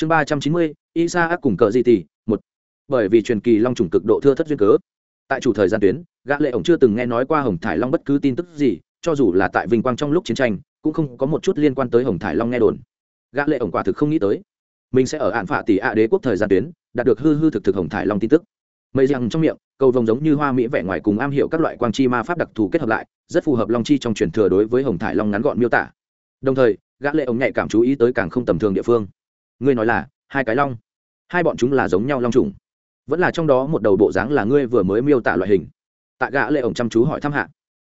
chương ba trăm chín mươi isa ác cùng cờ di tỷ một. Bởi vì truyền kỳ long trùng cực độ thưa thất duyên cớ. Tại chủ thời gian tuyến, gã lệ ổng chưa từng nghe nói qua hồng thải long bất cứ tin tức gì, cho dù là tại vinh quang trong lúc chiến tranh, cũng không có một chút liên quan tới hồng thải long nghe đồn. Gã lệ ổng quả thực không nghĩ tới. Mình sẽ ở hạn phạ tỷ ạ đế quốc thời gian tuyến, đạt được hư hư thực thực hồng thải long tin tức. Mây rằng trong miệng, cầu vồng giống như hoa mỹ vẻ ngoài cùng am hiểu các loại quang chi ma pháp đặc thù kết hợp lại, rất phù hợp long chi trong truyền thừa đối với hồng thải long ngắn gọn miêu tả. Đồng thời, gã lệ ổng nhạy cảm chú ý tới càng không tầm thường địa phương ngươi nói là hai cái long, hai bọn chúng là giống nhau long trùng vẫn là trong đó một đầu bộ dáng là ngươi vừa mới miêu tả loại hình. Tạ gã lệ ổng chăm chú hỏi thăm hạ.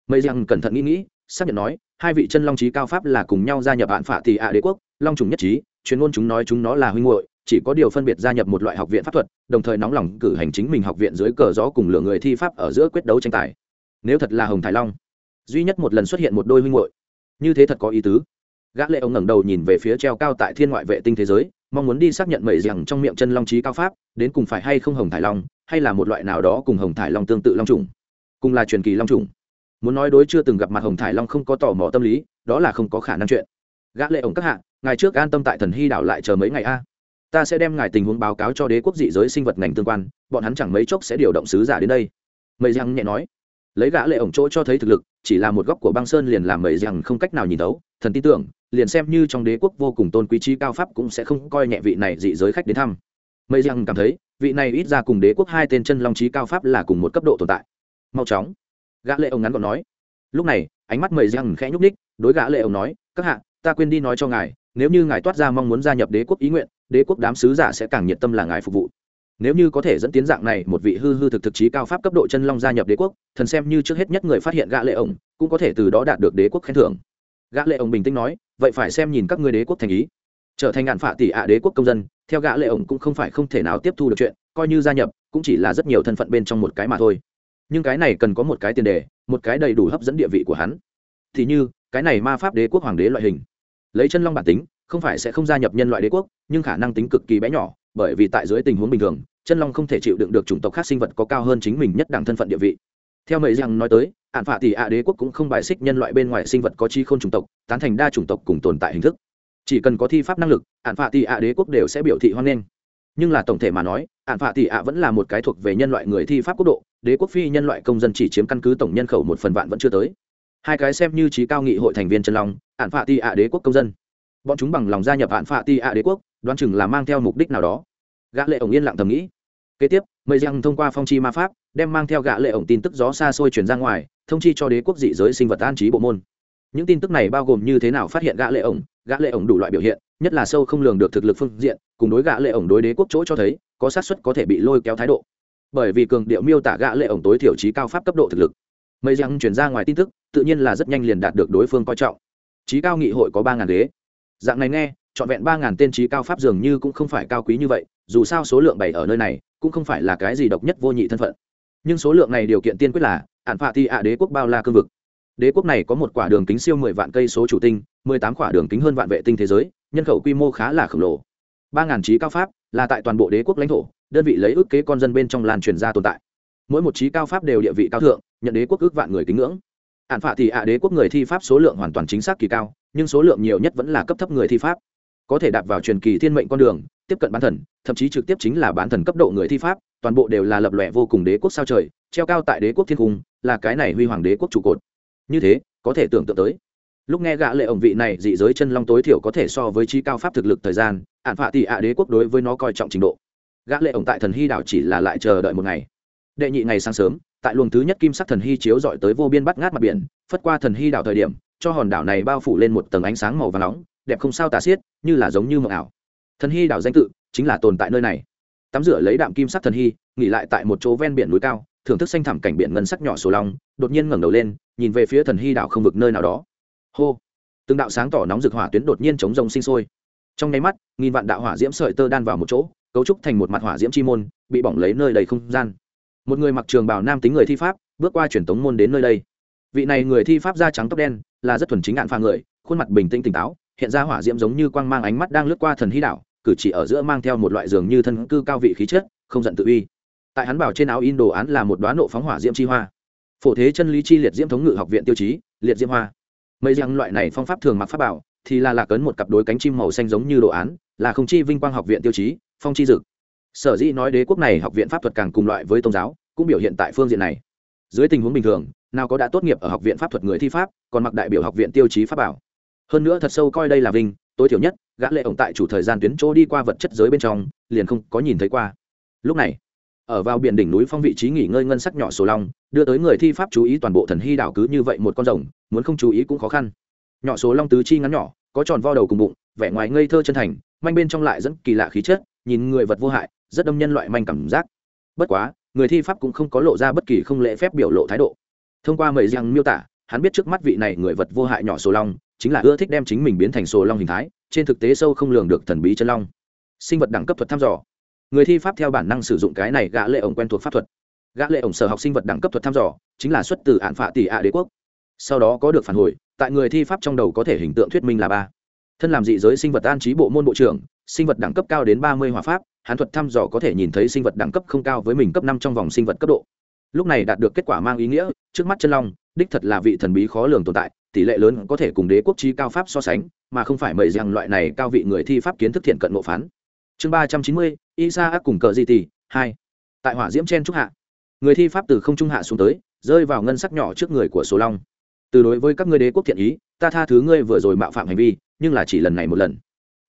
Mây rằng cẩn thận nghĩ nghĩ, xác nhận nói, hai vị chân long trí cao pháp là cùng nhau gia nhập bạn phạ thì ạ đế quốc, long trùng nhất trí, chuyên môn chúng nói chúng nó là huynh muội, chỉ có điều phân biệt gia nhập một loại học viện pháp thuật, đồng thời nóng lòng cử hành chính mình học viện dưới cờ gió cùng lửa người thi pháp ở giữa quyết đấu tranh tài. Nếu thật là hồng thái long, duy nhất một lần xuất hiện một đôi huynh muội. Như thế thật có ý tứ. Gã lệ ông ngẩng đầu nhìn về phía treo cao tại thiên ngoại vệ tinh thế giới mong muốn đi xác nhận mẩy rằng trong miệng chân long trí cao pháp, đến cùng phải hay không hồng thải long, hay là một loại nào đó cùng hồng thải long tương tự long trùng cùng là truyền kỳ long trùng muốn nói đối chưa từng gặp mặt hồng thải long không có tò mò tâm lý, đó là không có khả năng chuyện. Gã lệ ổng các hạ ngày trước an tâm tại thần hy đảo lại chờ mấy ngày a. Ta sẽ đem ngài tình huống báo cáo cho đế quốc dị giới sinh vật ngành tương quan, bọn hắn chẳng mấy chốc sẽ điều động sứ giả đến đây. Mây giang nhẹ nói. Lấy gã lệ ổng chỗ cho thấy thực lực, chỉ là một góc của băng sơn liền làm mây giang không cách nào nhìn thấu, thần tin tưởng liền xem như trong đế quốc vô cùng tôn quý trí cao pháp cũng sẽ không coi nhẹ vị này dị giới khách đến thăm. Mây giang cảm thấy, vị này ít ra cùng đế quốc hai tên chân long trí cao pháp là cùng một cấp độ tồn tại. Mau chóng. Gã lệ ông ngắn gọn nói. Lúc này, ánh mắt mây giang khẽ nhúc ních đối gã lệ ông nói, các hạ, ta quên đi nói cho ngài, nếu như ngài toát ra mong muốn gia nhập đế quốc ý nguyện, đế quốc đám sứ giả sẽ càng nhiệt tâm là ngài phục vụ. Nếu như có thể dẫn tiến dạng này một vị hư hư thực thực chí cao pháp cấp độ chân long gia nhập đế quốc, thần xem như trước hết nhất người phát hiện gã lệ ổng cũng có thể từ đó đạt được đế quốc khen thưởng. Gã lệ ổng bình tĩnh nói vậy phải xem nhìn các ngươi đế quốc thành ý. Trở thành ngạn phạ tỷ ạ đế quốc công dân, theo gã lệ ổng cũng không phải không thể nào tiếp thu được chuyện, coi như gia nhập, cũng chỉ là rất nhiều thân phận bên trong một cái mà thôi. Nhưng cái này cần có một cái tiền đề, một cái đầy đủ hấp dẫn địa vị của hắn. Thì như, cái này ma pháp đế quốc hoàng đế loại hình. Lấy chân long bản tính, không phải sẽ không gia nhập nhân loại đế quốc, nhưng khả năng tính cực kỳ bé nhỏ, bởi vì tại dưới tình huống bình thường, chân long không thể chịu đựng được chủng tộc khác sinh vật có cao hơn chính mình nhất đẳng thân phận địa vị. Theo mầy rằng nói tới ạn phạ tỷ ạ đế quốc cũng không bài xích nhân loại bên ngoài sinh vật có chi khôn chủng tộc, tán thành đa chủng tộc cùng tồn tại hình thức. Chỉ cần có thi pháp năng lực ạn phạ tỷ ạ đế quốc đều sẽ biểu thị hoan nghênh. Nhưng là tổng thể mà nói ạn phạ tỷ ạ vẫn là một cái thuộc về nhân loại người thi pháp quốc độ, đế quốc phi nhân loại công dân chỉ chiếm căn cứ tổng nhân khẩu một phần vạn vẫn chưa tới. Hai cái xem như trí cao nghị hội thành viên chân long ạn phạ tỷ ạ đế quốc công dân. Bọn chúng bằng lòng gia nhập ạn phạ tỷ ạ đế quốc, đoán chừng là mang theo mục đích nào đó. Gã lệ ổng yên lặng thầm nghĩ. Kế tiếp, mây giang thông qua phong chi ma pháp, đem mang theo gã lệ ổng tin tức gió xa xôi truyền ra ngoài thông chi cho đế quốc dị giới sinh vật an trí bộ môn. Những tin tức này bao gồm như thế nào phát hiện gã lệ ổng, gã lệ ổng đủ loại biểu hiện, nhất là sâu không lường được thực lực phương diện, cùng đối gã lệ ổng đối đế quốc chỗ cho thấy, có xác suất có thể bị lôi kéo thái độ. Bởi vì cường điệu miêu tả gã lệ ổng tối thiểu trí cao pháp cấp độ thực lực. Mây giang truyền ra ngoài tin tức, tự nhiên là rất nhanh liền đạt được đối phương coi trọng. Trí cao nghị hội có ba ngàn ghế dạng này nghe, trọn vẹn ba ngàn tên trí cao pháp dường như cũng không phải cao quý như vậy, dù sao số lượng bảy ở nơi này, cũng không phải là cái gì độc nhất vô nhị thân phận. Nhưng số lượng này điều kiện tiên quyết là ạn phạ thi ạ đế quốc bao la cương vực. Đế quốc này có một quả đường kính siêu mười vạn cây số chủ tinh, mười tám quả đường kính hơn vạn vệ tinh thế giới, nhân khẩu quy mô khá là khổng lồ. Ba ngàn trí cao pháp là tại toàn bộ đế quốc lãnh thổ, đơn vị lấy ước kế con dân bên trong lan truyền ra tồn tại. Mỗi một trí cao pháp đều địa vị cao thượng, nhận đế quốc ước vạn người kính ngưỡng. Ạn phạ thì ạ đế quốc người thi pháp số lượng hoàn toàn chính xác kỳ cao, nhưng số lượng nhiều nhất vẫn là cấp thấp người thi pháp. Có thể đạp vào truyền kỳ thiên mệnh con đường tiếp cận bán thần, thậm chí trực tiếp chính là bán thần cấp độ người thi pháp, toàn bộ đều là lập lòe vô cùng đế quốc sao trời, treo cao tại đế quốc thiên cung, là cái này huy hoàng đế quốc trụ cột. Như thế, có thể tưởng tượng tới. Lúc nghe gã lệ ổng vị này dị giới chân long tối thiểu có thể so với chi cao pháp thực lực thời gian ạn phạ tỷ ạ đế quốc đối với nó coi trọng trình độ. Gã lệ ổng tại thần hy đảo chỉ là lại chờ đợi một ngày. Đệ nhị ngày sáng sớm, tại luồng thứ nhất kim sắc thần hy chiếu dọi tới vô biên bắt ngát mặt biển, phất qua thần hy đảo thời điểm, cho hòn đảo này bao phủ lên một tầng ánh sáng màu vàng nóng, đẹp không sao tả xiết, như là giống như mộng ảo thần hy đảo danh tự chính là tồn tại nơi này. Tắm rửa lấy đạm kim sắc thần hy, nghỉ lại tại một chỗ ven biển núi cao, thưởng thức xanh thẳm cảnh biển ngân sắc nhỏ sổ long đột nhiên ngẩng đầu lên, nhìn về phía thần hy đảo không vực nơi nào đó. Hô! Từng đạo sáng tỏ nóng rực hỏa tuyến đột nhiên chống rông sinh sôi. Trong nháy mắt, nghìn vạn đạo hỏa diễm sợi tơ đan vào một chỗ, cấu trúc thành một mặt hỏa diễm chi môn, bị bỏng lấy nơi đầy không gian. Một người mặc trường bảo nam tính người thi pháp, bước qua truyền tống môn đến nơi đây. Vị này người thi pháp da trắng tóc đen, là rất thuần chính ngạn pha người, khuôn mặt bình tĩnh tỉnh táo, hiện ra hỏa diễm giống như quang mang ánh mắt đang lướt qua thần hy đảo cử chỉ ở giữa mang theo một loại giường như thân cư cao vị khí chất, không giận tự uy. Tại hắn bảo trên áo in đồ án là một đoán nộ phóng hỏa diễm chi hoa. Phổ thế chân lý chi liệt diễm thống ngự học viện tiêu chí, liệt diễm hoa. Mấy rằng loại này phong pháp thường mặc pháp bảo, thì là lạc ấn một cặp đối cánh chim màu xanh giống như đồ án, là không chi vinh quang học viện tiêu chí, phong chi dực. Sở dĩ nói đế quốc này học viện pháp thuật càng cùng loại với tôn giáo, cũng biểu hiện tại phương diện này. Dưới tình huống bình thường, nào có đã tốt nghiệp ở học viện pháp thuật người thi pháp, còn mặc đại biểu học viện tiêu chí pháp bảo. Hơn nữa thật sâu coi đây là vinh, tối thiểu nhất gã lệ ổng tại chủ thời gian tuyến chỗ đi qua vật chất giới bên trong, liền không có nhìn thấy qua. Lúc này, ở vào biển đỉnh núi phong vị trí nghỉ ngơi ngân sắc nhỏ sổ long, đưa tới người thi pháp chú ý toàn bộ thần hy đảo cứ như vậy một con rồng, muốn không chú ý cũng khó khăn. Nhỏ số long tứ chi ngắn nhỏ, có tròn vo đầu cùng bụng, vẻ ngoài ngây thơ chân thành, manh bên trong lại dẫn kỳ lạ khí chất, nhìn người vật vô hại, rất đâm nhân loại manh cảm giác. Bất quá, người thi pháp cũng không có lộ ra bất kỳ không lễ phép biểu lộ thái độ. Thông qua mầy răng miêu tả, hắn biết trước mắt vị này người vật vô hại nhỏ số long, chính là ưa thích đem chính mình biến thành số long hình thái trên thực tế sâu không lường được thần bí chân long. Sinh vật đẳng cấp thuật thăm dò. Người thi pháp theo bản năng sử dụng cái này gã lệ ổng quen thuộc pháp thuật. Gã lệ ổng sở học sinh vật đẳng cấp thuật thăm dò, chính là xuất từ ạn phạ tỷ ạ đế quốc. Sau đó có được phản hồi, tại người thi pháp trong đầu có thể hình tượng thuyết minh là ba. Thân làm dị giới sinh vật an trí bộ môn bộ trưởng, sinh vật đẳng cấp cao đến ba mươi hỏa pháp, hán thuật thăm dò có thể nhìn thấy sinh vật đẳng cấp không cao với mình cấp năm trong vòng sinh vật cấp độ. Lúc này đạt được kết quả mang ý nghĩa, trước mắt chân long, đích thật là vị thần bí khó lường tồn tại, tỷ lệ lớn có thể cùng đế quốc trí cao pháp so sánh mà không phải mời rằng loại này cao vị người thi pháp kiến thức thiện cận ngộ phán. Chương ba trăm chín mươi isa ác cùng cờ di tỷ hai. Tại hỏa diễm chen trúc hạ, người thi pháp từ không trung hạ xuống tới, rơi vào ngân sắc nhỏ trước người của số long. Từ đối với các ngươi đế quốc thiện ý, ta tha thứ ngươi vừa rồi mạo phạm hành vi, nhưng là chỉ lần này một lần.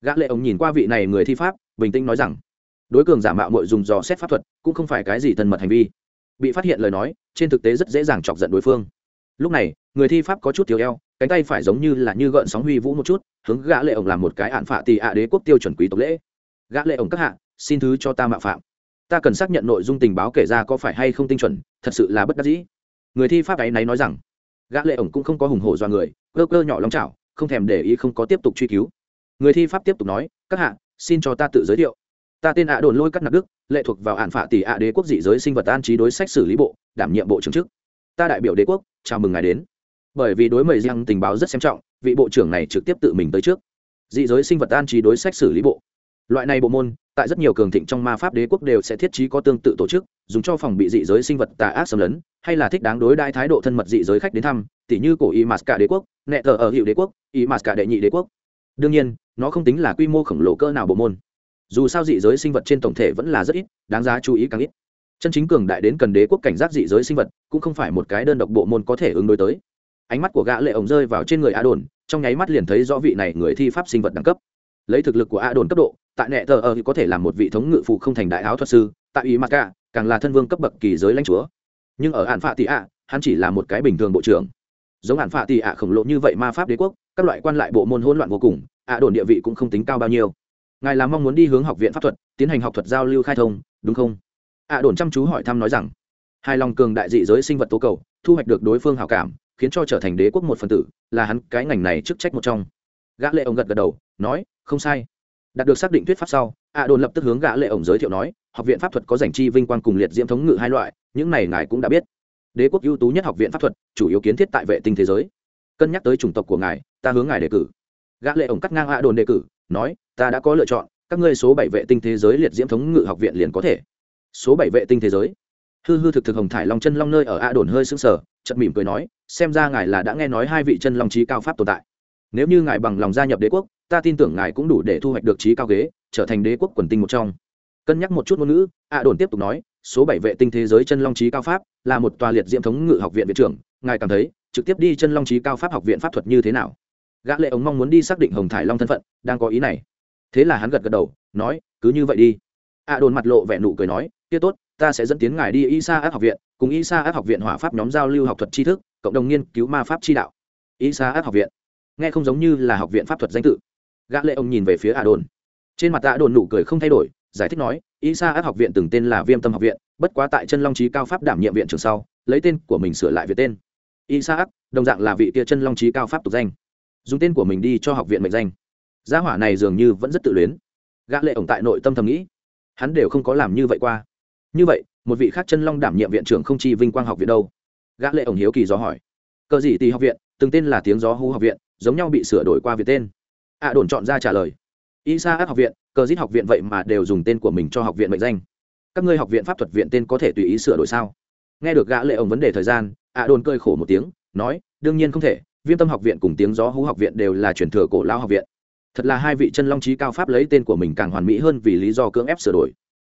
Gã lệ ông nhìn qua vị này người thi pháp, bình tĩnh nói rằng, đối cường giả mạo muội dùng dò xét pháp thuật, cũng không phải cái gì thân mật hành vi. Bị phát hiện lời nói, trên thực tế rất dễ dàng chọc giận đối phương. Lúc này, người thi pháp có chút thiếu eo, cánh tay phải giống như là như gợn sóng huy vũ một chút hướng gã lệ ổng làm một cái hạn phạ tỷ ạ đế quốc tiêu chuẩn quý tộc lễ. Gã lệ ổng các hạ, xin thứ cho ta mạo phạm. Ta cần xác nhận nội dung tình báo kể ra có phải hay không tinh chuẩn, thật sự là bất đắc dĩ. Người thi pháp ấy náy nói rằng, gã lệ ổng cũng không có hùng hổ do người, cơ cơ nhỏ lòng chảo, không thèm để ý không có tiếp tục truy cứu. Người thi pháp tiếp tục nói, các hạ, xin cho ta tự giới thiệu. Ta tên ạ đồn lôi cắt nạp đức, lệ thuộc vào hạn phạ tỷ ạ đế quốc dị giới sinh vật an trí đối sách xử lý bộ, đảm nhiệm bộ trưởng chức. Ta đại biểu đế quốc, chào mừng ngài đến. Bởi vì đối mời giang tình báo rất xem trọng vị bộ trưởng này trực tiếp tự mình tới trước. Dị giới sinh vật an trí đối sách xử lý bộ. Loại này bộ môn, tại rất nhiều cường thịnh trong ma pháp đế quốc đều sẽ thiết trí có tương tự tổ chức, dùng cho phòng bị dị giới sinh vật tà ác xâm lấn, hay là thích đáng đối đại thái độ thân mật dị giới khách đến thăm, tỉ như cổ y mạt cả đế quốc, nẹ thờ ở hiệu đế quốc y mạt cả đệ nhị đế quốc. Đương nhiên, nó không tính là quy mô khổng lồ cơ nào bộ môn. Dù sao dị giới sinh vật trên tổng thể vẫn là rất ít, đáng giá chú ý càng ít. Chân chính cường đại đến cần đế quốc cảnh giác dị giới sinh vật, cũng không phải một cái đơn độc bộ môn có thể ứng đối tới ánh mắt của gã lệ ổng rơi vào trên người a đồn trong nháy mắt liền thấy rõ vị này người thi pháp sinh vật đẳng cấp. Lấy thực lực của a đồn cấp độ, tại nệ tờ ở có thể làm một vị thống ngự phụ không thành đại áo thuật sư, tại ý mặc cả càng là thân vương cấp bậc kỳ giới lãnh chúa. Nhưng ở hạn phạ tị ạ, hắn chỉ là một cái bình thường bộ trưởng. Giống hạn phạ tị ạ khổng lồ như vậy ma pháp đế quốc, các loại quan lại bộ môn hỗn loạn vô cùng ạ đồn địa vị cũng không tính cao bao nhiêu. Ngài là mong muốn đi hướng học viện pháp thuật, tiến hành học thuật giao lưu khai thông, đúng không? Ạ đồn chăm chú hỏi thăm nói rằng, hai lòng cường đại dị giới sinh vật tố cầu, thu hoạch được đối phương hảo cảm khiến cho trở thành đế quốc một phần tử, là hắn cái ngành này chức trách một trong. Gã lệ ông gật gật đầu, nói, không sai. Đạt được xác định thuyết pháp sau ạ đồn lập tức hướng gã lệ ổng giới thiệu nói, học viện pháp thuật có dành chi vinh quang cùng liệt diễm thống ngự hai loại, những này ngài cũng đã biết. Đế quốc ưu tú nhất học viện pháp thuật, chủ yếu kiến thiết tại vệ tinh thế giới. Cân nhắc tới chủng tộc của ngài, ta hướng ngài đề cử. Gã lệ ổng cắt ngang ạ đồn đề cử, nói, ta đã có lựa chọn, các ngươi số bảy vệ tinh thế giới liệt diễm thống ngự học viện liền có thể. Số bảy vệ tinh thế giới. Hư hư thực thực hồng thải long chân long nơi ở a đồn hơi sững sờ chật mỉm cười nói, xem ra ngài là đã nghe nói hai vị chân long trí cao pháp tồn tại. Nếu như ngài bằng lòng gia nhập đế quốc, ta tin tưởng ngài cũng đủ để thu hoạch được trí cao ghế, trở thành đế quốc quần tinh một trong. Cân nhắc một chút ngôn ngữ ạ đồn tiếp tục nói, số bảy vệ tinh thế giới chân long trí cao pháp là một tòa liệt diễm thống ngự học viện viện trưởng, ngài cảm thấy, trực tiếp đi chân long trí cao pháp học viện pháp thuật như thế nào? Gã lệ ống mong muốn đi xác định hồng thải long thân phận, đang có ý này. Thế là hắn gật gật đầu, nói, cứ như vậy đi. Ạ đồn mặt lộ vẻ nụ cười nói, kia tốt ta sẽ dẫn tiến ngài đi isa ác học viện, cùng isa ác học viện hỏa pháp nhóm giao lưu học thuật tri thức, cộng đồng nghiên cứu ma pháp chi đạo. Isa ác học viện. Nghe không giống như là học viện pháp thuật danh tự. Gã lệ ông nhìn về phía a đồn trên mặt a đồn nụ cười không thay đổi, giải thích nói isa ác học viện từng tên là viêm tâm học viện, bất quá tại chân long trí cao pháp đảm nhiệm viện trường sau, lấy tên của mình sửa lại việc tên. Isa ác đồng dạng là vị tia chân long trí cao pháp tục danh. Dùng tên của mình đi cho học viện mệnh danh. Gia hỏa này dường như vẫn rất tự luyến. Gã lệ ổng tại nội tâm thầm nghĩ. Hắn đều không có làm như vậy qua như vậy, một vị khác chân long đảm nhiệm viện trưởng không chi vinh quang học viện đâu? Gã lệ ổng hiếu kỳ do hỏi. Cờ gì tì học viện, từng tên là tiếng gió hú học viện, giống nhau bị sửa đổi qua việc tên. À đồn chọn ra trả lời. Isa ác học viện, cờ dít học viện vậy mà đều dùng tên của mình cho học viện mệnh danh. Các ngươi học viện pháp thuật viện tên có thể tùy ý sửa đổi sao? Nghe được gã lệ ổng vấn đề thời gian à đồn cười khổ một tiếng, nói, đương nhiên không thể, viêm tâm học viện cùng tiếng gió hú học viện đều là truyền thừa cổ lao học viện. Thật là hai vị chân long trí cao pháp lấy tên của mình càng hoàn mỹ hơn vì lý do cưỡng ép sửa đổi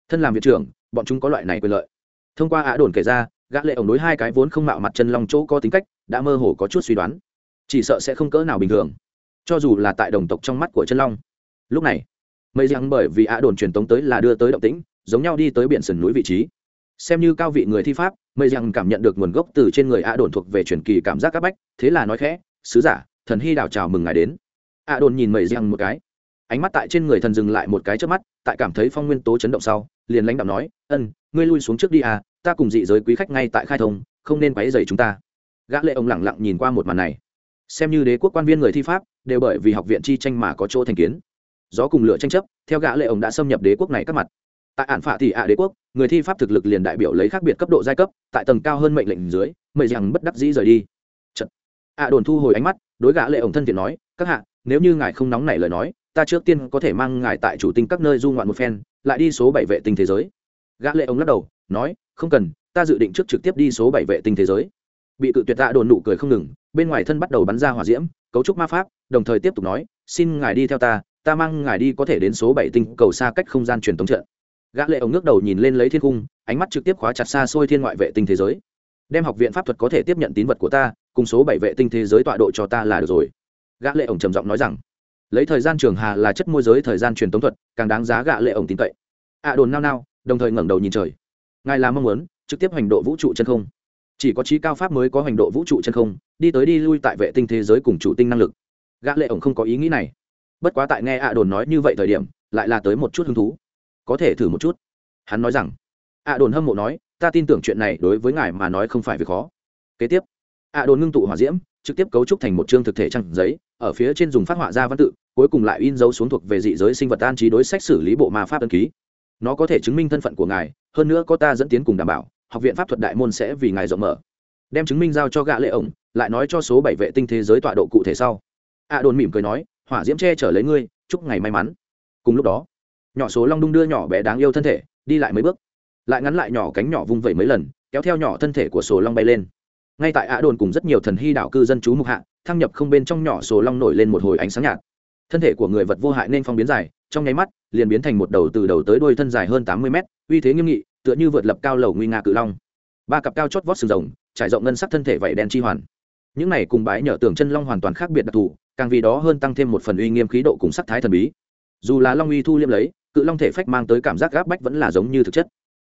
thân làm viện trưởng, bọn chúng có loại này quyền lợi. Thông qua ạ đồn kể ra, gã lệ ổng đối hai cái vốn không mạo mặt chân long chỗ có tính cách, đã mơ hồ có chút suy đoán. Chỉ sợ sẽ không cỡ nào bình thường. Cho dù là tại đồng tộc trong mắt của chân long. Lúc này mây giang bởi vì ạ đồn truyền tống tới là đưa tới động tĩnh, giống nhau đi tới biển sườn núi vị trí. Xem như cao vị người thi pháp mây giang cảm nhận được nguồn gốc từ trên người ạ đồn thuộc về truyền kỳ cảm giác các bách, thế là nói khẽ, sứ giả, thần hy đào chào mừng ngài đến. Ạ đồn nhìn mây giang một cái ánh mắt tại trên người thần dừng lại một cái trước mắt, tại cảm thấy phong nguyên tố chấn động sau, liền lãnh đạo nói, ân, ngươi lui xuống trước đi à ta cùng dị giới quý khách ngay tại khai thông, không nên quấy dày chúng ta. Gã lệ ông lẳng lặng nhìn qua một màn này. Xem như đế quốc quan viên người thi pháp, đều bởi vì học viện chi tranh mà có chỗ thành kiến. Gió cùng lửa tranh chấp, theo gã lệ ông đã xâm nhập đế quốc này các mặt. Tại ản phạ thì ạ đế quốc, người thi pháp thực lực liền đại biểu lấy khác biệt cấp độ giai cấp, tại tầng cao hơn mệnh lệnh dưới, mệnh rằng bất đắc dĩ rời đi. Chật. ạ đồn thu hồi ánh mắt, đối gã lệ ông thân thiện nói, các hạ, nếu như ngài không nóng nảy lời nói ta trước tiên có thể mang ngài tại chủ tinh các nơi du ngoạn một phen, lại đi số bảy vệ tinh thế giới. Gã lệ ông lắc đầu, nói, không cần, ta dự định trước trực tiếp đi số bảy vệ tinh thế giới. Bị cự tuyệt tạ đồn nụ cười không ngừng, bên ngoài thân bắt đầu bắn ra hỏa diễm, cấu trúc ma pháp, đồng thời tiếp tục nói, xin ngài đi theo ta ta mang ngài đi có thể đến số bảy tinh cầu xa cách không gian truyền thống trận. Gã lệ ông ngước đầu nhìn lên lấy thiên cung, ánh mắt trực tiếp khóa chặt xa xôi thiên ngoại vệ tinh thế giới. Đem học viện pháp thuật có thể tiếp nhận tín vật của ta, cùng số bảy vệ tinh thế giới tọa độ cho ta là được rồi. Gã lệ ông trầm giọng nói rằng lấy thời gian trường hà là chất môi giới thời gian truyền tống thuật, càng đáng giá gạ lệ ổng tin cậy. Ạ đồn nao nao, đồng thời ngẩng đầu nhìn trời. Ngài làm mong muốn, trực tiếp hành độ vũ trụ chân không. Chỉ có trí cao pháp mới có hành độ vũ trụ chân không, đi tới đi lui tại vệ tinh thế giới cùng chủ tinh năng lực. Gã lệ ổng không có ý nghĩ này. Bất quá tại nghe ạ đồn nói như vậy thời điểm, lại là tới một chút hứng thú. Có thể thử một chút. Hắn nói rằng, ạ đồn hâm mộ nói, ta tin tưởng chuyện này đối với ngài mà nói không phải việc khó. Kế tiếp, ạ đồn ngưng tụ hỏa diễm trực tiếp cấu trúc thành một chương thực thể trang giấy, ở phía trên dùng phát họa ra văn tự, cuối cùng lại in dấu xuống thuộc về dị giới sinh vật an trí đối sách xử lý bộ ma pháp ân ký. Nó có thể chứng minh thân phận của ngài, hơn nữa có ta dẫn tiến cùng đảm bảo, học viện pháp thuật đại môn sẽ vì ngài rộng mở. Đem chứng minh giao cho gã lệ ổng, lại nói cho số bảy vệ tinh thế giới tọa độ cụ thể sau. A đồn mỉm cười nói, hỏa diễm che chở lấy ngươi, chúc ngày may mắn. Cùng lúc đó, nhỏ số long đung đưa nhỏ bé đáng yêu thân thể, đi lại mấy bước. Lại ngắn lại nhỏ cánh nhỏ vung vẩy mấy lần, kéo theo nhỏ thân thể của số long bay lên ngay tại ạ đồn cùng rất nhiều thần hy đảo cư dân chú mục hạ, thăng nhập không bên trong nhỏ số long nổi lên một hồi ánh sáng nhạt. Thân thể của người vật vô hại nên phong biến dài, trong nháy mắt, liền biến thành một đầu từ đầu tới đuôi thân dài hơn tám mươi mét, uy thế nghiêm nghị, tựa như vượt lập cao lầu nguy nga cự long. Ba cặp cao chót vót sừng rồng, trải rộng ngân sắc thân thể vảy đen chi hoàn. Những này cùng bãi nhở tưởng chân long hoàn toàn khác biệt đặc thù, càng vì đó hơn tăng thêm một phần uy nghiêm khí độ cùng sắc thái thần bí. Dù là long uy thu liêm lấy, cự long thể phách mang tới cảm giác gáp bách vẫn là giống như thực chất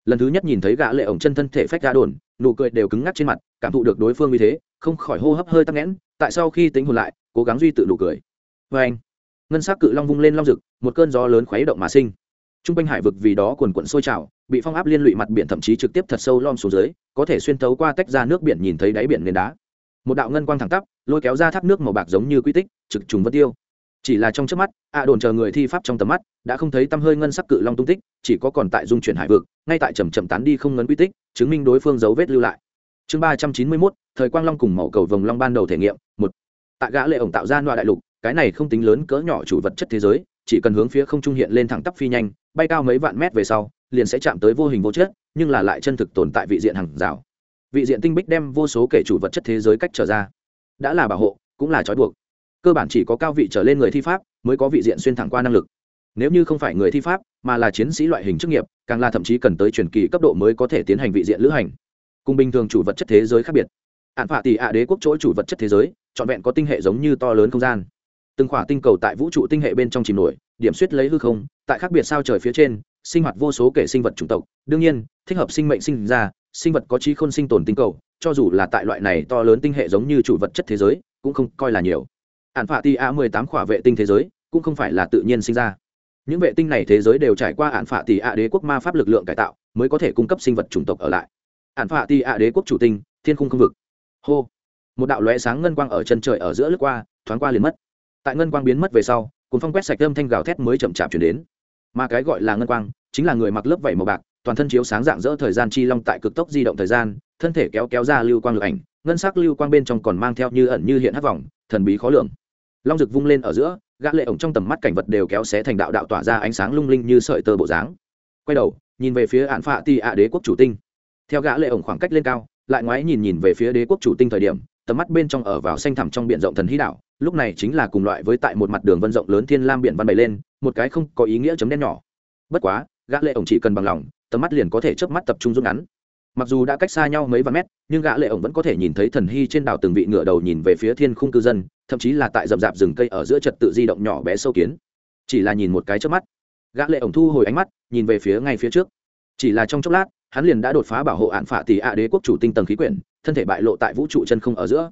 lần thứ nhất nhìn thấy gã lệ ổng chân thân thể phách gã đồn nụ cười đều cứng ngắc trên mặt cảm thụ được đối phương như thế không khỏi hô hấp hơi tắc nghẽn tại sau khi tính hồn lại cố gắng duy tự nụ cười với anh ngân sắc cự long vung lên long rực một cơn gió lớn khuấy động mà sinh Trung quanh hải vực vì đó cuồn cuộn sôi trào, bị phong áp liên lụy mặt biển thậm chí trực tiếp thật sâu lom xuống dưới, có thể xuyên thấu qua tách ra nước biển nhìn thấy đáy biển nền đá. Một đạo ngân quang thẳng tắp, lôi kéo ra thác nước màu bạc giống như quy tích, trực trùng vân tiêu. Chỉ là trong chớp mắt, ạ đồn chờ người thi pháp trong tầm mắt, đã không thấy tăm hơi ngân sắc cự long tung tích, chỉ có còn tại dung chuyển hải vực, ngay tại trầm trầm tán đi không ngấn quy tích, chứng minh đối phương dấu vết lưu lại. Chương ba trăm chín mươi mốt thời quang long cùng mẫu cầu vồng long ban đầu thể nghiệm, một. Tại gã lệ ổng tạo ra loại đại lục, cái này không tính lớn cỡ nhỏ chủ vật chất thế giới, chỉ cần hướng phía không trung hiện lên thẳng tắp phi nhanh, bay cao mấy vạn mét về sau liền sẽ chạm tới vô hình vô chất nhưng là lại chân thực tồn tại vị diện hàng rào. Vị diện tinh bích đem vô số kể chủ vật chất thế giới cách trở ra. Đã là bảo hộ cũng là trói buộc cơ bản chỉ có cao vị trở lên người thi pháp mới có vị diện xuyên thẳng qua năng lực. Nếu như không phải người thi pháp, mà là chiến sĩ loại hình chức nghiệp, càng là thậm chí cần tới truyền kỳ cấp độ mới có thể tiến hành vị diện lữ hành. Cùng bình thường chủ vật chất thế giới khác biệt. Ạn phạ tỷ ạ đế quốc chỗ chủ vật chất thế giới, trọn vẹn có tinh hệ giống như to lớn không gian. Từng khỏa tinh cầu tại vũ trụ tinh hệ bên trong chìm nổi, điểm suýt lấy hư không, tại khác biệt sao trời phía trên, sinh hoạt vô số kể sinh vật chủng tộc. Đương nhiên, thích hợp sinh mệnh sinh ra, sinh vật có trí khôn sinh tồn tinh cầu, cho dù là tại loại này to lớn tinh hệ giống như chủ vật chất thế giới, cũng không coi là nhiều ạn phạ ti a mười tám khỏa vệ tinh thế giới, cũng không phải là tự nhiên sinh ra. Những vệ tinh này thế giới đều trải qua ạn phạ tỷ a đế quốc ma pháp lực lượng cải tạo, mới có thể cung cấp sinh vật chủng tộc ở lại. Ạn phạ tỷ a đế quốc chủ tinh, thiên khung không vực. Hô. Một đạo lóe sáng ngân quang ở chân trời ở giữa lướt qua, thoáng qua liền mất. Tại ngân quang biến mất về sau, cuốn phong quét sạch âm thanh gào thét mới chậm chạp chuyển đến. Mà cái gọi là ngân quang, chính là người mặc lớp vảy màu bạc, toàn thân chiếu sáng dạng dỡ thời gian chi long tại cực tốc di động thời gian, thân thể kéo kéo ra lưu quang lực ảnh, ngân sắc lưu quang bên trong còn mang theo như ẩn như hiện hắc vòng, thần bí khó lường long rực vung lên ở giữa, gã lệ ổng trong tầm mắt cảnh vật đều kéo xé thành đạo đạo tỏa ra ánh sáng lung linh như sợi tơ bộ dáng. Quay đầu, nhìn về phía ản phạ ti ạ đế quốc chủ tinh. Theo gã lệ ổng khoảng cách lên cao, lại ngoái nhìn nhìn về phía đế quốc chủ tinh thời điểm, tầm mắt bên trong ở vào xanh thẳm trong biển rộng thần hí đảo, lúc này chính là cùng loại với tại một mặt đường vân rộng lớn thiên lam biển văn bày lên, một cái không có ý nghĩa chấm đen nhỏ. Bất quá, gã lệ ổng chỉ cần bằng lòng, tầm mắt liền có thể chớp mắt tập trung rút ngắn mặc dù đã cách xa nhau mấy vạn mét, nhưng gã lệ ổng vẫn có thể nhìn thấy thần hy trên đảo từng vị ngựa đầu nhìn về phía thiên khung cư dân, thậm chí là tại rậm rạp rừng cây ở giữa trật tự di động nhỏ bé sâu kiến. Chỉ là nhìn một cái chớp mắt, gã lệ ổng thu hồi ánh mắt, nhìn về phía ngay phía trước. Chỉ là trong chốc lát, hắn liền đã đột phá bảo hộ án phạ tỷ ạ đế quốc chủ tinh tầng khí quyển, thân thể bại lộ tại vũ trụ chân không ở giữa.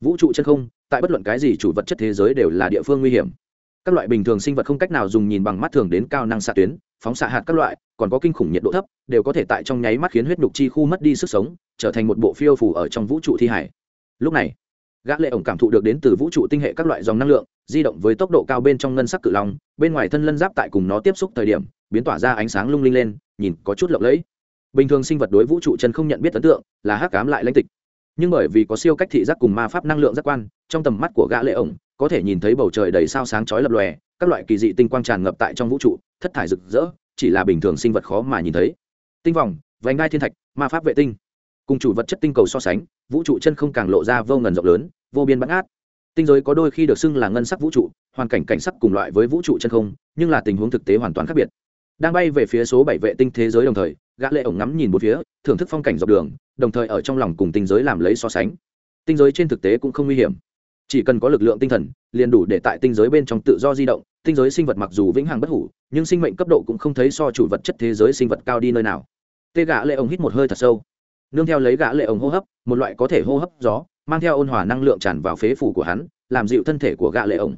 Vũ trụ chân không, tại bất luận cái gì chủ vật chất thế giới đều là địa phương nguy hiểm. Các loại bình thường sinh vật không cách nào dùng nhìn bằng mắt thường đến cao năng xạ tuyến phóng xạ hạt các loại, còn có kinh khủng nhiệt độ thấp, đều có thể tại trong nháy mắt khiến huyết nhục chi khu mất đi sức sống, trở thành một bộ phiêu phủ ở trong vũ trụ thi hải. Lúc này, gã lệ ổng cảm thụ được đến từ vũ trụ tinh hệ các loại dòng năng lượng, di động với tốc độ cao bên trong ngân sắc cự long, bên ngoài thân lân giáp tại cùng nó tiếp xúc thời điểm, biến tỏa ra ánh sáng lung linh lên, nhìn có chút lộng lẫy. Bình thường sinh vật đối vũ trụ chân không nhận biết ấn tượng là hắc ám lại lãnh tịch. Nhưng bởi vì có siêu cách thị giác cùng ma pháp năng lượng giác quan, trong tầm mắt của gã lệ ổng có thể nhìn thấy bầu trời đầy sao sáng chói lập lòe, các loại kỳ dị tinh quang tràn ngập tại trong vũ trụ, thất thải rực rỡ, chỉ là bình thường sinh vật khó mà nhìn thấy. Tinh vòng, vành đai thiên thạch, ma pháp vệ tinh. Cùng chủ vật chất tinh cầu so sánh, vũ trụ chân không càng lộ ra vô ngần rộng lớn, vô biên bắn át. Tinh giới có đôi khi được xưng là ngân sắc vũ trụ, hoàn cảnh cảnh sắc cùng loại với vũ trụ chân không, nhưng là tình huống thực tế hoàn toàn khác biệt. Đang bay về phía số bảy vệ tinh thế giới đồng thời, gã lệ ổng ngắm nhìn một phía, thưởng thức phong cảnh dọc đường, đồng thời ở trong lòng cùng tinh giới làm lấy so sánh. Tinh giới trên thực tế cũng không nguy hiểm chỉ cần có lực lượng tinh thần, liền đủ để tại tinh giới bên trong tự do di động. Tinh giới sinh vật mặc dù vĩnh hằng bất hủ, nhưng sinh mệnh cấp độ cũng không thấy so chủ vật chất thế giới sinh vật cao đi nơi nào. Tê gã lệ ổng hít một hơi thật sâu. Nương theo lấy gã lệ ổng hô hấp, một loại có thể hô hấp gió, mang theo ôn hòa năng lượng tràn vào phế phủ của hắn, làm dịu thân thể của gã lệ ổng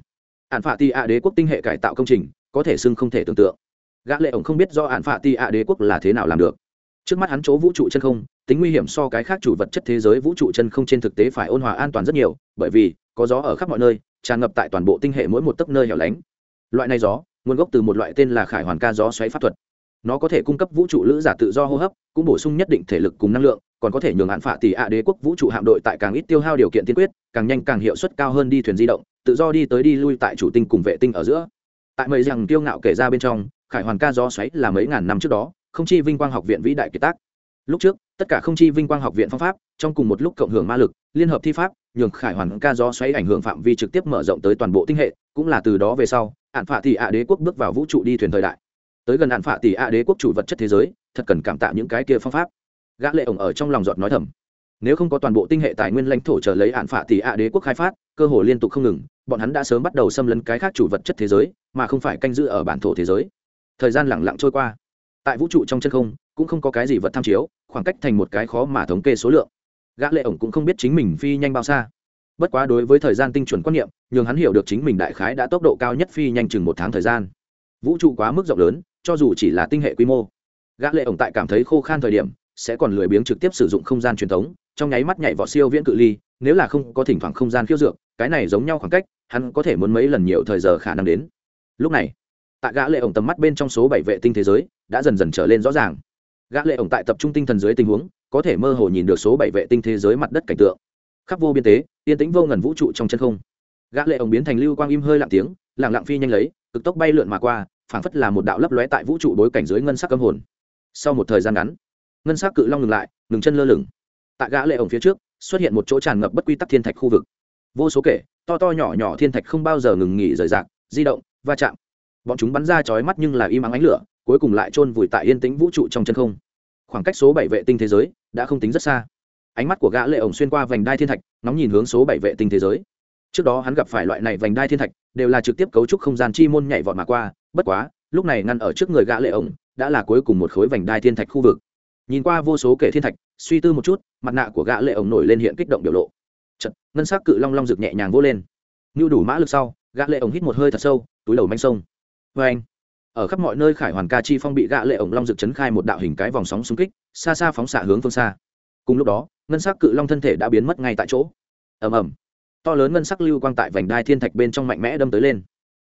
ạn phạ ti ạ đế quốc tinh hệ cải tạo công trình, có thể xưng không thể tưởng tượng. Gã lệ ổng không biết do ạn phạ ti ạ đế quốc là thế nào làm được. Trước mắt hắn chỗ vũ trụ chân không tính nguy hiểm so cái khác chủ vật chất thế giới vũ trụ chân không trên thực tế phải ôn hòa an toàn rất nhiều, bởi vì, có gió ở khắp mọi nơi, tràn ngập tại toàn bộ tinh hệ mỗi một tấc nơi hẻo lánh. Loại này gió, nguồn gốc từ một loại tên là khải hoàn ca gió xoáy pháp thuật. Nó có thể cung cấp vũ trụ lữ giả tự do hô hấp, cũng bổ sung nhất định thể lực cùng năng lượng, còn có thể nhường hạn phạ tỷ ạ đế quốc vũ trụ hạm đội tại càng ít tiêu hao điều kiện tiên quyết, càng nhanh càng hiệu suất cao hơn đi thuyền di động, tự do đi tới đi lui tại chủ tinh cùng vệ tinh ở giữa. Tại mấy rằng tiêu ngạo kể ra bên trong, khải hoàn ca gió xoáy là mấy ngàn năm trước đó, không chi vinh quang học viện vĩ đại kiệt tác lúc trước, tất cả không chi vinh quang học viện phong pháp, trong cùng một lúc cộng hưởng ma lực, liên hợp thi pháp, nhường khải hoàn ca do xoáy ảnh hưởng phạm vi trực tiếp mở rộng tới toàn bộ tinh hệ, cũng là từ đó về sau, ạn phạ tỷ ạ đế quốc bước vào vũ trụ đi thuyền thời đại. Tới gần ạn phạ tỷ ạ đế quốc chủ vật chất thế giới, thật cần cảm tạ những cái kia phong pháp. Gã lệ ổng ở trong lòng giọt nói thầm. Nếu không có toàn bộ tinh hệ tài nguyên lãnh thổ chờ lấy ạn phạ tỷ ạ đế quốc khai phát, cơ hồ liên tục không ngừng, bọn hắn đã sớm bắt đầu xâm lấn cái khác chủ vật chất thế giới, mà không phải canh giữ ở bản thổ thế giới. Thời gian lặng lặng trôi qua. Tại vũ trụ trong chân không cũng không có cái gì vật tham chiếu, khoảng cách thành một cái khó mà thống kê số lượng. Gã lệ ổng cũng không biết chính mình phi nhanh bao xa. Bất quá đối với thời gian tinh chuẩn quan niệm, nhường hắn hiểu được chính mình đại khái đã tốc độ cao nhất phi nhanh chừng một tháng thời gian. Vũ trụ quá mức rộng lớn, cho dù chỉ là tinh hệ quy mô, gã lệ ổng tại cảm thấy khô khan thời điểm, sẽ còn lười biếng trực tiếp sử dụng không gian truyền thống, trong nháy mắt nhảy vọt siêu viễn cự ly, nếu là không có thỉnh thoảng không gian khiêu dược, cái này giống nhau khoảng cách, hắn có thể muốn mấy lần nhiều thời giờ khả năng đến. Lúc này, tại gã lệ ổng tầm mắt bên trong số bảy vệ tinh thế giới, đã dần dần trở lên rõ ràng gã lệ ổng tại tập trung tinh thần dưới tình huống, có thể mơ hồ nhìn được số bảy vệ tinh thế giới mặt đất cảnh tượng. Khắp vô biên tế, yên tĩnh vô ngần vũ trụ trong chân không. Gã lệ ổng biến thành lưu quang im hơi lặng tiếng, lặng lặng phi nhanh lấy, cực tốc bay lượn mà qua, phảng phất là một đạo lấp lóe tại vũ trụ đối cảnh dưới ngân sắc cấm hồn. Sau một thời gian ngắn, ngân sắc cự long ngừng lại, ngừng chân lơ lửng. Tại gã lệ ổng phía trước, xuất hiện một chỗ tràn ngập bất quy tắc thiên thạch khu vực. Vô số kể, to to nhỏ nhỏ thiên thạch không bao giờ ngừng nghỉ rời rạc, di động, va chạm. Bọn chúng bắn ra chói mắt nhưng là im ắng ánh lửa cuối cùng lại chôn vùi tại yên tĩnh vũ trụ trong chân không. Khoảng cách số bảy vệ tinh thế giới đã không tính rất xa. Ánh mắt của gã lệ ổng xuyên qua vành đai thiên thạch nóng nhìn hướng số bảy vệ tinh thế giới. Trước đó hắn gặp phải loại này vành đai thiên thạch, đều là trực tiếp cấu trúc không gian chi môn nhảy vọt mà qua, bất quá, lúc này ngăn ở trước người gã lệ ổng, đã là cuối cùng một khối vành đai thiên thạch khu vực. Nhìn qua vô số kể thiên thạch, suy tư một chút, mặt nạ của gã lệ ổng nổi lên hiện kích động biểu lộ. Chật ngân sắc cự long long rực nhẹ nhàng vỗ lên. Nhu đủ mã lực sau, gã lệ ổng hít một hơi thật sâu, túi đầu manh sông. Vê anh ở khắp mọi nơi khải hoàn ca chi phong bị gạ lệ ổng long rực chấn khai một đạo hình cái vòng sóng xung kích, xa xa phóng xạ hướng phương xa. Cùng lúc đó, ngân sắc cự long thân thể đã biến mất ngay tại chỗ. Ầm ầm. To lớn ngân sắc lưu quang tại vành đai thiên thạch bên trong mạnh mẽ đâm tới lên.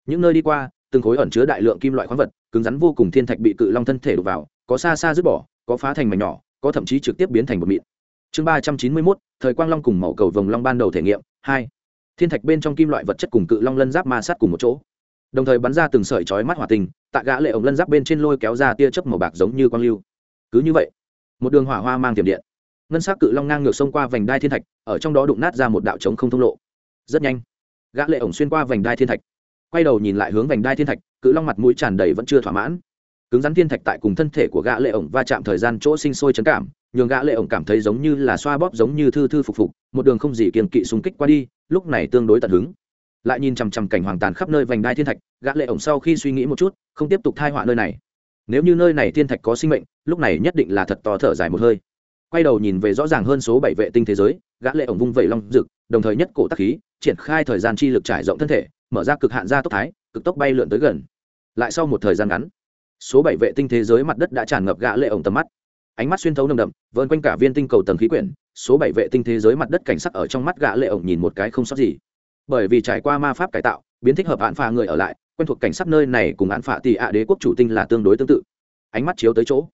Những nơi đi qua, từng khối ẩn chứa đại lượng kim loại khoáng vật, cứng rắn vô cùng thiên thạch bị cự long thân thể đục vào, có xa xa dứt bỏ, có phá thành mảnh nhỏ, có thậm chí trực tiếp biến thành một mịn. Chương ba trăm chín mươi mốt, thời quang long cùng mẫu cầu vồng long ban đầu thể nghiệm, hai. Thiên thạch bên trong kim loại vật chất cùng cự long lân giáp ma sát cùng một chỗ đồng thời bắn ra từng sợi chói mắt hỏa tình tạ gã lệ ống lân giáp bên trên lôi kéo ra tia chớp màu bạc giống như quang lưu. Cứ như vậy, một đường hỏa hoa mang tiềm điện. Ngân sắc cự long ngang ngược xông qua vành đai thiên thạch, ở trong đó đụng nát ra một đạo trống không thông lộ. Rất nhanh, gã lệ ổng xuyên qua vành đai thiên thạch, quay đầu nhìn lại hướng vành đai thiên thạch, cự long mặt mũi tràn đầy vẫn chưa thỏa mãn. Cứng rắn thiên thạch tại cùng thân thể của gã lệ ổng va chạm thời gian chỗ sinh sôi chấn cảm, nhường gã lệ ổng cảm thấy giống như là xoa bóp giống như thư thư phục phục, một đường không gì kiên kỵ xung kích qua đi, lúc này tương đối tận hứng lại nhìn chằm chằm cảnh hoàng tàn khắp nơi vành đai thiên thạch, gã lệ ổng sau khi suy nghĩ một chút, không tiếp tục thai họa nơi này. Nếu như nơi này thiên thạch có sinh mệnh, lúc này nhất định là thật to thở dài một hơi. Quay đầu nhìn về rõ ràng hơn số bảy vệ tinh thế giới, gã lệ ổng vung vẩy long rực đồng thời nhất cổ tác khí, triển khai thời gian chi lực trải rộng thân thể, mở ra cực hạn ra tốc thái, cực tốc bay lượn tới gần. Lại sau một thời gian ngắn, số bảy vệ tinh thế giới mặt đất đã tràn ngập gã lệ ổng tầm mắt. Ánh mắt xuyên thấu nồng đậm vươn quanh cả viên tinh cầu tầng khí quyển, số bảy vệ tinh thế giới mặt đất cảnh sắc ở trong mắt gã lệ ổng nhìn một cái không sót gì bởi vì trải qua ma pháp cải tạo, biến thích hợp án phà người ở lại, quen thuộc cảnh sắc nơi này cùng án phà tỷ ạ đế quốc chủ tinh là tương đối tương tự. Ánh mắt chiếu tới chỗ,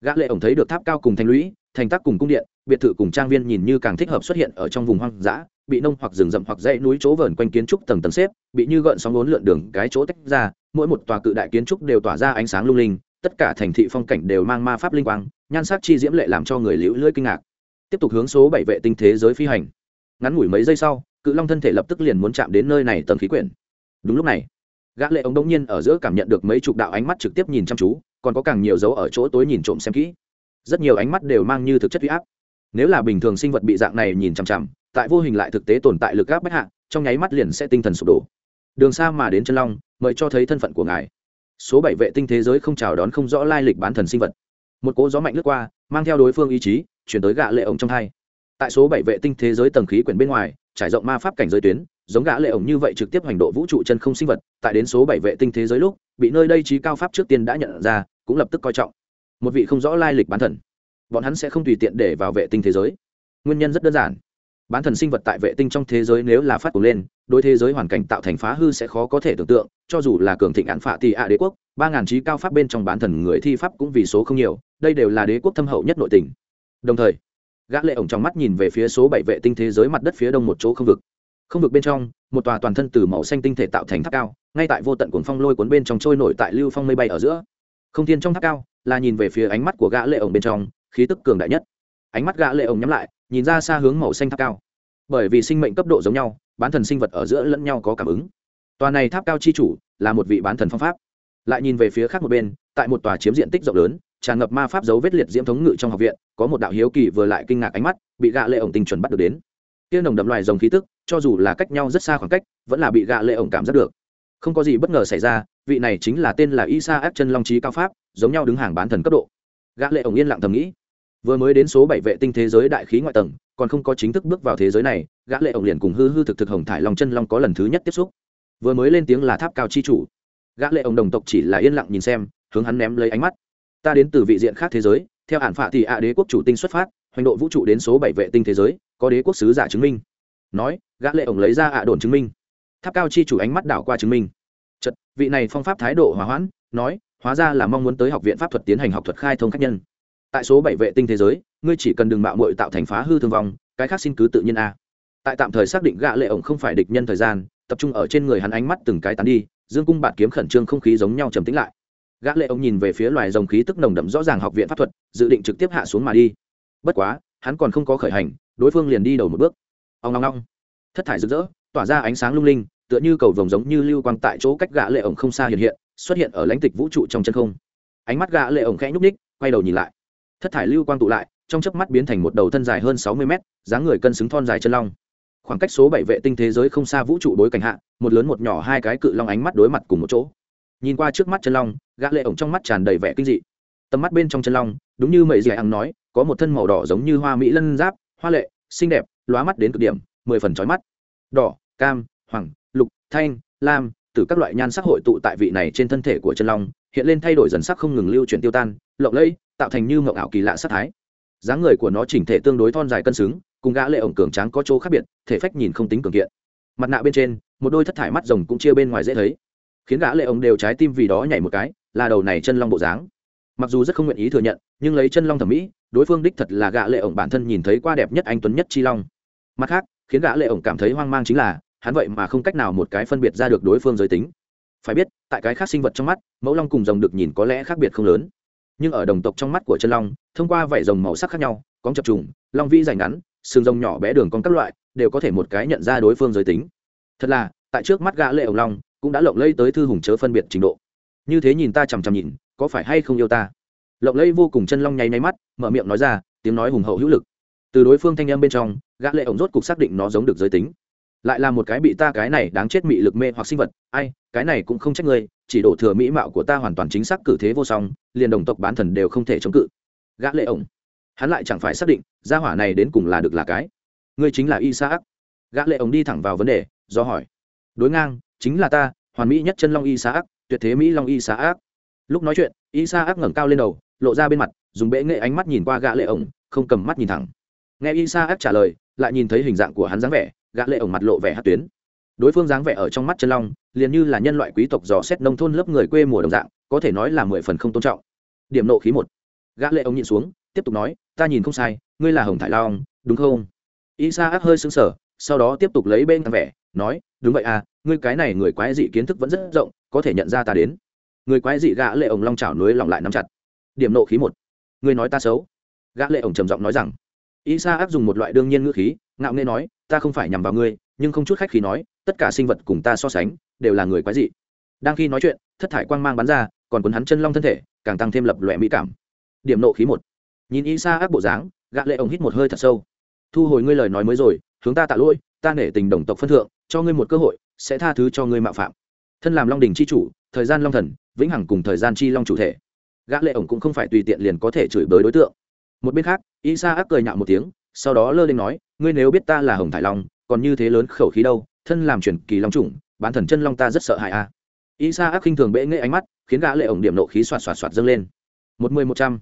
gã lệ ổng thấy được tháp cao cùng thành lũy, thành tác cùng cung điện, biệt thự cùng trang viên nhìn như càng thích hợp xuất hiện ở trong vùng hoang dã, bị nông hoặc rừng rậm hoặc dãy núi chỗ vờn quanh kiến trúc tầng tầng xếp, bị như gợn sóng lốn lượn đường cái chỗ tách ra, mỗi một tòa cự đại kiến trúc đều tỏa ra ánh sáng lung linh, tất cả thành thị phong cảnh đều mang ma pháp linh quang, nhan sắc chi diễm lệ làm cho người liễu lưỡi kinh ngạc. Tiếp tục hướng số bảy vệ tinh thế giới phi hành. Ngắn ngủi mấy giây sau cự long thân thể lập tức liền muốn chạm đến nơi này tầng khí quyển. Đúng lúc này, gã lệ ống đông nhiên ở giữa cảm nhận được mấy chục đạo ánh mắt trực tiếp nhìn chăm chú, còn có càng nhiều dấu ở chỗ tối nhìn trộm xem kỹ. Rất nhiều ánh mắt đều mang như thực chất uy áp. Nếu là bình thường sinh vật bị dạng này nhìn chằm chằm, tại vô hình lại thực tế tồn tại lực áp bách hạ, trong nháy mắt liền sẽ tinh thần sụp đổ. Đường xa mà đến chân long, mời cho thấy thân phận của ngài. Số bảy vệ tinh thế giới không chào đón không rõ lai lịch bán thần sinh vật. Một cỗ gió mạnh lướt qua, mang theo đối phương ý chí, chuyển tới gã lệ Ông trong hai. Tại số bảy vệ tinh thế giới tầng khí quyển bên ngoài trải rộng ma pháp cảnh giới tuyến, giống gã lệ ổng như vậy trực tiếp hành độ vũ trụ chân không sinh vật, tại đến số bảy vệ tinh thế giới lúc, bị nơi đây trí cao pháp trước tiên đã nhận ra, cũng lập tức coi trọng. Một vị không rõ lai lịch bán thần. Bọn hắn sẽ không tùy tiện để vào vệ tinh thế giới. Nguyên nhân rất đơn giản. Bán thần sinh vật tại vệ tinh trong thế giới nếu là phát cuồng lên, đối thế giới hoàn cảnh tạo thành phá hư sẽ khó có thể tưởng tượng, cho dù là cường thịnh án phạ tì ạ đế quốc, ba ngàn trí cao pháp bên trong bán thần người thi pháp cũng vì số không nhiều, đây đều là đế quốc thâm hậu nhất nội tình. Đồng thời gã lệ ổng trong mắt nhìn về phía số bảy vệ tinh thế giới mặt đất phía đông một chỗ không vực. Không vực bên trong, một tòa toàn thân từ màu xanh tinh thể tạo thành tháp cao, ngay tại vô tận cuồng phong lôi cuốn bên trong trôi nổi tại lưu phong mây bay ở giữa. Không thiên trong tháp cao, là nhìn về phía ánh mắt của gã lệ ổng bên trong, khí tức cường đại nhất. Ánh mắt gã lệ ổng nhắm lại, nhìn ra xa hướng màu xanh tháp cao. Bởi vì sinh mệnh cấp độ giống nhau, bán thần sinh vật ở giữa lẫn nhau có cảm ứng. Tòa này tháp cao chi chủ là một vị bán thần phong pháp. Lại nhìn về phía khác một bên, tại một tòa chiếm diện tích rộng lớn tràn ngập ma pháp dấu vết liệt diễm thống ngự trong học viện, có một đạo hiếu kỳ vừa lại kinh ngạc ánh mắt, bị gã lệ ổng tinh chuẩn bắt được đến. Kia nồng đậm loài rồng khí tức, cho dù là cách nhau rất xa khoảng cách, vẫn là bị gã lệ ổng cảm giác được. Không có gì bất ngờ xảy ra, vị này chính là tên là isa ép chân long trí cao pháp, giống nhau đứng hàng bán thần cấp độ. Gã lệ ổng yên lặng thầm nghĩ. Vừa mới đến số bảy vệ tinh thế giới đại khí ngoại tầng, còn không có chính thức bước vào thế giới này, gã lệ ổng liền cùng hư hư thực thực hồng thải long chân long có lần thứ nhất tiếp xúc. Vừa mới lên tiếng là tháp cao chi chủ. Gã lệ ổng đồng tộc chỉ là yên lặng nhìn xem, hướng hắn ném lấy ánh mắt ta đến từ vị diện khác thế giới, theo hạn phạ thì ạ đế quốc chủ tinh xuất phát, hoành độ vũ trụ đến số bảy vệ tinh thế giới, có đế quốc sứ giả chứng minh. Nói, gã lệ ổng lấy ra ạ đồn chứng minh. Tháp cao chi chủ ánh mắt đảo qua chứng minh. Chật vị này phong pháp thái độ hòa hoãn, nói, hóa ra là mong muốn tới học viện pháp thuật tiến hành học thuật khai thông khách nhân. Tại số bảy vệ tinh thế giới, ngươi chỉ cần đừng mạo muội tạo thành phá hư thương vong, cái khác xin cứ tự nhiên a. Tại tạm thời xác định gã lệ ổng không phải địch nhân thời gian, tập trung ở trên người hắn ánh mắt từng cái tán đi, dương cung bạt kiếm khẩn trương không khí giống nhau trầm tĩnh lại gã lệ ông nhìn về phía loài rồng khí tức nồng đậm rõ ràng học viện pháp thuật, dự định trực tiếp hạ xuống mà đi. Bất quá, hắn còn không có khởi hành, đối phương liền đi đầu một bước. Ông long ngong thất thải rực rỡ, tỏa ra ánh sáng lung linh, tựa như cầu vồng giống như lưu quang tại chỗ cách gã lệ ổng không xa hiện hiện, xuất hiện ở lãnh tịch vũ trụ trong chân không. Ánh mắt gã lệ ổng khẽ nhúc ních quay đầu nhìn lại. Thất thải lưu quang tụ lại, trong chớp mắt biến thành một đầu thân dài hơn sáu mươi mét, dáng người cân xứng thon dài chân long. Khoảng cách số bảy vệ tinh thế giới không xa vũ trụ đối cảnh hạ, một lớn một nhỏ hai cái cự long ánh mắt đối mặt cùng một chỗ nhìn qua trước mắt chân long, gã lệ ổng trong mắt tràn đầy vẻ kinh dị. Tầm mắt bên trong chân long, đúng như mậy dì ăn nói, có một thân màu đỏ giống như hoa mỹ lân giáp, hoa lệ, xinh đẹp, lóa mắt đến cực điểm, mười phần chói mắt. Đỏ, cam, hoàng, lục, thanh, lam, từ các loại nhan sắc hội tụ tại vị này trên thân thể của chân long, hiện lên thay đổi dần sắc không ngừng lưu chuyển tiêu tan, lộng lẫy, tạo thành như mộng ảo kỳ lạ sắc thái. Dáng người của nó chỉnh thể tương đối thon dài cân xứng, cùng gã lệ ổng cường tráng có chỗ khác biệt, thể phách nhìn không tính cường kiện. Mặt nạ bên trên, một đôi thất thải mắt rồng cũng chia bên ngoài dễ thấy khiến gã lệ ổng đều trái tim vì đó nhảy một cái, là đầu này chân long bộ dáng. Mặc dù rất không nguyện ý thừa nhận, nhưng lấy chân long thẩm mỹ, đối phương đích thật là gã lệ ổng bản thân nhìn thấy qua đẹp nhất anh tuấn nhất chi long. Mặt khác, khiến gã lệ ổng cảm thấy hoang mang chính là, hắn vậy mà không cách nào một cái phân biệt ra được đối phương giới tính. Phải biết, tại cái khác sinh vật trong mắt, mẫu long cùng rồng được nhìn có lẽ khác biệt không lớn. Nhưng ở đồng tộc trong mắt của chân long, thông qua vảy rồng màu sắc khác nhau, cóng chập trùng, long vĩ dài ngắn sừng rồng nhỏ bé đường con các loại, đều có thể một cái nhận ra đối phương giới tính. Thật là, tại trước mắt gã lệ ổng long cũng đã lộng lây tới thư hùng chớ phân biệt trình độ. Như thế nhìn ta chằm chằm nhìn, có phải hay không yêu ta? Lộng lây vô cùng chân long nháy nháy mắt, mở miệng nói ra, tiếng nói hùng hậu hữu lực. Từ đối phương thanh âm bên trong, gã lệ ổng rốt cục xác định nó giống được giới tính. Lại là một cái bị ta cái này đáng chết mị lực mê hoặc sinh vật, ai, cái này cũng không trách ngươi, chỉ đổ thừa mỹ mạo của ta hoàn toàn chính xác cử thế vô song, liền đồng tộc bán thần đều không thể chống cự. Gã lệ ổng, hắn lại chẳng phải xác định, gia hỏa này đến cùng là được là cái. Ngươi chính là isaac gã lệ ổng đi thẳng vào vấn đề, do hỏi. Đối ngang, chính là ta hoàn mỹ nhất chân long isaac, tuyệt thế mỹ long isaac. Lúc nói chuyện, isaac ngẩng cao lên đầu, lộ ra bên mặt, dùng bệ nghệ ánh mắt nhìn qua gã lệ ổng, không cầm mắt nhìn thẳng. Nghe isaac trả lời, lại nhìn thấy hình dạng của hắn dáng vẻ, gã lệ ổng mặt lộ vẻ hát tuyến. Đối phương dáng vẻ ở trong mắt chân long, liền như là nhân loại quý tộc dò xét nông thôn lớp người quê mùa đồng dạng, có thể nói là mười phần không tôn trọng. Điểm nộ khí một. Gã lệ ổng nhìn xuống, tiếp tục nói, ta nhìn không sai, ngươi là hồng thải long, đúng không? Isa hơi sững sờ, sau đó tiếp tục lấy bên vẻ, nói, đúng vậy à ngươi cái này người quái dị kiến thức vẫn rất rộng, có thể nhận ra ta đến. Người quái dị gã lệ ổng long chảo núi lòng lại nắm chặt. Điểm nộ khí một. Ngươi nói ta xấu. Gã lệ ổng trầm giọng nói rằng. Isa áp dùng một loại đương nhiên ngữ khí, ngạo nghễ nói, ta không phải nhằm vào ngươi, nhưng không chút khách khí nói, tất cả sinh vật cùng ta so sánh, đều là người quái dị. Đang khi nói chuyện, thất thải quang mang bắn ra, còn cuốn hắn chân long thân thể, càng tăng thêm lập lòe mỹ cảm. Điểm nộ khí một. Nhìn isa áp bộ dáng, gã lệ ổng hít một hơi thật sâu. Thu hồi ngươi lời nói mới rồi, hướng ta tạ lỗi, ta nể tình đồng tộc phân thượng, cho ngươi một cơ hội sẽ tha thứ cho ngươi mạo phạm. Thân làm long đình chi chủ, thời gian long thần, vĩnh hằng cùng thời gian chi long chủ thể. Gã lệ ổng cũng không phải tùy tiện liền có thể chửi bới đối tượng. Một bên khác ysa ác cười nhạo một tiếng, sau đó lơ lên nói, ngươi nếu biết ta là hồng thải long, còn như thế lớn khẩu khí đâu, thân làm truyền kỳ long chủng, bán thần chân long ta rất sợ hãi a. À. sa ác khinh thường bệ nghệ ánh mắt, khiến gã lệ ổng điểm nộ khí xoạt xoạt xoạt dâng lên. Một mười một trăm,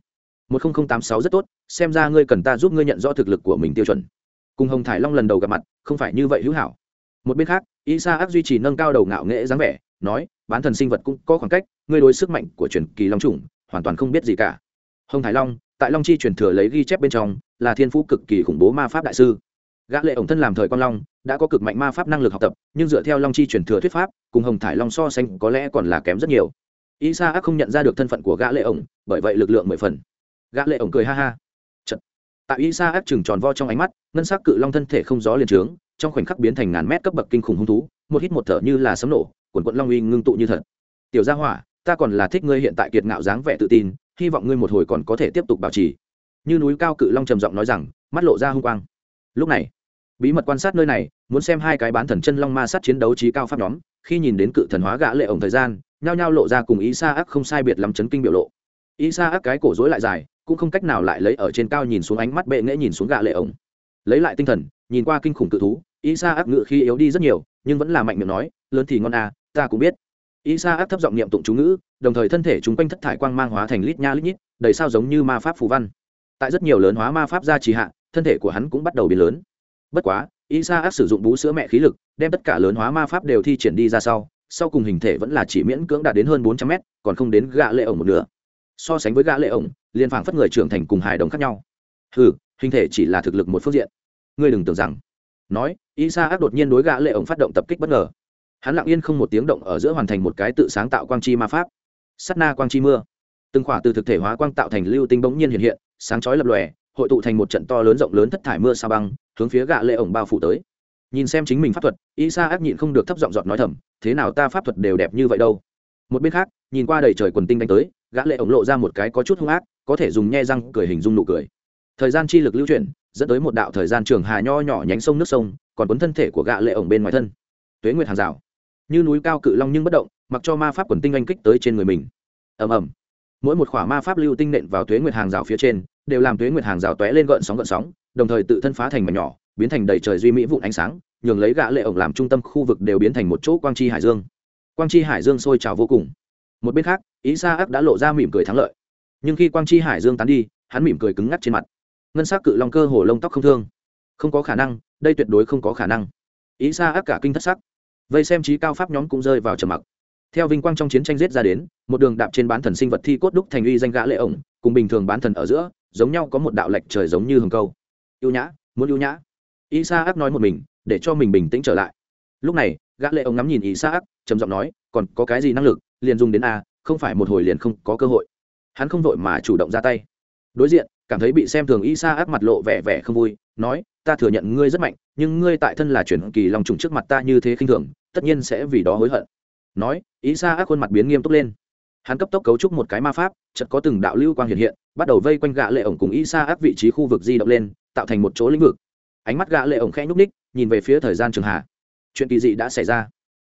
một không không tám sáu rất tốt, xem ra ngươi cần ta giúp ngươi nhận rõ thực lực của mình tiêu chuẩn. Cùng hồng thải long lần đầu gặp mặt, không phải như vậy hữu hảo. Một bên khác isa ác duy trì nâng cao đầu ngạo nghệ dáng vẻ, nói, bán thần sinh vật cũng có khoảng cách, ngươi đối sức mạnh của truyền kỳ long chủng, hoàn toàn không biết gì cả. Hồng thái long, tại long chi truyền thừa lấy ghi chép bên trong, là thiên phú cực kỳ khủng bố ma pháp đại sư. Gã lệ ổng thân làm thời quan long, đã có cực mạnh ma pháp năng lực học tập, nhưng dựa theo long chi truyền thừa thuyết pháp, cùng hồng Thái long so sánh có lẽ còn là kém rất nhiều. Isa ác không nhận ra được thân phận của gã lệ ổng, bởi vậy lực lượng mười phần. Gã lệ ổng cười ha ha. Chật. tại isa ác chừng tròn vo trong ánh mắt, ngân sắc cự long thân thể không gió liền trướng trong khoảnh khắc biến thành ngàn mét cấp bậc kinh khủng hung thú, một hít một thở như là sấm nổ cuộn cuộn long uy ngưng tụ như thật. Tiểu gia hỏa, ta còn là thích ngươi hiện tại kiệt ngạo dáng vẻ tự tin, hy vọng ngươi một hồi còn có thể tiếp tục bảo trì. Như núi cao cự long trầm giọng nói rằng, mắt lộ ra hung quang. Lúc này, bí mật quan sát nơi này, muốn xem hai cái bán thần chân long ma sát chiến đấu trí cao pháp nhóm, khi nhìn đến cự thần hóa gã lệ ổng thời gian, nhao nhao lộ ra cùng ý xa ác không sai biệt lắm chấn kinh biểu lộ. Ý xa ác cái cổ rối lại dài, cũng không cách nào lại lấy ở trên cao nhìn xuống ánh mắt bệ nghệ nhìn xuống gã lệ ổng. Lấy lại tinh thần nhìn qua kinh khủng cự thú y sa ác ngự khi yếu đi rất nhiều, nhưng vẫn là mạnh miệng nói, lớn thì ngon à ta cũng biết. Y sa ác thấp giọng niệm tụng chú ngữ, đồng thời thân thể chúng quanh thất thải quang mang hóa thành lít nha lít nhít, đầy sao giống như ma pháp phù văn. Tại rất nhiều lớn hóa ma pháp ra trì hạ, thân thể của hắn cũng bắt đầu biến lớn. Bất quá, isa ác sử dụng bú sữa mẹ khí lực, đem tất cả lớn hóa ma pháp đều thi triển đi ra sau sau cùng hình thể vẫn là chỉ miễn cưỡng đạt đến hơn bốn trăm mét, còn không đến gã lệ ổng một nửa. So sánh với gã lệ ổng liên phảng phất người trưởng thành cùng hài đồng khác nhau. Hừ, hình thể chỉ là thực lực một phương diện ngươi đừng tưởng rằng. Nói isa ác đột nhiên đối gã lệ ổng phát động tập kích bất ngờ. Hắn lặng yên không một tiếng động ở giữa hoàn thành một cái tự sáng tạo quang chi ma pháp. Sắt na quang chi mưa. Từng khỏa từ thực thể hóa quang tạo thành lưu tinh bỗng nhiên hiện hiện, sáng chói lập lòe, hội tụ thành một trận to lớn rộng lớn thất thải mưa sa băng, hướng phía gã lệ ổng bao phủ tới. Nhìn xem chính mình pháp thuật isa ác nhịn không được thấp giọng giọt nói thầm, thế nào ta pháp thuật đều đẹp như vậy đâu? Một bên khác, nhìn qua đầy trời quần tinh đánh tới, gã lệ ổng lộ ra một cái có chút hung ác, có thể dùng nhe răng cười hình dung nụ cười. Thời gian chi lực lưu chuyển dẫn tới một đạo thời gian trường hà nho nhỏ nhánh sông nước sông, còn cuốn thân thể của gạ lệ ổng bên ngoài thân. Tuế nguyệt hàng rào. Như núi cao cự long nhưng bất động, mặc cho ma pháp quần tinh anh kích tới trên người mình. Ầm ầm. Mỗi một khỏa ma pháp lưu tinh nện vào tuế nguyệt hàng rào phía trên, đều làm tuế nguyệt hàng rào tóe lên gợn sóng gợn sóng, đồng thời tự thân phá thành mảnh nhỏ, biến thành đầy trời duy mỹ vụn ánh sáng, nhường lấy gã lệ ổng làm trung tâm khu vực đều biến thành một chỗ quang chi hải dương. Quang chi hải dương sôi trào vô cùng. Một bên khác, ý sa ác đã lộ ra mỉm cười thắng lợi. Nhưng khi quang chi hải dương tán đi, hắn mỉm cười cứng ngắc trên mặt ngân sắc cự long cơ hồ lông tóc không thương. Không có khả năng, đây tuyệt đối không có khả năng. Ý xa ác cả kinh thất sắc. Vây xem trí cao pháp nhóm cũng rơi vào trầm mặc. Theo vinh quang trong chiến tranh giết ra đến, một đường đạp trên bán thần sinh vật thi cốt đúc thành uy danh gã lệ ổng, cùng bình thường bán thần ở giữa, giống nhau có một đạo lệch trời giống như hừng câu. Ưu nhã, muốn ưu nhã. Isa ác nói một mình, để cho mình bình tĩnh trở lại. Lúc này, gã lệ ổng ngắm nhìn isa ác, trầm giọng nói, còn có cái gì năng lực, liền dùng đến a, không phải một hồi liền không có cơ hội. Hắn không vội mà chủ động ra tay. Đối diện cảm thấy bị xem thường y sa ác mặt lộ vẻ vẻ không vui, nói, ta thừa nhận ngươi rất mạnh, nhưng ngươi tại thân là chuyển kỳ lòng trùng trước mặt ta như thế khinh thường, tất nhiên sẽ vì đó hối hận. Nói y sa ác khuôn mặt biến nghiêm túc lên. Hắn cấp tốc cấu trúc một cái ma pháp, chợt có từng đạo lưu quang hiện hiện, bắt đầu vây quanh gã lệ ổng cùng y sa ác vị trí khu vực di động lên, tạo thành một chỗ lĩnh vực. Ánh mắt gã lệ ổng khẽ nhúc ních nhìn về phía thời gian trường hà chuyện kỳ dị đã xảy ra.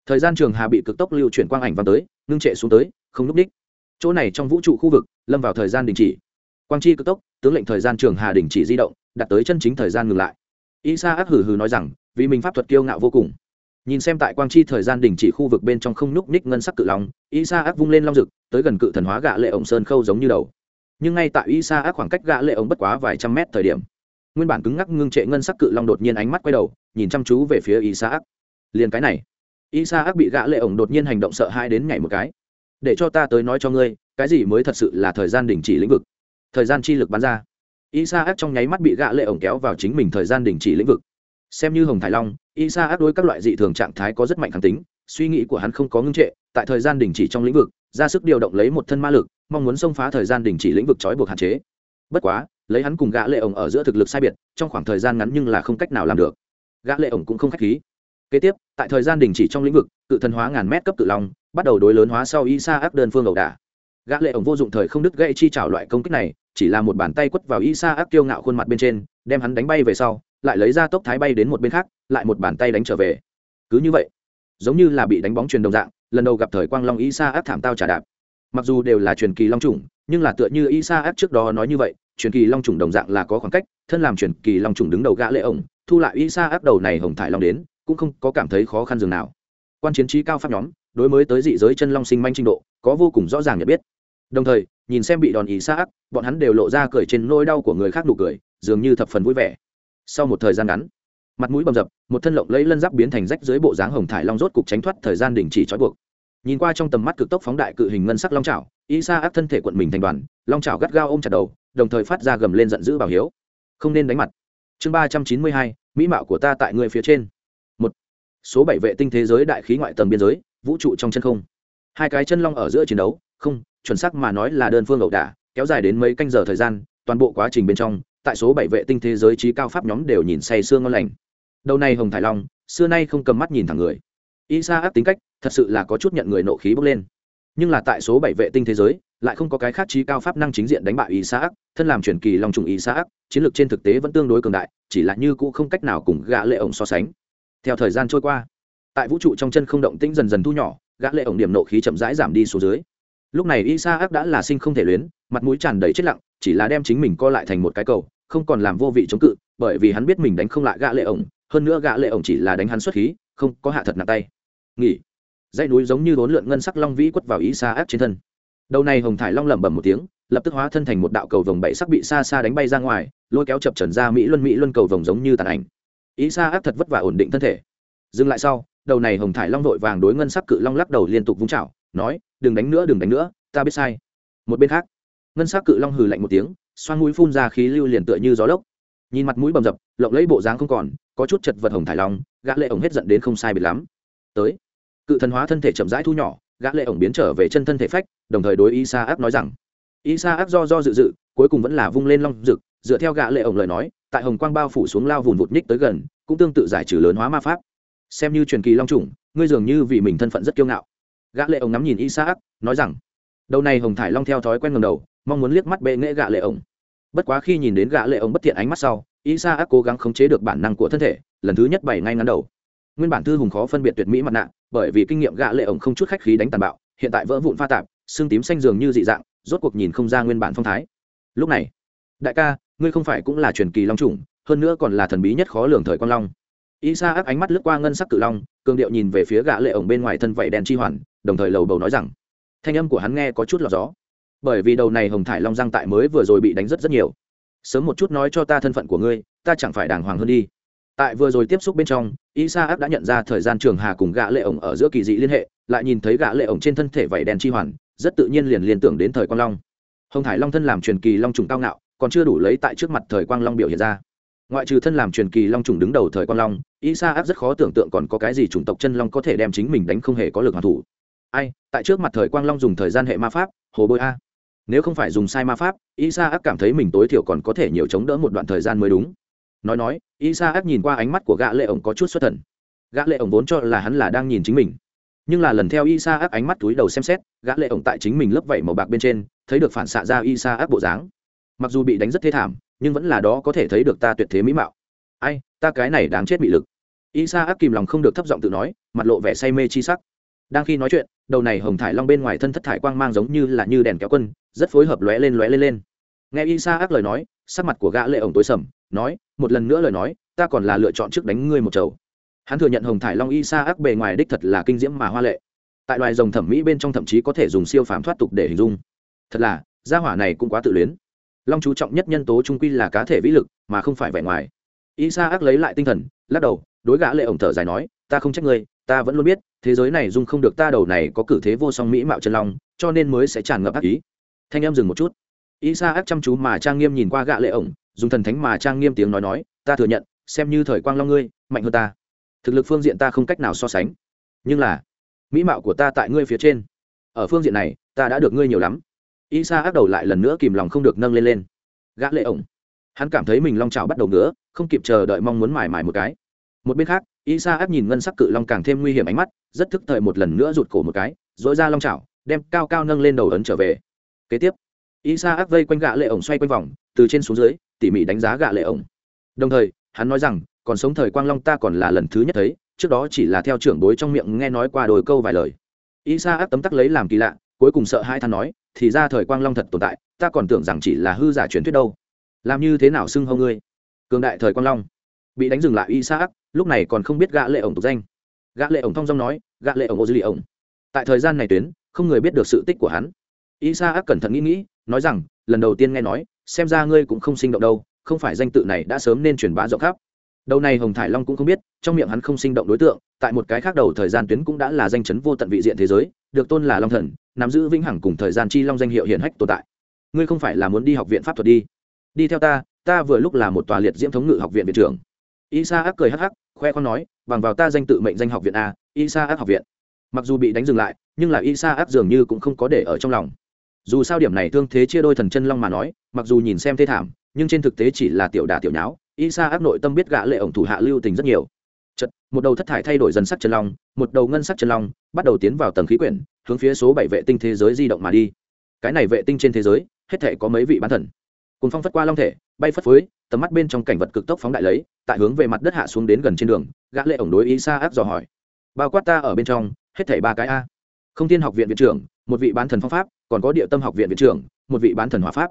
Thời gian trường hà bị cực tốc lưu chuyển quang ảnh văng tới, ngưng trệ xuống tới, không nhúc ních chỗ này trong vũ trụ khu vực, lâm vào thời gian đình chỉ quang chi cực tốc, tướng lệnh thời gian trường hà đình chỉ di động, đặt tới chân chính thời gian ngừng lại. Y sa ác hừ hừ nói rằng, vì mình pháp thuật kiêu ngạo vô cùng. Nhìn xem tại quang chi thời gian đình chỉ khu vực bên trong không nhúc ních ngân sắc cự long y sa ác vung lên long rực tới gần cự thần hóa gạ lệ ổng sơn khâu giống như đầu. Nhưng ngay tại y sa ác khoảng cách gạ lệ ổng bất quá vài trăm mét thời điểm, nguyên bản cứng ngắc ngưng trệ ngân sắc cự long đột nhiên ánh mắt quay đầu, nhìn chăm chú về phía y sa ác. Liền cái này y sa ác bị gạ lệ ổng đột nhiên hành động sợ hãi đến nhảy một cái. Để cho ta tới nói cho ngươi, cái gì mới thật sự là thời gian đình chỉ lĩnh vực? Thời gian chi lực bắn ra. Y sa ác trong nháy mắt bị gạ lệ ổng kéo vào chính mình thời gian đình chỉ lĩnh vực. Xem như hồng thái long y sa ác đối các loại dị thường trạng thái có rất mạnh kháng tính, suy nghĩ của hắn không có ngưng trệ, tại thời gian đình chỉ trong lĩnh vực, ra sức điều động lấy một thân ma lực, mong muốn xông phá thời gian đình chỉ lĩnh vực trói buộc hạn chế. Bất quá, lấy hắn cùng gã lệ ổng ở giữa thực lực sai biệt, trong khoảng thời gian ngắn nhưng là không cách nào làm được. Gã lệ ổng cũng không khách khí. Kế tiếp, tại thời gian đình chỉ trong lĩnh vực cự thần hóa ngàn mét cấp cự long, bắt đầu đối lớn hóa sau y sa ác đơn phương ẩu đả. Gã lệ ổng vô dụng thời không đứt gãy chi trảo loại công kích này chỉ là một bàn tay quất vào y sa ác kiêu ngạo khuôn mặt bên trên, đem hắn đánh bay về sau, lại lấy ra tốc thái bay đến một bên khác, lại một bàn tay đánh trở về. Cứ như vậy, giống như là bị đánh bóng truyền đồng dạng, lần đầu gặp thời quang long y sa ác thảm tao trả đạp. Mặc dù đều là truyền kỳ long trùng nhưng là tựa như y sa ác trước đó nói như vậy, truyền kỳ long trùng đồng dạng là có khoảng cách, thân làm truyền kỳ long trùng đứng đầu gã lệ ổng, thu lại y sa ác đầu này hồng thải long đến, cũng không có cảm thấy khó khăn dường nào. Quan chiến trí cao pháp nhóm, đối mới tới dị giới chân long sinh manh trình độ, có vô cùng rõ ràng nhận biết. Đồng thời nhìn xem bị đòn ý xa ác, bọn hắn đều lộ ra cười trên nỗi đau của người khác nụ cười, dường như thập phần vui vẻ. Sau một thời gian ngắn, mặt mũi bầm dập, một thân lộng lấy lân giáp biến thành rách dưới bộ dáng hồng thải long rốt cục tránh thoát thời gian đình chỉ trói buộc. Nhìn qua trong tầm mắt cực tốc phóng đại cự hình ngân sắc long trào y sa áp thân thể quận mình thành đoàn, long trào gắt gao ôm chặt đầu, đồng thời phát ra gầm lên giận dữ bảo hiếu. Không nên đánh mặt. Chương ba trăm chín mươi hai, mỹ mạo của ta tại người phía trên. Một. Số bảy vệ tinh thế giới đại khí ngoại tầng biên giới, vũ trụ trong chân không. Hai cái chân long ở giữa chiến đấu, không chuẩn xác mà nói là đơn phương ẩu đả, kéo dài đến mấy canh giờ thời gian, toàn bộ quá trình bên trong, tại số bảy vệ tinh thế giới trí cao pháp nhóm đều nhìn say sương ngon lành. Đầu này hồng thải long, xưa nay không cầm mắt nhìn thẳng người. Y sa áp tính cách, thật sự là có chút nhận người nộ khí bốc lên. Nhưng là tại số bảy vệ tinh thế giới, lại không có cái khác trí cao pháp năng chính diện đánh bại y sa ác thân làm truyền kỳ long trùng y sa ác chiến lược trên thực tế vẫn tương đối cường đại, chỉ là như cũ không cách nào cùng gã lệ ổng so sánh. Theo thời gian trôi qua, tại vũ trụ trong chân không động tĩnh dần dần thu nhỏ, gã lệ ổng điểm nộ khí chậm rãi giảm đi xuống dưới lúc này y sa đã là sinh không thể luyến, mặt mũi tràn đầy chết lặng, chỉ là đem chính mình co lại thành một cái cầu, không còn làm vô vị chống cự, bởi vì hắn biết mình đánh không lại gã lệ ổng, hơn nữa gã lệ ổng chỉ là đánh hắn xuất khí, không có hạ thật nặng tay. Nghỉ. Dãy núi giống như bốn lượn ngân sắc long vĩ quất vào Isaac trên thân. Đầu này hồng thải long lẩm bẩm một tiếng, lập tức hóa thân thành một đạo cầu vồng bảy sắc bị xa xa đánh bay ra ngoài, lôi kéo chập trần ra mỹ luân mỹ luân cầu vồng giống như tàn ảnh. Isaac thật vất vả ổn định thân thể. Dừng lại sau, đầu này hồng thải long vội vàng đối ngân sắc cự long lắc đầu liên tục vung chảo nói, đừng đánh nữa, đừng đánh nữa, ta biết sai. Một bên khác, ngân sắc cự long hừ lạnh một tiếng, xoan mũi phun ra khí lưu liền tựa như gió lốc. Nhìn mặt mũi bầm dập, lộng lấy bộ dáng không còn, có chút chật vật hồng thải long, gã lệ ổng hết giận đến không sai biệt lắm. Tới, cự thần hóa thân thể chậm rãi thu nhỏ, gã lệ ổng biến trở về chân thân thể phách, đồng thời đối y sa áp nói rằng y sa áp do do dự dự, cuối cùng vẫn là vung lên long dực, dựa theo gã lệ ổng lời nói, tại hồng quang bao phủ xuống lao vùn vụt nhích tới gần, cũng tương tự giải trừ lớn hóa ma pháp. Xem như truyền kỳ long trùng ngươi dường như vì mình thân phận rất kiêu ngạo gã lệ ổng ngắm nhìn Isaac, nói rằng đầu này hồng thải long theo thói quen ngầm đầu mong muốn liếc mắt bệ nghệ gã lệ ổng. Bất quá khi nhìn đến gã lệ ổng bất thiện ánh mắt sau Isaac cố gắng khống chế được bản năng của thân thể lần thứ nhất bày ngay ngắn đầu. Nguyên bản thư hùng khó phân biệt tuyệt mỹ mặt nạ bởi vì kinh nghiệm gã lệ ổng không chút khách khí đánh tàn bạo hiện tại vỡ vụn pha tạp xương tím xanh dường như dị dạng rốt cuộc nhìn không ra nguyên bản phong thái. Lúc này đại ca ngươi không phải cũng là truyền kỳ long trùng hơn nữa còn là thần bí nhất khó lường thời quan long. Isaac áp ánh mắt lướt qua ngân sắc cự long cường điệu nhìn về phía gã lệ ổng bên ngoài thân vảy đen chi hoàn đồng thời lầu bầu nói rằng, thanh âm của hắn nghe có chút lọt gió. Bởi vì đầu này hồng thải long răng tại mới vừa rồi bị đánh rất rất nhiều. Sớm một chút nói cho ta thân phận của ngươi, ta chẳng phải đàng hoàng hơn đi. Tại vừa rồi tiếp xúc bên trong isa áp đã nhận ra thời gian trường hà cùng gã lệ ổng ở giữa kỳ dị liên hệ, lại nhìn thấy gã lệ ổng trên thân thể vảy đen chi hoàn, rất tự nhiên liền liên tưởng đến thời quang long. Hồng thải long thân làm truyền kỳ long trùng cao ngạo, còn chưa đủ lấy tại trước mặt thời quang long biểu hiện ra. Ngoại trừ thân làm truyền kỳ long trùng đứng đầu thời quang long isa áp rất khó tưởng tượng còn có cái gì chủng tộc chân long có thể đem chính mình đánh không hề có lực hoàn thủ ai, tại trước mặt thời quang long dùng thời gian hệ ma pháp, hồ bôi a. Nếu không phải dùng sai ma pháp isa ác cảm thấy mình tối thiểu còn có thể nhiều chống đỡ một đoạn thời gian mới đúng. Nói nói isa ác nhìn qua ánh mắt của gã lệ ổng có chút xuất thần. Gã lệ ổng vốn cho là hắn là đang nhìn chính mình. Nhưng là lần theo isa ác ánh mắt túi đầu xem xét, gã lệ ổng tại chính mình lớp vảy màu bạc bên trên, thấy được phản xạ ra isa ác bộ dáng. Mặc dù bị đánh rất thê thảm, nhưng vẫn là đó có thể thấy được ta tuyệt thế mỹ mạo. Ai, ta cái này đáng chết bị lực. Isa ác kìm lòng không được thấp giọng tự nói, mặt lộ vẻ say mê chi sắc đang khi nói chuyện, đầu này hồng thải long bên ngoài thân thất thải quang mang giống như là như đèn kéo quân, rất phối hợp lóe lên lóe lên lên. Nghe isa ác lời nói, sắc mặt của gã lệ ổng tối sầm, nói, một lần nữa lời nói, ta còn là lựa chọn trước đánh ngươi một chầu. Hắn thừa nhận hồng thải long isa ác bề ngoài đích thật là kinh diễm mà hoa lệ. Tại loài rồng thẩm mỹ bên trong thậm chí có thể dùng siêu phàm thoát tục để hình dung. Thật là, gia hỏa này cũng quá tự luyến. Long chú trọng nhất nhân tố trung quy là cá thể vĩ lực, mà không phải vẻ ngoài. Isa ác lấy lại tinh thần, lắc đầu, đối gã lệ ổng thở dài nói, ta không trách ngươi ta vẫn luôn biết thế giới này dung không được ta đầu này có cử thế vô song mỹ mạo chân long cho nên mới sẽ tràn ngập ác ý. Thanh em dừng một chút. Isa ác chăm chú mà trang nghiêm nhìn qua gã lệ ổng dùng thần thánh mà trang nghiêm tiếng nói nói ta thừa nhận xem như thời quang long ngươi mạnh hơn ta. Thực lực phương diện ta không cách nào so sánh. Nhưng là mỹ mạo của ta tại ngươi phía trên. Ở phương diện này ta đã được ngươi nhiều lắm. Isa ác đầu lại lần nữa kìm lòng không được nâng lên lên. Gã lệ ổng hắn cảm thấy mình long trào bắt đầu nữa, không kịp chờ đợi mong muốn mải mải một cái một bên khác isa áp nhìn ngân sắc cự long càng thêm nguy hiểm ánh mắt rất thức thời một lần nữa rụt cổ một cái dội ra long chảo, đem cao cao nâng lên đầu ấn trở về. Kế tiếp isa áp vây quanh gã lệ ổng xoay quanh vòng từ trên xuống dưới tỉ mỉ đánh giá gã lệ ổng. Đồng thời hắn nói rằng còn sống thời quang long ta còn là lần thứ nhất thấy trước đó chỉ là theo trưởng bối trong miệng nghe nói qua đôi câu vài lời. Isa áp tấm tắc lấy làm kỳ lạ cuối cùng sợ hai than nói thì ra thời quang long thật tồn tại ta còn tưởng rằng chỉ là hư giả truyền thuyết đâu. Làm như thế nào xưng hâu ngươi? Cường đại thời quang long. Bị đánh dừng lại isa ác lúc này còn không biết gã lệ ổng tục danh. Gã lệ ổng thong dong nói, gã lệ ổng ô dư lì ổng. Tại thời gian này tuyến, không người biết được sự tích của hắn. Isa ác cẩn thận nghĩ nghĩ, nói rằng, lần đầu tiên nghe nói, xem ra ngươi cũng không sinh động đâu, không phải danh tự này đã sớm nên truyền bá rộng khắp. Đầu này hồng thải long cũng không biết, trong miệng hắn không sinh động đối tượng, tại một cái khác đầu thời gian tuyến cũng đã là danh chấn vô tận vị diện thế giới, được tôn là long thần, nắm giữ vĩnh hằng cùng thời gian chi long danh hiệu hiển hách tồn tại. Ngươi không phải là muốn đi học viện pháp thuật đi? Đi theo ta ta vừa lúc là một tòa liệt diễm thống ngự học viện viện trưởng. Isa ác cười hắc hắc khoe khoan nói, bằng vào ta danh tự mệnh danh học viện a isa ác học viện. Mặc dù bị đánh dừng lại, nhưng là isa ác dường như cũng không có để ở trong lòng. Dù sao điểm này thương thế chia đôi thần chân long mà nói, mặc dù nhìn xem thê thảm, nhưng trên thực tế chỉ là tiểu đà tiểu nháo isa ác nội tâm biết gã lệ ổng thủ hạ lưu tình rất nhiều. Chật một đầu thất thải thay đổi dần sắc chân long, một đầu ngân sắc chân long, bắt đầu tiến vào tầng khí quyển, hướng phía số bảy vệ tinh thế giới di động mà đi. Cái này vệ tinh trên thế giới, hết thể có mấy vị bán thần. Cùng phong phất qua long thể bay phất phới, tầm mắt bên trong cảnh vật cực tốc phóng đại lấy, tại hướng về mặt đất hạ xuống đến gần trên đường, gã lệ ổng đối ý xa áp dò hỏi. Bao quát ta ở bên trong, hết thảy ba cái a. Không thiên học viện viện trưởng, một vị bán thần phong pháp, còn có địa tâm học viện viện trưởng, một vị bán thần hỏa pháp.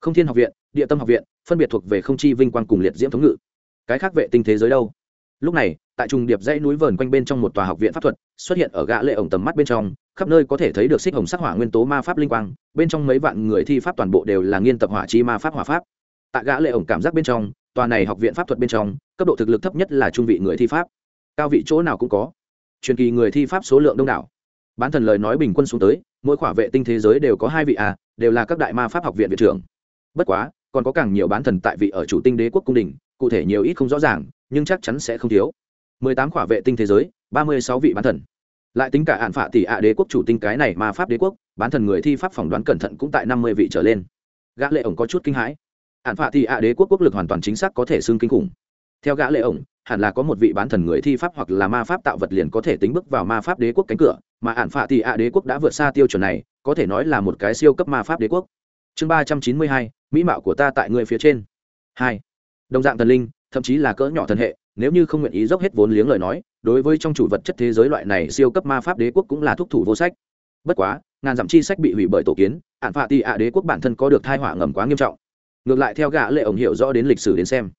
Không thiên học viện, địa tâm học viện, phân biệt thuộc về không chi vinh quang cùng liệt diễm thống ngự. Cái khác vệ tinh thế giới đâu? Lúc này, tại trùng điệp dãy núi vờn quanh bên trong một tòa học viện pháp thuật, xuất hiện ở gã lệ ổng tầm mắt bên trong, khắp nơi có thể thấy được xích hồng sắc hỏa nguyên tố ma pháp linh quang, bên trong mấy vạn người thi pháp toàn bộ đều là nghiên tập hỏa chi ma pháp hỏa pháp tại gã lệ ổng cảm giác bên trong, tòa này học viện pháp thuật bên trong, cấp độ thực lực thấp nhất là trung vị người thi pháp. Cao vị chỗ nào cũng có. Truyền kỳ người thi pháp số lượng đông đảo. Bán thần lời nói bình quân xuống tới, mỗi khỏa vệ tinh thế giới đều có hai vị a, đều là các đại ma pháp học viện viện trưởng. Bất quá, còn có càng nhiều bán thần tại vị ở chủ tinh đế quốc cung đình, cụ thể nhiều ít không rõ ràng, nhưng chắc chắn sẽ không thiếu. Mười tám khỏa vệ tinh thế giới, ba mươi sáu vị bán thần. Lại tính cả hạn phạ tỷ ạ đế quốc chủ tinh cái này ma pháp đế quốc, bán thần người thi pháp phỏng đoán cẩn thận cũng tại năm mươi vị trở lên. Gã lệ ổng có chút kinh hãi hạn phạ thì ạ đế quốc quốc lực hoàn toàn chính xác có thể xưng kinh khủng. Theo gã lệ ổng, hẳn là có một vị bán thần người thi pháp hoặc là ma pháp tạo vật liền có thể tính bước vào ma pháp đế quốc cánh cửa, mà hạn phạ thì ạ đế quốc đã vượt xa tiêu chuẩn này, có thể nói là một cái siêu cấp ma pháp đế quốc. Chương ba trăm chín mươi hai, mỹ mạo của ta tại người phía trên. Hai. Đồng dạng thần linh, thậm chí là cỡ nhỏ thần hệ, nếu như không nguyện ý dốc hết vốn liếng lời nói, đối với trong chủ vật chất thế giới loại này siêu cấp ma pháp đế quốc cũng là thúc thủ vô sách. Bất quá, ngàn dặm chi sách bị hủy bởi tổ kiến ạn phạ tị ạ đế quốc bản thân có được thai họa ngầm quá nghiêm trọng ngược lại theo gã lệ ổng hiểu rõ đến lịch sử đến xem.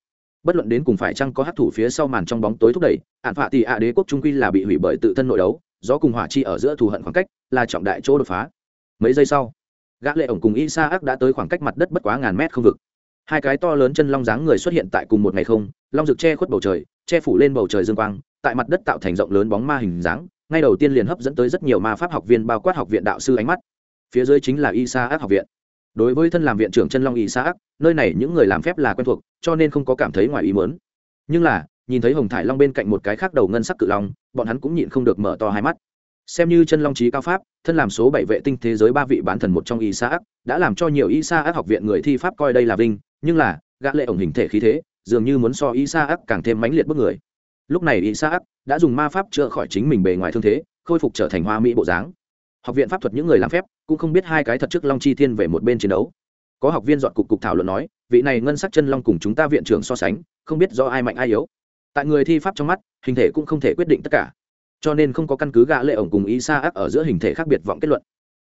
Bất luận đến cùng phải chăng có hắc thủ phía sau màn trong bóng tối thúc đẩy ạn phạ thì ạ đế quốc trung quy là bị hủy bởi tự thân nội đấu do cùng hỏa chi ở giữa thù hận khoảng cách là trọng đại chỗ đột phá. Mấy giây sau, gã lệ ổng cùng isa ác đã tới khoảng cách mặt đất bất quá ngàn mét không vực. Hai cái to lớn chân long dáng người xuất hiện tại cùng một ngày không, long rực che khuất bầu trời, che phủ lên bầu trời dương quang, tại mặt đất tạo thành rộng lớn bóng ma hình dáng, ngay đầu tiên liền hấp dẫn tới rất nhiều ma pháp học viên bao quát học viện đạo sư ánh mắt. Phía dưới chính là isa ác học viện đối với thân làm viện trưởng chân long isa xã, nơi này những người làm phép là quen thuộc, cho nên không có cảm thấy ngoài ý mớn nhưng là, nhìn thấy hồng thải long bên cạnh một cái khác đầu ngân sắc cự long, bọn hắn cũng nhịn không được mở to hai mắt. Xem như chân long trí cao pháp, thân làm số bảy vệ tinh thế giới ba vị bán thần một trong y xã, đã làm cho nhiều y xã học viện người thi pháp coi đây là vinh, nhưng là, gã lệ ổng hình thể khí thế, dường như muốn so y xã càng thêm mãnh liệt bức người. Lúc này y xã đã dùng ma pháp chữa khỏi chính mình bề ngoài thương thế, khôi phục trở thành hoa mỹ bộ dáng học viện pháp thuật những người làm phép cũng không biết hai cái thật trước long chi thiên về một bên chiến đấu. Có học viên dọn cục cục thảo luận nói, vị này ngân sắc chân long cùng chúng ta viện trưởng so sánh, không biết do ai mạnh ai yếu. Tại người thi pháp trong mắt, hình thể cũng không thể quyết định tất cả. Cho nên không có căn cứ gã lệ ổng cùng ý xa ác ở giữa hình thể khác biệt vọng kết luận.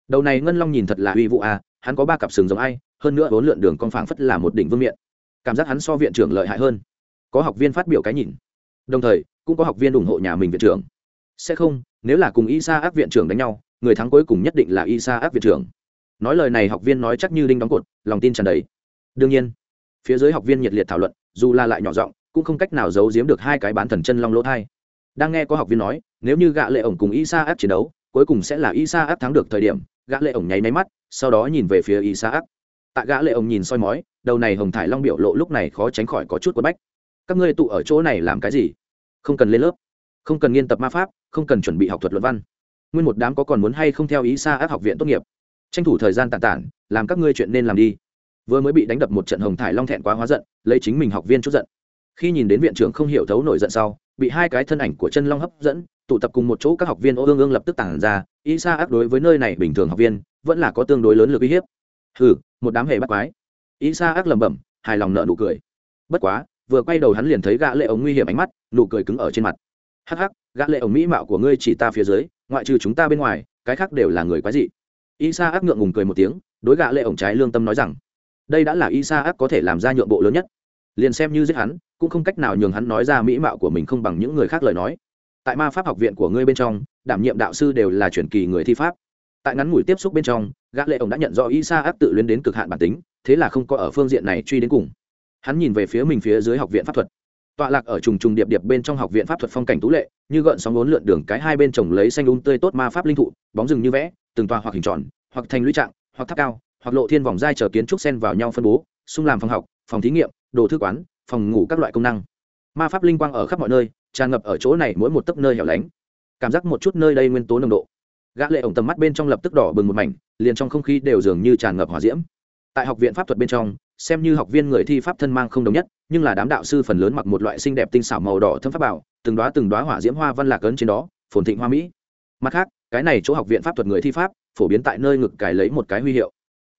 Đầu này ngân long nhìn thật là uy vũ à hắn có ba cặp sừng giống ai, hơn nữa bốn lượn đường con phảng phất là một đỉnh vương miện. Cảm giác hắn so viện trưởng lợi hại hơn. Có học viên phát biểu cái nhìn. Đồng thời, cũng có học viên ủng hộ nhà mình viện trưởng. Sẽ không, nếu là cùng y sa ác viện trưởng đánh nhau người thắng cuối cùng nhất định là y sa ác viện trưởng. Nói lời này học viên nói chắc như đinh đóng cột, lòng tin tràn đầy. Đương nhiên, phía dưới học viên nhiệt liệt thảo luận, dù là lại nhỏ giọng, cũng không cách nào giấu giếm được hai cái bán thần chân long lỗ thai. Đang nghe có học viên nói, nếu như gã lệ ổng cùng isa áp chiến đấu, cuối cùng sẽ là isa áp thắng được thời điểm, gã lệ ổng nháy máy mắt, sau đó nhìn về phía isa áp tại gã lệ ổng nhìn soi mói, đầu này hồng thải long biểu lộ lúc này khó tránh khỏi có chút quất bách. Các ngươi tụ ở chỗ này làm cái gì? Không cần lên lớp, không cần nghiên tập ma pháp, không cần chuẩn bị học thuật luận văn nguyên một đám có còn muốn hay không theo ý xa áp học viện tốt nghiệp? Tranh thủ thời gian tàn tản, làm các ngươi chuyện nên làm đi. Vừa mới bị đánh đập một trận hồng thải long thẹn quá hóa giận, lấy chính mình học viên chút giận. Khi nhìn đến viện trưởng không hiểu thấu nổi giận sau, bị hai cái thân ảnh của chân long hấp dẫn, tụ tập cùng một chỗ các học viên ô ương ương lập tức tản ra y sa ác đối với nơi này bình thường học viên, vẫn là có tương đối lớn lực uy hiếp. Hừ, một đám hề bắt quái. Y sa ác lẩm bẩm, hài lòng nợ nụ cười. Bất quá, vừa quay đầu hắn liền thấy gã lệ ống nguy hiểm ánh mắt, nụ cười cứng ở trên mặt. Hắc hắc, gã lệ ống mỹ mạo của ngươi chỉ ta phía dưới ngoại trừ chúng ta bên ngoài, cái khác đều là người quái dị. Y sa ác ngượng ngùng cười một tiếng, đối gã lệ ổng trái lương tâm nói rằng, đây đã là y sa ác có thể làm ra nhượng bộ lớn nhất. Liền xem như giết hắn, cũng không cách nào nhường hắn nói ra mỹ mạo của mình không bằng những người khác lời nói. Tại ma pháp học viện của ngươi bên trong, đảm nhiệm đạo sư đều là truyền kỳ người thi pháp. Tại ngắn ngủi tiếp xúc bên trong, gã lệ ổng đã nhận rõ y sa áp tự luyến đến cực hạn bản tính, thế là không có ở phương diện này truy đến cùng. Hắn nhìn về phía mình phía dưới học viện pháp thuật tọa lạc ở trùng trùng điệp điệp bên trong học viện pháp thuật phong cảnh tú lệ, như gợn sóng lốn lượn đường cái hai bên trồng lấy xanh un tươi tốt ma pháp linh thụ, bóng rừng như vẽ, từng tòa hoặc hình tròn, hoặc thành lũy trạng, hoặc tháp cao, hoặc lộ thiên vòng dai chờ kiến trúc xen vào nhau phân bố, xung làm phòng học, phòng thí nghiệm, đồ thư quán, phòng ngủ các loại công năng. Ma pháp linh quang ở khắp mọi nơi, tràn ngập ở chỗ này mỗi một tấc nơi hẻo lánh. Cảm giác một chút nơi đây nguyên tố nồng độ. Gã lệ ổng tầm mắt bên trong lập tức đỏ bừng một mảnh, liền trong không khí đều dường như tràn ngập hỏa diễm. Tại học viện pháp thuật bên trong xem như học viên người thi pháp thân mang không đồng nhất, nhưng là đám đạo sư phần lớn mặc một loại xinh đẹp tinh xảo màu đỏ thâm pháp bảo, từng đóa từng đóa hỏa diễm hoa văn lạc ấn trên đó, phồn thịnh hoa mỹ. Mặt khác, cái này chỗ học viện pháp thuật người thi pháp, phổ biến tại nơi ngực cài lấy một cái huy hiệu.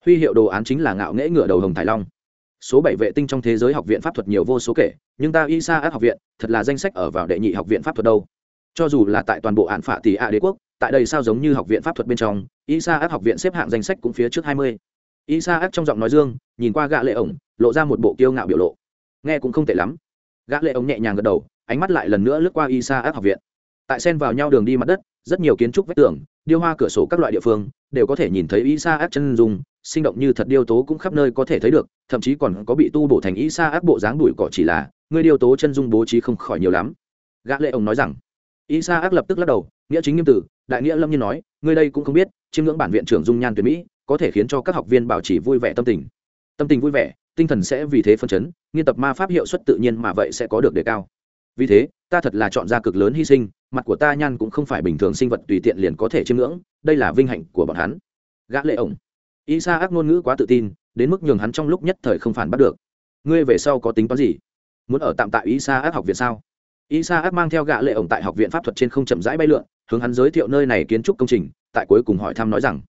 Huy hiệu đồ án chính là ngạo nghễ ngựa đầu hồng thải long. Số bảy vệ tinh trong thế giới học viện pháp thuật nhiều vô số kể, nhưng ta y sa ác học viện, thật là danh sách ở vào đệ nhị học viện pháp thuật đâu. Cho dù là tại toàn bộ hạn phạ tỷ a đế quốc, tại đây sao giống như học viện pháp thuật bên trong, y sa ác học viện xếp hạng danh sách cũng phía trước hai mươi y sa ác trong giọng nói dương, nhìn qua gã lệ ổng, lộ ra một bộ kiêu ngạo biểu lộ. Nghe cũng không tệ lắm. Gã lệ ổng nhẹ nhàng gật đầu, ánh mắt lại lần nữa lướt qua y sa ác học viện. Tại xen vào nhau đường đi mặt đất, rất nhiều kiến trúc vách tường, điêu hoa cửa sổ các loại địa phương, đều có thể nhìn thấy y sa ác chân dung, sinh động như thật điêu tố cũng khắp nơi có thể thấy được, thậm chí còn có bị tu bổ thành y sa ác bộ dáng đuổi cỏ chỉ là, người điêu tố chân dung bố trí không khỏi nhiều lắm. Gã lệ ông nói rằng y sa ác lập tức lắc đầu, nghĩa chính nghiêm tử, đại nghĩa lâm nhiên nói ngươi đây cũng không biết, chiêm ngưỡng bản viện trưởng dung nhan tuyệt mỹ có thể khiến cho các học viên bảo trì vui vẻ tâm tình. Tâm tình vui vẻ, tinh thần sẽ vì thế phân chấn, nghiên tập ma pháp hiệu suất tự nhiên mà vậy sẽ có được đề cao. Vì thế, ta thật là chọn ra cực lớn hy sinh, mặt của ta nhan cũng không phải bình thường sinh vật tùy tiện liền có thể chiêm ngưỡng, đây là vinh hạnh của bọn hắn. Gã lệ ổng. Y sa ác ngôn ngữ quá tự tin, đến mức nhường hắn trong lúc nhất thời không phản bắt được. Ngươi về sau có tính toán gì? Muốn ở tạm tại y sa ác học viện sao? Y sa ác mang theo gã lệ ổng tại học viện pháp thuật trên không chậm rãi bay lượn, hướng hắn giới thiệu nơi này kiến trúc công trình, tại cuối cùng hỏi thăm nói rằng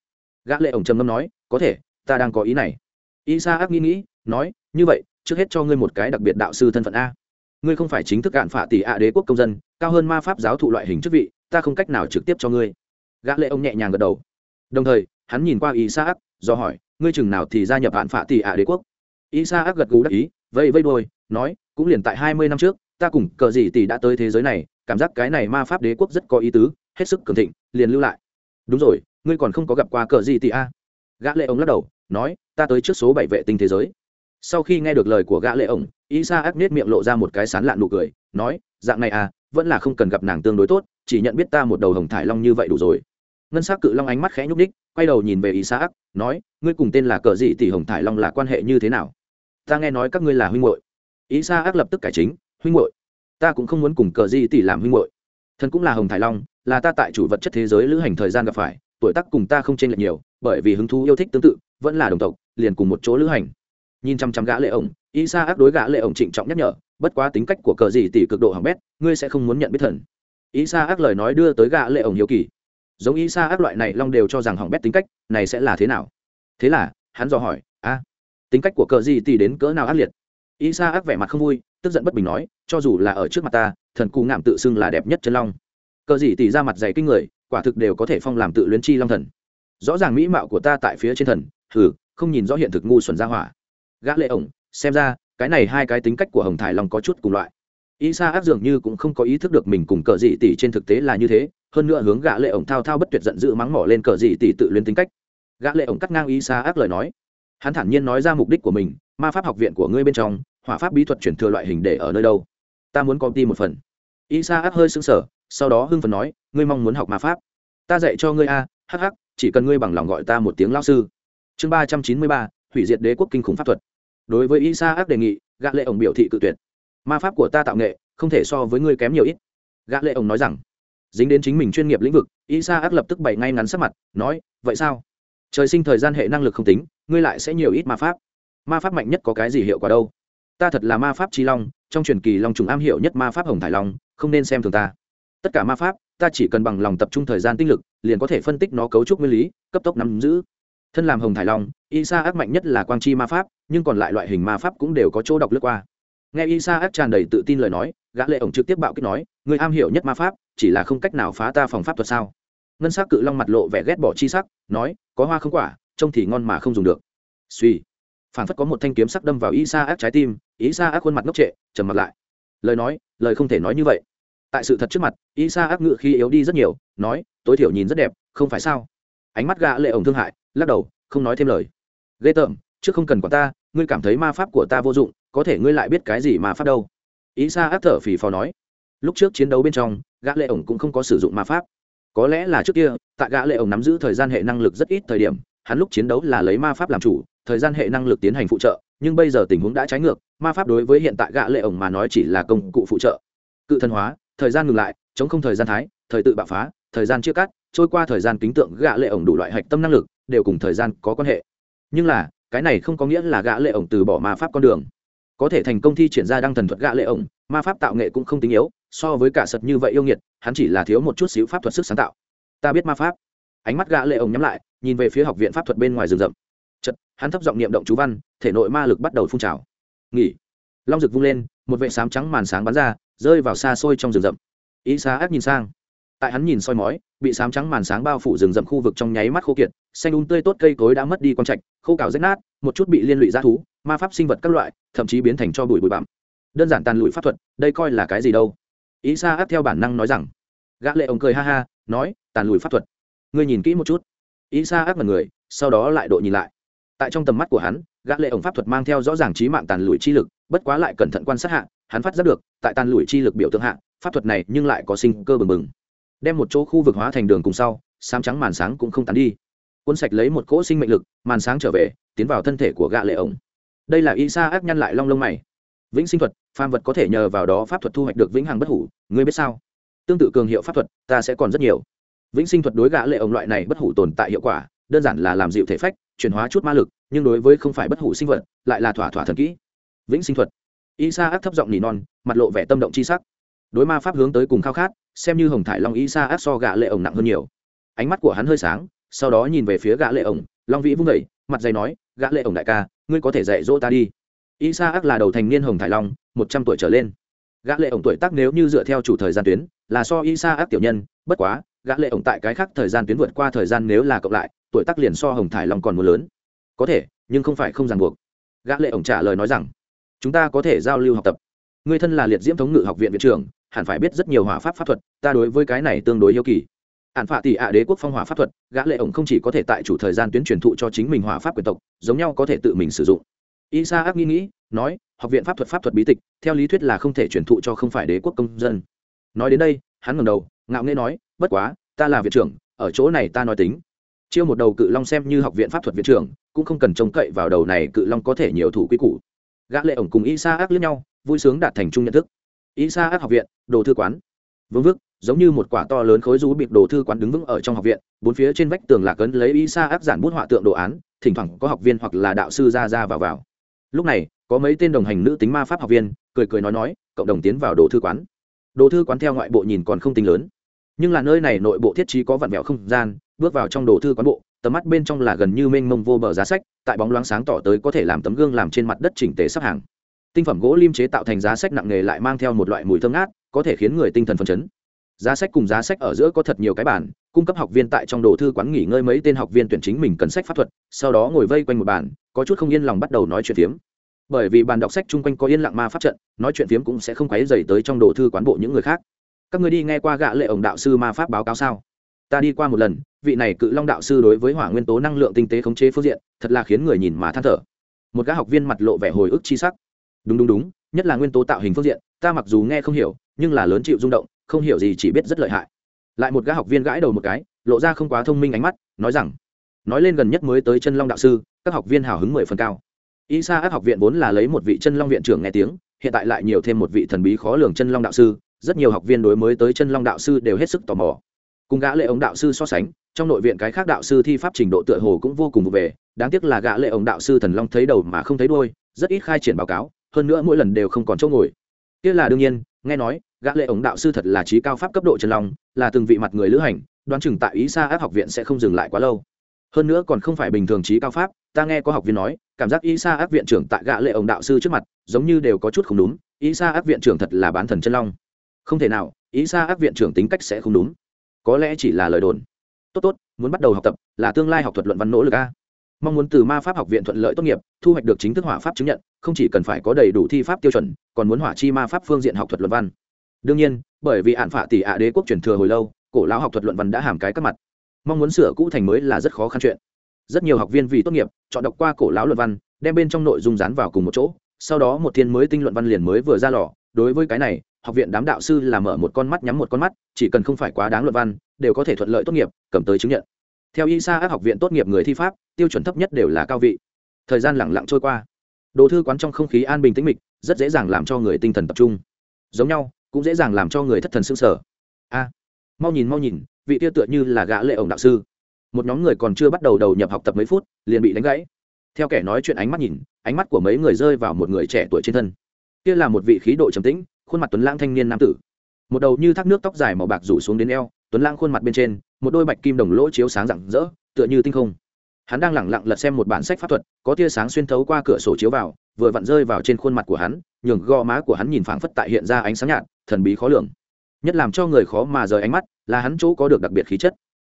gã lệ ổng trầm ngâm nói, có thể, ta đang có ý này. Isa ác nghĩ nghĩ, nói, như vậy, trước hết cho ngươi một cái đặc biệt đạo sư thân phận a. Ngươi không phải chính thức cạn phạ tỷ ạ đế quốc công dân, cao hơn ma pháp giáo thụ loại hình chức vị, ta không cách nào trực tiếp cho ngươi. Gã lệ ông nhẹ nhàng gật đầu. Đồng thời, hắn nhìn qua y ác do hỏi, ngươi chừng nào thì gia nhập hạn phạ tỷ ạ đế quốc? Y ác gật gù đắc ý vây vây đôi nói, cũng liền tại hai mươi năm trước, ta cùng cờ gì tỷ đã tới thế giới này, cảm giác cái này ma pháp đế quốc rất có ý tứ, hết sức cường thịnh, liền lưu lại. Đúng rồi ngươi còn không có gặp qua cờ gì tỷ a? Gã lệ ông lắc đầu, nói, ta tới trước số bảy vệ tinh thế giới. Sau khi nghe được lời của gã lệ ổng isa ác nết miệng lộ ra một cái sán lạn nụ cười, nói, dạng này à vẫn là không cần gặp nàng tương đối tốt, chỉ nhận biết ta một đầu hồng thải long như vậy đủ rồi. Ngân sắc cự long ánh mắt khẽ nhúc ních quay đầu nhìn về isa ác nói, ngươi cùng tên là cờ gì tỷ hồng thải long là quan hệ như thế nào? Ta nghe nói các ngươi là huynh muội. Isa ác lập tức cải chính, huynh muội. Ta cũng không muốn cùng cờ gì tỷ làm huynh muội. Thần cũng là hồng thải long, là ta tại chủ vật chất thế giới lữ hành thời gian gặp phải tuổi tác cùng ta không chênh lệch nhiều, bởi vì hứng thú yêu thích tương tự, vẫn là đồng tộc, liền cùng một chỗ lữ hành. Nhìn chăm chăm gã lệ ổng y sa ác đối gã lệ ổng trịnh trọng nhắc nhở, bất quá tính cách của cờ gì tỷ cực độ hỏng bét, ngươi sẽ không muốn nhận biết thần. Y sa ác lời nói đưa tới gã lệ ổng hiếu kỳ. Giống y sa ác loại này long đều cho rằng hỏng bét tính cách, này sẽ là thế nào? Thế là, hắn dò hỏi, a, tính cách của cờ gì tỷ đến cỡ nào ác liệt? Y sa ác vẻ mặt không vui, tức giận bất bình nói, cho dù là ở trước mặt ta, thần cù ngạm tự xưng là đẹp nhất chân long. Cờ gì tỷ ra mặt dày kinh người quả thực đều có thể phong làm tự luyến chi long thần. Rõ ràng mỹ mạo của ta tại phía trên thần, hừ, không nhìn rõ hiện thực ngu xuẩn ra hỏa. Gã lệ ổng, xem ra, cái này hai cái tính cách của hồng thải long có chút cùng loại. Y sa áp dường như cũng không có ý thức được mình cùng cờ dị tỷ trên thực tế là như thế, hơn nữa hướng gã lệ ổng thao thao bất tuyệt giận dữ mắng mỏ lên cờ dị tỷ tự luyến tính cách. Gã lệ ổng cắt ngang y sa áp lời nói. Hắn thản nhiên nói ra mục đích của mình, ma pháp học viện của ngươi bên trong, hỏa pháp bí thuật chuyển thừa loại hình để ở nơi đâu? Ta muốn công ty một phần. Y sa áp hơi sững sờ sau đó hưng phấn nói, ngươi mong muốn học ma pháp. Ta dạy cho ngươi a, hắc hắc, chỉ cần ngươi bằng lòng gọi ta một tiếng lao sư. Chương ba trăm chín mươi ba, hủy diệt đế quốc kinh khủng pháp thuật. Đối với isa ác đề nghị, gã lệ ổng biểu thị cự tuyệt. Ma pháp của ta tạo nghệ, không thể so với ngươi kém nhiều ít. Gã lệ ổng nói rằng. Dính đến chính mình chuyên nghiệp lĩnh vực isa ác lập tức bày ngay ngắn sắc mặt, nói, vậy sao? Trời sinh thời gian hệ năng lực không tính, ngươi lại sẽ nhiều ít ma pháp. Ma pháp mạnh nhất có cái gì hiệu quả đâu? Ta thật là ma pháp chi long, trong truyền kỳ long trùng am hiểu nhất ma pháp hồng thải long, không nên xem thường ta tất cả ma pháp, ta chỉ cần bằng lòng tập trung thời gian tinh lực, liền có thể phân tích nó cấu trúc nguyên lý, cấp tốc nắm giữ. Thân làm hồng thải long y sa ác mạnh nhất là quang chi ma pháp, nhưng còn lại loại hình ma pháp cũng đều có chỗ đọc lướt qua. Nghe y sa ác tràn đầy tự tin lời nói, gã lệ ổng trực tiếp bạo kích nói người am hiểu nhất ma pháp, chỉ là không cách nào phá ta phòng pháp thuật sao? Ngân sắc cự long mặt lộ vẻ ghét bỏ chi sắc, nói, có hoa không quả, trông thì ngon mà không dùng được. Suy phản phất có một thanh kiếm sắc đâm vào y sa ác trái tim y sa ác khuôn mặt ngốc trệ, trầm mặt lại. Lời nói, lời không thể nói như vậy tại sự thật trước mặt y sa ác ngự khi yếu đi rất nhiều, nói, tối thiểu nhìn rất đẹp, không phải sao? Ánh mắt gã lệ ổng thương hại, lắc đầu, không nói thêm lời. Ghê tởm trước không cần quản ta, ngươi cảm thấy ma pháp của ta vô dụng, có thể ngươi lại biết cái gì ma pháp đâu. Ý sa áp thở phì phò nói. Lúc trước chiến đấu bên trong, gã lệ ổng cũng không có sử dụng ma pháp. Có lẽ là trước kia, tại gã lệ ổng nắm giữ thời gian hệ năng lực rất ít thời điểm, hắn lúc chiến đấu là lấy ma pháp làm chủ, thời gian hệ năng lực tiến hành phụ trợ, nhưng bây giờ tình huống đã trái ngược, ma pháp đối với hiện tại gã lệ ổng mà nói chỉ là công cụ phụ trợ. Cự thần hóa thời gian ngừng lại, chống không thời gian thái, thời tự bạo phá, thời gian chia cắt, trôi qua thời gian kính tượng gã lệ ổng đủ loại hạch tâm năng lực, đều cùng thời gian có quan hệ. Nhưng là, cái này không có nghĩa là gã lệ ổng từ bỏ ma pháp con đường. Có thể thành công thi triển ra đăng thần thuật gã lệ ổng, ma pháp tạo nghệ cũng không tính yếu, so với cả sật như vậy yêu nghiệt, hắn chỉ là thiếu một chút xíu pháp thuật sức sáng tạo. Ta biết ma pháp. Ánh mắt gã lệ ổng nhắm lại, nhìn về phía học viện pháp thuật bên ngoài rừng rậm. Chợt, hắn thấp giọng niệm động chú văn, thể nội ma lực bắt đầu phun trào. Nghỉ. Long rực vung lên, một vệ sám trắng màn sáng bắn ra rơi vào xa xôi trong rừng rậm. Ý xa ác nhìn sang. Tại hắn nhìn soi mói, bị sám trắng màn sáng bao phủ rừng rậm khu vực trong nháy mắt khô kiệt, xanh un tươi tốt cây cối đã mất đi quang trạch, khô cào rách nát, một chút bị liên lụy ra thú, ma pháp sinh vật các loại, thậm chí biến thành cho bụi bụi bặm. Đơn giản tàn lụi pháp thuật, đây coi là cái gì đâu? Ý xa áp theo bản năng nói rằng. Gã lệ ông cười ha ha, nói, tàn lụi pháp thuật. Ngươi nhìn kỹ một chút. Ý xa áp mật người, sau đó lại độ nhìn lại. Tại trong tầm mắt của hắn, gã lệ ổng pháp thuật mang theo rõ ràng trí mạng tàn lụi chi lực, bất quá lại cẩn thận quan sát hạ hắn phát giác được, tại tàn lùi chi lực biểu tượng hạ, pháp thuật này nhưng lại có sinh cơ bừng bừng. Đem một chỗ khu vực hóa thành đường cùng sau xám trắng màn sáng cũng không tán đi. Cuốn sạch lấy một cỗ sinh mệnh lực, màn sáng trở về, tiến vào thân thể của gã lệ ổng. Đây là y sa ác nhăn lại long lông mày. Vĩnh sinh thuật, phàm vật có thể nhờ vào đó pháp thuật thu hoạch được vĩnh hằng bất hủ, ngươi biết sao? Tương tự cường hiệu pháp thuật, ta sẽ còn rất nhiều. Vĩnh sinh thuật đối gã lệ ổng loại này bất hủ tồn tại hiệu quả, đơn giản là làm dịu thể phách, chuyển hóa chút ma lực, nhưng đối với không phải bất hủ sinh vật, lại là thỏa thỏa thần kỹ. Vĩnh sinh thuật y sa ác thấp giọng nỉ non, mặt lộ vẻ tâm động chi sắc. Đối ma pháp hướng tới cùng khao khát, xem như hồng thải long y sa ác so gã lệ ổng nặng hơn nhiều. Ánh mắt của hắn hơi sáng, sau đó nhìn về phía gã lệ ổng, long vĩ vung vẩy mặt dày nói, gã lệ ổng đại ca, ngươi có thể dạy dỗ ta đi. Y sa ác là đầu thành niên hồng thải long, một trăm tuổi trở lên. Gã lệ ổng tuổi tác nếu như dựa theo chủ thời gian tuyến, là so y sa ác tiểu nhân, bất quá, gã lệ ổng tại cái khác thời gian tuyến vượt qua thời gian nếu là cộng lại, tuổi tác liền so hồng thải long còn muốn lớn. Có thể, nhưng không phải không ràng buộc. Gã lệ ổng trả lời nói rằng chúng ta có thể giao lưu học tập. Người thân là liệt diễm thống ngự học viện viện trưởng, hẳn phải biết rất nhiều hỏa pháp pháp thuật, ta đối với cái này tương đối yêu kỳ. Hạn phạ tỷ ạ đế quốc phong hỏa pháp thuật, gã lệ ổng không chỉ có thể tại chủ thời gian tuyến truyền thụ cho chính mình hỏa pháp quyền tộc, giống nhau có thể tự mình sử dụng. Isa ác nghĩ nghĩ nói, học viện pháp thuật pháp thuật bí tịch, theo lý thuyết là không thể truyền thụ cho không phải đế quốc công dân. Nói đến đây, hắn ngẩng đầu, ngạo nghễ nói, bất quá, ta là viện trưởng, ở chỗ này ta nói tính. Chiêu một đầu cự long xem như học viện pháp thuật viện trưởng, cũng không cần trông cậy vào đầu này cự long có thể nhiều thủ quy củ gã lệ ổng cùng isa ác liếc nhau, vui sướng đạt thành chung nhận thức. Isa ác học viện, đồ thư quán. Vương vức, giống như một quả to lớn khối rú bịp đồ thư quán đứng vững ở trong học viện, bốn phía trên vách tường là cấn lấy isa ác giản bút họa tượng đồ án, thỉnh thoảng có học viên hoặc là đạo sư ra ra vào vào. Lúc này, có mấy tên đồng hành nữ tính ma pháp học viên, cười cười nói nói, cộng đồng tiến vào đồ thư quán. Đồ thư quán theo ngoại bộ nhìn còn không tính lớn. Nhưng là nơi này nội bộ thiết trí có vạn vẹo không gian, bước vào trong đồ thư quán bộ tầm mắt bên trong là gần như mênh mông vô bờ giá sách, tại bóng loáng sáng tỏ tới có thể làm tấm gương làm trên mặt đất chỉnh tề sắp hàng. Tinh phẩm gỗ lim chế tạo thành giá sách nặng nề lại mang theo một loại mùi thơm ngát, có thể khiến người tinh thần phấn chấn. Giá sách cùng giá sách ở giữa có thật nhiều cái bản cung cấp học viên tại trong đồ thư quán nghỉ ngơi mấy tên học viên tuyển chính mình cần sách pháp thuật, sau đó ngồi vây quanh một bàn, có chút không yên lòng bắt đầu nói chuyện phiếm. Bởi vì bàn đọc sách chung quanh có yên lặng ma pháp trận, nói chuyện phiếm cũng sẽ không quấy dày tới trong đồ thư quán bộ những người khác. Các người đi nghe qua gạ lệ ổng đạo sư ma pháp báo cáo sao? Ta đi qua một lần vị này cự long đạo sư đối với hỏa nguyên tố năng lượng tinh tế khống chế phương diện, thật là khiến người nhìn mà than thở. Một gã học viên mặt lộ vẻ hồi ức chi sắc. Đúng đúng đúng, nhất là nguyên tố tạo hình phương diện, ta mặc dù nghe không hiểu, nhưng là lớn chịu rung động, không hiểu gì chỉ biết rất lợi hại. Lại một gã học viên gãi đầu một cái, lộ ra không quá thông minh ánh mắt, nói rằng, nói lên gần nhất mới tới chân long đạo sư, các học viên hào hứng mười phần cao. Y sa áp học viện vốn là lấy một vị chân long viện trưởng nghe tiếng, hiện tại lại nhiều thêm một vị thần bí khó lường chân long đạo sư, rất nhiều học viên đối mới tới chân long đạo sư đều hết sức tò mò cùng gã lệ ống đạo sư so sánh, trong nội viện cái khác đạo sư thi pháp trình độ tựa hồ cũng vô cùng về, đáng tiếc là gã lệ ống đạo sư thần long thấy đầu mà không thấy đuôi, rất ít khai triển báo cáo, hơn nữa mỗi lần đều không còn chỗ ngồi. Kia là đương nhiên, nghe nói, gã lệ ống đạo sư thật là trí cao pháp cấp độ chân long, là từng vị mặt người lữ hành, đoán chừng tại ý xa ác học viện sẽ không dừng lại quá lâu. Hơn nữa còn không phải bình thường trí cao pháp, ta nghe có học viên nói, cảm giác ý xa ác viện trưởng tại gã lệ ống đạo sư trước mặt, giống như đều có chút không đúng, ý xa ác viện trưởng thật là bán thần chân long. Không thể nào, ý xa ác viện trưởng tính cách sẽ không đúng có lẽ chỉ là lời đồn. Tốt tốt, muốn bắt đầu học tập là tương lai học thuật luận văn nỗ lực a. Mong muốn từ ma pháp học viện thuận lợi tốt nghiệp, thu hoạch được chính thức hỏa pháp chứng nhận, không chỉ cần phải có đầy đủ thi pháp tiêu chuẩn, còn muốn hỏa chi ma pháp phương diện học thuật luận văn. Đương nhiên, bởi vì hạn phả tỷ ạ đế quốc truyền thừa hồi lâu, cổ lão học thuật luận văn đã hàm cái các mặt. Mong muốn sửa cũ thành mới là rất khó khăn chuyện. Rất nhiều học viên vì tốt nghiệp, chọn đọc qua cổ lão luận văn, đem bên trong nội dung dán vào cùng một chỗ, sau đó một thiên mới tinh luận văn liền mới vừa ra lò. Đối với cái này học viện đám đạo sư là mở một con mắt nhắm một con mắt, chỉ cần không phải quá đáng luận văn, đều có thể thuận lợi tốt nghiệp, cầm tới chứng nhận. Theo y sa ác học viện tốt nghiệp người thi pháp, tiêu chuẩn thấp nhất đều là cao vị. Thời gian lẳng lặng trôi qua. Đồ thư quán trong không khí an bình tĩnh mịch, rất dễ dàng làm cho người tinh thần tập trung. Giống nhau, cũng dễ dàng làm cho người thất thần sưng sở a, mau nhìn mau nhìn, vị tiêu tựa như là gã lệ ổng đạo sư. Một nhóm người còn chưa bắt đầu đầu nhập học tập mấy phút, liền bị đánh gãy. Theo kẻ nói chuyện ánh mắt nhìn, ánh mắt của mấy người rơi vào một người trẻ tuổi trên thân. Kia là một vị khí độ trầm tĩnh khuôn mặt tuấn lãng thanh niên nam tử. Một đầu như thác nước tóc dài màu bạc rủ xuống đến eo, tuấn lãng khuôn mặt bên trên, một đôi bạch kim đồng lỗ chiếu sáng rạng rỡ, tựa như tinh không. Hắn đang lẳng lặng lật xem một bản sách pháp thuật, có tia sáng xuyên thấu qua cửa sổ chiếu vào, vừa vặn rơi vào trên khuôn mặt của hắn, nhường gò má của hắn nhìn phảng phất tại hiện ra ánh sáng nhạt, thần bí khó lường. Nhất làm cho người khó mà rời ánh mắt, là hắn chỗ có được đặc biệt khí chất.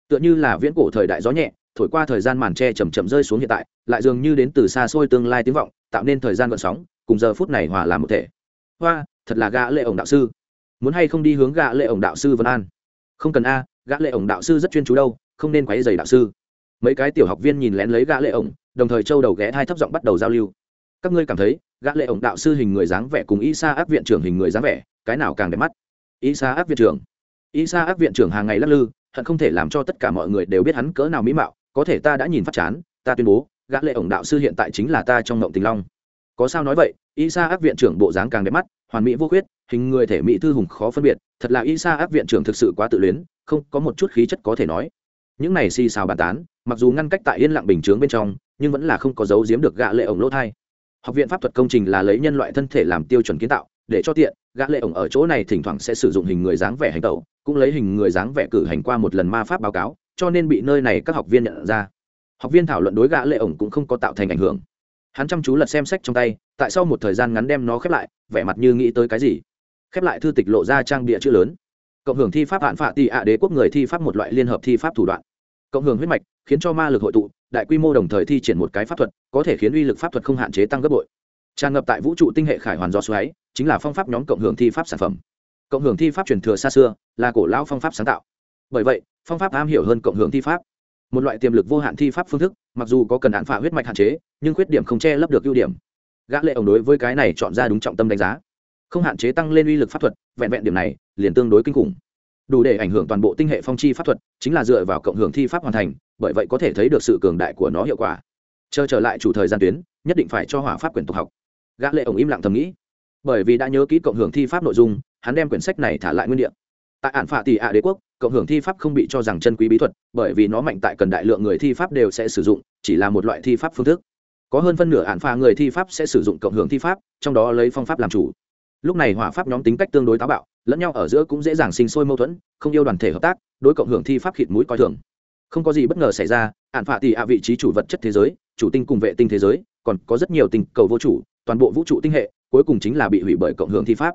Tựa như là viễn cổ thời đại gió nhẹ, thổi qua thời gian màn tre chầm chậm rơi xuống hiện tại, lại dường như đến từ xa xôi tương lai tiếng vọng, tạo nên thời gian gợn sóng, cùng giờ phút này hòa làm một thể. Hoa thật là gã lệ ổng đạo sư. Muốn hay không đi hướng gã lệ ổng đạo sư vân an? Không cần a, gã lệ ổng đạo sư rất chuyên chú đâu, không nên quấy giày đạo sư. Mấy cái tiểu học viên nhìn lén lấy gã lệ ổng, đồng thời châu đầu ghé thai thấp giọng bắt đầu giao lưu. Các ngươi cảm thấy, gã lệ ổng đạo sư hình người dáng vẻ cùng y sa ác viện trưởng hình người dáng vẻ, cái nào càng đẹp mắt? Y sa ác viện trưởng. Y sa ác viện trưởng hàng ngày lắc lư, hận không thể làm cho tất cả mọi người đều biết hắn cỡ nào mỹ mạo, có thể ta đã nhìn phát chán, ta tuyên bố, gã lệ ổng đạo sư hiện tại chính là ta trong ngộng tình long. Có sao nói vậy y sa ác viện trưởng bộ dáng càng đẹp mắt hoàn mỹ vô khuyết, hình người thể mỹ thư hùng khó phân biệt, thật là y sa áp viện trưởng thực sự quá tự luyến, không có một chút khí chất có thể nói. Những này xì xào bàn tán, mặc dù ngăn cách tại yên lặng bình chướng bên trong, nhưng vẫn là không có dấu giếm được gã lệ ổng lỗ thai. Học viện pháp thuật công trình là lấy nhân loại thân thể làm tiêu chuẩn kiến tạo, để cho tiện, gã lệ ổng ở chỗ này thỉnh thoảng sẽ sử dụng hình người dáng vẻ hành tẩu, cũng lấy hình người dáng vẻ cử hành qua một lần ma pháp báo cáo, cho nên bị nơi này các học viên nhận ra. Học viên thảo luận đối gã lệ ổng cũng không có tạo thành ảnh hưởng hắn chăm chú lật xem sách trong tay, tại sau một thời gian ngắn đem nó khép lại, vẻ mặt như nghĩ tới cái gì. Khép lại thư tịch lộ ra trang bịa chữ lớn. Cộng hưởng thi pháp hạn phạ tị ạ đế quốc người thi pháp một loại liên hợp thi pháp thủ đoạn. Cộng hưởng huyết mạch, khiến cho ma lực hội tụ, đại quy mô đồng thời thi triển một cái pháp thuật, có thể khiến uy lực pháp thuật không hạn chế tăng gấp bội. Tràn ngập tại vũ trụ tinh hệ khải hoàn do xoáy, chính là phong pháp nhóm cộng hưởng thi pháp sản phẩm. Cộng hưởng thi pháp truyền thừa xa xưa, là cổ lão phong pháp sáng tạo. Bởi vậy, phong pháp am hiểu hơn cộng hưởng thi pháp một loại tiềm lực vô hạn thi pháp phương thức, mặc dù có cần hạn phạ huyết mạch hạn chế, nhưng khuyết điểm không che lấp được ưu điểm. Gã lệ ổng đối với cái này chọn ra đúng trọng tâm đánh giá. Không hạn chế tăng lên uy lực pháp thuật, vẹn vẹn điểm này, liền tương đối kinh khủng. Đủ để ảnh hưởng toàn bộ tinh hệ phong chi pháp thuật, chính là dựa vào cộng hưởng thi pháp hoàn thành, bởi vậy có thể thấy được sự cường đại của nó hiệu quả. Chờ trở lại chủ thời gian tuyến, nhất định phải cho hỏa pháp quyển tục học. Gã lệ ổng im lặng thầm nghĩ. Bởi vì đã nhớ kỹ cộng hưởng thi pháp nội dung, hắn đem quyển sách này thả lại nguyên địa. Tại ản phạ tỷ ạ đế quốc cộng hưởng thi pháp không bị cho rằng chân quý bí thuật, bởi vì nó mạnh tại cần đại lượng người thi pháp đều sẽ sử dụng, chỉ là một loại thi pháp phương thức. Có hơn phân nửa ạn pha người thi pháp sẽ sử dụng cộng hưởng thi pháp, trong đó lấy phong pháp làm chủ. Lúc này hỏa pháp nhóm tính cách tương đối táo bạo, lẫn nhau ở giữa cũng dễ dàng sinh sôi mâu thuẫn, không yêu đoàn thể hợp tác, đối cộng hưởng thi pháp khịt mũi coi thường. Không có gì bất ngờ xảy ra ạn phạ tỷ ạ vị trí chủ vật chất thế giới, chủ tinh cùng vệ tinh thế giới, còn có rất nhiều tình cầu vô chủ, toàn bộ vũ trụ tinh hệ, cuối cùng chính là bị hủy bởi cộng hưởng thi pháp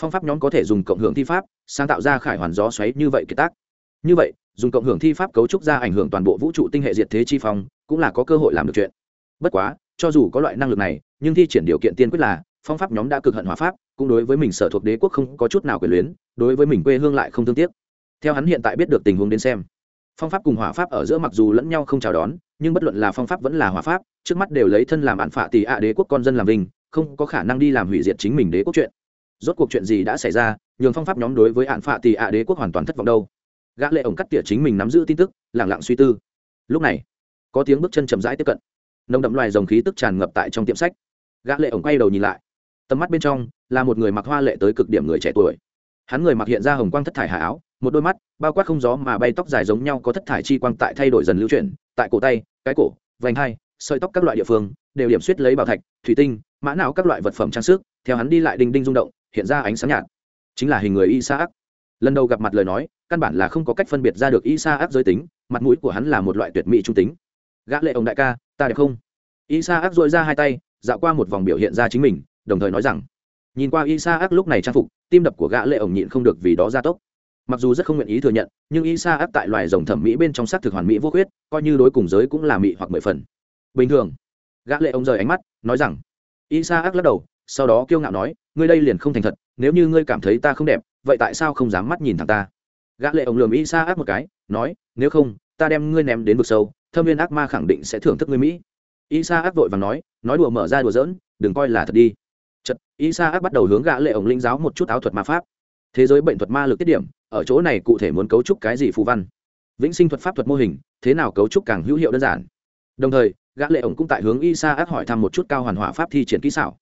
phong pháp nhóm có thể dùng cộng hưởng thi pháp, sáng tạo ra khải hoàn gió xoáy như vậy kiệt tác. Như vậy, dùng cộng hưởng thi pháp cấu trúc ra ảnh hưởng toàn bộ vũ trụ tinh hệ diệt thế chi phong, cũng là có cơ hội làm được chuyện. Bất quá, cho dù có loại năng lực này, nhưng thi triển điều kiện tiên quyết là, phong pháp nhóm đã cực hận hòa pháp, cũng đối với mình sở thuộc đế quốc không có chút nào quyền luyến, đối với mình quê hương lại không thương tiếc. Theo hắn hiện tại biết được tình huống đến xem, phong pháp cùng hỏa pháp ở giữa mặc dù lẫn nhau không chào đón, nhưng bất luận là phong pháp vẫn là hỏa pháp, trước mắt đều lấy thân làm án phạ tỷ ạ đế quốc con dân làm vinh, không có khả năng đi làm hủy diệt chính mình đế quốc chuyện rốt cuộc chuyện gì đã xảy ra, nhường phong pháp nhóm đối với hạn phạ tì ạ đế quốc hoàn toàn thất vọng đâu. Gã lệ ổng cắt tỉa chính mình nắm giữ tin tức lẳng lặng suy tư. Lúc này, có tiếng bước chân chậm rãi tiếp cận. Nồng đậm loài dòng khí tức tràn ngập tại trong tiệm sách. Gã lệ ổng quay đầu nhìn lại. Tầm mắt bên trong là một người mặc hoa lệ tới cực điểm người trẻ tuổi. Hắn người mặc hiện ra hồng quang thất thải hà áo, một đôi mắt bao quát không gió mà bay tóc dài giống nhau có thất thải chi quang tại thay đổi dần lưu chuyển, tại cổ tay, cái cổ, vành hai, sợi tóc các loại địa phương đều điểm suýt lấy bảo thạch, thủy tinh, mã não các loại vật phẩm trang sức, theo hắn đi lại đinh đinh rung động hiện ra ánh sáng nhạt. Chính là hình người isaac. Lần đầu gặp mặt lời nói, căn bản là không có cách phân biệt ra được isaac giới tính, mặt mũi của hắn là một loại tuyệt mỹ trung tính. Gã lệ ông đại ca, ta đẹp không? Isaac dội ra hai tay, dạo qua một vòng biểu hiện ra chính mình, đồng thời nói rằng, nhìn qua isaac lúc này trang phục, tim đập của gã lệ ổng nhịn không được vì đó gia tốc. Mặc dù rất không nguyện ý thừa nhận, nhưng isaac tại loài rồng thẩm mỹ bên trong sắc thực hoàn mỹ vô khuyết, coi như đối cùng giới cũng là mỹ hoặc mười phần. Bình thường, gã lệ ông rời ánh mắt, nói rằng, isaac lắc đầu, sau đó kiêu ngạo nói ngươi đây liền không thành thật, nếu như ngươi cảm thấy ta không đẹp, vậy tại sao không dám mắt nhìn thẳng ta? Gã lệ ổng lườm isaac một cái, nói, nếu không, ta đem ngươi ném đến vực sâu, thâm viên ác ma khẳng định sẽ thưởng thức ngươi mỹ. Isaac vội vàng nói nói đùa mở ra đùa giỡn, đừng coi là thật đi. Chật isaac bắt đầu hướng gã lệ ổng linh giáo một chút áo thuật ma pháp. Thế giới bệnh thuật ma lực tiết điểm, ở chỗ này cụ thể muốn cấu trúc cái gì phù văn? Vĩnh sinh thuật pháp thuật mô hình, thế nào cấu trúc càng hữu hiệu đơn giản? Đồng thời, gã lệ ổng cũng tại hướng isaac hỏi thăm một chút cao hoàn hỏa pháp thi triển kỹ xảo.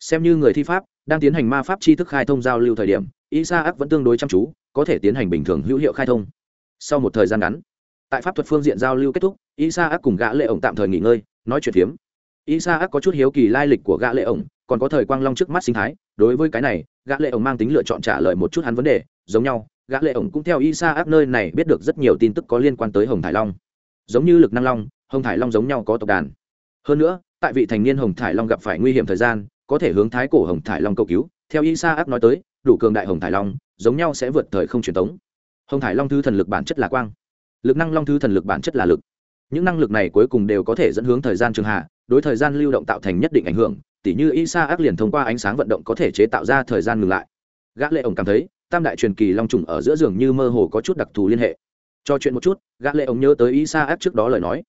Xem như người thi pháp đang tiến hành ma pháp tri thức khai thông giao lưu thời điểm, isaac vẫn tương đối chăm chú, có thể tiến hành bình thường hữu hiệu khai thông. Sau một thời gian ngắn, tại pháp thuật phương diện giao lưu kết thúc, isaac cùng gã lệ ổng tạm thời nghỉ ngơi, nói chuyện phiếm. Isaac có chút hiếu kỳ lai lịch của gã lệ ổng, còn có thời quang long trước mắt sinh thái. Đối với cái này, gã lệ ổng mang tính lựa chọn trả lời một chút hắn vấn đề, giống nhau. Gã lệ ổng cũng theo isaac nơi này biết được rất nhiều tin tức có liên quan tới hồng thải long. Giống như lực năng long, hồng thải long giống nhau có tộc đàn. Hơn nữa, tại vị thành niên hồng thải long gặp phải nguy hiểm thời gian có thể hướng thái cổ hồng thải long cầu cứu. Theo isaac nói tới, đủ cường đại hồng thải long, giống nhau sẽ vượt thời không truyền thống hồng thải long thứ thần lực bản chất là quang, lực năng long thứ thần lực bản chất là lực. Những năng lực này cuối cùng đều có thể dẫn hướng thời gian trường hạ, đối thời gian lưu động tạo thành nhất định ảnh hưởng, tỉ như isa ác liền thông qua ánh sáng vận động có thể chế tạo ra thời gian ngừng lại. Gã lệ ổng cảm thấy, tam đại truyền kỳ long trùng ở giữa giường như mơ hồ có chút đặc thù liên hệ. Cho chuyện một chút, gã lệ ổng nhớ tới isa ác trước đó lời nói.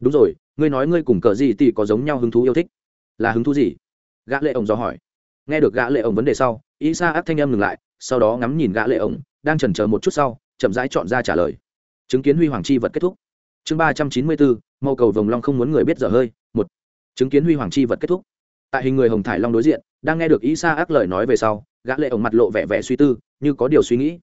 Đúng rồi, ngươi nói ngươi cùng cờ gì thì có giống nhau hứng thú yêu thích? Là hứng thú gì? Gã lệ ổng do hỏi. Nghe được gã lệ ổng vấn đề sau, isa ác thanh âm ngừng lại, sau đó ngắm nhìn gã lệ ổng, đang chần chờ một chút sau, chậm rãi chọn ra trả lời. Chứng kiến huy hoàng chi vật kết thúc. Chương ba trăm chín mươi bốn màu cầu vồng long không muốn người biết dở hơi, một. Chứng kiến huy hoàng chi vật kết thúc. Tại hình người hồng thải long đối diện, đang nghe được isa ác lời nói về sau, gã lệ ổng mặt lộ vẻ vẻ suy tư, như có điều suy nghĩ.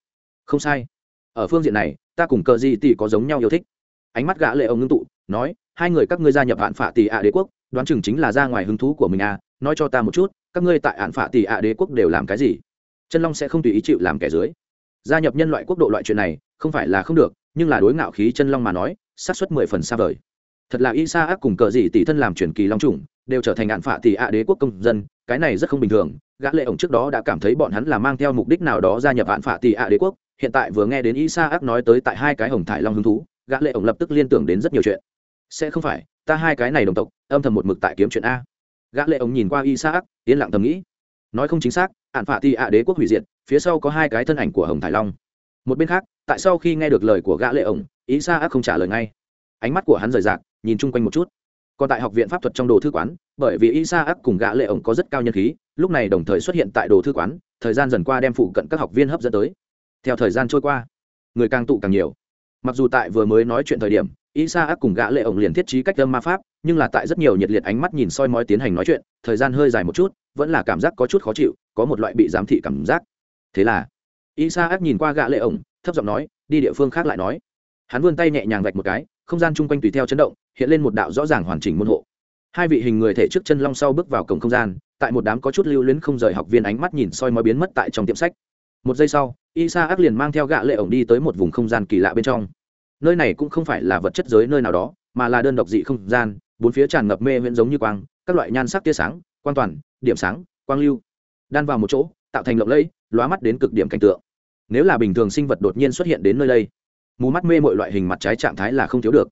Không sai. Ở phương diện này, ta cùng cờ gì tỷ có giống nhau yêu thích. Ánh mắt gã lệ ổng ngưng tụ, nói, hai người các ngươi gia nhập hạn phạ tỷ ạ đế quốc, đoán chừng chính là ra ngoài hứng thú của mình à nói cho ta một chút, các ngươi tại hạn phạ tỷ ạ đế quốc đều làm cái gì? Chân long sẽ không tùy ý chịu làm kẻ dưới. Gia nhập nhân loại quốc độ loại chuyện này, không phải là không được, nhưng là đối ngạo khí chân long mà nói, xác suất mười phần xa vời. Thật là isa ác cùng cờ gì tỷ thân làm truyền kỳ long trùng đều trở thành ngạn phạ tỷ ạ đế quốc công dân, cái này rất không bình thường. Gã lệ ổng trước đó đã cảm thấy bọn hắn là mang theo mục đích nào đó gia nhập ngạn phạ tỷ ạ đế quốc. Hiện tại vừa nghe đến isa ác nói tới tại hai cái hồng thải long hứng thú, gã lệ ổng lập tức liên tưởng đến rất nhiều chuyện. Sẽ không phải, ta hai cái này đồng tộc, âm thầm một mực tại kiếm chuyện a gã lệ ông nhìn qua Isaac, yên lặng thầm nghĩ. Nói không chính xác ản phạ thì ạ đế quốc hủy diệt phía sau có hai cái thân ảnh của hồng thải long. Một bên khác tại sau khi nghe được lời của gã lệ ổng Isaac không trả lời ngay. Ánh mắt của hắn rời rạc nhìn chung quanh một chút. Còn tại học viện pháp thuật trong đồ thư quán bởi vì Isaac cùng gã lệ ổng có rất cao nhân khí lúc này đồng thời xuất hiện tại đồ thư quán thời gian dần qua đem phụ cận các học viên hấp dẫn tới. Theo thời gian trôi qua người càng tụ càng nhiều mặc dù tại vừa mới nói chuyện thời điểm isa ác cùng gã lệ ổng liền thiết trí cách âm ma pháp, nhưng là tại rất nhiều nhiệt liệt ánh mắt nhìn soi mói tiến hành nói chuyện, thời gian hơi dài một chút, vẫn là cảm giác có chút khó chịu, có một loại bị giám thị cảm giác. Thế là, isaac nhìn qua gã lệ ổng, thấp giọng nói, đi địa phương khác lại nói. Hắn vươn tay nhẹ nhàng vạch một cái, không gian chung quanh tùy theo chấn động, hiện lên một đạo rõ ràng hoàn chỉnh môn hộ. Hai vị hình người thể trước chân long sau bước vào cổng không gian, tại một đám có chút lưu luyến không rời học viên ánh mắt nhìn soi mói biến mất tại trong tiệm sách. Một giây sau isa ác liền mang theo gã lệ ổng đi tới một vùng không gian kỳ lạ bên trong. Nơi này cũng không phải là vật chất giới nơi nào đó, mà là đơn độc dị không gian, bốn phía tràn ngập mê viễn giống như quang, các loại nhan sắc tia sáng, quang toàn, điểm sáng, quang lưu, đan vào một chỗ, tạo thành lộng lẫy, lóa mắt đến cực điểm cảnh tượng. Nếu là bình thường sinh vật đột nhiên xuất hiện đến nơi đây, mù mắt mê mọi loại hình mặt trái trạng thái là không thiếu được.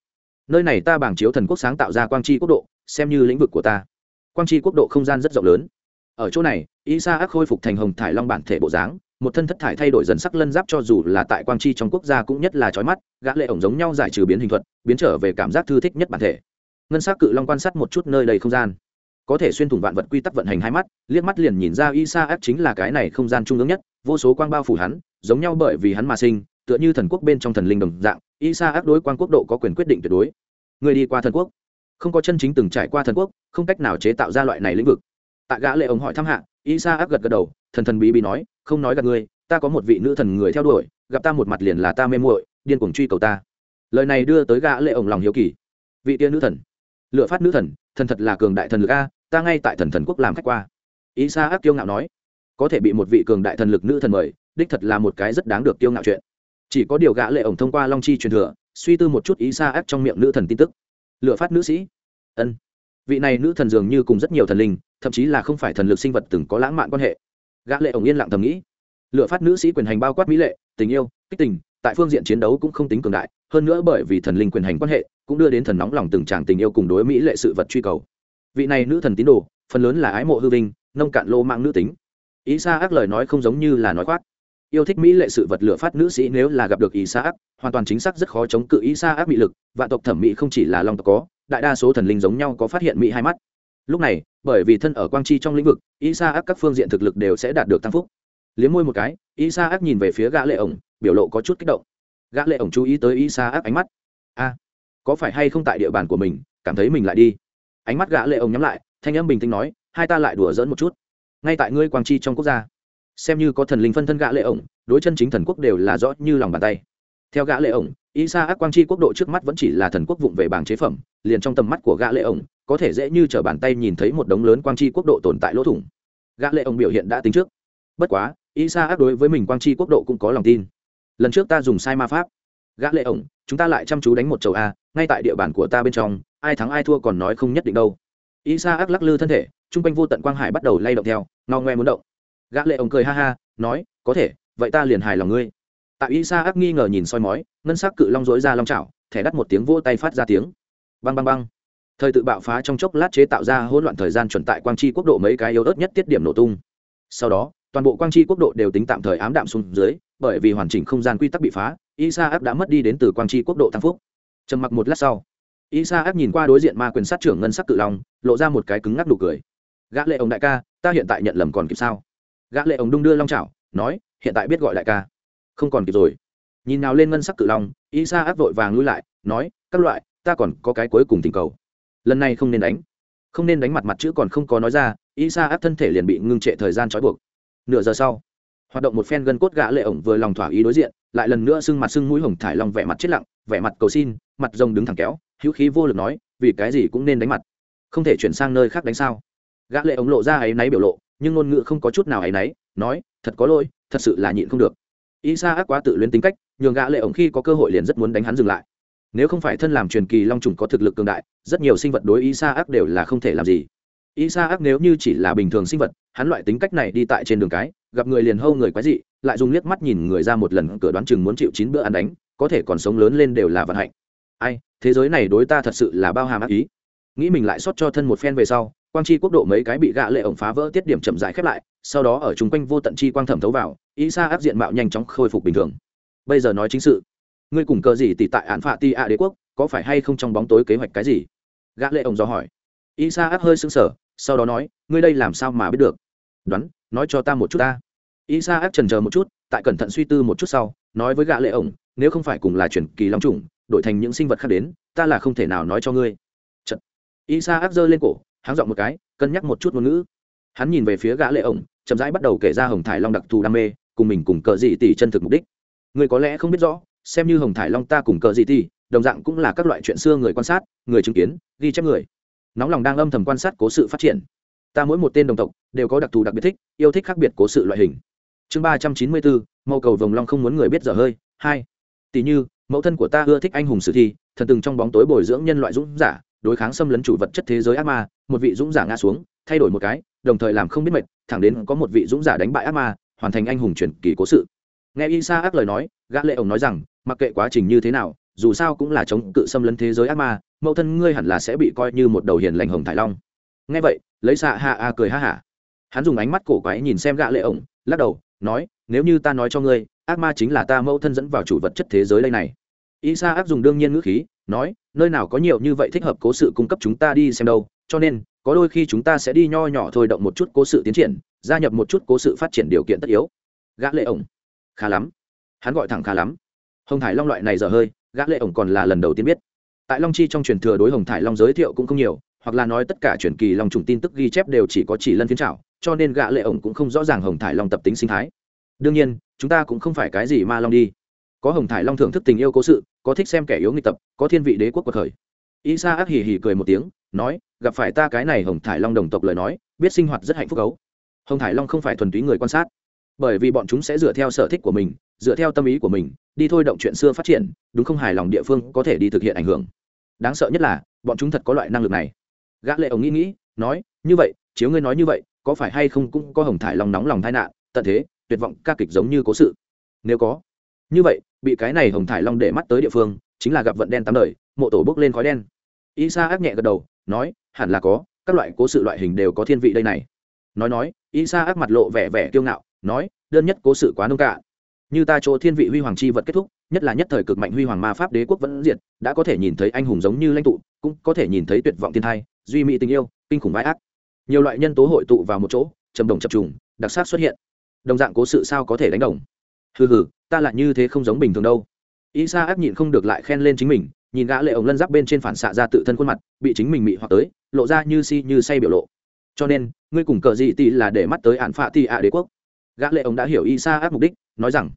Nơi này ta bảng chiếu thần quốc sáng tạo ra quang chi quốc độ, xem như lĩnh vực của ta. Quang chi quốc độ không gian rất rộng lớn. Ở chỗ này isa ác khôi phục thành hồng thải long bản thể bộ dáng một thân thất thải thay đổi dần sắc lân giáp cho dù là tại quang chi trong quốc gia cũng nhất là trói mắt, gã lệ ổng giống nhau giải trừ biến hình thuật, biến trở về cảm giác thư thích nhất bản thể. Ngân sắc cự long quan sát một chút nơi đầy không gian. Có thể xuyên thủng vạn vật quy tắc vận hành hai mắt, liếc mắt liền nhìn ra isa ác chính là cái này không gian trung ương nhất, vô số quang bao phủ hắn, giống nhau bởi vì hắn mà sinh, tựa như thần quốc bên trong thần linh đồng dạng, isa ác đối quang quốc độ có quyền quyết định tuyệt đối. Người đi qua thần quốc. Không có chân chính từng trải qua thần quốc, không cách nào chế tạo ra loại này lĩnh vực tại gã lệ ổng hỏi thăm hạ, isa áp gật gật đầu, thần thần bí bí nói, không nói gạt ngươi, ta có một vị nữ thần người theo đuổi, gặp ta một mặt liền là ta mê muội, điên cuồng truy cầu ta. Lời này đưa tới gã lệ ổng lòng hiếu kỳ. Vị tiên nữ thần, lựa phát nữ thần thần thật là cường đại thần lực a, ta ngay tại thần thần quốc làm khách qua. Isa áp kiêu ngạo nói, có thể bị một vị cường đại thần lực nữ thần mời, đích thật là một cái rất đáng được kiêu ngạo chuyện. Chỉ có điều gã lệ ổng thông qua long chi truyền thừa, suy tư một chút isa áp trong miệng nữ thần tin tức. Lựa phát nữ sĩ. Ân. Vị này nữ thần dường như cùng rất nhiều thần linh thậm chí là không phải thần lực sinh vật từng có lãng mạn quan hệ. Gã lệ ổng yên lặng thầm nghĩ. Lựa phát nữ sĩ quyền hành bao quát mỹ lệ, tình yêu, kích tình, tại phương diện chiến đấu cũng không tính cường đại, hơn nữa bởi vì thần linh quyền hành quan hệ, cũng đưa đến thần nóng lòng từng tràng tình yêu cùng đối mỹ lệ sự vật truy cầu. Vị này nữ thần tín đồ, phần lớn là ái mộ hư vinh, nông cạn lô mạng nữ tính. Ý xa ác lời nói không giống như là nói khoác. Yêu thích mỹ lệ sự vật lựa phát nữ sĩ nếu là gặp được ý xa ác hoàn toàn chính xác rất khó chống cự ý xa ác bị lực, vạn tộc thẩm mỹ không chỉ là long tộc có, đại đa số thần linh giống nhau có phát hiện mỹ hai mắt lúc này, bởi vì thân ở quang chi trong lĩnh vực y sa ác các phương diện thực lực đều sẽ đạt được tăng phúc. Liếm môi một cái y sa ác nhìn về phía gã lệ ổng, biểu lộ có chút kích động. Gã lệ ổng chú ý tới y sa ác ánh mắt. A, có phải hay không tại địa bàn của mình, cảm thấy mình lại đi? Ánh mắt gã lệ ổng nhắm lại, thanh âm bình tĩnh nói, hai ta lại đùa giỡn một chút. Ngay tại ngươi quang chi trong quốc gia, xem như có thần linh phân thân gã lệ ổng, đối chân chính thần quốc đều là rõ như lòng bàn tay. Theo gã lệ ổng y sa ác quang chi quốc độ trước mắt vẫn chỉ là thần quốc vụng về bảng chế phẩm, liền trong tầm mắt của gã lệ ổng có thể dễ như trở bàn tay nhìn thấy một đống lớn quang chi quốc độ tồn tại lỗ thủng. Gã lệ ông biểu hiện đã tính trước. Bất quá y sa ác đối với mình quang chi quốc độ cũng có lòng tin. Lần trước ta dùng sai ma pháp. Gã lệ ổng chúng ta lại chăm chú đánh một chầu a, ngay tại địa bàn của ta bên trong, ai thắng ai thua còn nói không nhất định đâu. Y sa ác lắc lư thân thể trung quanh vô tận quang hải bắt đầu lay động theo, ngao ngoe muốn động. Gã lệ ổng cười ha ha, nói, có thể, vậy ta liền hài lòng ngươi. Tại y sa ác nghi ngờ nhìn soi mói, ngân sắc cự long dối ra long chảo, thẻ đắt một tiếng vỗ tay phát ra tiếng. Băng băng băng thời tự bạo phá trong chốc lát chế tạo ra hỗn loạn thời gian chuẩn tại quang chi quốc độ mấy cái yếu ớt nhất tiết điểm nổ tung. Sau đó, toàn bộ quang chi quốc độ đều tính tạm thời ám đạm xuống dưới, bởi vì hoàn chỉnh không gian quy tắc bị phá, isa áp đã mất đi đến từ quang chi quốc độ thăng phúc. Trầm mặc một lát sau, isa áp nhìn qua đối diện ma quyền sát trưởng ngân sắc cự long, lộ ra một cái cứng ngắc nụ cười. Gã lệ ông đại ca, ta hiện tại nhận lầm còn kịp sao? Gã lệ ông đung đưa long chảo, nói, hiện tại biết gọi đại ca. Không còn kịp rồi. Nhìn nào lên ngân sắc cự long, Isa áp vội vàng lui lại, nói, các loại, ta còn có cái cuối cùng tình cầu lần này không nên đánh. Không nên đánh mặt mặt chữ còn không có nói ra y sa áp thân thể liền bị ngưng trệ thời gian trói buộc. Nửa giờ sau, hoạt động một phen gân cốt gã lệ ổng vừa lòng thỏa ý đối diện, lại lần nữa sưng mặt sưng mũi hồng thải long vẻ mặt chết lặng, vẻ mặt cầu xin, mặt rồng đứng thẳng kéo, hữu khí vô lực nói, vì cái gì cũng nên đánh mặt? Không thể chuyển sang nơi khác đánh sao? Gã lệ ổng lộ ra ấy náy biểu lộ, nhưng ngôn ngữ không có chút nào ấy náy, nói, thật có lỗi, thật sự là nhịn không được. Y sa ác quá tự luyến tính cách, nhường gã lệ ổng khi có cơ hội liền rất muốn đánh hắn dừng lại nếu không phải thân làm truyền kỳ long trùng có thực lực cường đại, rất nhiều sinh vật đối ý sa ác đều là không thể làm gì. Ý sa ác nếu như chỉ là bình thường sinh vật, hắn loại tính cách này đi tại trên đường cái, gặp người liền hâu người quái dị, lại dùng liếc mắt nhìn người ra một lần cửa đoán chừng muốn chịu chín bữa ăn đánh, có thể còn sống lớn lên đều là vận hạnh. Ai, thế giới này đối ta thật sự là bao hàm ác ý. Nghĩ mình lại xót cho thân một phen về sau, quang chi quốc độ mấy cái bị gạ lệ ổng phá vỡ tiết điểm chậm rãi khép lại, sau đó ở chung quanh vô tận chi quang thẩm thấu vào ý xa áp diện mạo nhanh chóng khôi phục bình thường. Bây giờ nói chính sự ngươi cùng cờ gì tỷ tại án phạ ti a đế quốc, có phải hay không trong bóng tối kế hoạch cái gì? Gã lệ ổng do hỏi. Y sa áp hơi sững sờ, sau đó nói, ngươi đây làm sao mà biết được? Đoán, nói cho ta một chút ta. Y sa áp chần chờ một chút, tại cẩn thận suy tư một chút sau, nói với gã lệ ổng nếu không phải cùng là chuyển kỳ long trùng đổi thành những sinh vật khác đến, ta là không thể nào nói cho ngươi. Chật. y sa áp giơ lên cổ, háng dọn một cái, cân nhắc một chút ngôn ngữ. Hắn nhìn về phía gã lệ ổng chậm rãi bắt đầu kể ra hồng thải long đặc thù đam mê, cùng mình cùng cờ dị tỷ chân thực mục đích. Ngươi có lẽ không biết rõ xem như hồng thải long ta cùng cờ gì thì, đồng dạng cũng là các loại chuyện xưa người quan sát, người chứng kiến, ghi chép người. Nóng lòng đang âm thầm quan sát cố sự phát triển. Ta mỗi một tên đồng tộc đều có đặc thù đặc biệt thích, yêu thích khác biệt cố sự loại hình. Chương ba trăm chín mươi bốn, mẫu cầu vồng long không muốn người biết dở hơi, hai. Tỷ như, mẫu thân của ta ưa thích anh hùng sử thi, thần từng trong bóng tối bồi dưỡng nhân loại dũng giả, đối kháng xâm lấn chủ vật chất thế giới ác ma, một vị dũng giả ngã xuống, thay đổi một cái, đồng thời làm không biết mệt, thẳng đến có một vị dũng giả đánh bại ác ma, hoàn thành anh hùng truyền kỳ cố sự. Nghe isa ác lời nói, gã lệ ông nói rằng mặc kệ quá trình như thế nào, dù sao cũng là chống cự xâm lấn thế giới ác ma, mẫu thân ngươi hẳn là sẽ bị coi như một đầu hiền lành hồng thải long. Nghe vậy, lấy xạ hạ a cười ha hả. Hắn dùng ánh mắt cổ quái nhìn xem gã lệ ổng, lắc đầu, nói, nếu như ta nói cho ngươi, ác ma chính là ta mẫu thân dẫn vào chủ vật chất thế giới đây này. Isa ác dùng đương nhiên ngữ khí, nói, nơi nào có nhiều như vậy thích hợp cố sự cung cấp chúng ta đi xem đâu, cho nên, có đôi khi chúng ta sẽ đi nho nhỏ thôi động một chút cố sự tiến triển, gia nhập một chút cố sự phát triển điều kiện tất yếu. Gã lệ ổng, khá lắm. Hắn gọi thẳng khá lắm hồng thải long loại này dở hơi, gã lệ ổng còn là lần đầu tiên biết. Tại long chi trong truyền thừa đối hồng thải long giới thiệu cũng không nhiều, hoặc là nói tất cả truyền kỳ long trùng tin tức ghi chép đều chỉ có chỉ lân phiến trảo, cho nên gã lệ ổng cũng không rõ ràng hồng thải long tập tính sinh thái. Đương nhiên, chúng ta cũng không phải cái gì ma long đi. Có hồng thải long thưởng thức tình yêu cố sự, có thích xem kẻ yếu nghịch tập, có thiên vị đế quốc cuộc khởi. Isa ác hì hì cười một tiếng, nói, gặp phải ta cái này hồng thải long đồng tộc lời nói, biết sinh hoạt rất hạnh phúc ấu hồng thải long không phải thuần túy người quan sát, bởi vì bọn chúng sẽ dựa theo sở thích của mình dựa theo tâm ý của mình, đi thôi động chuyện xưa phát triển, đúng không hài lòng địa phương có thể đi thực hiện ảnh hưởng. Đáng sợ nhất là, bọn chúng thật có loại năng lực này. Gã lệ ổng nghĩ nghĩ, nói, như vậy, chiếu ngươi nói như vậy, có phải hay không cũng có hồng thải long nóng lòng tai nạn, tận thế, tuyệt vọng, ca kịch giống như cố sự? Nếu có. Như vậy, bị cái này hồng thải long để mắt tới địa phương, chính là gặp vận đen tám đời, mộ tổ bốc lên khói đen. Isa ác nhẹ gật đầu, nói, hẳn là có, các loại cố sự loại hình đều có thiên vị đây này. Nói nói, isa ác mặt lộ vẻ vẻ kiêu ngạo, nói, đơn nhất cố sự quá nông cạn như ta chỗ thiên vị huy hoàng chi vật kết thúc, nhất là nhất thời cực mạnh huy hoàng ma pháp đế quốc vẫn diệt, đã có thể nhìn thấy anh hùng giống như lãnh tụ, cũng có thể nhìn thấy tuyệt vọng thiên thai, duy mỹ tình yêu, kinh khủng vai ác. Nhiều loại nhân tố hội tụ vào một chỗ, trầm đồng chập trùng, đặc sắc xuất hiện. Đồng dạng cố sự sao có thể đánh đồng? Hừ hừ, ta lại như thế không giống bình thường đâu. Y sa ác nhịn không được lại khen lên chính mình, nhìn gã lệ ổng lân giáp bên trên phản xạ ra tự thân khuôn mặt, bị chính mình mị hoặc tới, lộ ra như si như say biểu lộ. Cho nên, ngươi cùng cờ gì tỷ là để mắt tới ạn phạ tỷ ạ đế quốc gã lệ ông đã hiểu y sa ác mục đích, nói rằng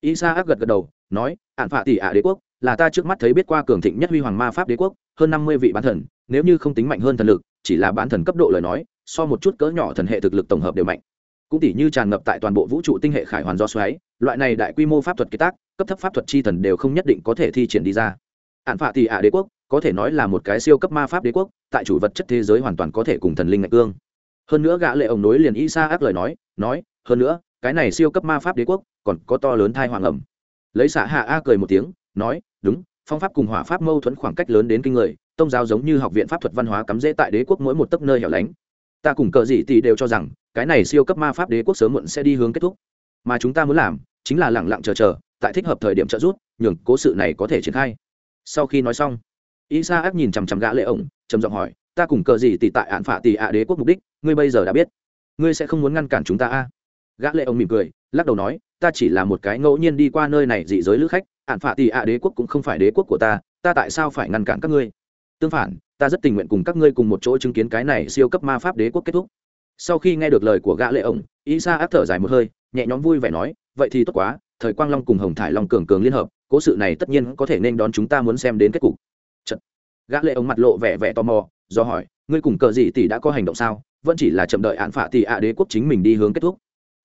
y sa ác gật gật đầu, nói ạn phạ tỷ ạ đế quốc, là ta trước mắt thấy biết qua cường thịnh nhất huy hoàng ma pháp đế quốc, hơn năm mươi vị bán thần, nếu như không tính mạnh hơn thần lực, chỉ là bán thần cấp độ lời nói, so một chút cỡ nhỏ thần hệ thực lực tổng hợp đều mạnh. Cũng tỷ như tràn ngập tại toàn bộ vũ trụ tinh hệ khải hoàn do xoáy, loại này đại quy mô pháp thuật kế tác, cấp thấp pháp thuật chi thần đều không nhất định có thể thi triển đi ra. Ạn phạ tỷ ạ đế quốc, có thể nói là một cái siêu cấp ma pháp đế quốc, tại chủ vật chất thế giới hoàn toàn có thể cùng thần linh ngạch cương. Hơn nữa gã lệ ông nối liền y sa ác lời nói nói, hơn nữa cái này siêu cấp ma pháp đế quốc, còn có to lớn thai hoàng ẩm. Lấy xạ hạ a cười một tiếng, nói, đúng, phong pháp cùng hỏa pháp mâu thuẫn khoảng cách lớn đến kinh người, tông giáo giống như học viện pháp thuật văn hóa cắm rễ tại đế quốc mỗi một tấc nơi hẻo lánh. Ta cùng cờ dị thì đều cho rằng, cái này siêu cấp ma pháp đế quốc sớm muộn sẽ đi hướng kết thúc. Mà chúng ta muốn làm, chính là lẳng lặng chờ chờ, tại thích hợp thời điểm trợ giúp, nhường cố sự này có thể triển khai. Sau khi nói xong isa ác nhìn chằm chằm gã lệ ổng, trầm giọng hỏi, ta cùng cờ gì tỷ tại án phạ tỷ ạ đế quốc mục đích, ngươi bây giờ đã biết. Ngươi sẽ không muốn ngăn cản chúng ta a? à? Gã lệ ông mỉm cười, lắc đầu nói, ta chỉ là một cái ngẫu nhiên đi qua nơi này dị giới lữ khách, ản phạ tỷ ạ đế quốc cũng không phải đế quốc của ta ta tại sao phải ngăn cản các ngươi? Tương phản, ta rất tình nguyện cùng các ngươi cùng một chỗ chứng kiến cái này siêu cấp ma pháp đế quốc kết thúc. Sau khi nghe được lời của gã lệ ổng isa áp thở dài một hơi, nhẹ nhõm vui vẻ nói, vậy thì tốt quá, thời quang long cùng hồng thải long cường cường liên hợp, cố sự này tất nhiên có thể nên đón chúng ta muốn xem đến kết cục. Chật. gã lệ ông mặt lộ vẻ vẻ tò mò, do hỏi, ngươi cùng cờ gì tỷ đã có hành động sao? Vẫn chỉ là chậm đợi án phạt tỷ ạ đế quốc chính mình đi hướng kết thúc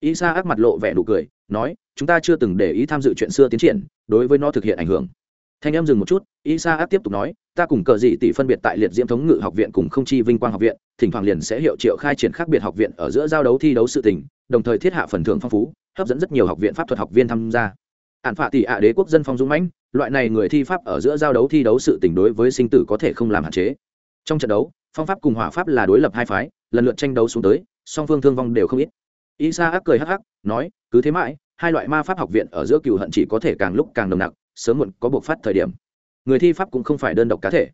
y sa ác mặt lộ vẻ nụ cười, nói, chúng ta chưa từng để ý tham dự chuyện xưa tiến triển, đối với nó thực hiện ảnh hưởng. Thanh em dừng một chút y sa ác tiếp tục nói, ta cùng cờ dị tỷ phân biệt tại liệt diễm thống ngự học viện cùng không chi vinh quang học viện, thỉnh thoảng liền sẽ hiệu triệu khai triển khác biệt học viện ở giữa giao đấu thi đấu sự tình, đồng thời thiết hạ phần thưởng phong phú, hấp dẫn rất nhiều học viện pháp thuật học viên tham gia. Ạn phạ tỷ ạ đế quốc dân phong dũng mãnh, loại này người thi pháp ở giữa giao đấu thi đấu sự tình đối với sinh tử có thể không làm hạn chế. Trong trận đấu, phong pháp cùng hỏa pháp là đối lập hai phái, lần lượt tranh đấu xuống tới, song phương thương vong đều không ít isa ác cười hắc hắc, nói, cứ thế mãi, hai loại ma pháp học viện ở giữa cựu hận chỉ có thể càng lúc càng nồng nặc, sớm muộn có buộc phát thời điểm. Người thi pháp cũng không phải đơn độc cá thể.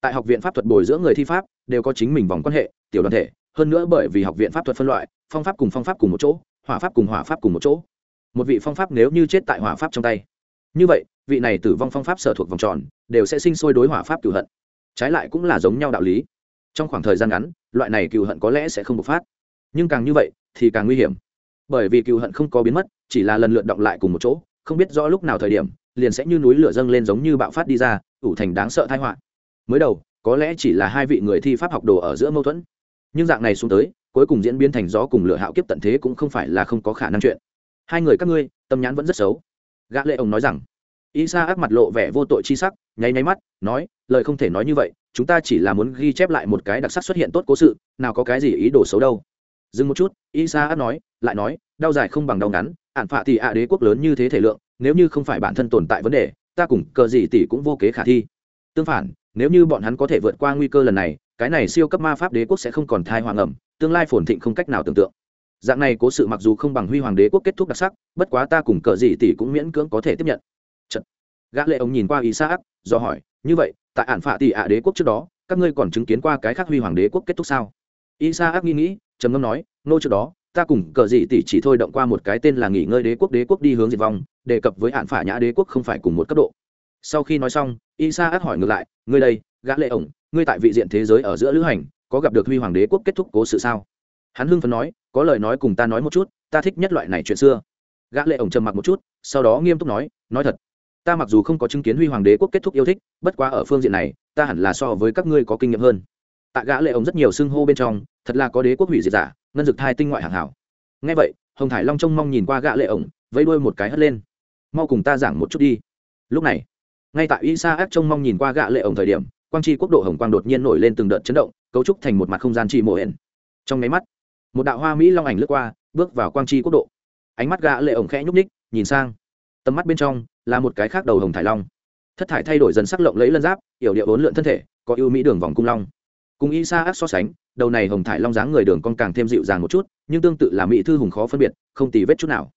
Tại học viện pháp thuật bồi dưỡng người thi pháp, đều có chính mình vòng quan hệ, tiểu đoàn thể. Hơn nữa bởi vì học viện pháp thuật phân loại, phong pháp cùng phong pháp cùng một chỗ, hỏa pháp cùng hỏa pháp cùng một chỗ. Một vị phong pháp nếu như chết tại hỏa pháp trong tay, như vậy, vị này tử vong phong pháp sở thuộc vòng tròn, đều sẽ sinh sôi đối hỏa pháp cựu hận. Trái lại cũng là giống nhau đạo lý. Trong khoảng thời gian ngắn, loại này cựu hận có lẽ sẽ không bộc phát. Nhưng càng như vậy thì càng nguy hiểm. Bởi vì cựu hận không có biến mất, chỉ là lần lượt động lại cùng một chỗ, không biết rõ lúc nào thời điểm, liền sẽ như núi lửa dâng lên giống như bạo phát đi ra, ủ thành đáng sợ thái họa. Mới đầu, có lẽ chỉ là hai vị người thi pháp học đồ ở giữa mâu thuẫn. Nhưng dạng này xuống tới, cuối cùng diễn biến thành gió cùng lửa hạo kiếp tận thế cũng không phải là không có khả năng chuyện. Hai người các ngươi, tâm nhãn vẫn rất xấu. Gã lệ ông nói rằng, isa ác mặt lộ vẻ vô tội chi sắc, nháy nháy mắt, nói, lời không thể nói như vậy, chúng ta chỉ là muốn ghi chép lại một cái đặc sắc xuất hiện tốt cố sự, nào có cái gì ý đồ xấu đâu dừng một chút, isa át nói, lại nói, đau dài không bằng đau ngắn ạn phạ thì ạ đế quốc lớn như thế thể lượng, nếu như không phải bản thân tồn tại vấn đề, ta cùng cờ gì tỷ cũng vô kế khả thi. Tương phản, nếu như bọn hắn có thể vượt qua nguy cơ lần này, cái này siêu cấp ma pháp đế quốc sẽ không còn thai hoàng ẩm, tương lai phồn thịnh không cách nào tưởng tượng. Dạng này cố sự mặc dù không bằng huy hoàng đế quốc kết thúc đặc sắc, bất quá ta cùng cờ gì tỷ cũng miễn cưỡng có thể tiếp nhận. Chật. gã lệ ông nhìn qua ý xã do hỏi, như vậy, tại ản phạ tỷ ạ đế quốc trước đó, các ngươi còn chứng kiến qua cái khác huy hoàng đế quốc kết thúc sao? Isa ác nghĩ nghĩ, trầm ngâm nói, nô trước đó, ta cùng cờ gì tỷ chỉ thôi động qua một cái tên là nghỉ ngơi đế quốc đế quốc đi hướng diệt vong, đề cập với hạn phả nhã đế quốc không phải cùng một cấp độ. Sau khi nói xong isa ác hỏi ngược lại, ngươi đây, gã lệ ổng, ngươi tại vị diện thế giới ở giữa lữ hành, có gặp được huy hoàng đế quốc kết thúc cố sự sao? Hắn hưng phấn nói, có lời nói cùng ta nói một chút, ta thích nhất loại này chuyện xưa. Gã lệ ổng trầm mặc một chút, sau đó nghiêm túc nói nói thật, ta mặc dù không có chứng kiến huy hoàng đế quốc kết thúc yêu thích, bất quá ở phương diện này, ta hẳn là so với các ngươi có kinh nghiệm hơn tại gã lệ ổng rất nhiều xưng hô bên trong thật là có đế quốc hủy diệt giả ngân dực thai tinh ngoại hàng hảo. Nghe vậy hồng thải long trông mong nhìn qua gã lệ ổng vẫy đuôi một cái hất lên. Mau cùng ta giảng một chút đi. Lúc này ngay tại isa ác trông mong nhìn qua gã lệ ổng thời điểm quang chi quốc độ hồng quang đột nhiên nổi lên từng đợt chấn động cấu trúc thành một mặt không gian trị mộ hển. Trong máy mắt một đạo hoa mỹ long ảnh lướt qua bước vào quang chi quốc độ. Ánh mắt gã lệ ổng khẽ nhúc nhích, nhìn sang. Tầm mắt bên trong là một cái khác đầu hồng thải long. Thất thải thay đổi dần sắc lộng lấy lân giáp yểu điệu bốn lượn thân thể có ưu mỹ đường vòng cung long cùng y sa ác so sánh, đầu này hồng thải long dáng người đường con càng thêm dịu dàng một chút, nhưng tương tự là mỹ thư hùng khó phân biệt, không tì vết chút nào.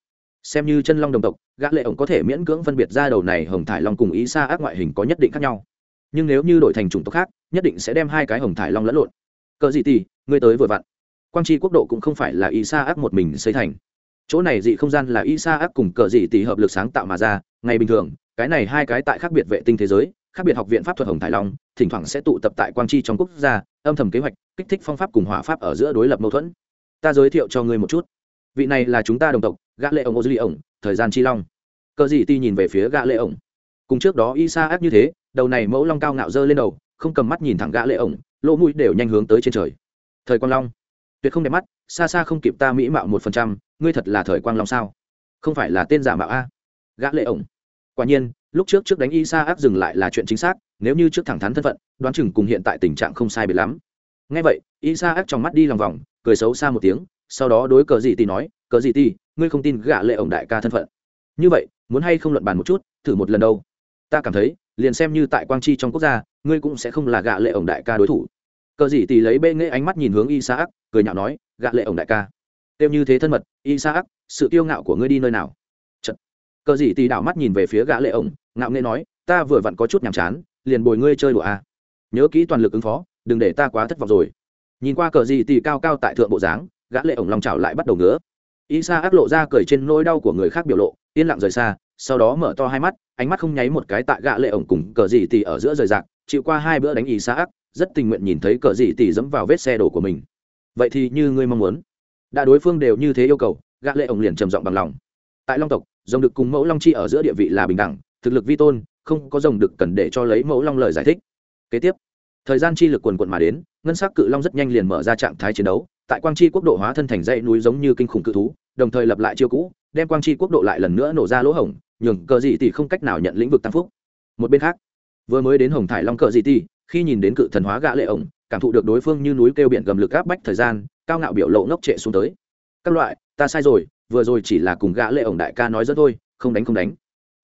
Xem như chân long đồng tộc, gã lệ ổng có thể miễn cưỡng phân biệt ra đầu này hồng thải long cùng y sa ác ngoại hình có nhất định khác nhau. Nhưng nếu như đổi thành chủng tộc khác, nhất định sẽ đem hai cái hồng thải long lẫn lộn. Cờ gì tì, ngươi tới vừa vặn. Quang tri quốc độ cũng không phải là y sa ác một mình xây thành. Chỗ này dị không gian là y sa ác cùng cờ gì tỷ hợp lực sáng tạo mà ra, ngày bình thường, cái này hai cái tại khác biệt vệ tinh thế giới khác biệt học viện pháp thuật hồng thái long, thỉnh thoảng sẽ tụ tập tại quang chi trong quốc gia, âm thầm kế hoạch, kích thích phong pháp cùng hỏa pháp ở giữa đối lập mâu thuẫn. Ta giới thiệu cho ngươi một chút. Vị này là chúng ta đồng tộc, gã lệ ổng ô dư ổng, thời gian chi long. Cờ dị ti nhìn về phía gã lệ ổng. Cùng trước đó y sa ác như thế, đầu này mẫu long cao ngạo dơ lên đầu, không cầm mắt nhìn thẳng gã lệ ổng, lỗ mũi đều nhanh hướng tới trên trời. Thời quang long. Tuyệt không đẹp mắt, xa xa không kịp ta mỹ mạo một phần trăm, ngươi thật là thời quang long sao? Không phải là tên giả mạo a. Gã lệ ổng. Quả nhiên lúc trước trước đánh y sa áp dừng lại là chuyện chính xác, nếu như trước thẳng thắn thân phận, đoán chừng cùng hiện tại tình trạng không sai biệt lắm. Ngay vậy y sa áp trong mắt đi lòng vòng, cười xấu xa một tiếng, sau đó đối cờ gì tì nói, cờ gì tì, ngươi không tin gã lệ ổng đại ca thân phận. Như vậy, muốn hay không luận bàn một chút, thử một lần đâu. Ta cảm thấy, liền xem như tại quang chi trong quốc gia, ngươi cũng sẽ không là gã lệ ổng đại ca đối thủ. Cờ gì tì lấy bê nghệ ánh mắt nhìn hướng y sa áp cười nhạo nói, gã lệ ổng đại ca. Tiêu như thế thân mật y sa áp sự kiêu ngạo của ngươi đi nơi nào? Cờ gì tì đảo mắt nhìn về phía gã lệ ổng ngạo nghệ nói, ta vừa vặn có chút nhàm chán, liền bồi ngươi chơi đùa à. nhớ kỹ toàn lực ứng phó, đừng để ta quá thất vọng rồi. Nhìn qua cờ gì tì cao cao tại thượng bộ dáng, gã lệ ổng lòng chảo lại bắt đầu ngứa. Y sa ác lộ ra cười trên nỗi đau của người khác biểu lộ, yên lặng rời xa, sau đó mở to hai mắt, ánh mắt không nháy một cái tại gã lệ ổng cùng cờ gì tì ở giữa rời rạc, chịu qua hai bữa đánh y sa ác, rất tình nguyện nhìn thấy cờ gì tì dẫm vào vết xe đổ của mình. Vậy thì như ngươi mong muốn. Đã đối phương đều như thế yêu cầu, gã lệ ổng liền trầm giọng bằng lòng. Tại long tộc dòng được cùng mẫu long chi ở giữa địa vị là bình đẳng thực lực vi tôn, không có rồng được cần để cho lấy mẫu long lời giải thích. Kế tiếp, thời gian chi lực quần quận mà đến, ngân sắc cự long rất nhanh liền mở ra trạng thái chiến đấu, tại quang chi quốc độ hóa thân thành dãy núi giống như kinh khủng cự thú, đồng thời lập lại chiêu cũ, đem quang chi quốc độ lại lần nữa nổ ra lỗ hổng, nhường cờ dị tỷ không cách nào nhận lĩnh vực tăng phúc. Một bên khác, vừa mới đến hồng thải long cờ dị tỷ, khi nhìn đến cự thần hóa gã lệ ổng, cảm thụ được đối phương như núi kêu biển gầm lực áp bách thời gian, cao ngạo biểu lộ ngốc trệ xuống tới. Các loại, ta sai rồi, vừa rồi chỉ là cùng gã lệ ổng đại ca nói dẫn thôi, không đánh không đánh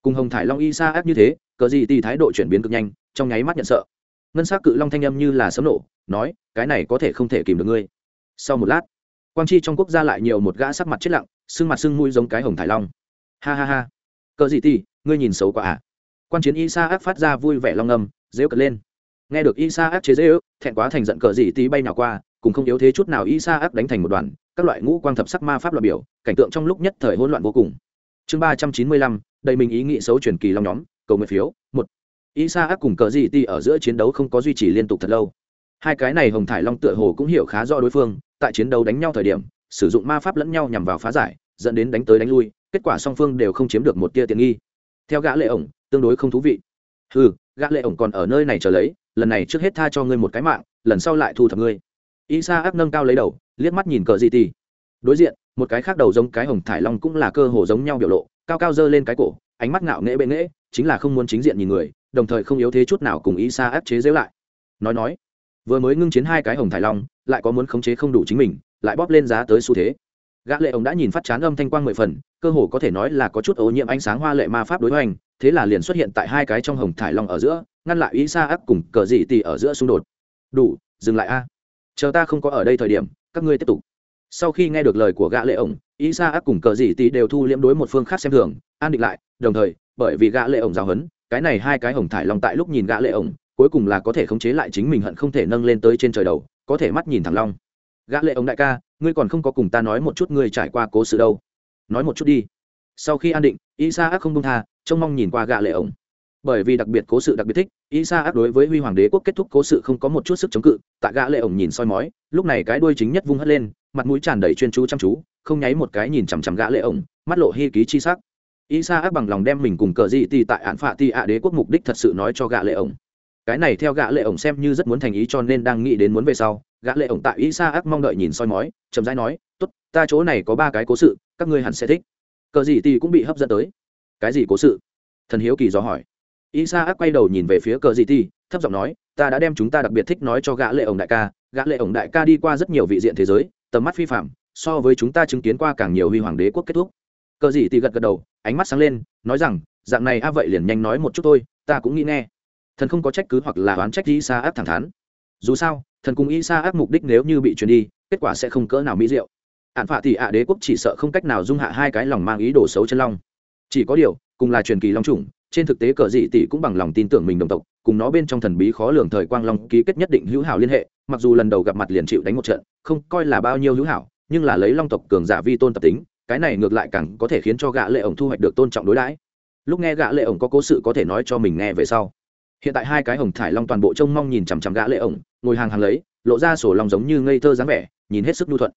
cùng hồng thải long y sa áp như thế, cờ gì tì thái độ chuyển biến cực nhanh, trong nháy mắt nhận sợ. Ngân s á c cự long thanh âm như là sấm nổ, nói, cái này có thể không thể kìm được ngươi. Sau một lát, quang chi trong quốc gia lại nhiều một gã sắc mặt chết lặng sưng mặt sưng mũi giống cái hồng thải long. Ha ha ha. Cờ gì tì ngươi nhìn xấu quá à? Quan chiến y sa áp phát ra vui vẻ long âm dễu cật lên. Nghe được y sa áp chế dễ ước thẹn quá thành giận cờ gì tí bay nào qua, cùng không yếu thế chút nào y sa áp đánh thành một đoàn, các loại ngũ quang thập sắc ma pháp loại biểu, cảnh tượng trong lúc nhất thời hỗn loạn vô cùng. Chương ba trăm chín mươi lăm đầy mình ý nghĩ xấu truyền kỳ long nhóm, cầu nguyện phiếu, một. Isa ác cùng cờ gì ti ở giữa chiến đấu không có duy trì liên tục thật lâu. Hai cái này hồng thải long tựa hồ cũng hiểu khá rõ đối phương, tại chiến đấu đánh nhau thời điểm, sử dụng ma pháp lẫn nhau nhằm vào phá giải, dẫn đến đánh tới đánh lui, kết quả song phương đều không chiếm được một tia tiện nghi. Theo gã lệ ổng, tương đối không thú vị. Ừ gã lệ ổng còn ở nơi này chờ lấy, lần này trước hết tha cho ngươi một cái mạng, lần sau lại thu thập ngươi. Isa áp nâng cao lấy đầu, liếc mắt nhìn cờ gì tì. Đối diện, một cái khác đầu giống cái hồng thải long cũng là cơ hồ giống nhau biểu lộ cao cao dơ lên cái cổ, ánh mắt ngạo nghễ bệ nghễ, chính là không muốn chính diện nhìn người, đồng thời không yếu thế chút nào cùng ý xa áp chế dễu lại. Nói nói, vừa mới ngưng chiến hai cái hồng thải long, lại có muốn khống chế không đủ chính mình, lại bóp lên giá tới xu thế. Gã lệ ông đã nhìn phát chán âm thanh quang mười phần, cơ hồ có thể nói là có chút ô nhiễm ánh sáng hoa lệ ma pháp đối hoành, thế là liền xuất hiện tại hai cái trong hồng thải long ở giữa, ngăn lại ý xa áp cùng cờ dị tỷ ở giữa xung đột. Đủ, dừng lại a. Chờ ta không có ở đây thời điểm, các ngươi tiếp tục sau khi nghe được lời của gã lệ ổng ý xa ác cùng cờ dị tí đều thu liễm đối một phương khác xem thường, an định lại, đồng thời, bởi vì gã lệ ổng giáo hấn cái này hai cái hồng thải long tại lúc nhìn gã lệ ổng, cuối cùng là có thể khống chế lại chính mình hận không thể nâng lên tới trên trời đầu, có thể mắt nhìn thẳng long. Gã lệ ổng đại ca, ngươi còn không có cùng ta nói một chút ngươi trải qua cố sự đâu. Nói một chút đi. Sau khi an định isa ác không buông tha, trông mong nhìn qua gã lệ ổng bởi vì đặc biệt cố sự đặc biệt thích, isa ác đối với huy hoàng đế quốc kết thúc cố sự không có một chút sức chống cự Tạ gã lệ ổng nhìn soi mói, lúc này cái đuôi chính nhất vung hất lên, mặt mũi tràn đầy chuyên chú chăm chú, không nháy một cái nhìn chằm chằm gã lệ ổng, mắt lộ hi ký chi sắc. Isa ác bằng lòng đem mình cùng cờ dị tì tại án phạ ti ạ đế quốc mục đích thật sự nói cho gã lệ ổng. Cái này theo gã lệ ổng xem như rất muốn thành ý cho nên đang nghĩ đến muốn về sau, gã lệ ổng tại isa ác mong đợi nhìn soi mói, chậm rãi nói, tốt, ta chỗ này có ba cái cố sự, các ngươi hẳn sẽ thích. Cờ gì tì cũng bị hấp dẫn tới. Cái gì cố sự? Thần hiếu kỳ do hỏi isa ác quay đầu nhìn về phía cờ gì ti thấp giọng nói, ta đã đem chúng ta đặc biệt thích nói cho gã lệ ổng đại ca, gã lệ ổng đại ca đi qua rất nhiều vị diện thế giới, tầm mắt phi phạm, so với chúng ta chứng kiến qua càng nhiều huy hoàng đế quốc kết thúc. Cờ gì ti gật gật đầu, ánh mắt sáng lên, nói rằng, dạng này a, vậy liền nhanh nói một chút thôi, ta cũng nghĩ nghe. Thần không có trách cứ hoặc là oán trách isa ác thẳng thắn. Dù sao, thần cùng isa ác mục đích nếu như bị truyền đi, kết quả sẽ không cỡ nào mỹ diệu. Ạn phạ thì ạ đế quốc chỉ sợ không cách nào dung hạ hai cái lòng mang ý đồ xấu chân long. Chỉ có điều, cùng là truyền kỳ long trùng trên thực tế cờ dị tỷ cũng bằng lòng tin tưởng mình đồng tộc, cùng nó bên trong thần bí khó lường thời quang long ký kết nhất định hữu hảo liên hệ, mặc dù lần đầu gặp mặt liền chịu đánh một trận, không coi là bao nhiêu hữu hảo, nhưng là lấy long tộc cường giả vi tôn tập tính, cái này ngược lại càng có thể khiến cho gã lệ ổng thu hoạch được tôn trọng đối đãi. Lúc nghe gã lệ ổng có cố sự có thể nói cho mình nghe về sau, hiện tại hai cái hồng thải long toàn bộ trông mong nhìn chằm chằm gã lệ ổng, ngồi hàng hàng lấy, lộ ra sổ long giống như ngây thơ dáng vẻ, nhìn hết sức nhu thuận.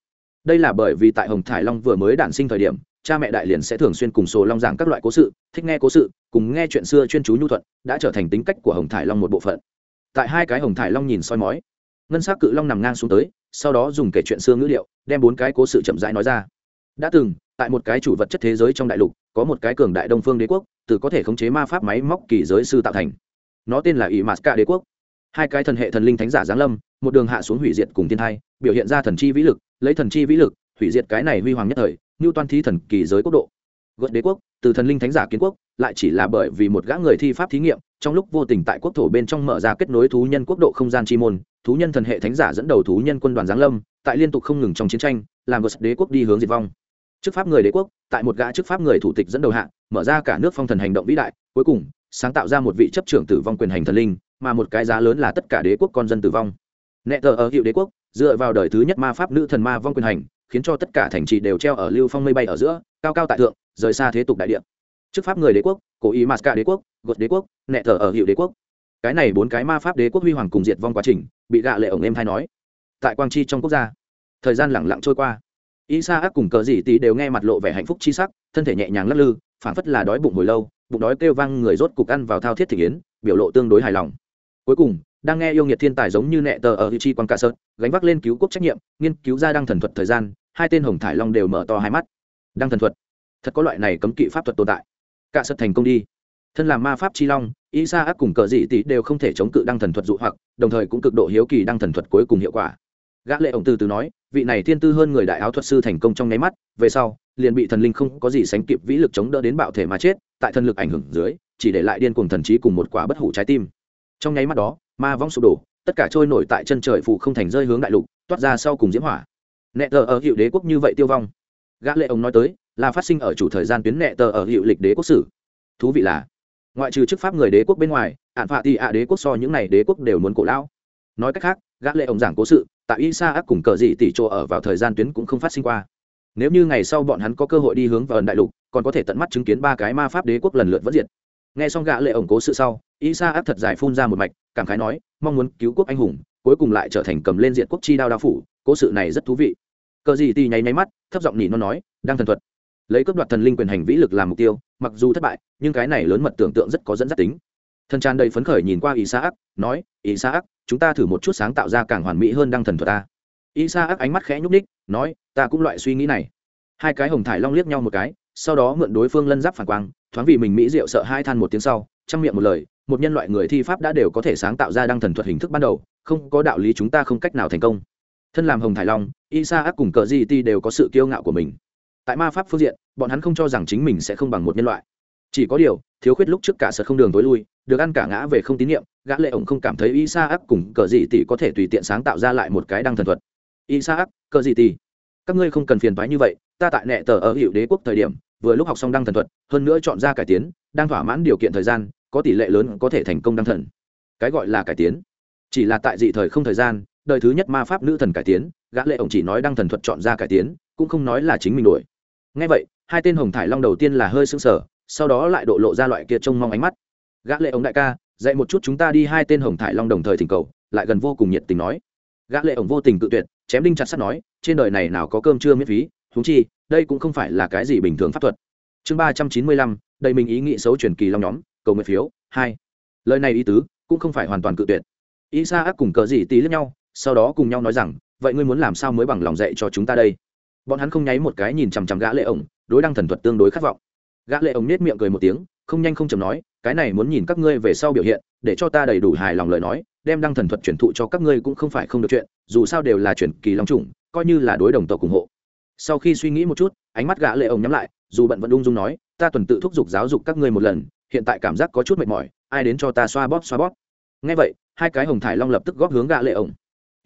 Đây là bởi vì tại hồng thải long vừa mới đản sinh thời điểm cha mẹ đại liền sẽ thường xuyên cùng sổ long giảng các loại cố sự, thích nghe cố sự, cùng nghe chuyện xưa chuyên chú nhu thuận, đã trở thành tính cách của hồng thải long một bộ phận. Tại hai cái hồng thải long nhìn soi mói, ngân s á c cự long nằm ngang xuống tới, sau đó dùng kể chuyện xưa ngữ liệu đem bốn cái cố sự chậm rãi nói ra. Đã từng, tại một cái chủ vật chất thế giới trong đại lục, có một cái cường đại đông phương đế quốc, từ có thể khống chế ma pháp máy móc kỳ giới sư tạo thành. Nó tên là ỷ mạt cả đế quốc. Hai cái thần hệ thần linh thánh giả giáng lâm, một đường hạ xuống hủy diệt cùng thiên thai, biểu hiện ra thần chi vĩ lực, lấy thần chi vĩ lực, hủy diệt cái này huy hoàng nhất thời như toan thi thần kỳ giới quốc độ. Gợt đế quốc từ thần linh thánh giả kiến quốc lại chỉ là bởi vì một gã người thi pháp thí nghiệm trong lúc vô tình tại quốc thổ bên trong mở ra kết nối thú nhân quốc độ không gian chi môn thú nhân thần hệ thánh giả dẫn đầu thú nhân quân đoàn giáng lâm tại liên tục không ngừng trong chiến tranh làm gợt đế quốc đi hướng diệt vong. Chức pháp người đế quốc tại một gã chức pháp người thủ tịch dẫn đầu hạng, mở ra cả nước phong thần hành động vĩ đại cuối cùng sáng tạo ra một vị chấp trưởng tử vong quyền hành thần linh mà một cái giá lớn là tất cả đế quốc con dân tử vong. Nẹ tờ ở hiệu đế quốc dựa vào đời thứ nhất ma pháp nữ thần ma vong quyền hành khiến cho tất cả thành trì đều treo ở lưu phong mây bay ở giữa, cao cao tại thượng, rời xa thế tục đại địa. Chức pháp người đế quốc cố ý masca đế quốc, gột đế quốc, nẹ thờ ở hiệu đế quốc. Cái này bốn cái ma pháp đế quốc huy hoàng cùng diệt vong quá trình, bị gạ lệ ổng em thay nói. Tại quang chi trong quốc gia, thời gian lẳng lặng trôi qua. Isa ác cùng cờ dị tí đều nghe mặt lộ vẻ hạnh phúc chi sắc, thân thể nhẹ nhàng lắc lư, phảng phất là đói bụng hồi lâu, bụng đói kêu vang người rốt cục ăn vào thao thiết thị yến, biểu lộ tương đối hài lòng. Cuối cùng, đang nghe yêu nghiệt thiên tài giống như nẹ tờ ở hữu chi quan cả sơn, gánh vác lên cứu quốc trách nhiệm, nghiên cứu ra đăng thần thuật thời gian hai tên hồng thải long đều mở to hai mắt. Đăng thần thuật. Thật có loại này cấm kỵ pháp thuật tồn tại. Cả sật thành công đi. Thân làm ma pháp chi long ý sa ác cùng cờ dị tỷ đều không thể chống cự đăng thần thuật dụ hoặc, đồng thời cũng cực độ hiếu kỳ đăng thần thuật cuối cùng hiệu quả. Gã lệ ổng từ từ nói, vị này thiên tư hơn người đại áo thuật sư thành công trong nháy mắt, về sau, liền bị thần linh không có gì sánh kịp vĩ lực chống đỡ đến bạo thể mà chết, tại thần lực ảnh hưởng dưới, chỉ để lại điên cuồng thần trí cùng một quả bất hủ trái tim. Trong nháy mắt đó, ma vong sụp đổ, tất cả trôi nổi tại chân trời phụ không thành rơi hướng đại lục, toát ra sau cùng diễm hỏa nẹ tờ ở hiệu đế quốc như vậy tiêu vong. Gã lệ ông nói tới, là phát sinh ở chủ thời gian tuyến nẹ tờ ở hiệu lịch đế quốc sử. Thú vị là, ngoại trừ chức pháp người đế quốc bên ngoài, ạn phạ thì ạ đế quốc so những này đế quốc đều muốn cổ lão. Nói cách khác, gã lệ ông giảng cố sự, tại isa ác cùng cờ dị tỷ chỗ ở vào thời gian tuyến cũng không phát sinh qua. Nếu như ngày sau bọn hắn có cơ hội đi hướng vào ẩn đại lục, còn có thể tận mắt chứng kiến ba cái ma pháp đế quốc lần lượt vẫn diệt. Nghe xong gã lệ ổng cố sự sau y sa ác thật dài phun ra một mạch, cảm khái nói, mong muốn cứu quốc anh hùng, cuối cùng lại trở thành cầm lên diện quốc chi đao đao phủ, cố sự này rất thú vị cờ gì tì nháy nháy mắt, thấp giọng nhỉ nó nói, đang thần thuật. Lấy cướp đoạt thần linh quyền hành vĩ lực làm mục tiêu, mặc dù thất bại, nhưng cái này lớn mật tưởng tượng rất có dẫn dắt tính. Thần tràn đầy phấn khởi nhìn qua isaac, nói, isaac, chúng ta thử một chút sáng tạo ra càng hoàn mỹ hơn đăng thần thuật ta. Isaac ánh mắt khẽ nhúc ních nói, ta cũng loại suy nghĩ này. Hai cái hồng thải long liếc nhau một cái, sau đó mượn đối phương lân giáp phản quang, thoáng vì mình mỹ diệu sợ hai than một tiếng sau, chăm miệng một lời, một nhân loại người thi pháp đã đều có thể sáng tạo ra đăng thần thuật hình thức ban đầu, không có đạo lý chúng ta không cách nào thành công thân làm hồng thải long, isaac cùng cờ di ti đều có sự kiêu ngạo của mình. Tại ma pháp phương diện, bọn hắn không cho rằng chính mình sẽ không bằng một nhân loại. Chỉ có điều, thiếu khuyết lúc trước cả sật không đường tối lui, được ăn cả ngã về không tín nhiệm, gã lệ ổng không cảm thấy isaac cùng cờ di ti có thể tùy tiện sáng tạo ra lại một cái đăng thần thuật. Isaac, cờ di ti, các ngươi không cần phiền toái như vậy, ta tại nệ tờ ở hiệu đế quốc thời điểm, vừa lúc học xong đăng thần thuật, hơn nữa chọn ra cải tiến, đang thỏa mãn điều kiện thời gian, có tỷ lệ lớn có thể thành công đăng thần. Cái gọi là cải tiến, chỉ là tại dị thời không thời gian đời thứ nhất ma pháp nữ thần cải tiến, gã lệ ổng chỉ nói đăng thần thuật chọn ra cải tiến, cũng không nói là chính mình đuổi. ngay vậy, hai tên hồng thải long đầu tiên là hơi sưng sờ, sau đó lại độ lộ ra loại kia trông mong ánh mắt. Gã lệ ổng đại ca, dạy một chút chúng ta đi hai tên hồng thải long đồng thời thỉnh cầu, lại gần vô cùng nhiệt tình nói. Gã lệ ổng vô tình cự tuyệt, chém đinh chặt sắt nói, trên đời này nào có cơm trưa miễn phí chúng chi, đây cũng không phải là cái gì bình thường pháp thuật. Chương ba trăm chín mươi lăm đây mình ý nghĩ xấu truyền kỳ long nhóm, cầu nguyện phiếu, hai. Lời này ý tứ, cũng không phải hoàn toàn cự tuyệt. Ý xa ác cùng cờ gì tí lẫn nhau sau đó cùng nhau nói rằng, vậy ngươi muốn làm sao mới bằng lòng dạy cho chúng ta đây? Bọn hắn không nháy một cái nhìn chằm chằm gã lệ ổng, đối đăng thần thuật tương đối khát vọng. Gã lệ ổng nết miệng cười một tiếng, không nhanh không chậm nói, cái này muốn nhìn các ngươi về sau biểu hiện, để cho ta đầy đủ hài lòng lời nói, đem đăng thần thuật truyền thụ cho các ngươi cũng không phải không được chuyện, dù sao đều là truyền kỳ long trùng coi như là đối đồng tộc ủng hộ. Sau khi suy nghĩ một chút, ánh mắt gã lệ ổng nhắm lại, dù bận vẫn ung dung nói, ta tuần tự thúc giục giáo dục các ngươi một lần, hiện tại cảm giác có chút mệt mỏi, ai đến cho ta xoa bóp xoa bóp. Nghe vậy, hai cái hồng thải long lập tức góp hướng gã lệ ổng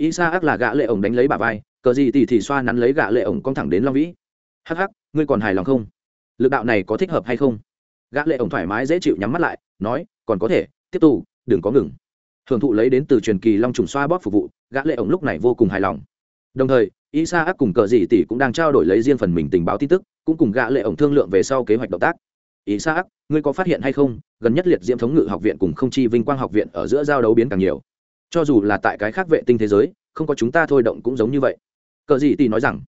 y sa ác là gã lệ ổng đánh lấy bà vai, cờ gì tỷ thì xoa nắn lấy gã lệ ổng cong thẳng đến long vĩ. Hắc hắc, ngươi còn hài lòng không? Lực đạo này có thích hợp hay không? Gã lệ ổng thoải mái dễ chịu nhắm mắt lại, nói, còn có thể, tiếp tục, đừng có ngừng. Hưởng thụ lấy đến từ truyền kỳ long trùng xoa bóp phục vụ, gã lệ ổng lúc này vô cùng hài lòng. Đồng thời isa ác cùng cờ gì tỷ cũng đang trao đổi lấy riêng phần mình tình báo tin tức, cũng cùng gã lệ ổng thương lượng về sau kế hoạch động tác. Isa ác ngươi có phát hiện hay không? Gần nhất liệt diễm thống ngự học viện cùng không chi vinh quang học viện ở giữa giao đấu biến càng nhiều cho dù là tại cái khác vệ tinh thế giới, không có chúng ta thôi động cũng giống như vậy. Cờ gì tỷ nói rằng,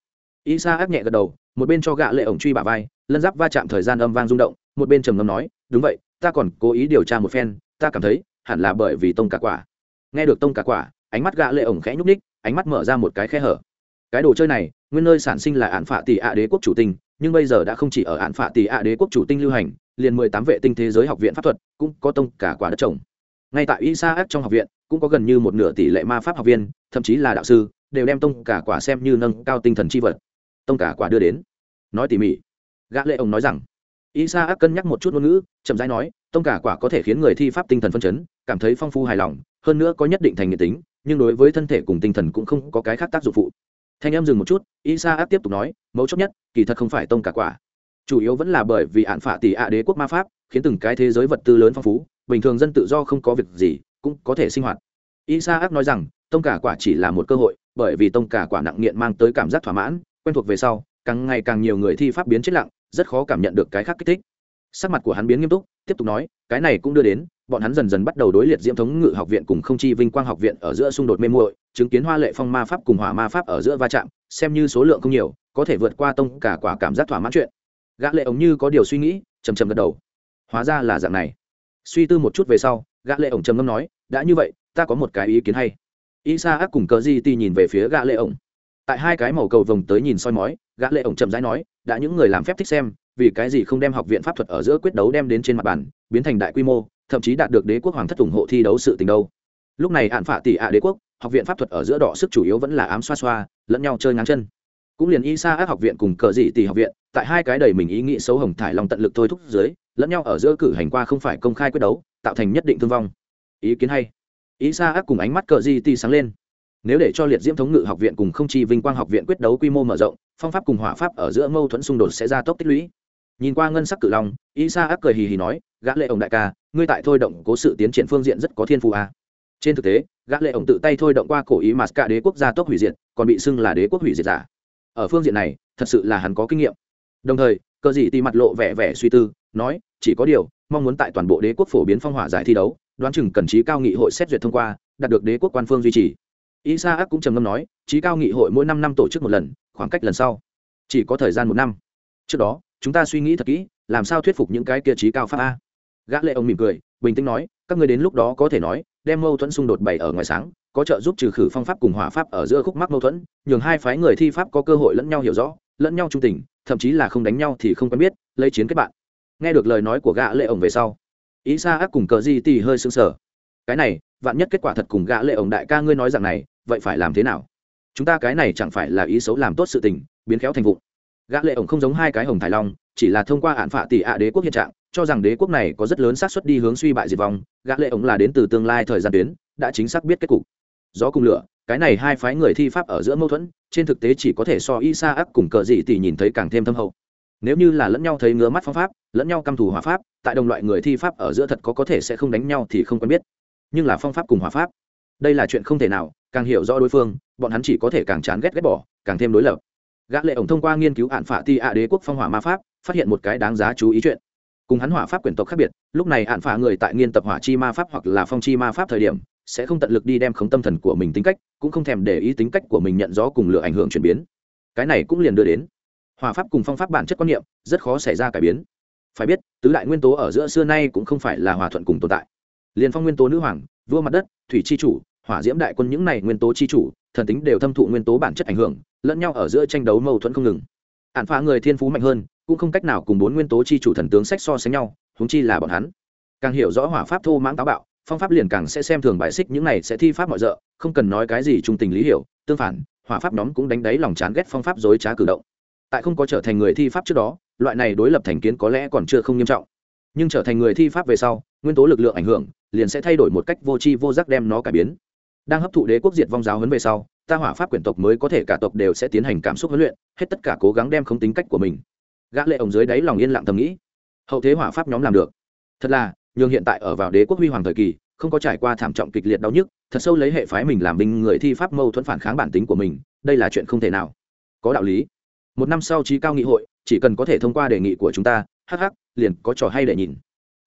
isa áp nhẹ gật đầu, một bên cho gạ lệ ổng truy bả vai, lân giáp va chạm thời gian âm vang rung động, một bên trầm ngâm nói, đúng vậy, ta còn cố ý điều tra một phen, ta cảm thấy, hẳn là bởi vì tông cả quả. Nghe được tông cả quả, ánh mắt gạ lệ ổng khẽ nhúc ních ánh mắt mở ra một cái khe hở. Cái đồ chơi này, nguyên nơi sản sinh là án phạ tỷ ạ đế quốc chủ tinh, nhưng bây giờ đã không chỉ ở án phạ tỷ ạ đế quốc chủ tinh lưu hành, liền mười tám vệ tinh thế giới học viện pháp thuật cũng có tông cả quả đất trồng ngay tại Isaac trong học viện, cũng có gần như một nửa tỷ lệ ma pháp học viên, thậm chí là đạo sư, đều đem tông cả quả xem như nâng cao tinh thần chi vật. Tông cả quả đưa đến. Nói tỉ mỉ. Gã lệ ông nói rằng, Isaac cân nhắc một chút ngôn ngữ, chậm rãi nói, tông cả quả có thể khiến người thi pháp tinh thần phân chấn, cảm thấy phong phú hài lòng, hơn nữa có nhất định thành nghiện tính, nhưng đối với thân thể cùng tinh thần cũng không có cái khác tác dụng phụ. Thanh em dừng một chút, Isaac tiếp tục nói, mấu chốt nhất, kỳ thật không phải tông cả quả. Chủ yếu vẫn là bởi vì án phạ tỷ ạ đế quốc ma pháp, khiến từng cái thế giới vật tư lớn phong phú bình thường dân tự do không có việc gì, cũng có thể sinh hoạt. Isa ác nói rằng, tông cả quả chỉ là một cơ hội, bởi vì tông cả quả nặng nghiện mang tới cảm giác thỏa mãn, quen thuộc về sau, càng ngày càng nhiều người thi pháp biến chết lặng, rất khó cảm nhận được cái khác kích thích. Sắc mặt của hắn biến nghiêm túc, tiếp tục nói, cái này cũng đưa đến, bọn hắn dần dần bắt đầu đối liệt diễm thống ngự học viện cùng không chi vinh quang học viện ở giữa xung đột mê muội, chứng kiến hoa lệ phong ma pháp cùng hỏa ma pháp ở giữa va chạm, xem như số lượng không nhiều, có thể vượt qua tông cả quả cảm giác thỏa mãn chuyện. Gã lệ ống như có điều suy nghĩ chầm chầm gật đầu. Hóa ra là dạng này suy tư một chút về sau gã lệ ổng trầm ngâm nói đã như vậy ta có một cái ý kiến hay. Isa ác cùng cờ di ti nhìn về phía gã lệ ổng, tại hai cái màu cầu vồng tới nhìn soi mói gã lệ ổng trầm rãi nói đã những người làm phép thích xem vì cái gì không đem học viện pháp thuật ở giữa quyết đấu đem đến trên mặt bàn biến thành đại quy mô thậm chí đạt được đế quốc hoàng thất ủng hộ thi đấu sự tình đâu. Lúc này hạn phạ tỷ ạ đế quốc học viện pháp thuật ở giữa đỏ sức chủ yếu vẫn là ám xoa xoa lẫn nhau chơi ngang chân cũng liền y sa ác học viện cùng cờ dị tỷ học viện, tại hai cái đầy mình ý nghĩ xấu hồng thải lòng tận lực thôi thúc dưới, lẫn nhau ở giữa cử hành qua không phải công khai quyết đấu, tạo thành nhất định thương vong. Ý kiến hay. Ý sa ác cùng ánh mắt cờ dị tỷ sáng lên. Nếu để cho liệt diễm thống ngự học viện cùng không chi vinh quang học viện quyết đấu quy mô mở rộng, phong pháp cùng hỏa pháp ở giữa mâu thuẫn xung đột sẽ ra tốc tích lũy. Nhìn qua ngân sắc cự long ý sa ác cười hì hì nói, gã lệ ổng đại ca, ngươi tại thôi động cố sự tiến triển phương diện rất có thiên phú à. trên thực tế, gã lệ ổng tự tay thôi động qua cổ ý mà cả đế quốc gia tốc hủy diệt, còn bị xưng là đế quốc hủy diệt giả ở phương diện này, thật sự là hắn có kinh nghiệm. Đồng thời cơ dị tì mặt lộ vẻ vẻ suy tư, nói, chỉ có điều, mong muốn tại toàn bộ đế quốc phổ biến phong hỏa giải thi đấu, đoán chừng cần trí cao nghị hội xét duyệt thông qua, đạt được đế quốc quan phương duy trì. Isa ác cũng trầm ngâm nói, trí cao nghị hội mỗi năm năm tổ chức một lần, khoảng cách lần sau. Chỉ có thời gian một năm. Trước đó, chúng ta suy nghĩ thật kỹ, làm sao thuyết phục những cái kia trí cao pháp a. Gã lệ ông mỉm cười, bình tĩnh nói, các người đến lúc đó có thể nói, đem mâu thuẫn xung đột bày ở ngoài sáng có trợ giúp trừ khử phong pháp cùng hỏa pháp ở giữa khúc mắc mâu thuẫn, nhường hai phái người thi pháp có cơ hội lẫn nhau hiểu rõ, lẫn nhau trung tình, thậm chí là không đánh nhau thì không quen biết, lấy chiến kết bạn. Nghe được lời nói của gã lệ ổng về sau ý xa ác cùng cờ di tì hơi sưng sờ. Cái này, vạn nhất kết quả thật cùng gã lệ ổng đại ca ngươi nói rằng này, vậy phải làm thế nào? Chúng ta cái này chẳng phải là ý xấu làm tốt sự tình, biến khéo thành vụ. Gã lệ ổng không giống hai cái hồng thái long, chỉ là thông qua hạn phạ tỷ ạ đế quốc hiện trạng, cho rằng đế quốc này có rất lớn xác suất đi hướng suy bại diệt vong, gã lệ ổng là đến từ tương lai thời gian tuyến, đã chính xác biết kết cục gió cùng lửa, cái này hai phái người thi pháp ở giữa mâu thuẫn, trên thực tế chỉ có thể so y sa ác cùng cờ dị tỷ nhìn thấy càng thêm thâm hậu. Nếu như là lẫn nhau thấy ngứa mắt phong pháp, lẫn nhau căm thù hòa pháp, tại đồng loại người thi pháp ở giữa thật có có thể sẽ không đánh nhau thì không quen biết. Nhưng là phong pháp cùng hòa pháp, đây là chuyện không thể nào, càng hiểu rõ đối phương, bọn hắn chỉ có thể càng chán ghét ghét bỏ, càng thêm đối lập. Gã lệ ổng thông qua nghiên cứu hạn phạ ti ạ đế quốc phong hỏa ma pháp, phát hiện một cái đáng giá chú ý chuyện. Cùng hắn hỏa pháp quyển tộc khác biệt, lúc này hạn phạ người tại nghiên tập hỏa chi ma pháp hoặc là phong chi ma pháp thời điểm sẽ không tận lực đi đem khống tâm thần của mình tính cách, cũng không thèm để ý tính cách của mình nhận rõ cùng lựa ảnh hưởng chuyển biến. Cái này cũng liền đưa đến, hòa pháp cùng phong pháp bản chất quan niệm rất khó xảy ra cải biến. Phải biết, tứ đại nguyên tố ở giữa xưa nay cũng không phải là hòa thuận cùng tồn tại. Liền phong nguyên tố nữ hoàng, vua mặt đất, thủy chi chủ, hỏa diễm đại quân những này nguyên tố chi chủ, thần tính đều thâm thụ nguyên tố bản chất ảnh hưởng, lẫn nhau ở giữa tranh đấu mâu thuẫn không ngừng. Ạn phá người thiên phú mạnh hơn, cũng không cách nào cùng bốn nguyên tố chi chủ thần tướng sách so sánh nhau húng chi là bọn hắn. Càng hiểu rõ hỏa pháp thô mãng táo bạo phong pháp liền càng sẽ xem thường bài xích, những này sẽ thi pháp mọi d không cần nói cái gì trung tình lý hiểu, tương phản, hỏa pháp nhóm cũng đánh đáy lòng chán ghét phong pháp dối trá cử động. Tại không có trở thành người thi pháp trước đó, loại này đối lập thành kiến có lẽ còn chưa không nghiêm trọng. Nhưng trở thành người thi pháp về sau, nguyên tố lực lượng ảnh hưởng, liền sẽ thay đổi một cách vô tri vô giác đem nó cải biến. Đang hấp thụ đế quốc diệt vong giáo huấn về sau, ta hỏa pháp quyển tộc mới có thể cả tộc đều sẽ tiến hành cảm xúc huấn luyện, hết tất cả cố gắng đem không tính cách của mình. Gã lệ ổng dưới đáy lòng yên lặng thầm nghĩ, hậu thế hỏa pháp nhóm làm được. Thật là nhưng hiện tại ở vào đế quốc huy hoàng thời kỳ, không có trải qua thảm trọng kịch liệt đau nhức, thật sâu lấy hệ phái mình làm binh người thi pháp mâu thuẫn phản kháng bản tính của mình, đây là chuyện không thể nào. Có đạo lý. Một năm sau trí cao nghị hội, chỉ cần có thể thông qua đề nghị của chúng ta, hắc hắc, liền có trò hay để nhìn.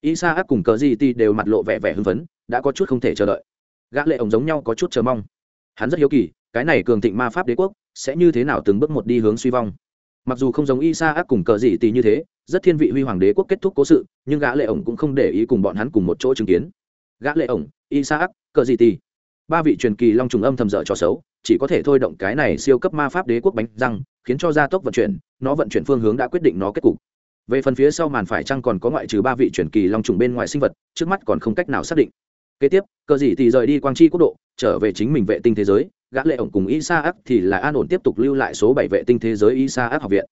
Isa ác cùng cờ gì ti đều mặt lộ vẻ vẻ hưng phấn, đã có chút không thể chờ đợi. Gã lệ ổng giống nhau có chút chờ mong. Hắn rất hiếu kỳ, cái này cường thịnh ma pháp đế quốc, sẽ như thế nào từng bước một đi hướng suy vong? Mặc dù không giống isa ác cùng cờ gì tì như thế, rất thiên vị huy hoàng đế quốc kết thúc cố sự, nhưng gã lệ ổng cũng không để ý cùng bọn hắn cùng một chỗ chứng kiến. Gã lệ ổng, isaac, cờ gì tì. Ba vị truyền kỳ long trùng âm thầm dở cho xấu, chỉ có thể thôi động cái này siêu cấp ma pháp đế quốc bánh răng, khiến cho gia tốc vận chuyển, nó vận chuyển phương hướng đã quyết định nó kết cục. Về phần phía sau màn phải chăng còn có ngoại trừ ba vị truyền kỳ long trùng bên ngoài sinh vật, trước mắt còn không cách nào xác định. Kế tiếp, cờ gì thì rời đi quang chi quốc độ, trở về chính mình vệ tinh thế giới gã lệ ổng cùng Isaac thì là an ổn tiếp tục lưu lại số bảy vệ tinh thế giới Isaac học viện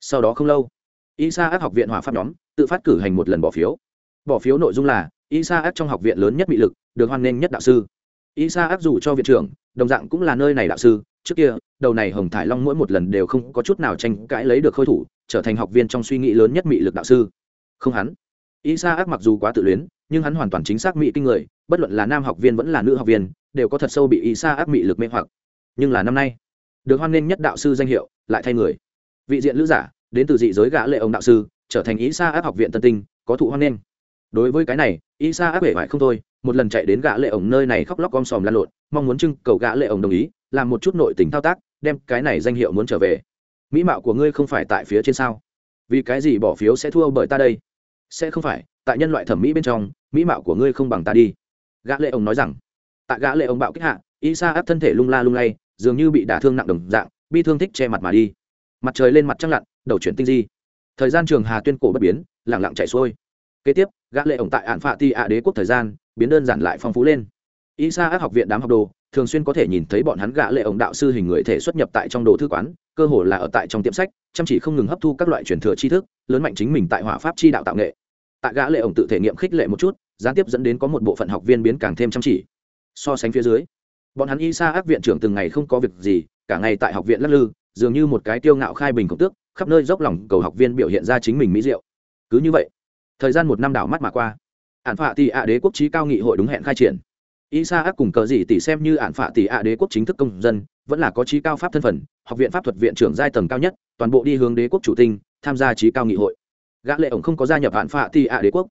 sau đó không lâu Isaac học viện hỏa pháp nhóm tự phát cử hành một lần bỏ phiếu bỏ phiếu nội dung là Isaac trong học viện lớn nhất bị lực, được hoan nghênh nhất đạo sư. Isaac dù cho viện trưởng, đồng dạng cũng là nơi này đạo sư, trước kia, đầu này Hồng Thải Long mỗi một lần đều không có chút nào tranh cãi lấy được khôi thủ, trở thành học viên trong suy nghĩ lớn nhất mị lực đạo sư. Không hắn. Isaac mặc dù quá tự luyến, nhưng hắn hoàn toàn chính xác mị kinh người, bất luận là nam học viên vẫn là nữ học viên, đều có thật sâu bị Isaac mị lực mê hoặc. Nhưng là năm nay, được hoan nghênh nhất đạo sư danh hiệu, lại thay người. Vị diện lữ giả, đến từ dị giới gã lệ ông đạo sư, trở thành Isaac học viện tân tinh, có thụ hoan nghênh. Đối với cái này ý xa áp hể vải không thôi một lần chạy đến gã lệ ổng nơi này khóc lóc om sòm lan lộn mong muốn trưng cầu gã lệ ổng đồng ý làm một chút nội tình thao tác đem cái này danh hiệu muốn trở về. Mỹ mạo của ngươi không phải tại phía trên sao? Vì cái gì bỏ phiếu sẽ thua bởi ta đây? Sẽ không phải tại nhân loại thẩm mỹ bên trong mỹ mạo của ngươi không bằng ta đi. Gã lệ ổng nói rằng tại gã lệ ông bạo kích hạ, Isa áp thân thể lung la lung lay, dường như bị đả thương nặng đồng dạng, bi thương thích che mặt mà đi. Mặt trời lên mặt trăng lặn, đầu chuyển tinh di. Thời gian trường hà tuyên cổ bất biến, lặng lặng chạy xuôi. Kế tiếp, gã lệ ổng tại ạn phạ ti ạ đế quốc thời gian, biến đơn giản lại phong phú lên. Isa áp học viện đám học đồ, thường xuyên có thể nhìn thấy bọn hắn gã lệ ổng đạo sư hình người thể xuất nhập tại trong đồ thư quán, cơ hồ là ở tại trong tiệm sách, chăm chỉ không ngừng hấp thu các loại truyền thừa tri thức, lớn mạnh chính mình tại hỏa pháp chi đạo tạo nghệ. Tại gã lệ ổng tự thể nghiệm khích lệ một chút, gián tiếp dẫn đến có một bộ phận học viên biến càng thêm chăm chỉ so sánh phía dưới. Bọn hắn isa ác viện trưởng từng ngày không có việc gì, cả ngày tại học viện lắc lư, dường như một cái tiêu ngạo khai bình công tước, khắp nơi dốc lòng cầu học viên biểu hiện ra chính mình mỹ diệu. Cứ như vậy, thời gian một năm đảo mắt mà qua. Ạn phạ tỷ ạ đế quốc trí cao nghị hội đúng hẹn khai triển. Isa ác cùng cờ gì tỷ xem như ạn phạ tỷ ạ đế quốc chính thức công dân, vẫn là có trí cao pháp thân phận, học viện pháp thuật viện trưởng giai tầng cao nhất, toàn bộ đi hướng đế quốc chủ tinh, tham gia trí cao nghị hội. Gã lệ ổng không có gia nhập ạn phạ tỷ ạ đế quốc.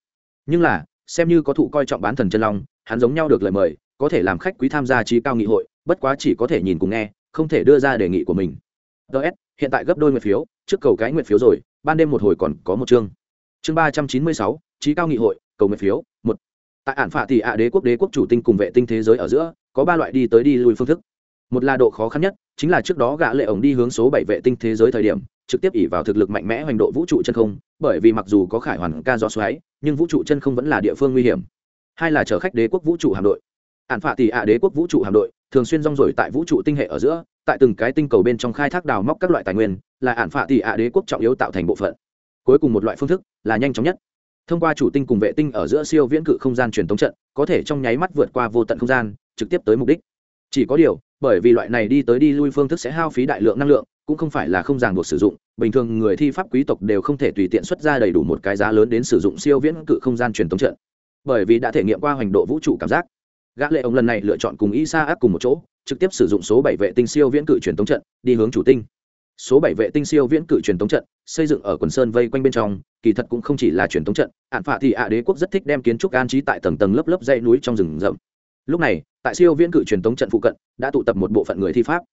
Nhưng là, xem như có thụ coi trọng bán thần chân long, hắn giống nhau được lời mời có thể làm khách quý tham gia trí cao nghị hội, bất quá chỉ có thể nhìn cùng nghe, không thể đưa ra đề nghị của mình. Ts hiện tại gấp đôi nguyện phiếu, trước cầu cái nguyện phiếu rồi, ban đêm một hồi còn có một chương. Chương ba trăm chín mươi sáu, trí cao nghị hội, cầu nguyện phiếu, một. Tại ản phạ thì ạ đế quốc đế quốc chủ tinh cùng vệ tinh thế giới ở giữa, có ba loại đi tới đi lui phương thức. Một là độ khó khăn nhất, chính là trước đó gã lệ ổng đi hướng số bảy vệ tinh thế giới thời điểm, trực tiếp ỉ vào thực lực mạnh mẽ hoành độ vũ trụ chân không, bởi vì mặc dù có khải hoàn ca do xoáy, nhưng vũ trụ chân không vẫn là địa phương nguy hiểm. Hai là chở khách đế quốc vũ trụ hạm đội ản phạ tỷ ạ đế quốc vũ trụ hạm đội, thường xuyên rong rổi tại vũ trụ tinh hệ ở giữa, tại từng cái tinh cầu bên trong khai thác đào móc các loại tài nguyên, là ản phạ tỷ ạ đế quốc trọng yếu tạo thành bộ phận. Cuối cùng một loại phương thức là nhanh chóng nhất. Thông qua chủ tinh cùng vệ tinh ở giữa siêu viễn cự không gian truyền thống trận, có thể trong nháy mắt vượt qua vô tận không gian, trực tiếp tới mục đích. Chỉ có điều, bởi vì loại này đi tới đi lui phương thức sẽ hao phí đại lượng năng lượng, cũng không phải là không ràng buộc sử dụng, bình thường người thi pháp quý tộc đều không thể tùy tiện xuất ra đầy đủ một cái giá lớn đến sử dụng siêu viễn cự không gian truyền thống trận. Bởi vì đã thể nghiệm qua hoành độ vũ trụ cảm giác gã lệ ông lần này lựa chọn cùng isa áp cùng một chỗ, trực tiếp sử dụng số bảy vệ tinh siêu viễn cự truyền tống trận, đi hướng chủ tinh. Số bảy vệ tinh siêu viễn cự truyền tống trận, xây dựng ở quần sơn vây quanh bên trong, kỳ thật cũng không chỉ là truyền tống trận, ạn phạ thì ạ đế quốc rất thích đem kiến trúc an trí tại tầng tầng lớp lớp dãy núi trong rừng rậm. Lúc này, tại siêu viễn cự truyền tống trận phụ cận, đã tụ tập một bộ phận người thi pháp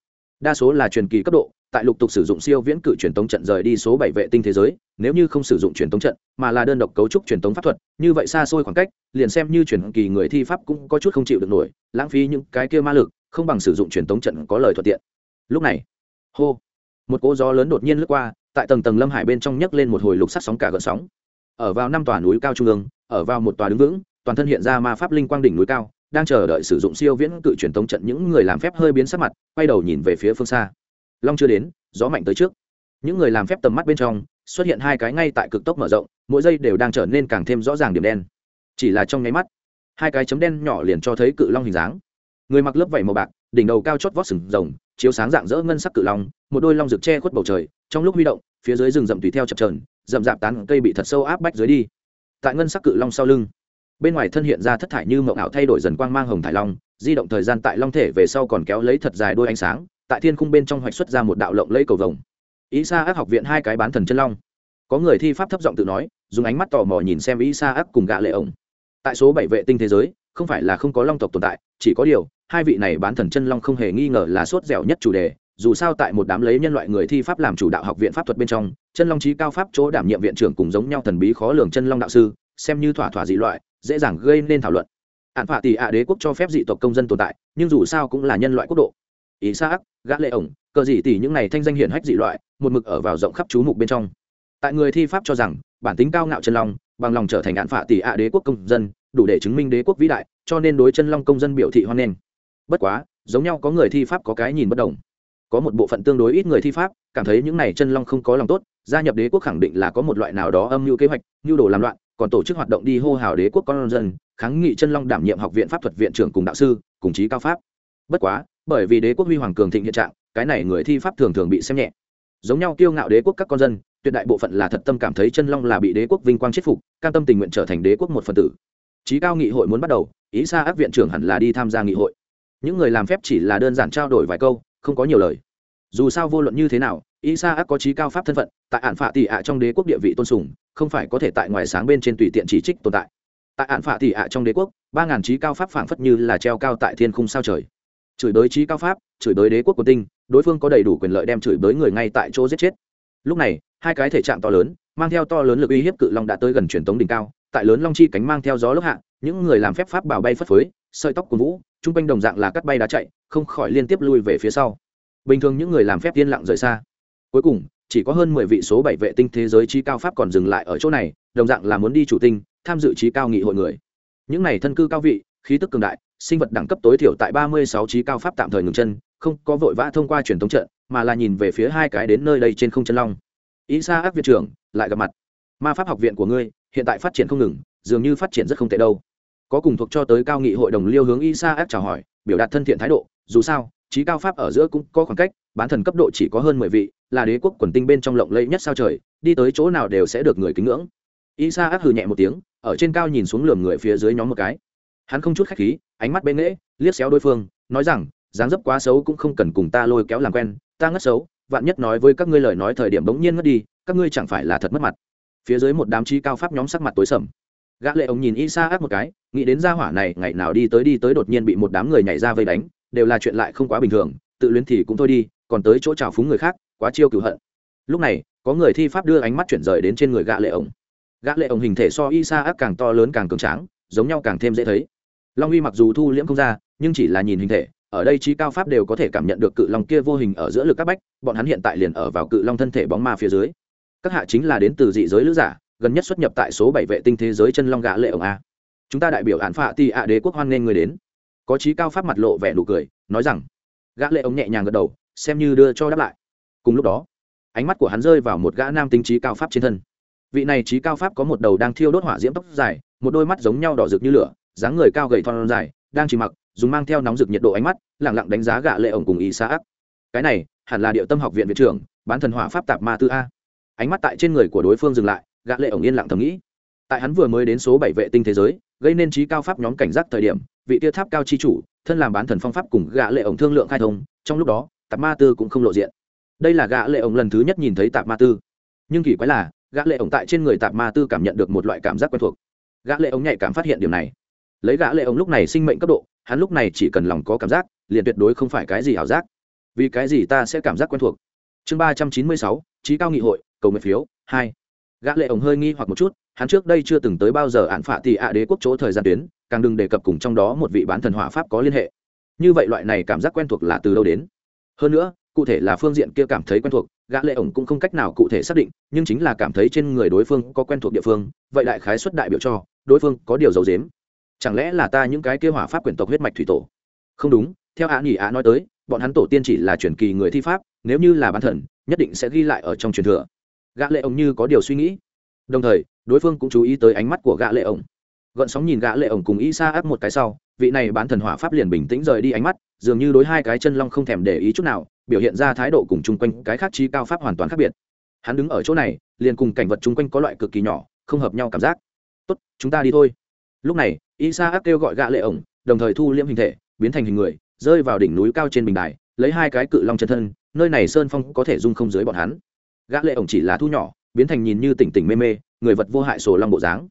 đa số là truyền kỳ cấp độ, tại lục tục sử dụng siêu viễn cự truyền tống trận rời đi số bảy vệ tinh thế giới, nếu như không sử dụng truyền tống trận, mà là đơn độc cấu trúc truyền tống pháp thuật, như vậy xa xôi khoảng cách, liền xem như truyền kỳ người thi pháp cũng có chút không chịu được nổi, lãng phí những cái kia ma lực, không bằng sử dụng truyền tống trận có lời thuận tiện. Lúc này, hô, một cỗ gió lớn đột nhiên lướt qua, tại tầng tầng lâm hải bên trong nhấc lên một hồi lục sắc sóng cả gợn sóng. Ở vào năm tòa núi cao trung ương, ở vào một tòa đứng vững, toàn thân hiện ra ma pháp linh quang đỉnh núi cao đang chờ đợi sử dụng siêu viễn cự truyền tống trận những người làm phép hơi biến sắc mặt, quay đầu nhìn về phía phương xa. Long chưa đến, gió mạnh tới trước. Những người làm phép tầm mắt bên trong, xuất hiện hai cái ngay tại cực tốc mở rộng, mỗi giây đều đang trở nên càng thêm rõ ràng điểm đen. Chỉ là trong nháy mắt, hai cái chấm đen nhỏ liền cho thấy cự long hình dáng. Người mặc lớp vảy màu bạc, đỉnh đầu cao chót vót sừng rồng, chiếu sáng dạng dỡ ngân sắc cự long, một đôi long rực che khuất bầu trời, trong lúc huy động, phía dưới rừng rậm tùy theo chập trờn rậm rạp tán cây bị thật sâu áp bách dưới đi. Tại ngân sắc cự long sau lưng bên ngoài thân hiện ra thất thải như mộng ảo thay đổi dần quang mang hồng thải long, di động thời gian tại long thể về sau còn kéo lấy thật dài đôi ánh sáng, tại thiên khung bên trong hoạch xuất ra một đạo lộng lấy cầu vồng. Ý sa ác học viện hai cái bán thần chân long. Có người thi pháp thấp giọng tự nói, dùng ánh mắt tò mò nhìn xem ý sa ác cùng gạ lệ ổng. Tại số bảy vệ tinh thế giới, không phải là không có long tộc tồn tại, chỉ có điều, hai vị này bán thần chân long không hề nghi ngờ là sốt dẻo nhất chủ đề, dù sao tại một đám lấy nhân loại người thi pháp làm chủ đạo học viện pháp thuật bên trong, chân long trí cao pháp chỗ đảm nhiệm viện trưởng cùng giống nhau thần bí khó lường chân long đạo sư, xem như thỏa thỏa dị loại dễ dàng gây nên thảo luận. Ạn phạ tỷ ạ đế quốc cho phép dị tộc công dân tồn tại, nhưng dù sao cũng là nhân loại quốc độ. Ý xác gã lệ ổng, cờ dị tỷ những này thanh danh hiển hách dị loại, một mực ở vào rộng khắp chú mục bên trong. Tại người thi pháp cho rằng, bản tính cao ngạo chân long, bằng lòng trở thành ạn phạ tỷ ạ đế quốc công dân, đủ để chứng minh đế quốc vĩ đại, cho nên đối chân long công dân biểu thị hoan nghênh. Bất quá, giống nhau có người thi pháp có cái nhìn bất đồng. Có một bộ phận tương đối ít người thi pháp, cảm thấy những này chân long không có lòng tốt, gia nhập đế quốc khẳng định là có một loại nào đó âm mưu kế hoạch nhu đồ làm loạn còn tổ chức hoạt động đi hô hào đế quốc con dân, kháng nghị chân long đảm nhiệm học viện pháp thuật viện trưởng cùng đạo sư, cùng chí cao pháp. Bất quá, bởi vì đế quốc huy hoàng cường thịnh hiện trạng, cái này người thi pháp thường thường bị xem nhẹ. Giống nhau kiêu ngạo đế quốc các con dân, tuyệt đại bộ phận là thật tâm cảm thấy chân long là bị đế quốc vinh quang chết phục, cam tâm tình nguyện trở thành đế quốc một phần tử. Chí cao nghị hội muốn bắt đầu, ý xa ác viện trưởng hẳn là đi tham gia nghị hội. Những người làm phép chỉ là đơn giản trao đổi vài câu, không có nhiều lời dù sao vô luận như thế nào y sa ác có trí cao pháp thân phận, tại ạn phạ tị ạ trong đế quốc địa vị tôn sùng, không phải có thể tại ngoài sáng bên trên tùy tiện chỉ trích tồn tại. Tại ạn phạ tị ạ trong đế quốc, ba ngàn trí cao pháp phảng phất như là treo cao tại thiên khung sao trời. Chửi bới trí cao pháp, chửi bới đế quốc của tinh, đối phương có đầy đủ quyền lợi đem chửi bới người ngay tại chỗ giết chết. Lúc này, hai cái thể trạng to lớn, mang theo to lớn lực uy hiếp cự long đã tới gần truyền tống đỉnh cao, tại lớn long chi cánh mang theo gió lốc hạ, những người làm phép pháp bảo bay phất phới, sợi tóc của vũ, trung quanh đồng dạng là cắt bay đá chạy, không khỏi liên tiếp lui về phía sau bình thường những người làm phép yên lặng rời xa. Cuối cùng, chỉ có hơn mười vị số bảy vệ tinh thế giới trí cao pháp còn dừng lại ở chỗ này, đồng dạng là muốn đi chủ tinh, tham dự trí cao nghị hội người. Những này thân cư cao vị, khí tức cường đại, sinh vật đẳng cấp tối thiểu tại ba mươi sáu trí cao pháp tạm thời ngừng chân, không có vội vã thông qua truyền thống trận, mà là nhìn về phía hai cái đến nơi đây trên không chân long. Ý xa ác viện trưởng, lại gặp mặt. Ma pháp học viện của ngươi, hiện tại phát triển không ngừng, dường như phát triển rất không tệ đâu. Có cùng thuộc cho tới cao nghị hội đồng liêu hướng y sa ác chào hỏi, biểu đạt thân thiện thái độ, dù sao trí cao pháp ở giữa cũng có khoảng cách, bán thần cấp độ chỉ có hơn mười vị, là đế quốc quần tinh bên trong lộng lẫy nhất sao trời, đi tới chỗ nào đều sẽ được người kính ngưỡng. Y sa ác hừ nhẹ một tiếng, ở trên cao nhìn xuống lườm người phía dưới nhóm một cái. Hắn không chút khách khí, ánh mắt bên nghễ, liếc xéo đối phương, nói rằng, dáng dấp quá xấu cũng không cần cùng ta lôi kéo làm quen, ta ngất xấu, vạn nhất nói với các ngươi lời nói thời điểm bỗng nhiên ngất đi, các ngươi chẳng phải là thật mất mặt. Phía dưới một đám trí cao pháp nhóm sắc mặt tối sầm. Gã lệ ông nhìn y sa ác một cái, nghĩ đến gia hỏa này ngày nào đi tới đi tới đột nhiên bị một đám người nhảy ra vây đánh đều là chuyện lại không quá bình thường, tự luyến thì cũng thôi đi, còn tới chỗ chào phúng người khác, quá chiêu cửu hận. Lúc này, có người thi pháp đưa ánh mắt chuyển rời đến trên người gã lệ ổng. Gã lệ ổng hình thể so y sa ác càng to lớn càng cường tráng, giống nhau càng thêm dễ thấy. Long uy mặc dù thu liễm không ra, nhưng chỉ là nhìn hình thể, ở đây trí cao pháp đều có thể cảm nhận được cự long kia vô hình ở giữa lực các bách, bọn hắn hiện tại liền ở vào cự long thân thể bóng ma phía dưới. Các hạ chính là đến từ dị giới lữ giả, gần nhất xuất nhập tại số bảy vệ tinh thế giới chân long gã lệ ổng a. Chúng ta đại biểu án phạ ti ạ đế quốc hoan nghênh người đến có trí cao pháp mặt lộ vẻ nụ cười, nói rằng, gã lệ ông nhẹ nhàng gật đầu, xem như đưa cho đáp lại. Cùng lúc đó, ánh mắt của hắn rơi vào một gã nam tính trí cao pháp trên thân. Vị này trí cao pháp có một đầu đang thiêu đốt hỏa diễm tóc dài, một đôi mắt giống nhau đỏ rực như lửa, dáng người cao gầy thon dài, đang chỉ mặc, dùng mang theo nóng rực nhiệt độ ánh mắt lẳng lặng đánh giá gã lệ ổng cùng ý xã ác. Cái này, hẳn là địa tâm học viện viện trưởng, bán thần hỏa pháp tạp ma tư a. Ánh mắt tại trên người của đối phương dừng lại, gã lệ ổng yên lặng thầm nghĩ. Tại hắn vừa mới đến số bảy vệ tinh thế giới, gây nên trí cao pháp nhóm cảnh giác thời điểm vị tia tháp cao chi chủ, thân làm bán thần phong pháp cùng gã lệ ổng thương lượng khai thông, trong lúc đó, tạp ma tư cũng không lộ diện. Đây là gã lệ ổng lần thứ nhất nhìn thấy tạp ma tư. Nhưng kỳ quái là, gã lệ ổng tại trên người tạp ma tư cảm nhận được một loại cảm giác quen thuộc. Gã lệ ổng nhạy cảm phát hiện điều này. Lấy gã lệ ổng lúc này sinh mệnh cấp độ, hắn lúc này chỉ cần lòng có cảm giác, liền tuyệt đối không phải cái gì hảo giác. Vì cái gì ta sẽ cảm giác quen thuộc? Chương ba trăm chín mươi sáu trí cao nghị hội, cầu nguyện phiếu, hai. Gã lệ ổng hơi nghi hoặc một chút, hắn trước đây chưa từng tới bao giờ án phạt thì ạ đế quốc chỗ thời gian tuyến càng đừng đề cập cùng trong đó một vị bán thần hỏa pháp có liên hệ. Như vậy loại này cảm giác quen thuộc là từ đâu đến? Hơn nữa, cụ thể là phương diện kia cảm thấy quen thuộc, gã lệ ổng cũng không cách nào cụ thể xác định, nhưng chính là cảm thấy trên người đối phương có quen thuộc địa phương, vậy đại khái xuất đại biểu cho, đối phương có điều giấu giếm. Chẳng lẽ là ta những cái kia hỏa pháp quyền tộc huyết mạch thủy tổ? Không đúng, theo ạ nhỉ ạ nói tới, bọn hắn tổ tiên chỉ là truyền kỳ người thi pháp, nếu như là bán thần, nhất định sẽ ghi lại ở trong truyền thừa. Gã lệ ổng như có điều suy nghĩ. Đồng thời, đối phương cũng chú ý tới ánh mắt của gã lệ ổng gợn sóng nhìn gã lệ ổng cùng y sa áp một cái sau, vị này bán thần hỏa pháp liền bình tĩnh rời đi ánh mắt, dường như đối hai cái chân long không thèm để ý chút nào, biểu hiện ra thái độ cùng chung quanh cái khác chi cao pháp hoàn toàn khác biệt. Hắn đứng ở chỗ này, liền cùng cảnh vật chung quanh có loại cực kỳ nhỏ, không hợp nhau cảm giác. Tốt, chúng ta đi thôi. Lúc này y sa áp kêu gọi gã lệ ổng, đồng thời thu liễm hình thể, biến thành hình người, rơi vào đỉnh núi cao trên bình đài, lấy hai cái cự long chân thân, nơi này sơn phong có thể dung không dưới bọn hắn. Gã lệ ổng chỉ là thu nhỏ, biến thành nhìn như tỉnh tỉnh mê mê, người vật vô hại sổ long bộ dáng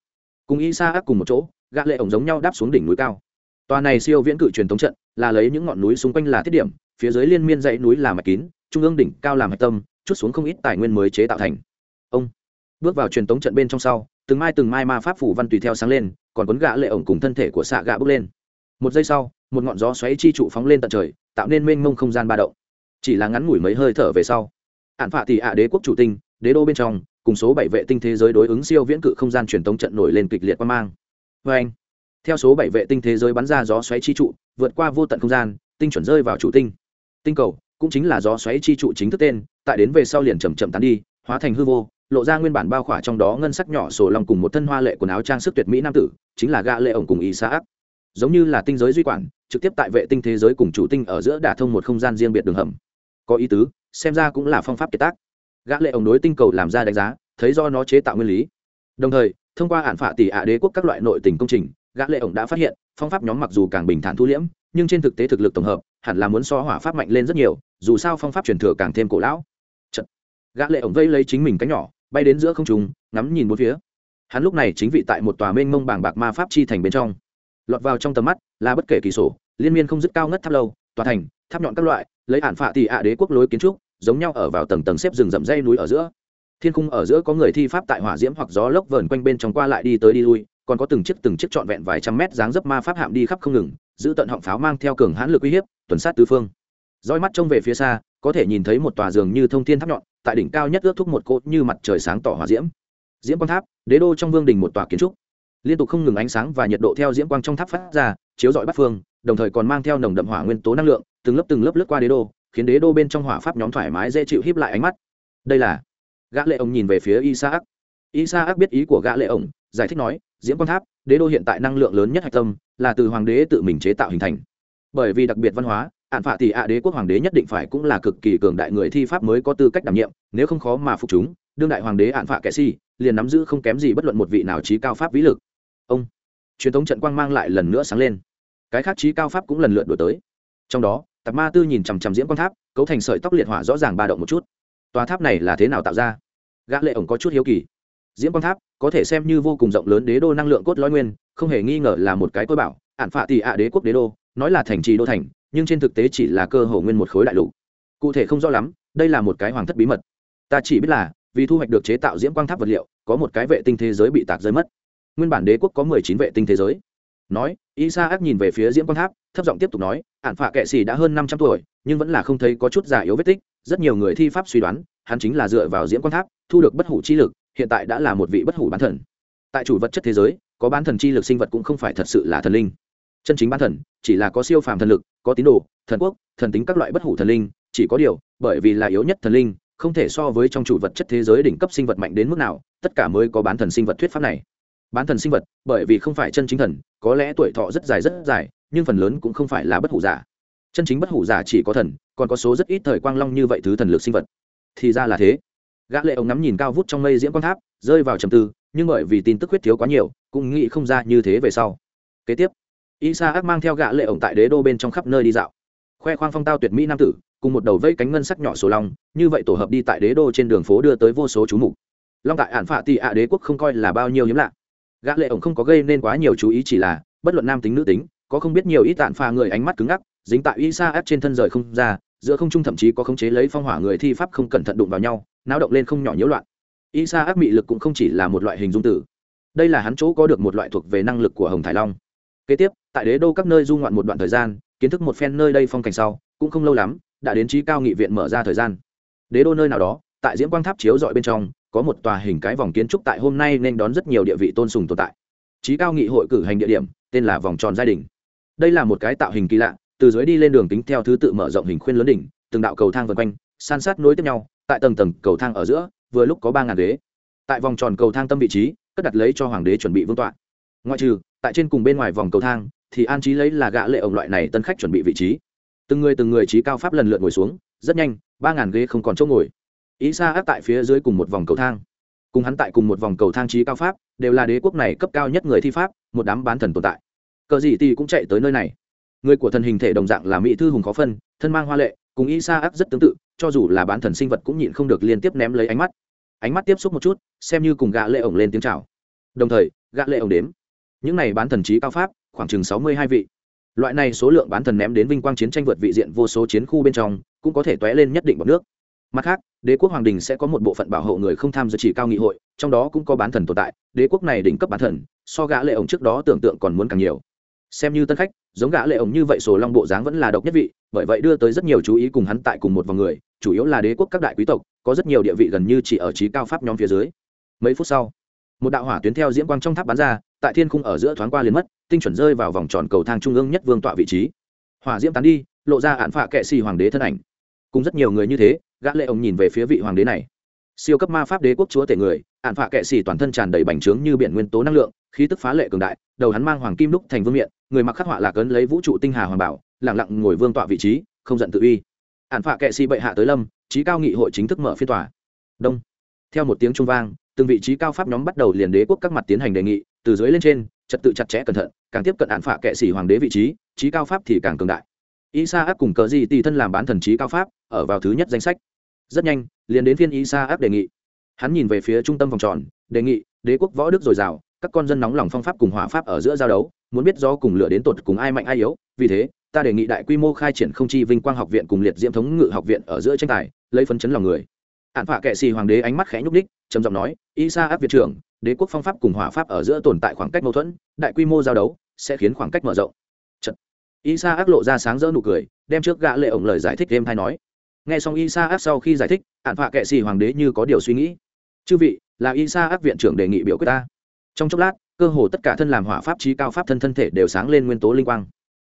cùng y sa ác cùng một chỗ, gã lệ ổng giống nhau đáp xuống đỉnh núi cao. Tòa này siêu viễn cự truyền thống trận là lấy những ngọn núi xung quanh là thiết điểm, phía dưới liên miên dãy núi là mạch kín, trung ương đỉnh cao làm hạch tâm, chút xuống không ít tài nguyên mới chế tạo thành. Ông bước vào truyền thống trận bên trong sau, từng mai từng mai ma pháp phủ văn tùy theo sáng lên, còn cuốn gã lệ ổng cùng thân thể của xạ gã bước lên. Một giây sau, một ngọn gió xoáy chi trụ phóng lên tận trời, tạo nên mênh mông không gian ba động. Chỉ là ngắn ngủi mấy hơi thở về sau ạn phạ thì ạ đế quốc chủ tinh đế đô bên trong, cùng số bảy vệ tinh thế giới đối ứng siêu viễn cự không gian truyền tống trận nổi lên kịch liệt quan mang. Vê anh, theo số bảy vệ tinh thế giới bắn ra gió xoáy chi trụ, vượt qua vô tận không gian, tinh chuẩn rơi vào chủ tinh. Tinh cầu, cũng chính là gió xoáy chi trụ chính thức tên, tại đến về sau liền chầm chậm tán đi, hóa thành hư vô, lộ ra nguyên bản bao khỏa trong đó ngân sắc nhỏ sổ lòng cùng một thân hoa lệ quần áo trang sức tuyệt mỹ nam tử, chính là gã lệ ổng cùng ý xã ác giống như là tinh giới duy quản, trực tiếp tại vệ tinh thế giới cùng chủ tinh ở giữa đả thông một không gian riêng biệt đường hầm. Có ý tứ, xem ra cũng là phong pháp kiệt tác gã lệ ổng đối tinh cầu làm ra đánh giá, thấy do nó chế tạo nguyên lý. Đồng thời, thông qua hạn phạ tỷ ạ đế quốc các loại nội tình công trình, gã lệ ổng đã phát hiện, phong pháp nhóm mặc dù càng bình thản thu liễm, nhưng trên thực tế thực lực tổng hợp, hẳn là muốn so hỏa pháp mạnh lên rất nhiều, dù sao phong pháp truyền thừa càng thêm cổ lão. Chật. gã lệ ổng vây lấy chính mình cánh nhỏ, bay đến giữa không trung, ngắm nhìn bốn phía. Hắn lúc này chính vị tại một tòa mênh mông bảng bạc ma pháp chi thành bên trong. Lọt vào trong tầm mắt là bất kể kỳ sổ, liên miên không dứt cao ngất tháp lâu, tòa thành, tháp nhọn các loại, lấy hạn phạ tỷ ạ đế quốc lối kiến trúc giống nhau ở vào tầng tầng xếp rừng rậm dây núi ở giữa. Thiên khung ở giữa có người thi pháp tại hỏa diễm hoặc gió lốc vờn quanh bên trong qua lại đi tới đi lui, còn có từng chiếc từng chiếc trọn vẹn vài trăm mét dáng dấp ma pháp hạm đi khắp không ngừng, giữ tận họng pháo mang theo cường hãn lực uy hiếp, tuần sát tứ phương. Roi mắt trông về phía xa, có thể nhìn thấy một tòa giường như thông thiên tháp nhọn, tại đỉnh cao nhất ước thúc một cốt như mặt trời sáng tỏ hỏa diễm. Diễm quang tháp, đế đô trong vương đình một tòa kiến trúc. Liên tục không ngừng ánh sáng và nhiệt độ theo diễm quang trong tháp phát ra, chiếu rọi bát phương, đồng thời còn mang theo nồng đậm hỏa nguyên tố năng lượng, từng lớp từng lớp lướt qua đế đô khiến đế đô bên trong hỏa pháp nhóm thoải mái dễ chịu híp lại ánh mắt. Đây là gã lệ ông nhìn về phía isaac. Isaac biết ý của gã lệ ông giải thích nói, diễm quang tháp, đế đô hiện tại năng lượng lớn nhất hạch tâm, là từ hoàng đế tự mình chế tạo hình thành. Bởi vì đặc biệt văn hóa ạn phạ thì ạ đế quốc hoàng đế nhất định phải cũng là cực kỳ cường đại người thi pháp mới có tư cách đảm nhiệm, nếu không khó mà phục chúng. Đương đại hoàng đế ạn phạ kệ si, liền nắm giữ không kém gì bất luận một vị nào trí cao pháp vĩ lực. Ông, truyền thống trận quang mang lại lần nữa sáng lên. Cái khác trí cao pháp cũng lần lượt đổi tới. Trong đó tạp ma tư nhìn chằm chằm diễm quang tháp, cấu thành sợi tóc liệt hỏa rõ ràng ba động một chút. Tòa tháp này là thế nào tạo ra? Gã lệ ổng có chút hiếu kỳ. Diễm quang tháp, có thể xem như vô cùng rộng lớn đế đô năng lượng cốt lõi nguyên, không hề nghi ngờ là một cái cơ bảo, ản phạ tỷ ạ đế quốc đế đô, nói là thành trì đô thành, nhưng trên thực tế chỉ là cơ hồ nguyên một khối đại lục. Cụ thể không rõ lắm, đây là một cái hoàng thất bí mật. Ta chỉ biết là, vì thu hoạch được chế tạo diễm quang tháp vật liệu, có một cái vệ tinh thế giới bị tạc rơi mất. Nguyên bản đế quốc có mười chín vệ tinh thế giới nói isa ác nhìn về phía diễm quang tháp, thấp giọng tiếp tục nói ạn phạ kệ xì đã hơn năm trăm tuổi, nhưng vẫn là không thấy có chút già yếu vết tích, rất nhiều người thi pháp suy đoán, hắn chính là dựa vào diễm quang tháp, thu được bất hủ chi lực, hiện tại đã là một vị bất hủ bán thần. Tại chủ vật chất thế giới, có bán thần chi lực sinh vật cũng không phải thật sự là thần linh. Chân chính bán thần, chỉ là có siêu phàm thần lực, có tín đồ, thần quốc, thần tính các loại bất hủ thần linh, chỉ có điều, bởi vì là yếu nhất thần linh, không thể so với trong chủ vật chất thế giới đỉnh cấp sinh vật mạnh đến mức nào, tất cả mới có bán thần sinh vật thuyết pháp này. Bán thần sinh vật, bởi vì không phải chân chính thần có lẽ tuổi thọ rất dài rất dài, nhưng phần lớn cũng không phải là bất hủ giả. Chân chính bất hủ giả chỉ có thần, còn có số rất ít thời quang long như vậy thứ thần lực sinh vật. Thì ra là thế. Gã lệ ông ngắm nhìn cao vút trong mây diễm quang tháp, rơi vào trầm tư, nhưng bởi vì tin tức huyết thiếu quá nhiều, cũng nghĩ không ra như thế về sau. Kế tiếp isa ác mang theo gã lệ ổng tại đế đô bên trong khắp nơi đi dạo. Khoe khoang phong tao tuyệt mỹ nam tử, cùng một đầu vây cánh ngân sắc nhỏ số long, như vậy tổ hợp đi tại đế đô trên đường phố đưa tới vô số chú mục. Long tại ản phạ tỷ ạ đế quốc không coi là bao nhiêu hiếm lạ gã lệ ổng không có gây nên quá nhiều chú ý, chỉ là, bất luận nam tính nữ tính, có không biết nhiều ít tản pha người ánh mắt cứng ngắc, dính tại isa ép trên thân rời không ra, giữa không trung thậm chí có khống chế lấy phong hỏa người thi pháp không cẩn thận đụng vào nhau, náo động lên không nhỏ nhiễu loạn. Isa áp mị lực cũng không chỉ là một loại hình dung tử. Đây là hắn chỗ có được một loại thuộc về năng lực của hồng thái long. Kế tiếp, tại đế đô các nơi du ngoạn một đoạn thời gian, kiến thức một phen nơi đây phong cảnh sau, cũng không lâu lắm, đã đến trí cao nghị viện mở ra thời gian. Đế đô nơi nào đó, tại diễm quang tháp chiếu dọi bên trong có một tòa hình cái vòng kiến trúc tại hôm nay nên đón rất nhiều địa vị tôn sùng tồn tại. Trí cao nghị hội cử hành địa điểm, tên là vòng tròn gia đình. Đây là một cái tạo hình kỳ lạ, từ dưới đi lên đường tính theo thứ tự mở rộng hình khuyên lớn đỉnh, từng đạo cầu thang vân quanh, san sát nối tiếp nhau, tại tầng tầng cầu thang ở giữa, vừa lúc có ba ngàn ghế. Tại vòng tròn cầu thang tâm vị trí, cất đặt lấy cho hoàng đế chuẩn bị vương tọa. Ngoại trừ, tại trên cùng bên ngoài vòng cầu thang, thì an trí lấy là gã lệ ổng loại này tân khách chuẩn bị vị trí. Từng người từng người trí cao pháp lần lượt ngồi xuống, rất nhanh, ba ngàn ghế không còn chỗ ngồi ý xa áp tại phía dưới cùng một vòng cầu thang. Cùng hắn tại cùng một vòng cầu thang trí cao pháp, đều là đế quốc này cấp cao nhất người thi pháp, một đám bán thần tồn tại. Cờ gì thì cũng chạy tới nơi này. Người của thần hình thể đồng dạng là mỹ thư hùng khó phân, thân mang hoa lệ, cùng ý xa áp rất tương tự, cho dù là bán thần sinh vật cũng nhịn không được liên tiếp ném lấy ánh mắt. Ánh mắt tiếp xúc một chút, xem như cùng gã lệ ổng lên tiếng chào. Đồng thời, gã lệ ổng đếm. Những này bán thần trí cao pháp, khoảng chừng sáu mươi hai vị. Loại này số lượng bán thần ném đến vinh quang chiến tranh vượt vị diện vô số chiến khu bên trong, cũng có thể tóe lên nhất định bọc nước mặt khác, đế quốc hoàng đình sẽ có một bộ phận bảo hộ người không tham gia chỉ cao nghị hội, trong đó cũng có bán thần tồn tại, đế quốc này đỉnh cấp bán thần, so gã lệ ổng trước đó tưởng tượng còn muốn càng nhiều. Xem như tân khách, giống gã lệ ổng như vậy sổ long bộ dáng vẫn là độc nhất vị, bởi vậy đưa tới rất nhiều chú ý cùng hắn tại cùng một vòng người, chủ yếu là đế quốc các đại quý tộc, có rất nhiều địa vị gần như chỉ ở trí cao pháp nhóm phía dưới. Mấy phút sau, một đạo hỏa tuyến theo diễm quang trong tháp bắn ra, tại thiên khung ở giữa thoáng qua liền mất, tinh chuẩn rơi vào vòng tròn cầu thang trung ương nhất vương tọa vị trí. Hỏa diễm tán đi, lộ ra ạn phạ kệ xì hoàng đế thân ảnh. Cùng rất nhiều người như thế gã lệ ông nhìn về phía vị hoàng đế này. Siêu cấp ma pháp đế quốc chúa tể người ạn phạ kệ xì toàn thân tràn đầy bành trướng như biển nguyên tố năng lượng, khí tức phá lệ cường đại, đầu hắn mang hoàng kim đúc thành vương miện, người mặc khắc họa lạc ấn lấy vũ trụ tinh hà hoàng bảo, lặng lặng ngồi vương tọa vị trí, không giận tự uy. Ạn phạ kệ xì bệ hạ tới lâm, trí cao nghị hội chính thức mở phiên tòa. Đông. Theo một tiếng trung vang, từng vị trí cao pháp nhóm bắt đầu liền đế quốc các mặt tiến hành đề nghị, từ dưới lên trên, trật tự chặt chẽ cẩn thận, càng tiếp cận ạn phạ kệ xì hoàng đế vị trí trí cao pháp thì càng cường đại. Isa áp cùng cờ gì tì thân làm bán thần trí cao pháp, ở vào thứ nhất danh sách rất nhanh, liền đến phiên Sa áp đề nghị hắn nhìn về phía trung tâm vòng tròn, đề nghị, đế quốc võ đức dồi dào, các con dân nóng lòng phong pháp cùng hỏa pháp ở giữa giao đấu, muốn biết do cùng lửa đến tột cùng ai mạnh ai yếu, vì thế, ta đề nghị đại quy mô khai triển không chi vinh quang học viện cùng liệt diễm thống ngự học viện ở giữa tranh tài, lấy phấn chấn lòng người hạn phạ kệ xì hoàng đế ánh mắt khẽ nhúc đích trầm giọng nói, isa áp viện trưởng, đế quốc phong pháp cùng hỏa pháp ở giữa tồn tại khoảng cách mâu thuẫn, đại quy mô giao đấu sẽ khiến khoảng cách mở rộng Chật. Sa áp lộ ra sáng rỡ nụ cười, đem trước gã lệ ổng lời giải thích thêm thay nói nghe xong isa áp sau khi giải thích Hạn phạ kệ xì hoàng đế như có điều suy nghĩ. Chư vị, là isa áp viện trưởng đề nghị biểu quyết ta. Trong chốc lát, cơ hồ tất cả thân làm hỏa pháp trí cao pháp thân thân thể đều sáng lên nguyên tố linh quang.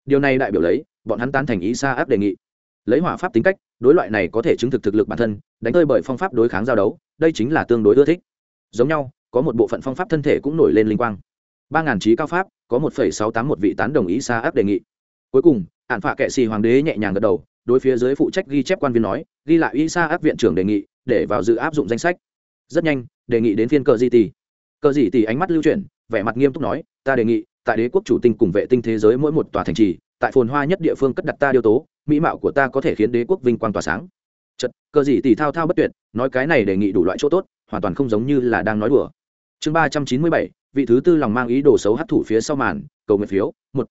Điều này đại biểu lấy, bọn hắn tán thành isa áp đề nghị. Lấy hỏa pháp tính cách, đối loại này có thể chứng thực thực lực bản thân, đánh tơi bởi phong pháp đối kháng giao đấu, đây chính là tương đối ưa thích. Giống nhau, có một bộ phận phong pháp thân thể cũng nổi lên linh quang. Ba ngàn trí cao pháp, có một phẩy sáu tám một vị tán đồng ý xa áp đề nghị. Cuối cùng ạn phạ kệ xì hoàng đế nhẹ nhàng gật đầu đối phía dưới phụ trách ghi chép quan viên nói, ghi lại y sa áp viện trưởng đề nghị, để vào dự áp dụng danh sách. Rất nhanh, đề nghị đến phiên cờ di tỷ. Cờ di tỷ ánh mắt lưu chuyển, vẻ mặt nghiêm túc nói, ta đề nghị, tại đế quốc chủ tinh cùng vệ tinh thế giới mỗi một tòa thành trì, tại phồn hoa nhất địa phương cất đặt ta điêu tố, mỹ mạo của ta có thể khiến đế quốc vinh quang tỏa sáng. Chật cờ gì tỷ thao thao bất tuyệt, nói cái này đề nghị đủ loại chỗ tốt, hoàn toàn không giống như là đang nói đùa. Chương ba trăm chín mươi bảy, vị thứ tư lòng mang ý đồ xấu hấp thủ phía sau màn, cầu nguyện phiếu, một.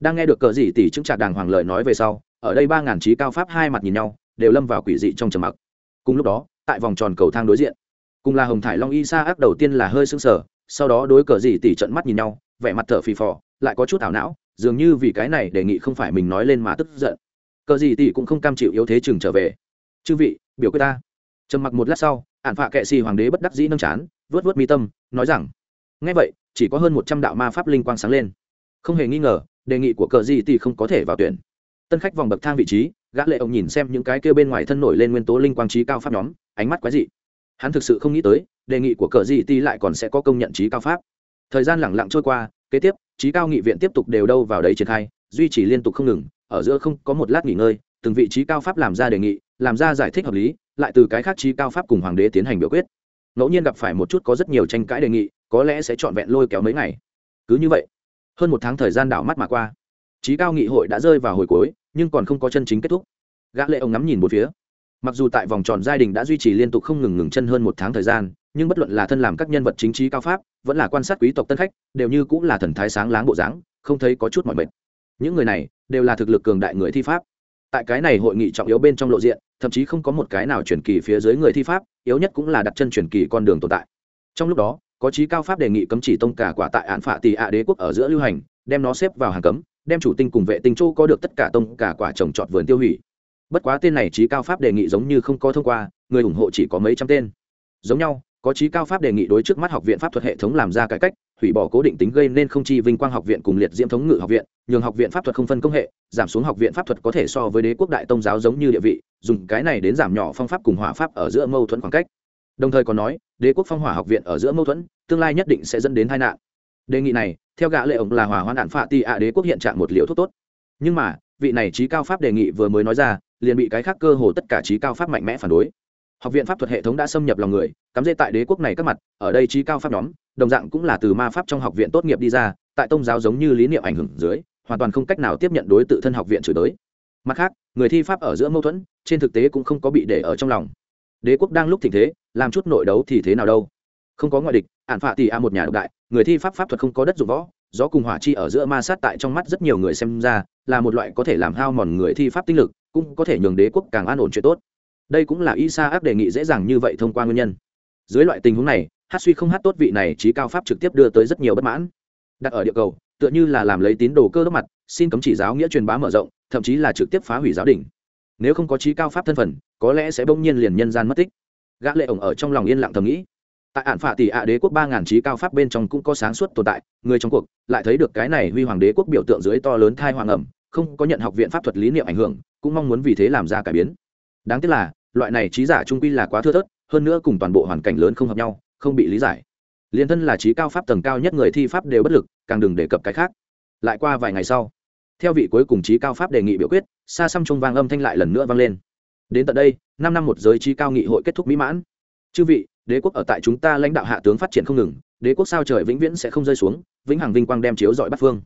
Đang nghe được cờ gì tỷ chứng trả đàng hoàng lời nói về sau ở đây ba ngàn trí cao pháp hai mặt nhìn nhau, đều lâm vào quỷ dị trong trầm mặc. Cùng lúc đó, tại vòng tròn cầu thang đối diện, cùng là hồng thải long y sa ác đầu tiên là hơi sưng sờ, sau đó đối cờ gì tỉ trận mắt nhìn nhau, vẻ mặt thở phì phò, lại có chút ảo não, dường như vì cái này đề nghị không phải mình nói lên mà tức giận. Cờ gì tỉ cũng không cam chịu yếu thế chừng trở về. Chư vị, biểu quyết ta. Trầm mặc một lát sau, ản phạ kệ xì hoàng đế bất đắc dĩ nâng chán, vớt vớt mi tâm, nói rằng ngay vậy, chỉ có hơn một trăm đạo ma pháp linh quang sáng lên. Không hề nghi ngờ, đề nghị của cờ gì tỉ không có thể vào tuyển tân khách vòng bậc thang vị trí, gã lệ ông nhìn xem những cái kia bên ngoài thân nổi lên nguyên tố linh quang trí cao pháp nhóm, ánh mắt quái dị. Hắn thực sự không nghĩ tới, đề nghị của cờ dị ti lại còn sẽ có công nhận trí cao pháp. Thời gian lẳng lặng trôi qua, kế tiếp, trí cao nghị viện tiếp tục đều đâu vào đấy triển khai, duy trì liên tục không ngừng, ở giữa không có một lát nghỉ ngơi, từng vị trí cao pháp làm ra đề nghị, làm ra giải thích hợp lý, lại từ cái khác trí cao pháp cùng hoàng đế tiến hành biểu quyết. Ngẫu nhiên gặp phải một chút có rất nhiều tranh cãi đề nghị, có lẽ sẽ trọn vẹn lôi kéo mấy ngày. Cứ như vậy, hơn một tháng thời gian đảo mắt mà qua. Trí cao nghị hội đã rơi vào hồi cuối nhưng còn không có chân chính kết thúc. Gã lệ ông ngắm nhìn một phía. Mặc dù tại vòng tròn gia đình đã duy trì liên tục không ngừng ngừng chân hơn một tháng thời gian, nhưng bất luận là thân làm các nhân vật chính trị cao pháp, vẫn là quan sát quý tộc tân khách, đều như cũng là thần thái sáng láng bộ dáng, không thấy có chút mọi mệt. Những người này đều là thực lực cường đại người thi pháp. Tại cái này hội nghị trọng yếu bên trong lộ diện, thậm chí không có một cái nào chuyển kỳ phía dưới người thi pháp, yếu nhất cũng là đặt chân chuyển kỳ con đường tồn tại. Trong lúc đó, có trí cao pháp đề nghị cấm chỉ tông cả quả tại án phạ tỷ ạ đế quốc ở giữa lưu hành, đem nó xếp vào hàng cấm đem chủ tinh cùng vệ tinh châu có được tất cả tông cả quả trồng trọt vườn tiêu hủy. Bất quá tên này trí cao pháp đề nghị giống như không có thông qua, người ủng hộ chỉ có mấy trăm tên. Giống nhau, có trí cao pháp đề nghị đối trước mắt học viện pháp thuật hệ thống làm ra cải cách, hủy bỏ cố định tính gây nên không chi vinh quang học viện cùng liệt diễm thống ngự học viện, nhường học viện pháp thuật không phân công hệ, giảm xuống học viện pháp thuật có thể so với đế quốc đại tông giáo giống như địa vị, dùng cái này đến giảm nhỏ phong pháp cùng hỏa pháp ở giữa mâu thuẫn khoảng cách. Đồng thời còn nói, đế quốc phong hỏa học viện ở giữa mâu thuẫn, tương lai nhất định sẽ dẫn đến tai nạn. Đề nghị này theo gã lệ ổng là hòa hoãn đạn phạ ti ạ đế quốc hiện trạng một liều thuốc tốt. Nhưng mà, vị này trí cao pháp đề nghị vừa mới nói ra, liền bị cái khác cơ hồ tất cả trí cao pháp mạnh mẽ phản đối. Học viện pháp thuật hệ thống đã xâm nhập lòng người, cắm dễ tại đế quốc này các mặt, ở đây trí cao pháp nhóm, đồng dạng cũng là từ ma pháp trong học viện tốt nghiệp đi ra, tại tôn giáo giống như lý niệm ảnh hưởng dưới, hoàn toàn không cách nào tiếp nhận đối tự thân học viện chửi tới mặt khác, người thi pháp ở giữa mâu thuẫn, trên thực tế cũng không có bị để ở trong lòng. Đế quốc đang lúc thịnh thế, làm chút nội đấu thì thế nào đâu? Không có ngoại địch ạn phạ thì a một nhà độc đại, người thi pháp pháp thuật không có đất dụng võ, gió cùng hỏa chi ở giữa ma sát tại trong mắt rất nhiều người xem ra, là một loại có thể làm hao mòn người thi pháp tinh lực, cũng có thể nhường đế quốc càng an ổn chuyện tốt. Đây cũng là y sa áp đề nghị dễ dàng như vậy thông qua nguyên nhân. Dưới loại tình huống này, hát suy không hát tốt vị này trí cao pháp trực tiếp đưa tới rất nhiều bất mãn. Đặt ở địa cầu, tựa như là làm lấy tín đồ cơ đốc mặt, xin cấm chỉ giáo nghĩa truyền bá mở rộng, thậm chí là trực tiếp phá hủy giáo đình. Nếu không có trí cao pháp thân phận, có lẽ sẽ bỗng nhiên liền nhân gian mất tích. Gã lệ ổng ở trong lòng yên lặng thầm nghĩ tại ạn phạ tỷ ạ đế quốc ba ngàn trí cao pháp bên trong cũng có sáng suốt tồn tại, người trong cuộc lại thấy được cái này huy hoàng đế quốc biểu tượng dưới to lớn thai hoàng ẩm, không có nhận học viện pháp thuật lý niệm ảnh hưởng, cũng mong muốn vì thế làm ra cải biến. Đáng tiếc là, loại này trí giả trung quy là quá thưa thớt, hơn nữa cùng toàn bộ hoàn cảnh lớn không hợp nhau, không bị lý giải. Liên thân là trí cao pháp tầng cao nhất người thi pháp đều bất lực, càng đừng đề cập cái khác. Lại qua vài ngày sau, theo vị cuối cùng trí cao pháp đề nghị biểu quyết, xa xăm trung vang âm thanh lại lần nữa vang lên. Đến tận đây, năm năm một giới trí cao nghị hội kết thúc mỹ mãn. Chư vị đế quốc ở tại chúng ta lãnh đạo hạ tướng phát triển không ngừng, đế quốc sao trời vĩnh viễn sẽ không rơi xuống, vĩnh hằng vinh quang đem chiếu dọi bắt phương.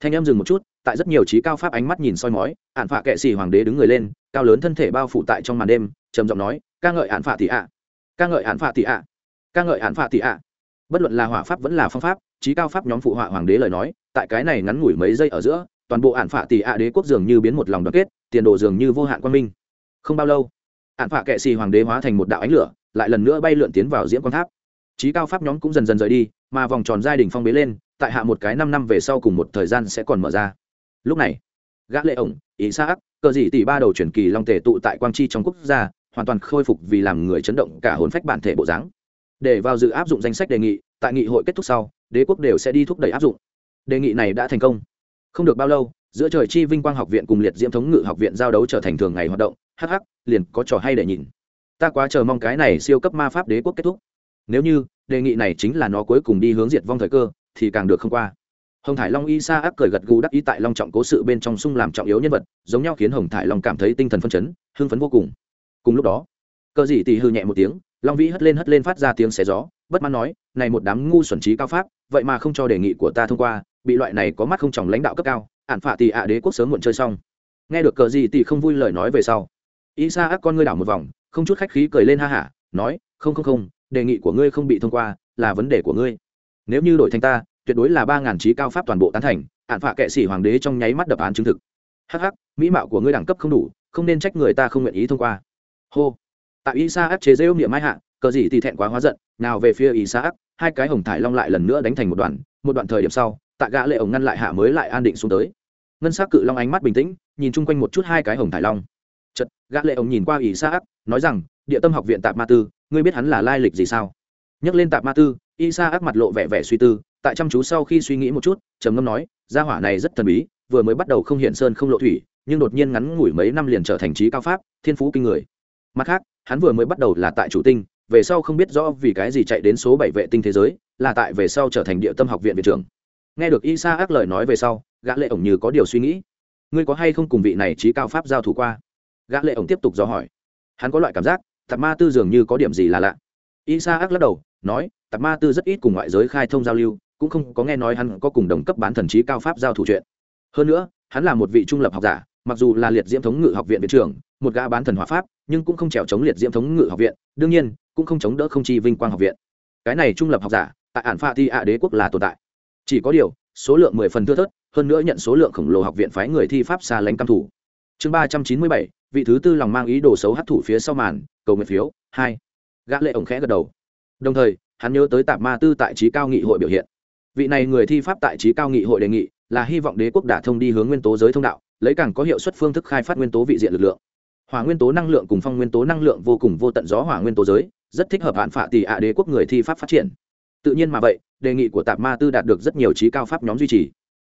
Thanh em dừng một chút, tại rất nhiều trí cao pháp ánh mắt nhìn soi mói ạn phạ kệ xì hoàng đế đứng người lên, cao lớn thân thể bao phủ tại trong màn đêm, trầm giọng nói, ca ngợi ạn phạ tỷ ạ, ca ngợi ạn phạ tỷ ạ, ca ngợi ạn phạ tỷ ạ. Bất luận là hỏa pháp vẫn là phong pháp, trí cao pháp nhóm phụ họa hoàng đế lời nói, tại cái này ngắn ngủi mấy giây ở giữa, toàn bộ ạn phạ tỷ ạ đế quốc dường như biến một lòng đoàn kết, tiền đồ dường như vô hạn quan minh. Không bao lâu ạn phạ kệ xì hoàng đế hóa thành một đạo ánh lửa lại lần nữa bay lượn tiến vào diễm quan tháp. Trí cao pháp nhóm cũng dần dần rời đi, mà vòng tròn giai đình phong bế lên, tại hạ một cái năm năm về sau cùng một thời gian sẽ còn mở ra. Lúc này, gã lệ ổng ý xa ác cờ dị tỷ ba đầu chuyển kỳ long tề tụ tại quang chi trong quốc gia, hoàn toàn khôi phục vì làm người chấn động cả hồn phách bản thể bộ dáng. Để vào dự áp dụng danh sách đề nghị, tại nghị hội kết thúc sau, đế quốc đều sẽ đi thúc đẩy áp dụng. Đề nghị này đã thành công. Không được bao lâu, giữa trời chi vinh quang học viện cùng liệt diễm thống ngự học viện giao đấu trở thành thường ngày hoạt động. Hh liền có trò hay để nhìn ta quá chờ mong cái này siêu cấp ma pháp đế quốc kết thúc. Nếu như, đề nghị này chính là nó cuối cùng đi hướng diệt vong thời cơ, thì càng được không qua. Hồng thải long y sa ác cười gật gù đắc ý tại long trọng cố sự bên trong sung làm trọng yếu nhân vật, giống nhau khiến hồng thải long cảm thấy tinh thần phân chấn, hưng phấn vô cùng. Cùng lúc đó, cờ dị tỉ hư nhẹ một tiếng, long vĩ hất lên hất lên phát ra tiếng xé gió, bất mãn nói, này một đám ngu xuẩn trí cao pháp, vậy mà không cho đề nghị của ta thông qua, bị loại này có mắt không chồng lãnh đạo cấp cao, ản phạ tì ạ đế quốc sớm muộn chơi xong. Nghe được cờ dị tỉ không vui lời nói về sau y sa ác con ngươi đảo một vòng không chút khách khí cười lên ha hả, nói, không không không, đề nghị của ngươi không bị thông qua, là vấn đề của ngươi. Nếu như đổi thành ta, tuyệt đối là ba ngàn trí cao pháp toàn bộ tán thành hạn phạ kệ sĩ hoàng đế trong nháy mắt đập án chứng thực. Hh mỹ mạo của ngươi đẳng cấp không đủ, không nên trách người ta không nguyện ý thông qua. Hô. Tại y sa áp chế dễ ôm niệm mai hạ, cờ gì thì thẹn quá hóa giận, nào về phía y sa áp, hai cái hồng thải long lại lần nữa đánh thành một đoạn một đoạn thời điểm sau, tạ gã lệ ổng ngăn lại hạ mới lại an định xuống tới. Ngân sắc cự long ánh mắt bình tĩnh, nhìn chung quanh một chút hai cái hồng thải long chật gã lệ ông nhìn qua ỷ sa ác, nói rằng, địa tâm học viện tạp ma tư, ngươi biết hắn là lai lịch gì sao? Nhắc lên tạp ma tư y sa ác mặt lộ vẻ vẻ suy tư, tại chăm chú sau khi suy nghĩ một chút, trầm ngâm nói, gia hỏa này rất thần bí, vừa mới bắt đầu không hiện sơn không lộ thủy, nhưng đột nhiên ngắn ngủi mấy năm liền trở thành trí cao pháp, thiên phú kinh người. Mặt khác, hắn vừa mới bắt đầu là tại chủ tinh, về sau không biết rõ vì cái gì chạy đến số bảy vệ tinh thế giới, là tại về sau trở thành địa tâm học viện viện trưởng. Nghe được y sa ác lời nói về sau, gã lệ ổng như có điều suy nghĩ. Ngươi có hay không cùng vị này trí cao pháp giao thủ qua? Gã lệ ổng tiếp tục dò hỏi. Hắn có loại cảm giác, tạp ma tư dường như có điểm gì là lạ. Y ác lắc đầu, nói, tạp ma tư rất ít cùng ngoại giới khai thông giao lưu, cũng không có nghe nói hắn có cùng đồng cấp bán thần trí cao pháp giao thủ chuyện. Hơn nữa, hắn là một vị trung lập học giả, mặc dù là liệt diễm thống ngự học viện viện trưởng, một gã bán thần hỏa pháp, nhưng cũng không trèo chống liệt diễm thống ngự học viện, đương nhiên, cũng không chống đỡ không chi vinh quang học viện. Cái này trung lập học giả, tại ản pha thi ạ đế quốc là tồn tại. Chỉ có điều, số lượng mười phần thưa thớt, hơn nữa nhận số lượng khổng lồ học viện phái người thi pháp xa lánh căm thủ chương ba trăm chín mươi bảy, vị thứ tư lòng mang ý đồ xấu hấp thụ phía sau màn, cầu nguyện phiếu, hai. Gã lệ ổng khẽ gật đầu. Đồng thời, hắn nhớ tới tạp ma tư tại trí cao nghị hội biểu hiện. Vị này người thi pháp tại trí cao nghị hội đề nghị là hy vọng đế quốc đả thông đi hướng nguyên tố giới thông đạo, lấy càng có hiệu suất phương thức khai phát nguyên tố vị diện lực lượng. Hỏa nguyên tố năng lượng cùng phong nguyên tố năng lượng vô cùng vô tận gió hỏa nguyên tố giới, rất thích hợp hạn phạ tỷ ạ đế quốc người thi pháp phát triển. Tự nhiên mà vậy, đề nghị của tạp ma tư đạt được rất nhiều trí cao pháp nhóm duy trì.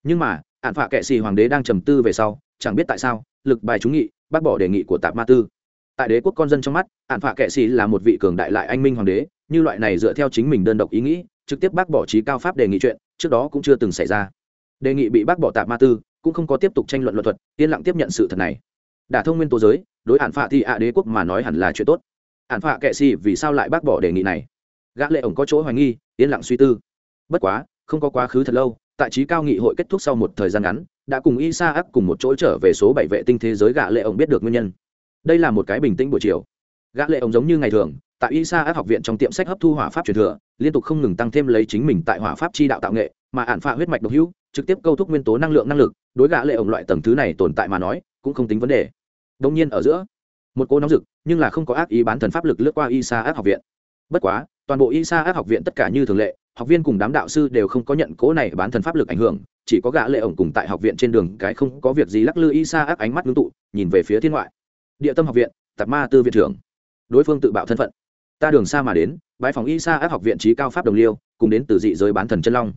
Nhưng mà, hạn phạ kệ xì hoàng đế đang trầm tư về sau, chẳng biết tại sao lực bài trúng nghị, bác bỏ đề nghị của tạp ma tư. Tại đế quốc con dân trong mắt ạn phạ kệ xì là một vị cường đại lại anh minh hoàng đế, như loại này dựa theo chính mình đơn độc ý nghĩ, trực tiếp bác bỏ trí cao pháp đề nghị chuyện, trước đó cũng chưa từng xảy ra. Đề nghị bị bác bỏ tạp ma tư, cũng không có tiếp tục tranh luận luật thuật, yên lặng tiếp nhận sự thật này. Đả thông nguyên tố giới, đối ạn phạ thì ạ đế quốc mà nói hẳn là chuyện tốt. Ạn phạ kệ xì vì sao lại bác bỏ đề nghị này? Gã lệ ổng có chỗ hoài nghi, yên lặng suy tư. Bất quá, không có quá khứ thật lâu, tại trí cao nghị hội kết thúc sau một thời gian ngắn đã cùng Isaac ác cùng một chỗ trở về số bảy vệ tinh thế giới gã lệ ổng biết được nguyên nhân. Đây là một cái bình tĩnh buổi chiều. Gã lệ ổng giống như ngày thường, tại Isaac ác học viện trong tiệm sách hấp thu hỏa pháp truyền thừa, liên tục không ngừng tăng thêm lấy chính mình tại hỏa pháp chi đạo tạo nghệ, mà ản phạ huyết mạch độc hữu, trực tiếp câu thúc nguyên tố năng lượng năng lực, đối gã lệ ổng loại tầng thứ này tồn tại mà nói, cũng không tính vấn đề. Đương nhiên ở giữa, một cô nóng rực, nhưng là không có ác ý bán thần pháp lực lướt qua Isaac ác học viện. Bất quá, toàn bộ Isaac ác học viện tất cả như thường lệ, học viên cùng đám đạo sư đều không có nhận cố này bán thần pháp lực ảnh hưởng chỉ có gã lệ ổng cùng tại học viện trên đường cái không có việc gì lắc lư y sa ác ánh mắt ngưng tụ, nhìn về phía thiên ngoại. Địa tâm học viện, tạp ma tư viện trưởng. Đối phương tự bạo thân phận. Ta đường xa mà đến bãi phòng y sa ác học viện trí cao pháp đồng liêu, cùng đến từ dị giới bán thần chân long.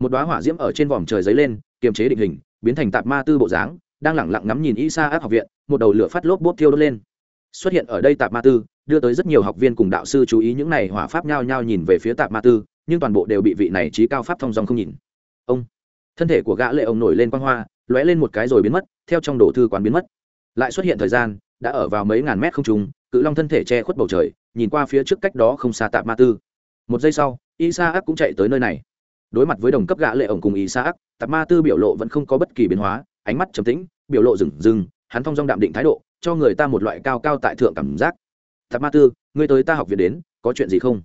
Một đóa hỏa diễm ở trên vòm trời giấy lên, kiềm chế định hình, biến thành tạp ma tư bộ dáng, đang lẳng lặng ngắm nhìn y sa ác học viện, một đầu lửa phát lốp bốt thiêu đốt lên. Xuất hiện ở đây tạp ma tư, đưa tới rất nhiều học viên cùng đạo sư chú ý những này hỏa pháp nhao nhao nhìn về phía tạp ma tư, nhưng toàn bộ đều bị vị này trí cao pháp thông dòng không nhìn thân thể của gã lệ ông nổi lên quang hoa, lóe lên một cái rồi biến mất, theo trong đổ thư quán biến mất. Lại xuất hiện thời gian, đã ở vào mấy ngàn mét không trung, cự long thân thể che khuất bầu trời, nhìn qua phía trước cách đó không xa tạp ma tư. Một giây sau isa ác cũng chạy tới nơi này. Đối mặt với đồng cấp gã lệ ổng cùng isa ác tạp ma tư biểu lộ vẫn không có bất kỳ biến hóa, ánh mắt trầm tĩnh, biểu lộ rừng rừng, hắn thong dong đạm định thái độ, cho người ta một loại cao cao tại thượng cảm giác. Tạp ma tư, ngươi tới ta học viện đến, có chuyện gì không?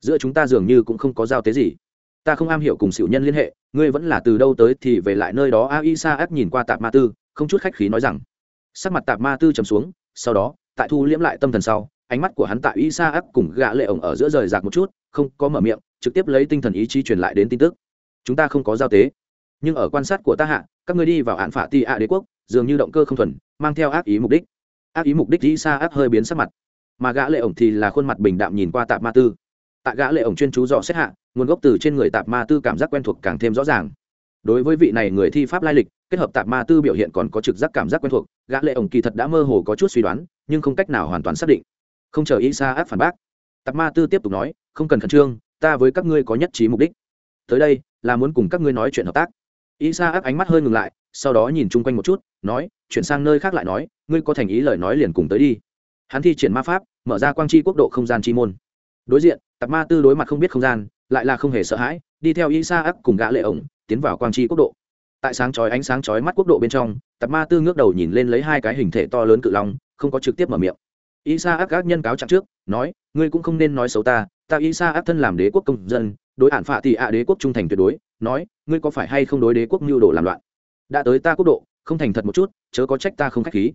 Giữa chúng ta dường như cũng không có giao tế gì ta không am hiểu cùng xỉu nhân liên hệ, ngươi vẫn là từ đâu tới thì về lại nơi đó. A isa ác nhìn qua tạp ma tư, không chút khách khí nói rằng. Sắc mặt tạp ma tư trầm xuống, sau đó, tại thu liễm lại tâm thần sau, ánh mắt của hắn tại sa ác cùng gã lệ ổng ở giữa rời rạc một chút, không có mở miệng, trực tiếp lấy tinh thần ý chí truyền lại đến tin tức. Chúng ta không có giao tế. Nhưng ở quan sát của ta hạ, các ngươi đi vào hạn phả ti a đế quốc, dường như động cơ không thuần, mang theo ác ý mục đích. Ác ý mục đích isa ác hơi biến sắc mặt. Mà gã lệ ổng thì là khuôn mặt bình đạm nhìn qua tạp ma tư tại gã lệ ổng chuyên chú dò xét hạ, nguồn gốc từ trên người tạp ma tư cảm giác quen thuộc càng thêm rõ ràng. Đối với vị này người thi pháp lai lịch, kết hợp tạp ma tư biểu hiện còn có trực giác cảm giác quen thuộc, gã lệ ổng kỳ thật đã mơ hồ có chút suy đoán, nhưng không cách nào hoàn toàn xác định. Không chờ isa áp phản bác, tạp ma tư tiếp tục nói, không cần khẩn trương, ta với các ngươi có nhất trí mục đích. Tới đây là muốn cùng các ngươi nói chuyện hợp tác. Isa áp ánh mắt hơi ngừng lại, sau đó nhìn chung quanh một chút, nói, chuyển sang nơi khác lại nói, ngươi có thành ý lời nói liền cùng tới đi. Hắn thi triển ma pháp, mở ra quang chi quốc độ không gian chi môn. Đối diện tạp ma tư đối mặt không biết không gian, lại là không hề sợ hãi, đi theo isa áp cùng gã lệ ổng, tiến vào quang chi quốc độ. Tại sáng chói ánh sáng chói mắt quốc độ bên trong, tạp ma tư ngước đầu nhìn lên lấy hai cái hình thể to lớn cự long, không có trực tiếp mở miệng. Isa áp các nhân cáo trạng trước, nói, ngươi cũng không nên nói xấu ta ta isa áp thân làm đế quốc công dân, đối ản phạ thì ạ đế quốc trung thành tuyệt đối, nói, ngươi có phải hay không đối đế quốc mưu đồ làm loạn? Đã tới ta quốc độ, không thành thật một chút, chớ có trách ta không khách khí.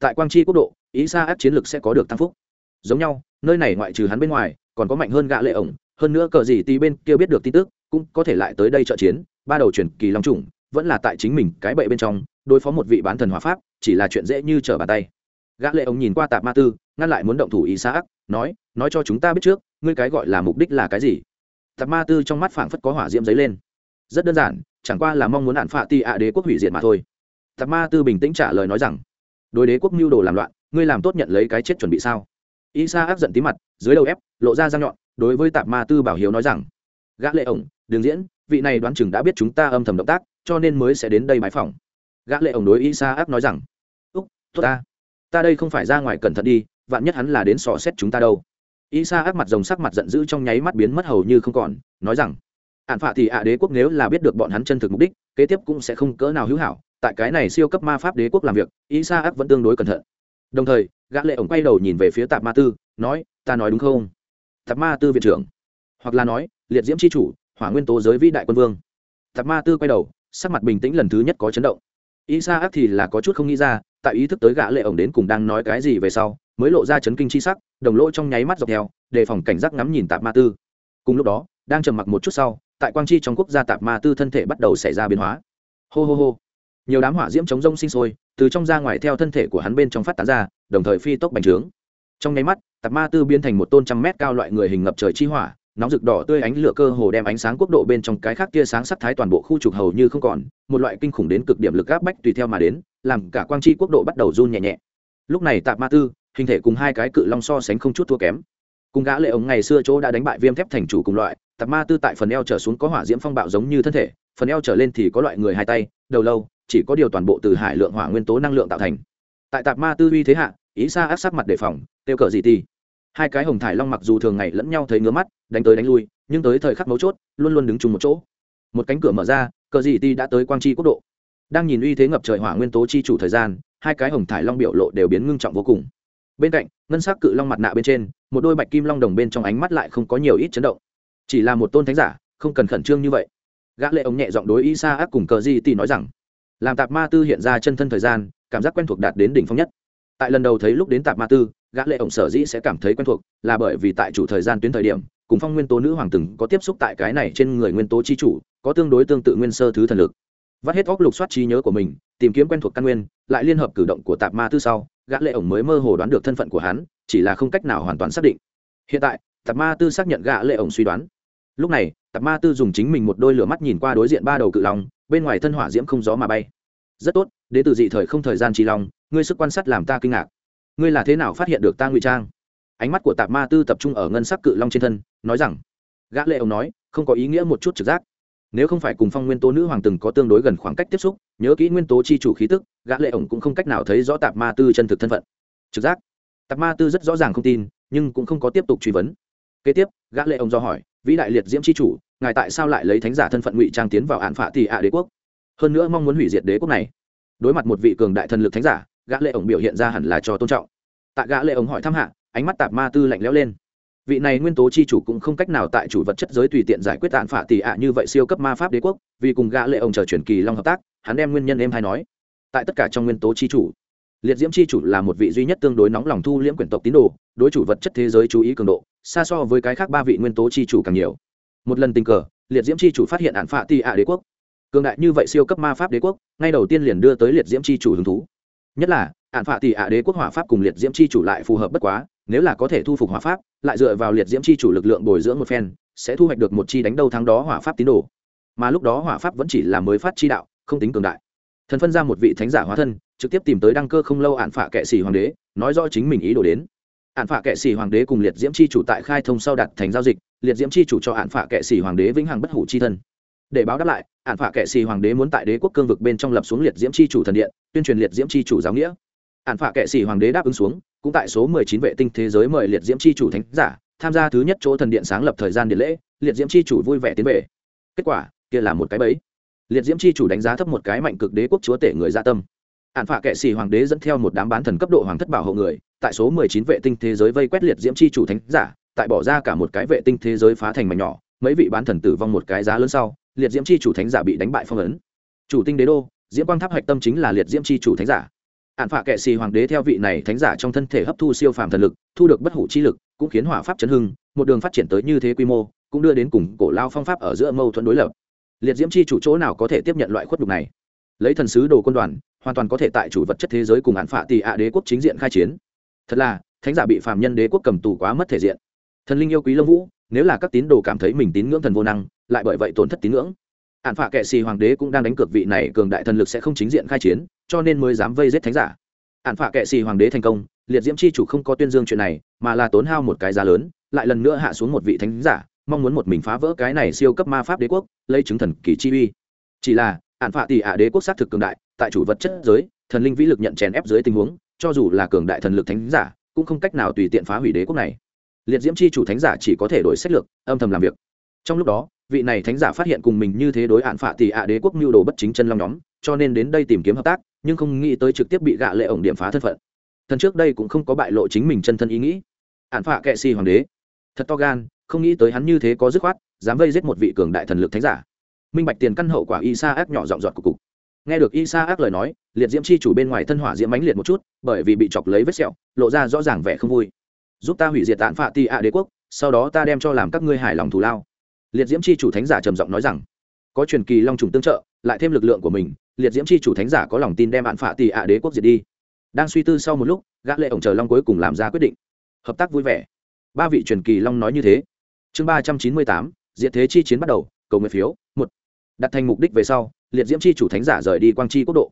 Tại quang chi quốc độ isa áp chiến lược sẽ có được tăng phúc. Giống nhau, nơi này ngoại trừ hắn bên ngoài còn có mạnh hơn gã lệ ổng, hơn nữa cờ gì tí bên kia biết được tin tức, cũng có thể lại tới đây trợ chiến, ba đầu truyền kỳ long trùng vẫn là tại chính mình cái bệ bên trong, đối phó một vị bán thần hỏa pháp, chỉ là chuyện dễ như trở bàn tay. Gã lệ ổng nhìn qua tạp ma tư, ngăn lại muốn động thủ ý xã nói nói cho chúng ta biết trước, ngươi cái gọi là mục đích là cái gì? Tạp ma tư trong mắt phảng phất có hỏa diễm giấy lên. Rất đơn giản, chẳng qua là mong muốn hạn phạ ti ạ đế quốc hủy diệt mà thôi. Tạp ma tư bình tĩnh trả lời nói rằng, đối đế quốc mưu đồ làm loạn, ngươi làm tốt nhận lấy cái chết chuẩn bị sao? Isa áp giận tí mặt, dưới đầu ép lộ ra răng nhọn, đối với tạp ma tư bảo hiếu nói rằng, gã lệ ổng đường diễn, vị này đoán chừng đã biết chúng ta âm thầm động tác, cho nên mới sẽ đến đây bãi phòng gã lệ ổng đối isa áp nói rằng, úc, tốt ta. Ta đây không phải ra ngoài cẩn thận đi, vạn nhất hắn là đến sò xét chúng ta đâu. Isa áp mặt rồng sắc mặt giận dữ trong nháy mắt biến mất hầu như không còn, nói rằng ạn phạ thì ạ đế quốc nếu là biết được bọn hắn chân thực mục đích, kế tiếp cũng sẽ không cỡ nào hữu hảo, tại cái này siêu cấp ma pháp đế quốc làm việc isa áp vẫn tương đối cẩn thận. Đồng thời, gã lệ ổng quay đầu nhìn về phía tạp ma tư, nói, ta nói đúng không? Tạp ma tư viện trưởng. Hoặc là nói, liệt diễm c h i chủ, hỏa nguyên tố giới vĩ đại quân vương. Tạp ma tư quay đầu, sắc mặt bình tĩnh lần thứ nhất có chấn động. Y sa ác thì là có chút không nghĩ ra, tại ý thức tới gã lệ ổng đến cùng đang nói cái gì về sau, mới lộ ra chấn kinh chi sắc, đồng lỗ trong nháy mắt dọc theo, đề phòng cảnh giác ngắm nhìn tạp ma tư. Cùng lúc đó, đang trầm mặc một chút sau, tại quang chi trong quốc gia tạp ma tư thân thể bắt đầu xảy ra biến hóa. Hô hô hô. Nhiều đám hỏa diễm chống rông sinh sôi, từ trong ra ngoài theo thân thể của hắn bên trong phát tán ra, đồng thời phi tốc bành trướng trong nháy mắt, tạp ma tư biến thành một tôn trăm mét cao loại người hình ngập trời chi hỏa, nóng rực đỏ tươi ánh lửa cơ hồ đem ánh sáng quốc độ bên trong cái khác tia sáng sắc thái toàn bộ khu trục hầu như không còn, một loại kinh khủng đến cực điểm lực áp bách tùy theo mà đến, làm cả quang chi quốc độ bắt đầu run nhẹ nhẹ. Lúc này tạp ma tư, hình thể cùng hai cái cự long so sánh không chút thua kém. Cùng gã lệ ống ngày xưa chỗ đã đánh bại viêm thép thành chủ cùng loại, tạp ma tư tại phần eo trở xuống có hỏa diễm phong bạo giống như thân thể, phần eo trở lên thì có loại người hai tay, đầu lâu, chỉ có điều toàn bộ từ hải lượng hỏa nguyên tố năng lượng tạo thành. Tại tạp ma tư uy thế hạ ý xa áp sắc mặt đề phòng, kêu cờ gì ti hai cái hồng thải long mặc dù thường ngày lẫn nhau thấy ngứa mắt, đánh tới đánh lui, nhưng tới thời khắc mấu chốt, luôn luôn đứng chung một chỗ. Một cánh cửa mở ra, cờ gì ti đã tới quang chi quốc độ. Đang nhìn uy thế ngập trời hỏa nguyên tố chi chủ thời gian, hai cái hồng thải long biểu lộ đều biến ngưng trọng vô cùng. Bên cạnh, ngân sắc cự long mặt nạ bên trên, một đôi bạch kim long đồng bên trong ánh mắt lại không có nhiều ít chấn động. Chỉ là một tôn thánh giả, không cần khẩn trương như vậy. Gã lệ ông nhẹ giọng đối isa ác cùng cờ di ti nói rằng, làm tạp ma tư hiện ra chân thân thời gian, cảm giác quen thuộc đạt đến đỉnh phong nhất tại lần đầu thấy lúc đến tạp ma tư, gã lệ ổng sở dĩ sẽ cảm thấy quen thuộc là bởi vì tại chủ thời gian tuyến thời điểm, cùng phong nguyên tố nữ hoàng từng có tiếp xúc tại cái này trên người nguyên tố chi chủ, có tương đối tương tự nguyên sơ thứ thần lực. Vắt hết óc lục soát trí nhớ của mình, tìm kiếm quen thuộc căn nguyên, lại liên hợp cử động của tạp ma tư sau, gã lệ ổng mới mơ hồ đoán được thân phận của hắn, chỉ là không cách nào hoàn toàn xác định. Hiện tại, tạp ma tư xác nhận gã lệ ổng suy đoán. Lúc này, tạp ma tư dùng chính mình một đôi lửa mắt nhìn qua đối diện ba đầu cự long, bên ngoài thân hỏa diễm không gió mà bay. Rất tốt, đến từ dị thời không thời gian trì long ngươi sức quan sát làm ta kinh ngạc. Ngươi là thế nào phát hiện được ta ngụy trang? Ánh mắt của tạp ma tư tập trung ở ngân sắc cự long trên thân, nói rằng, gã lệ ông nói, không có ý nghĩa một chút trực giác. Nếu không phải cùng phong nguyên tố nữ hoàng từng có tương đối gần khoảng cách tiếp xúc, nhớ kỹ nguyên tố chi chủ khí tức, gã lệ ổng cũng không cách nào thấy rõ tạp ma tư chân thực thân phận. Trực giác. Tạp ma tư rất rõ ràng không tin, nhưng cũng không có tiếp tục truy vấn. Kế tiếp, gã lệ ổng do hỏi, vĩ đại liệt diễm chi chủ, ngài tại sao lại lấy thánh giả thân phận ngụy trang tiến vào án phạ tỷ ạ đế quốc? Hơn nữa mong muốn hủy diệt đế quốc này. Đối mặt một vị cường đại thần lực thánh giả gã lệ ổng biểu hiện ra hẳn là cho tôn trọng. Tạ gã lệ ổng hỏi thăm hạ, ánh mắt tạp ma tư lạnh lẽo lên. Vị này nguyên tố chi chủ cũng không cách nào tại chủ vật chất giới tùy tiện giải quyết tàn phả tỷ ạ như vậy siêu cấp ma pháp đế quốc, vì cùng gã lệ ổng chờ chuyển kỳ long hợp tác, hắn đem nguyên nhân em hay nói. Tại tất cả trong nguyên tố chi chủ, liệt diễm chi chủ là một vị duy nhất tương đối nóng lòng thu liễm quyển tộc tín đồ, đối chủ vật chất thế giới chú ý cường độ, xa so với cái khác ba vị nguyên tố chi chủ càng nhiều. Một lần tình cờ, liệt diễm chi chủ phát hiện ạn phạ tỷ ạ đế quốc. Cường đại như vậy siêu cấp ma pháp đế quốc, ngay đầu tiên liền đưa tới liệt diễm chi chủ hứng thú nhất là ạn phạ tỷ ạ đế quốc hỏa pháp cùng liệt diễm chi chủ lại phù hợp bất quá, nếu là có thể thu phục hỏa pháp, lại dựa vào liệt diễm chi chủ lực lượng bồi dưỡng một phen, sẽ thu hoạch được một chi đánh đâu thắng đó hỏa pháp tín đồ. Mà lúc đó hỏa pháp vẫn chỉ là mới phát chi đạo, không tính cường đại. Thần phân ra một vị thánh giả hóa thân, trực tiếp tìm tới đăng cơ không lâu ạn phạ kệ sĩ hoàng đế, nói rõ chính mình ý đồ đến. Ạn phạ kệ sĩ hoàng đế cùng liệt diễm chi chủ tại khai thông sau đặt thành giao dịch, liệt diễm chi chủ cho ạn phạ kệ sĩ hoàng đế vĩnh hằng bất hủ chi thân. Để báo đáp lại ản phạ kệ xì hoàng đế muốn tại đế quốc cương vực bên trong lập xuống liệt diễm c h i chủ thần điện, tuyên truyền liệt diễm c h i chủ giáo nghĩa. Ản phạ kệ xì hoàng đế đáp ứng xuống, cũng tại số mười chín vệ tinh thế giới mời liệt diễm c h i chủ thánh giả, tham gia thứ nhất chỗ thần điện sáng lập thời gian điện lễ, liệt diễm c h i chủ vui vẻ tiến về. Kết quả, kia là một cái bẫy. Liệt diễm c h i chủ đánh giá thấp một cái mạnh cực đế quốc chúa tể người gia tâm. Ản phạ kệ xì hoàng đế dẫn theo một đám bán thần cấp độ hoàng thất bảo hộ người, tại số mười chín vệ tinh thế giới vây quét liệt diễm tri chủ thánh giả, tại bỏ ra cả một cái vệ tinh thế giới phá thành mảnh nhỏ, mấy vị bán thần tử vong một cái giá lớn sau liệt diễm c h i chủ thánh giả bị đánh bại phong ấn. Chủ tinh đế đô, diễm quang tháp hạch tâm chính là liệt diễm c h i chủ thánh giả. Hạn phạ kệ xì hoàng đế theo vị này thánh giả trong thân thể hấp thu siêu phàm thần lực, thu được bất hủ chi lực, cũng khiến hỏa pháp chấn hưng, một đường phát triển tới như thế quy mô, cũng đưa đến cùng cổ lao phong pháp ở giữa mâu thuẫn đối lập. Liệt diễm chi chủ chỗ nào có thể tiếp nhận loại khuất đục này? Lấy thần sứ đồ quân đoàn, hoàn toàn có thể tại chủ vật chất thế giới cùng hạn phạ tị ạ đế quốc chính diện khai chiến. Thật là, thánh giả bị phạm nhân đế quốc cầm tù quá mất thể diện. Thần linh yêu quý lâm vũ, nếu là các tín đồ cảm thấy mình tín ngưỡng thần vô năng lại bởi vậy tổn thất tín ngưỡng. Hạn phạ kệ xì hoàng đế cũng đang đánh cược vị này cường đại thần lực sẽ không chính diện khai chiến, cho nên mới dám vây giết thánh giả. Hạn phạ kệ xì hoàng đế thành công, liệt diễm chi chủ không có tuyên dương chuyện này, mà là tốn hao một cái giá lớn, lại lần nữa hạ xuống một vị thánh giả, mong muốn một mình phá vỡ cái này siêu cấp ma pháp đế quốc, lấy chứng thần kỳ chi uy. Chỉ là hạn phạ tỷ ạ đế quốc xác thực cường đại, tại chủ vật chất giới, thần linh vĩ lực nhận chèn ép dưới tình huống, cho dù là cường đại thần lực thánh giả, cũng không cách nào tùy tiện phá hủy đế quốc này. Liệt diễm chi chủ thánh giả chỉ có thể đổi sách lược, âm thầm làm việc. Trong lúc đó vị này thánh giả phát hiện cùng mình như thế đối hạn phạ tỷ ạ đế quốc mưu đồ bất chính chân long nhóm, cho nên đến đây tìm kiếm hợp tác, nhưng không nghĩ tới trực tiếp bị gạ lệ ổng điểm phá thân phận. Thần trước đây cũng không có bại lộ chính mình chân thân ý nghĩ. Hạn phạ kệ si hoàng đế. Thật to gan, không nghĩ tới hắn như thế có dứt khoát, dám vây giết một vị cường đại thần lực thánh giả. Minh bạch tiền căn hậu quả y sa ác nhỏ giọng giọt cục cục. Nghe được y sa ác lời nói, liệt diễm chi chủ bên ngoài thân hỏa diễm mãnh liệt một chút, bởi vì bị chọc lấy vết sẹo, lộ ra rõ ràng vẻ không vui. Giúp ta hủy diệt tạn phạ ti ạ đế quốc, sau đó ta đem cho làm các ngươi hài lòng thù lao liệt diễm chi chủ thánh giả trầm giọng nói rằng, có truyền kỳ long trùng tương trợ, lại thêm lực lượng của mình, liệt diễm chi chủ thánh giả có lòng tin đem bạn phạ tì ạ đế quốc diệt đi. Đang suy tư sau một lúc, gã lệ ổng chờ long cuối cùng làm ra quyết định. Hợp tác vui vẻ. Ba vị truyền kỳ long nói như thế. Chương ba trăm chín mươi tám Diện thế chi chiến bắt đầu, cầu nguyện phiếu, một. Đặt thành mục đích về sau, liệt diễm chi chủ thánh giả rời đi quang chi quốc độ.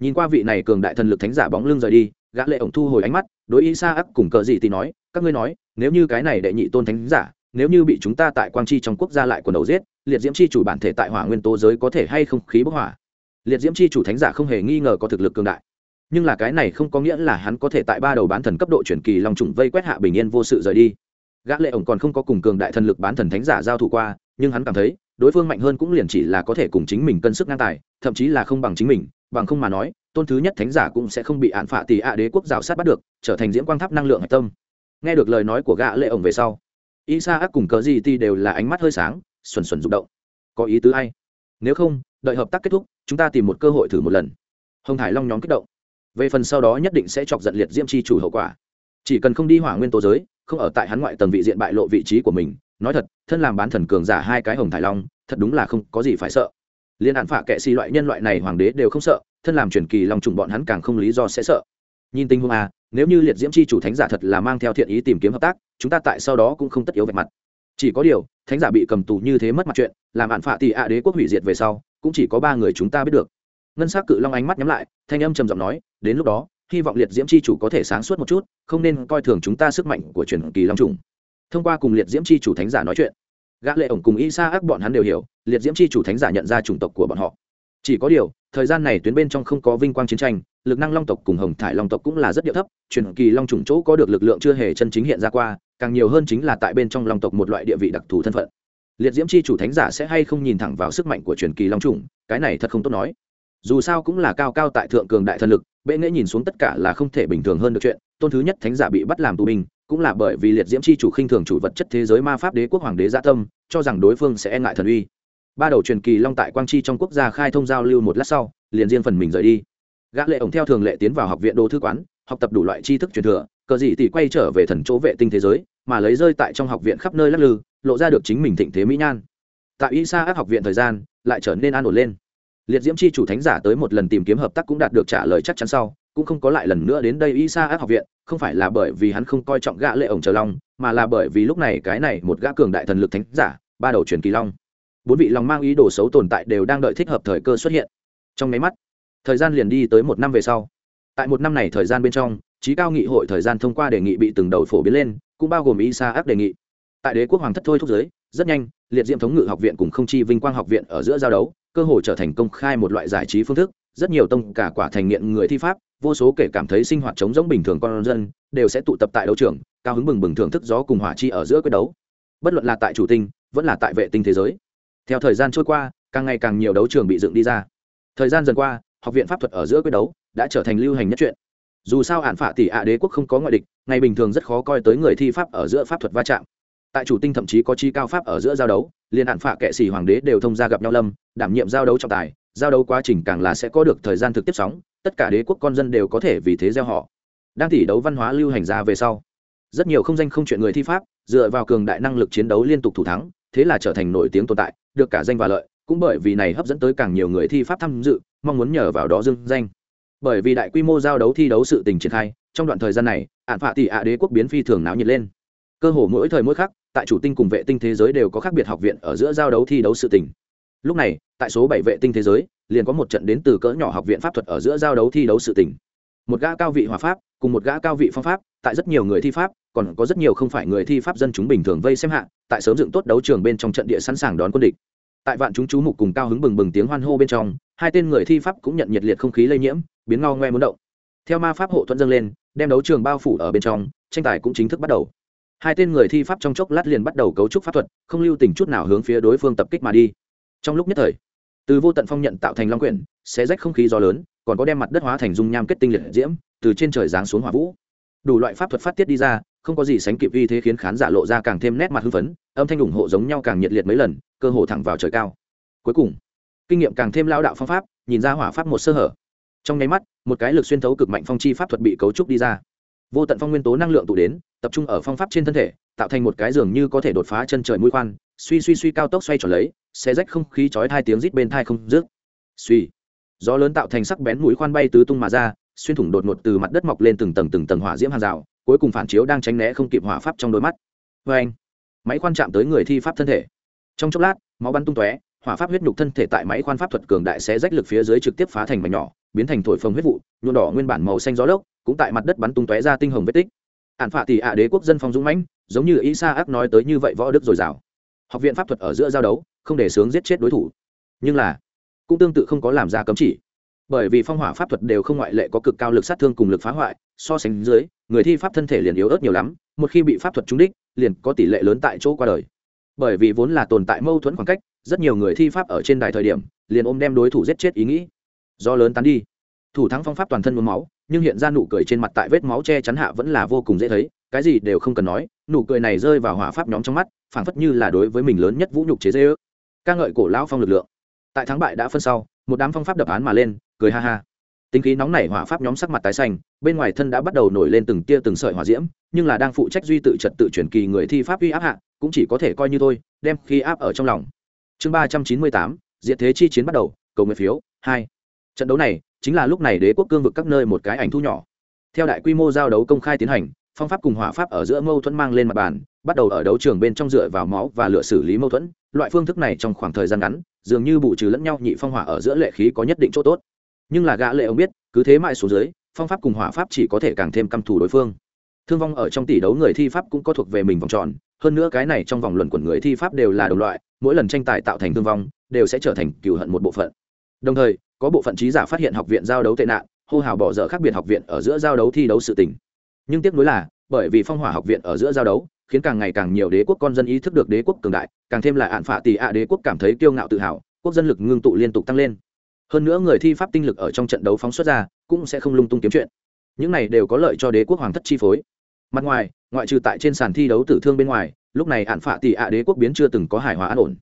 Nhìn qua vị này cường đại thần lực thánh giả bóng lưng rời đi, gã lệ ổng thu hồi ánh mắt, đối ý xa ấp cùng cờ gì thì nói, các ngươi nói, nếu như cái này đệ nhị tôn thánh giả nếu như bị chúng ta tại quang chi trong quốc gia lại quần đầu giết, liệt diễm chi chủ bản thể tại hỏa nguyên tố giới có thể hay không khí bốc hỏa? Liệt diễm chi chủ thánh giả không hề nghi ngờ có thực lực cường đại. Nhưng là cái này không có nghĩa là hắn có thể tại ba đầu bán thần cấp độ chuyển kỳ long trùng vây quét hạ bình yên vô sự rời đi. Gã lệ ổng còn không có cùng cường đại thần lực bán thần thánh giả giao thủ qua, nhưng hắn cảm thấy, đối phương mạnh hơn cũng liền chỉ là có thể cùng chính mình cân sức ngang tài, thậm chí là không bằng chính mình, bằng không mà nói, tôn thứ nhất thánh giả cũng sẽ không bị hạn phạ tỷ ạ đế quốc rào sát bắt được, trở thành diễm quang tháp năng lượng hạch tâm. Nghe được lời nói của gã lệ ổng về sau isa ác cùng cờ gì ti đều là ánh mắt hơi sáng, xuẩn xuẩn rụng động. Có ý tứ hay nếu không, đợi hợp tác kết thúc, chúng ta tìm một cơ hội thử một lần. Hồng hải long nhóm kích động. Về phần sau đó nhất định sẽ chọc giận liệt diễm chi chủ hậu quả. Chỉ cần không đi hỏa nguyên tố giới, không ở tại hắn ngoại tầng vị diện bại lộ vị trí của mình, nói thật, thân làm bán thần cường giả hai cái hồng thải long, thật đúng là không có gì phải sợ. Liên hạn phạ kệ xì loại nhân loại này hoàng đế đều không sợ, thân làm truyền kỳ long trùng bọn hắn càng không lý do sẽ sợ. Nhìn tình huống à nếu như liệt diễm chi chủ thánh giả thật là mang theo thiện ý tìm kiếm hợp tác, chúng ta tại sau đó cũng không tất yếu vạch mặt. Chỉ có điều, thánh giả bị cầm tù như thế mất mặt chuyện, làm hạn phạ tị ạ đế quốc hủy diệt về sau, cũng chỉ có ba người chúng ta biết được. Ngân s á c cự long ánh mắt nhắm lại, thanh âm trầm giọng nói, đến lúc đó, hy vọng liệt diễm c h i chủ có thể sáng suốt một chút, không nên coi thường chúng ta sức mạnh của truyền kỳ long trùng thông qua cùng liệt diễm c h i chủ thánh giả nói chuyện, gã lệ ổng cùng y sa ác bọn hắn đều hiểu, liệt diễm c h i chủ thánh giả nhận ra chủng tộc của bọn họ. Chỉ có điều thời gian này tuyến bên trong không có vinh quang chiến tranh, lực năng long tộc cùng hồng thải long tộc cũng là rất điệu thấp, truyền kỳ long trùng chỗ có được lực lượng chưa hề chân chính hiện ra qua, càng nhiều hơn chính là tại bên trong long tộc một loại địa vị đặc thù thân phận. Liệt diễm c h i chủ thánh giả sẽ hay không nhìn thẳng vào sức mạnh của truyền kỳ long trùng cái này thật không tốt nói. Dù sao cũng là cao cao tại thượng cường đại thần lực, bệ nghễ nhìn xuống tất cả là không thể bình thường hơn được chuyện, tôn thứ nhất thánh giả bị bắt làm tù binh, cũng là bởi vì liệt diễm c h i chủ khinh thường chủ vật chất thế giới ma pháp đế quốc hoàng đế gia tâm, cho rằng đối phương sẽ e ngại thần uy ba đầu truyền kỳ long tại quang chi trong quốc gia khai thông giao lưu một lát sau, liền riêng phần mình rời đi. Gã lệ ổng theo thường lệ tiến vào học viện đô thư quán, học tập đủ loại tri thức truyền thừa, cờ gì thì quay trở về thần chỗ vệ tinh thế giới, mà lấy rơi tại trong học viện khắp nơi lắc lư, lộ ra được chính mình thịnh thế mỹ nhan. Tại y sa ác học viện thời gian, lại trở nên an ổn lên. Liệt diễm chi chủ thánh giả tới một lần tìm kiếm hợp tác cũng đạt được trả lời chắc chắn sau, cũng không có lại lần nữa đến đây y sa ác học viện, không phải là bởi vì hắn không coi trọng gã lệ ổng chờ long, mà là bởi vì lúc này cái này một gã cường đại thần lực thánh giả, ba đầu truyền kỳ long bốn vị long mang ý đồ xấu tồn tại đều đang đợi thích hợp thời cơ xuất hiện. Trong máy mắt, thời gian liền đi tới một năm về sau. Tại một năm này thời gian bên trong, trí cao nghị hội thời gian thông qua đề nghị bị từng đầu phổ biến lên, cũng bao gồm y sa ác đề nghị. Tại đế quốc hoàng thất thôi thúc giới, rất nhanh, liệt diệm thống ngự học viện cùng không chi vinh quang học viện ở giữa giao đấu, cơ hội trở thành công khai một loại giải trí phương thức, rất nhiều tông cả quả thành nghiện người thi pháp, vô số kể cảm thấy sinh hoạt chống giống bình thường con dân, đều sẽ tụ tập tại đấu trường, cao hứng bừng bừng thưởng thức gió cùng hỏa chi ở giữa quyết đấu. Bất luận là tại chủ tinh, vẫn là tại vệ tinh thế giới theo thời gian trôi qua, càng ngày càng nhiều đấu trường bị dựng đi ra. Thời gian dần qua, học viện pháp thuật ở giữa quyết đấu đã trở thành lưu hành nhất chuyện. Dù sao hạn phả tỷ ạ đế quốc không có ngoại địch, ngày bình thường rất khó coi tới người thi pháp ở giữa pháp thuật va chạm. Tại chủ tinh thậm chí có chi cao pháp ở giữa giao đấu liên hạn phả kệ sĩ hoàng đế đều thông ra gặp nhau lâm, đảm nhiệm giao đấu trọng tài, giao đấu quá trình càng là sẽ có được thời gian thực tiếp sóng, tất cả đế quốc con dân đều có thể vì thế gieo họ. Đang tỷ đấu văn hóa lưu hành ra về sau, rất nhiều không danh không chuyện người thi pháp, dựa vào cường đại năng lực chiến đấu liên tục thủ thắng thế là trở thành nổi tiếng tồn tại, được cả danh và lợi, cũng bởi vì này hấp dẫn tới càng nhiều người thi pháp tham dự, mong muốn nhờ vào đó dưng danh. Bởi vì đại quy mô giao đấu thi đấu sự tình triển khai, trong đoạn thời gian này ạn phạ tỷ ạ đế quốc biến phi thường náo nhiệt lên. Cơ hồ mỗi thời mỗi khắc, tại chủ tinh cùng vệ tinh thế giới đều có khác biệt học viện ở giữa giao đấu thi đấu sự tình. Lúc này, tại số bảy vệ tinh thế giới, liền có một trận đến từ cỡ nhỏ học viện pháp thuật ở giữa giao đấu thi đấu sự tình một gã cao vị hòa pháp, cùng một gã cao vị phong pháp, tại rất nhiều người thi pháp, còn có rất nhiều không phải người thi pháp dân chúng bình thường vây xem hạ, tại sớm dựng tốt đấu trường bên trong trận địa sẵn sàng đón quân địch. Tại vạn chúng chú mục cùng cao hứng bừng bừng tiếng hoan hô bên trong, hai tên người thi pháp cũng nhận nhiệt liệt không khí lây nhiễm, biến ngao ngoe muốn động. Theo ma pháp hộ thuận dâng lên, đem đấu trường bao phủ ở bên trong, tranh tài cũng chính thức bắt đầu. Hai tên người thi pháp trong chốc lát liền bắt đầu cấu trúc pháp thuật, không lưu tình chút nào hướng phía đối phương tập kích mà đi. Trong lúc nhất thời, từ vô tận phong nhận tạo thành long quyển, xé rách không khí gió lớn còn có đem mặt đất hóa thành dung nham kết tinh liệt diễm, từ trên trời giáng xuống hỏa vũ. Đủ loại pháp thuật phát tiết đi ra, không có gì sánh kịp uy thế khiến khán giả lộ ra càng thêm nét mặt hưng phấn, âm thanh ủng hộ giống nhau càng nhiệt liệt mấy lần, cơ hồ thẳng vào trời cao. Cuối cùng, kinh nghiệm càng thêm lao đạo phong pháp, nhìn ra hỏa pháp một sơ hở. Trong nháy mắt, một cái lực xuyên thấu cực mạnh phong chi pháp thuật bị cấu trúc đi ra. Vô tận phong nguyên tố năng lượng tụ đến, tập trung ở phong pháp trên thân thể, tạo thành một cái giường như có thể đột phá chân trời mũi khoan, suy suy suy cao tốc xoay trở lấy xe rách không khí chói thai tiếng rít bên thai không rước suy gió lớn tạo thành sắc bén mũi khoan bay tứ tung mà ra, xuyên thủng đột ngột từ mặt đất mọc lên từng tầng từng tầng hỏa diễm hàng rào, cuối cùng phản chiếu đang tránh né không kịp hỏa pháp trong đôi mắt. Vê anh, máy khoan chạm tới người thi pháp thân thể. Trong chốc lát, máu bắn tung tóe, hỏa pháp huyết nhục thân thể tại máy khoan pháp thuật cường đại sẽ rách lực phía dưới trực tiếp phá thành mảnh nhỏ, biến thành thổi phồng huyết vụ, nhuộm đỏ nguyên bản màu xanh gió lốc, cũng tại mặt đất bắn tung tóe ra tinh hồng vết tích. Ạn phạ tỷ ạ đế quốc dân phong dũng mãnh, giống như isa ác nói tới như vậy võ đức dồi dào. Học viện pháp thuật ở giữa giao đấu, không để sướng giết chết đối thủ. Nhưng là cũng tương tự không có làm ra cấm chỉ. Bởi vì phong hỏa pháp thuật đều không ngoại lệ có cực cao lực sát thương cùng lực phá hoại, so sánh dưới, người thi pháp thân thể liền yếu ớt nhiều lắm, một khi bị pháp thuật trúng đích, liền có tỷ lệ lớn tại chỗ qua đời. Bởi vì vốn là tồn tại mâu thuẫn khoảng cách, rất nhiều người thi pháp ở trên đài thời điểm, liền ôm đem đối thủ giết chết ý nghĩ. Do lớn tán đi. Thủ thắng phong pháp toàn thân mướm máu, nhưng hiện ra nụ cười trên mặt tại vết máu che chắn hạ vẫn là vô cùng dễ thấy, cái gì đều không cần nói, nụ cười này rơi vào hỏa pháp nhóm trong mắt, phảng phất như là đối với mình lớn nhất vũ nhục chế dễ ước ca ngợi cổ lão phong lực lượng tại thắng bại đã phân sau, một đám phong pháp đập án mà lên, cười ha ha. Tính khí nóng nảy hỏa pháp nhóm sắc mặt tái xanh, bên ngoài thân đã bắt đầu nổi lên từng tia từng sợi hỏa diễm, nhưng là đang phụ trách duy tự trật tự chuyển kỳ người thi pháp uy áp hạ, cũng chỉ có thể coi như thôi, đem khí áp ở trong lòng. Chương ba trăm chín mươi tám diện thế chi chiến bắt đầu, cầu nguyện phiếu, hai. Trận đấu này, chính là lúc này đế quốc cương vực các nơi một cái ảnh thu nhỏ. Theo đại quy mô giao đấu công khai tiến hành phong pháp cùng hỏa pháp ở giữa mâu thuẫn mang lên mặt bàn, bắt đầu ở đấu trường bên trong dựa vào máu và lựa xử lý mâu thuẫn. Loại phương thức này trong khoảng thời gian ngắn, dường như bù trừ lẫn nhau nhị phong hỏa ở giữa lệ khí có nhất định chỗ tốt. Nhưng là gã lệ ông biết, cứ thế mãi xuống dưới, phong pháp cùng hỏa pháp chỉ có thể càng thêm căm thù đối phương. Thương vong ở trong tỷ đấu người thi pháp cũng có thuộc về mình vòng tròn, hơn nữa cái này trong vòng luận quẩn người thi pháp đều là đồng loại, mỗi lần tranh tài tạo thành thương vong, đều sẽ trở thành cừu hận một bộ phận. Đồng thời, có bộ phận trí giả phát hiện học viện giao đấu tệ nạn, hô hào bỏ dở khác biệt học viện ở giữa giao đấu thi đấu sự tình nhưng tiếc nuối là, bởi vì phong hỏa học viện ở giữa giao đấu, khiến càng ngày càng nhiều đế quốc con dân ý thức được đế quốc cường đại, càng thêm là hạn phả tỷ ạ đế quốc cảm thấy kiêu ngạo tự hào, quốc dân lực ngưng tụ liên tục tăng lên. Hơn nữa người thi pháp tinh lực ở trong trận đấu phóng xuất ra, cũng sẽ không lung tung kiếm chuyện. Những này đều có lợi cho đế quốc hoàng thất chi phối. Mặt ngoài, ngoại trừ tại trên sàn thi đấu tử thương bên ngoài, lúc này hạn phả tỷ ạ đế quốc biến chưa từng có hài hòa an ổn.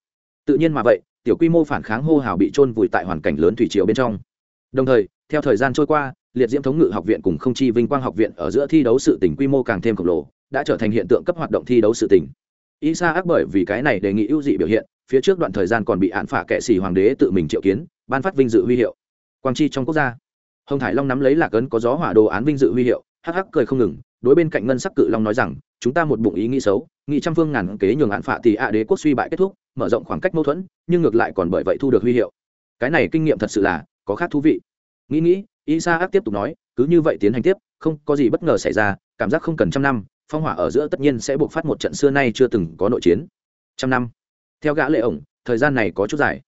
Tự nhiên mà vậy, tiểu quy mô phản kháng hô hào bị trôn vùi tại hoàn cảnh lớn thủy triều bên trong. Đồng thời, theo thời gian trôi qua liệt diễm thống ngự học viện cùng không chi vinh quang học viện ở giữa thi đấu sự tỉnh quy mô càng thêm khổng lồ, đã trở thành hiện tượng cấp hoạt động thi đấu sự tỉnh isa ác bởi vì cái này đề nghị ưu dị biểu hiện, phía trước đoạn thời gian còn bị án phả kệ sĩ hoàng đế tự mình triệu kiến, ban phát vinh dự huy hiệu. Quang chi trong quốc gia. Hồng thải long nắm lấy lạc ấn có gió hỏa đồ án vinh dự huy hiệu, hắc hắc cười không ngừng, đối bên cạnh ngân sắc cự long nói rằng, chúng ta một bụng ý nghĩ xấu nghị trăm phương ngàn kế nhường hạn phạ thì ạ đế quốc suy bại kết thúc, mở rộng khoảng cách mâu thuẫn, nhưng ngược lại còn bởi vậy thu được huy hiệu. Cái này kinh nghiệm thật sự là có khác thú vị. Nghĩ nghĩ isa ác tiếp tục nói, cứ như vậy tiến hành tiếp, không có gì bất ngờ xảy ra, cảm giác không cần trăm năm, phong hỏa ở giữa tất nhiên sẽ buộc phát một trận xưa nay chưa từng có nội chiến. Trăm năm. Theo gã lệ ổng, thời gian này có chút dài.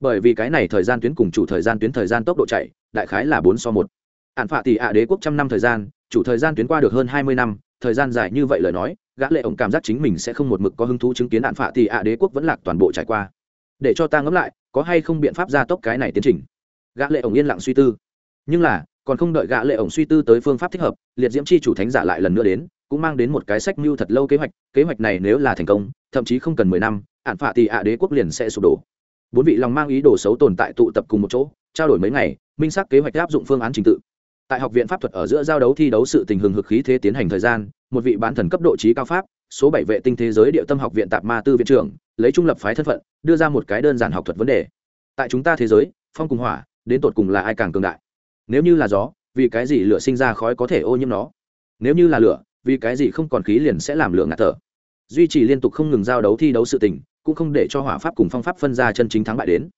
Bởi vì cái này thời gian tuyến cùng chủ thời gian tuyến thời gian tốc độ chạy, đại khái là bốn so một. Ản phạ tỷ ạ đế quốc trăm năm thời gian, chủ thời gian tuyến qua được hơn hai mươi năm, thời gian dài như vậy lời nói, gã lệ ổng cảm giác chính mình sẽ không một mực có hứng thú chứng kiến Ản phạ tỷ ạ đế quốc vẫn lạc toàn bộ trải qua. Để cho ta ngẫm lại, có hay không biện pháp gia tốc cái này tiến trình? Gã lệ ổng yên lặng suy tư nhưng là, còn không đợi gã lệ ổng suy tư tới phương pháp thích hợp, liệt diễm chi chủ thánh giả lại lần nữa đến, cũng mang đến một cái sách mưu thật lâu kế hoạch kế hoạch này nếu là thành công, thậm chí không cần mười năm, ạn phạ thì ạ đế quốc liền sẽ sụp đổ. Bốn vị lòng mang ý đồ xấu tồn tại tụ tập cùng một chỗ, trao đổi mấy ngày, minh xác kế hoạch áp dụng phương án trình tự. Tại học viện pháp thuật ở giữa giao đấu thi đấu sự tình hừng hực khí thế tiến hành thời gian, một vị bán thần cấp độ trí cao pháp, số bảy vệ tinh thế giới địa tâm học viện tạp ma tư viện trưởng, lấy trung lập phái thân phận, đưa ra một cái đơn giản học thuật vấn đề. Tại chúng ta thế giới, phong cùng hỏa, đến tột cùng là ai càng cường đại? Nếu như là gió, vì cái gì lửa sinh ra khói có thể ô nhiễm nó? Nếu như là lửa, vì cái gì không còn khí liền sẽ làm lửa ngạt thở? Duy trì liên tục không ngừng giao đấu thi đấu sự tình, cũng không để cho hỏa pháp cùng phong pháp phân ra chân chính thắng bại đến.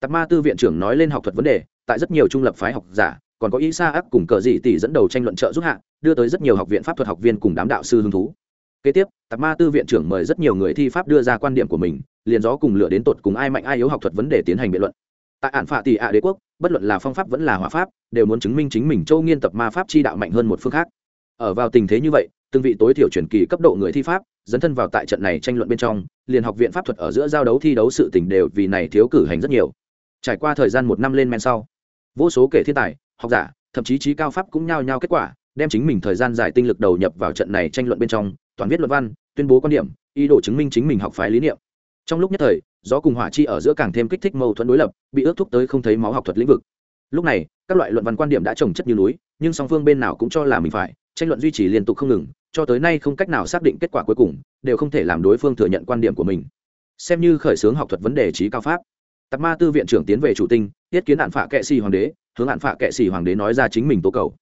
Tạp ma tư viện trưởng nói lên học thuật vấn đề, tại rất nhiều trung lập phái học giả, còn có ý xa ác cùng cờ dị tỷ dẫn đầu tranh luận trợ giúp hạ, đưa tới rất nhiều học viện pháp thuật học viên cùng đám đạo sư hứng thú. Kế tiếp, tạp ma tư viện trưởng mời rất nhiều người thi pháp đưa ra quan điểm của mình, liền gió cùng lửa đến tột cùng ai mạnh ai yếu học thuật vấn đề tiến hành biện luận tại ản phạ tỷ ạ đế quốc, bất luận là phong pháp vẫn là hỏa pháp, đều muốn chứng minh chính mình châu nghiên tập ma pháp chi đạo mạnh hơn một phương khác. Ở vào tình thế như vậy, từng vị tối thiểu truyền kỳ cấp độ người thi pháp, dấn thân vào tại trận này tranh luận bên trong, liền học viện pháp thuật ở giữa giao đấu thi đấu sự tình đều vì này thiếu cử hành rất nhiều. Trải qua thời gian một năm lên men sau, vô số kể thiên tài, học giả, thậm chí trí cao pháp cũng nhao nhao kết quả, đem chính mình thời gian dài tinh lực đầu nhập vào trận này tranh luận bên trong, toàn viết luận văn, tuyên bố quan điểm, ý đồ chứng minh chính mình học phái lý niệm trong lúc nhất thời, gió cùng hỏa chi ở giữa càng thêm kích thích mâu thuẫn đối lập, bị ước thúc tới không thấy máu học thuật lĩnh vực. Lúc này, các loại luận văn quan điểm đã trồng chất như núi, nhưng song phương bên nào cũng cho là mình phải, tranh luận duy trì liên tục không ngừng, cho tới nay không cách nào xác định kết quả cuối cùng, đều không thể làm đối phương thừa nhận quan điểm của mình. Xem như khởi xướng học thuật vấn đề trí cao pháp. Tạp ma tư viện trưởng tiến về chủ tinh tiết kiến hạn phạ kệ sĩ hoàng đế, hướng hạn phạ kệ sĩ hoàng đế nói ra chính mình tố cầu.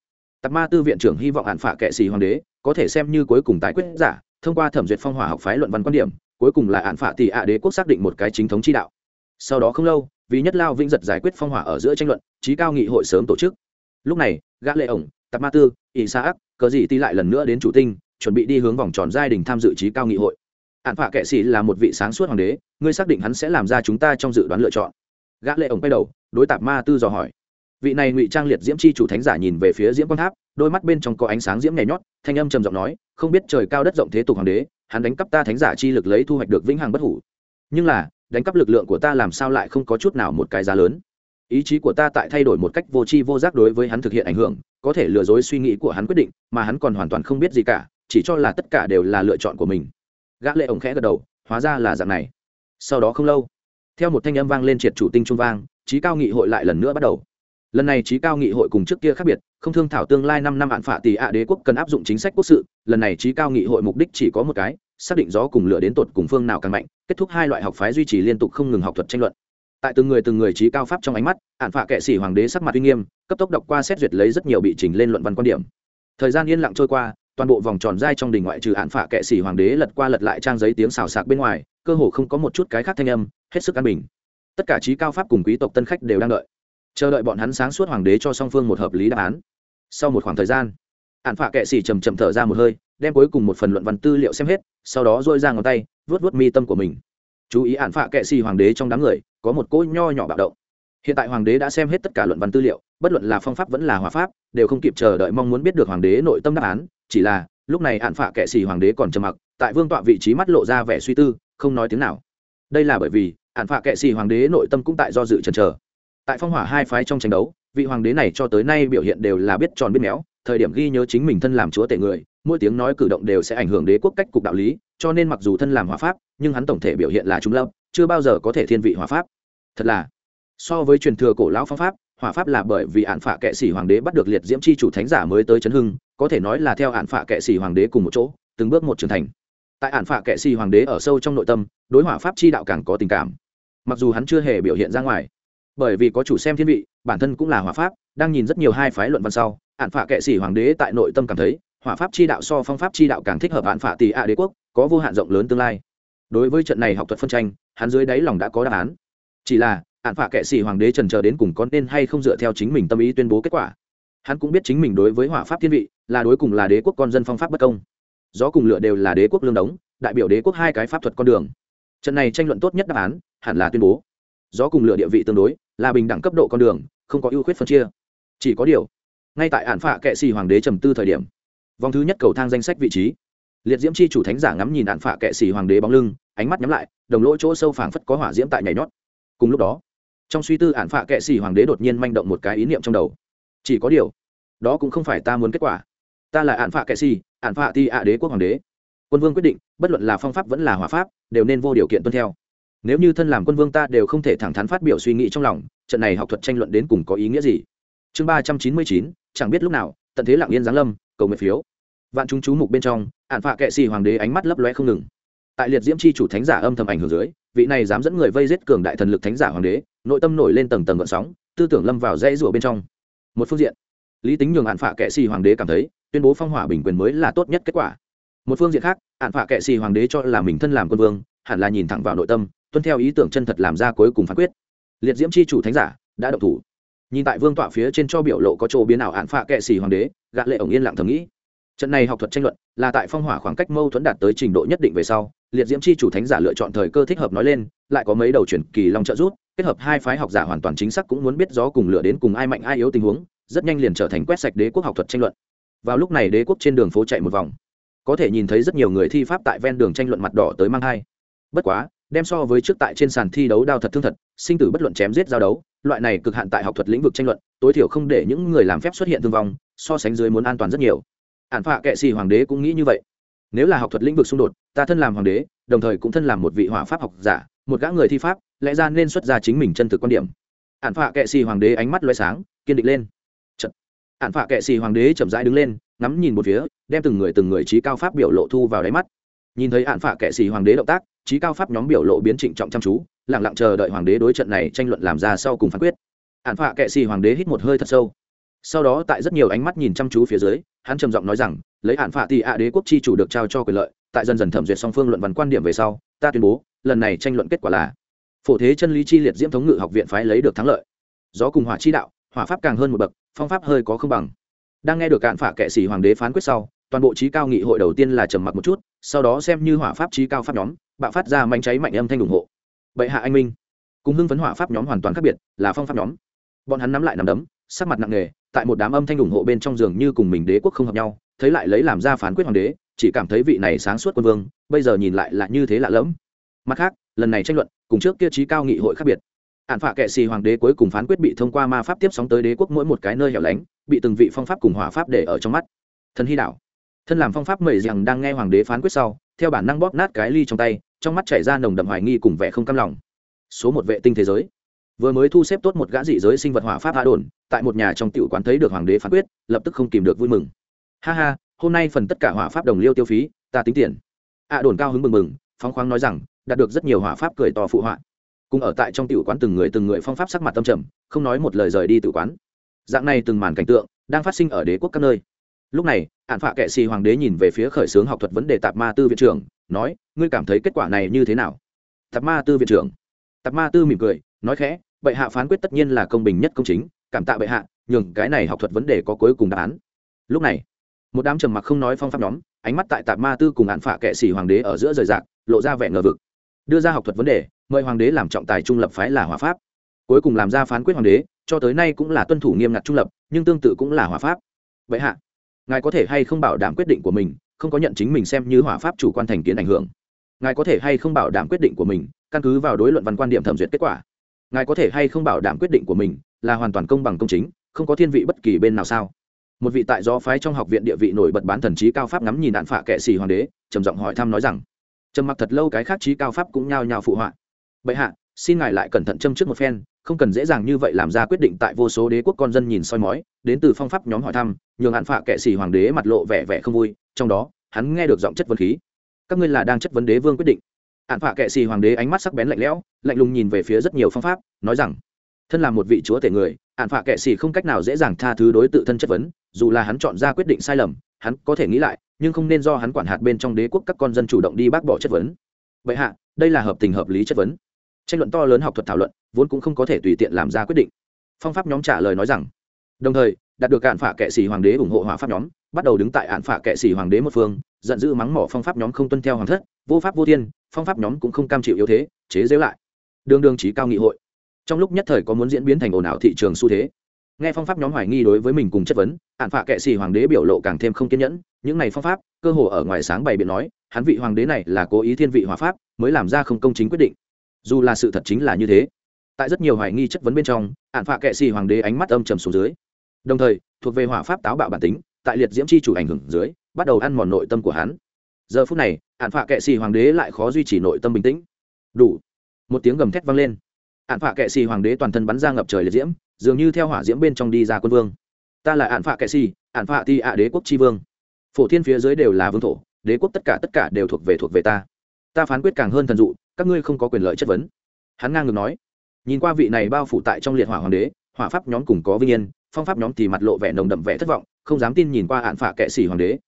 Tạp ma tư viện trưởng hy vọng hạn phạ kệ sĩ hoàng đế có thể xem như cuối cùng tái quyết giả, thông qua thẩm duyệt phong hỏa học phái luận văn quan điểm cuối cùng là án phạ tỷ ạ đế quốc xác định một cái chính thống chi đạo. Sau đó không lâu, vì nhất lao vĩnh giật giải quyết phong hỏa ở giữa tranh luận, trí cao nghị hội sớm tổ chức. Lúc này, gã lệ ổng, tạp ma tư, ỷ sa ác, cờ gì ti lại lần nữa đến chủ tinh, chuẩn bị đi hướng vòng tròn giai đình tham dự trí cao nghị hội. Hạn phạ kệ sĩ là một vị sáng suốt hoàng đế, ngươi xác định hắn sẽ làm ra chúng ta trong dự đoán lựa chọn. Gã lệ ổng quay đầu, đối tạp ma tư dò hỏi. Vị này ngụy trang liệt diễm chi chủ thánh giả nhìn về phía diễm quang tháp, đôi mắt bên trong có ánh sáng diễm nhảy nhót, thanh âm trầm giọng nói, không biết trời cao đất rộng thế tục hoàng đế hắn đánh cắp ta thánh giả chi lực lấy thu hoạch được vĩnh hằng bất hủ. Nhưng là, đánh cắp lực lượng của ta làm sao lại không có chút nào một cái giá lớn? Ý chí của ta tại thay đổi một cách vô tri vô giác đối với hắn thực hiện ảnh hưởng, có thể lừa dối suy nghĩ của hắn quyết định, mà hắn còn hoàn toàn không biết gì cả, chỉ cho là tất cả đều là lựa chọn của mình. Gã lệ ổng khẽ gật đầu, hóa ra là dạng này. Sau đó không lâu, theo một thanh âm vang lên triệt chủ tinh trung vang trí cao nghị hội lại lần nữa bắt đầu lần này trí cao nghị hội cùng trước kia khác biệt, không thương thảo tương lai năm năm hạn phạ tỷ ạ đế quốc cần áp dụng chính sách quốc sự, lần này trí cao nghị hội mục đích chỉ có một cái, xác định gió cùng lửa đến tột cùng phương nào càng mạnh, kết thúc hai loại học phái duy trì liên tục không ngừng học thuật tranh luận. Tại từng người từng người trí cao pháp trong ánh mắt, hạn phạ kệ sĩ hoàng đế sắc mặt uy nghiêm, cấp tốc đọc qua xét duyệt lấy rất nhiều bị trình lên luận văn quan điểm. Thời gian yên lặng trôi qua, toàn bộ vòng tròn dai trong đình ngoại trừ hạn phạ kệ sĩ hoàng đế lật qua lật lại trang giấy tiếng xào sạc bên ngoài, cơ hồ không có một chút cái khác thanh âm, hết sức an bình. Tất cả trí cao pháp cùng quý tộc tân khách đều đang đợi chờ đợi bọn hắn sáng suốt hoàng đế cho song phương một hợp lý đáp án. Sau một khoảng thời gian hạn phạ kệ sĩ trầm trầm thở ra một hơi, đem cuối cùng một phần luận văn tư liệu xem hết, sau đó dôi ra ngón tay vớt vớt mi tâm của mình. Chú ý hạn phạ kệ sĩ hoàng đế trong đám người, có một cỗ nho nhỏ bạo động. Hiện tại hoàng đế đã xem hết tất cả luận văn tư liệu, bất luận là phong pháp vẫn là hòa pháp, đều không kịp chờ đợi mong muốn biết được hoàng đế nội tâm đáp án, chỉ là, lúc này hạn phạ kệ xì hoàng đế còn trầm mặc, tại vương tọa vị trí mắt lộ ra vẻ suy tư, không nói tiếng nào. Đây là bởi vì hạn phạ kệ xì hoàng đế nội tâm cũng tại do dự chần chờ tại phong hỏa hai phái trong tranh đấu, vị hoàng đế này cho tới nay biểu hiện đều là biết tròn biết méo, thời điểm ghi nhớ chính mình thân làm chúa tể người, mỗi tiếng nói cử động đều sẽ ảnh hưởng đế quốc cách cục đạo lý, cho nên mặc dù thân làm hòa pháp, nhưng hắn tổng thể biểu hiện là trung lập, chưa bao giờ có thể thiên vị hòa pháp. Thật là, so với truyền thừa cổ lão phong pháp, hỏa pháp là bởi vì hạn phạ kệ sĩ hoàng đế bắt được liệt diễm chi chủ thánh giả mới tới chấn hưng, có thể nói là theo hạn phạ kệ sĩ hoàng đế cùng một chỗ, từng bước một trưởng thành. Tại hạn phạ kệ sĩ hoàng đế ở sâu trong nội tâm, đối hỏa pháp chi đạo càng có tình cảm, mặc dù hắn chưa hề biểu hiện ra ngoài bởi vì có chủ xem thiên vị, bản thân cũng là hỏa pháp, đang nhìn rất nhiều hai phái luận văn sau hạn phạ kệ sĩ hoàng đế tại nội tâm cảm thấy, hỏa pháp chi đạo so phong pháp chi đạo càng thích hợp hạn phạ tỷ ạ đế quốc, có vô hạn rộng lớn tương lai. Đối với trận này học thuật phân tranh, hắn dưới đáy lòng đã có đáp án. Chỉ là hạn phạ kệ sĩ hoàng đế trần chờ đến cùng con nên hay không dựa theo chính mình tâm ý tuyên bố kết quả. Hắn cũng biết chính mình đối với hỏa pháp thiên vị, là đối cùng là đế quốc con dân phong pháp bất công. Gió cùng lựa đều là đế quốc lương đống, đại biểu đế quốc hai cái pháp thuật con đường. Trận này tranh luận tốt nhất đáp án, hẳn là tuyên bố. Gió cùng lựa địa vị tương đối là bình đẳng cấp độ con đường, không có ưu khuyết phân chia. Chỉ có điều, ngay tại hạn phạ kệ sĩ hoàng đế trầm tư thời điểm, vòng thứ nhất cầu thang danh sách vị trí. Liệt diễm chi chủ thánh giả ngắm nhìn hạn phạ kệ sĩ hoàng đế bóng lưng, ánh mắt nhắm lại, đồng lỗ chỗ sâu phảng phất có hỏa diễm tại nhảy nhót. Cùng lúc đó, trong suy tư ạn phạ kệ xì hoàng đế đột nhiên manh động một cái ý niệm trong đầu. Chỉ có điều, đó cũng không phải ta muốn kết quả. Ta là ạn phạ kệ xì ạn phạ ti ạ đế quốc hoàng đế. Quân vương quyết định, bất luận là phong pháp vẫn là hòa pháp, đều nên vô điều kiện tuân theo nếu như thân làm quân vương ta đều không thể thẳng thắn phát biểu suy nghĩ trong lòng, trận này học thuật tranh luận đến cùng có ý nghĩa gì? Chương ba trăm chín mươi chín, chẳng biết lúc nào, tận thế lặng yên giáng lâm, cầu nguyện phiếu. Vạn chúng chú mục bên trong ạn phạ kệ xì hoàng đế ánh mắt lấp loe không ngừng. Tại liệt diễm chi chủ thánh giả âm thầm ảnh hưởng dưới, vị này dám dẫn người vây giết cường đại thần lực thánh giả hoàng đế, nội tâm nổi lên tầng tầng gợn sóng, tư tưởng lâm vào dãy rủa bên trong. Một phương diện, lý tính nhường ạn phạ kệ xì hoàng đế cảm thấy, tuyên bố phong hỏa bình quyền mới là tốt nhất kết quả. Một phương diện khác ạn phạ kệ xì hoàng đế cho là mình thân làm quân vương, hẳn là nhìn thẳng vào nội tâm tuân theo ý tưởng chân thật làm ra cuối cùng phán quyết. Liệt diễm chi chủ thánh giả đã động thủ. Nhìn tại vương tọa phía trên cho biểu lộ có chỗ biến ảo hạn phạ kệ xì hoàng đế gạ lệ ổng yên lặng thầm nghĩ. Trận này học thuật tranh luận là tại phong hỏa khoảng cách mâu thuẫn đạt tới trình độ nhất định về sau, liệt diễm chi chủ thánh giả lựa chọn thời cơ thích hợp nói lên, lại có mấy đầu chuyển kỳ long trợ rút kết hợp hai phái học giả hoàn toàn chính xác cũng muốn biết gió cùng lửa đến cùng ai mạnh ai yếu tình huống, rất nhanh liền trở thành quét sạch đế quốc học thuật tranh luận. Vào lúc này đế quốc trên đường phố chạy một vòng. Có thể nhìn thấy rất nhiều người thi pháp tại ven đường tranh luận mặt đỏ tới mang hai bất quá đem so với trước tại trên sàn thi đấu đao thật thương thật, sinh tử bất luận chém giết giao đấu, loại này cực hạn tại học thuật lĩnh vực tranh luận, tối thiểu không để những người làm phép xuất hiện thương vong, so sánh dưới muốn an toàn rất nhiều. Ản phạ kệ xì hoàng đế cũng nghĩ như vậy. Nếu là học thuật lĩnh vực xung đột, ta thân làm hoàng đế, đồng thời cũng thân làm một vị hỏa pháp học giả, một gã người thi pháp, lẽ ra nên xuất ra chính mình chân thực quan điểm. Ản phạ kệ xì hoàng đế ánh mắt loay sáng, kiên định lên. Chật. ản phạ kệ xì hoàng đế chậm rãi đứng lên, ngắm nhìn một phía, đem từng người từng người trí cao pháp biểu lộ thu vào đáy mắt. Nhìn thấy ản phạ kệ xì hoàng đế động tác trí cao pháp nhóm biểu lộ biến trịnh trọng chăm chú lẳng lặng chờ đợi hoàng đế đối trận này tranh luận làm ra sau cùng phán quyết. Ản phạ kệ xì hoàng đế hít một hơi thật sâu. Sau đó tại rất nhiều ánh mắt nhìn chăm chú phía dưới, hắn trầm giọng nói rằng, lấy hạn phạ thì ạ đế quốc chi chủ được trao cho quyền lợi, tại dần dần thẩm duyệt song phương luận văn quan điểm về sau, ta tuyên bố, lần này tranh luận kết quả là phổ thế chân lý chi liệt diễm thống ngự học viện phái lấy được thắng lợi. Do cùng hỏa chi đạo, hỏa pháp càng hơn một bậc, phong pháp hơi có không bằng. Đang nghe được cạn phả kệ sĩ hoàng đế phán quyết sau, toàn bộ trí cao nghị hội đầu tiên là trầm mặc một chút, sau đó xem như hỏa pháp trí cao pháp nhóm bạo phát ra manh cháy mạnh âm thanh ủng hộ. Bệ hạ anh minh. Cùng hưng phấn hỏa pháp nhóm hoàn toàn khác biệt, là phong pháp nhóm. Bọn hắn nắm lại nắm đấm, sắc mặt nặng nề, tại một đám âm thanh ủng hộ bên trong giường như cùng mình đế quốc không hợp nhau, thấy lại lấy làm ra phán quyết hoàng đế, chỉ cảm thấy vị này sáng suốt quân vương, bây giờ nhìn lại là như thế lạ lẫm. Mặt khác, lần này tranh luận, cùng trước kia trí cao nghị hội khác biệt. Ạn phạ kệ xì hoàng đế cuối cùng phán quyết bị thông qua ma pháp tiếp sóng tới đế quốc mỗi một cái nơi hẻo lánh, bị từng vị phong pháp cùng hỏa pháp để ở trong mắt. Thân hy đạo thân làm phong pháp mẩy rằng đang nghe hoàng đế phán quyết sau, theo bản năng bóp nát cái ly trong tay trong mắt chảy ra nồng đậm hoài nghi cùng vẻ không cam lòng. Số một vệ tinh thế giới. Vừa mới thu xếp tốt một gã dị giới sinh vật hỏa pháp hạ đồn, tại một nhà trong tiểu quán thấy được hoàng đế phán quyết, lập tức không kìm được vui mừng. Ha ha, hôm nay phần tất cả hỏa pháp đồng liêu tiêu phí, ta tính tiền. Hạ đồn cao hứng mừng mừng, phóng khoáng nói rằng, đạt được rất nhiều hỏa pháp cười to phụ họa. Cùng ở tại trong tiểu quán từng người từng người phong pháp sắc mặt tâm trầm, không nói một lời rời đi tiểu quán. Dạng này từng màn cảnh tượng, đang phát sinh ở đế quốc các nơi. Lúc này ạn phạ kệ xì hoàng đế nhìn về phía khởi xướng học thuật vấn đề tạp ma tư viện trưởng nói, ngươi cảm thấy kết quả này như thế nào? Tạp ma tư viện trưởng. Tạp ma tư mỉm cười, nói khẽ, bệ hạ phán quyết tất nhiên là công bình nhất công chính, cảm tạ bệ hạ, nhường cái này học thuật vấn đề có cuối cùng đáp án. Lúc này, một đám trầm mặc không nói phong pháp nhóm, ánh mắt tại tạp ma tư cùng hạn phạ kệ sĩ hoàng đế ở giữa rời rạc, lộ ra vẻ ngờ vực. Đưa ra học thuật vấn đề, mời hoàng đế làm trọng tài trung lập phái là hòa pháp. Cuối cùng làm ra phán quyết hoàng đế, cho tới nay cũng là tuân thủ nghiêm ngặt trung lập, nhưng tương tự cũng là hòa pháp. Vậy hạ, ngài có thể hay không bảo đảm quyết định của mình không có nhận chính mình xem như hỏa pháp chủ quan thành kiến ảnh hưởng. Ngài có thể hay không bảo đảm quyết định của mình, căn cứ vào đối luận văn quan điểm thẩm duyệt kết quả. Ngài có thể hay không bảo đảm quyết định của mình là hoàn toàn công bằng công chính, không có thiên vị bất kỳ bên nào sao? Một vị tại do phái trong học viện địa vị nổi bật bán thần trí cao pháp ngắm nhìn đạn phạ kệ xì hoàng đế, trầm giọng hỏi thăm nói rằng, trầm mặc thật lâu cái khác trí cao pháp cũng nhao nhao phụ họa. Bệ hạ, xin ngài lại cẩn thận châm trước một phen không cần dễ dàng như vậy làm ra quyết định tại vô số đế quốc con dân nhìn soi mói, đến từ phong pháp nhóm hỏi thăm, nhường hạn phạ kệ sĩ hoàng đế mặt lộ vẻ vẻ không vui, trong đó, hắn nghe được giọng chất vấn khí. Các ngươi là đang chất vấn đế vương quyết định. Hạn phạ kệ sĩ hoàng đế ánh mắt sắc bén lạnh lẽo, lạnh lùng nhìn về phía rất nhiều phong pháp, nói rằng, thân là một vị chúa tể người, hạn phạ kệ sĩ không cách nào dễ dàng tha thứ đối tự thân chất vấn, dù là hắn chọn ra quyết định sai lầm, hắn có thể nghĩ lại, nhưng không nên do hắn quản hạt bên trong đế quốc các con dân chủ động đi bác bỏ chất vấn. Vậy hạ, đây là hợp tình hợp lý chất vấn tranh luận to lớn học thuật thảo luận, vốn cũng không có thể tùy tiện làm ra quyết định. Phong pháp nhóm trả lời nói rằng, đồng thời, đạt được cạn phả kệ sĩ hoàng đế ủng hộ hòa pháp nhóm, bắt đầu đứng tại ạn phả kệ sĩ hoàng đế một phương, giận dữ mắng mỏ phong pháp nhóm không tuân theo hoàng thất, vô pháp vô thiên, phong pháp nhóm cũng không cam chịu yếu thế, chế giễu lại. Đương đương trí cao nghị hội. Trong lúc nhất thời có muốn diễn biến thành ồn ào thị trường xu thế. Nghe phong pháp nhóm hoài nghi đối với mình cùng chất vấn ạn phạ kệ sĩ hoàng đế biểu lộ càng thêm không kiên nhẫn, những này phong pháp, cơ hồ ở ngoài sáng bày biện nói, hắn vị hoàng đế này là cố ý thiên vị hòa pháp, mới làm ra không công chính quyết định dù là sự thật chính là như thế, tại rất nhiều hoài nghi chất vấn bên trong, ạn phạ kệ sĩ hoàng đế ánh mắt âm trầm xuống dưới. Đồng thời, thuộc về hỏa pháp táo bạo bản tính, tại liệt diễm chi chủ ảnh hưởng dưới, bắt đầu ăn mòn nội tâm của hắn. Giờ phút này, ạn phạ kệ sĩ hoàng đế lại khó duy trì nội tâm bình tĩnh. Đủ. Một tiếng gầm thét vang lên. Ạn phạ kệ sĩ hoàng đế toàn thân bắn ra ngập trời liệt diễm, dường như theo hỏa diễm bên trong đi ra quân vương. Ta là ạn phạ kệ xì, ạn phạ ti ạ đế quốc tri vương. Phổ thiên phía dưới đều là vương thổ, đế quốc tất cả tất cả đều thuộc về thuộc về ta. Ta phán quyết càng hơn thần dụ các ngươi không có quyền lợi chất vấn. Hắn ngang ngược nói, nhìn qua vị này bao phủ tại trong liệt hỏa hoàng đế, hỏa pháp nhóm cùng có vinh yên, phong pháp nhóm thì mặt lộ vẻ nồng đậm vẻ thất vọng, không dám tin nhìn qua hạn phả kệ sĩ hoàng đế.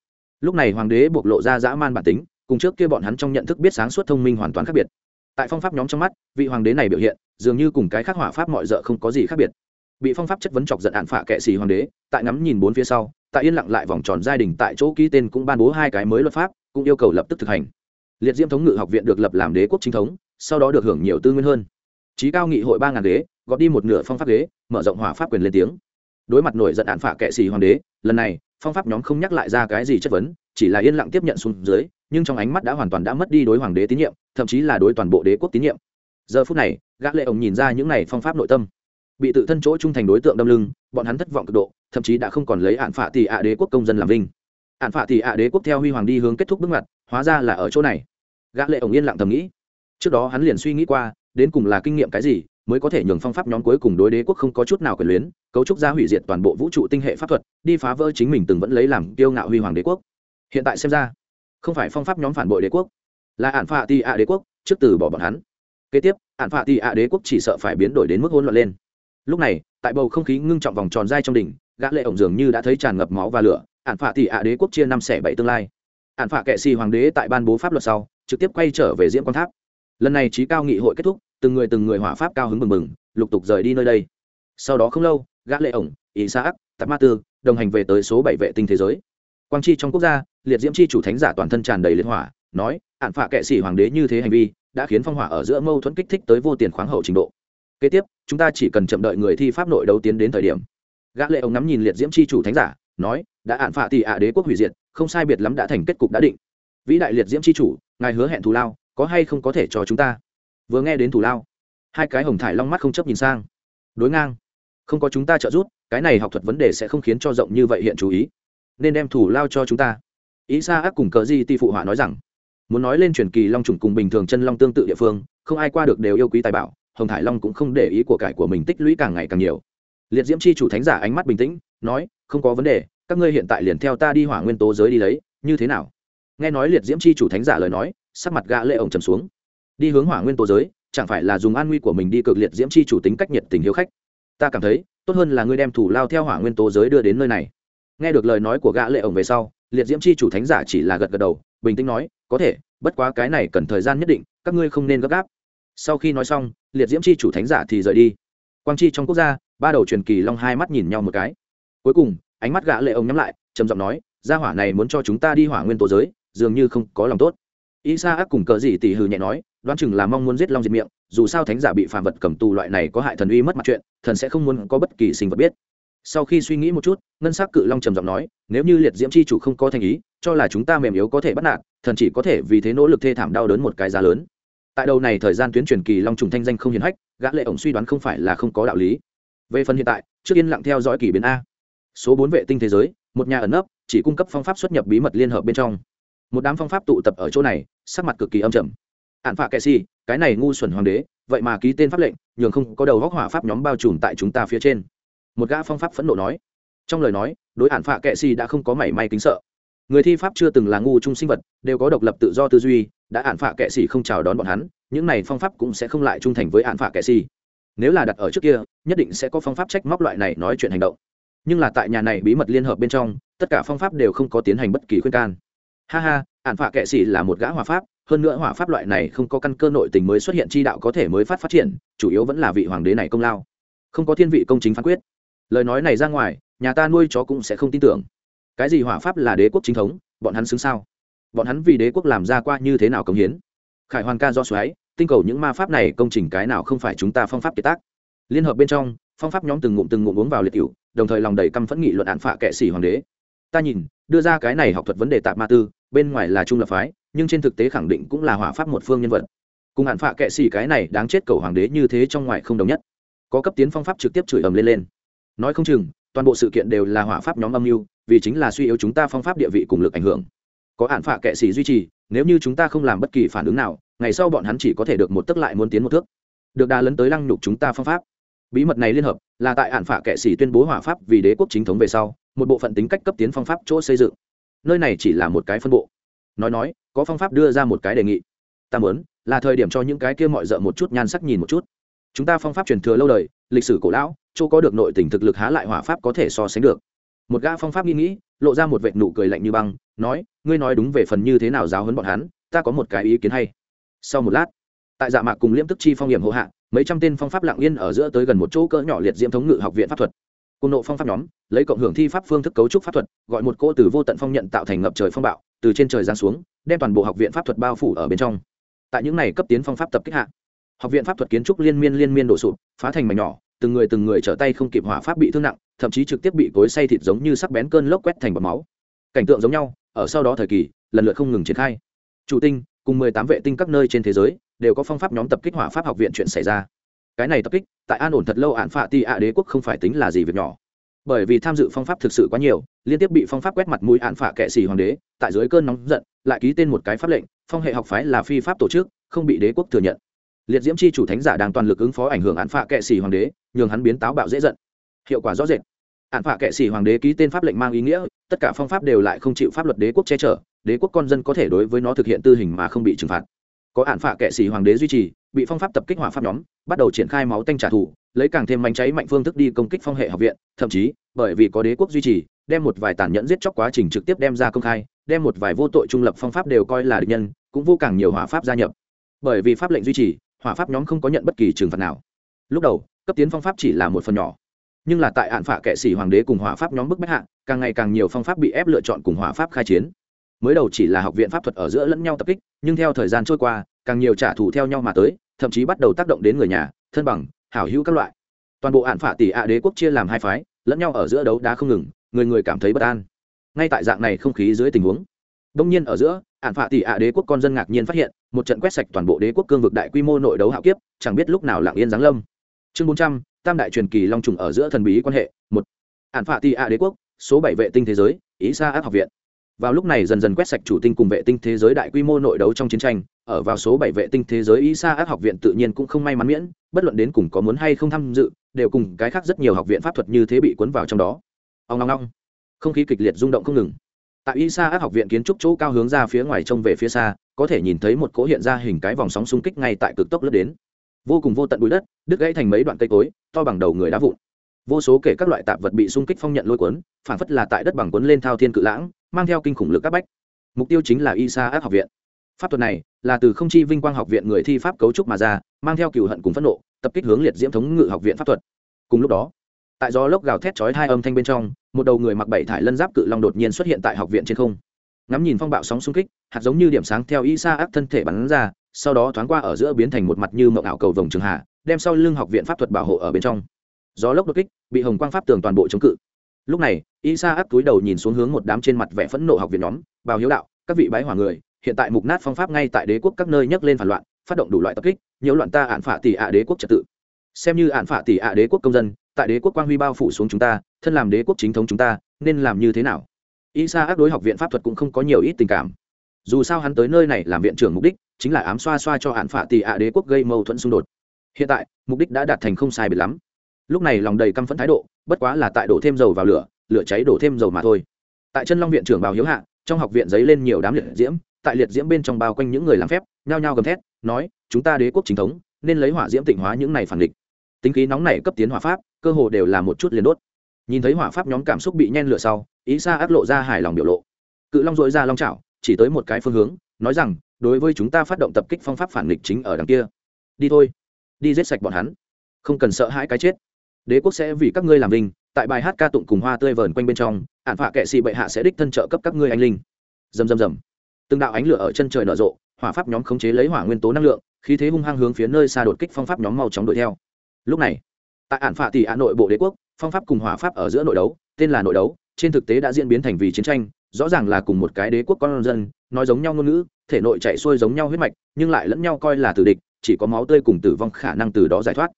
Lúc này hoàng đế bộc lộ ra dã man bản tính, cùng trước kia bọn hắn trong nhận thức biết sáng suốt thông minh hoàn toàn khác biệt. Tại phong pháp nhóm trong mắt, vị hoàng đế này biểu hiện, dường như cùng cái khác hỏa pháp mọi d không có gì khác biệt. Bị phong pháp chất vấn chọc giận hạn phả kệ sĩ hoàng đế, tại ngắm nhìn bốn phía sau, tại yên lặng lại vòng tròn gia đình tại chỗ ký tên cũng ban bố hai cái mới luật pháp, cũng yêu cầu lập tức thực hành liệt diễm thống ngự học viện được lập làm đế quốc chính thống, sau đó được hưởng nhiều tư nguyên hơn. Trí cao nghị hội ba ngàn ghế, gọt đi một nửa phong pháp ghế, mở rộng hỏa pháp quyền lên tiếng. Đối mặt nổi giận án phạ kệ xì hoàng đế, lần này, phong pháp nhóm không nhắc lại ra cái gì chất vấn, chỉ là yên lặng tiếp nhận xuống dưới, nhưng trong ánh mắt đã hoàn toàn đã mất đi đối hoàng đế tín nhiệm, thậm chí là đối toàn bộ đế quốc tín nhiệm. Giờ phút này, gã lệ ổng nhìn ra những này phong pháp nội tâm. Bị tự thân chỗ trung thành đối tượng đâm lưng, bọn hắn thất vọng cực độ, thậm chí đã không còn lấy án phạ tỷ ạ đế quốc công dân làm vinh hạn phạ thì ạ đế quốc theo huy hoàng đi hướng kết thúc bước ngoặt, hóa ra là ở chỗ này. Gã lệ ổng yên lặng thầm nghĩ. Trước đó hắn liền suy nghĩ qua, đến cùng là kinh nghiệm cái gì mới có thể nhường phong pháp nhóm cuối cùng đối đế quốc không có chút nào quyền luyến, cấu trúc ra hủy diệt toàn bộ vũ trụ tinh hệ pháp thuật, đi phá vỡ chính mình từng vẫn lấy làm kiêu ngạo huy hoàng đế quốc. Hiện tại xem ra, không phải phong pháp nhóm phản bội đế quốc, là ạn phạ ti ạ đế quốc trước từ bỏ bọn hắn. Kế tiếp ạn phạ ti ạ đế quốc chỉ sợ phải biến đổi đến mức hỗn loạn lên. Lúc này, tại bầu không khí ngưng trọng vòng tròn dai trong đỉnh gã lệ ổng dường như đã thấy tràn ngập máu và lửa ạn phạ thì ạ đế quốc chia năm xẻ bảy tương lai. Ạn phạ kệ si hoàng đế tại ban bố pháp luật sau, trực tiếp quay trở về diễm quan tháp. Lần này trí cao nghị hội kết thúc, từng người từng người hỏa pháp cao hứng mừng mừng, lục tục rời đi nơi đây. Sau đó không lâu, gã lệ ổng ý xã ác tạp ma tư, đồng hành về tới số bảy vệ tinh thế giới. Quang chi trong quốc gia, liệt diễm chi chủ thánh giả toàn thân tràn đầy liệt hỏa, nói ạn phạ kệ sĩ hoàng đế như thế hành vi, đã khiến phong hỏa ở giữa mâu thuẫn kích thích tới vô tiền khoáng hậu trình độ. Kế tiếp, chúng ta chỉ cần chậm đợi người thi pháp nội đấu tiến đến thời điểm gã lệ ổng ngắm nhìn liệt diễm chi chủ thánh giả, nói, đã ạn phạ tỷ ạ đế quốc hủy diệt, không sai biệt lắm đã thành kết cục đã định. Vĩ đại liệt diễm chi chủ, ngài hứa hẹn thù lao, có hay không có thể cho chúng ta? Vừa nghe đến thù lao, hai cái hồng thải long mắt không chấp nhìn sang. Đối ngang. Không có chúng ta trợ giúp, cái này học thuật vấn đề sẽ không khiến cho rộng như vậy hiện chú ý. Nên đem thủ lao cho chúng ta. Ý xa ác cùng cờ di ti phụ họa nói rằng, muốn nói lên truyền kỳ long trùng cùng bình thường chân long tương tự địa phương, không ai qua được đều yêu quý tài bảo, hồng thải long cũng không để ý của cải của mình tích lũy càng ngày càng nhiều liệt diễm chi chủ thánh giả ánh mắt bình tĩnh, nói, không có vấn đề, các ngươi hiện tại liền theo ta đi hỏa nguyên tố giới đi lấy, như thế nào? Nghe nói liệt diễm chi chủ thánh giả lời nói, sắc mặt gã lệ ổng trầm xuống. Đi hướng hỏa nguyên tố giới, chẳng phải là dùng an nguy của mình đi cực liệt diễm chi chủ tính cách nhiệt tình hiếu khách? Ta cảm thấy, tốt hơn là ngươi đem thủ lao theo hỏa nguyên tố giới đưa đến nơi này. Nghe được lời nói của gã lệ ổng về sau, liệt diễm chi chủ thánh giả chỉ là gật gật đầu, bình tĩnh nói, có thể, bất quá cái này cần thời gian nhất định, các ngươi không nên gấp gáp. Sau khi nói xong, liệt diễm chi chủ thánh giả thì rời đi. Quang chi trong quốc gia ba đầu truyền kỳ long hai mắt nhìn nhau một cái. Cuối cùng, ánh mắt gã lệ ông nhắm lại, trầm giọng nói, gia hỏa này muốn cho chúng ta đi hỏa nguyên tố giới, dường như không có lòng tốt. Isa ác cùng cờ gì tỷ hừ nhẹ nói, đoán chừng là mong muốn giết long diệt miệng, dù sao thánh giả bị phàm vật cầm tù loại này có hại thần uy mất mặt chuyện, thần sẽ không muốn có bất kỳ sinh vật biết. Sau khi suy nghĩ một chút, ngân s ắ c cự long trầm giọng nói, nếu như liệt diễm c h i chủ không có thành ý, cho là chúng ta mềm yếu có thể bắt nạt, thần chỉ có thể vì thế nỗ lực thê thảm đau đớn một cái giá lớn. Tại đầu này thời gian tuyến truyền kỳ long trùng thanh danh không hiền hách, gã lệ ổng suy đoán không phải là không có đạo lý về phần hiện tại, trước yên lặng theo dõi kỳ biến a. Số bốn vệ tinh thế giới, một nhà ẩn nấp, chỉ cung cấp phong pháp xuất nhập bí mật liên hợp bên trong. Một đám phong pháp tụ tập ở chỗ này, sắc mặt cực kỳ âm trầm. Hạn phạ kệ si cái này ngu xuẩn hoàng đế, vậy mà ký tên pháp lệnh, nhường không có đầu góc hỏa pháp nhóm bao trùm tại chúng ta phía trên. Một gã phong pháp phẫn nộ nói. Trong lời nói, đối hạn phạ kệ si đã không có mảy may kính sợ. Người thi pháp chưa từng là ngu trung sinh vật, đều có độc lập tự do tư duy, đã hạn phạ kệ si không chào đón bọn hắn, những này phong pháp cũng sẽ không lại trung thành với hạn phạ kệ si nếu là đặt ở trước kia, nhất định sẽ có phong pháp trách móc loại này nói chuyện hành động. Nhưng là tại nhà này bí mật liên hợp bên trong, tất cả phong pháp đều không có tiến hành bất kỳ khuyên can. Ha ha ạn phạ kệ sĩ là một gã hỏa pháp, hơn nữa hỏa pháp loại này không có căn cơ nội tình mới xuất hiện chi đạo có thể mới phát phát triển, chủ yếu vẫn là vị hoàng đế này công lao. Không có thiên vị công chính phán quyết. Lời nói này ra ngoài, nhà ta nuôi chó cũng sẽ không tin tưởng. Cái gì hỏa pháp là đế quốc chính thống, bọn hắn xứng sao? Bọn hắn vì đế quốc làm ra qua như thế nào công hiến? Khải hoàn ca do xoáy tinh cầu những ma pháp này công trình cái nào không phải chúng ta phong pháp kiệt tác. Liên hợp bên trong, phong pháp nhóm từng ngụm từng ngụm uống vào liệt cựu đồng thời lòng đầy căm phẫn nghị luận án phạ kệ sĩ hoàng đế. Ta nhìn, đưa ra cái này học thuật vấn đề tạp ma tư, bên ngoài là trung lập phái, nhưng trên thực tế khẳng định cũng là hỏa pháp một phương nhân vật. Cùng hạn phạ kệ xỉ cái này đáng chết cầu hoàng đế như thế trong ngoài không đồng nhất. Có cấp tiến phong pháp trực tiếp chửi ầm lên lên. Nói không chừng, toàn bộ sự kiện đều là hỏa pháp nhóm âm mưu, vì chính là suy yếu chúng ta phong pháp địa vị cùng lực ảnh hưởng. Có hạn phạ kệ xỉ duy trì, nếu như chúng ta không làm bất kỳ phản ứng nào ngày sau bọn hắn chỉ có thể được một tức lại muốn tiến một thước. Được đà lấn tới lăng nhục chúng ta phong pháp. Bí mật này liên hợp, là tại ạn phả kệ sĩ tuyên bố hỏa pháp vì đế quốc chính thống về sau, một bộ phận tính cách cấp tiến phong pháp chỗ xây dựng. Nơi này chỉ là một cái phân bộ. Nói nói, có phong pháp đưa ra một cái đề nghị. Ta muốn, là thời điểm cho những cái kia mọi d một chút nhan sắc nhìn một chút. Chúng ta phong pháp truyền thừa lâu đời, lịch sử cổ lão, chỗ có được nội tình thực lực há lại hỏa pháp có thể so sánh được. Một gã phong pháp nghĩ nghĩ, lộ ra một vệt nụ cười lạnh như băng, nói, ngươi nói đúng về phần như thế nào giáo hấn bọn hắn, ta có một cái ý kiến hay sau một lát, tại dạ mạc cùng liễm tức chi phong hiểm hộ hạ, mấy trăm tên phong pháp lặng yên ở giữa tới gần một chỗ cỡ nhỏ liệt diễm thống ngự học viện pháp thuật. Cùng nộ phong pháp nhóm, lấy cộng hưởng thi pháp phương thức cấu trúc pháp thuật, gọi một cô từ vô tận phong nhận tạo thành ngập trời phong bạo, từ trên trời giáng xuống, đem toàn bộ học viện pháp thuật bao phủ ở bên trong. Tại những này cấp tiến phong pháp tập kích hạ, học viện pháp thuật kiến trúc liên miên liên miên đổ sụp, phá thành mảnh nhỏ, từng người từng người trở tay không kịp hỏa pháp bị thương nặng, thậm chí trực tiếp bị cối say thịt giống như sắc bén cơn lốc quét thành bọt máu. Cảnh tượng giống nhau, ở sau đó thời kỳ, lần lượt không ngừng triển khai. Chủ tinh cùng mười tám vệ tinh các nơi trên thế giới, đều có phong pháp nhóm tập kích hỏa pháp học viện chuyện xảy ra. Cái này tập kích, tại an ổn thật lâu ạn phạ ti ạ đế quốc không phải tính là gì việc nhỏ. Bởi vì tham dự phong pháp thực sự quá nhiều, liên tiếp bị phong pháp quét mặt mũi ạn phạ kệ xì hoàng đế, tại dưới cơn nóng giận, lại ký tên một cái pháp lệnh, phong hệ học phái là phi pháp tổ chức, không bị đế quốc thừa nhận. Liệt diễm chi chủ thánh giả đang toàn lực ứng phó ảnh hưởng án phạ kệ xì hoàng đế, nhường hắn biến táo bạo dễ giận. Hiệu quả rõ rệt. Hạn phạ kệ sĩ hoàng đế ký tên pháp lệnh mang ý nghĩa, tất cả phong pháp đều lại không chịu pháp luật đế quốc che chở, đế quốc con dân có thể đối với nó thực hiện tư hình mà không bị trừng phạt. Có hạn phạ kệ sĩ hoàng đế duy trì, bị phong pháp tập kích hỏa pháp nhóm, bắt đầu triển khai máu tanh trả thù, lấy càng thêm manh cháy mạnh phương thức đi công kích phong hệ học viện, thậm chí, bởi vì có đế quốc duy trì, đem một vài tàn nhẫn giết chóc quá trình trực tiếp đem ra công khai, đem một vài vô tội trung lập phong pháp đều coi là địch nhân, cũng vô càng nhiều hỏa pháp gia nhập. Bởi vì pháp lệnh duy trì, hỏa pháp nhóm không có nhận bất kỳ trừng phạt nào. Lúc đầu, cấp tiến phong pháp chỉ là một phần nhỏ nhưng là tại hạn phạ kệ sĩ hoàng đế cùng hỏa pháp nhóm bức bách hạ, càng ngày càng nhiều phong pháp bị ép lựa chọn cùng hỏa pháp khai chiến. Mới đầu chỉ là học viện pháp thuật ở giữa lẫn nhau tập kích, nhưng theo thời gian trôi qua, càng nhiều trả thù theo nhau mà tới, thậm chí bắt đầu tác động đến người nhà, thân bằng, hảo hữu các loại. Toàn bộ hạn phạ tỷ ạ đế quốc chia làm hai phái, lẫn nhau ở giữa đấu đá không ngừng, người người cảm thấy bất an. Ngay tại dạng này không khí dưới tình huống, đông nhiên ở giữa hạn phạ tỷ ạ đế quốc con dân ngạc nhiên phát hiện, một trận quét sạch toàn bộ đế quốc cương vực đại quy mô nội đấu hạo kiếp, chẳng biết lúc nào lặng yên giáng lâm. Chương bốn trăm tam đại truyền kỳ long trùng ở giữa thần bí quan hệ, một ạn phạ ti a đế quốc, số bảy vệ tinh thế giới, ý xa áp học viện. Vào lúc này dần dần quét sạch chủ tinh cùng vệ tinh thế giới đại quy mô nội đấu trong chiến tranh, ở vào số bảy vệ tinh thế giới ý xa áp học viện tự nhiên cũng không may mắn miễn, bất luận đến cùng có muốn hay không tham dự, đều cùng cái khác rất nhiều học viện pháp thuật như thế bị cuốn vào trong đó. Ông ngong ngong không khí kịch liệt rung động không ngừng. Tại y sa ác học viện kiến trúc chỗ cao hướng ra phía ngoài trông về phía xa, có thể nhìn thấy một cỗ hiện ra hình cái vòng sóng xung kích ngay tại cực tốc lướt đến vô cùng vô tận bụi đất, đứt gãy thành mấy đoạn cây cối, to bằng đầu người đá vụn. Vô số kể các loại tạp vật bị xung kích phong nhận lôi cuốn phản phất là tại đất bằng cuốn lên thao thiên cự lãng, mang theo kinh khủng lực các bách. Mục tiêu chính là y sa ác học viện. Pháp thuật này là từ không chi vinh quang học viện người thi pháp cấu trúc mà ra, mang theo cựu hận cùng phẫn nộ, tập kích hướng liệt diễm thống ngự học viện pháp thuật. Cùng lúc đó, tại do lốc gào thét chói hai âm thanh bên trong, một đầu người mặc bảy thải lân giáp cự long đột nhiên xuất hiện tại học viện trên không. Ngắm nhìn phong bạo sóng xung kích, hạt giống như điểm sáng theo y sa ác thân thể bắn ra sau đó thoáng qua ở giữa biến thành một mặt như mộng ảo cầu vồng trường hạ, đem sau lưng học viện pháp thuật bảo hộ ở bên trong. Gió lốc đột kích, bị hồng quang pháp tường toàn bộ chống cự. Lúc này y sa áp túi đầu nhìn xuống hướng một đám trên mặt vẻ phẫn nộ học viện nhóm, bào hiếu đạo, các vị bái hỏa người, hiện tại mục nát phong pháp ngay tại đế quốc các nơi nhấc lên phản loạn, phát động đủ loại tập kích, nhiễu loạn ta ạn phả tỷ ạ đế quốc trật tự. Xem như ạn phả tỷ ạ đế quốc công dân, tại đế quốc quang huy bao phủ xuống chúng ta, thân làm đế quốc chính thống chúng ta, nên làm như thế nào? Y sa áp đối học viện pháp thuật cũng không có nhiều ít tình cảm dù sao hắn tới nơi này làm viện trưởng mục đích chính là ám xoa xoa cho hạn phả tỷ ạ đế quốc gây mâu thuẫn xung đột. Hiện tại, mục đích đã đạt thành không sai biệt lắm. Lúc này lòng đầy căm phẫn thái độ, bất quá là tại đổ thêm dầu vào lửa lửa cháy đổ thêm dầu mà thôi. Tại chân long viện trưởng bào hiếu hạ, trong học viện giấy lên nhiều đám liệt diễm, tại liệt diễm bên trong bao quanh những người làm phép, nhao nhao gầm thét, nói, chúng ta đế quốc chính thống, nên lấy hỏa diễm tịnh hóa những này phản địch. Tính khí nóng này cấp tiến hỏa pháp, cơ hồ đều là một chút liền đốt. Nhìn thấy hỏa pháp nhóm cảm xúc bị nhen lửa sau, ý xa áp lộ ra hài lòng biểu lộ. Cự long dội ra long chảo chỉ tới một cái phương hướng, nói rằng, đối với chúng ta phát động tập kích phong pháp phản nghịch chính ở đằng kia. Đi thôi. Đi giết sạch bọn hắn. Không cần sợ hãi cái chết. Đế quốc sẽ vì các ngươi làm linh, tại bài hát ca tụng cùng hoa tươi vờn quanh bên trong ạn phạ kệ sĩ bệ hạ sẽ đích thân trợ cấp các ngươi anh linh. Dầm dầm dầm từng đạo ánh lửa ở chân trời nở rộ, hỏa pháp nhóm khống chế lấy hỏa nguyên tố năng lượng, khí thế hung hăng hướng phía nơi xa đột kích phong pháp nhóm mau chóng đuổi theo. Lúc này, tại ạn phạ tỷ ạ nội bộ đế quốc, phong pháp cùng hỏa pháp ở giữa nội đấu, tên là nội đấu, trên thực tế đã diễn biến thành vì chiến tranh rõ ràng là cùng một cái đế quốc con dân, nói giống nhau ngôn ngữ, thể nội chạy xuôi giống nhau huyết mạch, nhưng lại lẫn nhau coi là tử địch, chỉ có máu tươi cùng tử vong khả năng từ đó giải thoát.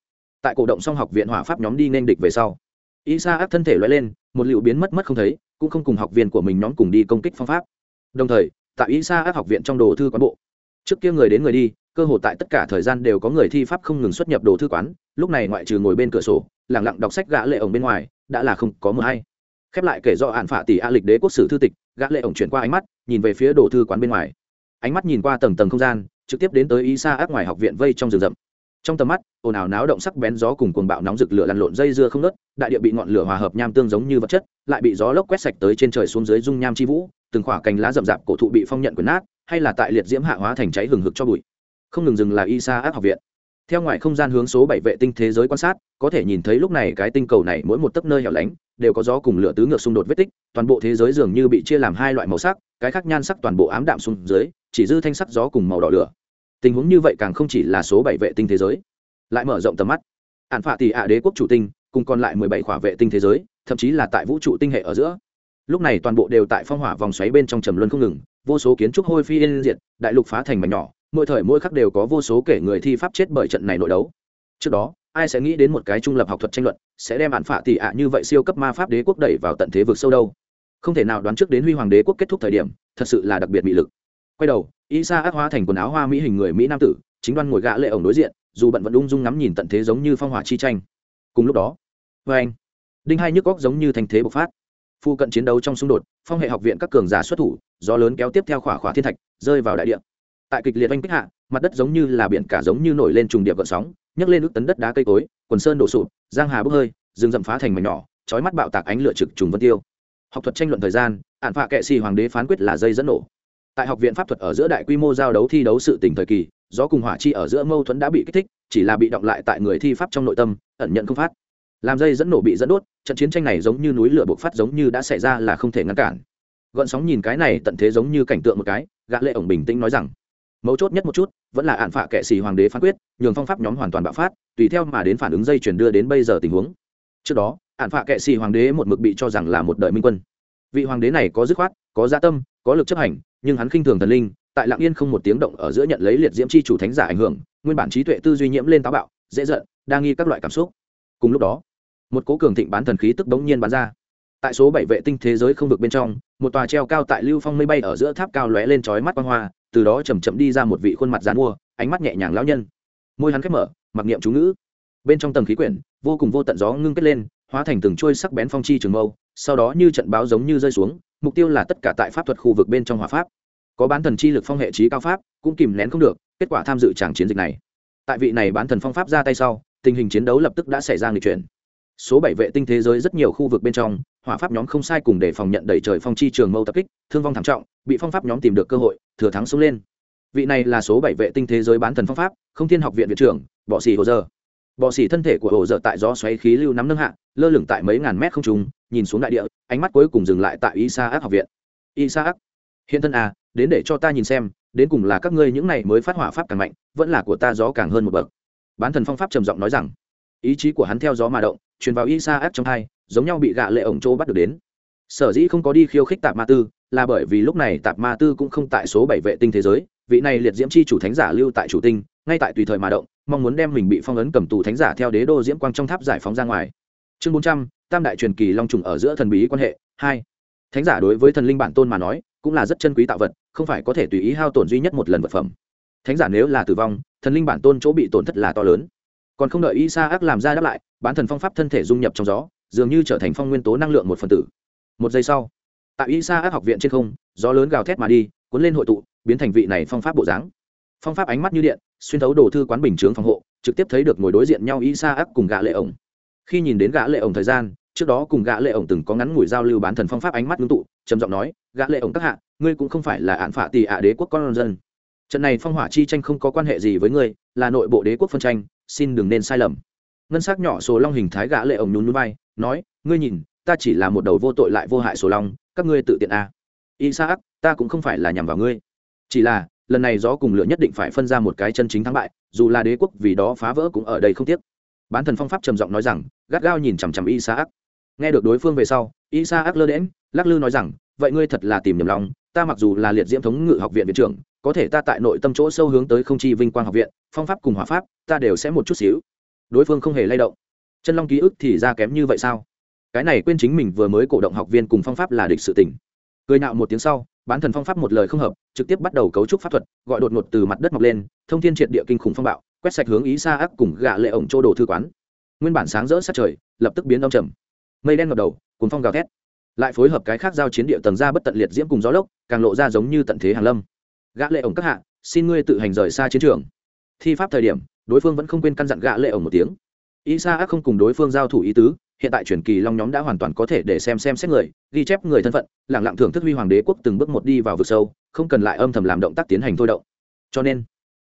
Tại cổ động song học viện hỏa pháp nhóm đi nên địch về sau y sa áp thân thể loại lên, một liệu biến mất mất không thấy, cũng không cùng học viên của mình nhóm cùng đi công kích phong pháp. Đồng thời, tại y sa áp học viện trong đồ thư quán bộ, trước kia người đến người đi, cơ hội tại tất cả thời gian đều có người thi pháp không ngừng xuất nhập đồ thư quán, lúc này ngoại trừ ngồi bên cửa sổ lẳng lặng đọc sách gã lệ ổng bên ngoài, đã là không có mưa hay. Khép lại kể do hạn phạ tỷ a lịch đế quốc sử thư tịch gã lệ ổng chuyển qua ánh mắt, nhìn về phía đồ thư quán bên ngoài. Ánh mắt nhìn qua tầng tầng không gian, trực tiếp đến tới y sa ác ngoài học viện vây trong rừng rậm. Trong tầm mắt, ồn ào náo động sắc bén gió cùng cuồng bạo nóng rực lửa lăn lộn dây dưa không nớt đại địa bị ngọn lửa hòa hợp nham tương giống như vật chất, lại bị gió lốc quét sạch tới trên trời xuống dưới dung nham chi vũ, từng khỏa cành lá rậm rạp cổ thụ bị phong nhận quyền nát, hay là tại liệt diễm hạ hóa thành cháy hừng hực cho bụi. Không ngừng dừng là y sa ác học viện theo ngoài không gian hướng số bảy vệ tinh thế giới quan sát, có thể nhìn thấy lúc này cái tinh cầu này mỗi một tấc nơi hẻo lánh, đều có gió cùng lửa tứ ngược xung đột vết tích, toàn bộ thế giới dường như bị chia làm hai loại màu sắc, cái khác nhan sắc toàn bộ ám đạm xuống dưới, chỉ dư thanh sắc gió cùng màu đỏ lửa. Tình huống như vậy càng không chỉ là số bảy vệ tinh thế giới. Lại mở rộng tầm mắt. Ạn phạ tỷ ạ đế quốc chủ tinh, cùng còn lại mười bảy khỏa vệ tinh thế giới, thậm chí là tại vũ trụ tinh hệ ở giữa. Lúc này toàn bộ đều tại phong hỏa vòng xoáy bên trong trầm luân không ngừng, vô số kiến trúc hôi phi yên diệt, đại lục phá thành mảnh nhỏ mỗi thời mỗi khắc đều có vô số kể người thi pháp chết bởi trận này nội đấu. Trước đó, ai sẽ nghĩ đến một cái trung lập học thuật tranh luận sẽ đem bản phạ tỷ ạ như vậy siêu cấp ma pháp đế quốc đẩy vào tận thế vực sâu đâu? Không thể nào đoán trước đến huy hoàng đế quốc kết thúc thời điểm, thật sự là đặc biệt bị lực. Quay đầu y sa ác hóa thành quần áo hoa mỹ hình người mỹ nam tử, chính đoan ngồi gã lệ ổng đối diện, dù bận vẫn ung dung ngắm nhìn tận thế giống như phong hỏa chi tranh. Cùng lúc đó vê anh, đinh hai nhức góc giống như thành thế bộc phát. Phu cận chiến đấu trong xung đột, phong hệ học viện các cường giả xuất thủ, gió lớn kéo tiếp theo khỏa khỏa thiên thạch, rơi vào đại địa tại kịch liệt oanh kích hạ, mặt đất giống như là biển cả giống như nổi lên trùng điệp gợn sóng, nhấc lên nước tấn đất đá cây cối, quần sơn đổ sụp, giang hà bốc hơi, rừng rậm phá thành mảnh nhỏ, chói mắt bạo tạc ánh lửa trực trùng vân tiêu. Học thuật tranh luận thời gian ạn phạ kệ xì hoàng đế phán quyết là dây dẫn nổ. Tại học viện pháp thuật ở giữa đại quy mô giao đấu thi đấu sự tỉnh thời kỳ do cùng hỏa chi ở giữa mâu thuẫn đã bị kích thích, chỉ là bị động lại tại người thi pháp trong nội tâm, ẩn nhận không phát. Làm dây dẫn nổ bị dẫn đốt, trận chiến tranh này giống như núi lửa bộc phát giống như đã xảy ra là không thể ngăn cản. Gọn sóng nhìn cái này tận thế giống như cảnh tượng một cái, gã lệ ổng bình tĩnh nói rằng mấu chốt nhất một chút, vẫn là ạn phạ kệ xì hoàng đế phán quyết, nhường phong pháp nhóm hoàn toàn bạo phát, tùy theo mà đến phản ứng dây chuyển đưa đến bây giờ tình huống. Trước đó, ạn phạ kệ xì hoàng đế một mực bị cho rằng là một đời minh quân. Vị hoàng đế này có dứt khoát, có gia tâm, có lực chấp hành, nhưng hắn khinh thường thần linh, tại lạng yên không một tiếng động ở giữa nhận lấy liệt diễm chi chủ thánh giả ảnh hưởng, nguyên bản trí tuệ tư duy nhiễm lên táo bạo, dễ giận, đa nghi các loại cảm xúc. Cùng lúc đó, một cố cường thịnh bán thần khí tức bỗng nhiên bán ra. Tại số bảy vệ tinh thế giới không vực bên trong, một tòa treo cao tại lưu phong mây bay ở giữa tháp cao lóe lên trói mắt quang hoa từ đó chầm chậm đi ra một vị khuôn mặt dán mua ánh mắt nhẹ nhàng lão nhân. Môi hắn khép mở, mặc niệm chú ngữ. Bên trong tầng khí quyển, vô cùng vô tận gió ngưng kết lên, hóa thành từng trôi sắc bén phong chi trường mâu, sau đó như trận báo giống như rơi xuống, mục tiêu là tất cả tại pháp thuật khu vực bên trong hỏa pháp. Có bán thần chi lực phong hệ trí cao pháp, cũng kìm nén không được, kết quả tham dự tràng chiến dịch này. Tại vị này bán thần phong pháp ra tay sau, tình hình chiến đấu lập tức đã xảy ra nghịch chuyển. Số bảy vệ tinh thế giới rất nhiều khu vực bên trong hỏa pháp nhóm không sai cùng để phòng nhận đẩy trời phong chi trường mâu tập kích, thương vong thảm trọng, bị phong pháp nhóm tìm được cơ hội, thừa thắng xông lên. Vị này là số bảy vệ tinh thế giới bán thần phong pháp, không thiên học viện viện trưởng, bọ xì hồ dơ bọ xì thân thể của hồ dơ tại gió xoáy khí lưu nắm nâng hạ, lơ lửng tại mấy ngàn mét không trùng nhìn xuống đại địa, ánh mắt cuối cùng dừng lại tại isa ác học viện. Isa ác hiện thân à đến để cho ta nhìn xem, đến cùng là các ngươi những này mới phát hỏa pháp càng mạnh, vẫn là của ta gió càng hơn một bậc. Bán thần phong pháp trầm giọng nói rằng, ý chí của hắn theo gió mà động, truyền vào isa ác trong hai giống nhau bị gạ lệ ổng chỗ bắt được đến. Sở dĩ không có đi khiêu khích tạp ma tư, là bởi vì lúc này tạp ma tư cũng không tại số bảy vệ tinh thế giới, vị này liệt diễm chi chủ thánh giả lưu tại chủ tinh, ngay tại tùy thời mà động, mong muốn đem mình bị phong ấn cầm tù thánh giả theo đế đô diễm quang trong tháp giải phóng ra ngoài. Chương bốn trăm, tam đại truyền kỳ long trùng ở giữa thần bí quan hệ, hai. Thánh giả đối với thần linh bản tôn mà nói, cũng là rất chân quý tạo vật, không phải có thể tùy ý hao tổn duy nhất một lần vật phẩm. Thánh giả nếu là tử vong, thần linh bản tôn chỗ bị tổn thất là to lớn. Còn không đợi y sa ác làm ra đáp lại, bán thần phong pháp thân thể dung nhập trong gió dường như trở thành phong nguyên tố năng lượng một phần tử. Một giây sau, tại y sa ác học viện trên không, gió lớn gào thét mà đi, cuốn lên hội tụ, biến thành vị này phong pháp bộ dáng. Phong pháp ánh mắt như điện, xuyên thấu đồ thư quán bình chướng phòng hộ, trực tiếp thấy được ngồi đối diện nhau y sa ác cùng gã lệ ổng. Khi nhìn đến gã lệ ổng thời gian, trước đó cùng gã lệ ổng từng có ngắn ngủi giao lưu bán thần phong pháp ánh mắt ngưng tụ, trầm giọng nói, gã lệ ổng các hạ, ngươi cũng không phải là án phạ tỷ ạ đế quốc con dân. Trận này phong hỏa chi tranh không có quan hệ gì với ngươi, là nội bộ đế quốc phân tranh, xin đừng nên sai lầm ngân sắc nhỏ số long hình thái gã lệ ổng nhún nhún vai, nói, ngươi nhìn, ta chỉ là một đầu vô tội lại vô hại số long, các ngươi tự tiện a. À. isaac, ta cũng không phải là nhằm vào ngươi. Chỉ là, lần này gió cùng lửa nhất định phải phân ra một cái chân chính thắng bại, dù là đế quốc vì đó phá vỡ cũng ở đây không tiếc. Bán thần phong pháp trầm giọng nói rằng, gắt gao nhìn chằm chằm isaac. Nghe được đối phương về sau, isaac lơ đễm lắc lư nói rằng, vậy ngươi thật là tìm nhầm lòng, ta mặc dù là liệt diễm thống ngự học viện viện trưởng, có thể ta tại nội tâm chỗ sâu hướng tới không chi vinh quang học viện, phong pháp cùng hỏa pháp, ta đều sẽ một chút xíu đối phương không hề lay động. Chân long ký ức thì ra kém như vậy sao? Cái này quên chính mình vừa mới cổ động học viên cùng phong pháp là địch sự tỉnh cười nạo một tiếng sau, bán thần phong pháp một lời không hợp, trực tiếp bắt đầu cấu trúc pháp thuật, gọi đột ngột từ mặt đất mọc lên, thông thiên triệt địa kinh khủng phong bạo, quét sạch hướng ý xa ác cùng gạ lệ ổng chỗ đồ thư quán. Nguyên bản sáng rỡ sát trời, lập tức biến đông trầm. Mây đen ngập đầu cùng phong gào thét. Lại phối hợp cái khác giao chiến địa tầng ra bất tận liệt diễm cùng gió lốc, càng lộ ra giống như tận thế hàng lâm. Gã lệ ổng các hạ, xin ngươi tự hành rời xa chiến trường. Thi pháp thời điểm đối phương vẫn không quên căn dặn gã lệ ổng một tiếng. Ý xa ác không cùng đối phương giao thủ ý tứ, hiện tại truyền kỳ long nhóm đã hoàn toàn có thể để xem xem xét người, ghi chép người thân phận lẳng lặng thưởng thức huy hoàng đế quốc từng bước một đi vào vực sâu, không cần lại âm thầm làm động tác tiến hành thôi động. Cho nên,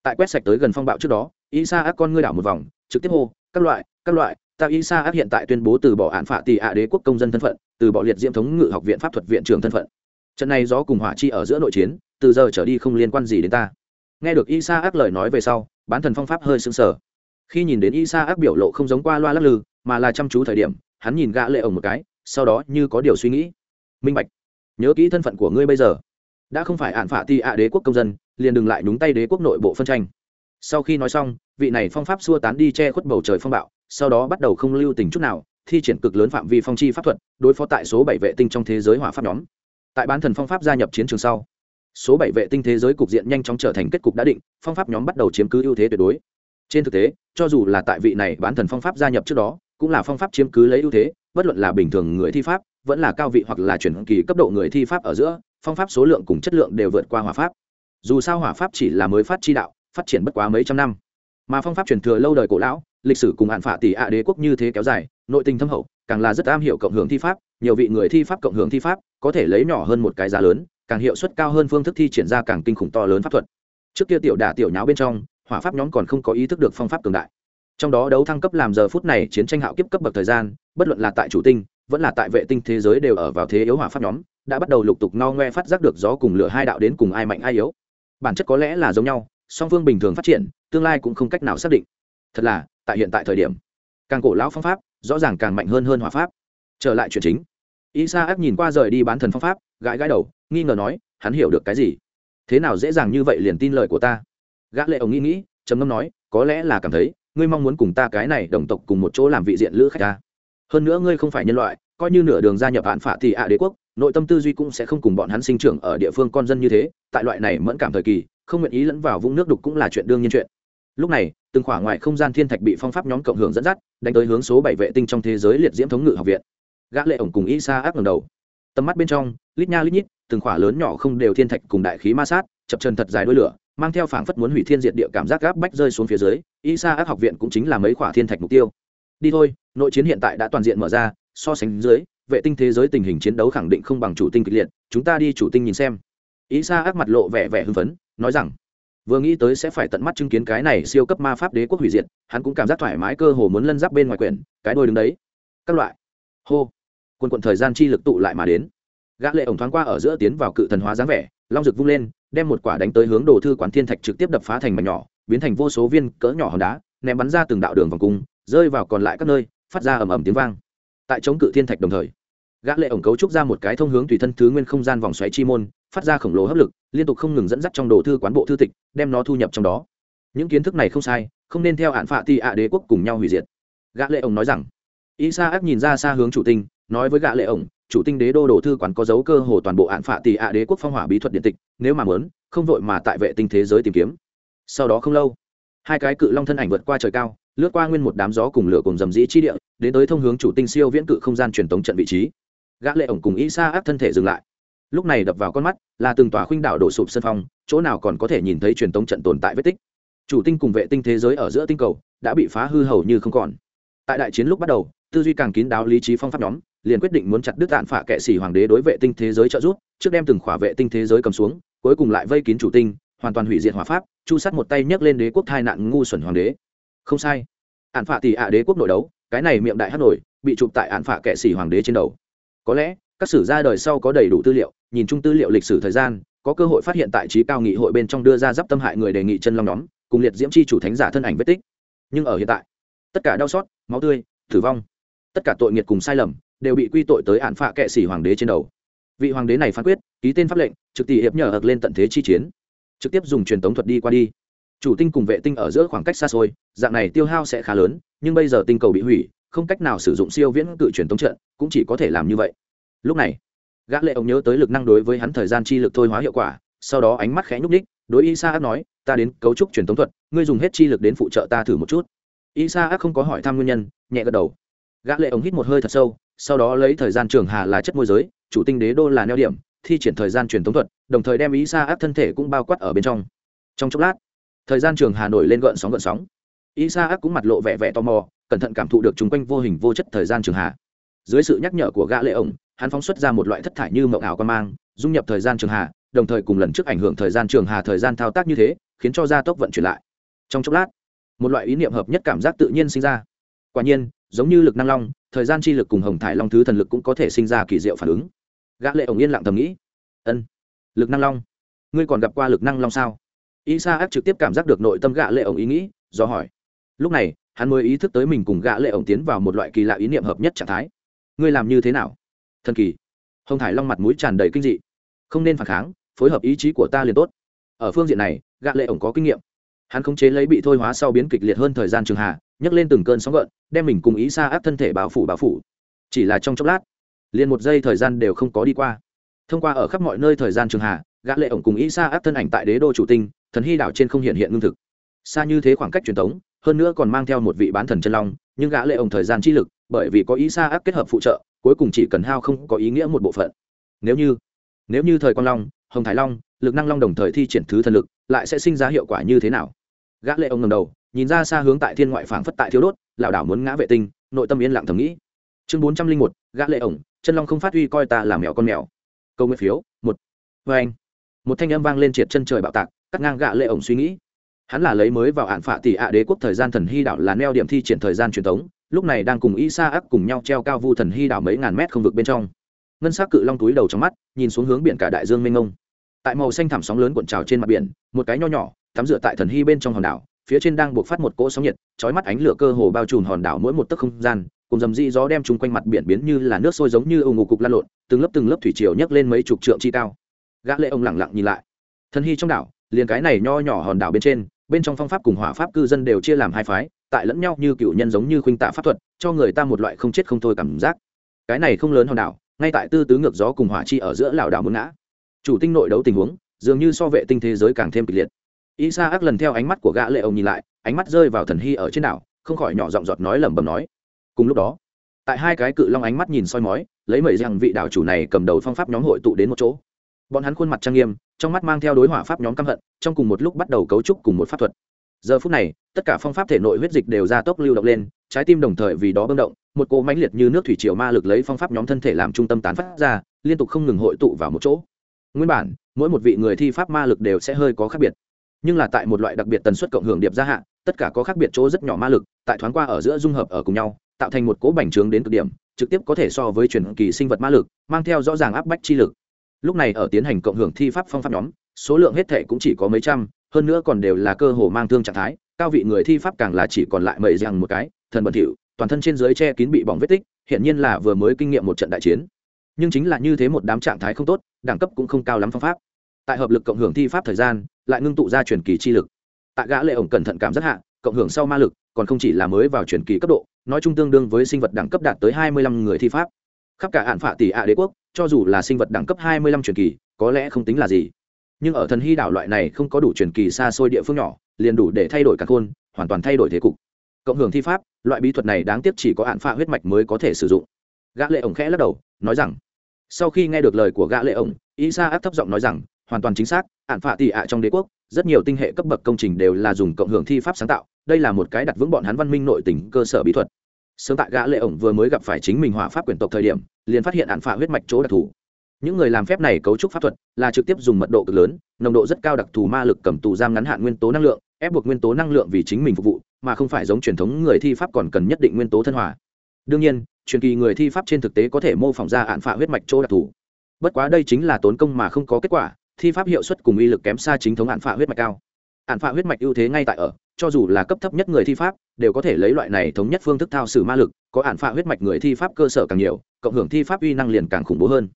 tại quét sạch tới gần phong bạo trước đó ý xa ác con ngươi đảo một vòng, trực tiếp hô, các loại các loại, ta ý xa ác hiện tại tuyên bố từ bỏ án phạt tỷ ạ đế quốc công dân thân phận, từ bỏ liệt diễm thống ngự học viện pháp thuật viện trưởng thân phận. Trận này gió cùng hỏa chi ở giữa nội chiến, từ giờ trở đi không liên quan gì đến ta nghe được y sa ác lời nói về sau, bán thần phong pháp hơi sững sờ. Khi nhìn đến y sa ác biểu lộ không giống qua loa lắc lư, mà là chăm chú thời điểm, hắn nhìn gã lệ ổng một cái, sau đó như có điều suy nghĩ. Minh bạch, nhớ kỹ thân phận của ngươi bây giờ. Đã không phải ạn phạ ti ạ đế quốc công dân, liền đừng lại nhúng tay đế quốc nội bộ phân tranh. Sau khi nói xong, vị này phong pháp xua tán đi che khuất bầu trời phong bạo, sau đó bắt đầu không lưu tình chút nào, thi triển cực lớn phạm vi phong chi pháp thuật, đối phó tại số bảy vệ tinh trong thế giới hỏa pháp nhóm. Tại bán thần phong pháp gia nhập chiến trường sau số bảy vệ tinh thế giới cục diện nhanh chóng trở thành kết cục đã định, phong pháp nhóm bắt đầu chiếm cứ ưu thế tuyệt đối. Trên thực tế, cho dù là tại vị này bán thần phong pháp gia nhập trước đó, cũng là phong pháp chiếm cứ lấy ưu thế, bất luận là bình thường người thi pháp, vẫn là cao vị hoặc là chuyển kỳ cấp độ người thi pháp ở giữa, phong pháp số lượng cùng chất lượng đều vượt qua hỏa pháp. Dù sao hỏa pháp chỉ là mới phát chi đạo, phát triển bất quá mấy trăm năm. Mà phong pháp truyền thừa lâu đời cổ lão, lịch sử cùng hạn phả tỷ ạ đế quốc như thế kéo dài, nội tình thâm hậu, càng là rất am hiểu cộng hưởng thi pháp, nhiều vị người thi pháp cộng hưởng thi pháp, có thể lấy nhỏ hơn một cái giá lớn càng hiệu suất cao hơn phương thức thi triển ra càng kinh khủng to lớn pháp thuật. Trước kia tiểu đả tiểu nháo bên trong, hỏa pháp nhóm còn không có ý thức được phong pháp cường đại. Trong đó đấu thăng cấp làm giờ phút này chiến tranh hạo kiếp cấp bậc thời gian, bất luận là tại chủ tinh, vẫn là tại vệ tinh thế giới đều ở vào thế yếu hỏa pháp nhóm, đã bắt đầu lục tục no ngoe phát giác được gió cùng lửa hai đạo đến cùng ai mạnh ai yếu. Bản chất có lẽ là giống nhau, song phương bình thường phát triển, tương lai cũng không cách nào xác định. Thật là, tại hiện tại thời điểm, càng cổ lão phong pháp, rõ ràng càng mạnh hơn hơn hỏa pháp. Trở lại chuyện chính isa ác nhìn qua rời đi bán thần phong pháp, gãi gãi đầu, nghi ngờ nói, hắn hiểu được cái gì? Thế nào dễ dàng như vậy liền tin lời của ta? Gã lệ ông nghĩ nghĩ, trầm ngâm nói, có lẽ là cảm thấy, ngươi mong muốn cùng ta cái này đồng tộc cùng một chỗ làm vị diện lữ khách ta. Hơn nữa ngươi không phải nhân loại, coi như nửa đường gia nhập hạn phạ thì ạ đế quốc, nội tâm tư duy cũng sẽ không cùng bọn hắn sinh trưởng ở địa phương con dân như thế, tại loại này mẫn cảm thời kỳ, không nguyện ý lẫn vào vũng nước đục cũng là chuyện đương nhiên chuyện. Lúc này, từng khoảng ngoài không gian thiên thạch bị phong pháp nhóm cộng hưởng dẫn dắt, đánh tới hướng số bảy vệ tinh trong thế giới liệt diễm thống ngự học viện gã lệ ổng cùng isa áp ngẩng đầu. Tầm mắt bên trong, lít nha lít nhít, từng khỏa lớn nhỏ không đều thiên thạch cùng đại khí ma sát, chập chân thật dài đuôi lửa, mang theo phảng phất muốn hủy thiên diệt địa cảm giác gáp bách rơi xuống phía dưới, isa áp học viện cũng chính là mấy khỏa thiên thạch mục tiêu. Đi thôi, nội chiến hiện tại đã toàn diện mở ra, so sánh dưới, vệ tinh thế giới tình hình chiến đấu khẳng định không bằng chủ tinh kịch liệt, chúng ta đi chủ tinh nhìn xem. Ý sa ác mặt lộ vẻ vẻ hưng phấn, nói rằng, vừa nghĩ tới sẽ phải tận mắt chứng kiến cái này siêu cấp ma pháp đế quốc hủy diệt, hắn cũng cảm giác thoải mái cơ hồ muốn lân giáp bên ngoài quyển, cái đôi đứng đấy. Các loại. Hô quân quận thời gian chi lực tụ lại mà đến. Gã lệ ổng thoáng qua ở giữa tiến vào cự thần hóa dáng vẻ, long rực vung lên, đem một quả đánh tới hướng đồ thư quán thiên thạch trực tiếp đập phá thành mảnh nhỏ, biến thành vô số viên cỡ nhỏ hòn đá, ném bắn ra từng đạo đường vòng cung, rơi vào còn lại các nơi, phát ra ầm ầm tiếng vang. Tại chống cự thiên thạch đồng thời, gã lệ ổng cấu trúc ra một cái thông hướng tùy thân thứ nguyên không gian vòng xoáy chi môn, phát ra khổng lồ hấp lực, liên tục không ngừng dẫn dắt trong đồ thư quán bộ thư tịch, đem nó thu nhập trong đó. Những kiến thức này không sai, không nên theo hạn phạ ti ạ đế quốc cùng nhau hủy diệt. Gã lệ ổng nói rằng isa ác nhìn ra xa hướng chủ tinh nói với gã lệ ổng, chủ tinh đế đô đồ thư quán có dấu cơ hồ toàn bộ ạn phạ tỷ ạ đế quốc phong hỏa bí thuật điện tịch, nếu mà muốn, không vội mà tại vệ tinh thế giới tìm kiếm. Sau đó không lâu, hai cái cự long thân ảnh vượt qua trời cao, lướt qua nguyên một đám gió cùng lửa cùng dầm dĩ chi địa, đến tới thông hướng chủ tinh siêu viễn cự không gian truyền tống trận vị trí. Gã lệ ổng cùng ysa áp thân thể dừng lại. Lúc này đập vào con mắt, là từng tòa khuynh đảo đổ sụp sân phong, chỗ nào còn có thể nhìn thấy truyền tống trận tồn tại vết tích. Chủ tinh cùng vệ tinh thế giới ở giữa tinh cầu, đã bị phá hư hầu như không còn. Tại đại chiến lúc bắt đầu, tư duy càng kín đáo lý trí phong pháp nhóm liền quyết định muốn chặt đứt tạn phạ kệ sĩ hoàng đế đối vệ tinh thế giới trợ giúp, trước đem từng khỏa vệ tinh thế giới cầm xuống, cuối cùng lại vây kín chủ tinh, hoàn toàn hủy diệt hỏa pháp, chu sát một tay nhấc lên đế quốc thai nạn ngu xuẩn hoàng đế. Không sai. Ạn phạ tỷ ạ đế quốc nội đấu, cái này miệng đại hát nổi, bị chụp tại ạn phạ kệ sĩ hoàng đế trên đầu. Có lẽ, các sử gia đời sau có đầy đủ tư liệu, nhìn chung tư liệu lịch sử thời gian, có cơ hội phát hiện tại trí cao nghị hội bên trong đưa ra giáp tâm hại người đề nghị chân long nhóm, cùng liệt diễm chi chủ thánh giả thân ảnh vết tích. Nhưng ở hiện tại, tất cả đau xót, máu tươi, tử vong, tất cả tội nghiệt cùng sai lầm đều bị quy tội tới hạn phạ kệ sĩ hoàng đế trên đầu. Vị hoàng đế này phán quyết, ký tên pháp lệnh, trực tỷ hiệp nhờ ập lên tận thế chi chiến. Trực tiếp dùng truyền tống thuật đi qua đi. Chủ tinh cùng vệ tinh ở giữa khoảng cách xa xôi, dạng này tiêu hao sẽ khá lớn, nhưng bây giờ tinh cầu bị hủy, không cách nào sử dụng siêu viễn cự truyền tống trận, cũng chỉ có thể làm như vậy. Lúc này, gã lệ ông nhớ tới lực năng đối với hắn thời gian chi lực thôi hóa hiệu quả, sau đó ánh mắt khẽ nhúc nhích, đối Isa nói, ta đến cấu trúc truyền tống thuật, ngươi dùng hết chi lực đến phụ trợ ta thử một chút. Isa không có hỏi thăm nguyên nhân, nhẹ gật đầu. Gã lệ ông hít một hơi thật sâu sau đó lấy thời gian trường hà là chất môi giới, chủ tinh đế đô là neo điểm, thi triển thời gian truyền thống thuật, đồng thời đem ý sa áp thân thể cũng bao quát ở bên trong. Trong chốc lát, thời gian trường hà nổi lên gợn sóng gợn sóng. Ý sa áp cũng mặt lộ vẻ vẻ tò mò, cẩn thận cảm thụ được chúng quanh vô hình vô chất thời gian trường hà. Dưới sự nhắc nhở của gã lệ ổng, hắn phóng xuất ra một loại thất thải như mộng ảo quan mang, dung nhập thời gian trường hà, đồng thời cùng lần trước ảnh hưởng thời gian trường hà thời gian thao tác như thế, khiến cho gia tốc vận chuyển lại. Trong chốc lát, một loại ý niệm hợp nhất cảm giác tự nhiên sinh ra. Quả nhiên, giống như lực năng long thời gian chi lực cùng hồng thải long thứ thần lực cũng có thể sinh ra kỳ diệu phản ứng. Gã lệ ổng yên lặng thầm nghĩ. Ân, lực năng long. Ngươi còn gặp qua lực năng long sao? Isa ác trực tiếp cảm giác được nội tâm gã lệ ổng ý nghĩ, do hỏi. Lúc này, hắn mới ý thức tới mình cùng gã lệ ổng tiến vào một loại kỳ lạ ý niệm hợp nhất trạng thái. Ngươi làm như thế nào? Thần kỳ. Hồng thải long mặt mũi tràn đầy kinh dị. Không nên phản kháng, phối hợp ý chí của ta liền tốt. Ở phương diện này, gã lệ ổng có kinh nghiệm. Hắn khống chế lấy bị thôi hóa sau biến kịch liệt hơn thời gian trường hạ nhấc lên từng cơn sóng gợn, đem mình cùng ý xa áp thân thể bao phủ bao phủ. Chỉ là trong chốc lát, liền một giây thời gian đều không có đi qua. Thông qua ở khắp mọi nơi thời gian trường hạ, gã lệ ổng cùng ý xa áp thân ảnh tại đế đô chủ tinh, thần hy đảo trên không hiện hiện ngưng thực. Xa như thế khoảng cách truyền thống, hơn nữa còn mang theo một vị bán thần chân long, nhưng gã lệ ổng thời gian chi lực, bởi vì có ý xa áp kết hợp phụ trợ, cuối cùng chỉ cần hao không có ý nghĩa một bộ phận. Nếu như nếu như thời quang long, hồng thái long, lực năng long đồng thời thi triển thứ thần lực, lại sẽ sinh ra hiệu quả như thế nào? Gã lệ ông ngẩng đầu nhìn ra xa hướng tại thiên ngoại phảng phất tại thiếu đốt, lảo đảo muốn ngã vệ tinh, nội tâm yên lặng thầm nghĩ. Chương bốn trăm linh một, gã lệ ổng, chân long không phát huy coi ta làm mèo con mèo. Câu nguyện phiếu, một. Vê anh, một thanh âm vang lên triệt chân trời bạo tạc, cắt ngang gã lệ ổng suy nghĩ. Hắn là lấy mới vào hạn phạ tỷ ạ đế quốc thời gian thần hy đảo là neo điểm thi triển thời gian truyền thống, lúc này đang cùng isa ác cùng nhau treo cao vu thần hy đảo mấy ngàn mét không vực bên trong. Ngân s á c cự long túi đầu trong mắt, nhìn xuống hướng biển cả đại dương mênh mông. Tại màu xanh thảm sóng lớn cuộn trào trên mặt biển, một cái nho nhỏ, tắm rửa tại thần hy bên trong hòn đảo phía trên đang buộc phát một cỗ sóng nhiệt trói mắt ánh lửa cơ hồ bao trùm hòn đảo mỗi một tấc không gian, cùng dầm dị gió đem chung quanh mặt biển biến như là nước sôi giống như ù ngục cục lan lộn, từng lớp từng lớp thủy triều nhấc lên mấy chục trượng chi cao. Gã lệ ông lẳng lặng nhìn lại. Thân hy trong đảo, liền cái này nho nhỏ hòn đảo bên trên, bên trong phong pháp cùng hỏa pháp cư dân đều chia làm hai phái, tại lẫn nhau như cựu nhân giống như khuynh tạ pháp thuật, cho người ta một loại không chết không thôi cảm giác. Cái này không lớn hòn đảo, ngay tại tư tứ ngược gió cùng hỏa chi ở giữa lão đảo muốn ngã. Chủ tinh nội đấu tình huống, dường như so vệ tinh thế giới càng thêm kịch liệt isa ác lần theo ánh mắt của gã lệ ông nhìn lại, ánh mắt rơi vào thần hy ở trên đảo, không khỏi nhỏ giọng giọt nói lẩm bẩm nói. Cùng lúc đó, tại hai cái cự long ánh mắt nhìn soi mói, lấy mẩy rằng vị đảo chủ này cầm đầu phong pháp nhóm hội tụ đến một chỗ. Bọn hắn khuôn mặt trang nghiêm, trong mắt mang theo đối hỏa pháp nhóm căm hận, trong cùng một lúc bắt đầu cấu trúc cùng một pháp thuật. Giờ phút này, tất cả phong pháp thể nội huyết dịch đều ra tốc lưu động lên, trái tim đồng thời vì đó bơm động, một cỗ mãnh liệt như nước thủy triều ma lực lấy phong pháp nhóm thân thể làm trung tâm tán phát ra, liên tục không ngừng hội tụ vào một chỗ. Nguyên bản, mỗi một vị người thi pháp ma lực đều sẽ hơi có khác biệt nhưng là tại một loại đặc biệt tần suất cộng hưởng điệp gia hạn tất cả có khác biệt chỗ rất nhỏ ma lực, tại thoáng qua ở giữa dung hợp ở cùng nhau, tạo thành một cỗ bành trướng đến cực điểm, trực tiếp có thể so với truyền kỳ sinh vật ma lực, mang theo rõ ràng áp bách chi lực. Lúc này ở tiến hành cộng hưởng thi pháp phong pháp nhóm, số lượng hết thể cũng chỉ có mấy trăm, hơn nữa còn đều là cơ hồ mang thương trạng thái, cao vị người thi pháp càng là chỉ còn lại mầy rằng một cái, thần bẩn thỉu, toàn thân trên dưới che kín bị bỏng vết tích hiện nhiên là vừa mới kinh nghiệm một trận đại chiến. Nhưng chính là như thế một đám trạng thái không tốt, đẳng cấp cũng không cao lắm phong pháp. Tại hợp lực cộng hưởng thi pháp thời gian lại ngưng tụ ra truyền kỳ chi lực. Tạ gã lệ ổng cẩn thận cảm giác hạ, cộng hưởng sau ma lực, còn không chỉ là mới vào truyền kỳ cấp độ, nói chung tương đương với sinh vật đẳng cấp đạt tới hai mươi lăm người thi pháp. Khắp cả hạn phạ tỷ ạ đế quốc, cho dù là sinh vật đẳng cấp hai mươi lăm truyền kỳ, có lẽ không tính là gì. Nhưng ở thần hy đảo loại này không có đủ truyền kỳ xa xôi địa phương nhỏ, liền đủ để thay đổi cả khôn, hoàn toàn thay đổi thế cục. Cộng hưởng thi pháp, loại bí thuật này đáng tiếc chỉ có hạn phạ huyết mạch mới có thể sử dụng. Gã lệ ổng khẽ lắc đầu, nói rằng, sau khi nghe được lời của gã lệ ổng, isa áp thấp giọng nói rằng hoàn toàn chính xác, ạn phạ tỷ ạ trong đế quốc, rất nhiều tinh hệ cấp bậc công trình đều là dùng cộng hưởng thi pháp sáng tạo, đây là một cái đặt vững bọn hắn văn minh nội tỉnh cơ sở bí thuật. Sớm tại gã lệ ổng vừa mới gặp phải chính mình hỏa pháp quyền tộc thời điểm, liền phát hiện ạn phạ huyết mạch chỗ đặc thù. Những người làm phép này cấu trúc pháp thuật là trực tiếp dùng mật độ cực lớn, nồng độ rất cao đặc thù ma lực cầm tù giam ngắn hạn nguyên tố năng lượng, ép buộc nguyên tố năng lượng vì chính mình phục vụ, mà không phải giống truyền thống người thi pháp còn cần nhất định nguyên tố thân hòa. Đương nhiên, truyền kỳ người thi pháp trên thực tế có thể mô phỏng ra ạn phạ huyết mạch chỗ đặc thù. Bất quá đây chính là tốn công mà không có kết quả thi pháp hiệu suất cùng uy lực kém xa chính thống hạn phạ huyết mạch cao. Hạn phạ huyết mạch ưu thế ngay tại ở, cho dù là cấp thấp nhất người thi pháp, đều có thể lấy loại này thống nhất phương thức thao sử ma lực, có hạn phạ huyết mạch người thi pháp cơ sở càng nhiều, cộng hưởng thi pháp uy năng liền càng khủng bố hơn.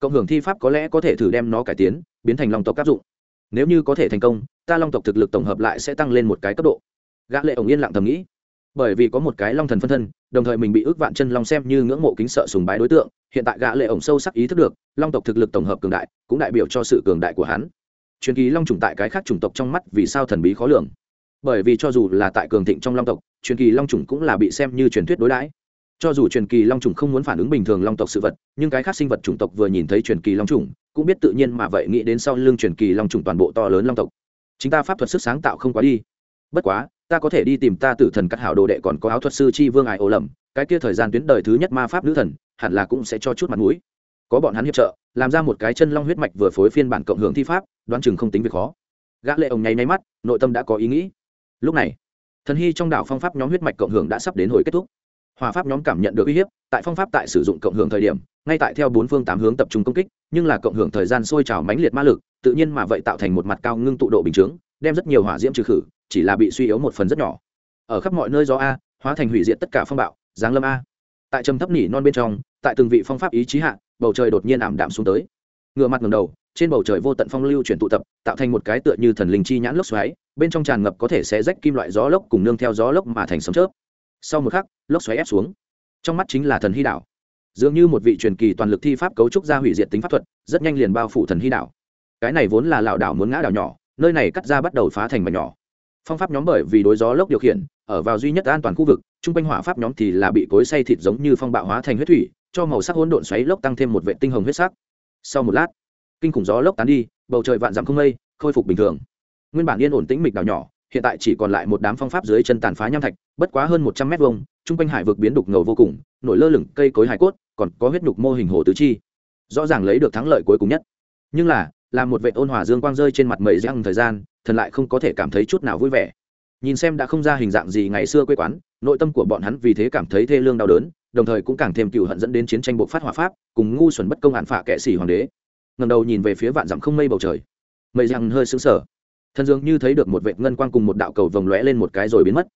Cộng hưởng thi pháp có lẽ có thể thử đem nó cải tiến, biến thành long tộc áp dụng. Nếu như có thể thành công, ta long tộc thực lực tổng hợp lại sẽ tăng lên một cái cấp độ. Gã lệ ổng yên lặng thầm nghĩ. Bởi vì có một cái long thần phân thân đồng thời mình bị ước vạn chân long xem như ngưỡng mộ kính sợ sùng bái đối tượng, hiện tại gã lệ ổng sâu sắc ý thức được, long tộc thực lực tổng hợp cường đại, cũng đại biểu cho sự cường đại của hắn. Truyền kỳ long trùng tại cái khác chủng tộc trong mắt vì sao thần bí khó lường? Bởi vì cho dù là tại cường thịnh trong long tộc, truyền kỳ long trùng cũng là bị xem như truyền thuyết đối đãi. Cho dù truyền kỳ long trùng không muốn phản ứng bình thường long tộc sự vật, nhưng cái khác sinh vật chủng tộc vừa nhìn thấy truyền kỳ long trùng cũng biết tự nhiên mà vậy nghĩ đến sau lưng truyền kỳ long trùng toàn bộ to lớn long tộc. Chính ta pháp thuật sức sáng tạo không quá đi. Bất quá ta có thể đi tìm ta tử thần cắt hảo đồ đệ còn có áo thuật sư chi vương ải ô lầm, cái kia thời gian tuyến đời thứ nhất ma pháp nữ thần, hẳn là cũng sẽ cho chút mặt mũi. Có bọn hắn hiệp trợ, làm ra một cái chân long huyết mạch vừa phối phiên bản cộng hưởng thi pháp, đoán chừng không tính việc khó. Gã lệ ông nháy nháy mắt, nội tâm đã có ý nghĩ. Lúc này, thần hy trong đảo phong pháp nhóm huyết mạch cộng hưởng đã sắp đến hồi kết thúc. Hòa pháp nhóm cảm nhận được uy hiếp, tại phong pháp tại sử dụng cộng hưởng thời điểm, ngay tại theo bốn phương tám hướng tập trung công kích, nhưng là cộng hưởng thời gian sôi trào mãnh liệt ma lực, tự nhiên mà vậy tạo thành một mặt cao ngưng tụ độ bình chướng, đem rất nhiều hỏa diễm trừ khử chỉ là bị suy yếu một phần rất nhỏ. Ở khắp mọi nơi gió a, hóa thành hủy diệt tất cả phong bạo, giáng lâm a. Tại trầm thấp nỉ non bên trong, tại từng vị phong pháp ý chí hạ, bầu trời đột nhiên ảm đạm xuống tới. Ngựa mặt ngầm đầu, trên bầu trời vô tận phong lưu chuyển tụ tập, tạo thành một cái tựa như thần linh chi nhãn lốc xoáy, bên trong tràn ngập có thể sẽ rách kim loại gió lốc cùng nương theo gió lốc mà thành sấm chớp. Sau một khắc, lốc xoáy ép xuống. Trong mắt chính là thần hy đảo. Dường như một vị truyền kỳ toàn lực thi pháp cấu trúc ra hủy diệt tính pháp thuật, rất nhanh liền bao phủ thần hy đảo. Cái này vốn là lạo đảo muốn ngã đảo nhỏ, nơi này cắt ra bắt đầu phá thành mảnh nhỏ phong pháp nhóm bởi vì đối gió lốc điều khiển, ở vào duy nhất an toàn khu vực, chung quanh hỏa pháp nhóm thì là bị cối say thịt giống như phong bạo hóa thành huyết thủy, cho màu sắc hỗn độn xoáy lốc tăng thêm một vệ tinh hồng huyết sắc. Sau một lát, kinh khủng gió lốc tán đi, bầu trời vạn dặm không mây, khôi phục bình thường. Nguyên bản yên ổn tĩnh mịch đảo nhỏ, hiện tại chỉ còn lại một đám phong pháp dưới chân tàn phá nham thạch, bất quá hơn một trăm mét vuông, chung quanh hải vực biến đục ngầu vô cùng, nổi lơ lửng cây cối hải cốt, còn có huyết nhục mô hình hồ tứ chi. Rõ ràng lấy được thắng lợi cuối cùng nhất. Nhưng là là một vệ ôn hòa dương quang rơi trên mặt mây răng thời gian, thần lại không có thể cảm thấy chút nào vui vẻ. Nhìn xem đã không ra hình dạng gì ngày xưa quê quán, nội tâm của bọn hắn vì thế cảm thấy thê lương đau đớn, đồng thời cũng càng thêm cựu hận dẫn đến chiến tranh bộ phát hỏa pháp, cùng ngu xuẩn bất công hạn phạ kệ sĩ hoàng đế. Ngầm đầu nhìn về phía vạn dặm không mây bầu trời. Mây răng hơi sững sờ. Thần dường như thấy được một vệ ngân quang cùng một đạo cầu vồng lóe lên một cái rồi biến mất.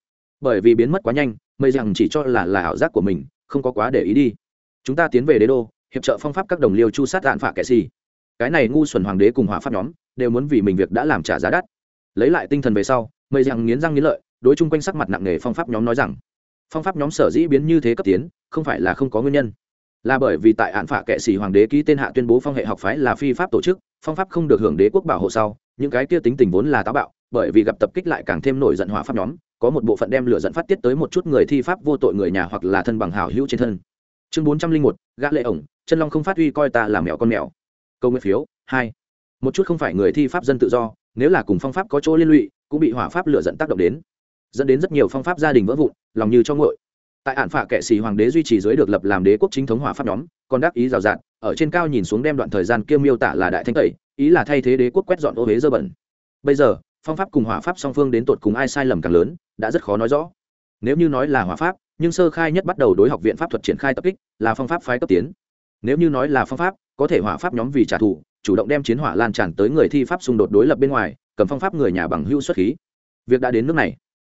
Bởi vì biến mất quá nhanh mây rằng chỉ cho là là ảo giác của mình, không có quá để ý đi. Chúng ta tiến về đế đô, hiệp trợ phong pháp các đồng liêu chu sát đạn phạ kệ xì cái này ngu xuẩn hoàng đế cùng hỏa pháp nhóm đều muốn vì mình việc đã làm trả giá đắt. Lấy lại tinh thần về sau, mây rằng nghiến răng nghiến lợi, đối chung quanh sắc mặt nặng nề phong pháp nhóm nói rằng, phong pháp nhóm sở dĩ biến như thế cấp tiến, không phải là không có nguyên nhân. Là bởi vì tại hạn phả kệ sĩ hoàng đế ký tên hạ tuyên bố phong hệ học phái là phi pháp tổ chức, phong pháp không được hưởng đế quốc bảo hộ sau, những cái kia tính tình vốn là táo bạo, bởi vì gặp tập kích lại càng thêm nổi giận hỏa pháp nhóm, có một bộ phận đem lửa dẫn phát tiết tới một chút người thi pháp vô tội người nhà hoặc là thân bằng hào hữu trên thân. Chương bốn trăm linh một, gã lệ ổng, chân long không phát huy coi ta là mèo con mèo câu nguyện phiếu, hai. Một chút không phải người thi pháp dân tự do, nếu là cùng phong pháp có chỗ liên lụy, cũng bị hỏa pháp lựa dẫn tác động đến. Dẫn đến rất nhiều phong pháp gia đình vỡ vụn, lòng như cho ngội tại ản phả kệ sĩ hoàng đế duy trì dưới được lập làm đế quốc chính thống hỏa pháp nhóm, còn đắc ý rào rạt, ở trên cao nhìn xuống đem đoạn thời gian kia miêu tả là đại thanh tẩy, ý là thay thế đế quốc quét dọn ô huế dơ bẩn. Bây giờ, phong pháp cùng hỏa pháp song phương đến tột cùng ai sai lầm càng lớn, đã rất khó nói rõ. Nếu như nói là hỏa pháp, nhưng sơ khai nhất bắt đầu đối học viện pháp thuật triển khai tập kích, là phong pháp phái cấp tiến. Nếu như nói là phong pháp có thể hỏa pháp nhóm vì trả thù, chủ động đem chiến hỏa lan tràn tới người thi pháp xung đột đối lập bên ngoài, cầm phong pháp người nhà bằng hưu xuất khí. Việc đã đến nước này.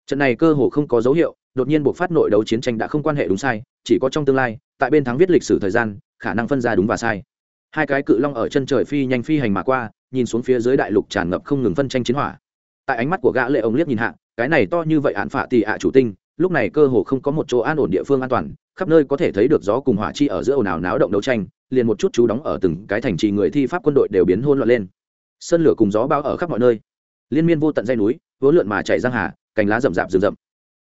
Trận này cơ hồ không có dấu hiệu, đột nhiên buộc phát nội đấu chiến tranh đã không quan hệ đúng sai, chỉ có trong tương lai, tại bên thắng viết lịch sử thời gian, khả năng phân ra đúng và sai. Hai cái cự long ở chân trời phi nhanh phi hành mà qua, nhìn xuống phía dưới đại lục tràn ngập không ngừng phân tranh chiến hỏa. Tại ánh mắt của gã lệ ông liếc nhìn hạ, cái này to như vậy án phạ tỷ ạ chủ tinh, lúc này cơ hồ không có một chỗ an ổn địa phương an toàn khắp nơi có thể thấy được gió cùng hỏa chi ở giữa ồn ào náo động đấu tranh, liền một chút chú đóng ở từng cái thành trì người thi pháp quân đội đều biến hỗn loạn lên. Sơn lửa cùng gió bao ở khắp mọi nơi. Liên miên vô tận dây núi vốn lượn mà chảy giang hà, cành lá rậm rạp rừng rậm.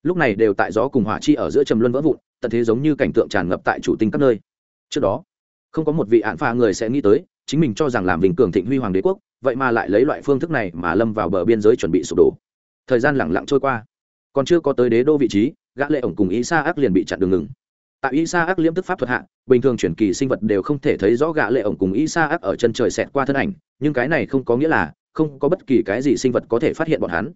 Lúc này đều tại gió cùng hỏa chi ở giữa trầm luân vỡ vụn, tận thế giống như cảnh tượng tràn ngập tại chủ tinh các nơi. Trước đó, không có một vị án pha người sẽ nghĩ tới, chính mình cho rằng làm vinh cường thịnh huy hoàng đế quốc, vậy mà lại lấy loại phương thức này mà lâm vào bờ biên giới chuẩn bị sụp đổ. Thời gian lẳng lặng trôi qua. Còn chưa có tới đế đô vị trí, gã lệ ổng cùng ý xa ác liền bị chặn đường ngừng tại ý xa ác liễm tức pháp thuật hạ, bình thường chuyển kỳ sinh vật đều không thể thấy rõ gã lệ ổng cùng ý ác ở chân trời xẹt qua thân ảnh, nhưng cái này không có nghĩa là không có bất kỳ cái gì sinh vật có thể phát hiện bọn hắn.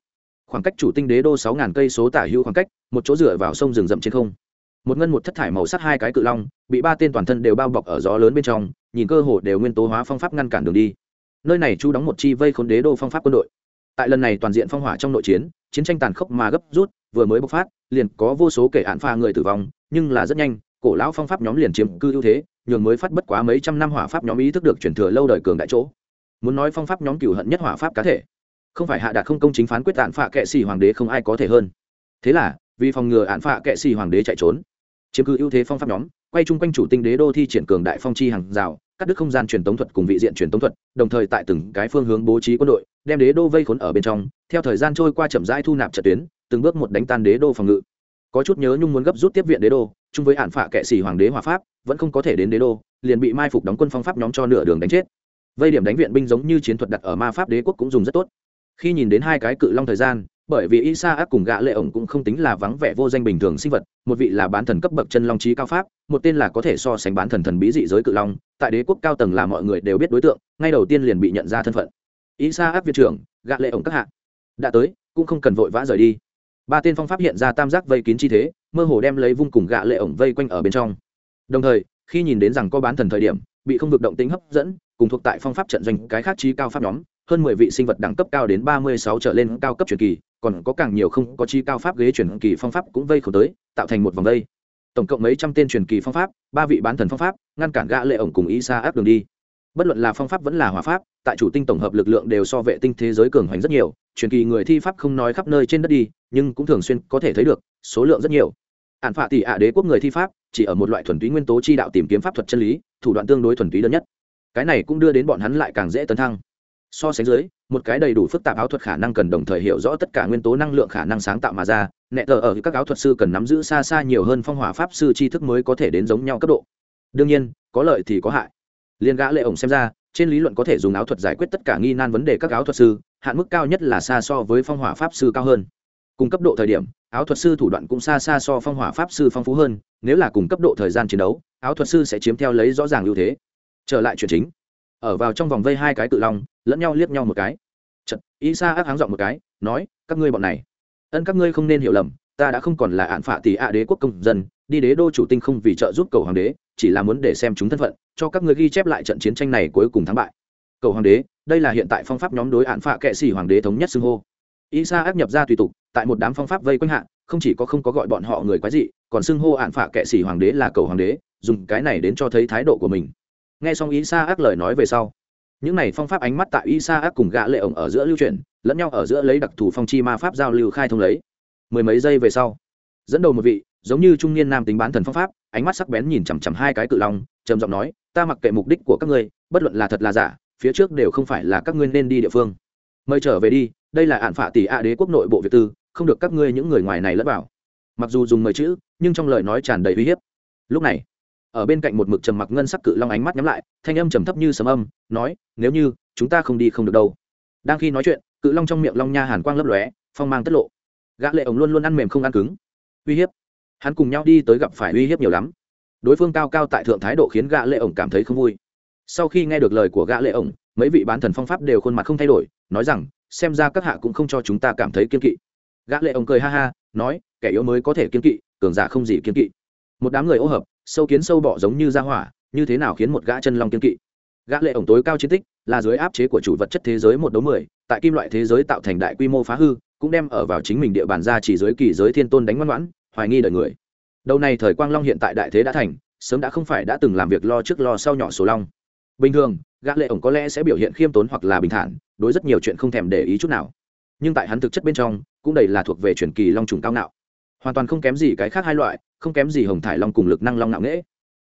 Khoảng cách chủ tinh đế đô sáu ngàn cây số tả hữu khoảng cách, một chỗ dựa vào sông rừng rậm trên không. Một ngân một thất thải màu sắc hai cái cự long, bị ba tên toàn thân đều bao bọc ở gió lớn bên trong, nhìn cơ hồ đều nguyên tố hóa phong pháp ngăn cản đường đi. Nơi này chu đóng một chi vây khốn đế đô phong pháp quân đội. Tại lần này toàn diện phong hỏa trong nội chiến chiến tranh tàn khốc mà gấp rút, vừa mới bộc phát, liền có vô số kẻ án pha người tử vong nhưng là rất nhanh, cổ lão phong pháp nhóm liền chiếm cư ưu thế, nhường mới phát bất quá mấy trăm năm hỏa pháp nhóm ý thức được chuyển thừa lâu đời cường đại chỗ. Muốn nói phong pháp nhóm cửu hận nhất hỏa pháp cá thể, không phải hạ đạt không công chính phán quyết tạn phạ kệ xì hoàng đế không ai có thể hơn. Thế là, vì phòng ngừa án phạ kệ xì hoàng đế chạy trốn, chiếm cư ưu thế phong pháp nhóm, quay chung quanh chủ tinh đế đô thi triển cường đại phong chi hàng rào, cắt đứt không gian truyền tống thuật cùng vị diện truyền tống thuật, đồng thời tại từng cái phương hướng bố trí quân đội, đem đế đô vây khốn ở bên trong, theo thời gian trôi qua chậm rãi thu nạp trận tuyến, từng bước một đánh tan đế đô phòng ngự có chút nhớ nhung muốn gấp rút tiếp viện đế đô, chung với hạn phạ kệ sĩ hoàng đế hòa pháp, vẫn không có thể đến đế đô, liền bị mai phục đóng quân phong pháp nhóm cho nửa đường đánh chết. Vây điểm đánh viện binh giống như chiến thuật đặt ở ma pháp đế quốc cũng dùng rất tốt. Khi nhìn đến hai cái cự long thời gian, bởi vì isa ác cùng gã lệ ổng cũng không tính là vắng vẻ vô danh bình thường sinh vật, một vị là bán thần cấp bậc chân long trí cao pháp, một tên là có thể so sánh bán thần thần bí dị giới cự long, tại đế quốc cao tầng là mọi người đều biết đối tượng, ngay đầu tiên liền bị nhận ra thân phận. Isa ác viện trưởng, gã lệ ổng các hạ. Đã tới, cũng không cần vội vã rời đi ba tên phong pháp hiện ra tam giác vây kín chi thế, mơ hồ đem lấy vung cùng gã lệ ổng vây quanh ở bên trong. Đồng thời, khi nhìn đến rằng có bán thần thời điểm, bị không vực động tính hấp dẫn, cùng thuộc tại phong pháp trận doanh cái khác trí cao pháp nhóm, hơn mười vị sinh vật đẳng cấp cao đến ba mươi sáu trở lên cao cấp truyền kỳ, còn có càng nhiều không có chi cao pháp ghế truyền kỳ phong pháp cũng vây khổ tới, tạo thành một vòng vây. Tổng cộng mấy trăm tên truyền kỳ phong pháp, ba vị bán thần phong pháp, ngăn cản gã lệ ổng cùng y sa áp đường đi. Bất luận là phong pháp vẫn là hỏa pháp, tại chủ tinh tổng hợp lực lượng đều so vệ tinh thế giới cường hoành rất nhiều truyền kỳ người thi pháp không nói khắp nơi trên đất đi, nhưng cũng thường xuyên có thể thấy được, số lượng rất nhiều. Ạn phạ tỷ ạ đế quốc người thi pháp, chỉ ở một loại thuần túy nguyên tố chi đạo tìm kiếm pháp thuật chân lý, thủ đoạn tương đối thuần túy đơn nhất. Cái này cũng đưa đến bọn hắn lại càng dễ tấn thăng. So sánh dưới, một cái đầy đủ phức tạp áo thuật khả năng cần đồng thời hiểu rõ tất cả nguyên tố năng lượng khả năng sáng tạo mà ra, nẹ tờ ở các áo thuật sư cần nắm giữ xa xa nhiều hơn phong hỏa pháp sư tri thức mới có thể đến giống nhau cấp độ. Đương nhiên, có lợi thì có hại. Liên gã lệ ổng xem ra, trên lý luận có thể dùng áo thuật giải quyết tất cả nghi nan vấn đề các áo thuật sư hạn mức cao nhất là xa so với phong hỏa pháp sư cao hơn. Cùng cấp độ thời điểm áo thuật sư thủ đoạn cũng xa xa so phong hỏa pháp sư phong phú hơn nếu là cùng cấp độ thời gian chiến đấu áo thuật sư sẽ chiếm theo lấy rõ ràng ưu thế. Trở lại chuyện chính. Ở vào trong vòng vây hai cái tự long lẫn nhau liếc nhau một cái. Chật, ý xa ác háng giọng một cái nói các ngươi bọn này ân các ngươi không nên hiểu lầm ta đã không còn là ạn phạ tỷ ạ đế quốc công dân đi đế đô chủ tinh không vì trợ giúp cầu hoàng đế chỉ là muốn để xem chúng thân phận cho các ngươi ghi chép lại trận chiến tranh này cuối cùng thắng bại. Cầu hoàng đế đây là hiện tại phong pháp nhóm đối hạn phạ kệ sĩ hoàng đế thống nhất xưng hô. Y sa áp nhập ra tùy tục, tại một đám phong pháp vây quanh hạ, không chỉ có không có gọi bọn họ người quái dị, còn xưng hô hạn phạ kệ sĩ hoàng đế là cầu hoàng đế, dùng cái này đến cho thấy thái độ của mình. Nghe xong y sa ác lời nói về sau, những này phong pháp ánh mắt tại y sa ác cùng gã lệ ổng ở giữa lưu chuyển, lẫn nhau ở giữa lấy đặc thù phong chi ma pháp giao lưu khai thông lấy. Mười mấy giây về sau, dẫn đầu một vị, giống như trung niên nam tính bán thần phong pháp, ánh mắt sắc bén nhìn chằm chằm hai cái cự long, trầm giọng nói, ta mặc kệ mục đích của các ngươi, bất luận là thật là giả phía trước đều không phải là các ngươi nên đi địa phương. Mời trở về đi, đây là ạn phả tỷ a đế quốc nội bộ việt tư, không được các ngươi những người ngoài này lẫn vào. Mặc dù dùng mời chữ, nhưng trong lời nói tràn đầy uy hiếp. Lúc này, ở bên cạnh một mực trầm mặc ngân sắc cự long ánh mắt nhắm lại, thanh âm trầm thấp như sấm âm, nói, nếu như chúng ta không đi không được đâu. Đang khi nói chuyện, cự long trong miệng long nha hàn quang lấp lóe, phong mang tất lộ. Gã lệ ổng luôn luôn ăn mềm không ăn cứng. Uy hiếp. Hắn cùng nhau đi tới gặp phải uy hiếp nhiều lắm. Đối phương cao cao tại thượng thái độ khiến gã lệ ổng cảm thấy không vui sau khi nghe được lời của gã lệ ổng, mấy vị bán thần phong pháp đều khuôn mặt không thay đổi, nói rằng, xem ra các hạ cũng không cho chúng ta cảm thấy kiên kỵ. Gã lệ ổng cười ha ha, nói, kẻ yếu mới có thể kiên kỵ, cường giả không gì kiên kỵ. Một đám người ô hợp, sâu kiến sâu bọ giống như ra hỏa, như thế nào khiến một gã chân long kiên kỵ? Gã lệ ổng tối cao chiến tích, là dưới áp chế của chủ vật chất thế giới một đấu mười, tại kim loại thế giới tạo thành đại quy mô phá hư, cũng đem ở vào chính mình địa bàn ra chỉ giới kỳ giới thiên tôn đánh ngoan ngoãn, hoài nghi đời người. Đầu này thời quang long hiện tại đại thế đã thành, sớm đã không phải đã từng làm việc lo trước lo sau nhỏ số long bình thường, gã lệ ổng có lẽ sẽ biểu hiện khiêm tốn hoặc là bình thản, đối rất nhiều chuyện không thèm để ý chút nào. Nhưng tại hắn thực chất bên trong, cũng đầy là thuộc về truyền kỳ long trùng cao ngạo. Hoàn toàn không kém gì cái khác hai loại, không kém gì hồng thải long cùng lực năng long ngạo nghễ.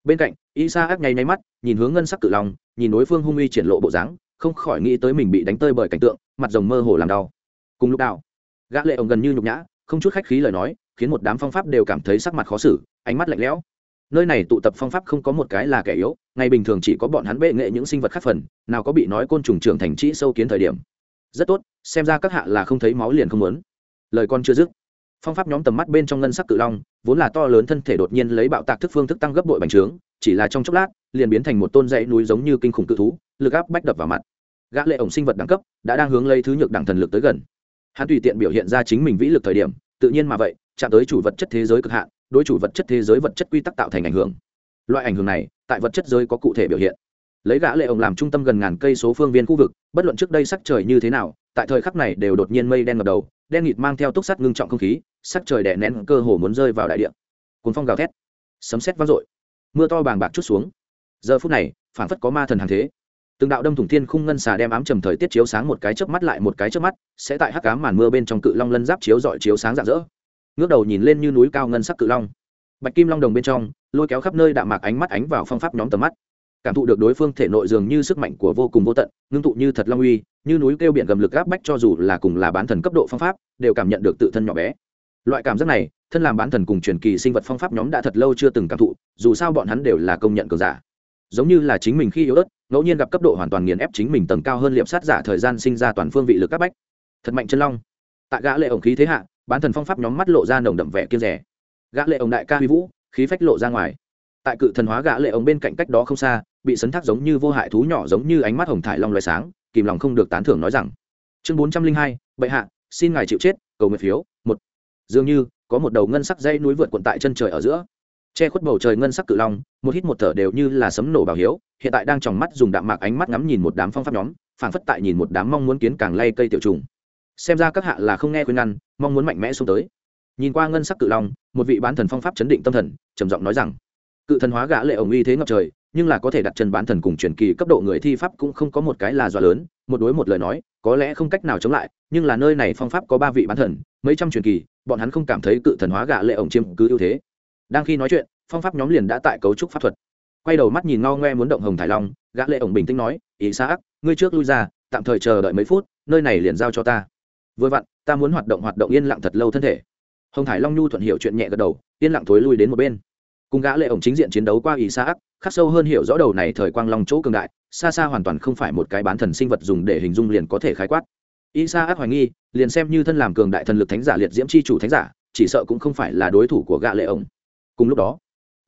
Bên cạnh y sa ác nháy nháy mắt, nhìn hướng ngân sắc cự long, nhìn đối phương hung uy triển lộ bộ dáng, không khỏi nghĩ tới mình bị đánh tơi bởi cảnh tượng, mặt rồng mơ hồ làm đau. Cùng lúc nào, gã lệ ổng gần như nhục nhã, không chút khách khí lời nói, khiến một đám phong pháp đều cảm thấy sắc mặt khó xử, ánh mắt lạnh lẽo. Nơi này tụ tập phong pháp không có một cái là kẻ yếu ngày bình thường chỉ có bọn hắn bệ nghệ những sinh vật khác phần, nào có bị nói côn trùng trưởng thành trĩ sâu kiến thời điểm. Rất tốt, xem ra các hạ là không thấy máu liền không muốn. Lời con chưa dứt, phong pháp nhóm tầm mắt bên trong ngân sắc cự long, vốn là to lớn thân thể đột nhiên lấy bạo tạc thức phương thức tăng gấp bội bành trướng, chỉ là trong chốc lát, liền biến thành một tôn dãy núi giống như kinh khủng cự thú, lực áp bách đập vào mặt. Gã lệ ổng sinh vật đẳng cấp đã đang hướng lấy thứ nhược đẳng thần lực tới gần. Hắn tùy tiện biểu hiện ra chính mình vĩ lực thời điểm, tự nhiên mà vậy, chạm tới chủ vật chất thế giới cực hạn, đối chủ vật chất thế giới vật chất quy tắc tạo thành ảnh hưởng loại ảnh hưởng này, tại vật chất giới có cụ thể biểu hiện. Lấy gã lệ ổng làm trung tâm gần ngàn cây số phương viên khu vực, bất luận trước đây sắc trời như thế nào, tại thời khắc này đều đột nhiên mây đen ngập đầu, đen nghịt mang theo túc sắt ngưng trọng không khí, sắc trời đè nén cơ hồ muốn rơi vào đại địa. Cuốn phong gào thét. Sấm sét vang dội. Mưa to bàng bạc chút xuống. Giờ phút này phản phất có ma thần hàng thế. Từng đạo đâm thủng thiên khung ngân xà đem ám trầm thời tiết chiếu sáng một cái chớp mắt lại một cái chớp mắt, sẽ tại hắc ám màn mưa bên trong cự long lân giáp chiếu dọi chiếu sáng rạng rỡ. Ngước đầu nhìn lên như núi cao ngân sắc cự long. Bạch kim long đồng bên trong lôi kéo khắp nơi đạm mạc ánh mắt ánh vào phong pháp nhóm tầm mắt. Cảm thụ được đối phương thể nội dường như sức mạnh của vô cùng vô tận, ngưng tụ như thật long uy, như núi kêu biển gầm lực gáp bách cho dù là cùng là bán thần cấp độ phong pháp, đều cảm nhận được tự thân nhỏ bé. Loại cảm giác này, thân làm bán thần cùng truyền kỳ sinh vật phong pháp nhóm đã thật lâu chưa từng cảm thụ, dù sao bọn hắn đều là công nhận cường giả. Giống như là chính mình khi yếu ớt, ngẫu nhiên gặp cấp độ hoàn toàn nghiền ép chính mình tầng cao hơn liệm sát giả thời gian sinh ra toàn phương vị lực áp bách. Thật mạnh chân long. Tại gã lệ ổng khí thế hạ, bán thần phong pháp nhóm mắt lộ ra nồng đậm vẻ kiên rẻ. Gã lệ ổng đại ca huy vũ khí phách lộ ra ngoài. Tại cự thần hóa gã lệ ống bên cạnh cách đó không xa, bị sấn thác giống như vô hại thú nhỏ giống như ánh mắt hồng thải long loài sáng, kìm lòng không được tán thưởng nói rằng, chương bốn trăm linh hai, bệ hạ, xin ngài chịu chết, cầu nguyện phiếu, một. Dường như, có một đầu ngân sắc dây núi vượt quận tại chân trời ở giữa. Che khuất bầu trời ngân sắc cự long, một hít một thở đều như là sấm nổ bảo hiếu, hiện tại đang tròng mắt dùng đạm mạc ánh mắt ngắm nhìn một đám phong pháp nhóm, phảng phất tại nhìn một đám mong muốn kiến càng lay cây tiểu trùng. Xem ra các hạ là không nghe khuyên ngăn, mong muốn mạnh mẽ xuống tới nhìn qua ngân sắc cự long, một vị bán thần phong pháp chấn định tâm thần, trầm giọng nói rằng, cự thần hóa gã lệ ổng uy thế ngập trời, nhưng là có thể đặt chân bán thần cùng truyền kỳ cấp độ người thi pháp cũng không có một cái là dọa lớn, một đối một lời nói, có lẽ không cách nào chống lại, nhưng là nơi này phong pháp có ba vị bán thần, mấy trăm truyền kỳ, bọn hắn không cảm thấy cự thần hóa gã lệ ổng chiếm cứ ưu thế. Đang khi nói chuyện, phong pháp nhóm liền đã tại cấu trúc pháp thuật. Quay đầu mắt nhìn ngao ngoe muốn động hồng thải long, gã lệ ổng bình tĩnh nói, ý xã ngươi trước lui ra, tạm thời chờ đợi mấy phút, nơi này liền giao cho ta. Vừa vặn, ta muốn hoạt động hoạt động yên lặng thật lâu thân thể hồng thải long nhu thuận hiểu chuyện nhẹ gật đầu, yên lặng thối lui đến một bên. Cùng gã lệ ổng chính diện chiến đấu qua ý xã khắc sâu hơn hiểu rõ đầu này thời quang long chỗ cường đại, xa xa hoàn toàn không phải một cái bán thần sinh vật dùng để hình dung liền có thể khái quát. Ý xã hoài nghi, liền xem như thân làm cường đại thần lực thánh giả liệt diễm chi chủ thánh giả, chỉ sợ cũng không phải là đối thủ của gã lệ ổng. Cùng lúc đó,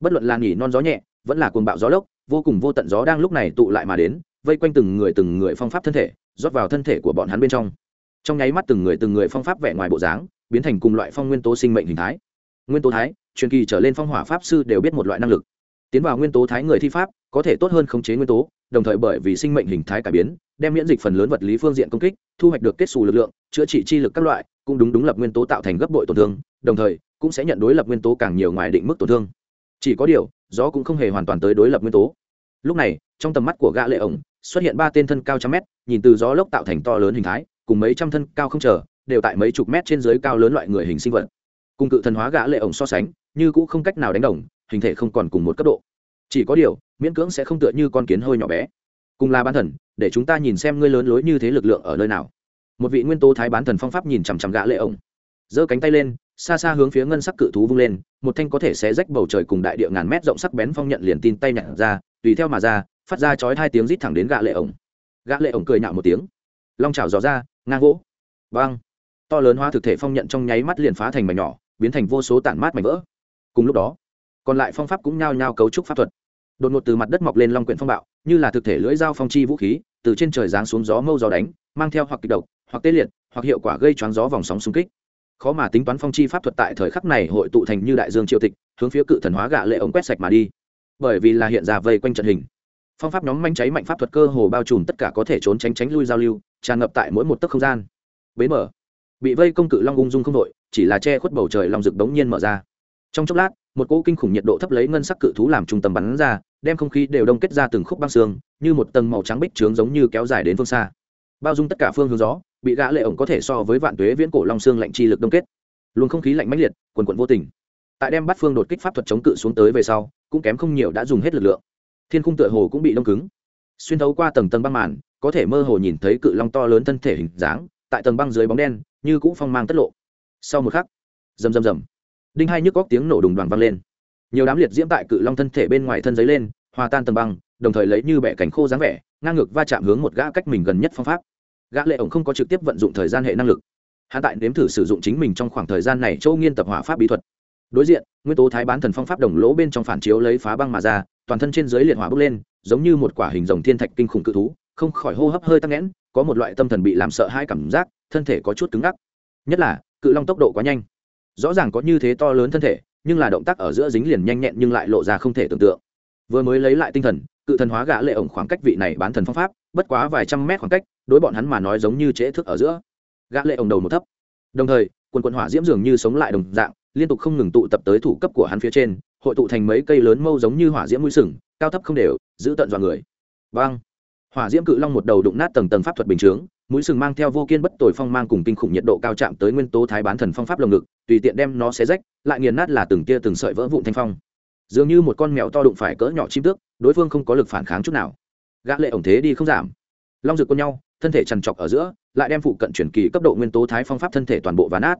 bất luận là nghỉ non gió nhẹ, vẫn là cuồng bạo gió lốc, vô cùng vô tận gió đang lúc này tụ lại mà đến, vây quanh từng người từng người phong pháp thân thể, rót vào thân thể của bọn hắn bên trong. Trong nháy mắt từng người từng người phong pháp vẻ ngoài bộ dáng biến thành cùng loại phong nguyên tố sinh mệnh hình thái. Nguyên tố thái, truyền kỳ trở lên phong hỏa pháp sư đều biết một loại năng lực. Tiến vào nguyên tố thái người thi pháp, có thể tốt hơn khống chế nguyên tố, đồng thời bởi vì sinh mệnh hình thái cải biến, đem miễn dịch phần lớn vật lý phương diện công kích, thu hoạch được kết xù lực lượng, chữa trị chi lực các loại, cũng đúng đúng lập nguyên tố tạo thành gấp bội tổn thương, đồng thời cũng sẽ nhận đối lập nguyên tố càng nhiều ngoài định mức tổn thương. Chỉ có điều, gió cũng không hề hoàn toàn tới đối lập nguyên tố. Lúc này, trong tầm mắt của gã lệ ổng, xuất hiện ba tên thân cao trăm mét, nhìn từ gió lốc tạo thành to lớn hình thái, cùng mấy trăm thân cao không chờ đều tại mấy chục mét trên dưới cao lớn loại người hình sinh vật. Cùng cự thần hóa gã lệ ổng so sánh, như cũng không cách nào đánh đồng, hình thể không còn cùng một cấp độ. Chỉ có điều, miễn cưỡng sẽ không tựa như con kiến hơi nhỏ bé. Cùng là bán thần, để chúng ta nhìn xem ngươi lớn lối như thế lực lượng ở nơi nào. Một vị nguyên tố thái bán thần phong pháp nhìn chằm chằm gã lệ ổng. Giơ cánh tay lên, xa xa hướng phía ngân sắc cự thú vung lên, một thanh có thể xé rách bầu trời cùng đại địa ngàn mét rộng sắc bén phong nhận liền tin tay nhặt ra, tùy theo mà ra, phát ra chói hai tiếng rít thẳng đến gã lệ ổng. Gã lệ ổng cười nhạo một tiếng. Long chảo dò ra, ngang gỗ. Băng to lớn hóa thực thể phong nhận trong nháy mắt liền phá thành mảnh nhỏ, biến thành vô số tản mát mảnh vỡ. Cùng lúc đó, còn lại phong pháp cũng nhao nhao cấu trúc pháp thuật. Đột ngột từ mặt đất mọc lên long quyển phong bạo, như là thực thể lưỡi dao phong chi vũ khí, từ trên trời giáng xuống gió mâu gió đánh, mang theo hoặc kịch độc, hoặc tê liệt, hoặc hiệu quả gây choáng gió vòng sóng xung kích. Khó mà tính toán phong chi pháp thuật tại thời khắc này hội tụ thành như đại dương triều tịch, hướng phía cự thần hóa gạ lệ ống quét sạch mà đi. Bởi vì là hiện ra vây quanh trận hình. Phong pháp nhóm manh cháy mạnh pháp thuật cơ hồ bao trùm tất cả có thể trốn tránh tránh lui giao lưu, tràn ngập tại mỗi một tấc không gian. Bế mở bị vây công cự long ung dung không đội, chỉ là che khuất bầu trời long rực bỗng nhiên mở ra. Trong chốc lát, một cỗ kinh khủng nhiệt độ thấp lấy ngân sắc cự thú làm trung tâm bắn ra, đem không khí đều đông kết ra từng khúc băng xương, như một tầng màu trắng bích trướng giống như kéo dài đến phương xa. Bao dung tất cả phương hướng gió, bị gã lệ ổng có thể so với vạn tuế viễn cổ long xương lạnh chi lực đông kết. Luồng không khí lạnh mãnh liệt, quần quần vô tình. Tại đem bắt phương đột kích pháp thuật chống cự xuống tới về sau, cũng kém không nhiều đã dùng hết lực lượng. Thiên khung tựa hồ cũng bị đông cứng. Xuyên thấu qua tầng tầng băng màn, có thể mơ hồ nhìn thấy cự long to lớn thân thể hình dáng, tại tầng băng dưới bóng đen như cũ phong mang tất lộ. Sau một khắc, rầm rầm rầm. Đinh hai nhức góc tiếng nổ đùng đoàn vang lên. Nhiều đám liệt diễm tại cự long thân thể bên ngoài thân giấy lên, hòa tan tầng băng, đồng thời lấy như bẻ cánh khô dáng vẻ, ngang ngược va chạm hướng một gã cách mình gần nhất phong pháp. Gã lệ ổng không có trực tiếp vận dụng thời gian hệ năng lực. Hắn tại nếm thử sử dụng chính mình trong khoảng thời gian này châu nghiên tập hỏa pháp bí thuật. Đối diện, nguyên tố thái bán thần phong pháp đồng lỗ bên trong phản chiếu lấy phá băng mà ra, toàn thân trên dưới liệt hỏa bốc lên, giống như một quả hình rồng thiên thạch kinh khủng cự thú, không khỏi hô hấp hơi tăng nghẽn, có một loại tâm thần bị làm sợ hai cảm giác thân thể có chút cứng ngắc. Nhất là, cự long tốc độ quá nhanh. Rõ ràng có như thế to lớn thân thể, nhưng là động tác ở giữa dính liền nhanh nhẹn nhưng lại lộ ra không thể tưởng tượng. Vừa mới lấy lại tinh thần, cự thần hóa gã lệ ổng khoảng cách vị này bán thần phong pháp, bất quá vài trăm mét khoảng cách, đối bọn hắn mà nói giống như trễ thức ở giữa. Gã lệ ổng đầu một thấp. Đồng thời, quần quần hỏa diễm dường như sống lại đồng dạng, liên tục không ngừng tụ tập tới thủ cấp của hắn phía trên, hội tụ thành mấy cây lớn mâu giống như hỏa diễm mũi sừng, cao thấp không đều, giữ tận dọa người. Băng hỏa diễm cự long một đầu đụng nát tầng tầng pháp thuật bình chướng mũi sừng mang theo vô kiên bất tồi phong mang cùng kinh khủng nhiệt độ cao chạm tới nguyên tố thái bán thần phong pháp lồng ngực, tùy tiện đem nó xé rách, lại nghiền nát là từng tia từng sợi vỡ vụn thanh phong. Dường như một con mèo to đụng phải cỡ nhỏ chim tước, đối phương không có lực phản kháng chút nào. Gã lệ ổng thế đi không giảm. Long rực quân nhau, thân thể trằn trọc ở giữa, lại đem phụ cận chuyển kỳ cấp độ nguyên tố thái phong pháp thân thể toàn bộ ván nát.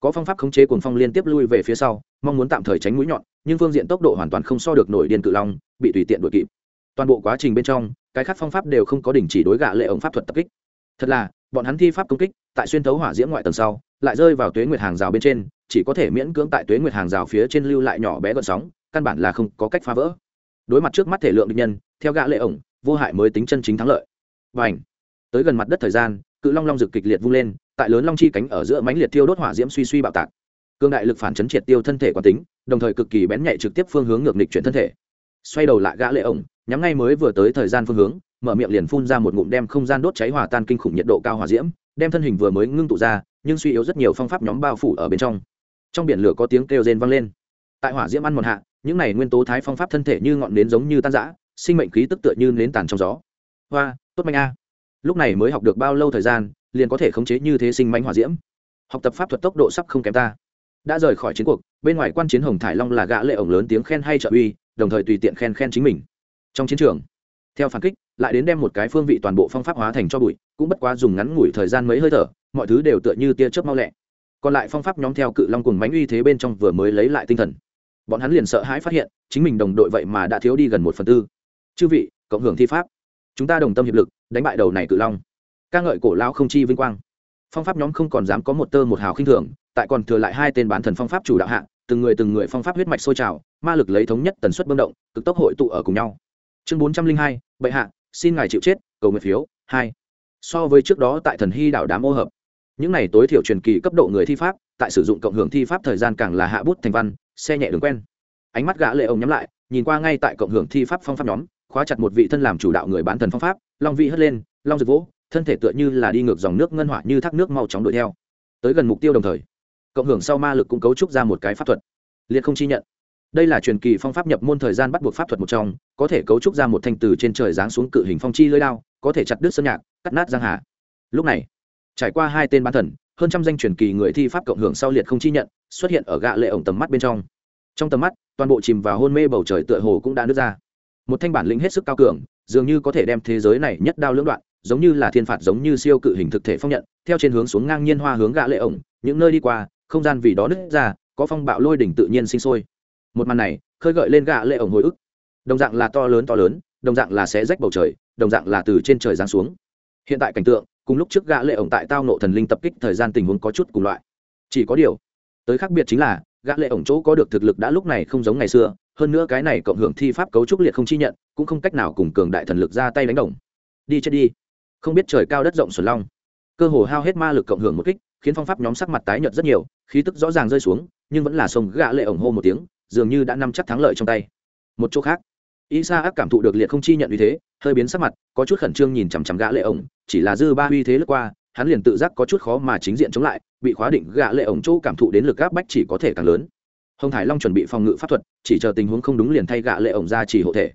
Có phong pháp khống chế cuồng phong liên tiếp lui về phía sau, mong muốn tạm thời tránh mũi nhọn, nhưng phương diện tốc độ hoàn toàn không so được nổi điên cự long, bị tùy tiện đuổi kịp. Toàn bộ quá trình bên trong, cái khác phong pháp đều không có đình chỉ đối gạ lệ ổng pháp thuật tập kích thật là, bọn hắn thi pháp công kích, tại xuyên thấu hỏa diễm ngoại tầng sau, lại rơi vào tuế nguyệt hàng rào bên trên, chỉ có thể miễn cưỡng tại tuế nguyệt hàng rào phía trên lưu lại nhỏ bé gợn sóng, căn bản là không có cách phá vỡ. Đối mặt trước mắt thể lượng địch nhân, theo gã lệ ổng, vô hại mới tính chân chính thắng lợi. Và ảnh tới gần mặt đất thời gian, cự long long rực kịch liệt vung lên, tại lớn long chi cánh ở giữa mánh liệt tiêu đốt hỏa diễm suy suy bạo tạc. Cương đại lực phản chấn triệt tiêu thân thể quán tính, đồng thời cực kỳ bén nhạy trực tiếp phương hướng ngược nghịch chuyển thân thể. Xoay đầu lại gã lệ ổng, nhắm ngay mới vừa tới thời gian phương hướng mở miệng liền phun ra một ngụm đem không gian đốt cháy hòa tan kinh khủng nhiệt độ cao hỏa diễm, đem thân hình vừa mới ngưng tụ ra, nhưng suy yếu rất nhiều phong pháp nhóm bao phủ ở bên trong. Trong biển lửa có tiếng kêu rên vang lên. Tại hỏa diễm ăn một hạ, những này nguyên tố thái phong pháp thân thể như ngọn nến giống như tan rã, sinh mệnh khí tức tựa như nến tàn trong gió. Hoa, tốt mạnh a. Lúc này mới học được bao lâu thời gian, liền có thể khống chế như thế sinh manh hỏa diễm. Học tập pháp thuật tốc độ sắp không kém ta. Đã rời khỏi chiến cuộc, bên ngoài quan chiến hồng thải long là gã lệ ổng lớn tiếng khen hay trợ uy, đồng thời tùy tiện khen khen chính mình. Trong chiến trường, theo phản kích lại đến đem một cái phương vị toàn bộ phong pháp hóa thành cho bụi cũng bất quá dùng ngắn ngủi thời gian mấy hơi thở mọi thứ đều tựa như tia chớp mau lẹ. Còn lại phong pháp nhóm theo cự long cùng mánh uy thế bên trong vừa mới lấy lại tinh thần. Bọn hắn liền sợ hãi phát hiện chính mình đồng đội vậy mà đã thiếu đi gần một phần tư. Chư vị cộng hưởng thi pháp. Chúng ta đồng tâm hiệp lực đánh bại đầu này cự long. Ca ngợi cổ lao không chi vinh quang. Phong pháp nhóm không còn dám có một tơ một hào khinh thường tại còn thừa lại hai tên bán thần phong pháp chủ đạo hạng, từng người từng người phong pháp huyết mạch sôi trào ma lực lấy thống nhất tần suất bơm động cực tốc hội tụ ở cùng nhau. Chương bốn trăm linh hai bệ hạ xin ngài chịu chết, cầu nguyện phiếu, hai. So với trước đó tại thần hy đảo đám ô hợp, những này tối thiểu truyền kỳ cấp độ người thi pháp, tại sử dụng cộng hưởng thi pháp thời gian càng là hạ bút thành văn, xe nhẹ đường quen. Ánh mắt gã lệ ông nhắm lại, nhìn qua ngay tại cộng hưởng thi pháp phong pháp nhóm, khóa chặt một vị thân làm chủ đạo người bán thần phong pháp, long vị hất lên, long rực vỗ, thân thể tựa như là đi ngược dòng nước ngân hỏa như thác nước mau chóng đuổi theo. Tới gần mục tiêu đồng thời, cộng hưởng sau ma lực cũng cấu trúc ra một cái pháp thuật. Liệt không chi nhận đây là truyền kỳ phong pháp nhập môn thời gian bắt buộc pháp thuật một trong, có thể cấu trúc ra một thanh từ trên trời giáng xuống cự hình phong chi lưỡi lao có thể chặt đứt sơn nhạc, cắt nát giang hà. Lúc này, trải qua hai tên bán thần, hơn trăm danh truyền kỳ người thi pháp cộng hưởng sau liệt không chi nhận, xuất hiện ở gạ lệ ổng tầm mắt bên trong. Trong tầm mắt, toàn bộ chìm vào hôn mê bầu trời tựa hồ cũng đã nứt ra. Một thanh bản lĩnh hết sức cao cường, dường như có thể đem thế giới này nhất đao lưỡng đoạn, giống như là thiên phạt giống như siêu cự hình thực thể phong nhận, theo trên hướng xuống ngang nhiên hoa hướng gạ lệ ổng, những nơi đi qua, không gian vì đó nứt ra, có phong bạo lôi đỉnh tự nhiên sinh sôi một màn này khơi gợi lên gạ lệ ổng hồi ức. Đồng dạng là to lớn to lớn, đồng dạng là xé rách bầu trời, đồng dạng là từ trên trời giáng xuống. Hiện tại cảnh tượng, cùng lúc trước gã lệ ổng tại tao nộ thần linh tập kích thời gian tình huống có chút cùng loại. Chỉ có điều, tới khác biệt chính là gã lệ ổng chỗ có được thực lực đã lúc này không giống ngày xưa, hơn nữa cái này cộng hưởng thi pháp cấu trúc liệt không chi nhận, cũng không cách nào cùng cường đại thần lực ra tay đánh đồng. Đi chết đi. Không biết trời cao đất rộng xuân long. Cơ hồ hao hết ma lực cộng hưởng một kích, khiến phong pháp nhóm sắc mặt tái nhợt rất nhiều, khí tức rõ ràng rơi xuống, nhưng vẫn là sông gã lệ ổng hô một tiếng dường như đã nắm chắc thắng lợi trong tay. Một chỗ khác isa áp cảm thụ được liệt không chi nhận uy thế, hơi biến sắc mặt, có chút khẩn trương nhìn chằm chằm gã lệ ổng, chỉ là dư ba uy thế lướt qua, hắn liền tự giác có chút khó mà chính diện chống lại, bị khóa định gã lệ ổng chỗ cảm thụ đến lực áp bách chỉ có thể càng lớn. Hồng Thái long chuẩn bị phòng ngự pháp thuật, chỉ chờ tình huống không đúng liền thay gã lệ ổng ra chỉ hộ thể.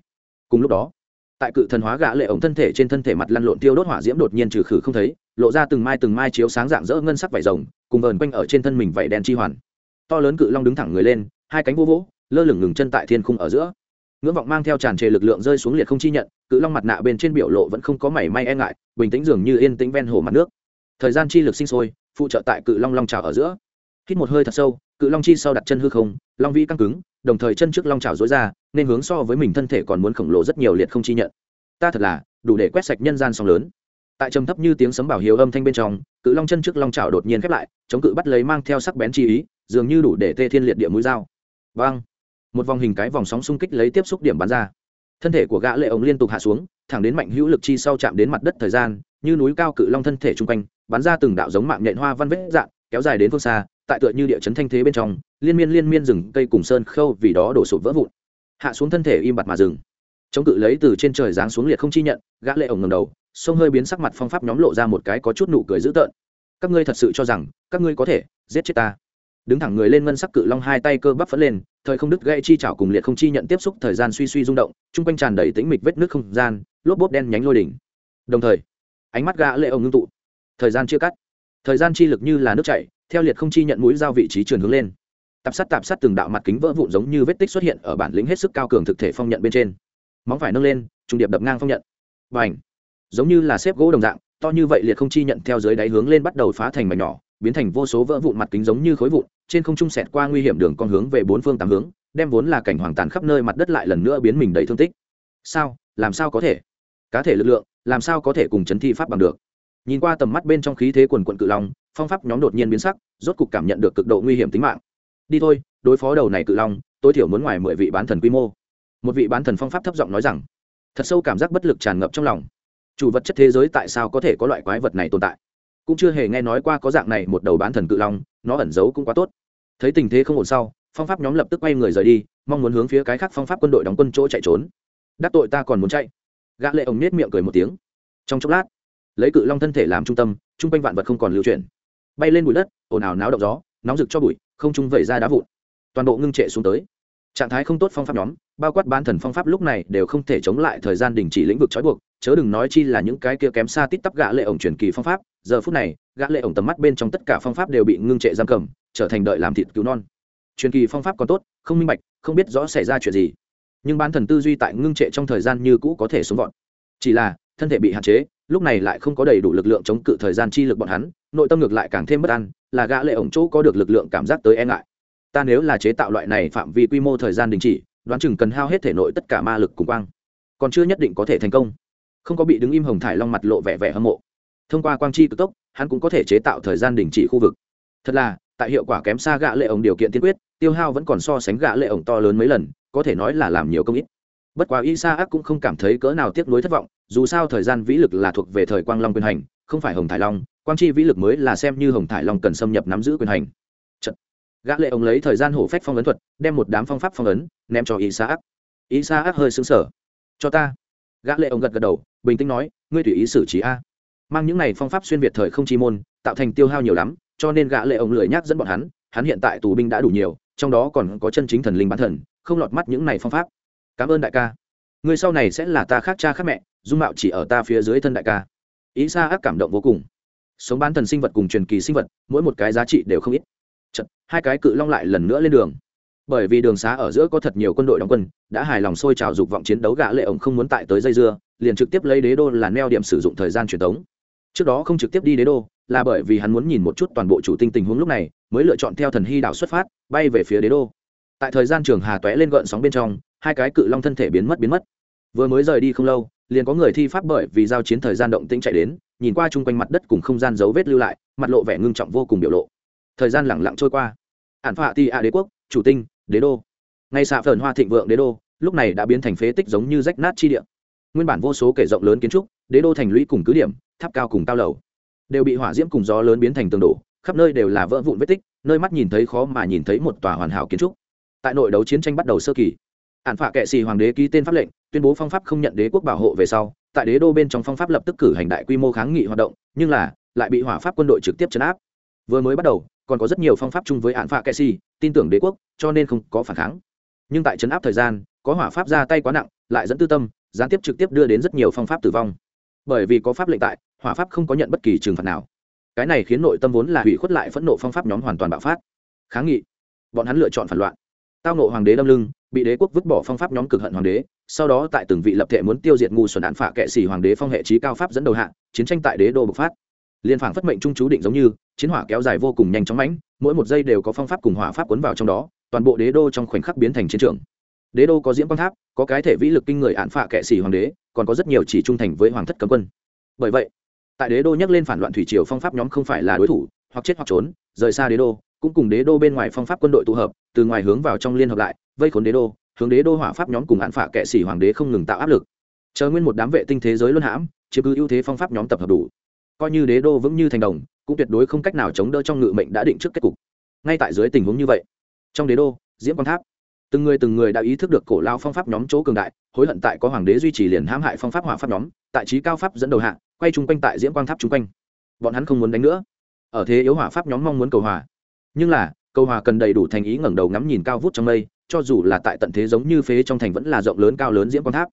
Cùng lúc đó, tại cự thần hóa gã lệ ổng thân thể trên thân thể mặt lăn lộn tiêu đốt hỏa diễm đột nhiên trừ khử không thấy, lộ ra từng mai từng mai chiếu sáng dạng dỡ ngân sắc vảy rồng, cùng vờn quanh ở trên thân mình vảy đen chi hoàn. To lớn cự long đứng thẳng người lên hai cánh vô vỗ, lơ lửng ngừng chân tại thiên khung ở giữa. Ngưỡng vọng mang theo tràn trề lực lượng rơi xuống liệt không chi nhận, cự long mặt nạ bên trên biểu lộ vẫn không có mảy may e ngại, bình tĩnh dường như yên tĩnh ven hồ mặt nước. Thời gian chi lực sinh sôi, phụ trợ tại cự long long trào ở giữa. Hít một hơi thật sâu, cự long chi sau đặt chân hư không, long vĩ căng cứng, đồng thời chân trước long trào dối ra, nên hướng so với mình thân thể còn muốn khổng lồ rất nhiều liệt không chi nhận. Ta thật là, đủ để quét sạch nhân gian song lớn. Tại trầm thấp như tiếng sấm bảo hiếu âm thanh bên trong, cự long chân trước long trào đột nhiên khép lại, chống cự bắt lấy mang theo sắc bén chi ý, dường như đủ để tê thiên liệt địa mũi dao vang một vòng hình cái vòng sóng xung kích lấy tiếp xúc điểm bắn ra. Thân thể của gã lệ ông liên tục hạ xuống, thẳng đến mạnh hữu lực chi sau chạm đến mặt đất thời gian, như núi cao cự long thân thể trung quanh, bắn ra từng đạo giống mạng nhện hoa văn vết dạng, kéo dài đến phương xa, tại tựa như địa chấn thanh thế bên trong, liên miên liên miên rừng cây cùng sơn khâu vì đó đổ sụp vỡ vụn. Hạ xuống thân thể im bặt mà dừng. Chống cự lấy từ trên trời giáng xuống liệt không chi nhận, gã lệ ổng ngẩng đầu, sông hơi biến sắc mặt phong pháp nhóm lộ ra một cái có chút nụ cười dữ tợn. Các ngươi thật sự cho rằng, các ngươi có thể giết chết ta? Đứng thẳng người lên ngân sắc cự long hai tay cơ bắp phất lên, thời không đứt gãy chi chảo cùng liệt không chi nhận tiếp xúc thời gian suy suy rung động, chung quanh tràn đầy tĩnh mịch vết nước không gian, lốp bốp đen nhánh lôi đỉnh. Đồng thời, ánh mắt gã lệ ông ngưng tụ. Thời gian chia cắt. Thời gian chi lực như là nước chảy, theo liệt không chi nhận mũi giao vị trí chuyển hướng lên. Tạp sát tạp sát từng đạo mặt kính vỡ vụn giống như vết tích xuất hiện ở bản lĩnh hết sức cao cường thực thể phong nhận bên trên. Móng phải nâng lên, trung điệp đập ngang phong nhận. Và ảnh giống như là xếp gỗ đồng dạng, to như vậy liệt không chi nhận theo dưới đáy hướng lên bắt đầu phá thành mảnh nhỏ biến thành vô số vỡ vụn mặt kính giống như khối vụn, trên không trung sẹt qua nguy hiểm đường con hướng về bốn phương tám hướng, đem vốn là cảnh hoàng tàn khắp nơi mặt đất lại lần nữa biến mình đầy thương tích. Sao? Làm sao có thể? Cá thể lực lượng, làm sao có thể cùng chấn thi pháp bằng được? Nhìn qua tầm mắt bên trong khí thế quần quận cự long, phong pháp nhóm đột nhiên biến sắc, rốt cục cảm nhận được cực độ nguy hiểm tính mạng. Đi thôi, đối phó đầu này cự long, tối thiểu muốn ngoài mười vị bán thần quy mô. Một vị bán thần phong pháp thấp giọng nói rằng, thật sâu cảm giác bất lực tràn ngập trong lòng. Chủ vật chất thế giới tại sao có thể có loại quái vật này tồn tại? Cũng chưa hề nghe nói qua có dạng này một đầu bán thần cự long, nó ẩn giấu cũng quá tốt. Thấy tình thế không ổn sau, phong pháp nhóm lập tức quay người rời đi, mong muốn hướng phía cái khác phong pháp quân đội đóng quân chỗ chạy trốn. Đắc tội ta còn muốn chạy. Gã lệ ổng nết miệng cười một tiếng. Trong chốc lát, lấy cự long thân thể làm trung tâm trung quanh vạn vật không còn lưu chuyển. Bay lên bụi đất, ồn ào náo động gió, nóng rực cho bụi, không trung vẩy ra đá vụn. Toàn bộ ngưng trệ xuống tới trạng thái không tốt phong pháp nhóm, bao quát bán thần phong pháp lúc này đều không thể chống lại thời gian đình chỉ lĩnh vực trói buộc, chớ đừng nói chi là những cái kia kém xa tít tắp gã lệ ổng truyền kỳ phong pháp, giờ phút này, gã lệ ổng tầm mắt bên trong tất cả phong pháp đều bị ngưng trệ giam cầm, trở thành đợi làm thịt cứu non. Truyền kỳ phong pháp còn tốt, không minh bạch, không biết rõ xảy ra chuyện gì. Nhưng bán thần tư duy tại ngưng trệ trong thời gian như cũ có thể xuống vọt. Chỉ là, thân thể bị hạn chế, lúc này lại không có đầy đủ lực lượng chống cự thời gian chi lực bọn hắn, nội tâm ngược lại càng thêm bất an, là gã lệ ổng chỗ có được lực lượng cảm giác tới e ngại ta nếu là chế tạo loại này phạm vi quy mô thời gian đình chỉ, đoán chừng cần hao hết thể nội tất cả ma lực cùng quang. Còn chưa nhất định có thể thành công. Không có bị đứng im hồng thải long mặt lộ vẻ vẻ hâm mộ. Thông qua quang chi cực tốc, hắn cũng có thể chế tạo thời gian đình chỉ khu vực. Thật là, tại hiệu quả kém xa gã lệ ổng điều kiện tiên quyết, tiêu hao vẫn còn so sánh gã lệ ổng to lớn mấy lần, có thể nói là làm nhiều công ít. Bất quá isa ác cũng không cảm thấy cỡ nào tiếc nuối thất vọng, dù sao thời gian vĩ lực là thuộc về thời quang long quyền hành, không phải hồng thải long, quang chi vĩ lực mới là xem như hồng thải long cần xâm nhập nắm giữ quyền hành gã lệ ổng lấy thời gian hổ phách phong ấn thuật, đem một đám phong pháp phong ấn, ném cho isaac. Ác ác hơi sững sờ. Cho ta. Gã lệ ổng gật gật đầu, bình tĩnh nói, ngươi tùy ý xử trí a. Mang những này phong pháp xuyên việt thời không chi môn, tạo thành tiêu hao nhiều lắm, cho nên gã lệ ổng lười nhác dẫn bọn hắn hắn hiện tại tù binh đã đủ nhiều, trong đó còn có chân chính thần linh bán thần, không lọt mắt những này phong pháp. Cảm ơn đại ca. Người sau này sẽ là ta khác cha khác mẹ, dung mạo chỉ ở ta phía dưới thân đại ca. Ý xa ác cảm động vô cùng. Sống bán thần sinh vật cùng truyền kỳ sinh vật, mỗi một cái giá trị đều không ít. Chật, hai cái cự long lại lần nữa lên đường. Bởi vì đường xá ở giữa có thật nhiều quân đội đóng quân đã hài lòng sôi trào dục vọng chiến đấu gã lệ ổng không muốn tại tới dây dưa liền trực tiếp lấy đế đô là neo điểm sử dụng thời gian truyền tống. Trước đó không trực tiếp đi đế đô là bởi vì hắn muốn nhìn một chút toàn bộ chủ tinh tình huống lúc này mới lựa chọn theo thần hy đảo xuất phát bay về phía đế đô. Tại thời gian trường hà tóe lên gợn sóng bên trong hai cái cự long thân thể biến mất biến mất. Vừa mới rời đi không lâu liền có người thi pháp bởi vì giao chiến thời gian động tĩnh chạy đến nhìn qua chung quanh mặt đất cùng không gian dấu vết lưu lại mặt lộ vẻ ngưng trọng vô cùng biểu lộ thời gian lẳng lặng trôi qua. Ản phạ ti a đế quốc, chủ tinh, đế đô. Ngay xạ phởn hoa thịnh vượng đế đô, lúc này đã biến thành phế tích giống như rách nát chi địa. Nguyên bản vô số kể rộng lớn kiến trúc, đế đô thành lũy cùng cứ điểm, tháp cao cùng cao lầu, đều bị hỏa diễm cùng gió lớn biến thành tường đổ, khắp nơi đều là vỡ vụn vết tích, nơi mắt nhìn thấy khó mà nhìn thấy một tòa hoàn hảo kiến trúc. Tại nội đấu chiến tranh bắt đầu sơ kỳ, ản phạ kệ xì hoàng đế ký tên pháp lệnh, tuyên bố phong pháp không nhận đế quốc bảo hộ về sau, tại đế đô bên trong phong pháp lập tức cử hành đại quy mô kháng nghị hoạt động, nhưng là lại bị hỏa pháp quân đội trực tiếp chấn áp. Vừa mới bắt đầu còn có rất nhiều phong pháp chung với ản phạ kệ xì, tin tưởng đế quốc, cho nên không có phản kháng. Nhưng tại chấn áp thời gian, có hỏa pháp ra tay quá nặng, lại dẫn tư tâm, gián tiếp trực tiếp đưa đến rất nhiều phong pháp tử vong. Bởi vì có pháp lệnh tại, hỏa pháp không có nhận bất kỳ trừng phạt nào. Cái này khiến nội tâm vốn là hủy khuất lại phẫn nộ phong pháp nhóm hoàn toàn bạo phát. Kháng nghị. Bọn hắn lựa chọn phản loạn. Tao nộ hoàng đế đâm lưng, bị đế quốc vứt bỏ phong pháp nhóm cực hận hoàng đế, sau đó tại từng vị lập thể muốn tiêu diệt ngu xuẩn án phạ kệ xỉ hoàng đế phong hệ trí cao pháp dẫn đầu hạ, chiến tranh tại đế đô bộc phát liên phảng phất mệnh trung chú định giống như, chiến hỏa kéo dài vô cùng nhanh chóng mãnh, mỗi một giây đều có phong pháp cùng hỏa pháp cuốn vào trong đó, toàn bộ đế đô trong khoảnh khắc biến thành chiến trường. Đế đô có diễm quang tháp, có cái thể vĩ lực kinh người ạn phạ kệ sĩ hoàng đế, còn có rất nhiều chỉ trung thành với hoàng thất cấm quân. Bởi vậy, tại đế đô nhắc lên phản loạn thủy triều phong pháp nhóm không phải là đối thủ, hoặc chết hoặc trốn, rời xa đế đô, cũng cùng đế đô bên ngoài phong pháp quân đội tụ hợp, từ ngoài hướng vào trong liên hợp lại, vây khốn đế đô, hướng đế đô hỏa pháp nhóm cùng hạn phạ kệ sĩ hoàng đế không ngừng tạo áp lực. Chờ nguyên một đám vệ tinh thế giới luân hãm, chiếm cứ ưu thế phong pháp nhóm tập hợp đủ coi như đế đô vững như thành đồng, cũng tuyệt đối không cách nào chống đỡ trong ngự mệnh đã định trước kết cục. Ngay tại dưới tình huống như vậy, trong đế đô, diễm quang tháp, từng người từng người đã ý thức được cổ lao phong pháp nhóm chỗ cường đại, hối hận tại có hoàng đế duy trì liền hãm hại phong pháp hỏa pháp nhóm, tại trí cao pháp dẫn đầu hạng quay chung quanh tại diễm quang tháp chung quanh. Bọn hắn không muốn đánh nữa. Ở thế yếu hỏa pháp nhóm mong muốn cầu hòa. Nhưng là, cầu hòa cần đầy đủ thành ý ngẩng đầu ngắm nhìn cao vút trong mây, cho dù là tại tận thế giống như phế trong thành vẫn là rộng lớn cao lớn diễm quang tháp.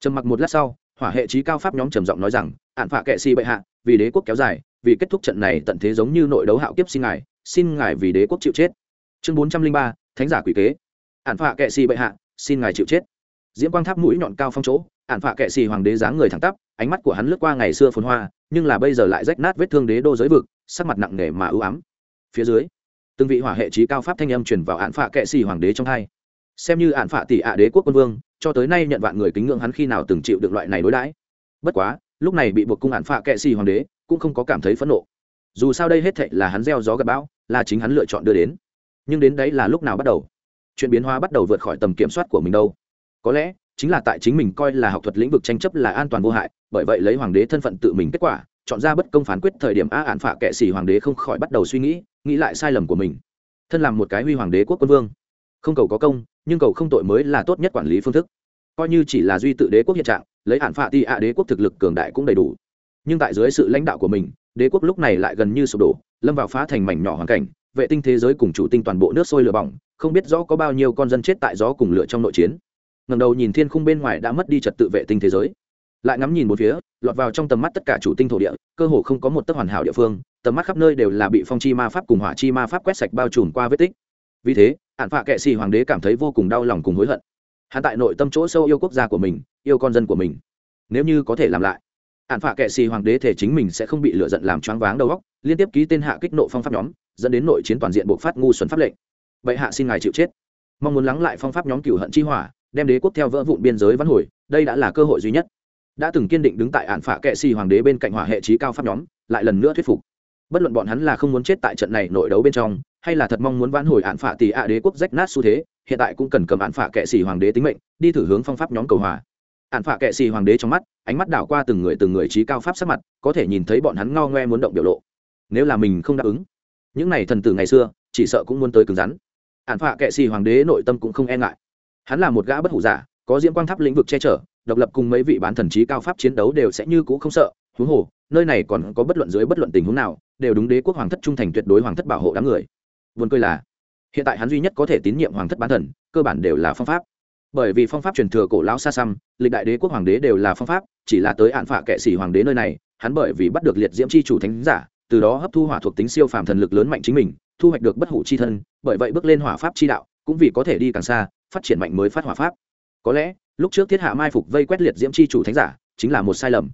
Trầm mặc một lát sau, hỏa hệ trí cao pháp nhóm trầm giọng nói rằng ạn phạ kệ si bệ hạ vì đế quốc kéo dài, vì kết thúc trận này tận thế giống như nội đấu hạo kiếp xin ngài xin ngài vì đế quốc chịu chết. Chương bốn trăm linh ba, thánh giả quỷ kế. Ản phạ kệ xì bệ hạ, xin ngài chịu chết. Diễm quang tháp mũi nhọn cao phong chỗ, ản phạ kệ xì hoàng đế dáng người thẳng tắp, ánh mắt của hắn lướt qua ngày xưa phồn hoa, nhưng là bây giờ lại rách nát vết thương đế đô giới vực, sắc mặt nặng nề mà ưu ám. Phía dưới, từng vị hỏa hệ trí cao pháp thanh âm truyền vào ản phạ kệ xì hoàng đế trong hai. Xem như ản phạ tỷ ạ đế quốc quân vương, cho tới nay nhận vạn người kính ngưỡng hắn khi nào từng chịu được loại này đối đãi. Bất quá lúc này bị buộc cung ản phạ kệ xì hoàng đế cũng không có cảm thấy phẫn nộ. Dù sao đây hết thệ là hắn gieo gió gặp bão, là chính hắn lựa chọn đưa đến. Nhưng đến đấy là lúc nào bắt đầu? Chuyện biến hóa bắt đầu vượt khỏi tầm kiểm soát của mình đâu. Có lẽ chính là tại chính mình coi là học thuật lĩnh vực tranh chấp là an toàn vô hại, bởi vậy lấy hoàng đế thân phận tự mình kết quả, chọn ra bất công phán quyết thời điểm a ạn phạ kệ xì hoàng đế không khỏi bắt đầu suy nghĩ nghĩ lại sai lầm của mình. Thân làm một cái huy hoàng đế quốc quân vương. Không cầu có công, nhưng cầu không tội mới là tốt nhất quản lý phương thức. Coi như chỉ là duy tự đế quốc hiện trạng lấy hạn phạ ti ạ đế quốc thực lực cường đại cũng đầy đủ. Nhưng tại dưới sự lãnh đạo của mình, đế quốc lúc này lại gần như sụp đổ, lâm vào phá thành mảnh nhỏ hoàn cảnh, vệ tinh thế giới cùng chủ tinh toàn bộ nước sôi lửa bỏng, không biết rõ có bao nhiêu con dân chết tại gió cùng lửa trong nội chiến. Ngầm đầu nhìn thiên khung bên ngoài đã mất đi trật tự vệ tinh thế giới. Lại ngắm nhìn một phía, lọt vào trong tầm mắt tất cả chủ tinh thổ địa, cơ hồ không có một tấc hoàn hảo địa phương, tầm mắt khắp nơi đều là bị phong chi ma pháp cùng hỏa chi ma pháp quét sạch bao trùm qua vết tích. Vì thế hạn phạ kệ xì hoàng đế cảm thấy vô cùng đau lòng cùng hối hận hắn tại nội tâm chỗ sâu yêu quốc gia của mình, yêu con dân của mình. Nếu như có thể làm lại, hạn phạ kệ xì hoàng đế thể chính mình sẽ không bị lựa giận làm choáng váng đầu óc, liên tiếp ký tên hạ kích nộ phong pháp nhóm, dẫn đến nội chiến toàn diện bộc phát ngu xuẩn pháp lệnh. Bệ hạ xin ngài chịu chết. Mong muốn lắng lại phong pháp nhóm cửu hận chi hỏa, đem đế quốc theo vỡ vụn biên giới văn hồi, đây đã là cơ hội duy nhất. Đã từng kiên định đứng tại hạn phạ kệ xì hoàng đế bên cạnh hỏa hệ trí cao pháp nhóm, lại lần nữa thuyết phục. Bất luận bọn hắn là không muốn chết tại trận này nội đấu bên trong, hay là thật mong muốn vãn hồi hạn phạ tỷ ạ đế quốc rách nát xu thế hiện tại cũng cần cầm ạn phạ kệ xì hoàng đế tính mệnh, đi thử hướng phong pháp nhóm cầu hòa. Ạn phạ kệ xì hoàng đế trong mắt, ánh mắt đảo qua từng người từng người trí cao pháp sắc mặt, có thể nhìn thấy bọn hắn ngao ngoe muốn động biểu lộ. Nếu là mình không đáp ứng, những này thần tử ngày xưa, chỉ sợ cũng muốn tới cứng rắn. Ạn phạ kệ xì hoàng đế nội tâm cũng không e ngại. Hắn là một gã bất hủ giả, có diễm quang tháp lĩnh vực che chở, độc lập cùng mấy vị bán thần trí cao pháp chiến đấu đều sẽ như cũ không sợ. Huống hồ, nơi này còn có bất luận dưới bất luận tình huống nào, đều đúng đế quốc hoàng thất trung thành tuyệt đối hoàng thất bảo hộ đám người. Vườn cười là hiện tại hắn duy nhất có thể tín nhiệm hoàng thất bán thần, cơ bản đều là phong pháp. Bởi vì phong pháp truyền thừa cổ lão xa xăm, lịch đại đế quốc hoàng đế đều là phong pháp, chỉ là tới hạn phạ kệ sĩ hoàng đế nơi này, hắn bởi vì bắt được liệt diễm chi chủ thánh giả, từ đó hấp thu hỏa thuộc tính siêu phàm thần lực lớn mạnh chính mình, thu hoạch được bất hủ chi thân, bởi vậy bước lên hỏa pháp chi đạo, cũng vì có thể đi càng xa, phát triển mạnh mới phát hỏa pháp. Có lẽ, lúc trước thiết hạ mai phục vây quét liệt diễm chi chủ thánh giả, chính là một sai lầm.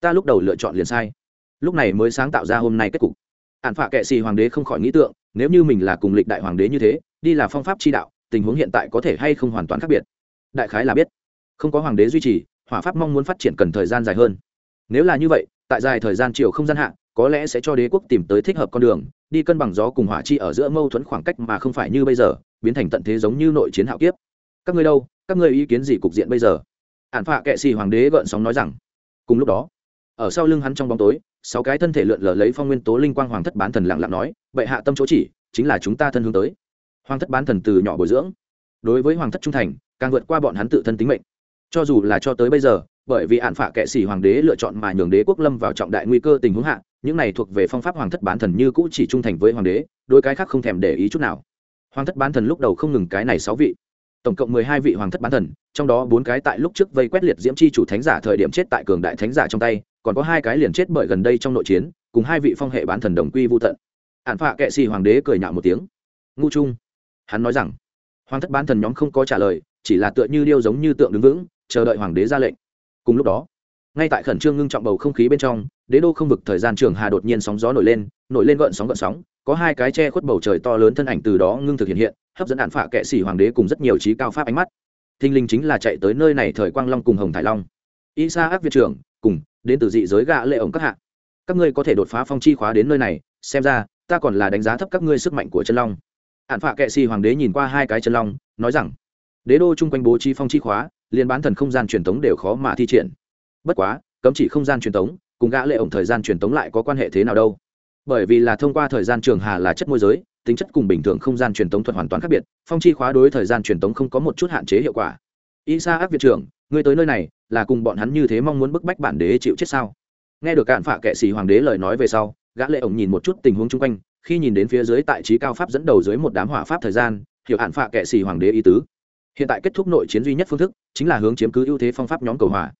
Ta lúc đầu lựa chọn liền sai. Lúc này mới sáng tạo ra hôm nay kết cục. Hạn phạ kệ sĩ hoàng đế không khỏi nghĩ tượng nếu như mình là cùng lịch đại hoàng đế như thế, đi là phong pháp chi đạo, tình huống hiện tại có thể hay không hoàn toàn khác biệt. Đại khái là biết. Không có hoàng đế duy trì, hỏa pháp mong muốn phát triển cần thời gian dài hơn. Nếu là như vậy, tại dài thời gian chiều không gian hạn có lẽ sẽ cho đế quốc tìm tới thích hợp con đường, đi cân bằng gió cùng hỏa chi ở giữa mâu thuẫn khoảng cách mà không phải như bây giờ, biến thành tận thế giống như nội chiến hạo kiếp. Các ngươi đâu? Các ngươi ý kiến gì cục diện bây giờ? Ạn phạ kệ xì hoàng đế gợn sóng nói rằng, cùng lúc đó, ở sau lưng hắn trong bóng tối sáu cái thân thể lượn lờ lấy phong nguyên tố linh quang hoàng thất bán thần lặng lặng nói, bệ hạ tâm chỗ chỉ, chính là chúng ta thân hướng tới. Hoàng thất bán thần từ nhỏ bồi dưỡng. Đối với hoàng thất trung thành, càng vượt qua bọn hắn tự thân tính mệnh. Cho dù là cho tới bây giờ, bởi vì hạn phạ kệ sĩ hoàng đế lựa chọn mà nhường đế quốc lâm vào trọng đại nguy cơ tình huống hạ, những này thuộc về phong pháp hoàng thất bán thần như cũ chỉ trung thành với hoàng đế, đôi cái khác không thèm để ý chút nào. Hoàng thất bán thần lúc đầu không ngừng cái này sáu vị. Tổng cộng mười hai vị hoàng thất bán thần, trong đó bốn cái tại lúc trước vây quét liệt diễm chi chủ thánh giả thời điểm chết tại cường đại thánh giả trong tay còn có hai cái liền chết bởi gần đây trong nội chiến, cùng hai vị phong hệ bán thần đồng quy vô tận. Hạn phạ kệ xì hoàng đế cười nhạo một tiếng. Ngu trung, hắn nói rằng, hoàng thất bán thần nhóm không có trả lời, chỉ là tựa như điêu giống như tượng đứng vững, chờ đợi hoàng đế ra lệnh. Cùng lúc đó, ngay tại khẩn trương ngưng trọng bầu không khí bên trong, đế đô không vực thời gian trường hà đột nhiên sóng gió nổi lên nổi lên gợn sóng gợn sóng, có hai cái che khuất bầu trời to lớn thân ảnh từ đó ngưng thực hiện hiện, hấp dẫn hạn phạ kệ sĩ hoàng đế cùng rất nhiều trí cao pháp ánh mắt. Thinh linh chính là chạy tới nơi này thời quang long cùng hồng thải long. Isa ác việt trưởng, cùng đến từ dị giới gạ lệ ổng các hạ. Các ngươi có thể đột phá phong chi khóa đến nơi này, xem ra, ta còn là đánh giá thấp các ngươi sức mạnh của chân long. Hạn phạ kệ si hoàng đế nhìn qua hai cái chân long, nói rằng, đế đô chung quanh bố trí phong chi khóa, liên bán thần không gian truyền thống đều khó mà thi triển. Bất quá, cấm chỉ không gian truyền thống cùng gã lệ ổng thời gian truyền thống lại có quan hệ thế nào đâu. Bởi vì là thông qua thời gian trường hà là chất môi giới, tính chất cùng bình thường không gian truyền thống thuật hoàn toàn khác biệt, phong chi khóa đối thời gian truyền thống không có một chút hạn chế hiệu quả. Isa ác viện trưởng, ngươi tới nơi này là cùng bọn hắn như thế mong muốn bức bách bản đế chịu chết sao? Nghe được cạn phạ kệ sĩ hoàng đế lời nói về sau, gã lệ ổng nhìn một chút tình huống chung quanh, khi nhìn đến phía dưới tại trí cao pháp dẫn đầu dưới một đám hỏa pháp thời gian, hiểu hạn phạ kệ sĩ hoàng đế ý tứ. Hiện tại kết thúc nội chiến duy nhất phương thức, chính là hướng chiếm cứ ưu thế phong pháp nhóm cầu hỏa.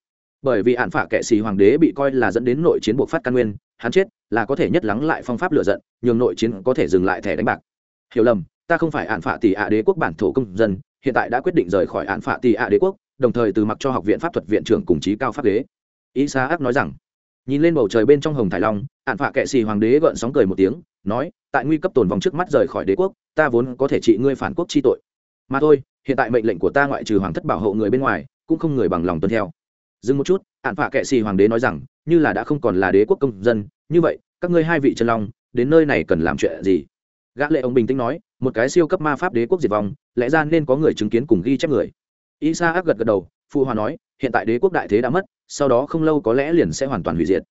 bởi vì hạn phạ kệ sĩ hoàng đế bị coi là dẫn đến nội chiến buộc phát căn nguyên, hắn chết là có thể nhất lắng lại phong pháp lửa giận, nhường nội chiến có thể dừng lại thẻ đánh bạc. Hiểu lầm, ta không phải hạn phạ tỷ ạ đế quốc bản thổ công dân, hiện tại đã quyết định rời khỏi hạn phạ tỷ ạ đế quốc đồng thời từ mặc cho học viện pháp thuật viện trưởng cùng chí cao pháp đế Isaac nói rằng, nhìn lên bầu trời bên trong hồng thải long hạn phạ kệ xì hoàng đế gợn sóng cười một tiếng, nói, tại nguy cấp tồn vòng trước mắt rời khỏi đế quốc, ta vốn có thể trị ngươi phản quốc chi tội. Mà thôi, hiện tại mệnh lệnh của ta ngoại trừ hoàng thất bảo hộ người bên ngoài, cũng không người bằng lòng tuân theo. Dừng một chút hạn phạ kệ xì hoàng đế nói rằng, như là đã không còn là đế quốc công dân, như vậy, các ngươi hai vị chân long, đến nơi này cần làm chuyện gì? Gã lệ ông bình tĩnh nói, một cái siêu cấp ma pháp đế quốc diệt vong, lẽ ra nên có người chứng kiến cùng ghi chép người isa ác gật gật đầu, phụ hòa nói, hiện tại đế quốc đại thế đã mất, sau đó không lâu có lẽ liền sẽ hoàn toàn hủy diệt.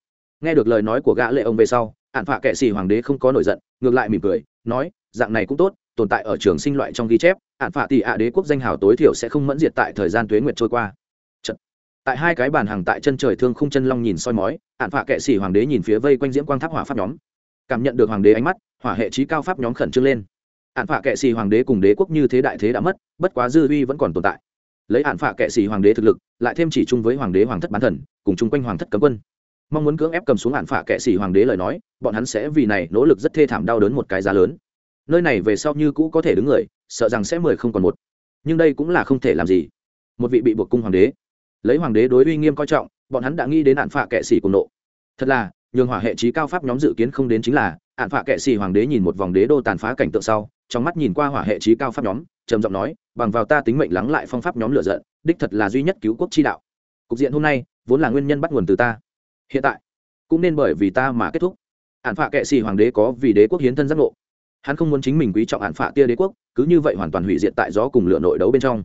Nghe được lời nói của gã lệ ông về sau hạn phạ kệ xì hoàng đế không có nổi giận, ngược lại mỉm cười, nói, dạng này cũng tốt, tồn tại ở trường sinh loại trong ghi chép hạn phạ tỷ ạ đế quốc danh hào tối thiểu sẽ không mẫn diệt tại thời gian tuế nguyệt trôi qua. Chật. tại hai cái bàn hàng tại chân trời thương khung chân long nhìn soi mói hạn phạ kệ xì hoàng đế nhìn phía vây quanh diễm quang tháp hỏa pháp nhóm. Cảm nhận được hoàng đế ánh mắt, hỏa hệ trí cao pháp nhóm khẩn trương lên. Hạn phạ kệ xì hoàng đế cùng đế quốc như thế đại thế đã mất, bất quá dư uy vẫn còn tồn tại lấy hạn phạ kệ sĩ hoàng đế thực lực, lại thêm chỉ chung với hoàng đế hoàng thất bán thần, cùng chung quanh hoàng thất cấm quân. Mong muốn cưỡng ép cầm xuống hạn phạ kệ sĩ hoàng đế lời nói, bọn hắn sẽ vì này nỗ lực rất thê thảm đau đớn một cái giá lớn. Nơi này về sau như cũ có thể đứng người, sợ rằng sẽ mười không còn một. Nhưng đây cũng là không thể làm gì. Một vị bị buộc cung hoàng đế. Lấy hoàng đế đối uy nghiêm coi trọng, bọn hắn đã nghĩ đến hạn phạ kệ sĩ cùng nộ. Thật là, nhường hỏa hệ trí cao pháp nhóm dự kiến không đến chính là, hạn phạ kệ sĩ hoàng đế nhìn một vòng đế đô tàn phá cảnh tượng sau, trong mắt nhìn qua hỏa hệ trí cao pháp nhóm, trầm giọng nói bằng vào ta tính mệnh lắng lại phong pháp nhóm lửa giận, đích thật là duy nhất cứu quốc chi đạo. Cục diện hôm nay, vốn là nguyên nhân bắt nguồn từ ta. Hiện tại, cũng nên bởi vì ta mà kết thúc. Hạn phạ kệ xì hoàng đế có vì đế quốc hiến thân giác ngộ. Hắn không muốn chính mình quý trọng hạn phạ tia đế quốc, cứ như vậy hoàn toàn hủy diệt tại gió cùng lửa nội đấu bên trong.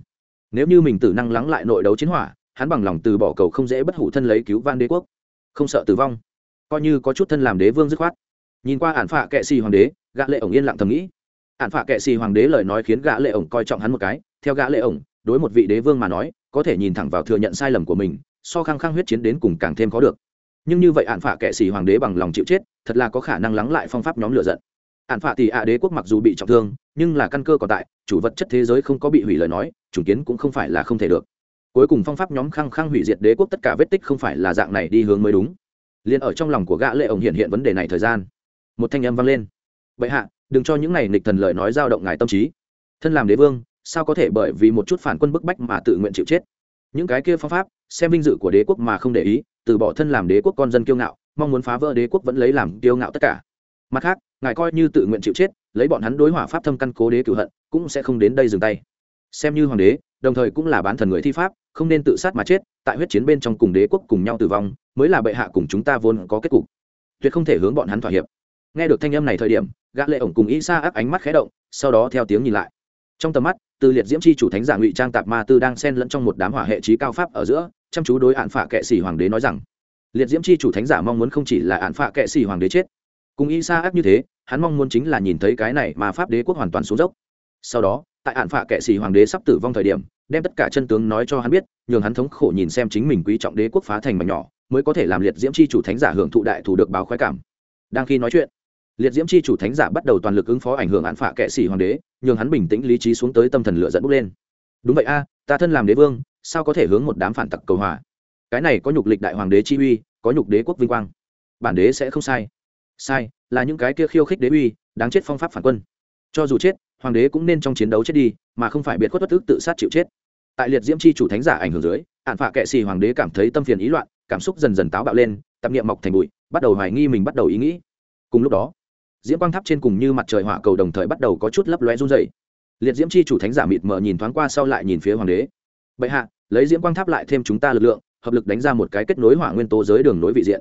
Nếu như mình tử năng lắng lại nội đấu chiến hỏa, hắn bằng lòng từ bỏ cầu không dễ bất hủ thân lấy cứu van đế quốc. Không sợ tử vong. Coi như có chút thân làm đế vương dứt khoát. Nhìn qua hạn phạ kệ xì hoàng đế, gã lệ ổng yên lặng thầm nghĩ hạn phạ kệ xì hoàng đế lời nói khiến gã lệ ổng coi trọng hắn một cái. Theo gã lệ ổng, đối một vị đế vương mà nói, có thể nhìn thẳng vào thừa nhận sai lầm của mình, so khăng khăng huyết chiến đến cùng càng thêm khó được. Nhưng như vậy hạn phạ kệ xì hoàng đế bằng lòng chịu chết, thật là có khả năng lắng lại phong pháp nhóm lửa giận. Hạn phạ tỷ ạ đế quốc mặc dù bị trọng thương, nhưng là căn cơ còn tại, chủ vật chất thế giới không có bị hủy lời nói, chủ kiến cũng không phải là không thể được. Cuối cùng phong pháp nhóm khăng khăng hủy diệt đế quốc tất cả vết tích không phải là dạng này đi hướng mới đúng. Liền ở trong lòng của gã lệ ổng hiện hiện vấn đề này thời gian. Một thanh âm vang lên. Bệ hạ đừng cho những này nghịch thần lời nói dao động ngài tâm trí. Thân làm đế vương, sao có thể bởi vì một chút phản quân bức bách mà tự nguyện chịu chết? Những cái kia phong pháp, xem vinh dự của đế quốc mà không để ý, từ bỏ thân làm đế quốc con dân kiêu ngạo, mong muốn phá vỡ đế quốc vẫn lấy làm kiêu ngạo tất cả. Mặt khác, ngài coi như tự nguyện chịu chết, lấy bọn hắn đối hỏa pháp thâm căn cố đế cửu hận, cũng sẽ không đến đây dừng tay. Xem như hoàng đế, đồng thời cũng là bán thần người thi pháp, không nên tự sát mà chết, tại huyết chiến bên trong cùng đế quốc cùng nhau tử vong, mới là bệ hạ cùng chúng ta vốn có kết cục. Tuyệt không thể hướng bọn hắn thỏa hiệp. Nghe được thanh âm này thời điểm gã lệ ổng cùng y sa áp ánh mắt khẽ động, sau đó theo tiếng nhìn lại. Trong tầm mắt, từ liệt diễm chi chủ thánh giả ngụy trang tạp ma tư đang xen lẫn trong một đám hỏa hệ trí cao pháp ở giữa, chăm chú đối hạn phạ kệ sĩ hoàng đế nói rằng, liệt diễm chi chủ thánh giả mong muốn không chỉ là hạn phạ kệ sĩ hoàng đế chết, cùng y sa áp như thế, hắn mong muốn chính là nhìn thấy cái này mà pháp đế quốc hoàn toàn xuống dốc. Sau đó, tại hạn phạ kệ sĩ hoàng đế sắp tử vong thời điểm, đem tất cả chân tướng nói cho hắn biết, nhường hắn thống khổ nhìn xem chính mình quý trọng đế quốc phá thành mảnh nhỏ, mới có thể làm liệt diễm chi chủ thánh giả hưởng thụ đại thủ được báo khoái cảm. Đang khi nói chuyện liệt diễm chi chủ thánh giả bắt đầu toàn lực ứng phó ảnh hưởng án phạ kệ sĩ hoàng đế, nhường hắn bình tĩnh lý trí xuống tới tâm thần lửa dẫn bước lên. Đúng vậy a, ta thân làm đế vương, sao có thể hướng một đám phản tặc cầu hòa? Cái này có nhục lịch đại hoàng đế chi uy, có nhục đế quốc vinh quang. Bản đế sẽ không sai. Sai, là những cái kia khiêu khích đế uy, đáng chết phong pháp phản quân. Cho dù chết, hoàng đế cũng nên trong chiến đấu chết đi, mà không phải biệt khuất bất tức tự sát chịu chết. Tại liệt diễm chi chủ thánh giả ảnh hưởng dưới ạn phạ kệ xì hoàng đế cảm thấy tâm phiền ý loạn, cảm xúc dần dần táo bạo lên, tập niệm mọc thành bụi, bắt đầu hoài nghi mình bắt đầu ý nghĩ. Cùng lúc đó diễm quang tháp trên cùng như mặt trời hỏa cầu đồng thời bắt đầu có chút lấp lóe run dày liệt diễm chi chủ thánh giả mịt mờ nhìn thoáng qua sau lại nhìn phía hoàng đế. Bệ hạ, lấy diễm quang tháp lại thêm chúng ta lực lượng, hợp lực đánh ra một cái kết nối hỏa nguyên tố giới đường nối vị diện.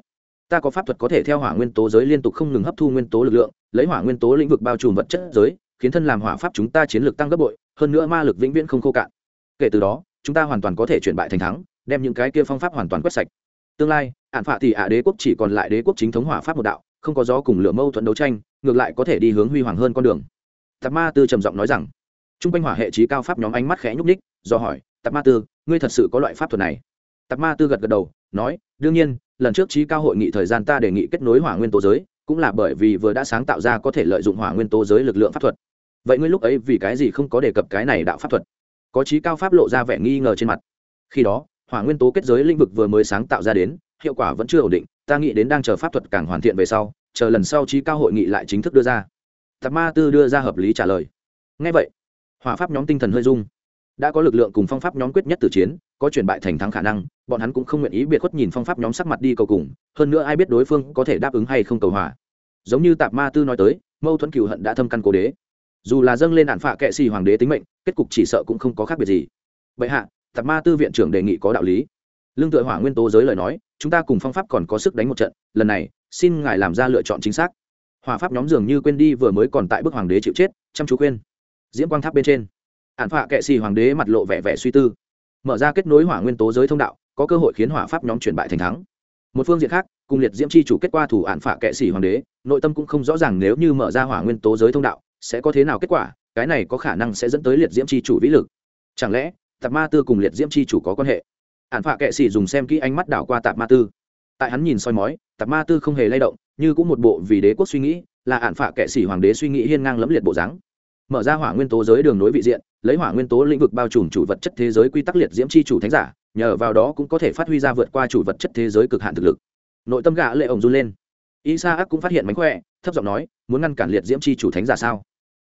Ta có pháp thuật có thể theo hỏa nguyên tố giới liên tục không ngừng hấp thu nguyên tố lực lượng, lấy hỏa nguyên tố lĩnh vực bao trùm vật chất giới, khiến thân làm hỏa pháp chúng ta chiến lược tăng gấp bội, hơn nữa ma lực vĩnh viễn không khô cạn. Kể từ đó, chúng ta hoàn toàn có thể chuyển bại thành thắng, đem những cái kia phong pháp hoàn toàn quét sạch. Tương lai ạn phạ thì ạ đế quốc chỉ còn lại đế quốc chính thống hỏa pháp một đạo không có gió cùng lửa mâu thuẫn đấu tranh, ngược lại có thể đi hướng huy hoàng hơn con đường. Tạp ma tư trầm giọng nói rằng t r u n g quanh hỏa hệ trí cao pháp nhóm ánh mắt khẽ nhúc ních do hỏi, tạp ma tư, ngươi thật sự có loại pháp thuật này? Tạp ma tư gật gật đầu, nói, đương nhiên, lần trước trí cao hội nghị thời gian ta đề nghị kết nối hỏa nguyên tố giới, cũng là bởi vì vừa đã sáng tạo ra có thể lợi dụng hỏa nguyên tố giới lực lượng pháp thuật. Vậy ngươi lúc ấy vì cái gì không có đề cập cái này đạo pháp thuật? Có trí cao pháp lộ ra vẻ nghi ngờ trên mặt. Khi đó, hỏa nguyên tố kết giới lĩnh vực vừa mới sáng tạo ra đến, hiệu quả vẫn chưa ổn định ta nghĩ đến đang chờ pháp thuật càng hoàn thiện về sau, chờ lần sau trí cao hội nghị lại chính thức đưa ra. Tạp ma tư đưa ra hợp lý trả lời. Ngay vậy, hỏa pháp nhóm tinh thần hơi dung đã có lực lượng cùng phong pháp nhóm quyết nhất từ chiến, có chuyển bại thành thắng khả năng, bọn hắn cũng không nguyện ý biệt khuất nhìn phong pháp nhóm sắc mặt đi cầu cùng, hơn nữa ai biết đối phương có thể đáp ứng hay không cầu hòa. Giống như tạp ma tư nói tới, mâu thuẫn cựu hận đã thâm căn cố đế. Dù là dâng lên đạn phạ kệ xì hoàng đế tính mệnh, kết cục chỉ sợ cũng không có khác biệt gì. Vậy hạ, tạp ma tư viện trưởng đề nghị có đạo lý lương tựa hỏa nguyên tố giới lời nói, chúng ta cùng phong pháp còn có sức đánh một trận, lần này, xin ngài làm ra lựa chọn chính xác. Hỏa pháp nhóm dường như quên đi vừa mới còn tại bức hoàng đế chịu chết, chăm chú khuyên. Diễm quang tháp bên trên ạn phạ kệ xì hoàng đế mặt lộ vẻ vẻ suy tư. Mở ra kết nối hỏa nguyên tố giới thông đạo, có cơ hội khiến hỏa pháp nhóm chuyển bại thành thắng. Một phương diện khác, cùng liệt diễm c h i chủ kết quả thủ ạn phạ kệ xì hoàng đế, nội tâm cũng không rõ ràng nếu như mở ra hỏa nguyên tố giới thông đạo, sẽ có thế nào kết quả, cái này có khả năng sẽ dẫn tới liệt diễm c h i chủ vĩ lực. Chẳng lẽ, tạp ma tư cùng liệt diễm c h i chủ có quan hệ? Ạn phạ kệ xì dùng xem kỹ ánh mắt đảo qua tạp ma tư. Tại hắn nhìn soi mói, tạp ma tư không hề lay động, như cũng một bộ vì đế quốc suy nghĩ, là ạn phạ kệ xì hoàng đế suy nghĩ hiên ngang lẫm liệt bộ dáng. Mở ra hỏa nguyên tố giới đường nối vị diện, lấy hỏa nguyên tố lĩnh vực bao trùm chủ vật chất thế giới quy tắc liệt diễm c h i chủ thánh giả, nhờ vào đó cũng có thể phát huy ra vượt qua chủ vật chất thế giới cực hạn thực lực. Nội tâm gã lệ ổng run lên. Isa ác cũng phát hiện mánh khỏe, thấp giọng nói, muốn ngăn cản liệt diễm c h i chủ thánh giả sao?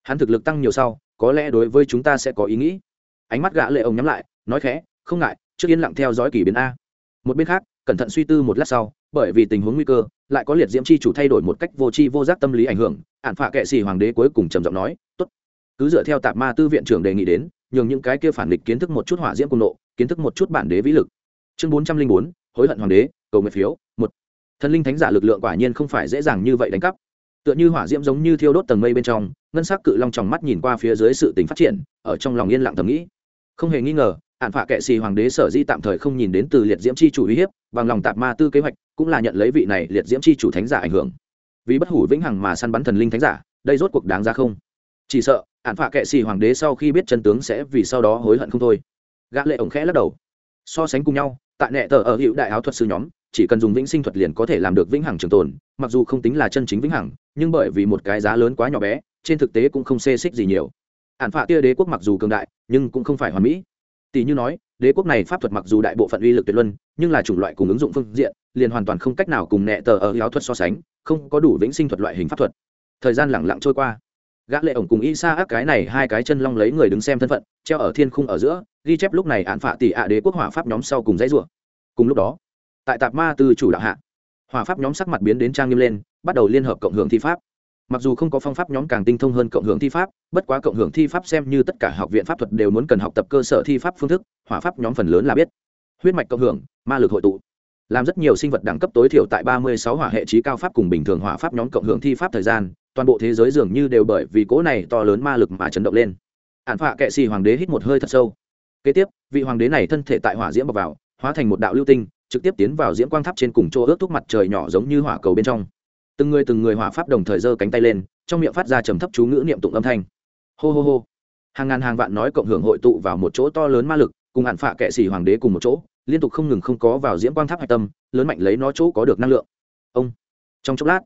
Hắn thực lực tăng nhiều sau, có lẽ đối với chúng ta sẽ có ý nghĩ. Ánh mắt gã lệ ổng nhắm lại, nói khẽ, không ngại trước yên lặng theo dõi kỳ biến a. Một bên khác, cẩn thận suy tư một lát sau, bởi vì tình huống nguy cơ, lại có liệt diễm c h i chủ thay đổi một cách vô tri vô giác tâm lý ảnh hưởng ạn phạ kệ xì hoàng đế cuối cùng trầm giọng nói, tốt. Cứ dựa theo tạp ma tư viện trưởng đề nghị đến, nhường những cái kia phản địch kiến thức một chút hỏa diễm cung nộ, kiến thức một chút bản đế vĩ lực. Chương bốn trăm linh bốn, hối hận hoàng đế, cầu nguyện phiếu, một. Thần linh thánh giả lực lượng quả nhiên không phải dễ dàng như vậy đánh cắp. Tựa như hỏa diễm giống như thiêu đốt tầng mây bên trong, ngân sắc cự long tròng mắt nhìn qua phía dưới sự tình phát triển, ở trong lòng yên lặng thầm nghĩ. Không hề nghi ngờ ạn phạ kệ xì hoàng đế sở di tạm thời không nhìn đến từ liệt diễm chi chủ uy hiếp, bằng lòng tạp ma tư kế hoạch, cũng là nhận lấy vị này liệt diễm chi chủ thánh giả ảnh hưởng. Vì bất hủ vĩnh hằng mà săn bắn thần linh thánh giả, đây rốt cuộc đáng ra không? Chỉ sợ ạn phạ kệ xì hoàng đế sau khi biết chân tướng sẽ vì sau đó hối hận không thôi. Gã lệ ổng khẽ lắc đầu. So sánh cùng nhau, tại nệ tờ ở hiệu đại áo thuật sư nhóm, chỉ cần dùng vĩnh sinh thuật liền có thể làm được vĩnh hằng trường tồn, mặc dù không tính là chân chính vĩnh hằng, nhưng bởi vì một cái giá lớn quá nhỏ bé, trên thực tế cũng không xê xích gì nhiều. Ạn phạ kia đế quốc mặc dù cường đại, nhưng cũng không phải hoàn mỹ tỷ như nói, đế quốc này pháp thuật mặc dù đại bộ phận uy lực tuyệt luân, nhưng là chủng loại cùng ứng dụng phương diện, liền hoàn toàn không cách nào cùng nệ tờ ở áo thuật so sánh, không có đủ vĩnh sinh thuật loại hình pháp thuật. Thời gian lặng lặng trôi qua. Gã lệ ổng cùng y sa ác cái này hai cái chân long lấy người đứng xem thân phận, treo ở thiên khung ở giữa, ghi chép lúc này án phạ tỷ ạ đế quốc hỏa pháp nhóm sau cùng dãy rủa. Cùng lúc đó, tại tạp ma từ chủ đạo hạ, hỏa pháp nhóm sắc mặt biến đến trang nghiêm lên, bắt đầu liên hợp cộng hưởng thi pháp mặc dù không có phong pháp nhóm càng tinh thông hơn cộng hưởng thi pháp, bất quá cộng hưởng thi pháp xem như tất cả học viện pháp thuật đều muốn cần học tập cơ sở thi pháp phương thức, hỏa pháp nhóm phần lớn là biết. Huyết mạch cộng hưởng, ma lực hội tụ. Làm rất nhiều sinh vật đẳng cấp tối thiểu tại ba mươi sáu hỏa hệ trí cao pháp cùng bình thường hỏa pháp nhóm cộng hưởng thi pháp thời gian, toàn bộ thế giới dường như đều bởi vì cỗ này to lớn ma lực mà chấn động lên. Ản phạ kệ xì hoàng đế hít một hơi thật sâu. Kế tiếp, vị hoàng đế này thân thể tại hỏa diễm bọc vào, hóa thành một đạo lưu tinh, trực tiếp tiến vào diễm quang tháp trên cùng chỗ ướt thuốc mặt trời nhỏ giống như hỏa cầu bên trong từng người từng người hỏa pháp đồng thời giơ cánh tay lên, trong miệng phát ra trầm thấp chú ngữ niệm tụng âm thanh. Hô hô hô. Hàng ngàn hàng vạn nói cộng hưởng hội tụ vào một chỗ to lớn ma lực, cùng hạn phạ kệ xì hoàng đế cùng một chỗ, liên tục không ngừng không có vào diễm quang tháp hạch tâm, lớn mạnh lấy nó chỗ có được năng lượng. Ông. Trong chốc lát,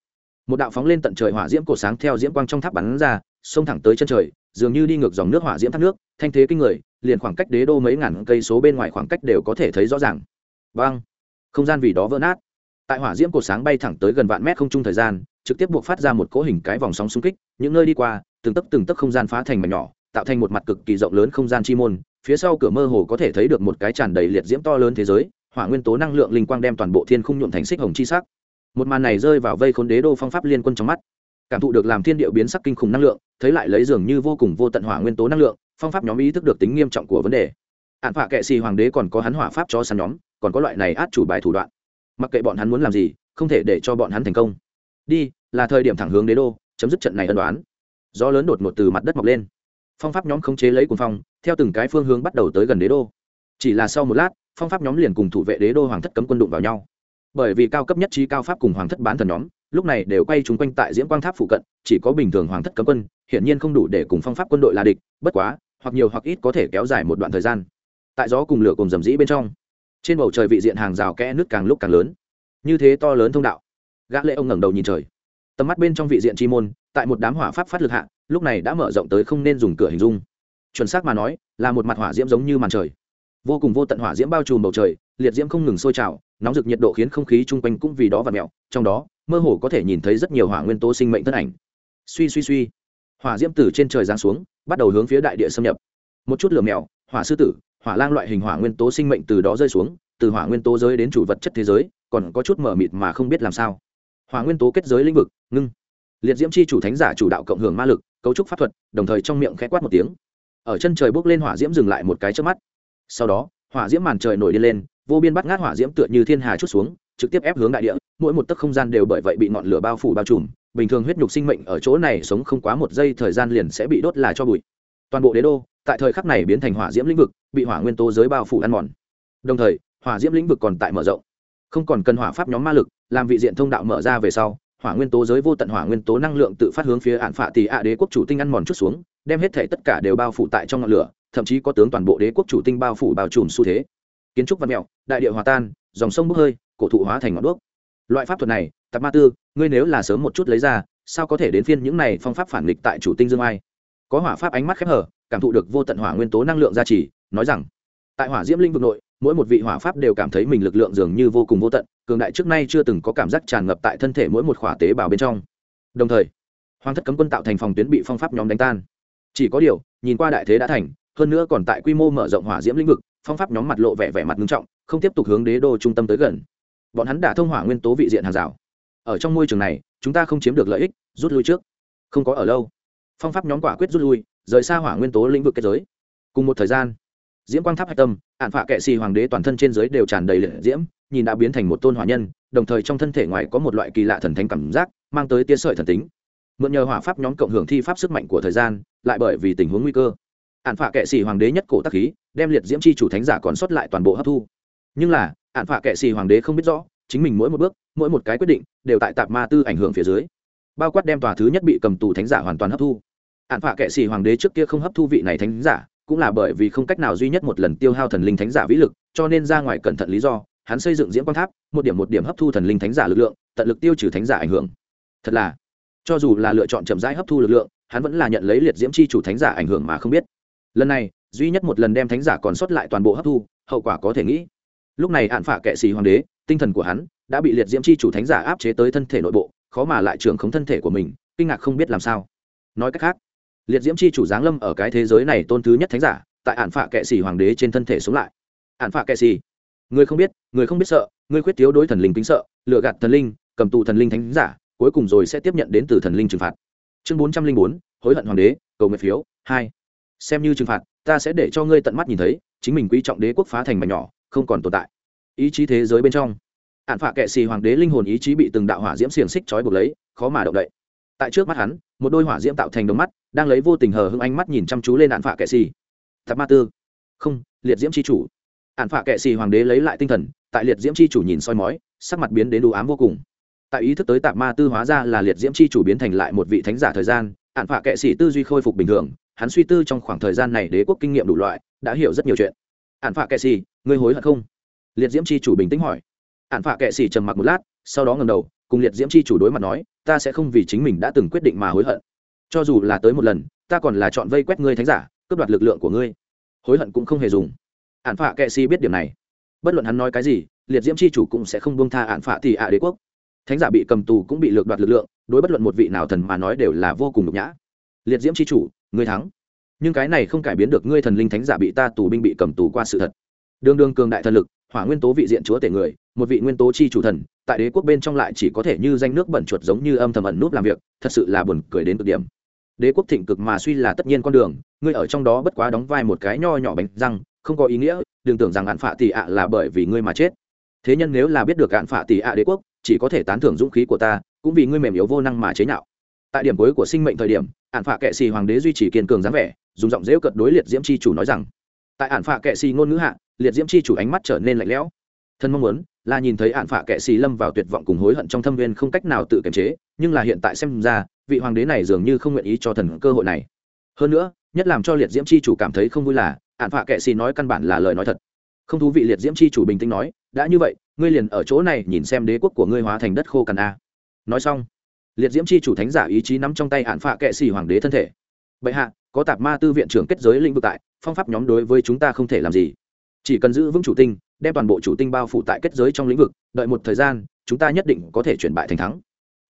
một đạo phóng lên tận trời hỏa diễm cổ sáng theo diễm quang trong tháp bắn ra, xông thẳng tới chân trời, dường như đi ngược dòng nước hỏa diễm thác nước, thanh thế kinh người, liền khoảng cách đế đô mấy ngàn cây số bên ngoài khoảng cách đều có thể thấy rõ ràng. Vang không gian vì đó vỡ nát tại hỏa diễm cổ sáng bay thẳng tới gần vạn mét không trung thời gian, trực tiếp buộc phát ra một cỗ hình cái vòng sóng xung kích, những nơi đi qua, từng tấc từng tấc không gian phá thành mảnh nhỏ, tạo thành một mặt cực kỳ rộng lớn không gian chi môn, phía sau cửa mơ hồ có thể thấy được một cái tràn đầy liệt diễm to lớn thế giới, hỏa nguyên tố năng lượng linh quang đem toàn bộ thiên khung nhuộm thành xích hồng chi sắc. Một màn này rơi vào vây khốn đế đô phong pháp liên quân trong mắt. Cảm thụ được làm thiên điệu biến sắc kinh khủng năng lượng, thấy lại lấy dường như vô cùng vô tận hỏa nguyên tố năng lượng, phong pháp nhóm ý thức được tính nghiêm trọng của vấn đề. Ạn phạ kệ xì hoàng đế còn có hắn hỏa pháp cho săn nhóm, còn có loại này át chủ bài thủ đoạn mặc kệ bọn hắn muốn làm gì, không thể để cho bọn hắn thành công. Đi, là thời điểm thẳng hướng đế đô, chấm dứt trận này ân đoán gió lớn đột ngột từ mặt đất mọc lên. Phong pháp nhóm khống chế lấy cuồng phong, theo từng cái phương hướng bắt đầu tới gần đế đô. Chỉ là sau một lát, phong pháp nhóm liền cùng thủ vệ đế đô hoàng thất cấm quân đụng vào nhau. Bởi vì cao cấp nhất trí cao pháp cùng hoàng thất bán thần nhóm, lúc này đều quay trúng quanh tại diễm quang tháp phụ cận, chỉ có bình thường hoàng thất cấm quân, hiển nhiên không đủ để cùng phong pháp quân đội là địch, bất quá, hoặc nhiều hoặc ít có thể kéo dài một đoạn thời gian. Tại gió cùng lửa cùng dầm dĩ bên trong trên bầu trời vị diện hàng rào kẽ nước càng lúc càng lớn. Như thế to lớn thông đạo. Gã lệ ông ngẩng đầu nhìn trời. Tầm mắt bên trong vị diện chi môn, tại một đám hỏa pháp phát lực hạ, lúc này đã mở rộng tới không nên dùng cửa hình dung. Chuẩn xác mà nói, là một mặt hỏa diễm giống như màn trời. Vô cùng vô tận hỏa diễm bao trùm bầu trời, liệt diễm không ngừng sôi trào, nóng rực nhiệt độ khiến không khí chung quanh cũng vì đó và mẹo trong đó, mơ hồ có thể nhìn thấy rất nhiều hỏa nguyên tố sinh mệnh thân ảnh. Suy suy suy. Hỏa diễm từ trên trời giáng xuống, bắt đầu hướng phía đại địa xâm nhập. Một chút lửa mèo, hỏa sư tử hỏa lang loại hình hỏa nguyên tố sinh mệnh từ đó rơi xuống, từ hỏa nguyên tố giới đến chủ vật chất thế giới, còn có chút mở mịt mà không biết làm sao. Hỏa nguyên tố kết giới lĩnh vực, ngưng. Liệt diễm chi chủ thánh giả chủ đạo cộng hưởng ma lực, cấu trúc pháp thuật, đồng thời trong miệng khẽ quát một tiếng. Ở chân trời bốc lên hỏa diễm dừng lại một cái trước mắt. Sau đó, hỏa diễm màn trời nổi đi lên, vô biên bắt ngát hỏa diễm tựa như thiên hà chút xuống, trực tiếp ép hướng đại địa, mỗi một tấc không gian đều bởi vậy bị ngọn lửa bao phủ bao trùm. Bình thường huyết nhục sinh mệnh ở chỗ này sống không quá một giây thời gian liền sẽ bị đốt là cho bụi. Toàn bộ đế đô tại thời khắc này biến thành hỏa diễm lĩnh vực, bị hỏa nguyên tố giới bao phủ ăn mòn. Đồng thời, hỏa diễm lĩnh vực còn tại mở rộng. Không còn cần hỏa pháp nhóm ma lực, làm vị diện thông đạo mở ra về sau, hỏa nguyên tố giới vô tận hỏa nguyên tố năng lượng tự phát hướng phía ạn phạ tỷ ạ đế quốc chủ tinh ăn mòn chút xuống, đem hết thể tất cả đều bao phủ tại trong ngọn lửa, thậm chí có tướng toàn bộ đế quốc chủ tinh bao phủ bao trùm xu thế. Kiến trúc văn mẹo, đại địa hòa tan, dòng sông bốc hơi, cổ thụ hóa thành ngọn đuốc. Loại pháp thuật này, tạp ma tư, ngươi nếu là sớm một chút lấy ra, sao có thể đến phiên những này phong pháp phản nghịch tại chủ tinh dương ai? Có hỏa pháp ánh mắt khép hở, cảm thụ được vô tận hỏa nguyên tố năng lượng gia trì, nói rằng, tại hỏa diễm linh vực nội, mỗi một vị hỏa pháp đều cảm thấy mình lực lượng dường như vô cùng vô tận, cường đại trước nay chưa từng có cảm giác tràn ngập tại thân thể mỗi một khỏa tế bào bên trong. Đồng thời, hoàng thất cấm quân tạo thành phòng tuyến bị phong pháp nhóm đánh tan. Chỉ có điều, nhìn qua đại thế đã thành, hơn nữa còn tại quy mô mở rộng hỏa diễm lĩnh vực, phong pháp nhóm mặt lộ vẻ vẻ mặt nghiêm trọng, không tiếp tục hướng đế đô trung tâm tới gần. Bọn hắn đã thông hỏa nguyên tố vị diện hàng rào. Ở trong môi trường này, chúng ta không chiếm được lợi ích, rút lui trước. Không có ở lâu phong pháp nhóm quả quyết rút lui, rời xa hỏa nguyên tố lĩnh vực kết giới. Cùng một thời gian, diễm quang tháp hạch tâm, ạn phạ kệ xì hoàng đế toàn thân trên giới đều tràn đầy liệt diễm, nhìn đã biến thành một tôn hỏa nhân, đồng thời trong thân thể ngoài có một loại kỳ lạ thần thánh cảm giác, mang tới tia sợi thần tính. Mượn nhờ hỏa pháp nhóm cộng hưởng thi pháp sức mạnh của thời gian, lại bởi vì tình huống nguy cơ, ạn phạ kệ xì hoàng đế nhất cổ tắc khí, đem liệt diễm chi chủ thánh giả còn sót lại toàn bộ hấp thu. Nhưng là, ạn phạ kệ xì hoàng đế không biết rõ, chính mình mỗi một bước, mỗi một cái quyết định, đều tại tạp ma tư ảnh hưởng phía dưới. Bao quát đem tòa thứ nhất bị cầm tù thánh giả hoàn toàn hấp thu ạn phạ kệ xì hoàng đế trước kia không hấp thu vị này thánh giả, cũng là bởi vì không cách nào duy nhất một lần tiêu hao thần linh thánh giả vĩ lực, cho nên ra ngoài cẩn thận lý do, hắn xây dựng diễm quang tháp, một điểm một điểm hấp thu thần linh thánh giả lực lượng, tận lực tiêu trừ thánh giả ảnh hưởng. Thật là, cho dù là lựa chọn chậm rãi hấp thu lực lượng, hắn vẫn là nhận lấy liệt diễm chi chủ thánh giả ảnh hưởng mà không biết. Lần này, duy nhất một lần đem thánh giả còn sót lại toàn bộ hấp thu, hậu quả có thể nghĩ. Lúc này hạn phả kệ xì hoàng đế, tinh thần của hắn đã bị liệt diễm chi chủ thánh giả áp chế tới thân thể nội bộ, khó mà lại trưởng khống thân thể của mình, kinh ngạc không biết làm sao. Nói cách khác liệt diễm chi chủ giáng lâm ở cái thế giới này tôn thứ nhất thánh giả, tại ạn phạ kệ xì hoàng đế trên thân thể sống lại. Ạn phạ kệ xì người không biết, người không biết sợ, người khuyết thiếu đối thần linh kính sợ lựa gạt thần linh, cầm tù thần linh thánh giả, cuối cùng rồi sẽ tiếp nhận đến từ thần linh trừng phạt. Chương bốn trăm linh bốn, hối hận hoàng đế, cầu nguyện phiếu, hai. Xem như trừng phạt, ta sẽ để cho ngươi tận mắt nhìn thấy, chính mình quý trọng đế quốc phá thành mảnh nhỏ, không còn tồn tại. Ý chí thế giới bên trong ạn phạ kệ xì hoàng đế linh hồn ý chí bị từng đạo hỏa diễm xiềng xích trói buộc lấy, khó mà động đậy. Tại trước mắt hắn, một đôi hỏa diễm tạo thành đống mắt đang lấy vô tình hờ hưng ánh mắt nhìn chăm chú lên ạn phạ kệ xì. Thập ma tư. Không, liệt diễm c h i chủ. Ạn phạ kệ xì hoàng đế lấy lại tinh thần, tại liệt diễm c h i chủ nhìn soi mói, sắc mặt biến đến đủ ám vô cùng. Tại ý thức tới tạp ma tư hóa ra là liệt diễm c h i chủ biến thành lại một vị thánh giả thời gian, ạn phạ kệ xì tư duy khôi phục bình thường, hắn suy tư trong khoảng thời gian này đế quốc kinh nghiệm đủ loại, đã hiểu rất nhiều chuyện. Ạn phạ kệ xì, ngươi hối hận không? Liệt diễm c chủ bình tĩnh hỏi. Ạn phạ kệ xì trầm mặc một lát, sau đó ngầm đầu, cùng liệt diễm c chủ đối mặt nói, ta sẽ không vì chính mình đã từng quyết định mà hối hận cho dù là tới một lần, ta còn là chọn vây quét ngươi thánh giả, cướp đoạt lực lượng của ngươi. Hối hận cũng không hề dùng. Ạn phạ kệ si biết điểm này. Bất luận hắn nói cái gì, liệt diễm c h i chủ cũng sẽ không buông tha ạn phạ thì ạ đế quốc. Thánh giả bị cầm tù cũng bị lược đoạt lực lượng, đối bất luận một vị nào thần mà nói đều là vô cùng nhục nhã. Liệt diễm c h i chủ, ngươi thắng. Nhưng cái này không cải biến được ngươi thần linh thánh giả bị ta tù binh bị cầm tù qua sự thật. Đương đương cường đại thần lực, hỏa nguyên tố vị diện chúa tể người, một vị nguyên tố chi chủ thần, tại đế quốc bên trong lại chỉ có thể như danh nước bẩn chuột giống như âm thầm ẩn núp làm việc, thật sự là buồn cười đến cực điểm đế quốc thịnh cực mà suy là tất nhiên con đường, ngươi ở trong đó bất quá đóng vai một cái nho nhỏ bánh răng, không có ý nghĩa, đừng tưởng rằng hạn phạ tỷ ạ là bởi vì ngươi mà chết. Thế nhân nếu là biết được hạn phạ tỷ ạ đế quốc, chỉ có thể tán thưởng dũng khí của ta, cũng vì ngươi mềm yếu vô năng mà chế nhạo. Tại điểm cuối của sinh mệnh thời điểm hạn phạ kệ xì hoàng đế duy trì kiên cường dáng vẻ, dùng giọng dễu cận đối liệt diễm c h i chủ nói rằng, tại hạn phạ kệ xì ngôn ngữ hạ, liệt diễm c h i chủ ánh mắt trở nên lạnh lẽo. Thân mong muốn là nhìn thấy hạn phạ kệ xì lâm vào tuyệt vọng cùng hối hận trong thâm viên không cách nào tự kiềm chế, nhưng là hiện tại xem ra vị hoàng đế này dường như không nguyện ý cho thần cơ hội này. Hơn nữa, nhất làm cho liệt diễm c h i chủ cảm thấy không vui là ạn phạ kệ xì nói căn bản là lời nói thật. Không thú vị liệt diễm c h i chủ bình tĩnh nói, đã như vậy, ngươi liền ở chỗ này nhìn xem đế quốc của ngươi hóa thành đất khô cằn a. Nói xong, liệt diễm c h i chủ thánh giả ý chí nắm trong tay ạn phạ kệ xì hoàng đế thân thể. Bệ hạ, có tạp ma tư viện trưởng kết giới lĩnh vực tại, phong pháp nhóm đối với chúng ta không thể làm gì. Chỉ cần giữ vững chủ tinh, đem toàn bộ chủ tinh bao phủ tại kết giới trong lĩnh vực, đợi một thời gian, chúng ta nhất định có thể chuyển bại thành thắng.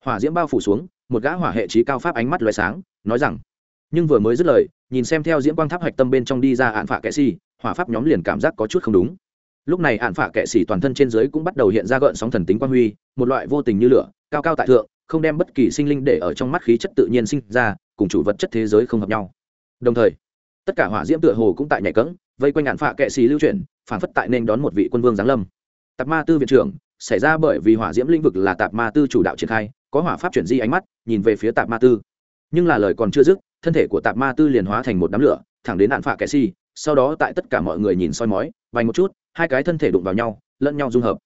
Hỏa diễm bao phủ xuống một gã hỏa hệ trí cao pháp ánh mắt loay sáng, nói rằng, nhưng vừa mới dứt lời, nhìn xem theo diễm quang tháp hạch tâm bên trong đi ra ạn phạ kệ xì hỏa pháp nhóm liền cảm giác có chút không đúng. Lúc này ạn phạ kệ xì toàn thân trên dưới cũng bắt đầu hiện ra gợn sóng thần tính quang huy, một loại vô tình như lửa, cao cao tại thượng, không đem bất kỳ sinh linh để ở trong mắt khí chất tự nhiên sinh ra, cùng chủ vật chất thế giới không hợp nhau. Đồng thời, tất cả hỏa diễm tựa hồ cũng tại nhảy cẫng, vây quanh ạn phạ kệ xì lưu chuyển, phản phất tại nên đón một vị quân vương giáng lâm. Tạp ma tư viện trưởng, xảy ra bởi vì hỏa diễm lĩnh vực là tạp ma tư chủ đạo triển khai có hỏa pháp chuyển di ánh mắt, nhìn về phía tạp ma tư. Nhưng là lời còn chưa dứt, thân thể của tạp ma tư liền hóa thành một đám lửa, thẳng đến nạn phạ kẻ si, sau đó tại tất cả mọi người nhìn soi mói, vành một chút, hai cái thân thể đụng vào nhau, lẫn nhau dung hợp.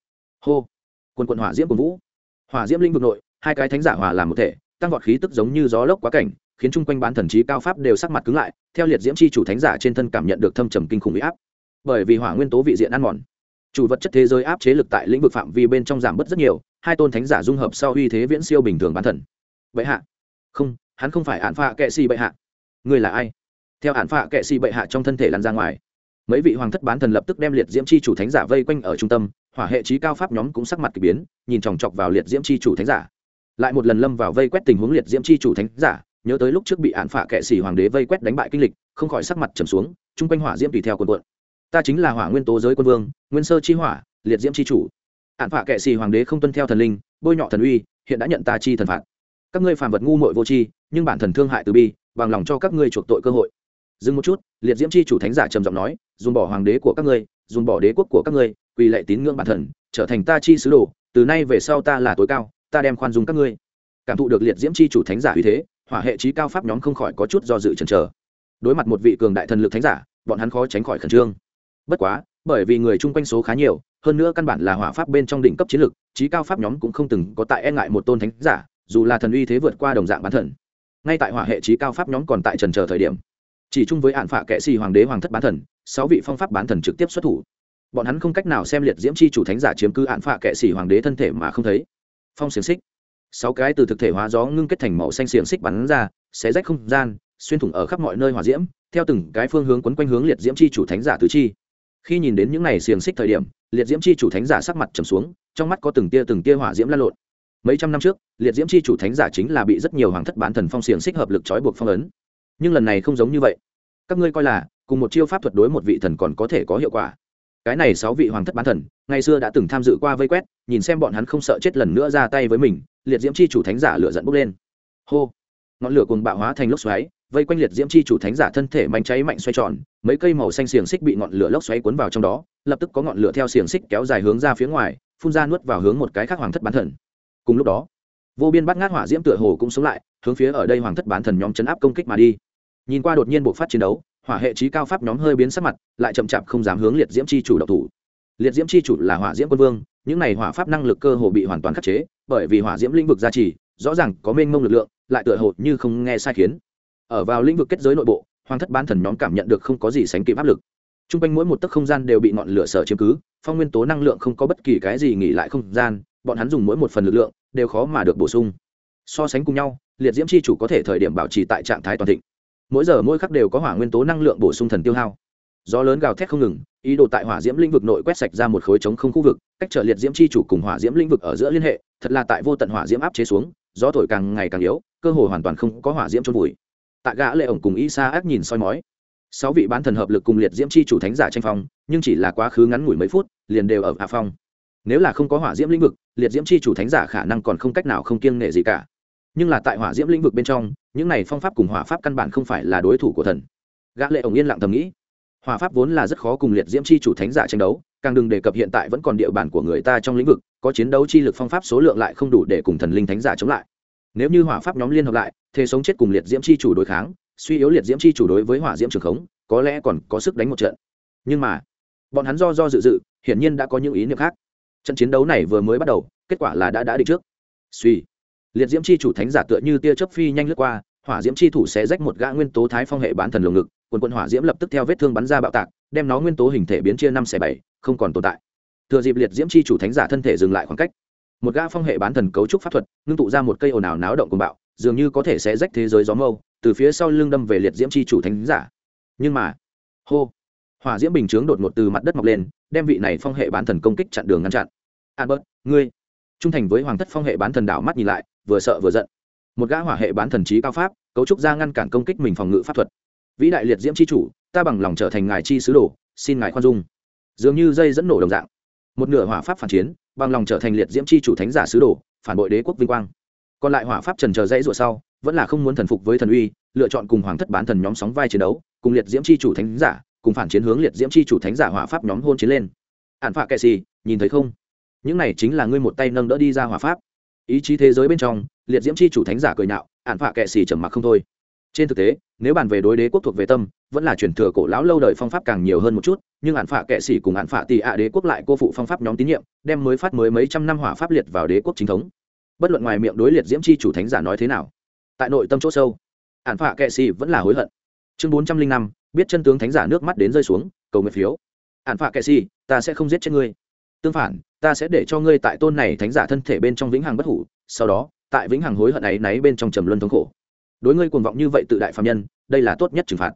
Hô! Quân quận hỏa diễm của vũ. Hỏa diễm linh vực nội, hai cái thánh giả hòa làm một thể, tăng vọt khí tức giống như gió lốc quá cảnh, khiến chung quanh bán thần trí cao pháp đều sắc mặt cứng lại, theo liệt diễm chi chủ thánh giả trên thân cảm nhận được thâm trầm kinh khủng bị áp. Bởi vì hỏa nguyên tố vị diện ăn mòn, chủ vật chất thế giới áp chế lực tại lĩnh vực phạm vi bên trong giảm bớt rất nhiều hai tôn thánh giả dung hợp sau uy thế viễn siêu bình thường bán thần. Bệ hạ. Không, hắn không phải ạn phạ kệ xì bệ hạ. Người là ai? Theo ạn phạ kệ xì bệ hạ trong thân thể lăn ra ngoài. Mấy vị hoàng thất bán thần lập tức đem liệt diễm chi chủ thánh giả vây quanh ở trung tâm, hỏa hệ trí cao pháp nhóm cũng sắc mặt k ỳ biến, nhìn chòng chọc vào liệt diễm chi chủ thánh giả. Lại một lần lâm vào vây quét tình huống liệt diễm chi chủ thánh giả, nhớ tới lúc trước bị ạn phạ kệ xì hoàng đế vây quét đánh bại kinh lịch, không khỏi sắc mặt trầm xuống, chung quanh hỏa diễm tùy theo quần quận ta chính là hỏa nguyên tố giới quân vương, nguyên sơ chi hỏa, liệt diễm chi chủ ạn phạ kệ xì hoàng đế không tuân theo thần linh, bôi nhọ thần uy, hiện đã nhận ta chi thần phạt. Các ngươi phàm vật ngu muội vô tri, nhưng bản thần thương hại từ bi, bằng lòng cho các ngươi chuộc tội cơ hội. Dừng một chút, liệt diễm chi chủ thánh giả trầm giọng nói, dùng bỏ hoàng đế của các ngươi, dùng bỏ đế quốc của các ngươi, quỳ lệ tín ngưỡng bản thần, trở thành ta chi sứ đồ, từ nay về sau ta là tối cao, ta đem khoan dung các ngươi. Cảm thụ được liệt diễm chi chủ thánh giả uy thế, hỏa hệ trí cao pháp nhóm không khỏi có chút do dự chần chờ. Đối mặt một vị cường đại thần lực thánh giả, bọn hắn khó tránh khỏi khẩn trương. Bất quá, bởi vì người chung quanh số khá nhiều hơn nữa căn bản là hỏa pháp bên trong đỉnh cấp chiến lực trí cao pháp nhóm cũng không từng có tại e ngại một tôn thánh giả, dù là thần uy thế vượt qua đồng dạng bán thần. Ngay tại hỏa hệ trí cao pháp nhóm còn tại trần chờ thời điểm, chỉ chung với hạn phạ kệ xì hoàng đế hoàng thất bán thần, sáu vị phong pháp bán thần trực tiếp xuất thủ. Bọn hắn không cách nào xem liệt diễm chi chủ thánh giả chiếm cứ hạn phạ kệ xì hoàng đế thân thể mà không thấy. Phong xiềng xích. Sáu cái từ thực thể hóa gió ngưng kết thành màu xanh xiềng xích bắn ra, xé rách không gian, xuyên thủng ở khắp mọi nơi hỏa diễm, theo từng cái phương hướng quấn quanh hướng liệt diễm chi chủ thánh giả tứ chi khi nhìn đến những này xiềng xích thời điểm, liệt diễm chi chủ thánh giả sắc mặt trầm xuống, trong mắt có từng tia từng tia hỏa diễm lan lộn. Mấy trăm năm trước, liệt diễm chi chủ thánh giả chính là bị rất nhiều hoàng thất bán thần phong xiềng xích hợp lực trói buộc phong ấn. Nhưng lần này không giống như vậy. Các ngươi coi là, cùng một chiêu pháp thuật đối một vị thần còn có thể có hiệu quả. Cái này sáu vị hoàng thất bán thần, ngày xưa đã từng tham dự qua vây quét, nhìn xem bọn hắn không sợ chết lần nữa ra tay với mình, liệt diễm chi chủ thánh giả lửa dẫn bốc lên. Hô! Ngọn lửa cùng bạo hóa thành lốc xoáy vây quanh liệt diễm chi chủ thánh giả thân thể manh cháy mạnh xoay tròn, mấy cây màu xanh xiềng xích bị ngọn lửa lốc xoáy cuốn vào trong đó, lập tức có ngọn lửa theo xiềng xích kéo dài hướng ra phía ngoài, phun ra nuốt vào hướng một cái khác hoàng thất bán thần. Cùng lúc đó, vô biên bắt ngát hỏa diễm tựa hồ cũng sống lại, hướng phía ở đây hoàng thất bán thần nhóm chấn áp công kích mà đi. Nhìn qua đột nhiên bộ phát chiến đấu, hỏa hệ trí cao pháp nhóm hơi biến sắc mặt, lại chậm chạp không dám hướng liệt diễm chi chủ độc thủ. Liệt diễm chi chủ là hỏa diễm quân vương, những này hỏa pháp năng lực cơ hồ bị hoàn toàn khắc chế, bởi vì hỏa diễm lĩnh vực gia trì, rõ ràng có mênh mông lực lượng, lại tựa hồ như không nghe sai khiến ở vào lĩnh vực kết giới nội bộ, hoàng thất bán thần nhóm cảm nhận được không có gì sánh kịp áp lực. T r u n g quanh mỗi một tấc không gian đều bị ngọn lửa sở chiếm cứ, phong nguyên tố năng lượng không có bất kỳ cái gì nghỉ lại không gian, bọn hắn dùng mỗi một phần lực lượng đều khó mà được bổ sung. So sánh cùng nhau, liệt diễm c h i chủ có thể thời điểm bảo trì tại trạng thái toàn thịnh. Mỗi giờ mỗi khắc đều có hỏa nguyên tố năng lượng bổ sung thần tiêu hao. Gió lớn gào thét không ngừng, ý đồ tại hỏa diễm lĩnh vực nội quét sạch ra một khối trống không khu vực, cách trở liệt diễm c h i chủ cùng hỏa diễm lĩnh vực ở giữa liên hệ, thật là tại vô tận hỏa diễm áp chế xuống, gió thổi càng ngày càng yếu, cơ hồ hoàn toàn không có hỏa diễm trôn vùi tạ gã lệ ổng cùng y sa ác nhìn soi mói. Sáu vị bán thần hợp lực cùng liệt diễm chi chủ thánh giả tranh phong, nhưng chỉ là quá khứ ngắn ngủi mấy phút, liền đều ở hạ phong. Nếu là không có hỏa diễm lĩnh vực, liệt diễm chi chủ thánh giả khả năng còn không cách nào không kiêng nể gì cả. Nhưng là tại hỏa diễm lĩnh vực bên trong, những này phong pháp cùng hỏa pháp căn bản không phải là đối thủ của thần. Gã lệ ổng yên lặng thầm nghĩ. Hỏa pháp vốn là rất khó cùng liệt diễm chi chủ thánh giả tranh đấu, càng đừng đề cập hiện tại vẫn còn địa bàn của người ta trong lĩnh vực, có chiến đấu chi lực phong pháp số lượng lại không đủ để cùng thần linh thánh giả chống lại nếu như hỏa pháp nhóm liên hợp lại, thế sống chết cùng liệt diễm chi chủ đối kháng, suy yếu liệt diễm chi chủ đối với hỏa diễm trường khống, có lẽ còn có sức đánh một trận. Nhưng mà, bọn hắn do do dự dự, hiển nhiên đã có những ý niệm khác. Trận chiến đấu này vừa mới bắt đầu, kết quả là đã đã định trước. Suy, liệt diễm chi chủ thánh giả tựa như tia chớp phi nhanh lướt qua, hỏa diễm chi thủ sẽ rách một gã nguyên tố thái phong hệ bán thần lồng ngực, quần quân hỏa diễm lập tức theo vết thương bắn ra bạo tạc, đem nó nguyên tố hình thể biến chia năm xẻ bảy, không còn tồn tại. Thừa dịp liệt diễm chi chủ thánh giả thân thể dừng lại khoảng cách một gã phong hệ bán thần cấu trúc pháp thuật, ngưng tụ ra một cây ồn ào náo động cùng bạo, dường như có thể sẽ rách thế giới gió mâu, từ phía sau lưng đâm về liệt diễm chi chủ thánh giả. Nhưng mà, hô, hỏa diễm bình chướng đột ngột từ mặt đất mọc lên, đem vị này phong hệ bán thần công kích chặn đường ngăn chặn. Albert, ngươi, trung thành với hoàng thất phong hệ bán thần đảo mắt nhìn lại, vừa sợ vừa giận. Một gã hỏa hệ bán thần trí cao pháp, cấu trúc ra ngăn cản công kích mình phòng ngự pháp thuật. Vĩ đại liệt diễm c chủ, ta bằng lòng trở thành ngài chi sứ đồ, xin ngài khoan dung. Dường như dây dẫn nổ đồng dạng. Một nửa hỏa pháp phản chiến bằng lòng trở thành liệt diễm c h i chủ thánh giả sứ đồ, phản bội đế quốc vinh quang. Còn lại hỏa pháp trần chờ dãy rủa sau, vẫn là không muốn thần phục với thần uy, lựa chọn cùng hoàng thất bán thần nhóm sóng vai chiến đấu, cùng liệt diễm c h i chủ thánh giả, cùng phản chiến hướng liệt diễm c h i chủ thánh giả hỏa pháp nhóm hôn chiến lên. Hạn phạ kệ xì nhìn thấy không? Những này chính là ngươi một tay nâng đỡ đi ra hỏa pháp. Ý chí thế giới bên trong, liệt diễm c h i chủ thánh giả cười nhạo hạn phạ kệ xì trầm mặc không thôi trên thực tế, nếu bàn về đối đế quốc thuộc về tâm, vẫn là truyền thừa cổ lão lâu đời phong pháp càng nhiều hơn một chút, nhưng hạn phạ kệ sĩ cùng hạn phạ tị ạ đế quốc lại cô phụ phong pháp nhóm tín nhiệm, đem mới phát mới mấy trăm năm hỏa pháp liệt vào đế quốc chính thống. Bất luận ngoài miệng đối liệt diễm chi chủ thánh giả nói thế nào, tại nội tâm chỗ sâu, hạn phạ kệ sĩ vẫn là hối hận. Chương bốn trăm linh năm, biết chân tướng thánh giả nước mắt đến rơi xuống, cầu nguyện phiếu. Hạn phạ kệ sĩ, ta sẽ không giết chết ngươi. Tương phản, ta sẽ để cho ngươi tại tôn này thánh giả thân thể bên trong vĩnh hằng bất hủ, sau đó, tại vĩnh hằng hối hận ấy náy bên trong trầm luân thống khổ đối ngươi cuồng vọng như vậy tự đại phạm nhân, đây là tốt nhất trừng phạt.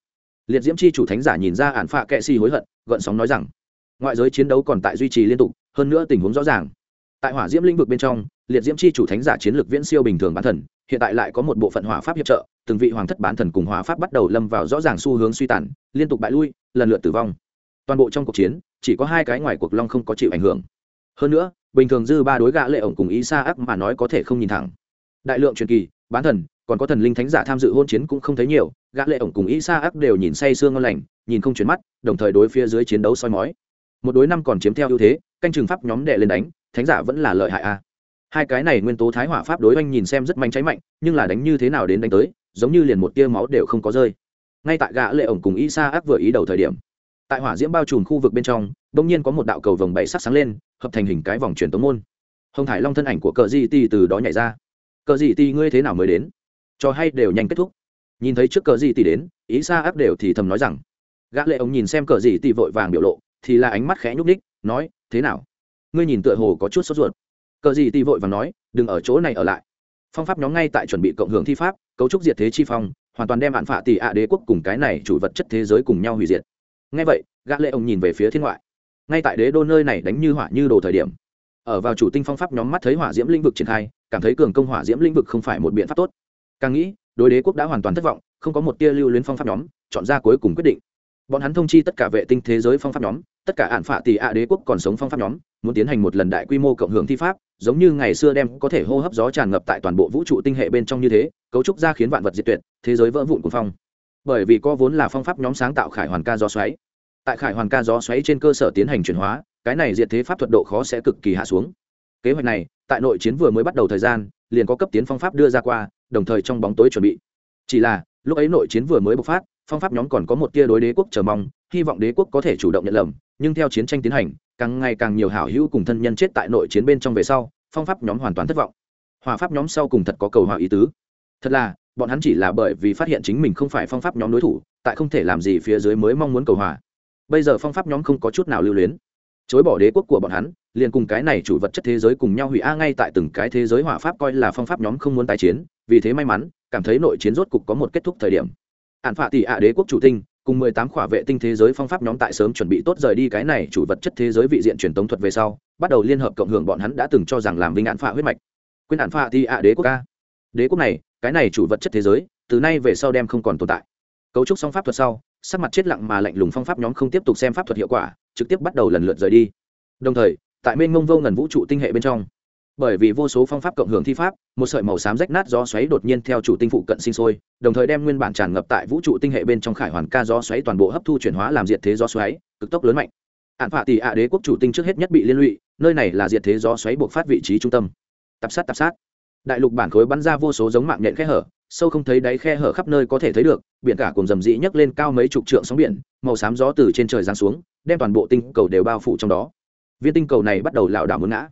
Liệt diễm chi chủ thánh giả nhìn ra ản phạ kệ si hối hận, gợn sóng nói rằng, ngoại giới chiến đấu còn tại duy trì liên tục, hơn nữa tình huống rõ ràng. Tại hỏa diễm lĩnh vực bên trong, liệt diễm chi chủ thánh giả chiến lược viễn siêu bình thường bán thần, hiện tại lại có một bộ phận hỏa pháp hiệp trợ, từng vị hoàng thất bán thần cùng hỏa pháp bắt đầu lâm vào rõ ràng xu hướng suy tàn, liên tục bại lui, lần lượt tử vong. Toàn bộ trong cuộc chiến, chỉ có hai cái ngoài cuộc long không có chịu ảnh hưởng. Hơn nữa, bình thường dư ba đối gã lệ ổng cùng ý xa ác mà nói có thể không nhìn thẳng. Đại lượng truyền kỳ, bán thần còn có thần linh thánh giả tham dự hôn chiến cũng không thấy nhiều, gã lệ ổng cùng y sa ác đều nhìn say sương ngon lành, nhìn không chuyển mắt, đồng thời đối phía dưới chiến đấu soi mói. Một đối năm còn chiếm theo ưu thế, canh trường pháp nhóm đệ lên đánh, thánh giả vẫn là lợi hại a. Hai cái này nguyên tố thái hỏa pháp đối oanh nhìn xem rất manh cháy mạnh, nhưng là đánh như thế nào đến đánh tới, giống như liền một tia máu đều không có rơi. Ngay tại gã lệ ổng cùng y sa ác vừa ý đầu thời điểm, tại hỏa diễm bao trùm khu vực bên trong đột nhiên có một đạo cầu vòng bảy sắc sáng lên, hợp thành hình cái vòng truyền tống môn. Hồng thải long thân ảnh của cờ di ti từ đó nhảy ra. Cờ di ti, ngươi thế nào mới đến? Cho hay đều nhanh kết thúc. Nhìn thấy trước cờ gì tỷ đến, ý xa áp đều thì thầm nói rằng, gã lệ ông nhìn xem cờ gì tỷ vội vàng biểu lộ, thì là ánh mắt khẽ nhúc ních nói, thế nào? Ngươi nhìn tựa hồ có chút sốt ruột. Cờ gì tỷ vội vàng nói, đừng ở chỗ này ở lại. Phong pháp nhóm ngay tại chuẩn bị cộng hưởng thi pháp, cấu trúc diệt thế chi phong, hoàn toàn đem hạn phạ tỷ ạ đế quốc cùng cái này chủ vật chất thế giới cùng nhau hủy diệt. Ngay vậy, gã lệ ông nhìn về phía thiên ngoại. Ngay tại đế đô nơi này đánh như hỏa như đồ thời điểm, ở vào chủ tinh phong pháp nhóm mắt thấy hỏa diễm lĩnh vực triển khai, cảm thấy cường công hỏa diễm lĩnh vực không phải một biện pháp tốt càng nghĩ, đối đế quốc đã hoàn toàn thất vọng, không có một tia lưu luyến phong pháp nhóm, chọn ra cuối cùng quyết định. Bọn hắn thông chi tất cả vệ tinh thế giới phong pháp nhóm, tất cả ạn phạ tỷ ạ đế quốc còn sống phong pháp nhóm, muốn tiến hành một lần đại quy mô cộng hưởng thi pháp, giống như ngày xưa đem có thể hô hấp gió tràn ngập tại toàn bộ vũ trụ tinh hệ bên trong như thế, cấu trúc ra khiến vạn vật diệt tuyệt, thế giới vỡ vụn của phong. Bởi vì có vốn là phong pháp nhóm sáng tạo khải hoàn ca gió xoáy. Tại khải hoàn ca gió xoáy trên cơ sở tiến hành chuyển hóa, cái này diệt thế pháp thuật độ khó sẽ cực kỳ hạ xuống. Kế hoạch này, tại nội chiến vừa mới bắt đầu thời gian, liền có cấp tiến phong pháp đưa ra qua đồng thời trong bóng tối chuẩn bị. Chỉ là, lúc ấy nội chiến vừa mới bộc phát, phong pháp nhóm còn có một tia đối đế quốc chờ mong, hy vọng đế quốc có thể chủ động nhận lầm, nhưng theo chiến tranh tiến hành, càng ngày càng nhiều hảo hữu cùng thân nhân chết tại nội chiến bên trong về sau, phong pháp nhóm hoàn toàn thất vọng. Hòa pháp nhóm sau cùng thật có cầu hòa ý tứ. Thật là, bọn hắn chỉ là bởi vì phát hiện chính mình không phải phong pháp nhóm đối thủ, tại không thể làm gì phía dưới mới mong muốn cầu hòa. Bây giờ phong pháp nhóm không có chút nào lưu luyến. Chối bỏ đế quốc của bọn hắn liền cùng cái này chủ vật chất thế giới cùng nhau hủy a ngay tại từng cái thế giới hỏa pháp coi là phong pháp nhóm không muốn tái chiến, vì thế may mắn, cảm thấy nội chiến rốt cục có một kết thúc thời điểm. Ạn phạ tỷ ạ đế quốc chủ tinh, cùng mười tám khỏa vệ tinh thế giới phong pháp nhóm tại sớm chuẩn bị tốt rời đi cái này chủ vật chất thế giới vị diện truyền tống thuật về sau, bắt đầu liên hợp cộng hưởng bọn hắn đã từng cho rằng làm vinh ạn phạ huyết mạch. Quên ạn phạ tỷ ạ đế quốc ca đế quốc này, cái này chủ vật chất thế giới, từ nay về sau đem không còn tồn tại. Cấu trúc song pháp thuật sau, sắc mặt chết lặng mà lạnh lùng phong pháp nhóm không tiếp tục xem pháp thuật hiệu quả, trực tiếp bắt đầu lần lượt rời đi. Đồng thời tại mênh mông vô ngần vũ trụ tinh hệ bên trong. Bởi vì vô số phong pháp cộng hưởng thi pháp, một sợi màu xám rách nát gió xoáy đột nhiên theo chủ tinh phụ cận sinh sôi, đồng thời đem nguyên bản tràn ngập tại vũ trụ tinh hệ bên trong khải hoàn ca gió xoáy toàn bộ hấp thu chuyển hóa làm diệt thế gió xoáy, cực tốc lớn mạnh. Ạn phạ tỷ ạ đế quốc chủ tinh trước hết nhất bị liên lụy, nơi này là diệt thế gió xoáy buộc phát vị trí trung tâm. Tập sát tập sát. Đại lục bản khối bắn ra vô số giống mạng nhện khe hở, sâu không thấy đáy khe hở khắp nơi có thể thấy được, biển cả cùng rầm rĩ nhấc lên cao mấy chục trượng sóng biển, màu xám gió từ trên trời giáng xuống, đem toàn bộ tinh cầu đều bao phủ trong đó viên tinh cầu này bắt đầu lảo đảo muốn ngã.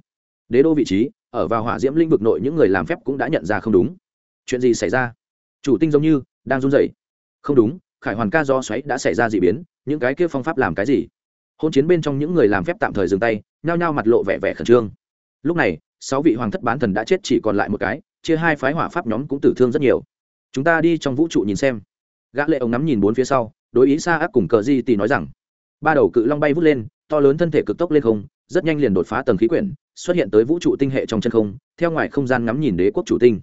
Đế đô vị trí, ở vào hỏa diễm lĩnh vực nội những người làm phép cũng đã nhận ra không đúng. Chuyện gì xảy ra? Chủ tinh giống như đang run rẩy. Không đúng, khải hoàn ca do xoáy đã xảy ra d ị biến, những cái kia phong pháp làm cái gì? Hôn chiến bên trong những người làm phép tạm thời dừng tay, nhao nhao mặt lộ vẻ vẻ khẩn trương. Lúc này, sáu vị hoàng thất bán thần đã chết chỉ còn lại một cái, chia hai phái hỏa pháp nhóm cũng tử thương rất nhiều. Chúng ta đi trong vũ trụ nhìn xem. Gã lệ ông ngắm nhìn bốn phía sau, đối ý xa ác cùng cờ di tì nói rằng, ba đầu cự long bay vút lên, to lớn thân thể cực tốc lên không rất nhanh liền đột phá tầng khí quyển, xuất hiện tới vũ trụ tinh hệ trong chân không, theo ngoài không gian ngắm nhìn đế quốc chủ tinh.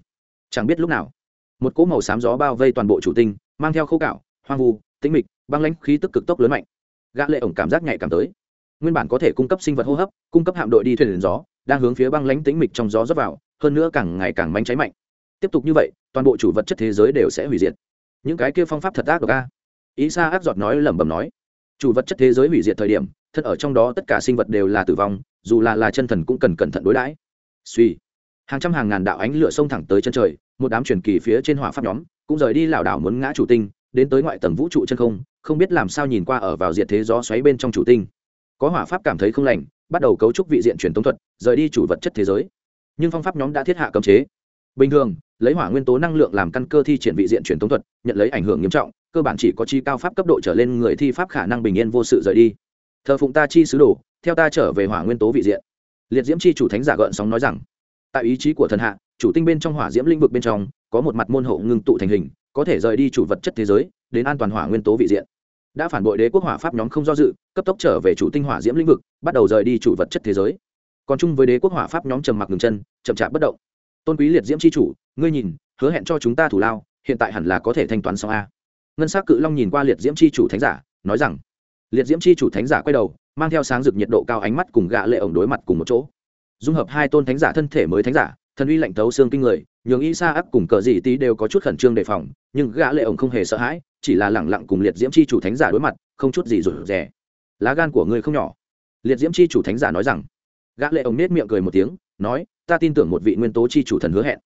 Chẳng biết lúc nào, một cỗ màu xám gió bao vây toàn bộ chủ tinh, mang theo khô cạo, hoang vu, tĩnh mịch, băng lãnh khí tức cực tốc lớn mạnh. Gã lệ ổng cảm giác nhạy cảm tới. Nguyên bản có thể cung cấp sinh vật hô hấp, cung cấp hạm đội đi thuyền gió, đang hướng phía băng lãnh tĩnh mịch trong gió rót vào, hơn nữa càng ngày càng manh cháy mạnh. Tiếp tục như vậy, toàn bộ chủ vật chất thế giới đều sẽ hủy diệt. Những cái kia phong pháp thật ác độc a. Ý xa ác giọt nói lẩm bẩm nói chủ vật chất thế giới hủy diệt thời điểm thật ở trong đó tất cả sinh vật đều là tử vong, dù là là chân thần cũng cần cẩn thận đối đãi. Suy. Hàng trăm hàng ngàn đạo ánh lửa xông thẳng tới chân trời, một đám truyền kỳ phía trên hỏa pháp nhóm cũng rời đi lảo đảo muốn ngã chủ tinh, đến tới ngoại tầng vũ trụ chân không không biết làm sao nhìn qua ở vào diệt thế gió xoáy bên trong chủ tinh. Có hỏa pháp cảm thấy không lành, bắt đầu cấu trúc vị diện truyền tống thuật, rời đi chủ vật chất thế giới. Nhưng phong pháp nhóm đã thiết hạ cấm chế. Bình thường, lấy hỏa nguyên tố năng lượng làm căn cơ thi triển vị diện truyền tống thuật, nhận lấy ảnh hưởng nghiêm trọng cơ bản chỉ có chi cao pháp cấp độ trở lên người thi pháp khả năng bình yên vô sự rời đi. Thờ phụng ta chi sứ đồ, theo ta trở về hỏa nguyên tố vị diện. Liệt diễm chi chủ thánh giả gợn sóng nói rằng, tại ý chí của thần hạ, chủ tinh bên trong hỏa diễm lĩnh vực bên trong, có một mặt môn hộ ngưng tụ thành hình, có thể rời đi chủ vật chất thế giới, đến an toàn hỏa nguyên tố vị diện. Đã phản bội đế quốc hỏa pháp nhóm không do dự, cấp tốc trở về chủ tinh hỏa diễm lĩnh vực, bắt đầu rời đi chủ vật chất thế giới. Còn chung với đế quốc hỏa pháp nhóm trầm mặc ngừng chân, chậm chạp bất động. Tôn quý liệt diễm c h i chủ, ngươi nhìn, hứa hẹn cho chúng ta thủ lao, hiện tại hẳn là có thể thanh toán xong a ngân s á c cự long nhìn qua liệt diễm c h i chủ thánh giả, nói rằng, liệt diễm c h i chủ thánh giả quay đầu, mang theo sáng rực nhiệt độ cao ánh mắt cùng gạ lệ ổng đối mặt cùng một chỗ. Dung hợp hai tôn thánh giả thân thể mới thánh giả, thần uy lạnh thấu xương kinh người, nhường y sa áp cùng cờ dị tí đều có chút khẩn trương đề phòng, nhưng gã lệ ổng không hề sợ hãi, chỉ là lẳng lặng cùng liệt diễm c h i chủ thánh giả đối mặt, không chút gì rủi rè. Lá gan của ngươi không nhỏ. Liệt diễm c h i chủ thánh giả nói rằng. Gã lệ ổng nết miệng cười một tiếng, nói, ta tin tưởng một vị nguyên tố chi chủ thần hứa hẹn.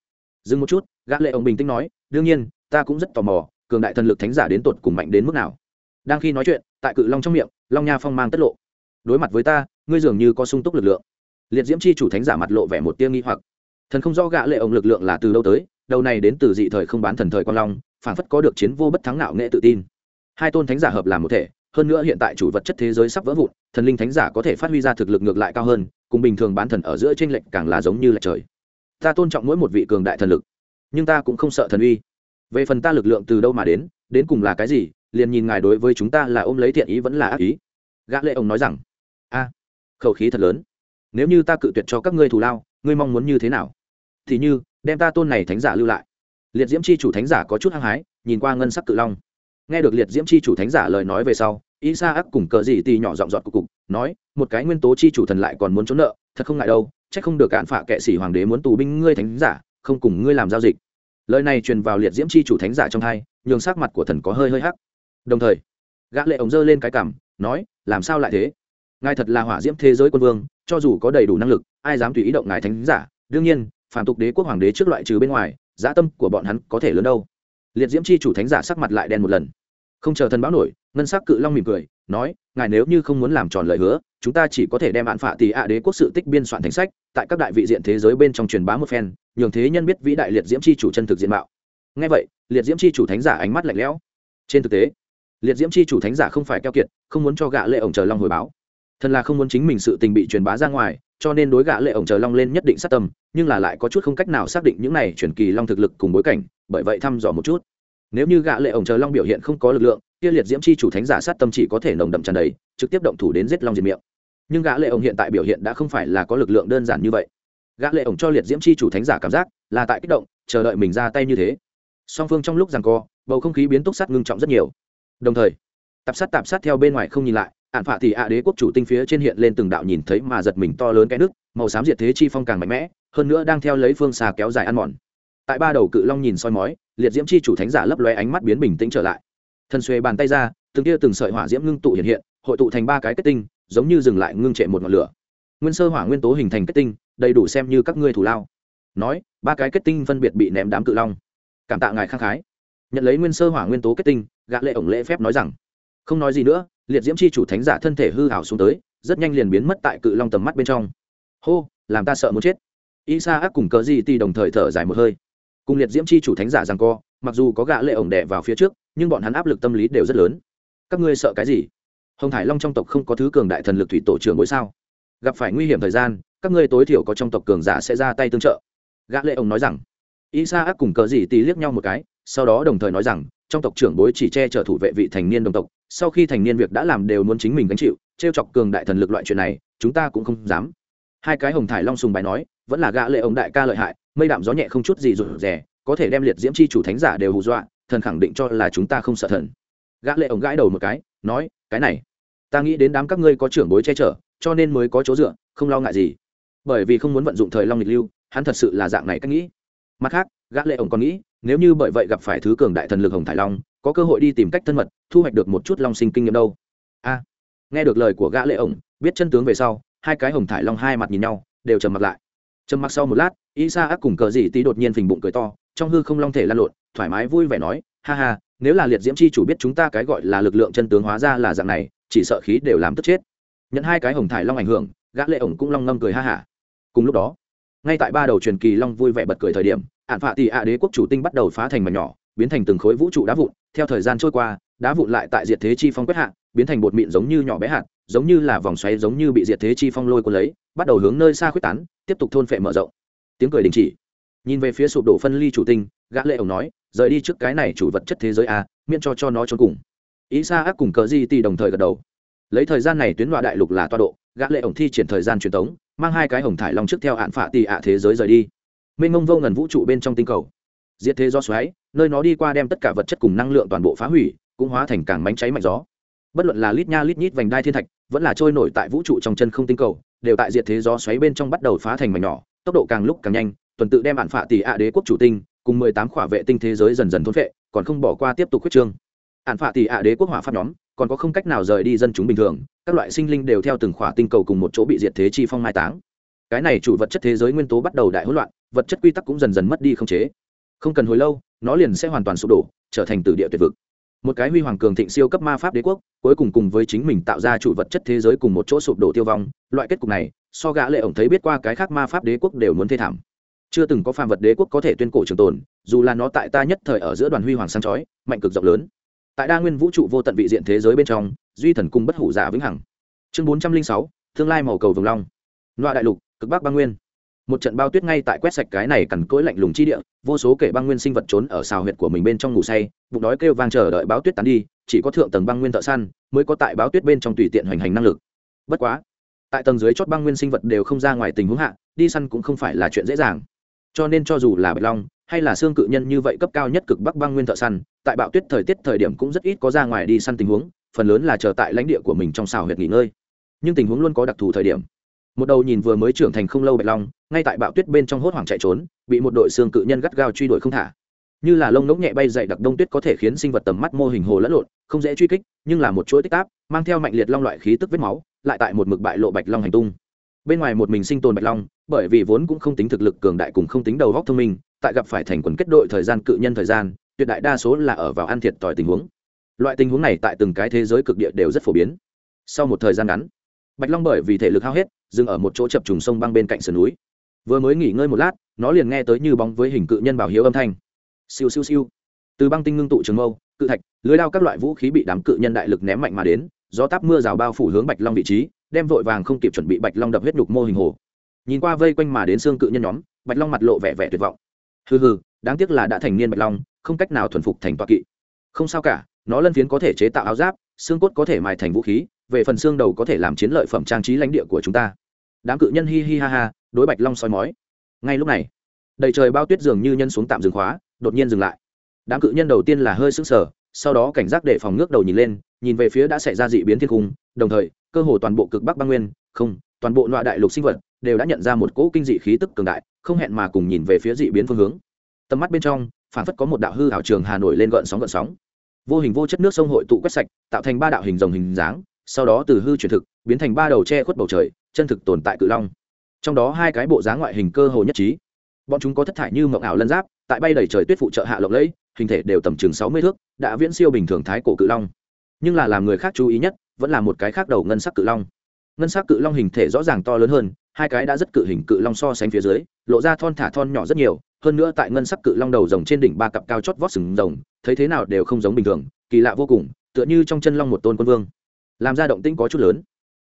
Dừng một chút, gã lệ ông bình tĩnh nói, đương nhiên, ta cũng rất tò mò cường đại thần lực thánh giả đến tột cùng mạnh đến mức nào. Đang khi nói chuyện, tại cự long trong miệng, long nha phong mang tất lộ. Đối mặt với ta, ngươi dường như có sung túc lực lượng. Liệt diễm chi chủ thánh giả mặt lộ vẻ một tia nghi hoặc. Thần không rõ gã lệ ông lực lượng là từ đâu tới, đầu này đến từ dị thời không bán thần thời quan long, phảng phất có được chiến vô bất thắng nạo nghệ tự tin. Hai tôn thánh giả hợp làm một thể, hơn nữa hiện tại chủ vật chất thế giới sắp vỡ vụn, thần linh thánh giả có thể phát huy ra thực lực ngược lại cao hơn, cùng bình thường bán thần ở giữa tranh lệch càng là giống như lệch trời. Ta tôn trọng mỗi một vị cường đại thần lực, nhưng ta cũng không sợ thần uy về phần ta lực lượng từ đâu mà đến đến cùng là cái gì, liền nhìn ngài đối với chúng ta là ôm lấy thiện ý vẫn là ác ý. Gã lệ ông nói rằng, a, khẩu khí thật lớn. Nếu như ta cự tuyệt cho các ngươi thù lao, ngươi mong muốn như thế nào? Thì như, đem ta tôn này thánh giả lưu lại. Liệt diễm chi chủ thánh giả có chút hăng hái, nhìn qua ngân sắc cự long. Nghe được liệt diễm chi chủ thánh giả lời nói về sau y sa ác cùng cờ gì tì nhỏ giọng dọn cục cục, nói, một cái nguyên tố chi chủ thần lại còn muốn trốn nợ, thật không ngại đâu, chắc không được cạn phạ kệ sĩ hoàng đế muốn tù binh ngươi thánh giả, không cùng ngươi làm giao dịch lời này truyền vào liệt diễm chi chủ thánh giả trong hai nhường sắc mặt của thần có hơi hơi hắc. Đồng thời, gã lệ ống dơ lên cái cảm nói, làm sao lại thế? Ngài thật là hỏa diễm thế giới quân vương, cho dù có đầy đủ năng lực, ai dám tùy ý động ngài thánh giả? Đương nhiên phản tục đế quốc hoàng đế trước loại trừ bên ngoài dã tâm của bọn hắn có thể lớn đâu. Liệt diễm chi chủ thánh giả sắc mặt lại đen một lần. Không chờ thần báo nổi, ngân sắc cự long mỉm cười, nói, ngài nếu như không muốn làm tròn lời hứa, chúng ta chỉ có thể đem bạn phạ tỷ ạ đế quốc sự tích biên soạn thành sách, tại các đại vị diện thế giới bên trong truyền bá một phen nhường thế nhân biết vĩ đại liệt diễm chi chủ chân thực diện mạo. Ngay vậy, liệt diễm chi chủ thánh giả ánh mắt lạnh lẽo. Trên thực tế, liệt diễm chi chủ thánh giả không phải keo kiệt, không muốn cho gã lệ ổng chờ long hồi báo. Thần là không muốn chính mình sự tình bị truyền bá ra ngoài, cho nên đối gã lệ ổng chờ long lên nhất định sát tâm, nhưng là lại có chút không cách nào xác định những này chuyển kỳ long thực lực cùng bối cảnh, bởi vậy thăm dò một chút. Nếu như gã lệ ổng chờ long biểu hiện không có lực lượng, kia liệt diễm chi chủ thánh giả sát tâm chỉ có thể nồng đậm tràn đầy, trực tiếp động thủ đến giết long diệt miệng. Nhưng gã lệ ổng hiện tại biểu hiện đã không phải là có lực lượng đơn giản như vậy gã lệ ổng cho liệt diễm chi chủ thánh giả cảm giác là tại kích động, chờ đợi mình ra tay như thế. Song phương trong lúc giằng co, bầu không khí biến túc sát ngưng trọng rất nhiều. Đồng thời, tạp sát tạp sát theo bên ngoài không nhìn lại ạn phạ thì ạ đế quốc chủ tinh phía trên hiện lên từng đạo nhìn thấy mà giật mình to lớn cái nước, màu xám diệt thế chi phong càng mạnh mẽ, hơn nữa đang theo lấy phương xa kéo dài ăn mòn. Tại ba đầu cự long nhìn soi mói, liệt diễm chi chủ thánh giả lấp lóe ánh mắt biến bình tĩnh trở lại. Thân xuê bàn tay ra, từng tia từng sợi hỏa diễm ngưng tụ hiện hiện, hội tụ thành ba cái kết tinh, giống như dừng lại ngưng trệ một ngọn lửa. Nguyên sơ hỏa nguyên tố hình thành kết tinh đầy đủ xem như các ngươi thủ lao. Nói, ba cái kết tinh phân biệt bị ném đám cự long. Cảm tạ ngài khang khái. Nhận lấy nguyên sơ hỏa nguyên tố kết tinh, gã lệ ổng lễ phép nói rằng, không nói gì nữa, liệt diễm chi chủ thánh giả thân thể hư hảo xuống tới, rất nhanh liền biến mất tại cự long tầm mắt bên trong. Hô, làm ta sợ muốn chết. Y sa ác cùng cờ gì ti đồng thời thở dài một hơi. Cùng liệt diễm chi chủ thánh giả rằng co, mặc dù có gã lệ ổng đè vào phía trước, nhưng bọn hắn áp lực tâm lý đều rất lớn. Các ngươi sợ cái gì? Hồng thải long trong tộc không có thứ cường đại thần lực thủy tổ trưởng bối sao? Gặp phải nguy hiểm thời gian các ngươi tối thiểu có trong tộc cường giả sẽ ra tay tương trợ. Gã lệ ông nói rằng. Y sa ác cùng cờ gì tí liếc nhau một cái, sau đó đồng thời nói rằng, trong tộc trưởng bối chỉ che chở thủ vệ vị thành niên đồng tộc, sau khi thành niên việc đã làm đều muốn chính mình gánh chịu t r e o chọc cường đại thần lực loại chuyện này, chúng ta cũng không dám. Hai cái hồng thải long sùng bài nói, vẫn là gã lệ ông đại ca lợi hại, mây đạm gió nhẹ không chút gì rụt rè, có thể đem liệt diễm chi chủ thánh giả đều hù dọa, thần khẳng định cho là chúng ta không sợ thần. Gã lệ ông gãi đầu một cái, nói, cái này, ta nghĩ đến đám các ngươi có trưởng bối che chở, cho nên mới có chỗ dựa, không lo ngại gì bởi vì không muốn vận dụng thời long lịch lưu, hắn thật sự là dạng này cách nghĩ. Mặt khác, gã lệ ổng còn nghĩ, nếu như bởi vậy gặp phải thứ cường đại thần lực hồng thải long, có cơ hội đi tìm cách thân mật, thu hoạch được một chút long sinh kinh nghiệm đâu. A. Nghe được lời của gã lệ ổng, biết chân tướng về sau, hai cái hồng thải long hai mặt nhìn nhau, đều trầm mặt lại. Trầm mặc sau một lát, isa ác cùng cờ dị tí đột nhiên phình bụng cười to, trong hư không long thể lan lộn, thoải mái vui vẻ nói, ha ha, nếu là liệt diễm chi chủ biết chúng ta cái gọi là lực lượng chân tướng hóa ra là dạng này, chỉ sợ khí đều làm tức chết. Nhận hai cái hồng thải long ảnh hưởng, gã lệ ổng cũng long ngâm cười ha ha cùng lúc đó, ngay tại ba đầu truyền kỳ long vui vẻ bật cười thời điểm ạn phạ tỷ ạ đế quốc chủ tinh bắt đầu phá thành mảnh nhỏ, biến thành từng khối vũ trụ đá vụn. Theo thời gian trôi qua, đá vụn lại tại diệt thế chi phong quét hạ, biến thành bột mịn giống như nhỏ bé hạt, giống như là vòng xoáy giống như bị diệt thế chi phong lôi cuốn lấy, bắt đầu hướng nơi xa khuyết tán, tiếp tục thôn phệ mở rộng. Tiếng cười đình chỉ. Nhìn về phía sụp đổ phân ly chủ tinh, gã lệ ổng nói, rời đi trước cái này chủ vật chất thế giới a, miễn cho cho nó trốn cùng. Ý xa ác cùng cờ di tì đồng thời gật đầu. Lấy thời gian này tuyến loại đại lục là toa độ gã lệ ổng thi triển thời gian truyền tống, mang hai cái hồng thải long trước theo hạn phạ tỷ ạ thế giới rời đi. Mênh mông vô ngần vũ trụ bên trong tinh cầu. Diệt thế do xoáy, nơi nó đi qua đem tất cả vật chất cùng năng lượng toàn bộ phá hủy, cũng hóa thành càng bánh cháy mạnh gió. Bất luận là lít nha lít nhít vành đai thiên thạch, vẫn là trôi nổi tại vũ trụ trong chân không tinh cầu, đều tại diệt thế gió xoáy bên trong bắt đầu phá thành mảnh nhỏ, tốc độ càng lúc càng nhanh, tuần tự đem bản phạ tỷ ạ đế quốc chủ tinh, cùng mười tám khỏa vệ tinh thế giới dần dần thôn vệ còn không bỏ qua tiếp tục khuyết trương. Ạn phạ tỷ ạ đế quốc hỏa pháp nhóm còn có không cách nào rời đi dân chúng bình thường, các loại sinh linh đều theo từng khỏa tinh cầu cùng một chỗ bị diệt thế chi phong mai táng. Cái này chủ vật chất thế giới nguyên tố bắt đầu đại hỗn loạn, vật chất quy tắc cũng dần dần mất đi không chế. Không cần hồi lâu, nó liền sẽ hoàn toàn sụp đổ, trở thành từ địa tuyệt vực. Một cái huy hoàng cường thịnh siêu cấp ma pháp đế quốc, cuối cùng cùng với chính mình tạo ra chủ vật chất thế giới cùng một chỗ sụp đổ tiêu vong, loại kết cục này, so gã lệ ổng thấy biết qua cái khác ma pháp đế quốc đều muốn thê thảm. Chưa từng có phàm vật đế quốc có thể tuyên cổ trường tồn, dù là nó tại ta nhất thời ở giữa đoàn huy hoàng sang chói, mạnh cực rộng lớn tại đa nguyên vũ trụ vô tận vị diện thế giới bên trong, duy thần cung bất hủ giả vĩnh hằng. Chương bốn trăm linh sáu, tương lai màu cầu vồng long. Loa đại lục, cực bắc băng nguyên. Một trận bao tuyết ngay tại quét sạch cái này cằn cỗi lạnh lùng chi địa, vô số kể băng nguyên sinh vật trốn ở xào huyệt của mình bên trong ngủ say, bụng đói kêu vang chờ đợi báo tuyết tán đi, chỉ có thượng tầng băng nguyên thợ săn mới có tại báo tuyết bên trong tùy tiện hoành hành năng lực. Bất quá, tại tầng dưới chót băng nguyên sinh vật đều không ra ngoài tình huống hạ, đi săn cũng không phải là chuyện dễ dàng. Cho nên cho dù là bạch long hay là xương cự nhân như vậy cấp cao nhất cực bắc băng nguyên thợ săn, tại bạo tuyết thời tiết thời điểm cũng rất ít có ra ngoài đi săn tình huống, phần lớn là chờ tại lãnh địa của mình trong xào huyệt nghỉ ngơi. Nhưng tình huống luôn có đặc thù thời điểm. Một đầu nhìn vừa mới trưởng thành không lâu bạch long, ngay tại bạo tuyết bên trong hốt hoảng chạy trốn, bị một đội xương cự nhân gắt gao truy đuổi không thả. Như là lông ngỗng nhẹ bay dậy đặc đông tuyết có thể khiến sinh vật tầm mắt mô hình hồ lẫn lộn, không dễ truy kích, nhưng là một chuỗi tích táp, mang theo mạnh liệt long loại khí tức vết máu, lại tại một mực bại lộ bạch long hành tung. Bên ngoài một mình sinh tồn bạch long, bởi vì vốn cũng không tính thực lực cường đại cùng không tính đầu góc thông minh tại gặp phải thành quần kết đội thời gian, cự nhân thời gian, tuyệt đại đa số là ở vào ăn thiệt tỏi tình huống. Loại tình huống này tại từng cái thế giới cực địa đều rất phổ biến. Sau một thời gian ngắn, bạch long bởi vì thể lực hao hết, dừng ở một chỗ chập trùng sông băng bên cạnh sườn núi. Vừa mới nghỉ ngơi một lát, nó liền nghe tới như bóng với hình cự nhân bảo hiếu âm thanh. Siêu siêu siêu. Từ băng tinh ngưng tụ trường mâu, cự thạch, lưới lao các loại vũ khí bị đám cự nhân đại lực ném mạnh mà đến, gió táp mưa rào bao phủ hướng bạch long vị trí, đem vội vàng không kịp chuẩn bị bạch long đập huyết nhục mô hình hồ. Nhìn qua vây quanh mà đến xương cự nhân nhóm, bạch long mặt lộ vẻ vẻ tuyệt vọng hừ hừ, đáng tiếc là đã thành niên bạch long, không cách nào thuần phục thành toa kỵ. Không sao cả, nó lân phiến có thể chế tạo áo giáp, xương cốt có thể mài thành vũ khí, về phần xương đầu có thể làm chiến lợi phẩm trang trí lãnh địa của chúng ta. Đám cự nhân hi hi ha ha, đối bạch long soi mói. Ngay lúc này, đầy trời bao tuyết dường như nhân xuống tạm dừng khóa, đột nhiên dừng lại. Đám cự nhân đầu tiên là hơi sững sờ, sau đó cảnh giác để phòng ngước đầu nhìn lên, nhìn về phía đã xảy ra dị biến thiên cung, đồng thời, cơ hồ toàn bộ cực bắc băng nguyên, không, toàn bộ loại đại lục sinh vật đều đã nhận ra một cỗ kinh dị khí tức cường đại, không hẹn mà cùng nhìn về phía dị biến phương hướng. Tầm mắt bên trong phản phất có một đạo hư hảo trường hà nổi lên gợn sóng gợn sóng. Vô hình vô chất nước sông hội tụ quét sạch, tạo thành ba đạo hình rồng hình dáng, sau đó từ hư chuyển thực, biến thành ba đầu che khuất bầu trời, chân thực tồn tại cự long. Trong đó hai cái bộ dáng ngoại hình cơ hồ nhất trí. Bọn chúng có thất thải như mộng ảo lân giáp, tại bay đầy trời tuyết phụ trợ hạ lộng lẫy, hình thể đều tầm chừng sáu mươi thước, đã viễn siêu bình thường thái cổ cự long. Nhưng là làm người khác chú ý nhất, vẫn là một cái khác đầu ngân sắc cự long. Ngân sắc cự long hình thể rõ ràng to lớn hơn hai cái đã rất cự hình cự long so sánh phía dưới, lộ ra thon thả thon nhỏ rất nhiều, hơn nữa tại ngân sắc cự long đầu rồng trên đỉnh ba cặp cao chót vót sừng rồng, thấy thế nào đều không giống bình thường, kỳ lạ vô cùng, tựa như trong chân long một tôn quân vương. Làm ra động tĩnh có chút lớn,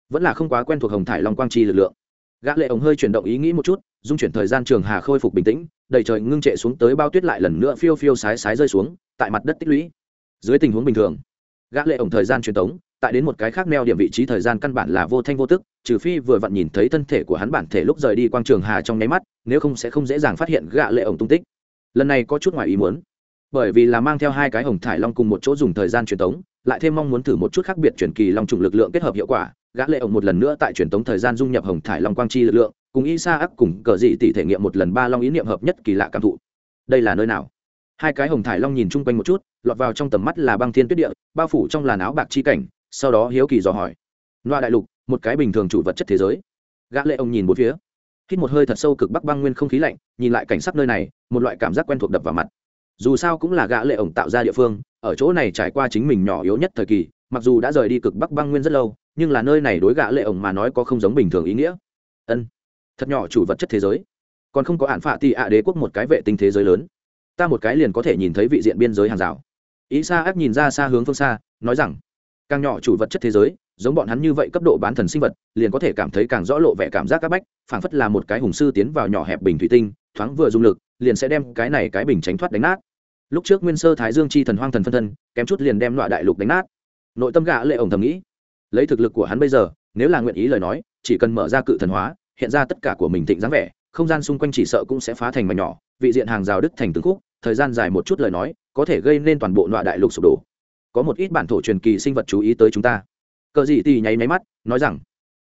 vẫn là không quá quen thuộc hồng thải long quang chi lực lượng. Gã lệ ống hơi chuyển động ý nghĩ một chút, dung chuyển thời gian trường hà khôi phục bình tĩnh, đầy trời ngưng trệ xuống tới bao tuyết lại lần nữa phiêu phiêu sái sái rơi xuống, tại mặt đất tích lũy. Dưới tình huống bình thường, gã lệ ổng thời gian truyền tống tại đến một cái khác neo điểm vị trí thời gian căn bản là vô thanh vô tức, trừ phi vừa vặn nhìn thấy thân thể của hắn bản thể lúc rời đi quang trường hà trong nháy mắt, nếu không sẽ không dễ dàng phát hiện gã lệ ổng tung tích. Lần này có chút ngoài ý muốn, bởi vì là mang theo hai cái hồng thải long cùng một chỗ dùng thời gian truyền tống, lại thêm mong muốn thử một chút khác biệt truyền kỳ long trùng lực lượng kết hợp hiệu quả gã lệ ổng một lần nữa tại truyền tống thời gian dung nhập hồng thải long quang chi lực lượng, cùng y sa ác cùng cờ dị tỷ thể nghiệm một lần ba long ý niệm hợp nhất kỳ lạ cảm thụ. Đây là nơi nào? Hai cái hồng thải long nhìn chung quanh một chút, lọt vào trong tầm mắt là băng thiên tuyết địa, bao phủ trong làn áo bạc chi cảnh sau đó hiếu kỳ dò hỏi. Loa đại lục, một cái bình thường chủ vật chất thế giới. Gã lệ ông nhìn bốn phía. Hít một hơi thật sâu cực bắc băng nguyên không khí lạnh, nhìn lại cảnh sắc nơi này, một loại cảm giác quen thuộc đập vào mặt. Dù sao cũng là gã lệ ổng tạo ra địa phương, ở chỗ này trải qua chính mình nhỏ yếu nhất thời kỳ, mặc dù đã rời đi cực bắc băng nguyên rất lâu, nhưng là nơi này đối gã lệ ổng mà nói có không giống bình thường ý nghĩa. Ân, thật nhỏ chủ vật chất thế giới. Còn không có ản phạ tỷ ạ đế quốc một cái vệ tinh thế giới lớn. Ta một cái liền có thể nhìn thấy vị diện biên giới hàng rào. Ý xa ác nhìn ra xa hướng phương xa, nói rằng càng nhỏ chủ vật chất thế giới, giống bọn hắn như vậy cấp độ bán thần sinh vật, liền có thể cảm thấy càng rõ lộ vẻ cảm giác áp bách, phảng phất là một cái hùng sư tiến vào nhỏ hẹp bình thủy tinh, thoáng vừa dùng lực, liền sẽ đem cái này cái bình tránh thoát đánh nát. Lúc trước nguyên sơ thái dương chi thần hoang thần phân thân, kém chút liền đem loại đại lục đánh nát. Nội tâm gã lệ ổng thầm nghĩ, lấy thực lực của hắn bây giờ, nếu là nguyện ý lời nói, chỉ cần mở ra cự thần hóa, hiện ra tất cả của mình thịnh dáng vẻ, không gian xung quanh chỉ sợ cũng sẽ phá thành mảnh nhỏ, vị diện hàng rào đứt thành từng khúc, thời gian dài một chút lời nói, có thể gây nên toàn bộ loại đại lục sụp đổ có một ít bản thổ truyền kỳ sinh vật chú ý tới chúng ta. Cờ dị thì nháy máy mắt, nói rằng,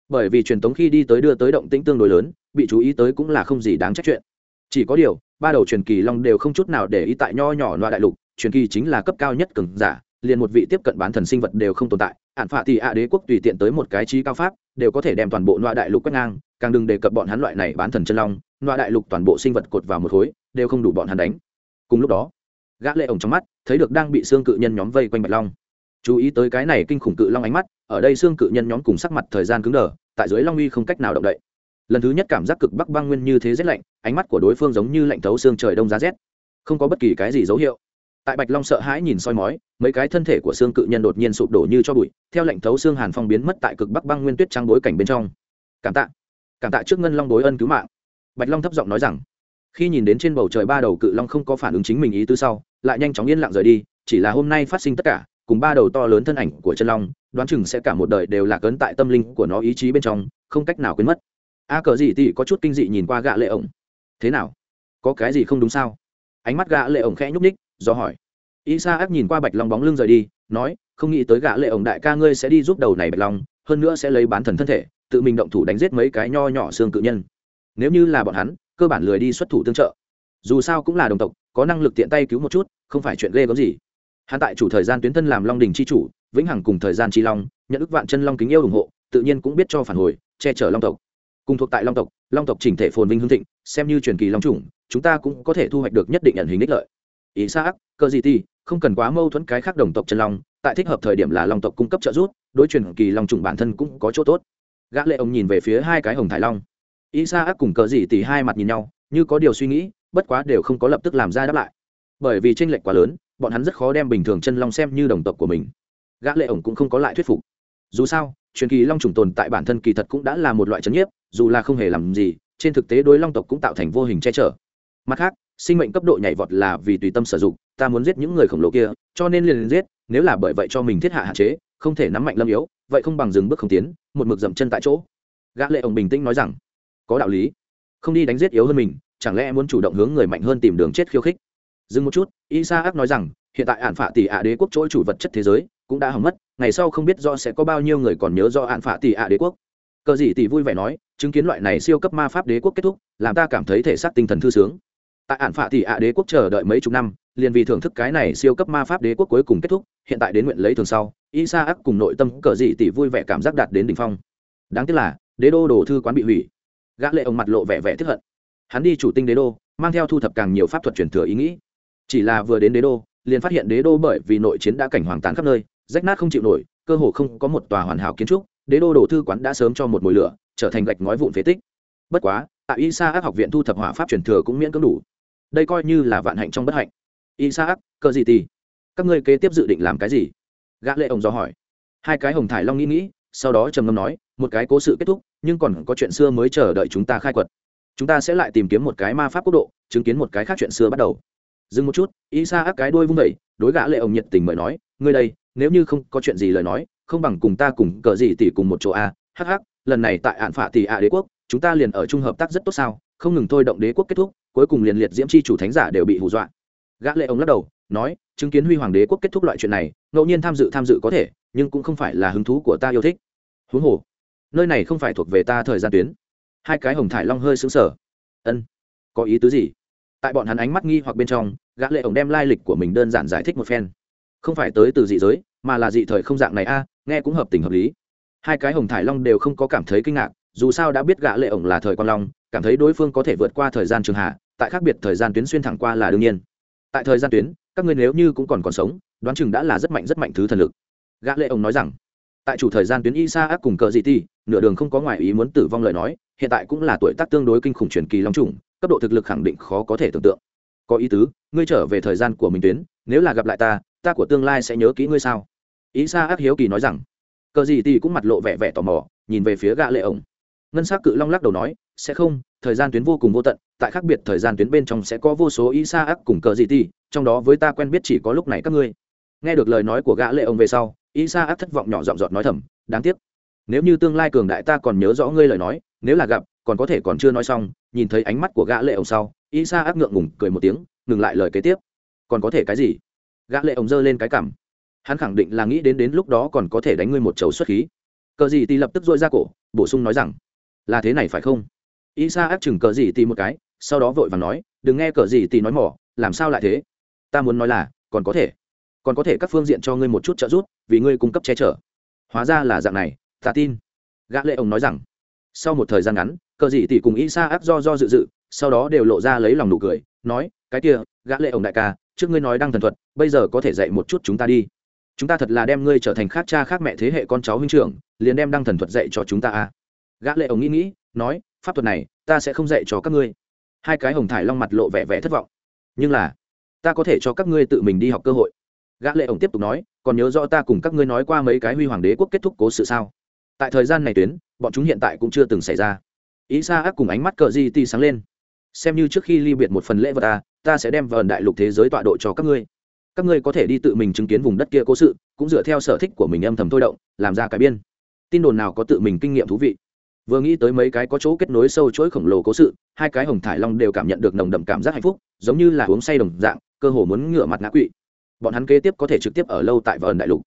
bởi vì truyền thống khi đi tới đưa tới động tĩnh tương đối lớn, bị chú ý tới cũng là không gì đáng trách chuyện. Chỉ có điều, ba đầu truyền kỳ long đều không chút nào để ý tại nho nhỏ loa đại lục, truyền kỳ chính là cấp cao nhất cường giả, liền một vị tiếp cận bán thần sinh vật đều không tồn tại. Ạn phạ thì ạ đế quốc tùy tiện tới một cái trí cao pháp, đều có thể đem toàn bộ loa đại lục quét ngang, càng đừng đề cập bọn hắn loại này bán thần chân long, loa đại lục toàn bộ sinh vật cột vào một khối, đều không đủ bọn hắn đánh. Cùng lúc đó gã lệ ổng trong mắt, thấy được đang bị xương cự nhân nhóm vây quanh bạch long. Chú ý tới cái này kinh khủng cự long ánh mắt, ở đây xương cự nhân nhóm cùng sắc mặt thời gian cứng đờ, tại dưới long uy không cách nào động đậy. Lần thứ nhất cảm giác cực bắc băng nguyên như thế rét lạnh, ánh mắt của đối phương giống như lạnh thấu xương trời đông giá rét. Không có bất kỳ cái gì dấu hiệu. Tại bạch long sợ hãi nhìn soi mói, mấy cái thân thể của xương cự nhân đột nhiên sụp đổ như cho bụi, theo lệnh thấu xương hàn phong biến mất tại cực bắc băng nguyên tuyết trắng bối cảnh bên trong. Cảm tạ. Cảm tạ trước ngân long đối ân cứu mạng. Bạch long thấp giọng nói rằng khi nhìn đến trên bầu trời ba đầu cự long không có phản ứng chính mình ý tứ sau, lại nhanh chóng yên lặng rời đi, chỉ là hôm nay phát sinh tất cả, cùng ba đầu to lớn thân ảnh của chân long, đoán chừng sẽ cả một đời đều là cấn tại tâm linh của nó ý chí bên trong, không cách nào quên mất. A cờ gì thì có chút kinh dị nhìn qua gạ lệ ổng. Thế nào? Có cái gì không đúng sao? Ánh mắt gạ lệ ổng khẽ nhúc ních do hỏi. Y sa ác nhìn qua bạch long bóng lưng rời đi, nói, không nghĩ tới gạ lệ ổng đại ca ngươi sẽ đi giúp đầu này bạch long, hơn nữa sẽ lấy bán thần thân thể, tự mình động thủ đánh giết mấy cái nho nhỏ xương cự nhân. Nếu như là bọn hắn cơ bản lười đi xuất thủ tương trợ. Dù sao cũng là đồng tộc, có năng lực tiện tay cứu một chút, không phải chuyện ghê gớm gì. Hắn tại chủ thời gian tuyến thân làm long đình c h i chủ, vĩnh hằng cùng thời gian chi long, nhận ức vạn chân long kính yêu ủng hộ, tự nhiên cũng biết cho phản hồi, che chở long tộc. Cùng thuộc tại long tộc long tộc chỉnh thể phồn vinh hương thịnh, xem như truyền kỳ long chủng, chúng ta cũng có thể thu hoạch được nhất định nhận hình đích lợi. Ý xã ác cơ gì ti, không cần quá mâu thuẫn cái khác đồng tộc chân long, tại thích hợp thời điểm là long tộc cung cấp trợ giúp, đối truyền kỳ long chủng bản thân cũng có chỗ tốt. Gã lệ ông nhìn về phía hai cái hồng thải long ý sa ác cùng cờ gì tỷ hai mặt nhìn nhau, như có điều suy nghĩ, bất quá đều không có lập tức làm ra đáp lại. Bởi vì tranh lệch quá lớn, bọn hắn rất khó đem bình thường chân long xem như đồng tộc của mình. Gã lệ ổng cũng không có lại thuyết phục. Dù sao, truyền kỳ long trùng tồn tại bản thân kỳ thật cũng đã là một loại chấn nhiếp, dù là không hề làm gì, trên thực tế đối long tộc cũng tạo thành vô hình che chở. Mặt khác, sinh mệnh cấp độ nhảy vọt là vì tùy tâm sử dụng, ta muốn giết những người khổng lồ kia, cho nên liền giết, nếu là bởi vậy cho mình thiết hạ hạn chế, không thể nắm mạnh lâm yếu, vậy không bằng dừng bước không tiến, một mực dậm chân tại chỗ. Gã lệ ổng bình tĩnh nói rằng có đạo lý. Không đi đánh giết yếu hơn mình, chẳng lẽ muốn chủ động hướng người mạnh hơn tìm đường chết khiêu khích? Dừng một chút isa ác nói rằng, hiện tại ạn phạ tỷ ạ đế quốc chỗ chủ vật chất thế giới cũng đã hỏng mất, ngày sau không biết do sẽ có bao nhiêu người còn nhớ do ạn phạ tỷ ạ đế quốc. Cờ gì tỷ vui vẻ nói, chứng kiến loại này siêu cấp ma pháp đế quốc kết thúc, làm ta cảm thấy thể xác tinh thần thư sướng. Tại ạn phạ tỷ ạ đế quốc chờ đợi mấy chục năm, liền vì thưởng thức cái này siêu cấp ma pháp đế quốc cuối cùng kết thúc, hiện tại đến nguyện lấy thường sau isa ác cùng nội tâm cờ dị tỷ vui vẻ cảm giác đạt đến đỉnh phong. Đáng tiếc là, đế đô đồ thư quán bị hủy gã lệ ông mặt lộ vẻ vẻ tức hận. Hắn đi chủ tinh đế đô, mang theo thu thập càng nhiều pháp thuật truyền thừa ý nghĩ. Chỉ là vừa đến đế đô, liền phát hiện đế đô bởi vì nội chiến đã cảnh hoàng tàn khắp nơi, rách nát không chịu nổi, cơ hồ không có một tòa hoàn hảo kiến trúc, đế đô đồ thư quán đã sớm cho một mồi lửa, trở thành gạch ngói vụn phế tích. Bất quá, tại y sa ác học viện thu thập hỏa pháp truyền thừa cũng miễn cưỡng đủ. Đây coi như là vạn hạnh trong bất hạnh. Y sa ác cơ gì tì? Các ngươi kế tiếp dự định làm cái gì? Gã lệ ông do hỏi. Hai cái hồng thải long nghĩ nghĩ, sau đó trầm ngâm nói, một cái cố sự kết thúc nhưng còn có chuyện xưa mới chờ đợi chúng ta khai quật. Chúng ta sẽ lại tìm kiếm một cái ma pháp quốc độ, chứng kiến một cái khác chuyện xưa bắt đầu. Dừng một chút y sa ác cái đuôi vung vẩy đối gã lệ ông nhiệt tình mời nói, ngươi đây, nếu như không có chuyện gì lời nói, không bằng cùng ta cùng cờ gì tỷ cùng một chỗ a hh lần này tại ạn phạ tỷ a đế quốc, chúng ta liền ở chung hợp tác rất tốt sao? Không ngừng thôi động đế quốc kết thúc, cuối cùng liền liệt diễm chi chủ thánh giả đều bị hù dọa. Gã lệ ông lắc đầu, nói, chứng kiến huy hoàng đế quốc kết thúc loại chuyện này, ngẫu nhiên tham dự tham dự có thể, nhưng cũng không phải là hứng thú của ta yêu thích. Huống hồ nơi này không phải thuộc về ta thời gian tuyến. Hai cái hồng thải long hơi xứng sờ. Ân, có ý tứ gì? Tại bọn hắn ánh mắt nghi hoặc bên trong, gã lệ ổng đem lai lịch của mình đơn giản giải thích một phen. Không phải tới từ dị giới, mà là dị thời không dạng này a, nghe cũng hợp tình hợp lý. Hai cái hồng thải long đều không có cảm thấy kinh ngạc, dù sao đã biết gã lệ ổng là thời quan long, cảm thấy đối phương có thể vượt qua thời gian trường hạ, tại khác biệt thời gian tuyến xuyên thẳng qua là đương nhiên. Tại thời gian tuyến, các ngươi nếu như cũng còn còn sống, đoán chừng đã là rất mạnh rất mạnh thứ thần lực. Gã lệ ổng nói rằng tại chủ thời gian tuyến Isaac cùng cờ dị ti, nửa đường không có ngoại ý muốn tử vong lời nói, hiện tại cũng là tuổi tác tương đối kinh khủng truyền kỳ long trùng cấp độ thực lực khẳng định khó có thể tưởng tượng. Có ý tứ, ngươi trở về thời gian của mình tuyến, nếu là gặp lại ta ta của tương lai sẽ nhớ kỹ ngươi sao? Isaac hiếu kỳ nói rằng. Cờ dị ti cũng mặt lộ vẻ vẻ tò mò, nhìn về phía gã lệ ổng. Ngân sắc cự long lắc đầu nói, sẽ không, thời gian tuyến vô cùng vô tận, tại khác biệt thời gian tuyến bên trong sẽ có vô số Isaac cùng cờ dị ti, trong đó với ta quen biết chỉ có lúc này các ngươi. Nghe được lời nói của gã lệ ổng về sau isa ác thất vọng nhỏ giọng giọt nói thầm, đáng tiếc. Nếu như tương lai cường đại ta còn nhớ rõ ngươi lời nói, nếu là gặp, còn có thể còn chưa nói xong, nhìn thấy ánh mắt của gã lệ ổng sau. Isa ác ngượng ngùng cười một tiếng, ngừng lại lời kế tiếp. Còn có thể cái gì? Gã lệ ổng giơ lên cái cằm. Hắn khẳng định là nghĩ đến đến lúc đó còn có thể đánh ngươi một chầu xuất khí. Cờ gì thì lập tức dội ra cổ, bổ sung nói rằng, là thế này phải không? Isa ác chừng cờ gì thì một cái, sau đó vội vàng nói, đừng nghe cờ gì thì nói mỏ làm sao lại thế? Ta muốn nói là, còn có thể còn có thể các phương diện cho ngươi một chút trợ giúp, vì ngươi cung cấp che chở. Hóa ra là dạng này, ta tin. Gã lệ ông nói rằng. Sau một thời gian ngắn, cờ dị tỷ cùng isa áp do do dự dự, sau đó đều lộ ra lấy lòng nụ cười, nói, cái kia, gã lệ ông đại ca, trước ngươi nói đang thần thuật, bây giờ có thể dạy một chút chúng ta đi. Chúng ta thật là đem ngươi trở thành khác cha khác mẹ thế hệ con cháu huynh trưởng, liền đem đăng thần thuật dạy cho chúng ta à. Gã lệ ông nghĩ nghĩ, nói, pháp thuật này, ta sẽ không dạy cho các ngươi. Hai cái hồng thải long mặt lộ vẻ vẻ thất vọng. Nhưng là, ta có thể cho các ngươi tự mình đi học cơ hội gã lệ ổng tiếp tục nói, còn nhớ rõ ta cùng các ngươi nói qua mấy cái huy hoàng đế quốc kết thúc cố sự sao? Tại thời gian này tuyến, bọn chúng hiện tại cũng chưa từng xảy ra. Ý xa ác cùng ánh mắt cờ di ti sáng lên. Xem như trước khi ly biệt một phần lễ vật ta ta sẽ đem vào đại lục thế giới tọa độ cho các ngươi. Các ngươi có thể đi tự mình chứng kiến vùng đất kia cố sự, cũng dựa theo sở thích của mình âm thầm thôi động, làm ra cái biên. Tin đồn nào có tự mình kinh nghiệm thú vị. Vừa nghĩ tới mấy cái có chỗ kết nối sâu chuỗi khổng lồ cố sự, hai cái hồng thải long đều cảm nhận được nồng đậm cảm giác hạnh phúc, giống như là uống say đồng dạng, cơ hồ muốn ngửa mặt ngã quỵ bọn hắn kế tiếp có thể trực tiếp ở lâu tại vờn đại lục.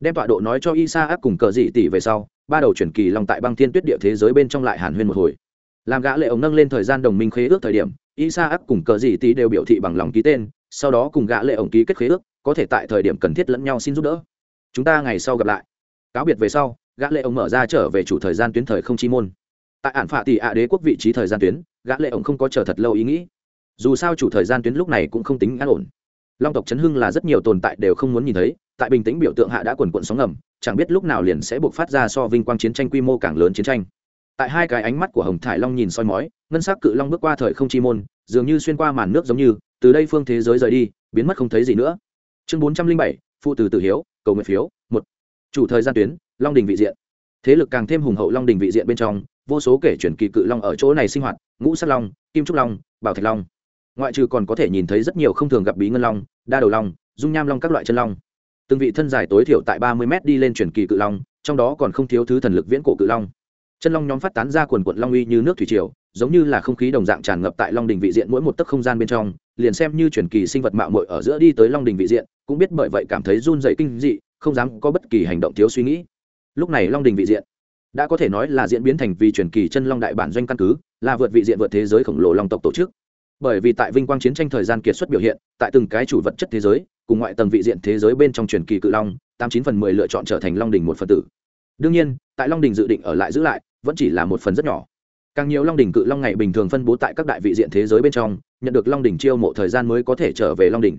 Đem tọa độ nói cho isa ác cùng cờ dị tỷ về sau, ba đầu chuyển kỳ long tại băng thiên tuyết địa thế giới bên trong lại hàn huyên một hồi. Làm gã lệ ổng nâng lên thời gian đồng minh khế ước thời điểm isa ác cùng cờ dị tỷ đều biểu thị bằng lòng ký tên, sau đó cùng gã lệ ổng ký kết khế ước, có thể tại thời điểm cần thiết lẫn nhau xin giúp đỡ. Chúng ta ngày sau gặp lại. Cáo biệt về sau, gã lệ ổng mở ra trở về chủ thời gian tuyến thời không chi môn. Tại ản phạ tỷ ạ đế quốc vị trí thời gian tuyến, gã lệ ổng không có chờ thật lâu ý nghĩ. Dù sao chủ thời gian tuyến lúc này cũng không tính an ổn long tộc chấn hưng là rất nhiều tồn tại đều không muốn nhìn thấy, tại bình tĩnh biểu tượng hạ đã quần quận sóng ngầm, chẳng biết lúc nào liền sẽ buộc phát ra so vinh quang chiến tranh quy mô càng lớn chiến tranh. Tại hai cái ánh mắt của hồng thải long nhìn soi mói, ngân s ắ c cự long bước qua thời không chi môn, dường như xuyên qua màn nước giống như, từ đây phương thế giới rời đi, biến mất không thấy gì nữa. Chương bốn trăm linh bảy, phụ từ tử hiếu, cầu nguyện phiếu, một. Chủ thời gian tuyến, long đình vị diện. Thế lực càng thêm hùng hậu long đình vị diện bên trong, vô số kể chuyển kỳ cự long ở chỗ này sinh hoạt, ngũ sắt long, kim trúc long, bảo thạch long ngoại trừ còn có thể nhìn thấy rất nhiều không thường gặp bí ngân long, đa đầu long, dung nham long các loại chân long. Từng vị thân dài tối thiểu tại ba mươi m đi lên truyền kỳ cự long, trong đó còn không thiếu thứ thần lực viễn cổ cự long. Chân long nhóm phát tán ra quần quận long uy như nước thủy triều, giống như là không khí đồng dạng tràn ngập tại long đình vị diện mỗi một tấc không gian bên trong, liền xem như truyền kỳ sinh vật mạo mội ở giữa đi tới long đình vị diện, cũng biết bởi vậy cảm thấy run dày kinh dị, không dám có bất kỳ hành động thiếu suy nghĩ. Lúc này long đình vị diện, đã có thể nói là diễn biến thành vì truyền kỳ chân long đại bản doanh căn cứ, là vượt vị diện vượt thế giới khổng lồ long tộc tổ chức bởi vì tại vinh quang chiến tranh thời gian kiệt xuất biểu hiện, tại từng cái chủ vật chất thế giới, cùng ngoại tầng vị diện thế giới bên trong truyền kỳ cự long, tám chín phần mười lựa chọn trở thành long đình một phần tử. Đương nhiên, tại long đình dự định ở lại giữ lại, vẫn chỉ là một phần rất nhỏ. Càng nhiều long đình cự long ngày bình thường phân bố tại các đại vị diện thế giới bên trong, nhận được long đình chiêu mộ thời gian mới có thể trở về long đình.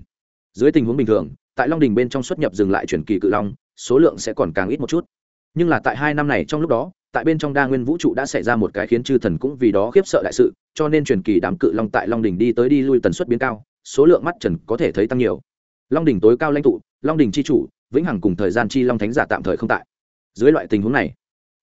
Dưới tình huống bình thường, tại long đình bên trong xuất nhập dừng lại truyền kỳ cự long, số lượng sẽ còn càng ít một chút. Nhưng là tại hai năm này trong lúc đó tại bên trong đa nguyên vũ trụ đã xảy ra một cái khiến chư thần cũng vì đó khiếp sợ đại sự, cho nên truyền kỳ đám cự long tại long đình đi tới đi lui tần suất biến cao, số lượng mắt trần có thể thấy tăng nhiều. Long đình tối cao lãnh tụ, long đình c h i chủ, vĩnh hằng cùng thời gian chi long thánh giả tạm thời không tại. Dưới loại tình huống này,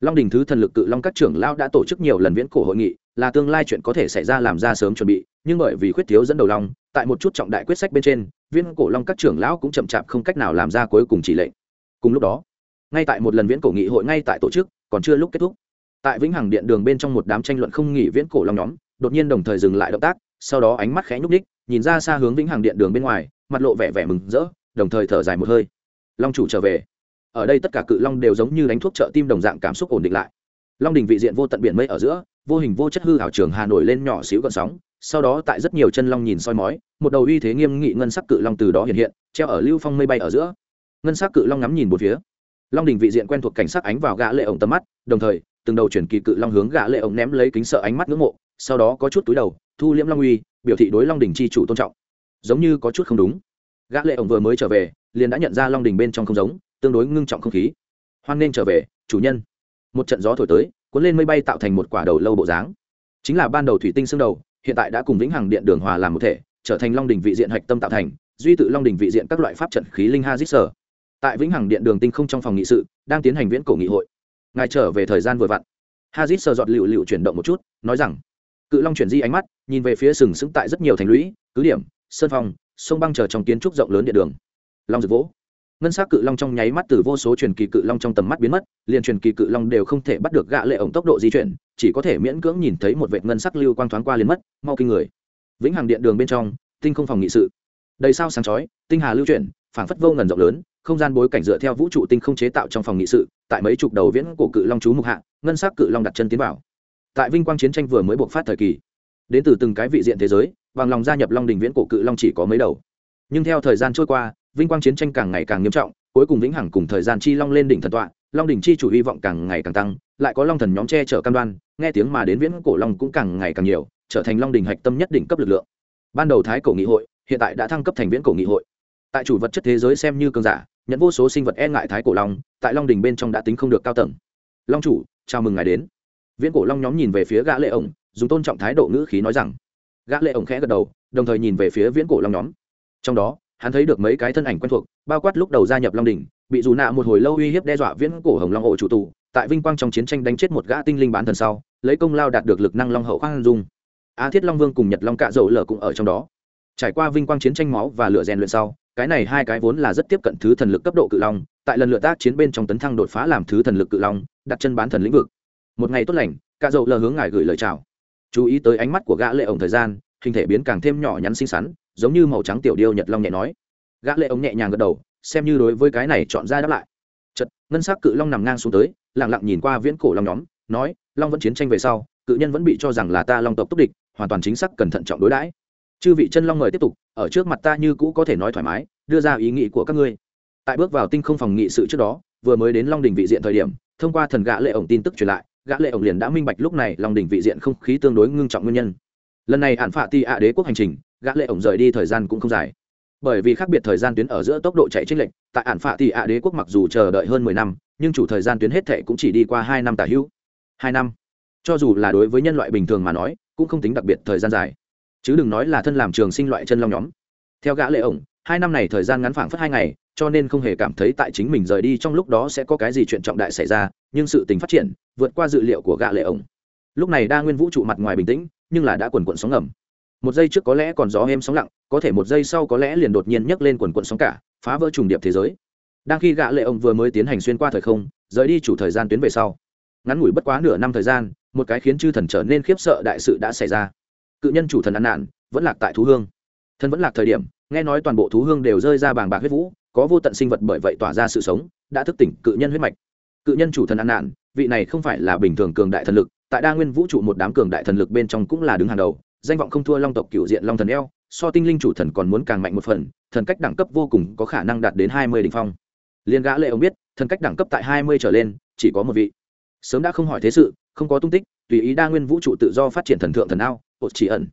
long đình thứ thần lực cự long các trưởng lao đã tổ chức nhiều lần viễn cổ hội nghị, là tương lai chuyện có thể xảy ra làm ra sớm chuẩn bị, nhưng bởi vì khuyết thiếu dẫn đầu long, tại một chút trọng đại quyết sách bên trên viên cổ long các trưởng lão cũng chậm chạp không cách nào làm ra cuối cùng chỉ lệnh. Cùng lúc đó, ngay tại một lần viễn cổ nghị hội ngay tại tổ chức còn chưa lúc kết thúc. Tại vĩnh hằng điện đường bên trong một đám tranh luận không nghỉ viễn cổ long nhóm, đột nhiên đồng thời dừng lại động tác, sau đó ánh mắt khẽ nhúc ních nhìn ra xa hướng vĩnh hằng điện đường bên ngoài, mặt lộ vẻ vẻ mừng rỡ, đồng thời thở dài một hơi. Long chủ trở về. Ở đây tất cả cự long đều giống như đánh thuốc trợ tim đồng dạng cảm xúc ổn định lại. Long đình vị diện vô tận biển mây ở giữa, vô hình vô chất hư hảo trường hà nổi lên nhỏ xíu gọn sóng, sau đó tại rất nhiều chân long nhìn soi mói, một đầu uy thế nghiêm nghị ngân sắc cự long từ đó hiện hiện, treo ở lưu phong mây bay ở giữa. Ngân sắc cự long ngắm nhìn một phía long đình vị diện quen thuộc cảnh sắc ánh vào gã lệ ổng tầm mắt, đồng thời, từng đầu chuyển kỳ cự long hướng gã lệ ổng ném lấy kính sợ ánh mắt ngưỡng mộ, sau đó có chút túi đầu, thu liễm long uy, biểu thị đối long đình chi chủ tôn trọng. Giống như có chút không đúng. Gã lệ ổng vừa mới trở về, liền đã nhận ra long đình bên trong không giống, tương đối ngưng trọng không khí. Hoan nên trở về, chủ nhân. Một trận gió thổi tới, cuốn lên mây bay tạo thành một quả đầu lâu bộ dáng. Chính là ban đầu thủy tinh xương đầu, hiện tại đã cùng vĩnh hằng điện đường hòa làm một thể, trở thành long đình vị diện hạch tâm tạo thành, duy tự long đình vị diện các loại pháp trận khí linh ha hazit sở tại vĩnh hằng điện đường tinh không trong phòng nghị sự, đang tiến hành viễn cổ nghị hội. Ngài trở về thời gian vừa vặn. Hazit sờ giọt lựu lựu chuyển động một chút, nói rằng, cự long chuyển di ánh mắt, nhìn về phía sừng sững tại rất nhiều thành lũy, cứ điểm, sơn phong, sông băng chờ trong kiến trúc rộng lớn điện đường. Long rực vỗ. Ngân s á c cự long trong nháy mắt từ vô số truyền kỳ cự long trong tầm mắt biến mất, liền truyền kỳ cự long đều không thể bắt được gạ lệ ổng tốc độ di chuyển, chỉ có thể miễn cưỡng nhìn thấy một vệ ngân sắc lưu quang thoáng qua liền mất, mau kinh người. Vĩnh hằng điện đường bên trong, tinh không phòng nghị sự. Đầy sao sáng chói, tinh hà lưu chuyển, phảng phất vô ngần rộng lớn không gian bối cảnh dựa theo vũ trụ tinh không chế tạo trong phòng nghị sự, tại mấy chục đầu viễn cổ cự long chú mục hạ, ngân sắc cự long đặt chân tiến vào. Tại vinh quang chiến tranh vừa mới buộc phát thời kỳ, đến từ từng cái vị diện thế giới bằng lòng gia nhập long đình viễn cổ cự long chỉ có mấy đầu. Nhưng theo thời gian trôi qua, vinh quang chiến tranh càng ngày càng nghiêm trọng, cuối cùng vĩnh hằng cùng thời gian chi long lên đỉnh thần tọa, long đỉnh chi chủ hy vọng càng ngày càng tăng, lại có long thần nhóm che chở cam đoan, nghe tiếng mà đến viễn cổ long cũng càng ngày càng nhiều, trở thành long đỉnh hạch tâm nhất đỉnh cấp lực lượng. Ban đầu thái cổ nghị hội, hiện tại đã thăng cấp thành viễn cổ nghị hội. Tại chủ vật chất thế giới xem như cường giả nhận vô số sinh vật e ngại thái cổ long, tại long đỉnh bên trong đã tính không được cao tầng. Long chủ, chào mừng ngài đến. Viễn cổ long nhóm nhìn về phía gã lệ ổng, dùng tôn trọng thái độ ngữ khí nói rằng. Gã lệ ổng khẽ gật đầu, đồng thời nhìn về phía viễn cổ long nhóm. Trong đó, hắn thấy được mấy cái thân ảnh quen thuộc, bao quát lúc đầu gia nhập long đỉnh bị dù nạ một hồi lâu uy hiếp đe dọa viễn cổ hồng long ổ chủ tù, tại vinh quang trong chiến tranh đánh chết một gã tinh linh bán thần sau, lấy công lao đạt được lực năng long hậu khoan dung. A thiết long vương cùng nhật long cạ dầu lở cũng ở trong đó. Trải qua vinh quang chiến tranh máu và lửa rèn luyện sau cái này hai cái vốn là rất tiếp cận thứ thần lực cấp độ cự long, tại lần lựa tác chiến bên trong tấn thăng đột phá làm thứ thần lực cự long, đặt chân bán thần lĩnh vực. Một ngày tốt lành cả dậu lờ hướng ngài gửi lời chào. Chú ý tới ánh mắt của gã lệ ổng thời gian, hình thể biến càng thêm nhỏ nhắn xinh xắn, giống như màu trắng tiểu điêu nhật long nhẹ nói. Gã lệ ống nhẹ nhàng gật đầu, xem như đối với cái này chọn ra đáp lại. Chật ngân sắc cự long nằm ngang xuống tới, lặng lặng nhìn qua viễn cổ long nhóm, nói, long vẫn chiến tranh về sau, cự nhân vẫn bị cho rằng là ta long tộc túc địch, hoàn toàn chính xác cẩn thận trọng đối đãi chư vị chân long mời tiếp tục, ở trước mặt ta như cũ có thể nói thoải mái, đưa ra ý nghĩ của các ngươi. Tại bước vào tinh không phòng nghị sự trước đó, vừa mới đến long đỉnh vị diện thời điểm, thông qua thần gã lệ ổng tin tức truyền lại, gã lệ ổng liền đã minh bạch lúc này long đỉnh vị diện không khí tương đối ngưng trọng nguyên nhân. Lần này hạn phạ ti ạ đế quốc hành trình, gã lệ ổng rời đi thời gian cũng không dài. Bởi vì khác biệt thời gian tuyến ở giữa tốc độ chạy trích lệnh tại ản phạ ti ạ đế quốc mặc dù chờ đợi hơn mười năm, nhưng chủ thời gian tuyến hết thệ cũng chỉ đi qua hai năm tả hữu. Hai năm. Cho dù là đối với nhân loại bình thường mà nói, cũng không tính đặc biệt thời gian dài chứ đừng nói là thân làm trường sinh loại chân long nhóm. Theo gã lệ ổng, hai năm này thời gian ngắn phảng phất hai ngày, cho nên không hề cảm thấy tại chính mình rời đi trong lúc đó sẽ có cái gì chuyện trọng đại xảy ra, nhưng sự tình phát triển, vượt qua dự liệu của gã lệ ổng. Lúc này đa nguyên vũ trụ mặt ngoài bình tĩnh, nhưng là đã quần cuộn sóng ngầm. Một giây trước có lẽ còn gió êm sóng lặng, có thể một giây sau có lẽ liền đột nhiên nhấc lên quần cuộn sóng cả, phá vỡ trùng điệp thế giới. Đang khi gã lệ ông vừa mới tiến hành xuyên qua thời không, rời đi chủ thời gian tuyến về sau. Ngắn ngủi bất quá nửa năm thời gian, một cái khiến chư thần trở nên khiếp sợ đại sự đã xảy ra cự nhân chủ thần ăn nạn vẫn lạc tại thú hương. Thân vẫn lạc thời điểm, nghe nói toàn bộ thú hương đều rơi ra bàng bạc huyết vũ, có vô tận sinh vật bởi vậy tỏa ra sự sống, đã thức tỉnh cự nhân huyết mạch. Cự nhân chủ thần ăn nạn vị này không phải là bình thường cường đại thần lực, tại đa nguyên vũ trụ một đám cường đại thần lực bên trong cũng là đứng hàng đầu, danh vọng không thua long tộc cựu diện long thần eo, so tinh linh chủ thần còn muốn càng mạnh một phần, thần cách đẳng cấp vô cùng, có khả năng đạt đến hai mươi đ ỉ n h phong. Liên gã lệ ông biết, thần cách đẳng cấp tại hai mươi trở lên, chỉ có một vị. Sớm đã không hỏi thế sự, không có tung tích, tùy ý đa nguyên vũ trụ tự do phát triển thần thượng thần ao ột chỉ ẩn.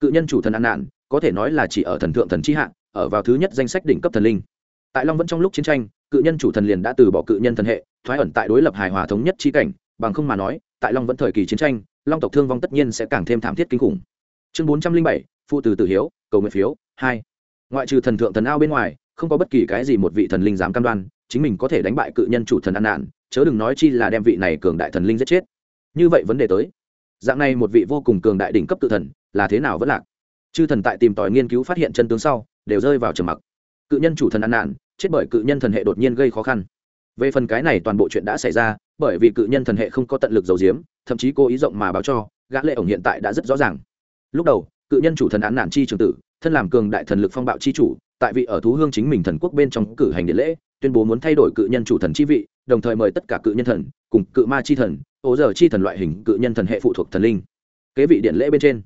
Cự nhân chủ thần an nạn có thể nói là chỉ ở thần thượng thần chi hạ, ở vào thứ nhất danh sách đỉnh cấp thần linh. Tại long vẫn trong lúc chiến tranh, cự nhân chủ thần liền đã từ bỏ cự nhân thần hệ, thoái ẩn tại đối lập hài hòa thống nhất chi cảnh, bằng không mà nói, tại long vẫn thời kỳ chiến tranh, long tộc thương vong tất nhiên sẽ càng thêm thảm thiết kinh khủng. Chương bốn trăm linh bảy, phụ từ tử hiếu, cầu nguyện phiếu, hai. Ngoại trừ thần thượng thần ao bên ngoài, không có bất kỳ cái gì một vị thần linh dám cam đoan, chính mình có thể đánh bại cự nhân chủ thần an nạn chớ đừng nói chi là đem vị này cường đại thần linh giết chết. Như vậy vấn đề tới dạng này một vị vô cùng cường đại đỉnh cấp tự thần, là thế nào vẫn lạc? Chư thần tại tìm tòi nghiên cứu phát hiện chân tướng sau, đều rơi vào trầm mặc. Cự nhân chủ thần ăn nạn, chết bởi cự nhân thần hệ đột nhiên gây khó khăn. Về phần cái này toàn bộ chuyện đã xảy ra, bởi vì cự nhân thần hệ không có tận lực dầu diếm thậm chí cố ý rộng mà báo cho, gã lệ ổng hiện tại đã rất rõ ràng. Lúc đầu, cự nhân chủ thần án nạn chi trường tử, thân làm cường đại thần lực phong bạo chi chủ, tại vị ở thú hương chính mình thần quốc bên trong cử hành điện lễ, tuyên bố muốn thay đổi cự nhân chủ thần chi vị, đồng thời mời tất cả cự nhân thần, cùng cự ma chi thần ố giờ chi thần loại hình cự nhân thần hệ phụ thuộc thần linh. Kế vị điện lễ bên trên.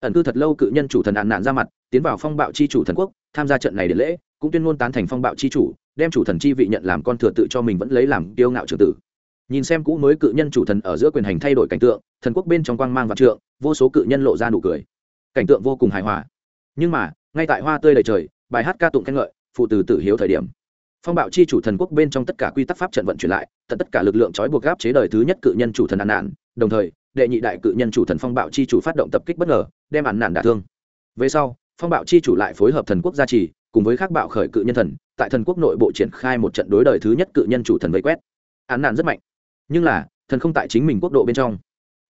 Ẩn cư thật lâu cự nhân chủ thần án nạn ra mặt, tiến vào phong bạo chi chủ thần quốc, tham gia trận này điện lễ, cũng tuyên ngôn tán thành phong bạo chi chủ, đem chủ thần chi vị nhận làm con thừa tự cho mình vẫn lấy làm tiêu ngạo trưởng tử. Nhìn xem cũ mới cự nhân chủ thần ở giữa quyền hành thay đổi cảnh tượng, thần quốc bên trong quang mang vạn trượng, vô số cự nhân lộ ra nụ cười. Cảnh tượng vô cùng hài hòa. Nhưng mà, ngay tại hoa tươi đầy trời, bài hát ca tụng khen ngợi, phụ từ tử hiếu thời điểm phong bạo chi chủ thần quốc bên trong tất cả quy tắc pháp trận vận chuyển lại, tận tất cả lực lượng trói buộc gáp chế đời thứ nhất cự nhân chủ thần an nạn đồng thời, đệ nhị đại cự nhân chủ thần phong bạo chi chủ phát động tập kích bất ngờ, đem án nạn đả thương. Về sau, phong bạo chi chủ lại phối hợp thần quốc gia trì, cùng với các bạo khởi cự nhân thần, tại thần quốc nội bộ triển khai một trận đối đời thứ nhất cự nhân chủ thần vây quét. Án nạn rất mạnh. Nhưng là, thần không tại chính mình quốc độ bên trong.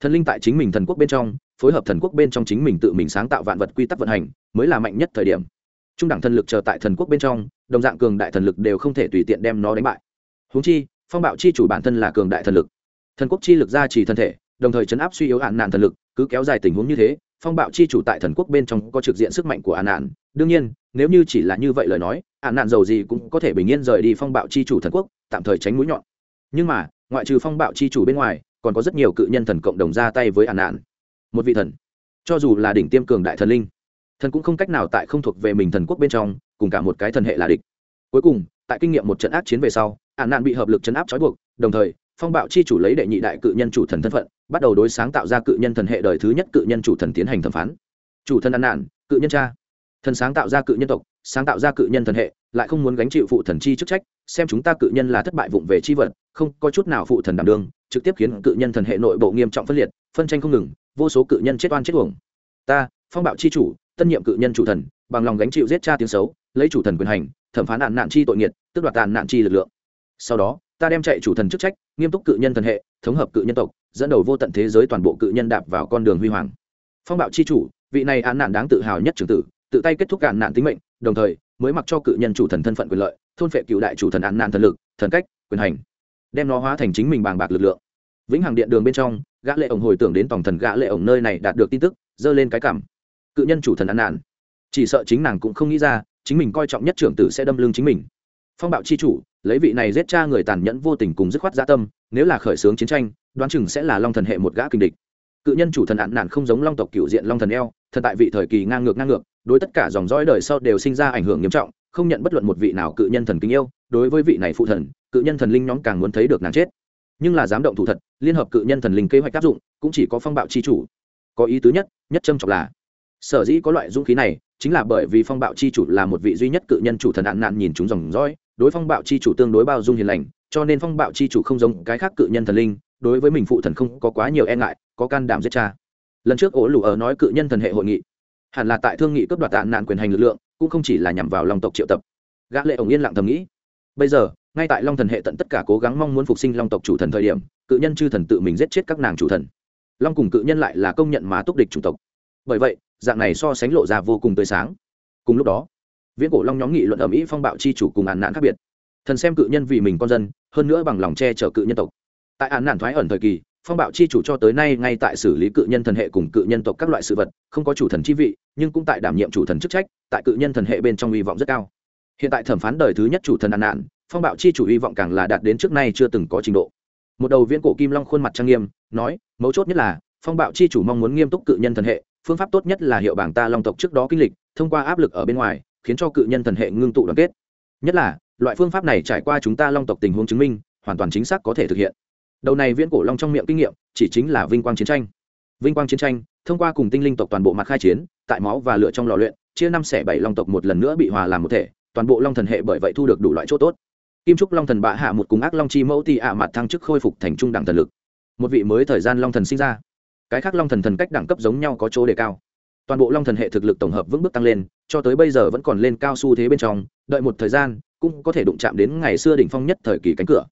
Thần linh tại chính mình thần quốc bên trong, phối hợp thần quốc bên trong chính mình tự mình sáng tạo vạn vật quy tắc vận hành, mới là mạnh nhất thời điểm. Trung đẳng thần lực chờ tại thần quốc bên trong đồng dạng cường đại thần lực đều không thể tùy tiện đem nó đánh bại. Húng chi, phong bạo chi chủ bản thân là cường đại thần lực. Thần quốc chi lực gia trì thân thể, đồng thời chấn áp suy yếu hạn nạn thần lực, cứ kéo dài tình huống như thế, phong bạo chi chủ tại thần quốc bên trong có trực diện sức mạnh của hạn nạn. Đương nhiên, nếu như chỉ là như vậy lời nói, hạn nạn giàu gì cũng có thể bình yên rời đi phong bạo chi chủ thần quốc, tạm thời tránh mũi nhọn. Nhưng mà, ngoại trừ phong bạo chi chủ bên ngoài, còn có rất nhiều cự nhân thần cộng đồng ra tay với hạn nạn. Một vị thần, cho dù là đỉnh tiêm cường đại thần linh, thần cũng không cách nào tại không thuộc về mình thần quốc bên trong cùng cả một cái thần hệ là địch cuối cùng tại kinh nghiệm một trận ác chiến về sau hạn nạn bị hợp lực chấn áp trói buộc đồng thời phong bạo chi chủ lấy đệ nhị đại cự nhân chủ thần thân phận bắt đầu đối sáng tạo ra cự nhân thần hệ đời thứ nhất cự nhân chủ thần tiến hành thẩm phán chủ thần ăn nạn cự nhân cha thần sáng tạo ra cự nhân tộc sáng tạo ra cự nhân thần hệ lại không muốn gánh chịu phụ thần chi chức trách xem chúng ta cự nhân là thất bại vụng về chi vật không có chút nào phụ thần đảm đương trực tiếp khiến cự nhân thần hệ nội bộ nghiêm trọng phân liệt phân tranh không ngừng vô số cự nhân chết oan chết uổng ta phong bạo chi chủ tân nhiệm cự nhân chủ thần bằng lòng gánh chịu giết cha tiếng xấu lấy chủ thần quyền hành, thẩm phán nạn nạn chi tội nghiệt, tức đoạt tàn nạn chi lực lượng. Sau đó, ta đem chạy chủ thần chức trách, nghiêm túc cự nhân thần hệ, thống hợp cự nhân tộc, dẫn đầu vô tận thế giới toàn bộ cự nhân đạp vào con đường huy hoàng. Phong bạo chi chủ, vị này án nạn đáng tự hào nhất trường tử, tự tay kết thúc cản nạn tính mệnh, đồng thời, mới mặc cho cự nhân chủ thần thân phận quyền lợi, thôn phệ cựu đại chủ thần án nạn thần lực, thần cách, quyền hành, đem nó hóa thành chính mình bàng bạc lực lượng. Vĩnh hằng điện đường bên trong, gã lệ ổng hồi tưởng đến tổng thần gã lệ ổng nơi này đạt được tin tức, dơ lên cái cảm. Cự nhân chủ thần án nạn. Chỉ sợ chính nàng cũng không nghĩ ra chính mình coi trọng nhất trưởng tử sẽ đâm lưng chính mình. Phong bạo chi chủ, lấy vị này giết cha người tàn nhẫn vô tình cùng dứt khoát gia tâm, nếu là khởi xướng chiến tranh, đoán chừng sẽ là long thần hệ một gã kinh địch. Cự nhân chủ thần ạn nạn không giống long tộc cựu diện long thần eo, thần tại vị thời kỳ ngang ngược ngang ngược, đối tất cả dòng dõi đời sau đều sinh ra ảnh hưởng nghiêm trọng, không nhận bất luận một vị nào cự nhân thần kính yêu, đối với vị này phụ thần, cự nhân thần linh nhóm càng muốn thấy được nàng chết. Nhưng là dám động thủ thật, liên hợp cự nhân thần linh kế hoạch áp dụng, cũng chỉ có phong bạo chi chủ. Có ý tứ nhất nhất trâm trọng là, sở dĩ có loại dũng khí này chính là bởi vì phong bạo chi chủ là một vị duy nhất cự nhân chủ thần hạn nạn nhìn chúng dòng dõi, đối phong bạo chi chủ tương đối bao dung hiền lành, cho nên phong bạo chi chủ không giống cái khác cự nhân thần linh, đối với mình phụ thần không có quá nhiều e ngại, có can đảm giết cha. Lần trước ổ lù ở nói cự nhân thần hệ hội nghị, hẳn là tại thương nghị cấp đoạt tạn nạn quyền hành lực lượng, cũng không chỉ là nhằm vào long tộc triệu tập. Gã lệ ổng yên lặng thầm nghĩ. Bây giờ, ngay tại long thần hệ tận tất cả cố gắng mong muốn phục sinh long tộc chủ thần thời điểm, cự nhân chư thần tự mình giết chết các nàng chủ thần. Long cùng cự nhân lại là công nhận mà túc địch chủ tộc bởi vậy, dạng này so sánh lộ ra vô cùng tươi sáng. Cùng lúc đó, viễn cổ long nhóm nghị luận ở mỹ phong bạo chi chủ cùng ạn nạn khác biệt. Thần xem cự nhân vì mình con dân, hơn nữa bằng lòng che chở cự nhân tộc. Tại ạn nạn thoái ẩn thời kỳ, phong bạo chi chủ cho tới nay ngay tại xử lý cự nhân thần hệ cùng cự nhân tộc các loại sự vật, không có chủ thần chi vị, nhưng cũng tại đảm nhiệm chủ thần chức trách, tại cự nhân thần hệ bên trong hy vọng rất cao. Hiện tại thẩm phán đời thứ nhất chủ thần ạn nạn, phong bạo chi chủ hy vọng càng là đạt đến trước nay chưa từng có trình độ. Một đầu viễn cổ kim long khuôn mặt trang nghiêm, nói, mấu chốt nhất là, phong bạo chi chủ mong muốn nghiêm túc cự nhân thần hệ phương pháp tốt nhất là hiệu bảng ta long tộc trước đó kinh lịch, thông qua áp lực ở bên ngoài, khiến cho cự nhân thần hệ ngưng tụ đoàn kết. Nhất là, loại phương pháp này trải qua chúng ta long tộc tình huống chứng minh, hoàn toàn chính xác có thể thực hiện. Đầu này viễn cổ long trong miệng kinh nghiệm, chỉ chính là vinh quang chiến tranh. Vinh quang chiến tranh, thông qua cùng tinh linh tộc toàn bộ mặt khai chiến, tại máu và lửa trong lò luyện, chia năm xẻ bảy long tộc một lần nữa bị hòa làm một thể, toàn bộ long thần hệ bởi vậy thu được đủ loại chỗ tốt. Kim trúc long thần bạ hạ một cùng ác long chi mẫu tì ạ mặt thăng chức khôi phục thành trung đẳng thần lực. Một vị mới thời gian long thần sinh ra cái khác long thần thần cách đẳng cấp giống nhau có chỗ đề cao. Toàn bộ long thần hệ thực lực tổng hợp vững bước tăng lên, cho tới bây giờ vẫn còn lên cao xu thế bên trong, đợi một thời gian, cũng có thể đụng chạm đến ngày xưa đỉnh phong nhất thời kỳ cánh cửa.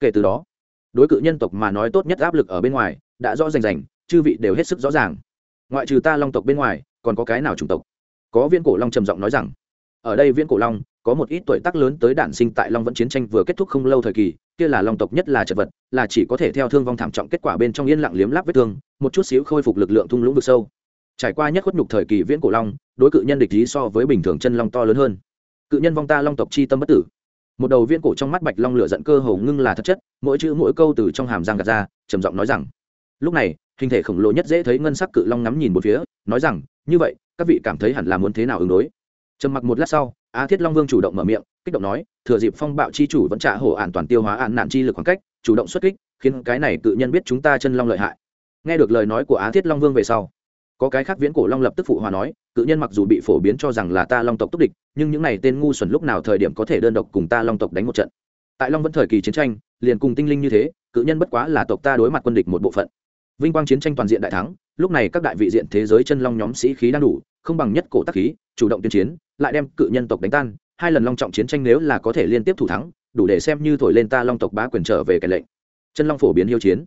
Kể từ đó, đối cự nhân tộc mà nói tốt nhất áp lực ở bên ngoài, đã rõ rành rành, chư vị đều hết sức rõ ràng. Ngoại trừ ta long tộc bên ngoài, còn có cái nào chủng tộc? Có viên cổ long trầm giọng nói rằng, ở đây viên cổ long, có một ít tuổi tác lớn tới đản sinh tại long vẫn chiến tranh vừa kết thúc không lâu thời kỳ, kia là long tộc nhất là chật vật, là chỉ có thể theo thương vong thảm trọng kết quả bên trong yên lặng liếm láp vết thương một chút xíu khôi phục lực lượng thung lũng vực sâu. Trải qua nhất khuất nhục thời kỳ viễn cổ long, đối cự nhân địch lý so với bình thường chân long to lớn hơn. Cự nhân vong ta long tộc chi tâm bất tử. Một đầu viên cổ trong mắt bạch long lửa giận cơ hồ ngưng là thật chất, mỗi chữ mỗi câu từ trong hàm răng gạt ra, trầm giọng nói rằng, lúc này, hình thể khổng lồ nhất dễ thấy ngân sắc cự long ngắm nhìn một phía, nói rằng, như vậy, các vị cảm thấy hẳn là muốn thế nào ứng đối? Trầm mặc một lát sau, á thiết long vương chủ động mở miệng, kích động nói, thừa dịp phong bạo chi chủ vẫn trả hổ an toàn tiêu hóa an nạn chi lực khoảng cách, chủ động xuất kích, khiến cái này cự nhân biết chúng ta chân long lợi hại nghe được lời nói của á thiết long vương về sau, có cái khác viễn cổ long lập tức phụ hòa nói, cự nhân mặc dù bị phổ biến cho rằng là ta long tộc túc địch, nhưng những này tên ngu xuẩn lúc nào thời điểm có thể đơn độc cùng ta long tộc đánh một trận. Tại long vẫn thời kỳ chiến tranh, liền cùng tinh linh như thế, cự nhân bất quá là tộc ta đối mặt quân địch một bộ phận. Vinh quang chiến tranh toàn diện đại thắng, lúc này các đại vị diện thế giới chân long nhóm sĩ khí đang đủ, không bằng nhất cổ tác khí, chủ động tuyên chiến, lại đem cự nhân tộc đánh tan, hai lần long trọng chiến tranh nếu là có thể liên tiếp thủ thắng, đủ để xem như thổi lên ta long tộc bá quyền trở về cái lệnh. Chân long phổ biến hiếu chiến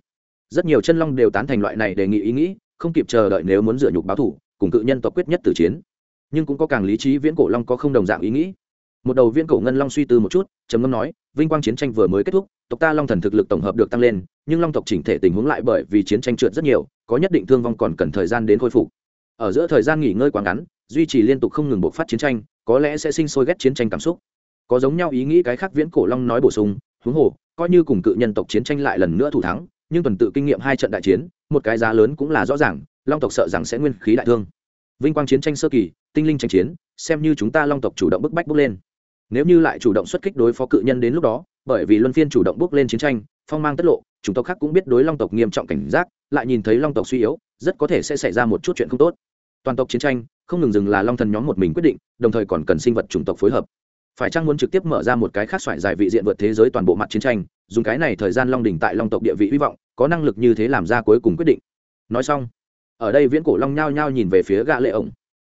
rất nhiều chân long đều tán thành loại này đề nghị ý nghĩ, không kịp chờ đợi nếu muốn dựa nhục báo thủ, cùng cự nhân tộc quyết nhất từ chiến. Nhưng cũng có càng lý trí viễn cổ long có không đồng dạng ý nghĩ. Một đầu viễn cổ ngân long suy tư một chút, trầm ngâm nói, vinh quang chiến tranh vừa mới kết thúc, tộc ta long thần thực lực tổng hợp được tăng lên, nhưng long tộc chỉnh thể tình huống lại bởi vì chiến tranh trượt rất nhiều, có nhất định thương vong còn cần thời gian đến khôi phục. Ở giữa thời gian nghỉ ngơi quá ngắn, duy trì liên tục không ngừng bộc phát chiến tranh, có lẽ sẽ sinh sôi ghét chiến tranh cảm xúc. Có giống nhau ý nghĩ cái khác viễn cổ long nói bổ sung, huống hồ, coi như cùng cự nhân tộc chiến tranh lại lần nữa thủ thắng nhưng tuần tự kinh nghiệm hai trận đại chiến, một cái giá lớn cũng là rõ ràng, long tộc sợ rằng sẽ nguyên khí đại thương. Vinh quang chiến tranh sơ kỳ, tinh linh tranh chiến, xem như chúng ta long tộc chủ động bức bách bước lên. Nếu như lại chủ động xuất kích đối phó cự nhân đến lúc đó, bởi vì luân phiên chủ động bước lên chiến tranh, phong mang tất lộ, chúng tộc khác cũng biết đối long tộc nghiêm trọng cảnh giác, lại nhìn thấy long tộc suy yếu, rất có thể sẽ xảy ra một chút chuyện không tốt. Toàn tộc chiến tranh, không ngừng dừng là long thần nhóm một mình quyết định, đồng thời còn cần sinh vật chủng tộc phối hợp. Phải chăng muốn trực tiếp mở ra một cái khác xoải dài vị diện vượt thế giới toàn bộ mặt chiến tranh dùng cái này thời gian long đỉnh tại long tộc địa vị hy vọng, có năng lực như thế làm ra cuối cùng quyết định. Nói xong, ở đây viễn cổ long nhao nhao nhìn về phía gã lệ ổng.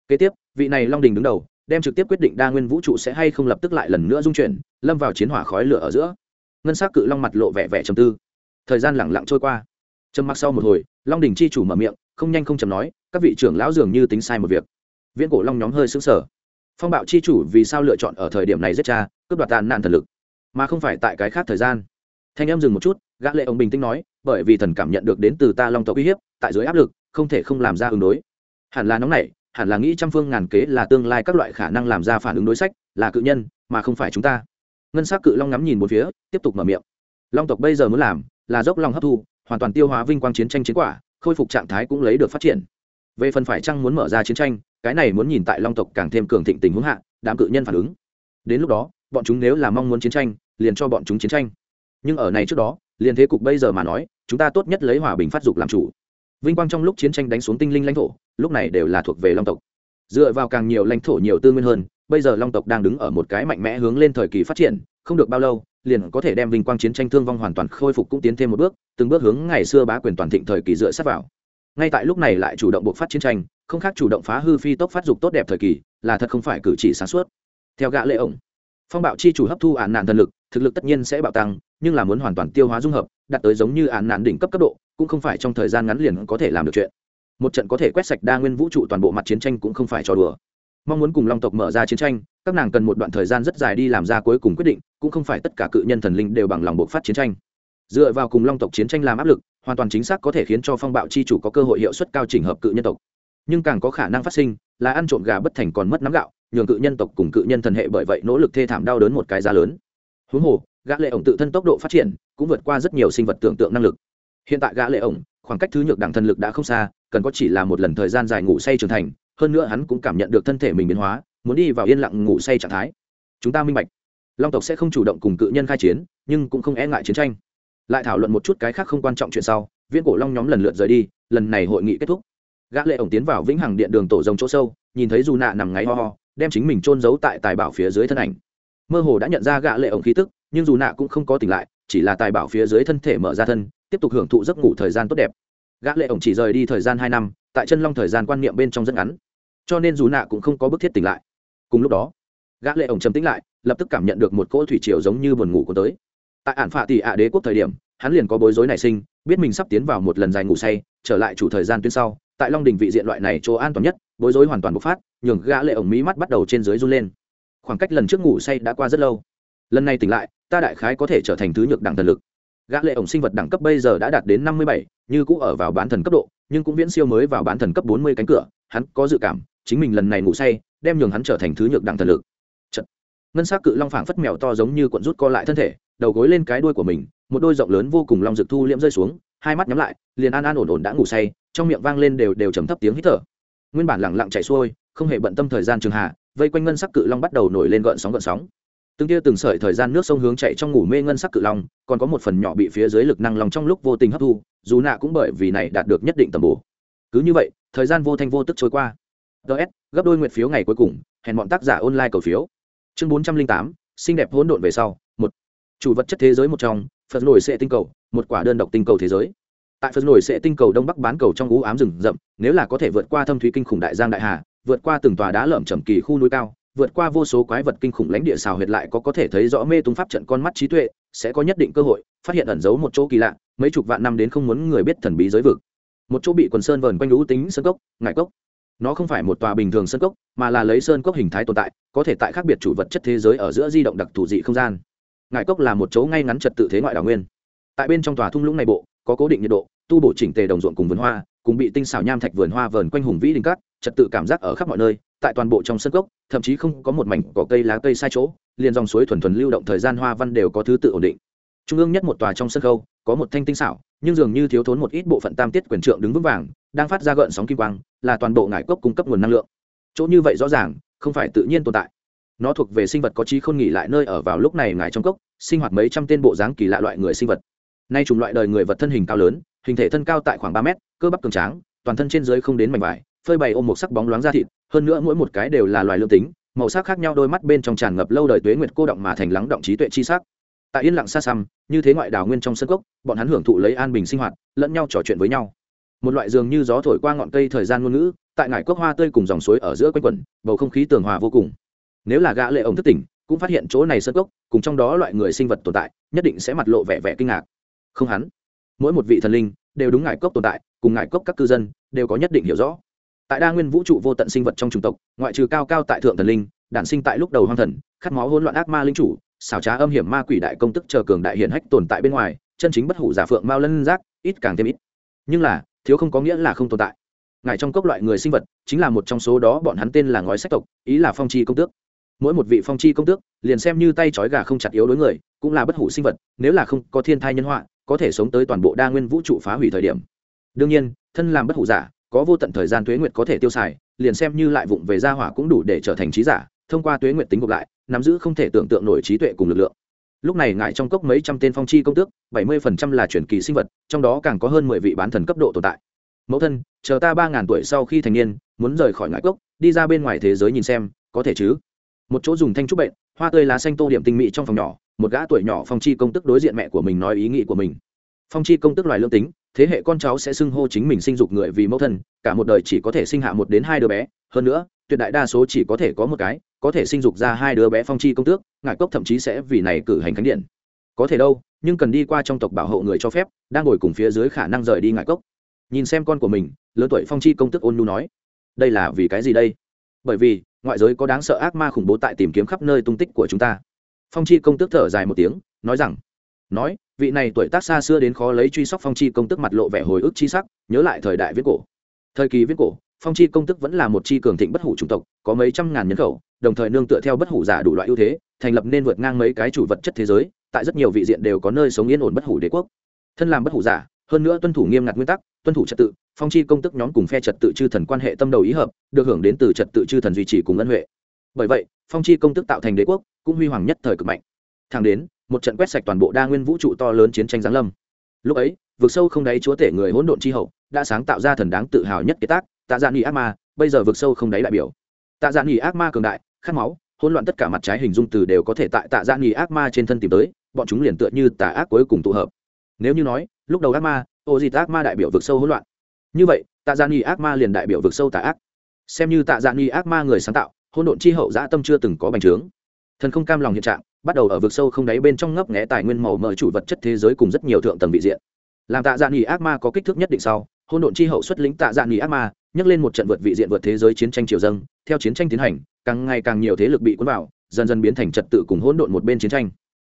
Kế tiếp, vị này long đình đứng đầu, đem trực tiếp quyết định đa nguyên vũ trụ sẽ hay không lập tức lại lần nữa dung chuyển, lâm vào chiến hỏa khói lửa ở giữa. Ngân sắc cự long mặt lộ vẻ vẻ trầm tư. Thời gian lặng lặng trôi qua. Trầm mặc sau một hồi, long đình chi chủ mở miệng, không nhanh không chậm nói, các vị trưởng lão dường như tính sai một việc. Viễn cổ long nhóm hơi sững sờ. Phong bạo chi chủ vì sao lựa chọn ở thời điểm này giết cha, cướp đoạt tàn nạn thần lực, mà không phải tại cái khác thời gian thanh em dừng một chút, gã lệ ông bình tĩnh nói, bởi vì thần cảm nhận được đến từ ta long tộc uy hiếp, tại dưới áp lực, không thể không làm ra ứng đối. Hẳn là nóng nảy, hẳn là nghĩ trăm phương ngàn kế là tương lai các loại khả năng làm ra phản ứng đối sách, là cự nhân, mà không phải chúng ta. Ngân sắc cự long ngắm nhìn một phía, tiếp tục mở miệng. Long tộc bây giờ muốn làm, là dốc long hấp thu, hoàn toàn tiêu hóa vinh quang chiến tranh chiến quả, khôi phục trạng thái cũng lấy được phát triển. Về phần phải chăng muốn mở ra chiến tranh, cái này muốn nhìn tại long tộc càng thêm cường thịnh tình huống hạ, đám cự nhân phản ứng. Đến lúc đó, bọn chúng nếu là mong muốn chiến tranh, liền cho bọn chúng chiến tranh nhưng ở này trước đó, liền thế cục bây giờ mà nói, chúng ta tốt nhất lấy hòa bình phát dục làm chủ. Vinh quang trong lúc chiến tranh đánh xuống tinh linh lãnh thổ, lúc này đều là thuộc về long tộc. Dựa vào càng nhiều lãnh thổ nhiều tư nguyên hơn, bây giờ long tộc đang đứng ở một cái mạnh mẽ hướng lên thời kỳ phát triển, không được bao lâu, liền có thể đem vinh quang chiến tranh thương vong hoàn toàn khôi phục cũng tiến thêm một bước, từng bước hướng ngày xưa bá quyền toàn thịnh thời kỳ dựa sát vào. Ngay tại lúc này lại chủ động buộc phát chiến tranh, không khác chủ động phá hư phi tốc phát dục tốt đẹp thời kỳ, là thật không phải cử chỉ sáng suốt. Theo gã lệ ổng, phong bạo chi chủ hấp thu ản nạn thần lực, thực lực tất nhiên sẽ bạo tăng nhưng là muốn hoàn toàn tiêu hóa dung hợp, đạt tới giống như án nạn đỉnh cấp cấp độ, cũng không phải trong thời gian ngắn liền có thể làm được chuyện. Một trận có thể quét sạch đa nguyên vũ trụ toàn bộ mặt chiến tranh cũng không phải trò đùa. Mong muốn cùng long tộc mở ra chiến tranh, các nàng cần một đoạn thời gian rất dài đi làm ra cuối cùng quyết định, cũng không phải tất cả cự nhân thần linh đều bằng lòng buộc phát chiến tranh. Dựa vào cùng long tộc chiến tranh làm áp lực, hoàn toàn chính xác có thể khiến cho phong bạo chi chủ có cơ hội hiệu suất cao chỉnh hợp cự nhân tộc. Nhưng càng có khả năng phát sinh, là ăn trộm gà bất thành còn mất nắm gạo, nhường cự nhân tộc cùng cự nhân thần hệ bởi vậy nỗ lực thê thảm đau đớn một cái giá lớn. Huống hồ gã lệ ổng tự thân tốc độ phát triển, cũng vượt qua rất nhiều sinh vật tưởng tượng năng lực. Hiện tại gã lệ ổng, khoảng cách thứ nhược đẳng thần lực đã không xa, cần có chỉ là một lần thời gian dài ngủ say trưởng thành, hơn nữa hắn cũng cảm nhận được thân thể mình biến hóa, muốn đi vào yên lặng ngủ say trạng thái. Chúng ta minh bạch. Long tộc sẽ không chủ động cùng cự nhân khai chiến, nhưng cũng không e ngại chiến tranh. Lại thảo luận một chút cái khác không quan trọng chuyện sau viên cổ long nhóm lần lượt rời đi, lần này hội nghị kết thúc. Gã lệ ổng tiến vào vĩnh hằng điện đường tổ rồng chỗ sâu, nhìn thấy dù nạ nằm ngáy ho ho, đem chính mình trôn giấu tại tài bảo phía dưới thân ảnh. Mơ hồ đã nhận ra gã lệ ổng khí tức nhưng dù nạ cũng không có tỉnh lại, chỉ là tài bảo phía dưới thân thể mở ra thân, tiếp tục hưởng thụ giấc ngủ thời gian tốt đẹp. Gã lệ ổng chỉ rời đi thời gian hai năm, tại chân long thời gian quan niệm bên trong rất ngắn. Cho nên dù nạ cũng không có bức thiết tỉnh lại. Cùng lúc đó, gã lệ ổng trầm tĩnh lại, lập tức cảm nhận được một cỗ thủy triều giống như buồn ngủ của tới. Tại ản phạ tỷ ạ đế quốc thời điểm, hắn liền có bối rối nảy sinh, biết mình sắp tiến vào một lần dài ngủ say, trở lại chủ thời gian tuyến sau, tại long đình vị diện loại này chỗ an toàn nhất, bối rối hoàn toàn bộc phát, nhường gã lệ ổng mí mắt bắt đầu trên dưới run lên. Khoảng cách lần trước ngủ say đã qua rất lâu. Lần này tỉnh lại ta đại khái có thể trở thành thứ nhược đẳng thần lực. Gã lệ ổng sinh vật đẳng cấp bây giờ đã đạt đến năm mươi bảy, như cũ ở vào bán thần cấp độ, nhưng cũng viễn siêu mới vào bán thần cấp bốn mươi cánh cửa, hắn có dự cảm, chính mình lần này ngủ say, đem nhường hắn trở thành thứ nhược đẳng thần lực. Chật. ngân sắc cự long phảng phất mèo to giống như cuộn rút co lại thân thể, đầu gối lên cái đuôi của mình, một đôi rộng lớn vô cùng long rực thu liễm rơi xuống, hai mắt nhắm lại, liền an an ổn ổn đã ngủ say, trong miệng vang lên đều đều trầm thấp tiếng hít thở. Nguyên bản lặng lặng chạy xuôi, không hề bận tâm thời gian trường hạ, vây quanh ngân sắc cự long bắt đầu nổi lên gợn sóng gợn sóng từng tia từng sợi thời gian nước sông hướng chạy trong ngủ mê ngân sắc cự long, còn có một phần nhỏ bị phía dưới lực năng lòng trong lúc vô tình hấp thu, dù nạ cũng bởi vì này đạt được nhất định tầm bổ. Cứ như vậy, thời gian vô thanh vô tức trôi qua. Ts gấp đôi nguyện phiếu ngày cuối cùng, hẹn bọn tác giả online cầu phiếu. Chương bốn trăm linh tám, xinh đẹp hỗn độn về sau, một. Chủ vật chất thế giới một trong, phật nổi sệ tinh cầu, một quả đơn độc tinh cầu thế giới. Tại phật nổi sệ tinh cầu đông bắc bán cầu trong ú ám rừng rậm, nếu là có thể vượt qua thâm thúy kinh khủng đại giang đại hà, vượt qua từng tòa đá lởm chầm kỳ khu núi cao vượt qua vô số quái vật kinh khủng lãnh địa xào huyệt lại có có thể thấy rõ mê tung pháp trận con mắt trí tuệ, sẽ có nhất định cơ hội, phát hiện ẩn giấu một chỗ kỳ lạ, mấy chục vạn năm đến không muốn người biết thần bí giới vực. Một chỗ bị quần sơn vờn quanh lũ tính sơn cốc ngại cốc. Nó không phải một tòa bình thường sơn cốc, mà là lấy sơn cốc hình thái tồn tại, có thể tại khác biệt chủ vật chất thế giới ở giữa di động đặc thù dị không gian. Ngại cốc là một chỗ ngay ngắn trật tự thế ngoại đảo nguyên. Tại bên trong tòa thung lũng này bộ, có cố định nhiệt độ, tu bổ chỉnh tề đồng ruộng cùng vườn hoa, cùng bị tinh xảo nham thạch vườn hoa vờn quanh hùng vĩ đình cát, trật tự cảm giác ở khắp mọi nơi tại toàn bộ trong sân cốc, thậm chí không có một mảnh cỏ cây lá cây sai chỗ, liền dòng suối thuần thuần lưu động thời gian hoa văn đều có thứ tự ổn định. Trung ương nhất một tòa trong sân khâu có một thanh tinh xảo, nhưng dường như thiếu thốn một ít bộ phận tam tiết quyền trượng đứng vững vàng, đang phát ra gợn sóng kim quang, là toàn bộ ngải cốc cung cấp nguồn năng lượng. Chỗ như vậy rõ ràng, không phải tự nhiên tồn tại. Nó thuộc về sinh vật có trí không nghỉ lại nơi ở vào lúc này ngài trong cốc, sinh hoạt mấy trăm tên bộ dáng kỳ lạ loại người sinh vật. Nay chủng loại đời người vật thân hình cao lớn, hình thể thân cao tại khoảng ba mét, cơ bắp cường tráng, toàn thân trên dưới không đến mảnh vải phơi bày ôm một sắc bóng loáng da thịt, hơn nữa mỗi một cái đều là loài lương tính, màu sắc khác nhau, đôi mắt bên trong tràn ngập lâu đời tuế nguyệt cô động mà thành lắng động trí tuệ chi sắc. Tại yên lặng xa xăm, như thế ngoại đào nguyên trong sân cốc, bọn hắn hưởng thụ lấy an bình sinh hoạt, lẫn nhau trò chuyện với nhau. Một loại dường như gió thổi qua ngọn cây thời gian ngôn ngữ, tại ngải cốc hoa tươi cùng dòng suối ở giữa quanh quẩn, bầu không khí tường hòa vô cùng. Nếu là gã lệ ông thất tỉnh, cũng phát hiện chỗ này sân cốc, cùng trong đó loại người sinh vật tồn tại, nhất định sẽ mặt lộ vẻ vẻ kinh ngạc. Không hắn, mỗi một vị thần linh đều đúng ngải cốc tồn tại, cùng ngải cốc các cư dân đều có nhất định hiểu rõ tại đa nguyên vũ trụ vô tận sinh vật trong chủng tộc, ngoại trừ cao cao tại thượng thần linh, đản sinh tại lúc đầu hoang thần, khát máu hỗn loạn ác ma linh chủ, xảo trá âm hiểm ma quỷ đại công tức chờ cường đại hiển hách tồn tại bên ngoài, chân chính bất hủ giả phượng mao lân giác, ít càng thêm ít. Nhưng là, thiếu không có nghĩa là không tồn tại. Ngài trong cốc loại người sinh vật, chính là một trong số đó bọn hắn tên là ngói sách tộc, ý là phong chi công tước. Mỗi một vị phong chi công tước, liền xem như tay trói gà không chặt yếu đối người, cũng là bất hủ sinh vật, nếu là không có thiên thai nhân họa, có thể sống tới toàn bộ đa nguyên vũ trụ phá hủy thời điểm. Đương nhiên, thân làm bất hủ giả có vô tận thời gian tuế nguyệt có thể tiêu xài, liền xem như lại vụng về gia hỏa cũng đủ để trở thành trí giả, thông qua tuế nguyệt tính gộp lại, nắm giữ không thể tưởng tượng nổi trí tuệ cùng lực lượng. Lúc này ngại trong cốc mấy trăm tên phong chi công tước, bảy mươi phần trăm là truyền kỳ sinh vật, trong đó càng có hơn mười vị bán thần cấp độ tồn tại. Mẫu thân, chờ ta ba ngàn tuổi sau khi thành niên, muốn rời khỏi ngại cốc, đi ra bên ngoài thế giới nhìn xem, có thể chứ? Một chỗ dùng thanh trúc bệnh, hoa tươi lá xanh tô điểm tinh mỹ trong phòng nhỏ, một gã tuổi nhỏ phong chi công tức đối diện mẹ của mình nói ý nghĩ của mình. Phong chi công tức loài lương tính thế hệ con cháu sẽ xưng hô chính mình sinh dục người vì mẫu thân, cả một đời chỉ có thể sinh hạ một đến hai đứa bé. Hơn nữa, tuyệt đại đa số chỉ có thể có một cái, có thể sinh dục ra hai đứa bé phong chi công tước ngải cốc thậm chí sẽ vì này cử hành khánh điện. Có thể đâu, nhưng cần đi qua trong tộc bảo hộ người cho phép, đang ngồi cùng phía dưới khả năng rời đi ngải cốc. Nhìn xem con của mình, lớn tuổi phong chi công tước ôn nu nói, đây là vì cái gì đây? Bởi vì, ngoại giới có đáng sợ ác ma khủng bố tại tìm kiếm khắp nơi tung tích của chúng ta. Phong chi công tước thở dài một tiếng, nói rằng nói, vị này tuổi tác xa xưa đến khó lấy truy sóc phong chi công tức mặt lộ vẻ hồi ức chi sắc, nhớ lại thời đại viết cổ. Thời kỳ viết cổ, phong chi công tức vẫn là một chi cường thịnh bất hủ chủng tộc, có mấy trăm ngàn nhân khẩu, đồng thời nương tựa theo bất hủ giả đủ loại ưu thế, thành lập nên vượt ngang mấy cái chủ vật chất thế giới, tại rất nhiều vị diện đều có nơi sống yên ổn bất hủ đế quốc. Thân làm bất hủ giả, hơn nữa tuân thủ nghiêm ngặt nguyên tắc, tuân thủ trật tự, phong chi công tức nhóm cùng phe trật tự chư thần quan hệ tâm đầu ý hợp, được hưởng đến từ trật tự chư thần duy trì cùng ân huệ. Bởi vậy, phong chi công tức tạo thành đế quốc, cũng huy hoàng nhất thời cực mạnh. Thẳng đến một trận quét sạch toàn bộ đa nguyên vũ trụ to lớn chiến tranh giáng lâm. Lúc ấy, vực sâu không đáy chúa tể người hỗn độn chi hậu đã sáng tạo ra thần đáng tự hào nhất kế tác, tạ dạ nghỉ ác ma, bây giờ vực sâu không đáy đại biểu. Tạ dạ nghỉ ác ma cường đại, khát máu, hỗn loạn tất cả mặt trái hình dung từ đều có thể tại tạ dạ nghỉ ác ma trên thân tìm tới, bọn chúng liền tựa như tà ác cuối cùng tụ hợp. Nếu như nói, lúc đầu ác ma, ô dịt ác ma đại biểu vực sâu hỗn loạn. Như vậy, tạ dạ nghỉ ác ma liền đại biểu vực sâu tà ác. Xem như tạ dạ nghỉ ác ma người sáng tạo, hỗn độn chi hậu dã tâm chưa từng có bành trướng. Thần không cam lòng hiện trạng bắt đầu ở vực sâu không đáy bên trong ngấp nghé tài nguyên màu mỡ chủ vật chất thế giới cùng rất nhiều thượng tầng vị diện. Làm tạ dạ nghỉ ác ma có kích thước nhất định sau hôn độn chi hậu xuất lĩnh tạ Dạ nghỉ ác ma, nhấc lên một trận vượt vị diện vượt thế giới chiến tranh triều dâng, theo chiến tranh tiến hành, càng ngày càng nhiều thế lực bị cuốn vào, dần dần biến thành trật tự cùng hỗn độn một bên chiến tranh.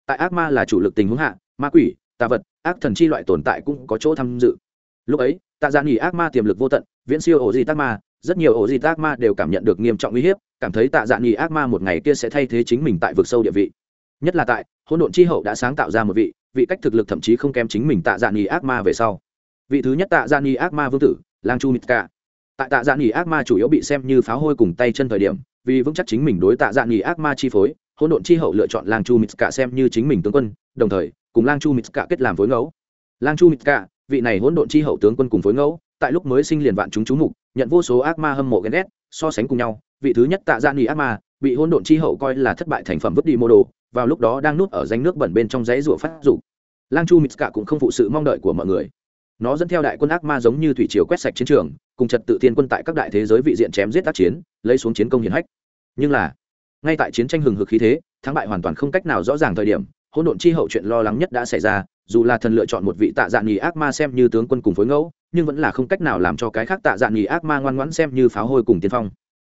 Tại ác ma là chủ lực tình huống hạ, ma quỷ, tà vật, ác thần chi loại tồn tại cũng có chỗ tham dự. Lúc ấy, tạ Dạ nghỉ ác ma tiềm lực vô tận, viễn siêu ổ di tác ma, rất nhiều ổ di tác ma đều cảm nhận được nghiêm trọng uy hiếp, cảm thấy tạ Dạ nghỉ ác ma một ngày kia sẽ thay thế chính mình tại vực sâu địa vị nhất là tại, hỗn độn chi hậu đã sáng tạo ra một vị vị cách thực lực thậm chí không kém chính mình tạ dạn nghỉ ác ma về sau. Vị thứ nhất tạ dạn nghỉ ác ma vương tử, lang chu mít cả. Tại tạ dạn nghỉ ác ma chủ yếu bị xem như pháo hôi cùng tay chân thời điểm, vì vững chắc chính mình đối tạ dạn nghỉ ác ma chi phối, hỗn độn chi hậu lựa chọn lang chu mít cả xem như chính mình tướng quân, đồng thời, cùng lang chu mít cả kết làm phối ngẫu. Lang chu mít cả, vị này hỗn độn chi hậu tướng quân cùng phối ngẫu, tại lúc mới sinh liền vạn chúng chú mục, nhận vô số ác ma hâm mộ ghen ghét, so sánh cùng nhau, vị thứ nhất tạ dạn nghỉ ác ma, bị hỗn độn chi hậu coi là thất bại thành phẩm vứt đi mô đồ vào lúc đó đang nuốt ở danh nước bẩn bên trong dãy rủa phát dục lang chu mitka cũng không phụ sự mong đợi của mọi người. Nó dẫn theo đại quân ác ma giống như thủy triều quét sạch chiến trường, cùng trật tự tiên quân tại các đại thế giới vị diện chém giết tác chiến, lấy xuống chiến công hiển hách. Nhưng là, ngay tại chiến tranh hừng hực khí thế, thắng bại hoàn toàn không cách nào rõ ràng thời điểm, hỗn độn chi hậu chuyện lo lắng nhất đã xảy ra, dù là thần lựa chọn một vị tạ dạng nghỉ ác ma xem như tướng quân cùng phối ngẫu, nhưng vẫn là không cách nào làm cho cái khác tạ dạng nghỉ ác ma ngoan ngoãn xem như pháo hôi cùng tiên phong.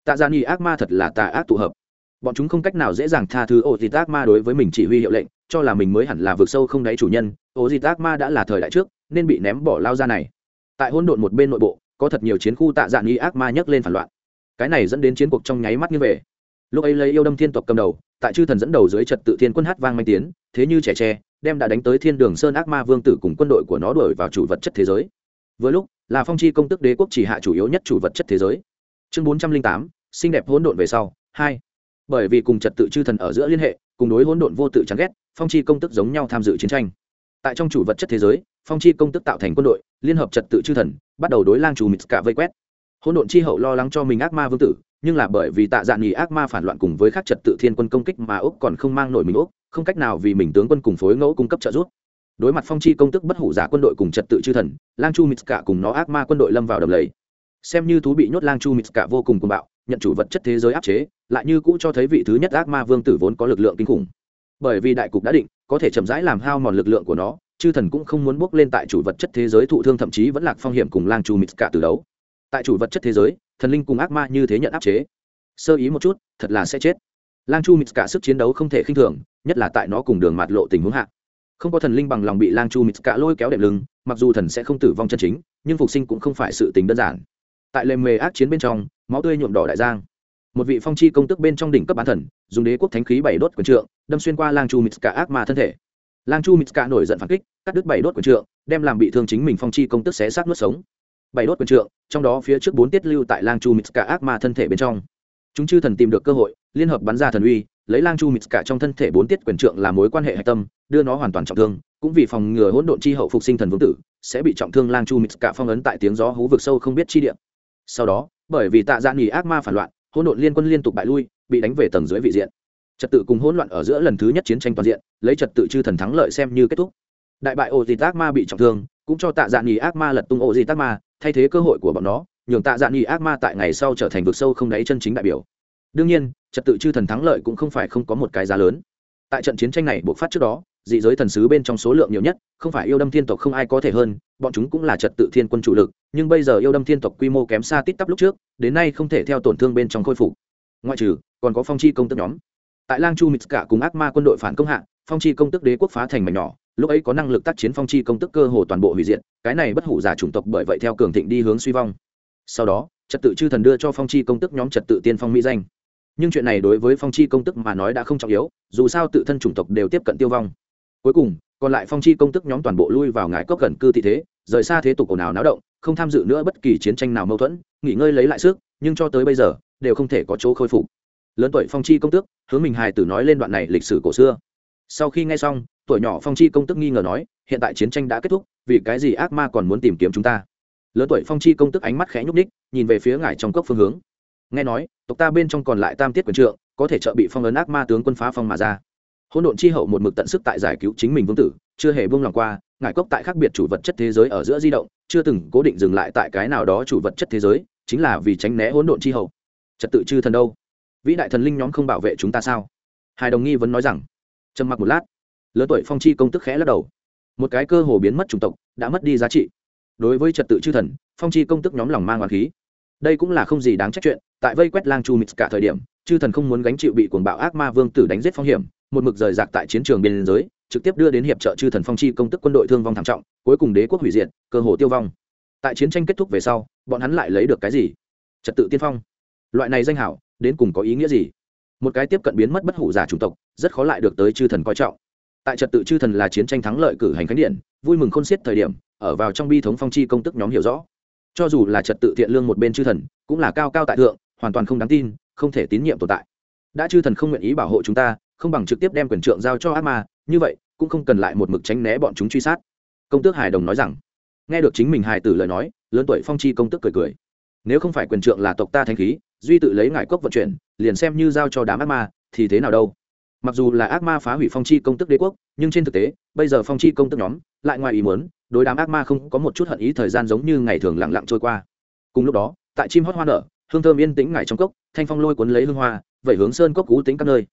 Tạ dạng nghỉ ác ma thật là tà ác tụ hợp bọn chúng không cách nào dễ dàng tha thứ ô di tác ma đối với mình chỉ huy hiệu lệnh, cho là mình mới hẳn là vượt sâu không đáy chủ nhân. Ô di tác ma đã là thời đại trước, nên bị ném bỏ lao ra này. Tại hỗn độn một bên nội bộ, có thật nhiều chiến khu tạ dạng nghi ác ma nhấc lên phản loạn. Cái này dẫn đến chiến cuộc trong nháy mắt như về. Lúc ấy lấy yêu đâm thiên tộc cầm đầu, tại chư thần dẫn đầu dưới trật tự thiên quân hát vang manh tiến, thế như trẻ tre, đem đã đánh tới thiên đường sơn ác ma vương tử cùng quân đội của nó đuổi vào chủ vật chất thế giới. Với lúc, là phong chi công tức đế quốc chỉ hạ chủ yếu nhất chủ vật chất thế giới. Chương bốn trăm linh tám, xinh đẹp hỗn độn về sau, hai bởi vì cùng trật tự chư thần ở giữa liên hệ, cùng đối hỗn độn vô tự chán ghét, phong chi công tức giống nhau tham dự chiến tranh. Tại trong chủ vật chất thế giới, phong chi công tức tạo thành quân đội, liên hợp trật tự chư thần, bắt đầu đối lang chủ mít cả vây quét. Hỗn độn chi hậu lo lắng cho mình ác ma vương tử, nhưng là bởi vì tạ dạn nghỉ ác ma phản loạn cùng với các trật tự thiên quân công kích mà úc còn không mang nổi mình úc, không cách nào vì mình tướng quân cùng phối ngẫu cung cấp trợ giúp. Đối mặt phong chi công tức bất hủ giả quân đội cùng trật tự chư thần, lang chu mít cả cùng nó ác ma quân đội lâm vào đầm lầy. Xem như thú bị nhốt lang chu mít cả vô cùng cuồng bạo nhận chủ vật chất thế giới áp chế, lại như cũ cho thấy vị thứ nhất ác ma vương tử vốn có lực lượng kinh khủng. Bởi vì đại cục đã định, có thể chậm rãi làm hao mòn lực lượng của nó, chư thần cũng không muốn bước lên tại chủ vật chất thế giới thụ thương, thậm chí vẫn lạc phong hiểm cùng lang chu mít cả từ đấu. Tại chủ vật chất thế giới, thần linh cùng ác ma như thế nhận áp chế. Sơ ý một chút, thật là sẽ chết. Lang chu mít cả sức chiến đấu không thể khinh thường, nhất là tại nó cùng đường mạt lộ tình huống hạ. Không có thần linh bằng lòng bị lang chu mít cả lôi kéo đệm lưng, mặc dù thần sẽ không tử vong chân chính, nhưng phục sinh cũng không phải sự tình đơn giản. Tại lề mề ác chiến bên trong máu tươi nhuộm đỏ đại giang. Một vị phong chi công tức bên trong đỉnh cấp bán thần, dùng đế quốc thánh khí bảy đốt quần trượng, đâm xuyên qua lang chu mít ác ma thân thể. Lang chu mít nổi giận phản kích, cắt đứt bảy đốt quần trượng, đem làm bị thương chính mình phong chi công tức xé sát nuốt sống. Bảy đốt quần trượng, trong đó phía trước bốn tiết lưu tại lang chu mít ác ma thân thể bên trong. Chúng chư thần tìm được cơ hội, liên hợp bắn ra thần uy, lấy lang chu mít trong thân thể bốn tiết quyền trượng là mối quan hệ hạch tâm, đưa nó hoàn toàn trọng thương, cũng vì phòng ngừa hỗn độn chi hậu phục sinh thần vương tử, sẽ bị trọng thương lang chu mít phong ấn tại tiếng gió hú vực sâu không biết chi địa. Sau đó bởi vì tạ dạ nghỉ ác ma phản loạn, hỗn độn liên quân liên tục bại lui, bị đánh về tầng dưới vị diện. Trật tự cùng hỗn loạn ở giữa lần thứ nhất chiến tranh toàn diện, lấy trật tự chư thần thắng lợi xem như kết thúc. Đại bại ô di tác ma bị trọng thương, cũng cho tạ dạ nghỉ ác ma lật tung ô di tác ma, thay thế cơ hội của bọn nó, nhường tạ dạ nghỉ ác ma tại ngày sau trở thành vực sâu không đáy chân chính đại biểu. Đương nhiên, trật tự chư thần thắng lợi cũng không phải không có một cái giá lớn. Tại trận chiến tranh này buộc phát trước đó dị giới thần sứ bên trong số lượng nhiều nhất, không phải yêu đâm thiên tộc không ai có thể hơn, bọn chúng cũng là trật tự thiên quân chủ lực, nhưng bây giờ yêu đâm thiên tộc quy mô kém xa tít tắp lúc trước, đến nay không thể theo tổn thương bên trong khôi phục. Ngoại trừ, còn có phong chi công tức nhóm. Tại lang chu mít cả cùng ác ma quân đội phản công hạ, phong chi công tức đế quốc phá thành mảnh nhỏ, lúc ấy có năng lực tác chiến phong chi công tức cơ hồ toàn bộ hủy diệt, cái này bất hủ giả chủng tộc bởi vậy theo cường thịnh đi hướng suy vong. Sau đó, trật tự chư thần đưa cho phong chi công tức nhóm trật tự tiên phong mỹ danh. Nhưng chuyện này đối với phong chi công tức mà nói đã không trọng yếu, dù sao tự thân chủng tộc đều tiếp cận tiêu vong cuối cùng, còn lại phong chi công tức nhóm toàn bộ lui vào ngài cốc gần cư thị thế, rời xa thế tục ồn ào náo động, không tham dự nữa bất kỳ chiến tranh nào mâu thuẫn, nghỉ ngơi lấy lại sức, nhưng cho tới bây giờ, đều không thể có chỗ khôi phục. Lớn tuổi phong chi công tước, hướng mình hài tử nói lên đoạn này lịch sử cổ xưa. Sau khi nghe xong, tuổi nhỏ phong chi công tức nghi ngờ nói, hiện tại chiến tranh đã kết thúc, vì cái gì ác ma còn muốn tìm kiếm chúng ta? Lớn tuổi phong chi công tức ánh mắt khẽ nhúc ních nhìn về phía ngài trong cốc phương hướng. Nghe nói, tộc ta bên trong còn lại tam tiết quyền trượng, có thể trợ bị phong ấn ác ma tướng quân phá phong mà ra hỗn độn chi hậu một mực tận sức tại giải cứu chính mình vương tử, chưa hề buông lòng qua, ngải cốc tại khác biệt chủ vật chất thế giới ở giữa di động, chưa từng cố định dừng lại tại cái nào đó chủ vật chất thế giới, chính là vì tránh né hỗn độn chi hậu. Trật tự chư thần đâu? Vĩ đại thần linh nhóm không bảo vệ chúng ta sao? Hai đồng nghi vẫn nói rằng. Trầm mặc một lát. Lớn tuổi phong chi công tức khẽ lắc đầu. Một cái cơ hồ biến mất chủng tộc, đã mất đi giá trị. Đối với trật tự chư thần, phong chi công tức nhóm lòng mang hoàng khí. Đây cũng là không gì đáng trách chuyện, tại vây quét lang chu mít cả thời điểm, chư thần không muốn gánh chịu bị cuồng bạo ác ma vương tử đánh giết phong hiểm một mực rời rạc tại chiến trường biên giới, trực tiếp đưa đến hiệp trợ chư thần phong chi công tức quân đội thương vong thảm trọng, cuối cùng đế quốc hủy diệt, cơ hồ tiêu vong. Tại chiến tranh kết thúc về sau, bọn hắn lại lấy được cái gì? Trật tự tiên phong. Loại này danh hảo, đến cùng có ý nghĩa gì? Một cái tiếp cận biến mất bất hủ giả chủng tộc, rất khó lại được tới chư thần coi trọng. Tại trật tự chư thần là chiến tranh thắng lợi cử hành khánh điện, vui mừng khôn xiết thời điểm, ở vào trong bi thống phong chi công tức nhóm hiểu rõ. Cho dù là trật tự thiện lương một bên chư thần, cũng là cao cao tại thượng, hoàn toàn không đáng tin, không thể tín nhiệm tồn tại. Đã chư thần không nguyện ý bảo hộ chúng ta không bằng trực tiếp đem quyền trượng giao cho ác ma, như vậy, cũng không cần lại một mực tránh né bọn chúng truy sát. Công tước hải đồng nói rằng. Nghe được chính mình hài tử lời nói, lớn tuổi phong chi công tước cười cười. Nếu không phải quyền trượng là tộc ta thanh khí, duy tự lấy ngải cốc vận chuyển, liền xem như giao cho đám ác ma, thì thế nào đâu? Mặc dù là ác ma phá hủy phong chi công tức đế quốc, nhưng trên thực tế, bây giờ phong chi công tức nhóm lại ngoài ý muốn, đối đám ác ma không có một chút hận ý thời gian giống như ngày thường lặng lặng trôi qua. Cùng lúc đó, tại chim hót hoa nở, hương thơm yên tĩnh ngải trong cốc, thanh phong lôi cuốn lấy hương hoa, vẩy hướng sơn cốc cú tính các nơi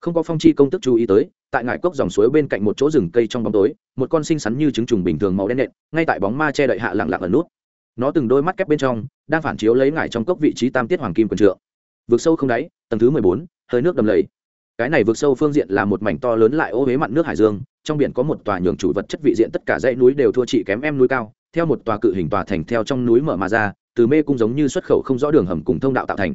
không có phong chi công tức chú ý tới, tại ngải cốc dòng suối bên cạnh một chỗ rừng cây trong bóng tối, một con xinh xắn như trứng trùng bình thường màu đen nện, ngay tại bóng ma che đậy hạ lặng lặng ở nút. Nó từng đôi mắt kép bên trong, đang phản chiếu lấy ngải trong cốc vị trí tam tiết hoàng kim quần trượng. Vượt sâu không đáy, tầng thứ mười bốn, hơi nước đầm lầy. Cái này vượt sâu phương diện là một mảnh to lớn lại ô huế mặn nước hải dương, trong biển có một tòa nhường chủ vật chất vị diện tất cả dãy núi đều thua chị kém em núi cao, theo một tòa cự hình tòa thành theo trong núi mở mà ra, từ mê cung giống như xuất khẩu không rõ đường hầm cùng thông đạo tạo thành.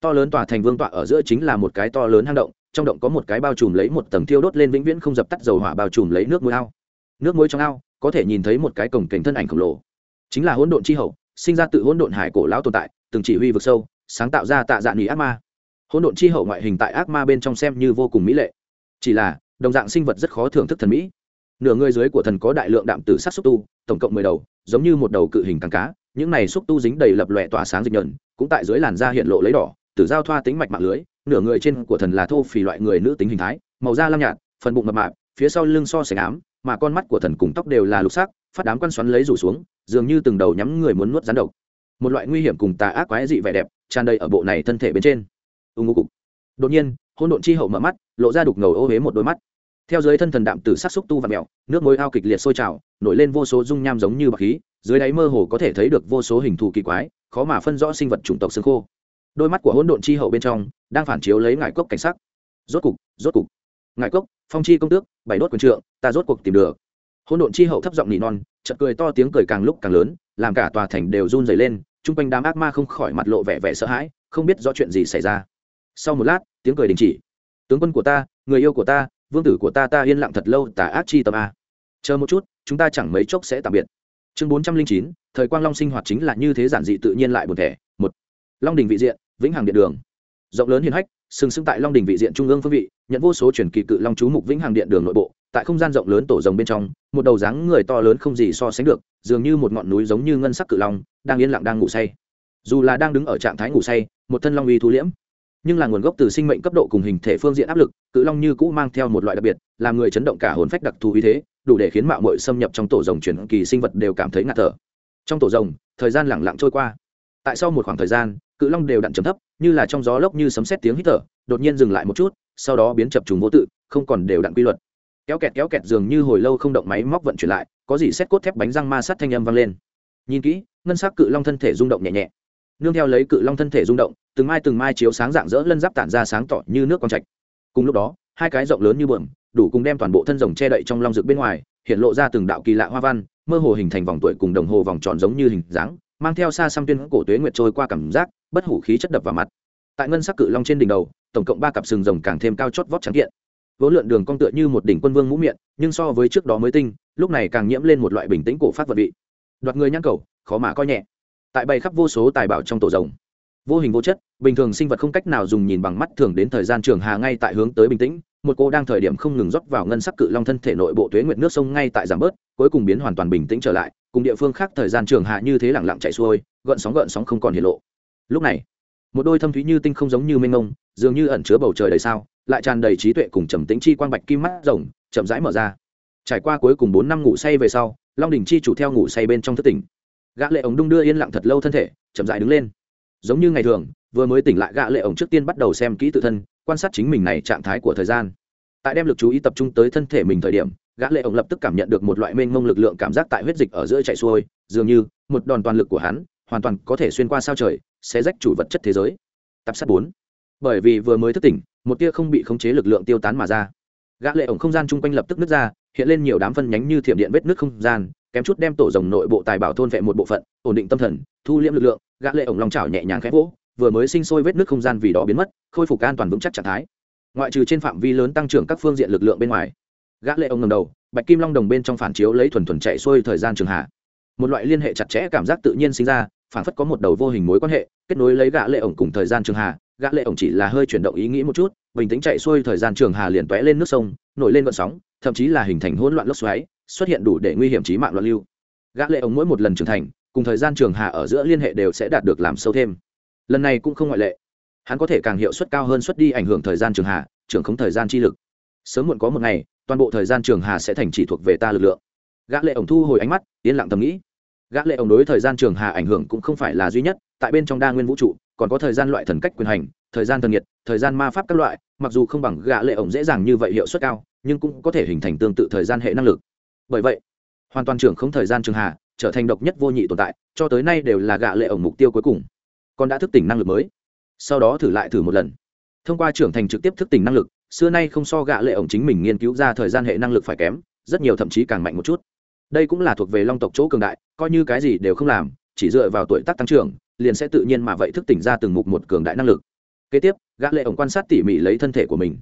To lớn tòa thành vương tọa ở giữa chính là một cái to lớn hang động trong động có một cái bao trùm lấy một tầng thiêu đốt lên vĩnh viễn không dập tắt dầu hỏa bao trùm lấy nước muối ao. Nước muối trong ao, có thể nhìn thấy một cái cổng cảnh thân ảnh khổng lồ. Chính là hỗn độn chi hậu, sinh ra tự hỗn độn hải cổ lão tồn tại, từng chỉ huy vực sâu, sáng tạo ra tạ dạng nghỉ ác ma. Hỗn độn chi hậu ngoại hình tại ác ma bên trong xem như vô cùng mỹ lệ. Chỉ là, đồng dạng sinh vật rất khó thưởng thức thần mỹ. Nửa người dưới của thần có đại lượng đạm tử sắc xúc tu, tổng cộng mười đầu, giống như một đầu cự hình càng cá. Những này xúc tu dính đầy lập lòe tỏa sáng dịch nhờn cũng tại dưới làn da hiện lộ lấy đỏ, tử giao thoa tính mạch mạng lưới nửa người trên của thần là thô phì loại người nữ tính hình thái, màu da lam nhạt, phần bụng mập mạp, phía sau lưng so sánh ám, mà con mắt của thần cùng tóc đều là lục sắc, phát đám quan xoắn lấy rủ xuống, dường như từng đầu nhắm người muốn nuốt rắn độc. Một loại nguy hiểm cùng tà ác quái dị vẻ đẹp tràn đầy ở bộ này thân thể bên trên. Ưng ngô cục. Đột nhiên hôn độn chi hậu mở mắt, lộ ra đục ngầu ô huế một đôi mắt. Theo dưới thân thần đạm từ sắc xúc tu và mèo nước môi ao kịch liệt sôi trào, nổi lên vô số dung nham giống như bạc khí, dưới đáy mơ hồ có thể thấy được vô số hình thù kỳ quái, khó mà phân rõ sinh vật chủng tộc xương khô đôi mắt của hỗn độn chi hậu bên trong đang phản chiếu lấy ngải cốc cảnh sắc. Rốt cục rốt cục. Ngải cốc, phong chi công tước, bảy đốt quyền trượng, ta rốt cuộc tìm được. Hỗn độn chi hậu thấp giọng nỉ non chật cười to tiếng cười càng lúc càng lớn, làm cả tòa thành đều run rẩy lên, chung quanh đám ác ma không khỏi mặt lộ vẻ vẻ sợ hãi, không biết rõ chuyện gì xảy ra. Sau một lát, tiếng cười đình chỉ. Tướng quân của ta, người yêu của ta, vương tử của ta ta yên lặng thật lâu, tà ác chi tâm a. Chờ một chút, chúng ta chẳng mấy chốc sẽ tạm biệt. Chương bốn trăm linh chín, thời quang long sinh hoạt chính là như thế giản dị tự nhiên lại buồn thẻ. Một, long đình vị diện vĩnh hằng điện đường. Rộng lớn hiền hách, sừng sững tại long đình vị diện trung ương phương vị, nhận vô số truyền kỳ cự long chú mục vĩnh hằng điện đường nội bộ, tại không gian rộng lớn tổ rồng bên trong, một đầu dáng người to lớn không gì so sánh được, dường như một ngọn núi giống như ngân sắc cự long, đang yên lặng đang ngủ say. Dù là đang đứng ở trạng thái ngủ say, một thân long uy thu liễm, nhưng là nguồn gốc từ sinh mệnh cấp độ cùng hình thể phương diện áp lực, cự long như cũ mang theo một loại đặc biệt, làm người chấn động cả hồn phách đặc thù uy thế, đủ để khiến mạo mội xâm nhập trong tổ rồng truyền kỳ sinh vật đều cảm thấy ngạt thở. Trong tổ rồng, thời gian lẳng lặng trôi qua. Tại sau một khoảng thời gian cự long đều đặn chấm thấp, như là trong gió lốc như sấm xét tiếng hít thở, đột nhiên dừng lại một chút, sau đó biến chập trùng vô tự, không còn đều đặn quy luật. Kéo kẹt kéo kẹt dường như hồi lâu không động máy móc vận chuyển lại, có gì xét cốt thép bánh răng ma sát thanh âm vang lên. Nhìn kỹ, ngân sắc cự long thân thể rung động nhẹ nhẹ. Nương theo lấy cự long thân thể rung động, từng mai từng mai chiếu sáng dạng dỡ lân giáp tản ra sáng tỏ như nước con trạch. Cùng lúc đó, hai cái rộng lớn như bờm, đủ cùng đem toàn bộ thân rồng che đậy trong long rực bên ngoài, hiện lộ ra từng đạo kỳ lạ hoa văn, mơ hồ hình thành vòng tuổi cùng đồng hồ vòng tròn giống như hình dáng mang theo xa xăm tuyên cổ tuế nguyệt trôi qua cảm giác, bất hủ khí chất đập vào mặt. Tại ngân sắc cự long trên đỉnh đầu, tổng cộng ba cặp sừng rồng càng thêm cao chót vót trắng kiện. Vốn lượn đường cong tựa như một đỉnh quân vương mũ miệng, nhưng so với trước đó mới tinh, lúc này càng nhiễm lên một loại bình tĩnh cổ phát vật vị. Đoạt người nhãn cầu, khó mà coi nhẹ. Tại bày khắp vô số tài bảo trong tổ rồng, vô hình vô chất, bình thường sinh vật không cách nào dùng nhìn bằng mắt thường đến thời gian trường hà ngay tại hướng tới bình tĩnh, một cô đang thời điểm không ngừng rót vào ngân sắc cự long thân thể nội bộ tuế nguyệt nước sông ngay tại giảm bớt, cuối cùng biến hoàn toàn bình tĩnh trở lại cùng địa phương khác thời gian trường hạ như thế lẳng lặng chạy xuôi, gợn sóng gợn sóng không còn hiện lộ. Lúc này, một đôi thâm thúy như tinh không giống như mênh mông, dường như ẩn chứa bầu trời đầy sao, lại tràn đầy trí tuệ cùng trầm tĩnh chi quang bạch kim mắt rồng, chậm rãi mở ra. Trải qua cuối cùng bốn năm ngủ say về sau, long đình chi chủ theo ngủ say bên trong thất tỉnh. Gã lệ ống đung đưa yên lặng thật lâu thân thể, chậm rãi đứng lên. Giống như ngày thường, vừa mới tỉnh lại gã lệ ống trước tiên bắt đầu xem kỹ tự thân, quan sát chính mình này trạng thái của thời gian. Tại đem lực chú ý tập trung tới thân thể mình thời điểm gã lệ ổng lập tức cảm nhận được một loại mênh mông lực lượng cảm giác tại huyết dịch ở giữa chạy xuôi, dường như một đòn toàn lực của hắn hoàn toàn có thể xuyên qua sao trời, sẽ rách chủ vật chất thế giới. Tập sát bốn. Bởi vì vừa mới thức tỉnh, một tia không bị khống chế lực lượng tiêu tán mà ra. Gã lệ ổng không gian chung quanh lập tức nứt ra, hiện lên nhiều đám phân nhánh như thiểm điện vết nứt không gian, kém chút đem tổ rồng nội bộ tài bảo thôn vệ một bộ phận, ổn định tâm thần, thu liễm lực lượng, gã lệ ổng long chảo nhẹ nhàng khẽ vỗ, vừa mới sinh sôi vết nứt không gian vì đó biến mất, khôi phục an toàn vững chắc trạng thái. Ngoại trừ trên phạm vi lớn tăng trưởng các phương diện lực lượng bên ngoài gã lệ ông ngẩng đầu, bạch kim long đồng bên trong phản chiếu lấy thuần thuần chạy xuôi thời gian trường hạ. Một loại liên hệ chặt chẽ cảm giác tự nhiên sinh ra, phản phất có một đầu vô hình mối quan hệ, kết nối lấy gã lệ ổng cùng thời gian trường hà gã lệ ổng chỉ là hơi chuyển động ý nghĩ một chút, bình tĩnh chạy xuôi thời gian trường hà liền tóe lên nước sông, nổi lên gợn sóng, thậm chí là hình thành hỗn loạn lốc xoáy, xuất hiện đủ để nguy hiểm chí mạng loạn lưu. Gã lệ ổng mỗi một lần trưởng thành, cùng thời gian trường hà ở giữa liên hệ đều sẽ đạt được làm sâu thêm. Lần này cũng không ngoại lệ. Hắn có thể càng hiệu suất cao hơn xuất đi ảnh hưởng thời gian trường hà trưởng không thời gian chi lực. Sớm muộn có một ngày toàn bộ thời gian trường hà sẽ thành chỉ thuộc về ta lực lượng. Gã lệ ổng thu hồi ánh mắt, yên lặng thầm nghĩ. Gã lệ ổng đối thời gian trường hà ảnh hưởng cũng không phải là duy nhất, tại bên trong đa nguyên vũ trụ, còn có thời gian loại thần cách quyền hành, thời gian thần nhiệt, thời gian ma pháp các loại, mặc dù không bằng gã lệ ổng dễ dàng như vậy hiệu suất cao, nhưng cũng có thể hình thành tương tự thời gian hệ năng lực. Bởi vậy, hoàn toàn trưởng không thời gian trường hà, trở thành độc nhất vô nhị tồn tại, cho tới nay đều là gã lệ ổng mục tiêu cuối cùng. Còn đã thức tỉnh năng lực mới. Sau đó thử lại thử một lần. Thông qua trưởng thành trực tiếp thức tỉnh năng lực xưa nay không so gạ lệ ổng chính mình nghiên cứu ra thời gian hệ năng lực phải kém, rất nhiều thậm chí càng mạnh một chút. Đây cũng là thuộc về long tộc chỗ cường đại, coi như cái gì đều không làm, chỉ dựa vào tuổi tác tăng trưởng, liền sẽ tự nhiên mà vậy thức tỉnh ra từng mục một cường đại năng lực. Kế tiếp gã lệ ổng quan sát tỉ mỉ lấy thân thể của mình.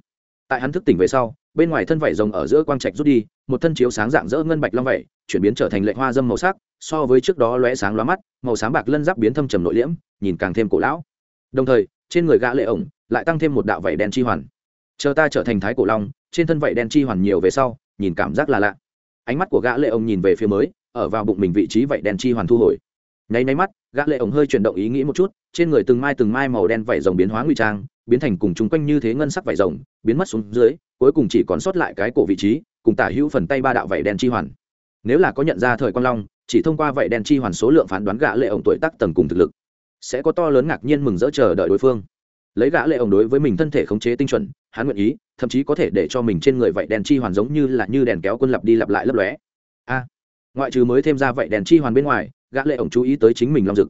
Tại hắn thức tỉnh về sau, bên ngoài thân vảy rồng ở giữa quang trạch rút đi, một thân chiếu sáng dạng dỡ ngân bạch long vảy, chuyển biến trở thành lệ hoa dâm màu sắc, so với trước đó lóe sáng lóa mắt, màu sáng bạc lân giáp biến thâm trầm nội liễm, nhìn càng thêm cổ lão. Đồng thời, trên người gã lệ ổng lại tăng thêm một đạo vảy đen chi hoàn chờ ta trở thành thái cổ long, trên thân vảy đen chi hoàn nhiều về sau, nhìn cảm giác là lạ. Ánh mắt của gã lệ ông nhìn về phía mới, ở vào bụng mình vị trí vảy đen chi hoàn thu hồi. Nháy nháy mắt, gã lệ ổng hơi chuyển động ý nghĩ một chút, trên người từng mai từng mai màu đen vảy rồng biến hóa nguy trang, biến thành cùng chúng quanh như thế ngân sắc vảy rồng, biến mất xuống dưới, cuối cùng chỉ còn sót lại cái cổ vị trí, cùng tả hữu phần tay ba đạo vảy đen chi hoàn. Nếu là có nhận ra thời quan long, chỉ thông qua vảy đen chi hoàn số lượng phán đoán gã lệ ổng tuổi tác tầng cùng thực lực, sẽ có to lớn ngạc nhiên mừng rỡ chờ đợi đối phương lấy gã lệ ổng đối với mình thân thể khống chế tinh chuẩn, hắn nguyện ý, thậm chí có thể để cho mình trên người vảy đèn chi hoàn giống như là như đèn kéo quân lặp đi lặp lại lấp lóe. A, ngoại trừ mới thêm ra vảy đèn chi hoàn bên ngoài, gã lệ ổng chú ý tới chính mình long dực.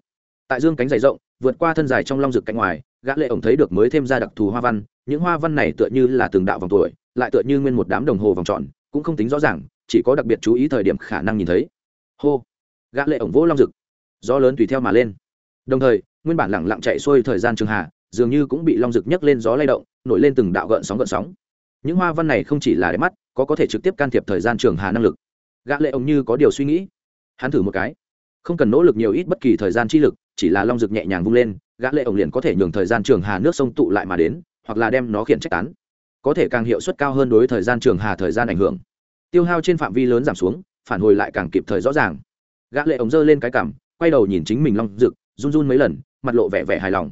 Tại dương cánh dày rộng, vượt qua thân dài trong long dực cạnh ngoài, gã lệ ổng thấy được mới thêm ra đặc thù hoa văn, những hoa văn này tựa như là từng đạo vòng tuổi, lại tựa như nguyên một đám đồng hồ vòng tròn, cũng không tính rõ ràng, chỉ có đặc biệt chú ý thời điểm khả năng nhìn thấy. Hô, gã lệ ổng vỗ long dực. Gió lớn tùy theo mà lên. Đồng thời, nguyên bản lặng lặng chạy xuôi thời gian trường hạ dường như cũng bị long dực nhấc lên gió lay động, nổi lên từng đạo gợn sóng gợn sóng. Những hoa văn này không chỉ là đẹp mắt, có có thể trực tiếp can thiệp thời gian trường hà năng lực. Gã lệ ông như có điều suy nghĩ. Hắn thử một cái. Không cần nỗ lực nhiều ít bất kỳ thời gian chi lực, chỉ là long dực nhẹ nhàng vung lên, gã lệ ông liền có thể nhường thời gian trường hà nước sông tụ lại mà đến, hoặc là đem nó khiển trách tán. Có thể càng hiệu suất cao hơn đối thời gian trường hà thời gian ảnh hưởng. Tiêu hao trên phạm vi lớn giảm xuống, phản hồi lại càng kịp thời rõ ràng. Gã lệ ông giơ lên cái cằm, quay đầu nhìn chính mình long dực run run mấy lần, mặt lộ vẻ vẻ hài lòng.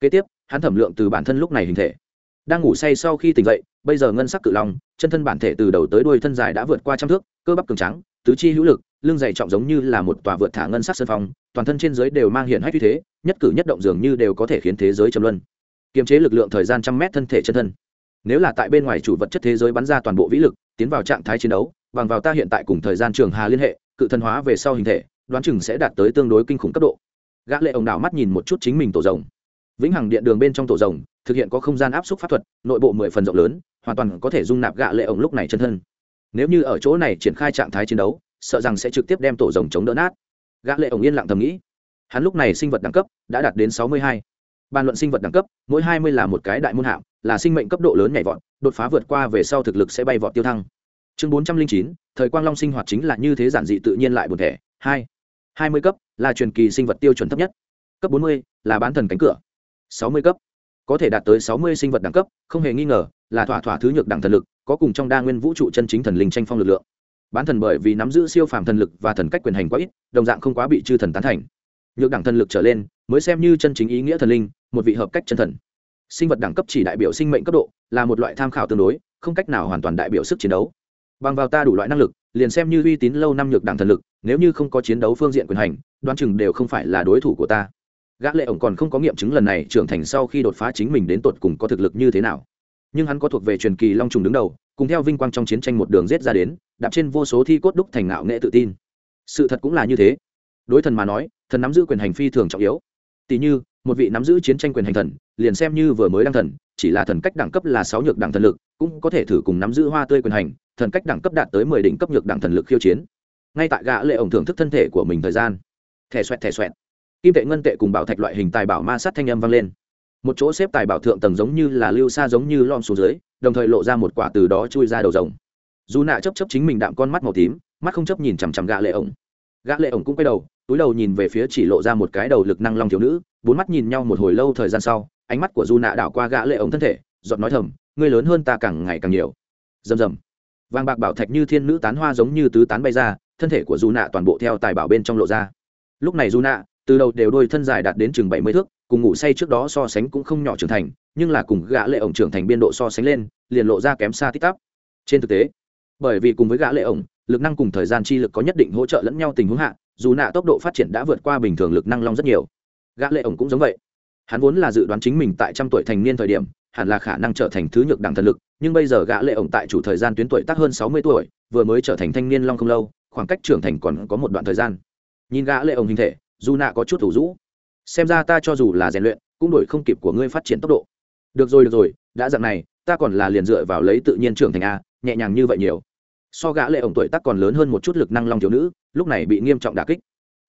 Kế tiếp hắn thẩm lượng từ bản thân lúc này hình thể. Đang ngủ say sau khi tỉnh dậy, bây giờ ngân sắc cự long, chân thân bản thể từ đầu tới đuôi thân dài đã vượt qua trăm thước, cơ bắp cường trắng tứ chi hữu lực, lưng dày trọng giống như là một tòa vượt thả ngân sắc sân phong, toàn thân trên dưới đều mang hiện hách như thế, nhất cử nhất động dường như đều có thể khiến thế giới châm luân. Kiềm chế lực lượng thời gian trăm mét thân thể chân thân. Nếu là tại bên ngoài chủ vật chất thế giới bắn ra toàn bộ vĩ lực, tiến vào trạng thái chiến đấu, bằng vào ta hiện tại cùng thời gian trường hà liên hệ, cự thân hóa về sau hình thể, đoán chừng sẽ đạt tới tương đối kinh khủng cấp độ. Gã lệ ông đảo mắt nhìn một chút chính mình tổ rồng vĩnh hằng điện đường bên trong tổ rồng, thực hiện có không gian áp suất pháp thuật, nội bộ mười phần rộng lớn, hoàn toàn có thể dung nạp gã lệ ổng lúc này chân thân. Nếu như ở chỗ này triển khai trạng thái chiến đấu, sợ rằng sẽ trực tiếp đem tổ rồng chống đỡ nát. Gã lệ ổng yên lặng thầm nghĩ. Hắn lúc này sinh vật đẳng cấp đã đạt đến sáu mươi hai. Bàn luận sinh vật đẳng cấp, mỗi hai mươi là một cái đại môn hạng là sinh mệnh cấp độ lớn nhảy vọt, đột phá vượt qua về sau thực lực sẽ bay vọt tiêu thăng. Chương bốn trăm linh chín, thời quang long sinh hoạt chính là như thế giản dị tự nhiên lại một thể hai. Hai mươi cấp là truyền kỳ sinh vật tiêu chuẩn thấp nhất. Cấp bốn mươi là bán thần cánh cửa sáu mươi cấp. Có thể đạt tới sáu mươi sinh vật đẳng cấp, không hề nghi ngờ là thỏa thỏa thứ nhược đẳng thần lực, có cùng trong đa nguyên vũ trụ chân chính thần linh tranh phong lực lượng. Bán thần bởi vì nắm giữ siêu phàm thần lực và thần cách quyền hành quá ít, đồng dạng không quá bị chư thần tán thành. Nhược đẳng thần lực trở lên, mới xem như chân chính ý nghĩa thần linh, một vị hợp cách chân thần. Sinh vật đẳng cấp chỉ đại biểu sinh mệnh cấp độ, là một loại tham khảo tương đối, không cách nào hoàn toàn đại biểu sức chiến đấu. Bằng vào ta đủ loại năng lực, liền xem như uy tín lâu năm nhược đẳng thần lực, nếu như không có chiến đấu phương diện quyền hành, đoán chừng đều không phải là đối thủ của ta gã lệ ổng còn không có nghiệm chứng lần này trưởng thành sau khi đột phá chính mình đến tột cùng có thực lực như thế nào. Nhưng hắn có thuộc về truyền kỳ long trùng đứng đầu, cùng theo vinh quang trong chiến tranh một đường rết ra đến, đạp trên vô số thi cốt đúc thành ngạo nghệ tự tin. Sự thật cũng là như thế. Đối thần mà nói, thần nắm giữ quyền hành phi thường trọng yếu. Tỷ như, một vị nắm giữ chiến tranh quyền hành thần, liền xem như vừa mới đăng thần, chỉ là thần cách đẳng cấp là sáu nhược đẳng thần lực, cũng có thể thử cùng nắm giữ hoa tươi quyền hành, thần cách đẳng cấp đạt tới mười đỉnh cấp nhược đẳng thần lực khiêu chiến. Ngay tại gã lệ ổng thưởng thức thân thể của mình thời gian. Thẻ xoẹt thẻ xoẹt kim tệ ngân tệ cùng bảo thạch loại hình tài bảo ma sát thanh âm vang lên. Một chỗ xếp tài bảo thượng tầng giống như là lưu xa giống như lom xuống dưới, đồng thời lộ ra một quả từ đó chui ra đầu rồng. Dù nạ chấp chấp chính mình đạm con mắt màu tím, mắt không chấp nhìn chằm chằm gã lệ ổng. Gã lệ ổng cũng quay đầu, túi đầu nhìn về phía chỉ lộ ra một cái đầu lực năng long thiếu nữ, bốn mắt nhìn nhau một hồi lâu thời gian sau, ánh mắt của du nạ đảo qua gã lệ ổng thân thể giọt nói thầm, ngươi lớn hơn ta càng ngày càng nhiều. Rầm rầm. Vàng bạc bảo thạch như thiên nữ tán hoa giống như tứ tán bay ra, thân thể của du nạ toàn bộ theo tài bảo bên trong lộ ra. Lúc này du nạ từ đầu đều đôi thân dài đạt đến chừng bảy mươi thước, cùng ngủ say trước đó so sánh cũng không nhỏ trưởng thành, nhưng là cùng gã lệ ổng trưởng thành biên độ so sánh lên, liền lộ ra kém xa tích tắp. Trên thực tế, bởi vì cùng với gã lệ ổng, lực năng cùng thời gian chi lực có nhất định hỗ trợ lẫn nhau tình huống hạ, dù nạ tốc độ phát triển đã vượt qua bình thường lực năng long rất nhiều. Gã lệ ổng cũng giống vậy. Hắn vốn là dự đoán chính mình tại trăm tuổi thành niên thời điểm, hẳn là khả năng trở thành thứ nhược đẳng thần lực, nhưng bây giờ gã lệ ổng tại chủ thời gian tuyến tuổi tác hơn sáu mươi tuổi, vừa mới trở thành thanh niên long không lâu, khoảng cách trưởng thành còn có một đoạn thời gian. Nhìn gã lệ ổng hình thể dù nạ có chút thủ rũ. Xem ra ta cho dù là rèn luyện cũng đổi không kịp của ngươi phát triển tốc độ. Được rồi được rồi đã dạng này ta còn là liền dựa vào lấy tự nhiên trưởng thành a nhẹ nhàng như vậy nhiều. So gã lệ ổng tuổi tác còn lớn hơn một chút lực năng long thiếu nữ lúc này bị nghiêm trọng đả kích.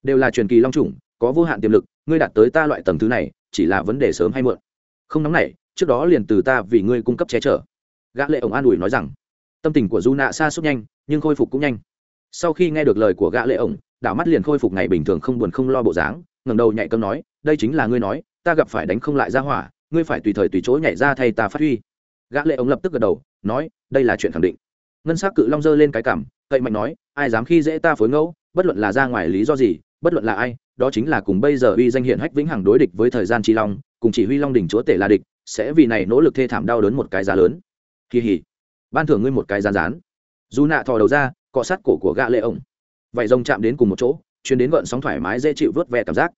Đều là truyền kỳ long trùng, có vô hạn tiềm lực ngươi đạt tới ta loại tầng thứ này chỉ là vấn đề sớm hay muộn. Không nóng nảy, trước đó liền từ ta vì ngươi cung cấp che chở. Gã lệ ổng an ủi nói rằng tâm tình của du nạ xa suốt nhanh nhưng khôi phục cũng nhanh. Sau khi nghe được lời của gã lệ ổng đảo mắt liền khôi phục ngày bình thường không buồn không lo bộ dáng, ngẩng đầu nhạy cơm nói, đây chính là ngươi nói, ta gặp phải đánh không lại ra hỏa, ngươi phải tùy thời tùy chỗ nhảy ra thay ta phát huy. Gã lệ ông lập tức gật đầu, nói, đây là chuyện khẳng định. Ngân sắc cự long dơ lên cái cằm, cậy mạnh nói, ai dám khi dễ ta phối ngẫu, bất luận là ra ngoài lý do gì, bất luận là ai, đó chính là cùng bây giờ uy danh hiện hách vĩnh hằng đối địch với thời gian chi long, cùng chỉ huy long đỉnh chúa tể là địch, sẽ vì này nỗ lực thê thảm đau đớn một cái giá lớn. Kỳ hỉ. Ban thưởng ngươi một cái gian rán dù nạ thò đầu ra, cọ sát cổ của gã lệ ổng vậy rồng chạm đến cùng một chỗ, chuyến đến gợn sóng thoải mái dễ chịu vớt ve cảm giác.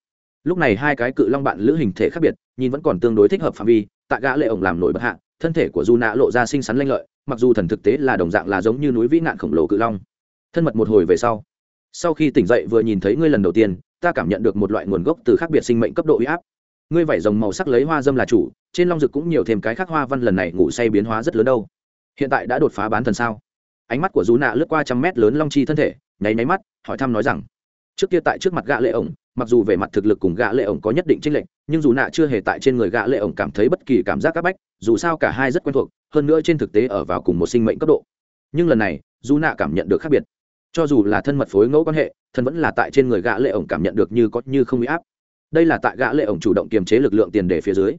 Lúc này hai cái cự long bạn lữ hình thể khác biệt, nhìn vẫn còn tương đối thích hợp phạm vi Tạ gã lệ ổng làm nổi bật hạ, thân thể của du nạ lộ ra xinh xắn lanh lợi, mặc dù thần thực tế là đồng dạng là giống như núi vĩ nạn khổng lồ cự long. Thân mật một hồi về sau sau khi tỉnh dậy vừa nhìn thấy ngươi lần đầu tiên, ta cảm nhận được một loại nguồn gốc từ khác biệt sinh mệnh cấp độ uy áp. Ngươi vải rồng màu sắc lấy hoa dâm là chủ, trên long dực cũng nhiều thêm cái khác hoa văn lần này ngủ say biến hóa rất lớn đâu. Hiện tại đã đột phá bán thần sao? Ánh mắt của du nạ lướt qua trăm mét lớn long chi thân thể nháy nháy mắt, hỏi thăm nói rằng, trước kia tại trước mặt gã lệ ổng, mặc dù về mặt thực lực cùng gã lệ ổng có nhất định chênh lệch, nhưng dù nạ chưa hề tại trên người gã lệ ổng cảm thấy bất kỳ cảm giác áp bách, dù sao cả hai rất quen thuộc, hơn nữa trên thực tế ở vào cùng một sinh mệnh cấp độ. Nhưng lần này, dù nạ cảm nhận được khác biệt. Cho dù là thân mật phối ngẫu quan hệ, thân vẫn là tại trên người gã lệ ổng cảm nhận được như có như không bị áp. Đây là tại gã lệ ổng chủ động kiềm chế lực lượng tiền đề phía dưới.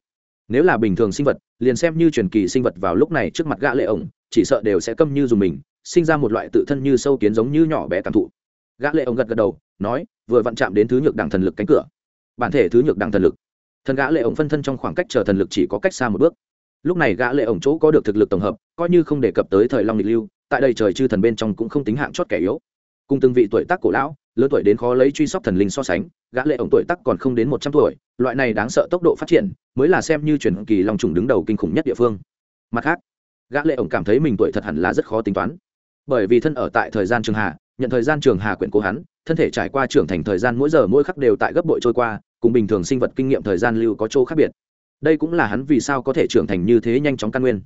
Nếu là bình thường sinh vật, liền xem như truyền kỳ sinh vật vào lúc này trước mặt gã lệ ổng, chỉ sợ đều sẽ câm như dùng mình sinh ra một loại tự thân như sâu kiến giống như nhỏ bé cảm thụ. Gã lệ ổng gật gật đầu, nói, vừa vặn chạm đến thứ nhược đẳng thần lực cánh cửa. Bản thể thứ nhược đẳng thần lực. Thần gã lệ ổng phân thân trong khoảng cách chờ thần lực chỉ có cách xa một bước. Lúc này gã lệ ổng chỗ có được thực lực tổng hợp, coi như không đề cập tới thời long lịch lưu, tại đây trời chư thần bên trong cũng không tính hạng chót kẻ yếu. Cùng từng vị tuổi tác cổ lão, lớn tuổi đến khó lấy truy sóc thần linh so sánh, gã lệ ổng tuổi tác còn không đến một trăm tuổi, loại này đáng sợ tốc độ phát triển, mới là xem như truyền kỳ long trùng đứng đầu kinh khủng nhất địa phương. Mặt khác, gã lệ ổng cảm thấy mình tuổi thật hẳn là rất khó tính toán bởi vì thân ở tại thời gian trường hà, nhận thời gian trường hà quyển cố hắn, thân thể trải qua trưởng thành thời gian mỗi giờ mỗi khắc đều tại gấp bội trôi qua, cùng bình thường sinh vật kinh nghiệm thời gian lưu có chỗ khác biệt. Đây cũng là hắn vì sao có thể trưởng thành như thế nhanh chóng căn nguyên.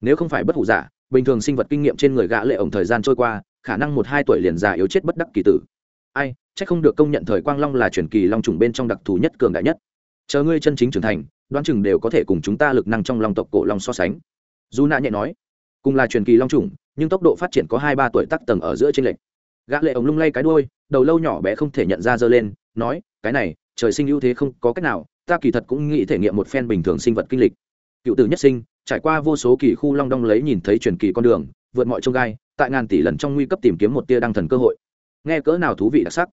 Nếu không phải bất hủ giả, bình thường sinh vật kinh nghiệm trên người gã lệ ổng thời gian trôi qua, khả năng một hai tuổi liền già yếu chết bất đắc kỳ tử. Ai, chắc không được công nhận thời quang long là truyền kỳ long trùng bên trong đặc thù nhất cường đại nhất. Chờ ngươi chân chính trưởng thành, đoán chừng đều có thể cùng chúng ta lực năng trong long tộc cổ long so sánh. Dù nạ nhẹ nói. Cùng là truyền kỳ long trùng nhưng tốc độ phát triển có hai ba tuổi tắc tầng ở giữa trên lệch. Gã lệ ổng lung lay cái đuôi, đầu lâu nhỏ bé không thể nhận ra dơ lên, nói, cái này, trời sinh ưu thế không có cách nào, ta kỳ thật cũng nghĩ thể nghiệm một phen bình thường sinh vật kinh lịch. Cựu tử nhất sinh, trải qua vô số kỳ khu long đong lấy nhìn thấy truyền kỳ con đường, vượt mọi trông gai, tại ngàn tỷ lần trong nguy cấp tìm kiếm một tia đăng thần cơ hội. Nghe cỡ nào thú vị đặc sắc.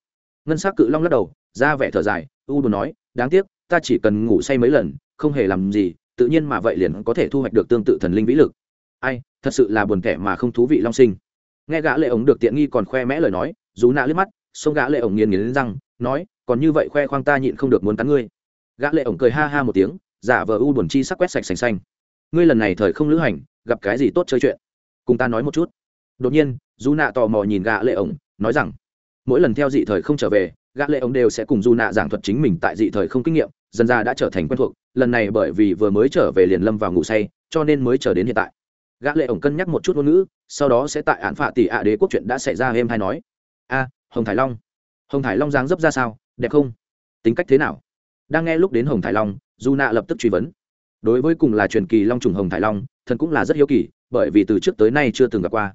Ngân sắc cự long lắc đầu, ra vẻ thở dài, u buồn nói, đáng tiếc, ta chỉ cần ngủ say mấy lần, không hề làm gì, tự nhiên mà vậy liền có thể thu hoạch được tương tự thần linh vĩ lực ai, thật sự là buồn kẻ mà không thú vị long sinh. Nghe gã lệ ổng được tiện nghi còn khoe mẽ lời nói rú nạ liếc mắt xông gã lệ ổng nghiền nghiến răng, nói, còn như vậy khoe khoang ta nhịn không được muốn cắn ngươi. Gã lệ ổng cười ha ha một tiếng, giả vờ u buồn chi sắc quét sạch sành xanh. Ngươi lần này thời không lữ hành, gặp cái gì tốt chơi chuyện? Cùng ta nói một chút. Đột nhiên, dù nạ tò mò nhìn gã lệ ổng, nói rằng, mỗi lần theo dị thời không trở về, gã lệ ổng đều sẽ cùng dù nạ giảng thuật chính mình tại dị thời không kinh nghiệm, dần ra đã trở thành quen thuộc, lần này bởi vì vừa mới trở về liền lâm vào ngủ say, cho nên mới chờ đến hiện tại gã lệ ổng cân nhắc một chút ngôn ngữ, sau đó sẽ tại án phạ tỷ ạ đế quốc chuyện đã xảy ra em hay nói. A, hồng thái long. Hồng thái long dáng dấp ra sao? Đẹp không? Tính cách thế nào? Đang nghe lúc đến hồng thái long, dù nạ lập tức truy vấn. Đối với cùng là truyền kỳ long trùng hồng thái long, thần cũng là rất hiếu kỳ, bởi vì từ trước tới nay chưa từng gặp qua.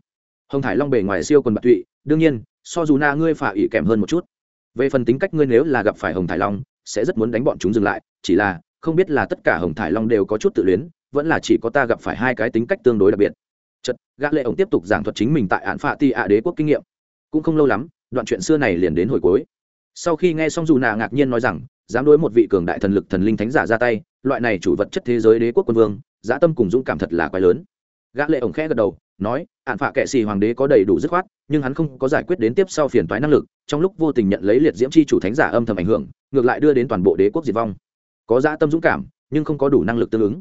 Hồng thái long bề ngoài siêu quần bạc tụy, đương nhiên, so dù na ngươi phả ỉ kèm hơn một chút. Về phần tính cách ngươi nếu là gặp phải hồng thái long, sẽ rất muốn đánh bọn chúng dừng lại, chỉ là, không biết là tất cả hồng thái long đều có chút tự luyến vẫn là chỉ có ta gặp phải hai cái tính cách tương đối đặc biệt. Chật gã lệ ổng tiếp tục giảng thuật chính mình tại án phạ ti ạ đế quốc kinh nghiệm. Cũng không lâu lắm, đoạn chuyện xưa này liền đến hồi cuối. Sau khi nghe xong dù nà ngạc nhiên nói rằng, dám đối một vị cường đại thần lực thần linh thánh giả ra tay, loại này chủ vật chất thế giới đế quốc quân vương, dã tâm cùng dũng cảm thật là quái lớn. Gã lệ ổng khẽ gật đầu, nói ạn phạ kệ xì hoàng đế có đầy đủ dứt khoát, nhưng hắn không có giải quyết đến tiếp sau phiền toái năng lực, trong lúc vô tình nhận lấy liệt diễm chi chủ thánh giả âm thầm ảnh hưởng, ngược lại đưa đến toàn bộ đế quốc diệt vong. Có dã tâm dũng cảm, nhưng không có đủ năng lực tương ứng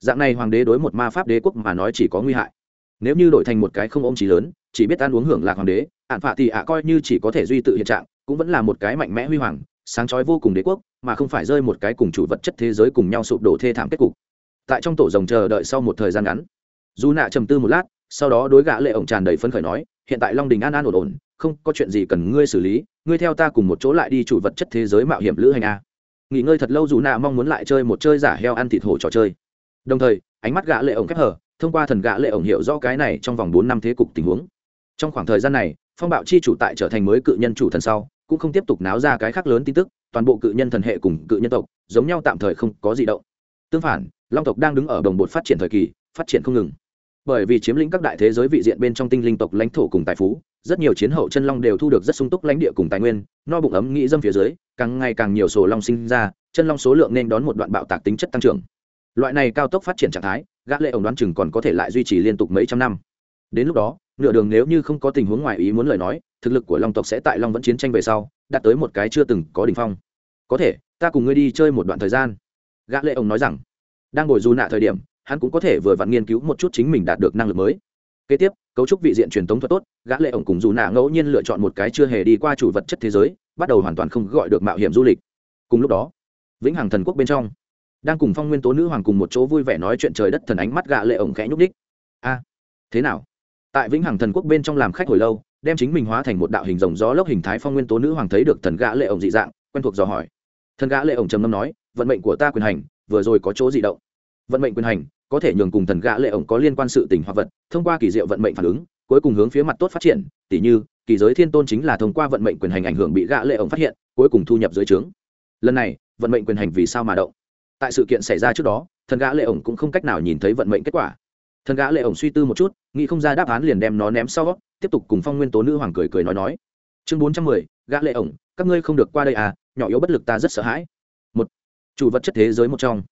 dạng này hoàng đế đối một ma pháp đế quốc mà nói chỉ có nguy hại. Nếu như đổi thành một cái không ôm trí lớn, chỉ biết ăn uống hưởng lạc hoàng đế ạn phạ thì ạ coi như chỉ có thể duy tự hiện trạng, cũng vẫn là một cái mạnh mẽ huy hoàng, sáng chói vô cùng đế quốc, mà không phải rơi một cái cùng chủ vật chất thế giới cùng nhau sụp đổ thê thảm kết cục. Tại trong tổ rồng chờ đợi sau một thời gian ngắn, dù nạ trầm tư một lát, sau đó đối gã lệ ổng tràn đầy phấn khởi nói, hiện tại long đình an an ổn ổn, không có chuyện gì cần ngươi xử lý, ngươi theo ta cùng một chỗ lại đi chủ vật chất thế giới mạo hiểm lữ hành a. Nghỉ ngơi thật lâu, dù nạ mong muốn lại chơi một chơi giả heo ăn thịt hổ trò chơi đồng thời, ánh mắt gã lệ ổng khép hở thông qua thần gã lệ ổng hiểu rõ cái này trong vòng bốn năm thế cục tình huống. Trong khoảng thời gian này, phong bạo chi chủ tại trở thành mới cự nhân chủ thần sau, cũng không tiếp tục náo ra cái khác lớn tin tức, toàn bộ cự nhân thần hệ cùng cự nhân tộc, giống nhau tạm thời không có gì động. Tương phản, long tộc đang đứng ở đồng bột phát triển thời kỳ, phát triển không ngừng. Bởi vì chiếm lĩnh các đại thế giới vị diện bên trong tinh linh tộc lãnh thổ cùng tài phú, rất nhiều chiến hậu chân long đều thu được rất sung túc lãnh địa cùng tài nguyên, no bụng ấm nghĩ dâm phía dưới, càng ngày càng nhiều sổ long sinh ra, chân long số lượng nên đón một đoạn bạo tạc tính chất tăng trưởng loại này cao tốc phát triển trạng thái, gã lệ ổng đoán chừng còn có thể lại duy trì liên tục mấy trăm năm. Đến lúc đó, nửa đường nếu như không có tình huống ngoài ý muốn lời nói, thực lực của long tộc sẽ tại long vẫn chiến tranh về sau, đạt tới một cái chưa từng có đỉnh phong. Có thể, ta cùng ngươi đi chơi một đoạn thời gian. Gã lệ ổng nói rằng, đang ngồi du nạ thời điểm, hắn cũng có thể vừa vặn nghiên cứu một chút chính mình đạt được năng lực mới. Kế tiếp, cấu trúc vị diện truyền thống thuật tốt, gã lệ ổng cùng dù nạ ngẫu nhiên lựa chọn một cái chưa hề đi qua chủ vật chất thế giới, bắt đầu hoàn toàn không gọi được mạo hiểm du lịch. Cùng lúc đó, vĩnh hằng thần quốc bên trong đang cùng phong nguyên tố nữ hoàng cùng một chỗ vui vẻ nói chuyện trời đất thần ánh mắt gã lệ ổng khẽ nhúc ních. a, thế nào? Tại vĩnh hằng thần quốc bên trong làm khách hồi lâu, đem chính mình hóa thành một đạo hình rồng gió lốc hình thái phong nguyên tố nữ hoàng thấy được thần gã lệ ổng dị dạng, quen thuộc dò hỏi. Thần gã lệ ổng trầm ngâm nói, vận mệnh của ta quyền hành, vừa rồi có chỗ dị động. Vận mệnh quyền hành, có thể nhường cùng thần gã lệ ổng có liên quan sự tình hoặc vật, thông qua kỳ diệu vận mệnh phản ứng, cuối cùng hướng phía mặt tốt phát triển, tỉ như, kỳ giới thiên tôn chính là thông qua vận mệnh quyền hành ảnh hưởng bị gã lệ ổng phát hiện, cuối cùng thu nhập dưới trướng. Lần này, vận mệnh quyền hành vì sao mà động? Tại sự kiện xảy ra trước đó, thần gã lệ ổng cũng không cách nào nhìn thấy vận mệnh kết quả. Thần gã lệ ổng suy tư một chút, nghĩ không ra đáp án liền đem nó ném sau, tiếp tục cùng phong nguyên tố nữ hoàng cười cười nói nói. Chương bốn trăm mười, gã lệ ổng, các ngươi không được qua đây à nhỏ yếu bất lực ta rất sợ hãi. Một, chủ vật chất thế giới một trong.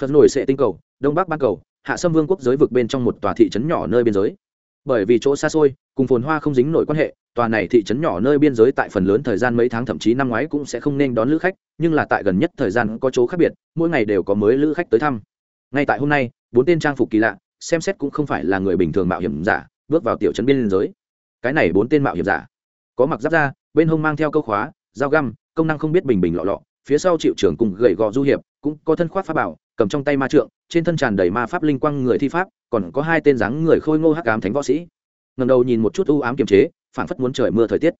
Phật nổi sẽ tinh cầu, đông bắc ban cầu, hạ sâm vương quốc giới vực bên trong một tòa thị trấn nhỏ nơi biên giới bởi vì chỗ xa xôi, cùng phồn hoa không dính nổi quan hệ, tòa này thị trấn nhỏ nơi biên giới tại phần lớn thời gian mấy tháng thậm chí năm ngoái cũng sẽ không nên đón lữ khách, nhưng là tại gần nhất thời gian có chỗ khác biệt, mỗi ngày đều có mới lữ khách tới thăm. Ngay tại hôm nay, bốn tên trang phục kỳ lạ, xem xét cũng không phải là người bình thường mạo hiểm giả, bước vào tiểu trấn biên giới. Cái này bốn tên mạo hiểm giả. Có mặc giáp da, bên hông mang theo câu khóa, dao găm, công năng không biết bình bình lọ lọ, phía sau chịu trưởng cùng gậy gò du hiệp, cũng có thân khoác pháp bảo, cầm trong tay ma trượng trên thân tràn đầy ma pháp linh quang người thi pháp, còn có hai tên dáng người khôi ngô hắc ám thánh võ sĩ. Ngầm đầu nhìn một chút u ám kiềm chế phản phất muốn trời mưa thời tiết.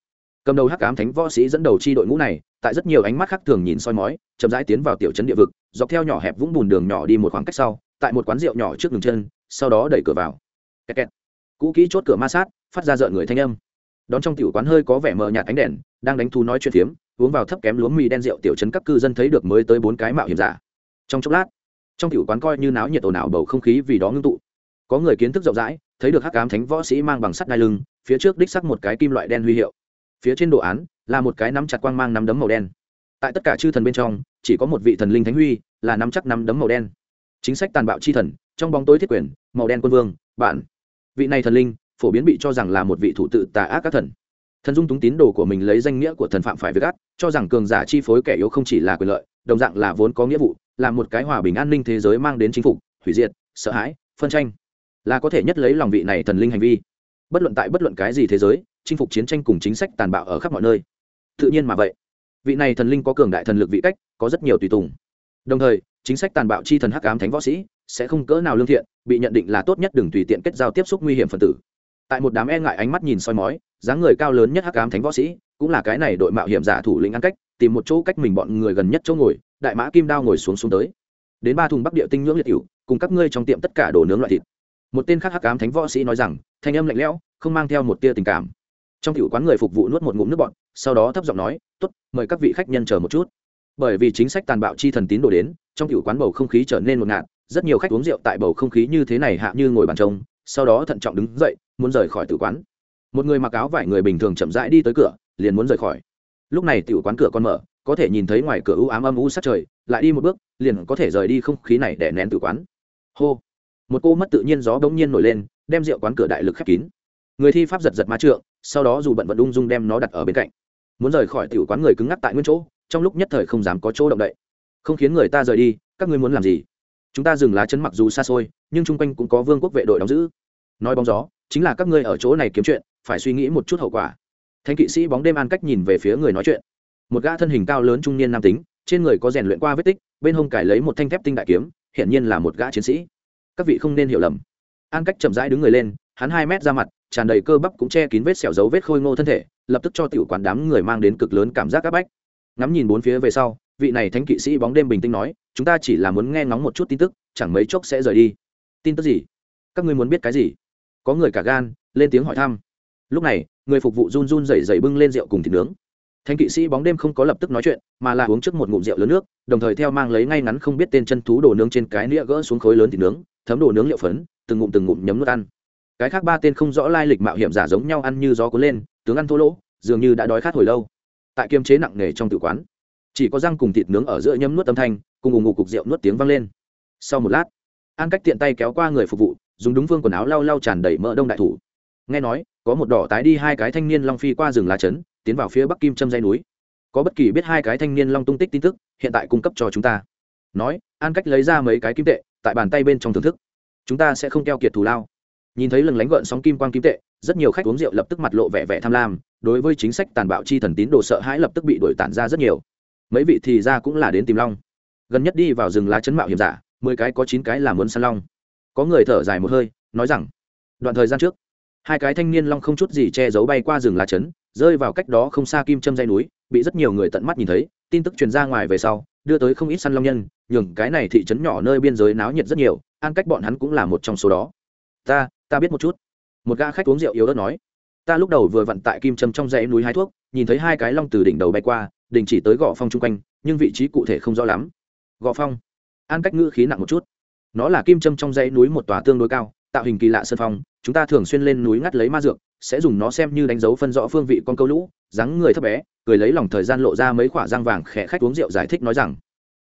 Cầm đầu hắc ám thánh võ sĩ dẫn đầu chi đội ngũ này, tại rất nhiều ánh mắt khác thường nhìn soi mói, chậm rãi tiến vào tiểu trấn địa vực, dọc theo nhỏ hẹp vũng bùn đường nhỏ đi một khoảng cách sau, tại một quán rượu nhỏ trước đường chân, sau đó đẩy cửa vào. Kẹt kẹt. cũ kỹ chốt cửa ma sát, phát ra rợn người thanh âm. Đón trong tiểu quán hơi có vẻ mờ nhạt ánh đèn, đang đánh thú nói chuyện phiếm, uống vào thấp kém lúa mì đen rượu tiểu trấn các cư dân thấy được mới tới bốn cái mạo hiểm giả. Trong chốc lát trong tiểu quán coi như náo nhiệt ồn ào bầu không khí vì đó ngưng tụ. Có người kiến thức rộng rãi, thấy được hắc ám thánh võ sĩ mang bằng sắt đai lưng, phía trước đích sắc một cái kim loại đen huy hiệu. Phía trên đồ án là một cái nắm chặt quang mang nắm đấm màu đen. Tại tất cả chư thần bên trong, chỉ có một vị thần linh thánh huy là nắm chắc nắm đấm màu đen. Chính sách tàn bạo chi thần, trong bóng tối thiết quyền, màu đen quân vương, bạn. Vị này thần linh phổ biến bị cho rằng là một vị thủ tự tà ác các thần. Thần dung túng tín đồ của mình lấy danh nghĩa của thần phạm phải với gắt cho rằng cường giả chi phối kẻ yếu không chỉ là quyền lợi, đồng dạng là vốn có nghĩa vụ là một cái hòa bình an ninh thế giới mang đến chính phủ hủy diệt, sợ hãi, phân tranh. Là có thể nhất lấy lòng vị này thần linh hành vi. Bất luận tại bất luận cái gì thế giới, chinh phục chiến tranh cùng chính sách tàn bạo ở khắp mọi nơi. Tự nhiên mà vậy. Vị này thần linh có cường đại thần lực vị cách, có rất nhiều tùy tùng. Đồng thời, chính sách tàn bạo chi thần hắc ám thánh võ sĩ sẽ không cỡ nào lương thiện, bị nhận định là tốt nhất đừng tùy tiện kết giao tiếp xúc nguy hiểm phần tử. Tại một đám e ngại ánh mắt nhìn soi mói, dáng người cao lớn nhất hắc ám thánh võ sĩ cũng là cái này đội mạo hiểm giả thủ lĩnh ăn cách, tìm một chỗ cách mình bọn người gần nhất chỗ ngồi đại mã kim đao ngồi xuống xuống tới. Đến ba thùng bắc địa tinh nhưỡng liệt cựu cùng các ngươi trong tiệm tất cả đồ nướng loại thịt. Một tên khác hắc ám thánh võ sĩ nói rằng, thanh âm lạnh lẽo, không mang theo một tia tình cảm. Trong tiểu quán người phục vụ nuốt một ngụm nước bọn sau đó thấp giọng nói, tốt, mời các vị khách nhân chờ một chút. Bởi vì chính sách tàn bạo chi thần tín đổ đến, trong tiểu quán bầu không khí trở nên một ngạt, rất nhiều khách uống rượu tại bầu không khí như thế này hạ như ngồi bàn trông, sau đó thận trọng đứng dậy, muốn rời khỏi tử quán. Một người mặc áo vải người bình thường chậm rãi đi tới cửa, liền muốn rời khỏi. Lúc này tiểu quán cửa còn mở có thể nhìn thấy ngoài cửa u ám âm u sát trời, lại đi một bước, liền có thể rời đi không khí này để nén tử quán. Hô! Một cô mất tự nhiên gió bỗng nhiên nổi lên, đem rượu quán cửa đại lực khép kín. Người thi pháp giật giật ma trượng, sau đó dù bận vận ung dung đem nó đặt ở bên cạnh. Muốn rời khỏi tiểu quán người cứng ngắc tại nguyên chỗ, trong lúc nhất thời không dám có chỗ động đậy. Không khiến người ta rời đi, các ngươi muốn làm gì? Chúng ta dừng lá chấn mặc dù xa xôi, nhưng chung quanh cũng có vương quốc vệ đội đóng giữ. Nói bóng gió, chính là các ngươi ở chỗ này kiếm chuyện, phải suy nghĩ một chút hậu quả. Thanh kỵ sĩ bóng đêm an cách nhìn về phía người nói chuyện một gã thân hình cao lớn trung niên nam tính, trên người có rèn luyện qua vết tích, bên hông cải lấy một thanh thép tinh đại kiếm, hiển nhiên là một gã chiến sĩ. Các vị không nên hiểu lầm. An cách chậm rãi đứng người lên, hắn hai mét ra mặt, tràn đầy cơ bắp cũng che kín vết sẹo dấu vết khôi ngô thân thể, lập tức cho tiểu quán đám người mang đến cực lớn cảm giác áp bách. Ngắm nhìn bốn phía về sau, vị này thánh kỵ sĩ bóng đêm bình tĩnh nói, chúng ta chỉ là muốn nghe ngóng một chút tin tức, chẳng mấy chốc sẽ rời đi. Tin tức gì? Các ngươi muốn biết cái gì? Có người cả gan, lên tiếng hỏi thăm. Lúc này, người phục vụ run run rẩy rẩy bưng lên rượu cùng thịt nướng thánh kỵ sĩ bóng đêm không có lập tức nói chuyện, mà là uống trước một ngụm rượu lớn nước, đồng thời theo mang lấy ngay ngắn không biết tên chân thú đồ nướng trên cái nĩa gỡ xuống khối lớn thịt nướng, thấm đồ nướng liệu phấn, từng ngụm từng ngụm nhấm nuốt ăn. Cái khác ba tên không rõ lai lịch mạo hiểm giả giống nhau ăn như gió cuốn lên, tướng ăn thô lỗ, dường như đã đói khát hồi lâu. Tại kiềm chế nặng nề trong tử quán, chỉ có răng cùng thịt nướng ở giữa nhấm nuốt âm thanh, cùng ủng ngục cục rượu nuốt tiếng vang lên. Sau một lát, an cách tiện tay kéo qua người phục vụ, dùng đúng vương quần áo lau lau tràn đầy mỡ đông đại thủ. Nghe nói, có một đỏ tái đi hai cái thanh niên long phi qua rừng lá trấn tiến vào phía bắc kim châm dây núi. Có bất kỳ biết hai cái thanh niên long tung tích tin tức, hiện tại cung cấp cho chúng ta. Nói, an cách lấy ra mấy cái kim tệ, tại bàn tay bên trong thưởng thức. Chúng ta sẽ không keo kiệt thù lao. Nhìn thấy lừng lánh gợn sóng kim quang kim tệ, rất nhiều khách uống rượu lập tức mặt lộ vẻ vẻ tham lam, đối với chính sách tàn bạo chi thần tín đồ sợ hãi lập tức bị đổi tản ra rất nhiều. Mấy vị thì ra cũng là đến tìm long. Gần nhất đi vào rừng lá chấn mạo hiểm giả, mười cái có chín cái là muốn săn long. Có người thở dài một hơi, nói rằng, đoạn thời gian trước, hai cái thanh niên long không chút gì che giấu bay qua rừng lá chấn rơi vào cách đó không xa kim châm dây núi, bị rất nhiều người tận mắt nhìn thấy, tin tức truyền ra ngoài về sau, đưa tới không ít săn long nhân, nhường cái này thị trấn nhỏ nơi biên giới náo nhiệt rất nhiều an cách bọn hắn cũng là một trong số đó. Ta ta biết một chút. Một gã khách uống rượu yếu ớt nói. Ta lúc đầu vừa vặn tại kim châm trong dãy núi hái thuốc, nhìn thấy hai cái long từ đỉnh đầu bay qua, đình chỉ tới gò phong chung quanh, nhưng vị trí cụ thể không rõ lắm. Gò phong an cách ngữ khí nặng một chút. Nó là kim châm trong dãy núi một tòa tương đối cao, tạo hình kỳ lạ sân phong chúng ta thường xuyên lên núi ngắt lấy ma dược, sẽ dùng nó xem như đánh dấu phân rõ phương vị con câu lũ, dáng người thấp bé, cười lấy lòng thời gian lộ ra mấy khoả răng vàng khẽ khách uống rượu giải thích nói rằng,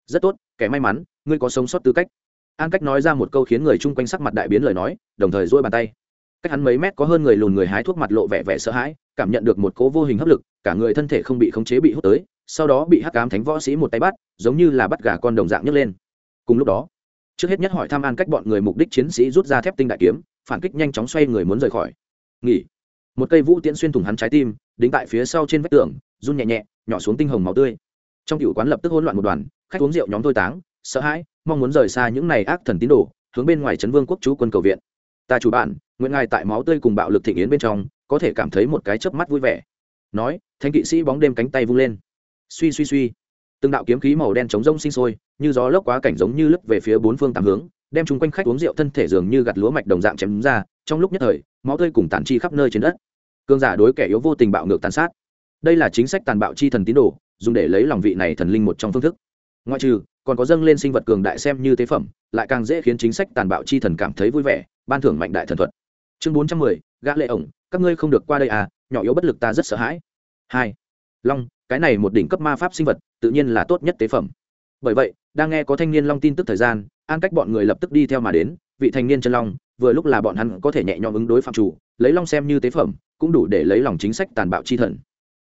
rất tốt, kẻ may mắn, ngươi có sống sót tư cách. An cách nói ra một câu khiến người chung quanh sắc mặt đại biến lời nói, đồng thời dỗi bàn tay. Cách hắn mấy mét có hơn người lùn người hái thuốc mặt lộ vẻ vẻ sợ hãi, cảm nhận được một cố vô hình hấp lực, cả người thân thể không bị khống chế bị hút tới, sau đó bị hắc cám thánh võ sĩ một tay bắt, giống như là bắt gà con đồng dạng nhấc lên. Cùng lúc đó, trước hết nhất hỏi thăm an cách bọn người mục đích chiến sĩ rút ra thép tinh đại kiếm phản kích nhanh chóng xoay người muốn rời khỏi. Nghỉ. Một cây vũ tiễn xuyên thủng hắn trái tim, đính tại phía sau trên vách tường, run nhẹ nhẹ, nhỏ xuống tinh hồng máu tươi. Trong cựu quán lập tức hỗn loạn một đoàn, khách uống rượu nhóm thôi táng, sợ hãi, mong muốn rời xa những này ác thần tín đồ, hướng bên ngoài trấn vương quốc chú quân cầu viện. Ta chủ bạn, nguyện ngài tại máu tươi cùng bạo lực thịnh yến bên trong, có thể cảm thấy một cái chớp mắt vui vẻ. Nói thanh kỵ sĩ bóng đêm cánh tay vung lên. Suy suy suy. Từng đạo kiếm khí màu đen chống rông sinh sôi, như gió lốc quá cảnh giống như lấp về phía bốn phương tám hướng đem chung quanh khách uống rượu thân thể dường như gặt lúa mạch đồng dạng chém ra, trong lúc nhất thời, máu tươi cùng tàn chi khắp nơi trên đất. Cương giả đối kẻ yếu vô tình bạo ngược tàn sát. Đây là chính sách tàn bạo chi thần tín đồ, dùng để lấy lòng vị này thần linh một trong phương thức. Ngoại trừ, còn có dâng lên sinh vật cường đại xem như tế phẩm, lại càng dễ khiến chính sách tàn bạo chi thần cảm thấy vui vẻ, ban thưởng mạnh đại thần thuật. Chương bốn trăm mười, gã lệ ổng, các ngươi không được qua đây à nhỏ yếu bất lực ta rất sợ hãi. Hai, long, cái này một đỉnh cấp ma pháp sinh vật, tự nhiên là tốt nhất tế phẩm. Bởi vậy đang nghe có thanh niên long tin tức thời gian, an cách bọn người lập tức đi theo mà đến, vị thanh niên chân long, vừa lúc là bọn hắn có thể nhẹ nhõm ứng đối phạm chủ, lấy long xem như tế phẩm, cũng đủ để lấy lòng chính sách tàn bạo chi thần.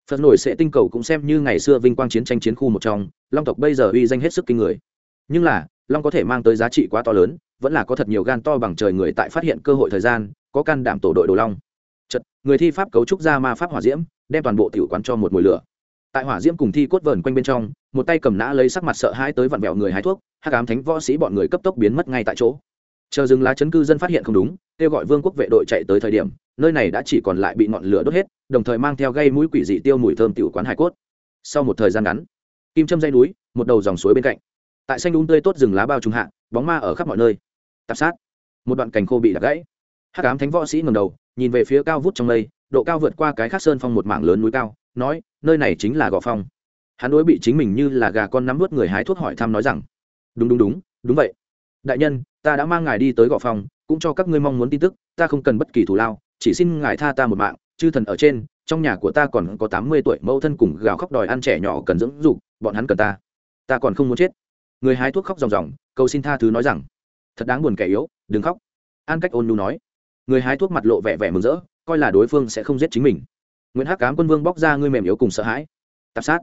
Phật nổi sẽ tinh cầu cũng xem như ngày xưa vinh quang chiến tranh chiến khu một trong, long tộc bây giờ uy danh hết sức kinh người. Nhưng là, long có thể mang tới giá trị quá to lớn, vẫn là có thật nhiều gan to bằng trời người tại phát hiện cơ hội thời gian, có can đảm tổ đội đồ long. Chật, người thi pháp cấu trúc ra ma pháp hỏa diễm, đem toàn bộ tiểu quán cho một mùi lửa tại hỏa diễm cùng thi cốt vờn quanh bên trong, một tay cầm nã lấy sắc mặt sợ hãi tới vặn vẹo người hái thuốc, hắc ám thánh võ sĩ bọn người cấp tốc biến mất ngay tại chỗ. Chờ dừng lá chấn cư dân phát hiện không đúng, kêu gọi vương quốc vệ đội chạy tới thời điểm, nơi này đã chỉ còn lại bị ngọn lửa đốt hết, đồng thời mang theo gây mũi quỷ dị tiêu mùi thơm tiểu quán hải cốt. Sau một thời gian ngắn, kim châm dây núi, một đầu dòng suối bên cạnh. Tại xanh đúng tươi tốt rừng lá bao trùng hạ, bóng ma ở khắp mọi nơi. Tạp sát. Một đoạn cành khô bị đập gãy. Hắc ám thánh võ sĩ ngầm đầu, nhìn về phía cao vút trong mây, độ cao vượt qua cái khắc sơn phong một mảng lớn núi cao, nói nơi này chính là gò phong. Hắn đối bị chính mình như là gà con nắm vớt người hái thuốc hỏi thăm nói rằng, đúng đúng đúng đúng vậy. Đại nhân, ta đã mang ngài đi tới gò phong, cũng cho các ngươi mong muốn tin tức, ta không cần bất kỳ thù lao, chỉ xin ngài tha ta một mạng, chư thần ở trên, trong nhà của ta còn có tám mươi tuổi mẫu thân cùng gào khóc đòi ăn trẻ nhỏ cần dưỡng dục, bọn hắn cần ta. Ta còn không muốn chết. Người hái thuốc khóc ròng ròng, cầu xin tha thứ nói rằng, thật đáng buồn kẻ yếu, đừng khóc. An cách ôn nhu nói. Người hái thuốc mặt lộ vẻ vẻ mừng rỡ, coi là đối phương sẽ không giết chính mình nguyễn hắc cám quân vương bóc ra ngươi mềm yếu cùng sợ hãi. Tạp sát.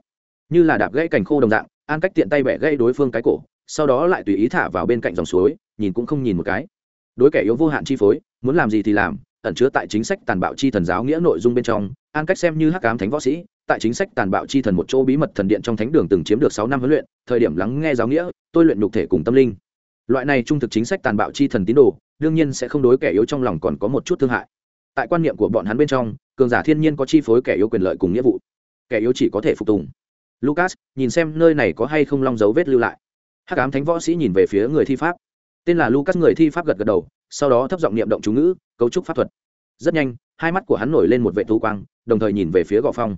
Như là đạp gãy cành khô đồng dạng, an cách tiện tay bẻ gãy đối phương cái cổ, sau đó lại tùy ý thả vào bên cạnh dòng suối, nhìn cũng không nhìn một cái. Đối kẻ yếu vô hạn chi phối, muốn làm gì thì làm, ẩn chứa tại chính sách tàn bạo chi thần giáo nghĩa nội dung bên trong, an cách xem như hắc cám thánh võ sĩ, tại chính sách tàn bạo chi thần một chỗ bí mật thần điện trong thánh đường từng chiếm được sáu năm huấn luyện, thời điểm lắng nghe giáo nghĩa, tôi luyện nhục thể cùng tâm linh. Loại này trung thực chính sách tàn bạo chi thần tín đồ, đương nhiên sẽ không đối kẻ yếu trong lòng còn có một chút thương hại. Tại quan niệm của bọn hắn bên trong cường giả thiên nhiên có chi phối kẻ yếu quyền lợi cùng nghĩa vụ. Kẻ yếu chỉ có thể phục tùng. Lucas, nhìn xem nơi này có hay không long dấu vết lưu lại. Hắc ám thánh võ sĩ nhìn về phía người thi pháp. Tên là lucas, người thi pháp gật gật đầu, sau đó thấp giọng niệm động chú ngữ, cấu trúc pháp thuật. Rất nhanh, hai mắt của hắn nổi lên một vệ thu quang, đồng thời nhìn về phía gò phong.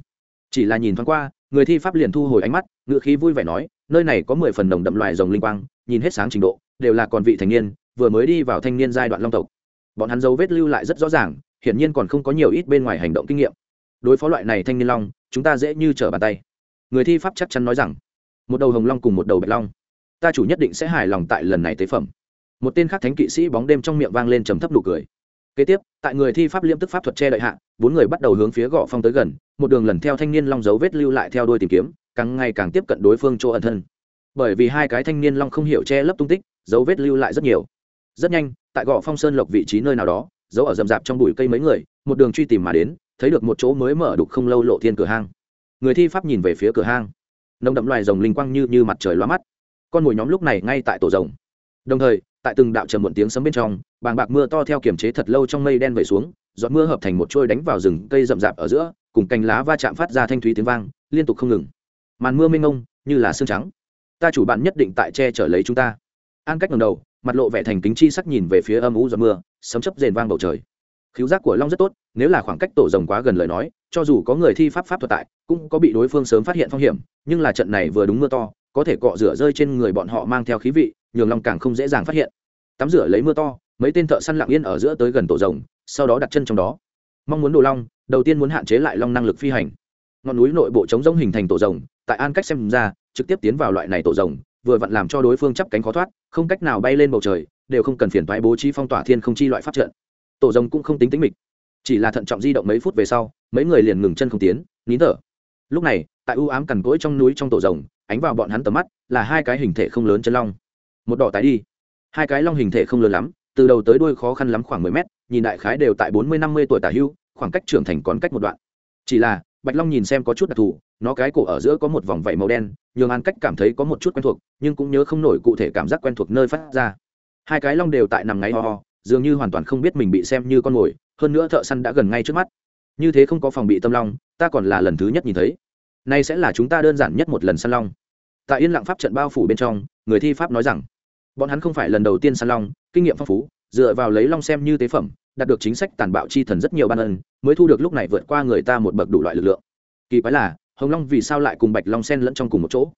Chỉ là nhìn thoáng qua, người thi pháp liền thu hồi ánh mắt ngự khí vui vẻ nói, nơi này có mười phần nồng đậm loài rồng linh quang, nhìn hết sáng trình độ, đều là còn vị thành niên, vừa mới đi vào thanh niên giai đoạn long tộc. Bọn hắn dấu vết lưu lại rất rõ ràng hiển nhiên còn không có nhiều ít bên ngoài hành động kinh nghiệm. Đối phó loại này thanh niên long, chúng ta dễ như trở bàn tay. Người thi pháp chắc chắn nói rằng, một đầu hồng long cùng một đầu bạch long, ta chủ nhất định sẽ hài lòng tại lần này tế phẩm. Một tên khác thánh kỵ sĩ bóng đêm trong miệng vang lên trầm thấp nụ cười. Kế tiếp, tại người thi pháp liêm tức pháp thuật che đợi hạ, bốn người bắt đầu hướng phía gò phong tới gần, một đường lần theo thanh niên long dấu vết lưu lại theo đuôi tìm kiếm, càng ngày càng tiếp cận đối phương chỗ ẩn thân. Bởi vì hai cái thanh niên long không hiểu che lấp tung tích, dấu vết lưu lại rất nhiều. Rất nhanh, tại gò phong sơn lộc vị trí nơi nào đó giấu ở rậm rạp trong bụi cây mấy người, một đường truy tìm mà đến, thấy được một chỗ mới mở đục không lâu lộ thiên cửa hang. Người thi pháp nhìn về phía cửa hang. Nồng đậm loài rồng linh quang như như mặt trời loa mắt. Con mồi nhóm lúc này ngay tại tổ rồng. Đồng thời, tại từng đạo trầm muộn tiếng sấm bên trong, bàng bạc mưa to theo kiểm chế thật lâu trong mây đen vẩy xuống, giọt mưa hợp thành một trôi đánh vào rừng cây rậm rạp ở giữa, cùng cành lá va chạm phát ra thanh thúy tiếng vang, liên tục không ngừng. Màn mưa mênh mông, như là sương trắng. Ta chủ bạn nhất định tại che chở lấy chúng ta. An cách ngầm đầu mặt lộ vẻ thành kính chi sắc nhìn về phía âm u giọt mưa, sấm chấp rền vang bầu trời. Khiếu giác của long rất tốt, nếu là khoảng cách tổ rồng quá gần lời nói, cho dù có người thi pháp pháp thuật tại, cũng có bị đối phương sớm phát hiện phong hiểm, nhưng là trận này vừa đúng mưa to, có thể cọ rửa rơi trên người bọn họ mang theo khí vị, nhường long càng không dễ dàng phát hiện. Tắm rửa lấy mưa to, mấy tên thợ săn lặng yên ở giữa tới gần tổ rồng, sau đó đặt chân trong đó. Mong muốn đồ long, đầu tiên muốn hạn chế lại long năng lực phi hành. Ngọn núi nội bộ chống rông hình thành tổ rồng, tại an cách xem ra, trực tiếp tiến vào loại này tổ rồng vừa vặn làm cho đối phương chắp cánh khó thoát, không cách nào bay lên bầu trời, đều không cần phiền thoái bố trí phong tỏa thiên không chi loại pháp trận. Tổ rồng cũng không tính tính mịch, chỉ là thận trọng di động mấy phút về sau, mấy người liền ngừng chân không tiến, nín thở. Lúc này, tại ưu ám cằn cỗi trong núi trong tổ rồng, ánh vào bọn hắn tầm mắt, là hai cái hình thể không lớn chân long. Một đỏ tái đi. Hai cái long hình thể không lớn lắm, từ đầu tới đuôi khó khăn lắm khoảng mười mét, nhìn đại khái đều tại bốn mươi năm mươi tuổi tả hưu, khoảng cách trưởng thành còn cách một đoạn. Chỉ là, bạch long nhìn xem có chút đặc thù nó cái cổ ở giữa có một vòng vảy màu đen, nhường an cách cảm thấy có một chút quen thuộc, nhưng cũng nhớ không nổi cụ thể cảm giác quen thuộc nơi phát ra. Hai cái long đều tại nằm ngáy ho ho, dường như hoàn toàn không biết mình bị xem như con mồi, hơn nữa thợ săn đã gần ngay trước mắt. Như thế không có phòng bị tâm long, ta còn là lần thứ nhất nhìn thấy. Nay sẽ là chúng ta đơn giản nhất một lần săn long. Tại yên lặng pháp trận bao phủ bên trong, người thi pháp nói rằng, bọn hắn không phải lần đầu tiên săn long, kinh nghiệm phong phú, dựa vào lấy long xem như tế phẩm, đạt được chính sách tàn bạo chi thần rất nhiều ban ân, mới thu được lúc này vượt qua người ta một bậc đủ loại lực lượng. Kỳ quái là hồng long vì sao lại cùng bạch long sen lẫn trong cùng một chỗ?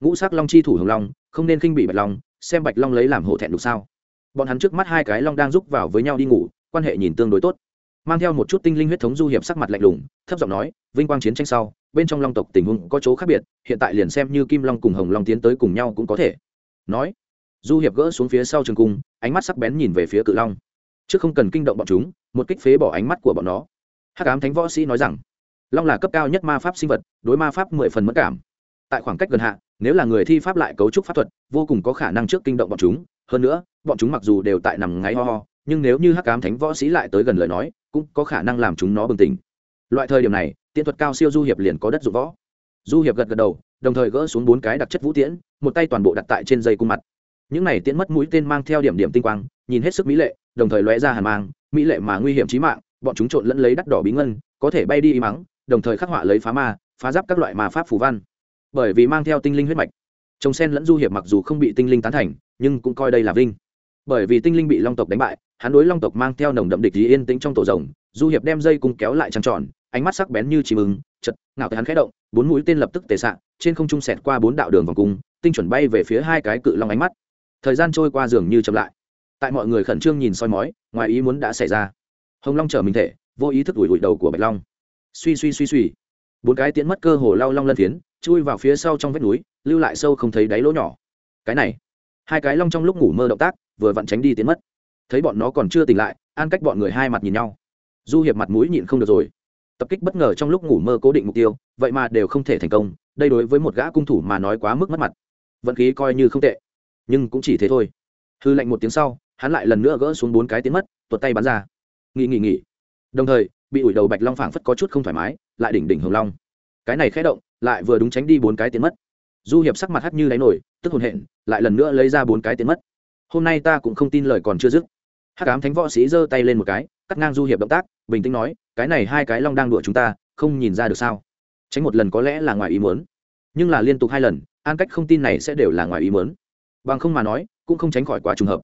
Ngũ sắc long chi thủ hồng long, không nên khinh bị bạch long, xem bạch long lấy làm hổ thẹn đủ sao? Bọn hắn trước mắt hai cái long đang rúc vào với nhau đi ngủ, quan hệ nhìn tương đối tốt. Mang theo một chút tinh linh huyết thống du hiệp sắc mặt lạnh lùng, thấp giọng nói, vinh quang chiến tranh sau, bên trong long tộc tình huống có chỗ khác biệt, hiện tại liền xem như kim long cùng hồng long tiến tới cùng nhau cũng có thể. Nói, du hiệp gỡ xuống phía sau trường cung, ánh mắt sắc bén nhìn về phía cự long. Chứ không cần kinh động bọn chúng, một kích phế bỏ ánh mắt của bọn nó. Hắc ám thánh võ sĩ nói rằng long là cấp cao nhất ma pháp sinh vật, đối ma pháp mười phần mất cảm. Tại khoảng cách gần hạ, nếu là người thi pháp lại cấu trúc pháp thuật, vô cùng có khả năng trước kinh động bọn chúng. Hơn nữa, bọn chúng mặc dù đều tại nằm ngáy ho ho, nhưng nếu như hắc ám thánh võ sĩ lại tới gần lời nói, cũng có khả năng làm chúng nó bừng tỉnh. Loại thời điểm này tiện thuật cao siêu du hiệp liền có đất dụng võ. Du hiệp gật gật đầu, đồng thời gỡ xuống bốn cái đặc chất vũ tiễn, một tay toàn bộ đặt tại trên dây cung mặt. Những này tiễn mất mũi tên mang theo điểm điểm tinh quang, nhìn hết sức mỹ lệ, đồng thời lóe ra hàn mang, mỹ lệ mà nguy hiểm chí mạng, bọn chúng trộn lẫn lấy đắt đỏ bí ngân, có thể bay đi y mắng đồng thời khắc họa lấy phá ma, phá giáp các loại ma pháp phù văn. Bởi vì mang theo tinh linh huyết mạch, trồng sen lẫn du hiệp mặc dù không bị tinh linh tán thành, nhưng cũng coi đây là vinh. Bởi vì tinh linh bị long tộc đánh bại, hắn đối long tộc mang theo nồng đậm địch ý yên tĩnh trong tổ rồng, du hiệp đem dây cung kéo lại trăng tròn, ánh mắt sắc bén như chìm ứng chật ngạo tới hắn khẽ động, bốn mũi tên lập tức tề xạ trên không trung sẹt qua bốn đạo đường vòng cung, tinh chuẩn bay về phía hai cái cự long ánh mắt. Thời gian trôi qua dường như chậm lại. Tại mọi người khẩn trương nhìn soi mói, ngoài ý muốn đã xảy ra. Hồng long trở mình thể, vô ý thức ủi ủi đầu của bạch long suy suy suy suy. Bốn cái tiễn mất cơ hồ lao long lân phiến chui vào phía sau trong vách núi, lưu lại sâu không thấy đáy lỗ nhỏ. Cái này, hai cái long trong lúc ngủ mơ động tác, vừa vặn tránh đi tiến mất. Thấy bọn nó còn chưa tỉnh lại, an cách bọn người hai mặt nhìn nhau. Du hiệp mặt mũi nhịn không được rồi. Tập kích bất ngờ trong lúc ngủ mơ cố định mục tiêu, vậy mà đều không thể thành công, đây đối với một gã cung thủ mà nói quá mức mất mặt. Vận khí coi như không tệ, nhưng cũng chỉ thế thôi. Hư lệnh một tiếng sau, hắn lại lần nữa gỡ xuống bốn cái tiến mất, tuột tay bắn ra. Nghỉ nghỉ nghỉ. Đồng thời bị ủi đầu bạch long phảng phất có chút không thoải mái, lại đỉnh đỉnh hồng long. Cái này khé động, lại vừa đúng tránh đi bốn cái tiến mất. Du hiệp sắc mặt hắt như đáy nổi, tức hồn hện lại lần nữa lấy ra bốn cái tiến mất. Hôm nay ta cũng không tin lời còn chưa dứt. Hắc ám thánh võ sĩ giơ tay lên một cái, cắt ngang du hiệp động tác, bình tĩnh nói, cái này hai cái long đang đùa chúng ta, không nhìn ra được sao? Tránh một lần có lẽ là ngoài ý muốn. Nhưng là liên tục hai lần, an cách không tin này sẽ đều là ngoài ý muốn. Bằng không mà nói, cũng không tránh khỏi quá trùng hợp.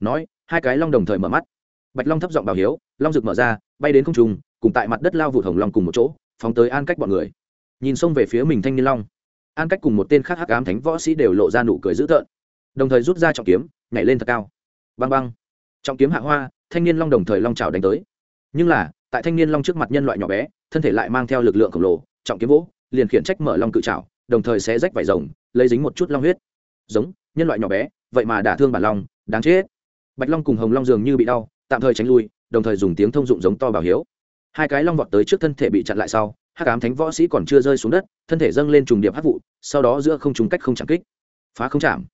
Nói, hai cái long đồng thời mở mắt. Bạch long thấp giọng bảo hiếu, long rực mở ra bay đến không trung, cùng tại mặt đất lao vụt hồng long cùng một chỗ phóng tới an cách bọn người. Nhìn xông về phía mình thanh niên long an cách cùng một tên khác hắc ám thánh võ sĩ đều lộ ra nụ cười dữ tợn đồng thời rút ra trọng kiếm nhảy lên thật cao. Băng băng trọng kiếm hạ hoa thanh niên long đồng thời long trào đánh tới. Nhưng là tại thanh niên long trước mặt nhân loại nhỏ bé thân thể lại mang theo lực lượng khổng lồ trọng kiếm vỗ liền khiển trách mở long cự trào đồng thời sẽ rách vải rồng lấy dính một chút long huyết. Giống nhân loại nhỏ bé vậy mà đả thương bản long đáng chết. Bạch long cùng hồng long dường như bị đau tạm thời tránh lui đồng thời dùng tiếng thông dụng giống to bảo hiếu. Hai cái long vọt tới trước thân thể bị chặn lại sau, hắc ám thánh võ sĩ còn chưa rơi xuống đất, thân thể dâng lên trùng điệp hắc vụ, sau đó giữa không trùng cách không chạm kích. Phá không chạm.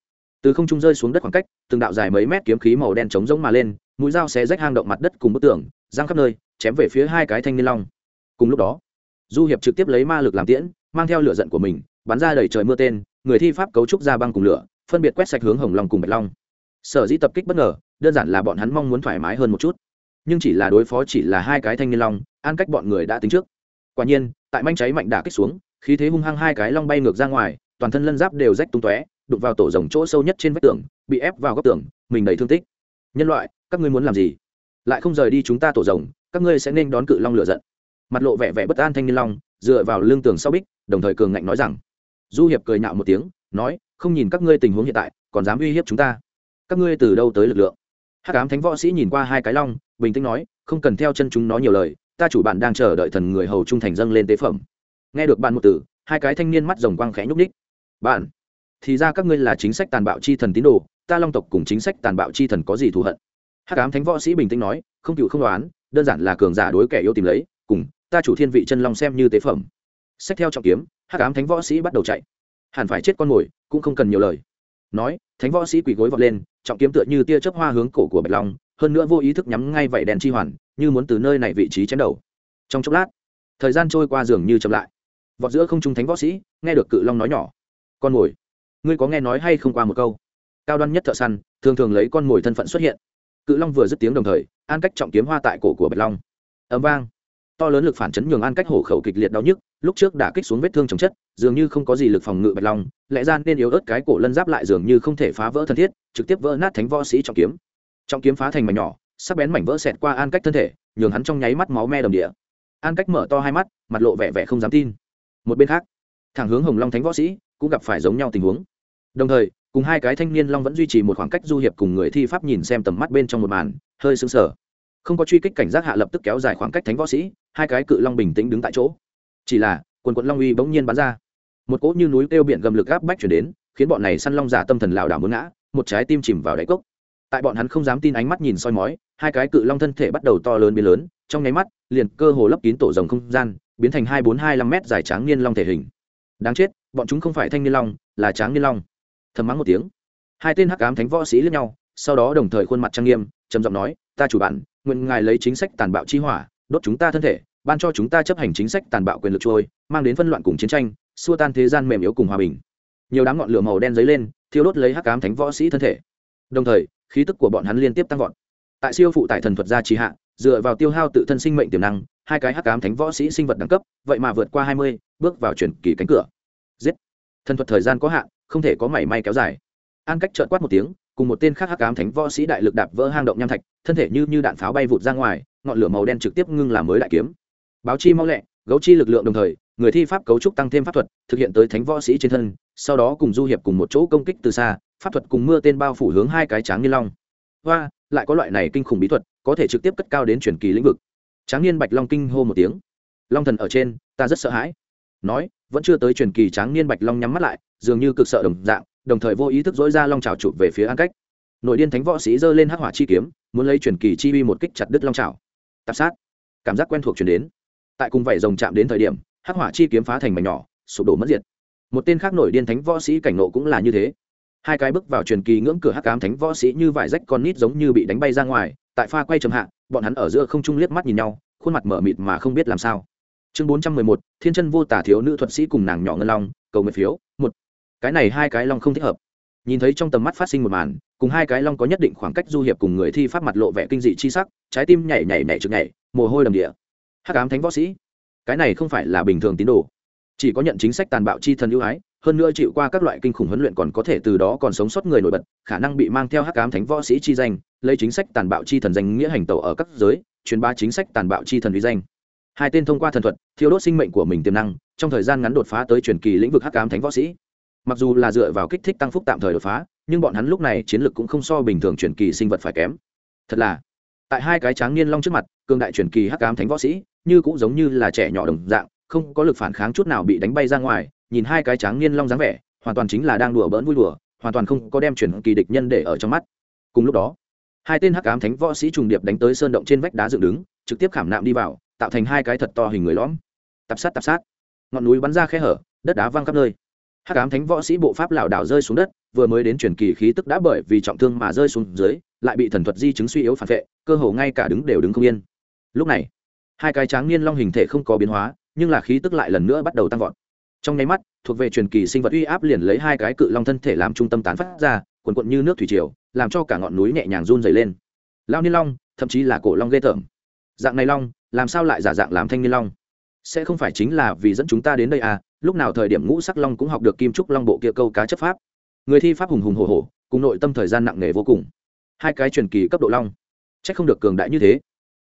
Từ không trung rơi xuống đất khoảng cách, từng đạo dài mấy mét kiếm khí màu đen trống rỗng mà lên, mũi dao xé rách hang động mặt đất cùng bức tường giang khắp nơi, chém về phía hai cái thanh niên long. Cùng lúc đó, du hiệp trực tiếp lấy ma lực làm tiễn, mang theo lửa giận của mình, bắn ra đầy trời mưa tên, người thi pháp cấu trúc ra băng cùng lửa, phân biệt quét sạch hướng hồng long cùng bạch long. Sở dĩ tập kích bất ngờ, đơn giản là bọn hắn mong muốn thoải mái hơn một chút nhưng chỉ là đối phó chỉ là hai cái thanh niên long, an cách bọn người đã tính trước. Quả nhiên, tại manh cháy mạnh đả kích xuống, khí thế hung hăng hai cái long bay ngược ra ngoài, toàn thân lân giáp đều rách tung tóe, đụng vào tổ rồng chỗ sâu nhất trên vách tường, bị ép vào góc tường, mình đầy thương tích. Nhân loại, các ngươi muốn làm gì? Lại không rời đi chúng ta tổ rồng, các ngươi sẽ nên đón cự long lửa giận. Mặt lộ vẻ vẻ bất an thanh niên long, dựa vào lưng tường sau bích, đồng thời cường ngạnh nói rằng. Du hiệp cười nhạo một tiếng, nói, không nhìn các ngươi tình huống hiện tại, còn dám uy hiếp chúng ta. Các ngươi từ đâu tới lực lượng? Hắc ám thánh võ sĩ nhìn qua hai cái long, bình tĩnh nói, không cần theo chân chúng nó nhiều lời, ta chủ bạn đang chờ đợi thần người hầu trung thành dâng lên tế phẩm. Nghe được bạn một từ, hai cái thanh niên mắt rồng quang khẽ nhúc ních bạn, thì ra các ngươi là chính sách tàn bạo chi thần tín đồ, ta long tộc cùng chính sách tàn bạo chi thần có gì thù hận? Hắc ám thánh võ sĩ bình tĩnh nói, không cựu không đoán, đơn giản là cường giả đối kẻ yêu tìm lấy, cùng, ta chủ thiên vị chân long xem như tế phẩm. Xét theo trọng kiếm, hắc ám thánh võ sĩ bắt đầu chạy. Hẳn phải chết con mồi, cũng không cần nhiều lời. Nói, thánh võ sĩ quỳ gối vọt lên trọng kiếm tựa như tia chớp hoa hướng cổ của bạch long, hơn nữa vô ý thức nhắm ngay vảy đèn chi hoàn, như muốn từ nơi này vị trí chém đầu. Trong chốc lát, thời gian trôi qua dường như chậm lại. Vọt giữa không trung thánh võ sĩ, nghe được cự long nói nhỏ. Con mồi, ngươi có nghe nói hay không qua một câu? Cao đoan nhất thợ săn, thường thường lấy con mồi thân phận xuất hiện. Cự long vừa dứt tiếng đồng thời, an cách trọng kiếm hoa tại cổ của bạch long. Ấm vang. To lớn lực phản chấn nhường an cách hổ khẩu kịch liệt đau nhức lúc trước đã kích xuống vết thương chồng chất, dường như không có gì lực phòng ngự bạch long, lẽ ra nên yếu ớt cái cổ lân giáp lại dường như không thể phá vỡ thân thiết, trực tiếp vỡ nát thánh võ sĩ trọng kiếm. Trọng kiếm phá thành mảnh nhỏ, sắc bén mảnh vỡ xẹt qua an cách thân thể, nhường hắn trong nháy mắt máu me đầm địa. An cách mở to hai mắt, mặt lộ vẻ vẻ không dám tin. Một bên khác, thẳng hướng hồng long thánh võ sĩ, cũng gặp phải giống nhau tình huống. Đồng thời, cùng hai cái thanh niên long vẫn duy trì một khoảng cách du hiệp cùng người thi pháp nhìn xem tầm mắt bên trong một màn, hơi sững sờ. Không có truy kích cảnh giác hạ lập tức kéo dài khoảng cách thánh võ sĩ, hai cái cự long bình tĩnh đứng tại chỗ chỉ là, quần quận long uy bỗng nhiên bắn ra. Một cỗ như núi kêu biển gầm lực gáp bách chuyển đến, khiến bọn này săn long giả tâm thần lảo đảo muốn ngã, một trái tim chìm vào đáy cốc. Tại bọn hắn không dám tin ánh mắt nhìn soi mói, hai cái cự long thân thể bắt đầu to lớn biến lớn, trong nháy mắt, liền cơ hồ lấp kín tổ rồng không gian, biến thành hai bốn hai năm mét dài tráng niên long thể hình. Đáng chết, bọn chúng không phải thanh niên long, là tráng niên long. Thầm mắng một tiếng. Hai tên hắc ám thánh võ sĩ lẫn nhau, sau đó đồng thời khuôn mặt trang nghiêm, trầm giọng nói, ta chủ bản nguyện ngài lấy chính sách tàn bạo chi hỏa, đốt chúng ta thân thể ban cho chúng ta chấp hành chính sách tàn bạo quyền lực trôi, mang đến phân loạn cùng chiến tranh, xua tan thế gian mềm yếu cùng hòa bình. Nhiều đám ngọn lửa màu đen dấy lên, thiêu đốt lấy hắc ám thánh võ sĩ thân thể. Đồng thời, khí tức của bọn hắn liên tiếp tăng vọt. Tại siêu phụ tại thần thuật gia trì hạ, dựa vào tiêu hao tự thân sinh mệnh tiềm năng, hai cái hắc ám thánh võ sĩ sinh vật đẳng cấp, vậy mà vượt qua hai mươi, bước vào chuyển kỳ cánh cửa. Giết! Thần thuật thời gian có hạn, không thể có mảy may kéo dài. An cách trợn quát một tiếng, cùng một tên khác hắc ám thánh võ sĩ đại lực đạp vỡ hang động nham thạch, thân thể như như đạn pháo bay vụt ra ngoài, ngọn lửa màu đen trực tiếp ngưng làm mới đại kiếm báo chi mau lẹ, gấu chi lực lượng đồng thời, người thi pháp cấu trúc tăng thêm pháp thuật, thực hiện tới thánh võ sĩ trên thân, sau đó cùng du hiệp cùng một chỗ công kích từ xa, pháp thuật cùng mưa tên bao phủ hướng hai cái tráng niên long. Hoa, lại có loại này kinh khủng bí thuật, có thể trực tiếp cất cao đến truyền kỳ lĩnh vực. Tráng niên bạch long kinh hô một tiếng. Long thần ở trên, ta rất sợ hãi. Nói, vẫn chưa tới truyền kỳ tráng niên bạch long nhắm mắt lại, dường như cực sợ đồng dạng, đồng thời vô ý thức dỗi ra long trào chụp về phía an cách. Nội điên thánh võ sĩ giơ lên hắc hỏa chi kiếm, muốn lấy truyền kỳ chi uy một kích chặt đứt long trào tạp sát. Cảm giác quen thuộc chuyển đến tại cùng vảy rồng chạm đến thời điểm, hắc hỏa chi kiếm phá thành mảnh nhỏ, sụp đổ mất diệt. Một tên khác nổi điên thánh võ sĩ cảnh nộ cũng là như thế. Hai cái bước vào truyền kỳ ngưỡng cửa hắc cám thánh võ sĩ như vải rách con nít giống như bị đánh bay ra ngoài, tại pha quay trầm hạ, bọn hắn ở giữa không trung liếc mắt nhìn nhau, khuôn mặt mở mịt mà không biết làm sao. Chương bốn trăm mười một, thiên chân vô tả thiếu nữ thuật sĩ cùng nàng nhỏ ngân long, cầu nguyện phiếu, một. Cái này hai cái long không thích hợp. Nhìn thấy trong tầm mắt phát sinh một màn, cùng hai cái long có nhất định khoảng cách du hiệp cùng người thi pháp mặt lộ vẻ kinh dị chi sắc, trái tim nhảy nhảy nhảy trực nhảy, mồ hôi đầm địa hắc ám thánh võ sĩ. Cái này không phải là bình thường tín đồ. Chỉ có nhận chính sách tàn bạo chi thần ưu ái, hơn nữa chịu qua các loại kinh khủng huấn luyện còn có thể từ đó còn sống sót người nổi bật, khả năng bị mang theo hắc ám thánh võ sĩ chi danh, lấy chính sách tàn bạo chi thần danh nghĩa hành tẩu ở các giới, truyền bá chính sách tàn bạo chi thần uy danh. Hai tên thông qua thần thuật, thiêu đốt sinh mệnh của mình tiềm năng, trong thời gian ngắn đột phá tới truyền kỳ lĩnh vực hắc ám thánh võ sĩ. Mặc dù là dựa vào kích thích tăng phúc tạm thời đột phá, nhưng bọn hắn lúc này chiến lược cũng không so bình thường truyền kỳ sinh vật phải kém. Thật là, tại hai cái tráng niên long trước mặt, cường đại truyền kỳ hắc ám thánh võ sĩ như cũng giống như là trẻ nhỏ đồng dạng, không có lực phản kháng chút nào bị đánh bay ra ngoài, nhìn hai cái tráng niên long dáng vẻ, hoàn toàn chính là đang đùa bỡn vui đùa, hoàn toàn không có đem truyền kỳ địch nhân để ở trong mắt. Cùng lúc đó, hai tên hắc ám thánh võ sĩ trùng điệp đánh tới sơn động trên vách đá dựng đứng, trực tiếp khảm nạm đi vào, tạo thành hai cái thật to hình người lõm. Tập sát tập sát. Ngọn núi bắn ra khe hở, đất đá văng khắp nơi. Hắc ám thánh võ sĩ bộ pháp lảo đảo rơi xuống đất, vừa mới đến truyền kỳ khí tức đã bởi vì trọng thương mà rơi xuống dưới, lại bị thần thuật di chứng suy yếu phản vệ, cơ hồ ngay cả đứng đều đứng không yên. Lúc này hai cái tráng niên long hình thể không có biến hóa, nhưng là khí tức lại lần nữa bắt đầu tăng vọt. Trong nháy mắt, thuộc về truyền kỳ sinh vật uy áp liền lấy hai cái cự long thân thể làm trung tâm tán phát ra quần quận như nước thủy triều, làm cho cả ngọn núi nhẹ nhàng run dày lên. Lao niên long, thậm chí là cổ long ghê tởm. Dạng này long, làm sao lại giả dạng làm thanh niên long? Sẽ không phải chính là vì dẫn chúng ta đến đây à? Lúc nào thời điểm ngũ sắc long cũng học được kim trúc long bộ kia câu cá chấp pháp. Người thi pháp hùng hùng hồ hồ cùng nội tâm thời gian nặng nề vô cùng. Hai cái truyền kỳ cấp độ long. C h ắ c không được cường đại như thế.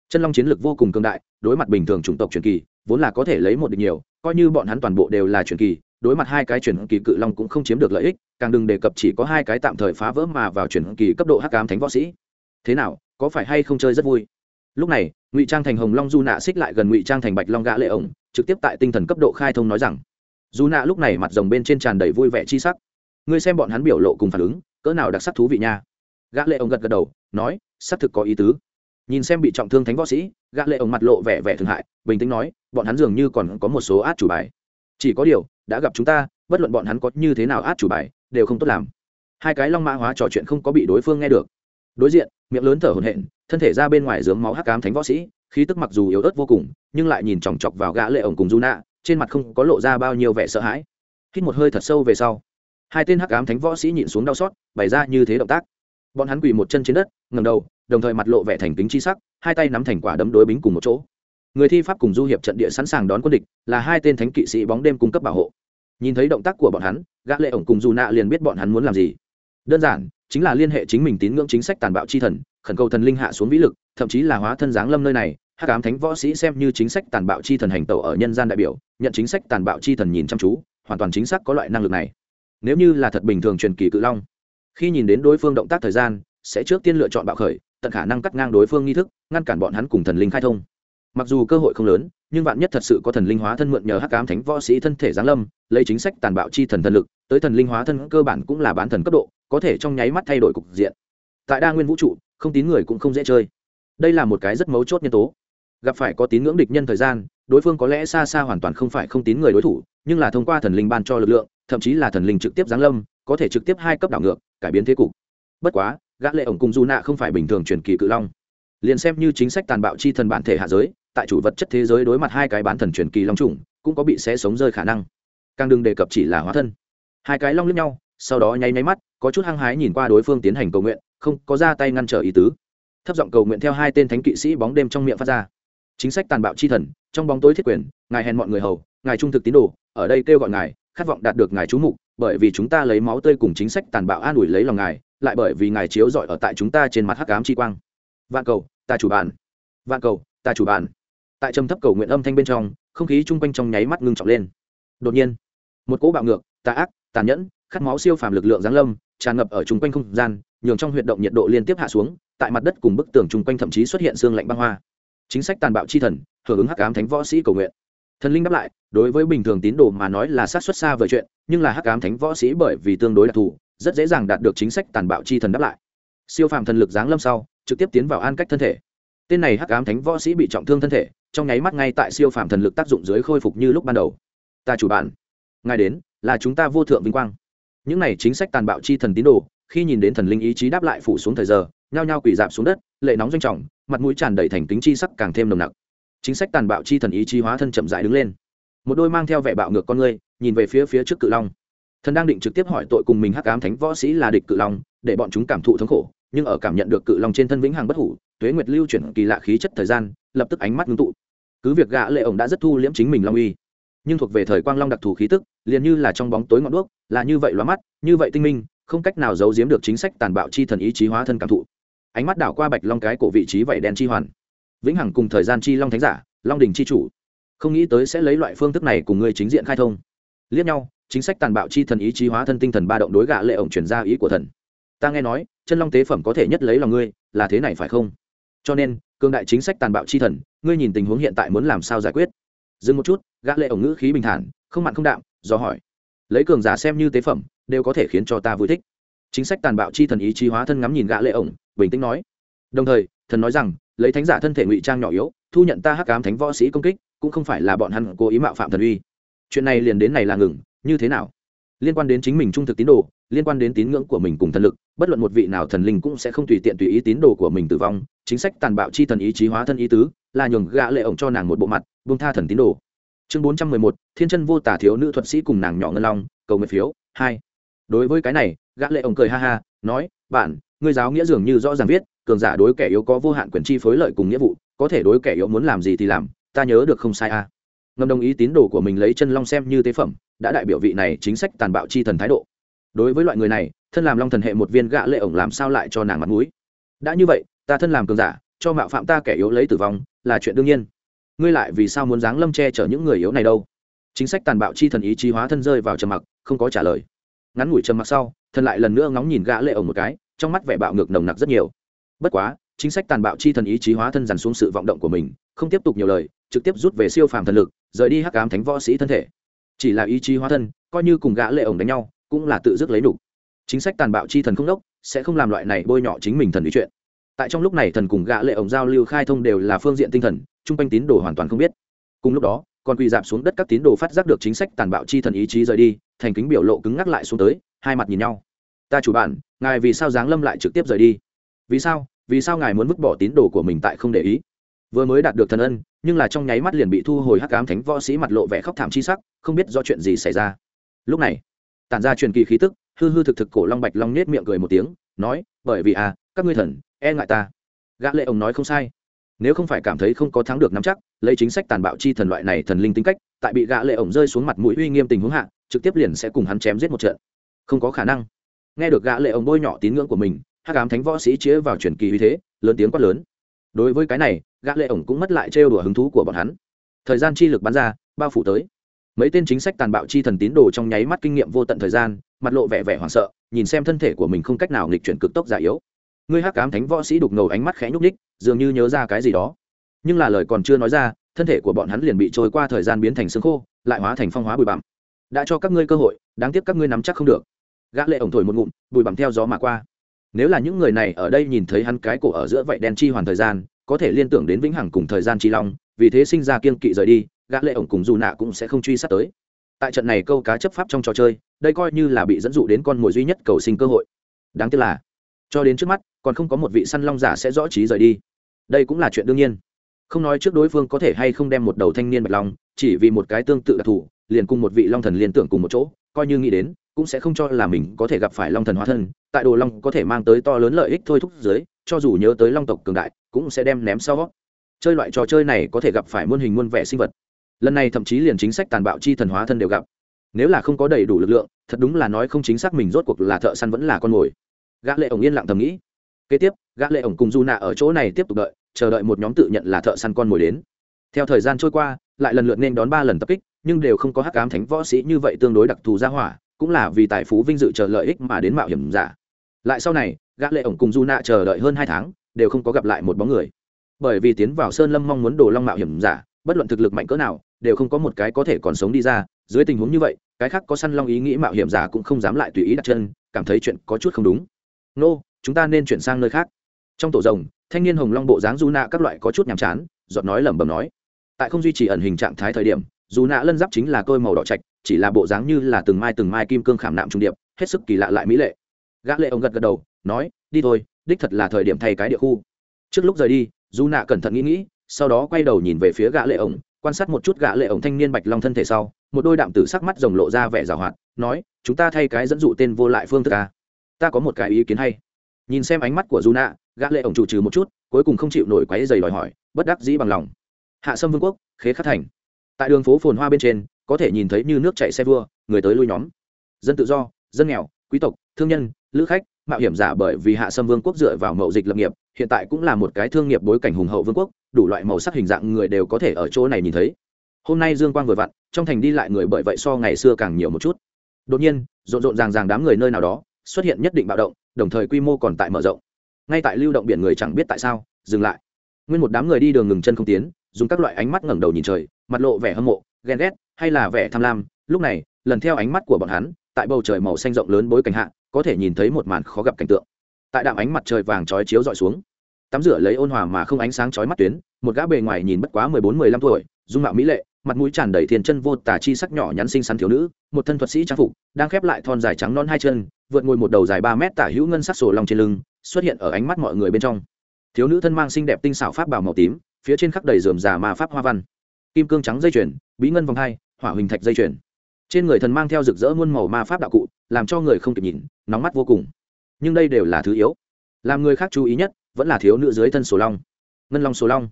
Chân long chiến lược vô cùng cường đại đối mặt bình thường chủng tộc truyền kỳ, vốn là có thể lấy một địch nhiều, coi như bọn hắn toàn bộ đều là truyền kỳ, đối mặt hai cái truyền kỳ cự long cũng không chiếm được lợi ích, càng đừng đề cập chỉ có hai cái tạm thời phá vỡ mà vào truyền kỳ cấp độ hắc ám thánh võ sĩ. Thế nào, có phải hay không chơi rất vui? Lúc này, ngụy trang thành hồng long du nạ xích lại gần ngụy trang thành bạch long gã lệ ổng, trực tiếp tại tinh thần cấp độ khai thông nói rằng, du nạ lúc này mặt rồng bên trên tràn đầy vui vẻ chi sắc. Ngươi xem bọn hắn biểu lộ cùng phản ứng, cỡ nào đặc sắc thú vị nha. Gã lệ ổng gật gật đầu, nói, xác thực có ý tứ nhìn xem bị trọng thương thánh võ sĩ, gã lệ ổng mặt lộ vẻ vẻ thương hại, bình tĩnh nói, bọn hắn dường như còn có một số át chủ bài. Chỉ có điều, đã gặp chúng ta, bất luận bọn hắn có như thế nào át chủ bài, đều không tốt làm. Hai cái long mã hóa trò chuyện không có bị đối phương nghe được. Đối diện, miệng lớn thở hổn hển, thân thể ra bên ngoài dướng máu hắc ám thánh võ sĩ, khí tức mặc dù yếu ớt vô cùng, nhưng lại nhìn chòng chọc vào gã lệ ổng cùng du nạ trên mặt không có lộ ra bao nhiêu vẻ sợ hãi. Hít một hơi thật sâu về sau, hai tên hắc ám thánh võ sĩ nhịn xuống đau xót, bày ra như thế động tác. Bọn hắn quỳ một chân trên đất ngầm đầu đồng thời mặt lộ vẻ thành kính chi sắc, hai tay nắm thành quả đấm đối bính cùng một chỗ. Người thi pháp cùng du hiệp trận địa sẵn sàng đón quân địch, là hai tên thánh kỵ sĩ bóng đêm cung cấp bảo hộ. Nhìn thấy động tác của bọn hắn, gã lệ ổng cùng dù nạ liền biết bọn hắn muốn làm gì. Đơn giản, chính là liên hệ chính mình tín ngưỡng chính sách tàn bạo chi thần, khẩn cầu thần linh hạ xuống vĩ lực, thậm chí là hóa thân giáng lâm nơi này, hắc ám thánh võ sĩ xem như chính sách tàn bạo chi thần hành tẩu ở nhân gian đại biểu, nhận chính sách tàn bạo chi thần nhìn chăm chú, hoàn toàn chính xác có loại năng lực này. Nếu như là thật bình thường truyền kỳ cự long, khi nhìn đến đối phương động tác thời gian, sẽ trước tiên lựa chọn bạo khởi tận khả năng cắt ngang đối phương nghi thức, ngăn cản bọn hắn cùng thần linh khai thông. Mặc dù cơ hội không lớn, nhưng vạn nhất thật sự có thần linh hóa thân mượn nhờ hắc ám thánh võ sĩ thân thể giáng lâm, lấy chính sách tàn bạo chi thần thần lực, tới thần linh hóa thân cơ bản cũng là bán thần cấp độ, có thể trong nháy mắt thay đổi cục diện. Tại đa nguyên vũ trụ, không tín người cũng không dễ chơi. Đây là một cái rất mấu chốt nhân tố. Gặp phải có tín ngưỡng địch nhân thời gian, đối phương có lẽ xa xa hoàn toàn không phải không tín người đối thủ, nhưng là thông qua thần linh ban cho lực lượng, thậm chí là thần linh trực tiếp giáng lâm, có thể trực tiếp hai cấp đảo ngược, cải biến thế cục. Bất quá gã lệ ổng cùng du nạ không phải bình thường truyền kỳ cự long. Liền xem như chính sách tàn bạo chi thần bản thể hạ giới, tại chủ vật chất thế giới đối mặt hai cái bán thần truyền kỳ long trùng cũng có bị xé sống rơi khả năng. Càng đừng đề cập chỉ là hóa thân. Hai cái long lướt nhau, sau đó nháy nháy mắt, có chút hăng hái nhìn qua đối phương tiến hành cầu nguyện, không có ra tay ngăn trở ý tứ. Thấp giọng cầu nguyện theo hai tên thánh kỵ sĩ bóng đêm trong miệng phát ra. Chính sách tàn bạo chi thần, trong bóng tối thiết quyền, ngài hèn mọi người hầu, ngài trung thực tín đồ, ở đây kêu gọi ngài, khát vọng đạt được ngài chú mục, bởi vì chúng ta lấy máu tươi cùng chính sách tàn bạo an ủi lấy lòng ngài lại bởi vì ngài chiếu rọi ở tại chúng ta trên mặt hắc ám chi quang vạn cầu, ta chủ bạn. vạn cầu, ta chủ bạn. tại trầm thấp cầu nguyện âm thanh bên trong, không khí chung quanh trong nháy mắt ngưng trọng lên đột nhiên, một cỗ bạo ngược, tà ác, tàn nhẫn, khát máu siêu phàm lực lượng giáng lâm, tràn ngập ở chung quanh không gian, nhường trong huyệt động nhiệt độ liên tiếp hạ xuống, tại mặt đất cùng bức tường chung quanh thậm chí xuất hiện xương lạnh băng hoa chính sách tàn bạo chi thần, hưởng ứng hắc ám thánh võ sĩ cầu nguyện thần linh đáp lại, đối với bình thường tín đồ mà nói là sát xuất xa vời chuyện, nhưng là hắc ám thánh võ sĩ bởi vì tương đối đặc thù rất dễ dàng đạt được chính sách tàn bạo chi thần đáp lại. Siêu phàm thần lực giáng lâm sau, trực tiếp tiến vào an cách thân thể. Tên này hắc ám thánh võ sĩ bị trọng thương thân thể, trong nháy mắt ngay tại siêu phàm thần lực tác dụng dưới khôi phục như lúc ban đầu. Ta chủ bạn, ngài đến, là chúng ta vô thượng vinh quang. Những này chính sách tàn bạo chi thần tín đồ, khi nhìn đến thần linh ý chí đáp lại phủ xuống thời giờ, nhao nhao quỳ dạp xuống đất, lệ nóng doanh trọng, mặt mũi tràn đầy thành kính chi sắc càng thêm nồng nặc. Chính sách tàn bạo chi thần ý chí hóa thân chậm rãi đứng lên. Một đôi mang theo vẻ bạo ngược con ngươi, nhìn về phía phía trước cự long thần đang định trực tiếp hỏi tội cùng mình hắc ám thánh võ sĩ là địch cự long, để bọn chúng cảm thụ thống khổ, nhưng ở cảm nhận được cự long trên thân vĩnh hằng bất hủ, tuế nguyệt lưu chuyển kỳ lạ khí chất thời gian, lập tức ánh mắt ngưng tụ. Cứ việc gã lệ ổng đã rất thu liễm chính mình long uy, nhưng thuộc về thời quang long đặc thù khí tức, liền như là trong bóng tối ngọn đuốc, là như vậy loa mắt, như vậy tinh minh, không cách nào giấu giếm được chính sách tàn bạo chi thần ý chí hóa thân cảm thụ. Ánh mắt đảo qua bạch long cái cổ vị trí vảy đen chi hoàn. Vĩnh hằng cùng thời gian chi long thánh giả, long đình chi chủ. Không nghĩ tới sẽ lấy loại phương thức này cùng ngươi chính diện khai thông. Liếc nhau chính sách tàn bạo chi thần ý chí hóa thân tinh thần ba động đối gạ lệ ổng chuyển ra ý của thần. Ta nghe nói, chân long tế phẩm có thể nhất lấy lòng ngươi, là thế này phải không? Cho nên cương đại chính sách tàn bạo chi thần, ngươi nhìn tình huống hiện tại muốn làm sao giải quyết? Dừng một chút gã lệ ổng ngữ khí bình thản, không mặn không đạm, do hỏi. Lấy cường giả xem như tế phẩm, đều có thể khiến cho ta vui thích. Chính sách tàn bạo chi thần ý chí hóa thân ngắm nhìn gã lệ ổng, bình tĩnh nói. Đồng thời, thần nói rằng, lấy thánh giả thân thể ngụy trang nhỏ yếu, thu nhận ta hắc ám thánh võ sĩ công kích, cũng không phải là bọn hắn cố ý mạo phạm thần uy. Chuyện này liền đến này là ngừng như thế nào? Liên quan đến chính mình trung thực tín đồ, liên quan đến tín ngưỡng của mình cùng thần lực, bất luận một vị nào thần linh cũng sẽ không tùy tiện tùy ý tín đồ của mình tử vong. Chính sách tàn bạo chi thần ý chí hóa thân ý tứ, là nhường gã lệ ổng cho nàng một bộ mặt, buông tha thần tín đồ. Chương bốn trăm mười một, thiên chân vô tả thiếu nữ thuật sĩ cùng nàng nhỏ ngân long, cầu nguyện phiếu, hai. Đối với cái này, gã lệ ổng cười ha ha, nói, bạn, ngươi giáo nghĩa dường như rõ ràng viết, cường giả đối kẻ yếu có vô hạn quyền chi phối lợi cùng nghĩa vụ, có thể đối kẻ yếu muốn làm gì thì làm, ta nhớ được không sai à? Ngầm đồng ý tín đồ của mình lấy chân long xem như tế phẩm, đã đại biểu vị này chính sách tàn bạo chi thần thái độ. Đối với loại người này, thân làm long thần hệ một viên gã lệ ổng làm sao lại cho nàng mặt mũi? Đã như vậy, ta thân làm cường giả, cho mạo phạm ta kẻ yếu lấy tử vong, là chuyện đương nhiên. Ngươi lại vì sao muốn dáng lâm che chở những người yếu này đâu? Chính sách tàn bạo chi thần ý chí hóa thân rơi vào trầm mặc, không có trả lời. Ngắn ngủi trầm mặc sau, thần lại lần nữa ngóng nhìn gã lệ ổng một cái, trong mắt vẻ bạo ngược nồng nặc rất nhiều. Bất quá chính sách tàn bạo chi thần ý chí hóa thân dằn xuống sự vọng động của mình không tiếp tục nhiều lời trực tiếp rút về siêu phàm thần lực rời đi hắc ám thánh võ sĩ thân thể. Chỉ là ý chí hóa thân coi như cùng gã lệ ổng đánh nhau cũng là tự dứt lấy đủ. chính sách tàn bạo chi thần không đốc sẽ không làm loại này bôi nhọ chính mình thần ý chuyện. Tại trong lúc này thần cùng gã lệ ổng giao lưu khai thông đều là phương diện tinh thần trung quanh tín đồ hoàn toàn không biết. Cùng lúc đó còn quỳ dạp xuống đất các tín đồ phát giác được chính sách tàn bạo chi thần ý chí rời đi thành kính biểu lộ cứng ngắc lại xuống tới hai mặt nhìn nhau. Ta chủ bản, ngài vì sao giáng lâm lại trực tiếp rời đi? Vì sao? Vì sao ngài muốn vứt bỏ tín đồ của mình tại không để ý? Vừa mới đạt được thần ân, nhưng là trong nháy mắt liền bị thu hồi hắc ám thánh võ sĩ mặt lộ vẻ khóc thảm chi sắc, không biết do chuyện gì xảy ra. Lúc này, tản ra truyền kỳ khí tức, hư hư thực thực cổ long bạch long nết miệng cười một tiếng, nói, bởi vì à các ngươi thần e ngại ta. Gã lệ ông nói không sai. Nếu không phải cảm thấy không có thắng được nắm chắc, lấy chính sách tàn bạo chi thần loại này thần linh tính cách, tại bị gã lệ ổng rơi xuống mặt mũi uy nghiêm tình huống hạ, trực tiếp liền sẽ cùng hắn chém giết một trận. Không có khả năng. Nghe được gã lệ ổng bôi nhỏ tín ngưỡng của mình hắc ám thánh võ sĩ chĩa vào truyền kỳ uy thế, lớn tiếng quát lớn. Đối với cái này, gã lệ ổng cũng mất lại trêu đùa hứng thú của bọn hắn. Thời gian chi lực bắn ra, bao phủ tới. Mấy tên chính sách tàn bạo chi thần tín đồ trong nháy mắt kinh nghiệm vô tận thời gian, mặt lộ vẻ vẻ hoảng sợ, nhìn xem thân thể của mình không cách nào nghịch chuyển cực tốc già yếu. Ngươi hắc ám thánh võ sĩ đục ngầu ánh mắt khẽ nhúc ních dường như nhớ ra cái gì đó. Nhưng là lời còn chưa nói ra, thân thể của bọn hắn liền bị trôi qua thời gian biến thành xương khô, lại hóa thành phong hóa bụi bặm. Đã cho các ngươi cơ hội, đáng tiếc các ngươi nắm chắc không được. Gã lệ ổng thổi một ngụm, bụi bặm theo gió mà qua nếu là những người này ở đây nhìn thấy hắn cái cổ ở giữa vậy đen chi hoàn thời gian, có thể liên tưởng đến vĩnh hằng cùng thời gian chi long, vì thế sinh ra kiên kỵ rời đi, gã lệ ổng cùng dù nạ cũng sẽ không truy sát tới. Tại trận này câu cá chấp pháp trong trò chơi, đây coi như là bị dẫn dụ đến con mồi duy nhất cầu sinh cơ hội. Đáng tiếc là, cho đến trước mắt, còn không có một vị săn long giả sẽ rõ trí rời đi. Đây cũng là chuyện đương nhiên. Không nói trước đối phương có thể hay không đem một đầu thanh niên bạch long, chỉ vì một cái tương tự đặc thù, liền cùng một vị long thần liên tưởng cùng một chỗ, coi như nghĩ đến cũng sẽ không cho là mình có thể gặp phải long thần hóa thân, tại đồ long có thể mang tới to lớn lợi ích thôi thúc dưới cho dù nhớ tới long tộc cường đại, cũng sẽ đem ném sau. Chơi loại trò chơi này có thể gặp phải muôn hình muôn vẻ sinh vật. Lần này thậm chí liền chính sách tàn bạo chi thần hóa thân đều gặp. Nếu là không có đầy đủ lực lượng, thật đúng là nói không chính xác mình rốt cuộc là thợ săn vẫn là con mồi. Gã lệ ổng yên lặng thầm nghĩ. Kế tiếp, gã lệ ổng cùng du nạ ở chỗ này tiếp tục đợi, chờ đợi một nhóm tự nhận là thợ săn con mồi đến. Theo thời gian trôi qua, lại lần lượt nên đón ba lần tập kích, nhưng đều không có hắc ám thánh võ sĩ như vậy tương đối đặc thù ra hỏa cũng là vì tài phú vinh dự chờ lợi ích mà đến mạo hiểm giả. Lại sau này, gã lệ ổng cùng du nạ chờ đợi hơn hai tháng, đều không có gặp lại một bóng người. Bởi vì tiến vào sơn lâm mong muốn đồ long mạo hiểm giả, bất luận thực lực mạnh cỡ nào, đều không có một cái có thể còn sống đi ra. Dưới tình huống như vậy, cái khác có săn long ý nghĩ mạo hiểm giả cũng không dám lại tùy ý đặt chân, cảm thấy chuyện có chút không đúng. Nô, chúng ta nên chuyển sang nơi khác. Trong tổ rồng, thanh niên hồng long bộ dáng du nạ các loại có chút nhàm chán giọt nói lẩm bẩm nói. Tại không duy trì ẩn hình trạng thái thời điểm dù nạ lân giáp chính là tôi màu đỏ trạch chỉ là bộ dáng như là từng mai từng mai kim cương khảm nạm trung điệp, hết sức kỳ lạ lại mỹ lệ. Gã lệ ông gật gật đầu, nói, đi thôi, đích thật là thời điểm thay cái địa khu. Trước lúc rời đi, du nạ cẩn thận nghĩ nghĩ, sau đó quay đầu nhìn về phía gã lệ ổng quan sát một chút gã lệ ổng thanh niên bạch long thân thể sau, một đôi đạm tử sắc mắt rồng lộ ra vẻ giảo hoạt, nói, chúng ta thay cái dẫn dụ tên vô lại phương thức à? Ta có một cái ý kiến hay. Nhìn xem ánh mắt của du nạ, gã lệ ổng chủ trừ một chút, cuối cùng không chịu nổi quấy giày đòi hỏi, bất đắc dĩ bằng lòng. Hạ sâm vương quốc, khế khắc thành. Tại đường phố phồn hoa bên trên có thể nhìn thấy như nước chảy xe vua, người tới lui nhóm. Dân tự do, dân nghèo, quý tộc, thương nhân, lữ khách, mạo hiểm giả bởi vì hạ sâm vương quốc dựa vào mậu dịch lập nghiệp, hiện tại cũng là một cái thương nghiệp bối cảnh hùng hậu vương quốc, đủ loại màu sắc hình dạng người đều có thể ở chỗ này nhìn thấy. Hôm nay dương quang vừa vặn, trong thành đi lại người bởi vậy so ngày xưa càng nhiều một chút. Đột nhiên, rộn rộn ràng ràng đám người nơi nào đó, xuất hiện nhất định bạo động, đồng thời quy mô còn tại mở rộng. Ngay tại lưu động biển người chẳng biết tại sao, dừng lại. Nguyên một đám người đi đường ngừng chân không tiến, dùng các loại ánh mắt ngẩng đầu nhìn trời, mặt lộ vẻ hâm mộ ghen ghét hay là vẻ tham lam, lúc này, lần theo ánh mắt của bọn hắn, tại bầu trời màu xanh rộng lớn bối cảnh hạ, có thể nhìn thấy một màn khó gặp cảnh tượng. Tại đạm ánh mặt trời vàng chói chiếu dọi xuống, tắm rửa lấy ôn hòa mà không ánh sáng chói mắt tuyến, một gã bề ngoài nhìn bất quá mười bốn, mười lăm tuổi, dung mạo mỹ lệ, mặt mũi tràn đầy thiên chân vô tả chi sắc nhỏ nhắn xinh xắn thiếu nữ, một thân thuật sĩ trang phục, đang khép lại thon dài trắng non hai chân, vượt ngồi một đầu dài ba mét tả hữu ngân sắc sổ lòng trên lưng, xuất hiện ở ánh mắt mọi người bên trong. Thiếu nữ thân mang xinh đẹp tinh xảo pháp bào màu tím, phía trên khắc đầy rườm rà ma pháp hoa văn kim cương trắng dây chuyền, bí ngân vòng hai, hỏa huỳnh thạch dây chuyền. Trên người thần mang theo rực rỡ muôn màu ma pháp đạo cụ, làm cho người không kịp nhìn, nóng mắt vô cùng. Nhưng đây đều là thứ yếu. Làm người khác chú ý nhất, vẫn là thiếu nữ dưới thân sổ long. Ngân long sổ long.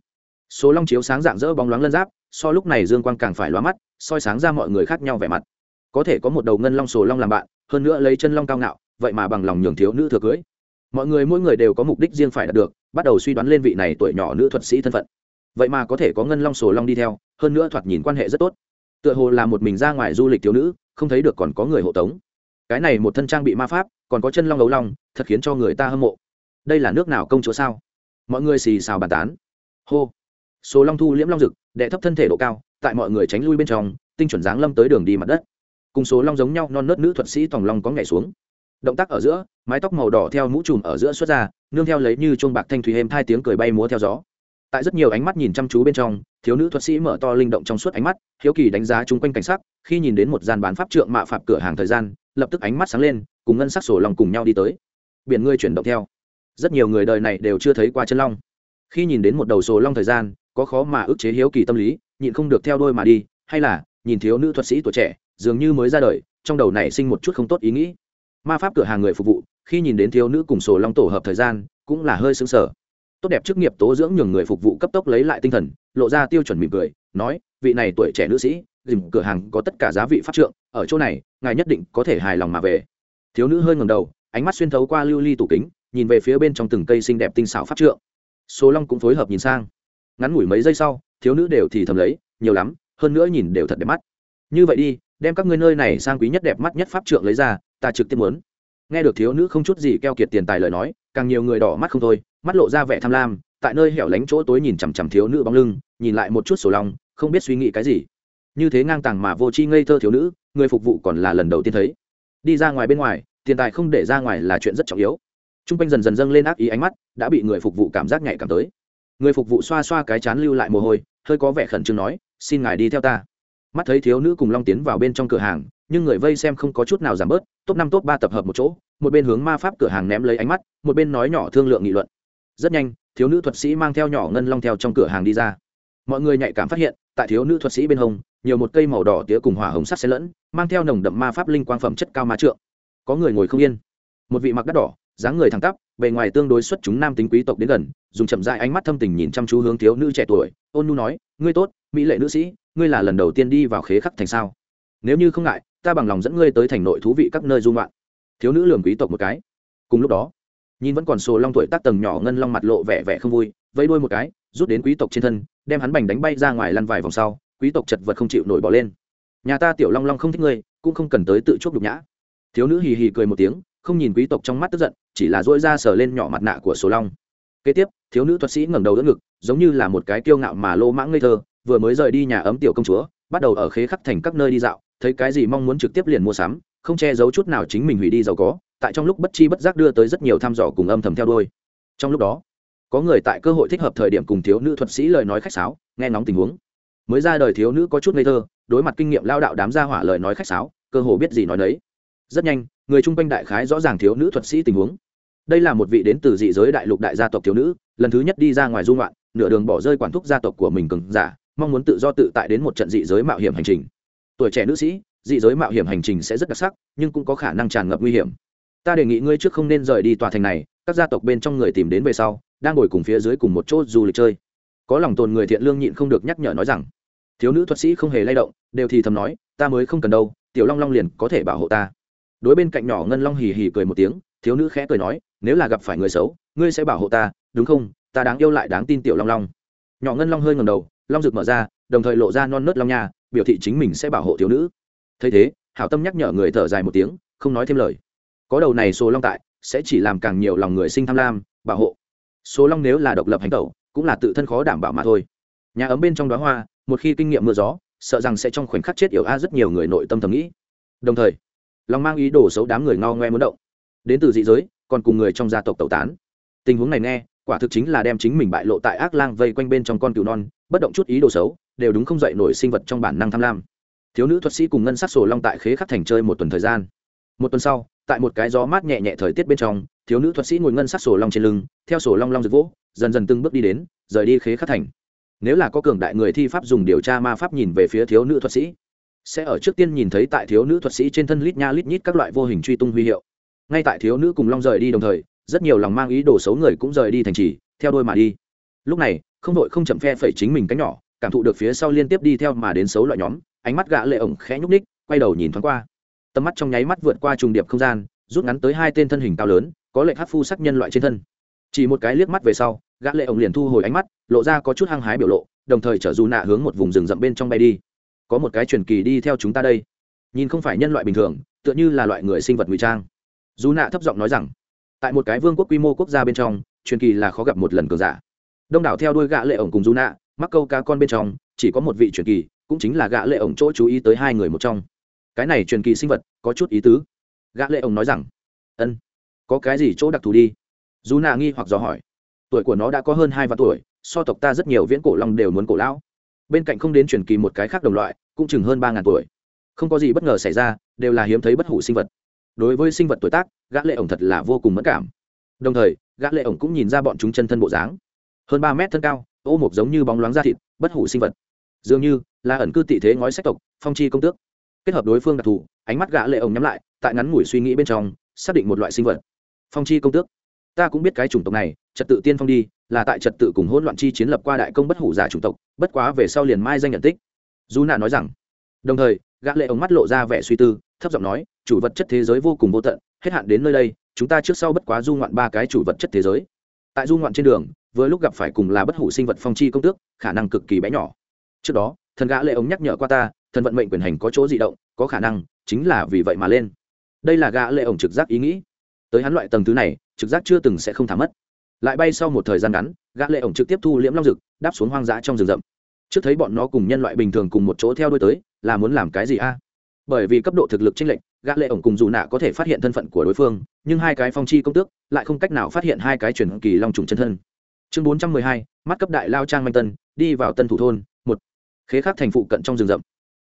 Số long chiếu sáng dạng dỡ bóng loáng lân giáp, so lúc này dương quang càng phải loa mắt, soi sáng ra mọi người khác nhau vẻ mặt. Có thể có một đầu ngân long sổ long làm bạn, hơn nữa lấy chân long cao ngạo, vậy mà bằng lòng nhường thiếu nữ thừa cưới. Mọi người mỗi người đều có mục đích riêng phải đạt được, bắt đầu suy đoán lên vị này tuổi nhỏ nữ thuật sĩ thân phận vậy mà có thể có ngân long sổ long đi theo, hơn nữa thoạt nhìn quan hệ rất tốt. Tựa hồ là một mình ra ngoài du lịch thiếu nữ, không thấy được còn có người hộ tống. Cái này một thân trang bị ma pháp, còn có chân long ấu long, thật khiến cho người ta hâm mộ. Đây là nước nào công chúa sao? Mọi người xì xào bàn tán. Hô. Số long thu liễm long rực đệ thấp thân thể độ cao, tại mọi người tránh lui bên trong, tinh chuẩn dáng lâm tới đường đi mặt đất. Cùng số long giống nhau, non nớt nữ thuật sĩ tòng long có nhảy xuống. Động tác ở giữa, mái tóc màu đỏ theo mũ trùm ở giữa xuất ra, nương theo lấy như chuông bạc thanh thủy êm hai tiếng cười bay múa theo gió tại rất nhiều ánh mắt nhìn chăm chú bên trong, thiếu nữ thuật sĩ mở to linh động trong suốt ánh mắt, hiếu kỳ đánh giá chung quanh cảnh sắc, khi nhìn đến một gian bán pháp trượng mạ phạm cửa hàng thời gian, lập tức ánh mắt sáng lên, cùng ngân sắc sổ lòng cùng nhau đi tới. Biển ngươi chuyển động theo. Rất nhiều người đời này đều chưa thấy qua chân long. Khi nhìn đến một đầu sổ long thời gian, có khó mà ức chế hiếu kỳ tâm lý, nhịn không được theo đôi mà đi, hay là, nhìn thiếu nữ thuật sĩ tuổi trẻ, dường như mới ra đời, trong đầu này sinh một chút không tốt ý nghĩ. Ma pháp cửa hàng người phục vụ, khi nhìn đến thiếu nữ cùng sổ long tổ hợp thời gian, cũng là hơi xứng sở tốt đẹp chức nghiệp tố dưỡng nhường người phục vụ cấp tốc lấy lại tinh thần, lộ ra tiêu chuẩn mỉm cười, nói, vị này tuổi trẻ nữ sĩ, dìm cửa hàng có tất cả giá vị pháp trượng, ở chỗ này, ngài nhất định có thể hài lòng mà về. Thiếu nữ hơi ngầm đầu, ánh mắt xuyên thấu qua lưu ly tủ kính, nhìn về phía bên trong từng cây xinh đẹp tinh xảo pháp trượng. Số long cũng phối hợp nhìn sang. Ngắn ngủi mấy giây sau, thiếu nữ đều thì thầm lấy, nhiều lắm, hơn nữa nhìn đều thật đẹp mắt. Như vậy đi, đem các ngươi nơi này sang quý nhất đẹp mắt nhất pháp trượng lấy ra, ta trực tiếp muốn. Nghe được thiếu nữ không chút gì keo kiệt tiền tài lời nói càng nhiều người đỏ mắt không thôi, mắt lộ ra vẻ tham lam, tại nơi hẻo lánh chỗ tối nhìn chằm chằm thiếu nữ bóng lưng, nhìn lại một chút sổ lòng, không biết suy nghĩ cái gì. Như thế ngang tàng mà vô tri ngây thơ thiếu nữ, người phục vụ còn là lần đầu tiên thấy. Đi ra ngoài bên ngoài, tiền tài không để ra ngoài là chuyện rất trọng yếu. T r u n g quanh dần dần dâng lên ác ý ánh mắt, đã bị người phục vụ cảm giác nhạy cảm tới. Người phục vụ xoa xoa cái chán lưu lại mồ hôi, hơi có vẻ khẩn trương nói, xin ngài đi theo ta mắt thấy thiếu nữ cùng long tiến vào bên trong cửa hàng, nhưng người vây xem không có chút nào giảm bớt, top năm top ba tập hợp một chỗ, một bên hướng ma pháp cửa hàng ném lấy ánh mắt, một bên nói nhỏ thương lượng nghị luận. Rất nhanh, thiếu nữ thuật sĩ mang theo nhỏ ngân long theo trong cửa hàng đi ra. Mọi người nhạy cảm phát hiện, tại thiếu nữ thuật sĩ bên hông, nhiều một cây màu đỏ tía cùng hỏa hồng sắt xen lẫn, mang theo nồng đậm ma pháp linh quang phẩm chất cao ma trượng. Có người ngồi không yên. Một vị mặc đắt đỏ, dáng người thẳng tắp, bề ngoài tương đối xuất chúng nam tính quý tộc đến gần, dùng chậm dại ánh mắt thâm tình nhìn chăm chú hướng thiếu nữ trẻ tuổi, ôn nu nói, ngươi tốt, mỹ lệ nữ sĩ ngươi là lần đầu tiên đi vào khế khắc thành sao? Nếu như không ngại, ta bằng lòng dẫn ngươi tới thành nội thú vị các nơi dung loạn thiếu nữ lường quý tộc một cái. Cùng lúc đó, nhìn vẫn còn sổ long tuổi tác tầng nhỏ ngân long mặt lộ vẻ vẻ không vui, vẫy đuôi một cái, rút đến quý tộc trên thân, đem hắn bành đánh bay ra ngoài lăn vài vòng sau, quý tộc chật vật không chịu nổi bỏ lên. Nhà ta tiểu long long không thích ngươi, cũng không cần tới tự chuốc đục nhã. Thiếu nữ hì hì cười một tiếng, không nhìn quý tộc trong mắt tức giận, chỉ là dỗi ra sờ lên nhỏ mặt nạ của số long. Kế tiếp, thiếu nữ thuật sĩ ngẩng đầu đỡ ngực, giống như là một cái kiêu ngạo mà lô mãng ngây thơ vừa mới rời đi nhà ấm tiểu công chúa, bắt đầu ở khế khắc thành các nơi đi dạo, thấy cái gì mong muốn trực tiếp liền mua sắm, không che giấu chút nào chính mình hủy đi giàu có, tại trong lúc bất chi bất giác đưa tới rất nhiều thăm dò cùng âm thầm theo đuôi. Trong lúc đó, có người tại cơ hội thích hợp thời điểm cùng thiếu nữ thuật sĩ lời nói khách sáo, nghe nóng tình huống. Mới ra đời thiếu nữ có chút ngây thơ, đối mặt kinh nghiệm lao đạo đám gia hỏa lời nói khách sáo, cơ hồ biết gì nói nấy. Rất nhanh, người chung quanh đại khái rõ ràng thiếu nữ thuật sĩ tình huống. Đây là một vị đến từ dị giới đại lục đại gia tộc thiếu nữ, lần thứ nhất đi ra ngoài dung loạn nửa đường bỏ rơi quản thúc gia tộc của mình cường giả mong muốn tự do tự tại đến một trận dị giới mạo hiểm hành trình. Tuổi trẻ nữ sĩ, dị giới mạo hiểm hành trình sẽ rất đặc sắc, nhưng cũng có khả năng tràn ngập nguy hiểm. Ta đề nghị ngươi trước không nên rời đi tòa thành này, các gia tộc bên trong người tìm đến về sau, đang ngồi cùng phía dưới cùng một chỗ du lịch chơi. Có lòng tồn người thiện lương nhịn không được nhắc nhở nói rằng, thiếu nữ thuật sĩ không hề lay động, đều thì thầm nói, ta mới không cần đâu, tiểu long long liền có thể bảo hộ ta. Đối bên cạnh nhỏ ngân long hì hì cười một tiếng, thiếu nữ khẽ cười nói, nếu là gặp phải người xấu, ngươi sẽ bảo hộ ta, đúng không? Ta đáng yêu lại đáng tin tiểu long long. Nhỏ ngân long hơi ngầm đầu long rực mở ra, đồng thời lộ ra non nớt long nha, biểu thị chính mình sẽ bảo hộ thiếu nữ. Thấy thế, hảo tâm nhắc nhở người thở dài một tiếng, không nói thêm lời. Có đầu này số long tại, sẽ chỉ làm càng nhiều lòng người sinh tham lam, bảo hộ. Số long nếu là độc lập hành tẩu, cũng là tự thân khó đảm bảo mà thôi. Nhà ấm bên trong đóa hoa, một khi kinh nghiệm mưa gió, sợ rằng sẽ trong khoảnh khắc chết yểu a rất nhiều người nội tâm thầm nghĩ. Đồng thời, Long mang ý đồ xấu đám người ngao ngoe muốn động. Đến từ dị giới, còn cùng người trong gia tộc tẩu tán. Tình huống này nghe, quả thực chính là đem chính mình bại lộ tại ác lang vây quanh bên trong con cừu non bất động chút ý đồ xấu, đều đúng không dậy nổi sinh vật trong bản năng tham lam. Thiếu nữ thuật sĩ cùng ngân sắc sổ long tại khế khắc thành chơi một tuần thời gian. Một tuần sau, tại một cái gió mát nhẹ nhẹ thời tiết bên trong, thiếu nữ thuật sĩ ngồi ngân sắc sổ long trên lưng, theo sổ long long rực vỗ, dần dần từng bước đi đến, rời đi khế khắc thành. Nếu là có cường đại người thi pháp dùng điều tra ma pháp nhìn về phía thiếu nữ thuật sĩ, sẽ ở trước tiên nhìn thấy tại thiếu nữ thuật sĩ trên thân lít nha lít nhít các loại vô hình truy tung huy hiệu. Ngay tại thiếu nữ cùng long rời đi đồng thời, rất nhiều lòng mang ý đồ xấu người cũng rời đi thành trì, theo đôi mà đi lúc này, không đội không chậm phe phẩy chính mình cánh nhỏ, cảm thụ được phía sau liên tiếp đi theo mà đến xấu loại nhóm, ánh mắt gã lệ ổng khẽ nhúc ních quay đầu nhìn thoáng qua. Tầm mắt trong nháy mắt vượt qua trùng điệp không gian, rút ngắn tới hai tên thân hình cao lớn, có lệnh hát phu sắc nhân loại trên thân. Chỉ một cái liếc mắt về sau, gã lệ ổng liền thu hồi ánh mắt, lộ ra có chút hăng hái biểu lộ, đồng thời chở dù nạ hướng một vùng rừng rậm bên trong bay đi. Có một cái truyền kỳ đi theo chúng ta đây. Nhìn không phải nhân loại bình thường, tựa như là loại người sinh vật ngụy trang. Dù nạ thấp giọng nói rằng, tại một cái vương quốc quy mô quốc gia bên trong, truyền kỳ là khó gặp một lần cường giả đông đảo theo đuôi gã lệ ổng cùng du nạ mắc câu cá con bên trong, chỉ có một vị truyền kỳ, cũng chính là gã lệ ổng chỗ chú ý tới hai người một trong. Cái này truyền kỳ sinh vật, có chút ý tứ. Gã lệ ổng nói rằng, ân, có cái gì chỗ đặc thù đi? Dù nạ nghi hoặc dò hỏi. Tuổi của nó đã có hơn hai vạn tuổi, so tộc ta rất nhiều viễn cổ long đều muốn cổ lão. Bên cạnh không đến truyền kỳ một cái khác đồng loại, cũng chừng hơn ba ngàn tuổi. Không có gì bất ngờ xảy ra, đều là hiếm thấy bất hủ sinh vật. Đối với sinh vật tuổi tác gã lệ ổng thật là vô cùng mất cảm. Đồng thời gã lệ ổng cũng nhìn ra bọn chúng chân thân bộ dáng hơn ba mét thân cao, ô mục giống như bóng loáng da thịt, bất hủ sinh vật. Dường như là ẩn cư tị thế ngói sách tộc, phong chi công tước. Kết hợp đối phương đặc thù, ánh mắt gã lệ ổng nhắm lại, tại ngắn ngủi suy nghĩ bên trong, xác định một loại sinh vật. Phong chi công tước. Ta cũng biết cái chủng tộc này, trật tự tiên phong đi, là tại trật tự cùng hỗn loạn chi chiến lập qua đại công bất hủ giả chủng tộc, bất quá về sau liền mai danh nhận tích. Dù nạ nói rằng, đồng thời, gã lệ ổng mắt lộ ra vẻ suy tư, thấp giọng nói, chủ vật chất thế giới vô cùng vô tận, hết hạn đến nơi đây, chúng ta trước sau bất quá du ngoạn ba cái chủ vật chất thế giới. Tại du ngoạn trên đường vừa lúc gặp phải cùng là bất hủ sinh vật phong chi công tước, khả năng cực kỳ bé nhỏ. Trước đó, thần gã lệ ống nhắc nhở qua ta, thần vận mệnh quyền hành có chỗ di động, có khả năng chính là vì vậy mà lên. Đây là gã lệ ống trực giác ý nghĩ. Tới hắn loại tầng thứ này, trực giác chưa từng sẽ không thả mất. Lại bay sau một thời gian ngắn, gã lệ ổng trực tiếp thu liễm long rực đáp xuống hoang dã trong rừng rậm. Trước thấy bọn nó cùng nhân loại bình thường cùng một chỗ theo đuôi tới, là muốn làm cái gì a? Bởi vì cấp độ thực lực chênh lệch, gã lệ ổng cùng dù nạ có thể phát hiện thân phận của đối phương, nhưng hai cái phong chi công tước lại không cách nào phát hiện hai cái truyền kỳ long trùng chân thân chương bốn trăm mười hai, mắt cấp đại lao trang manh tân, đi vào tân thủ thôn, một. Khế khắc thành phụ cận trong rừng rậm.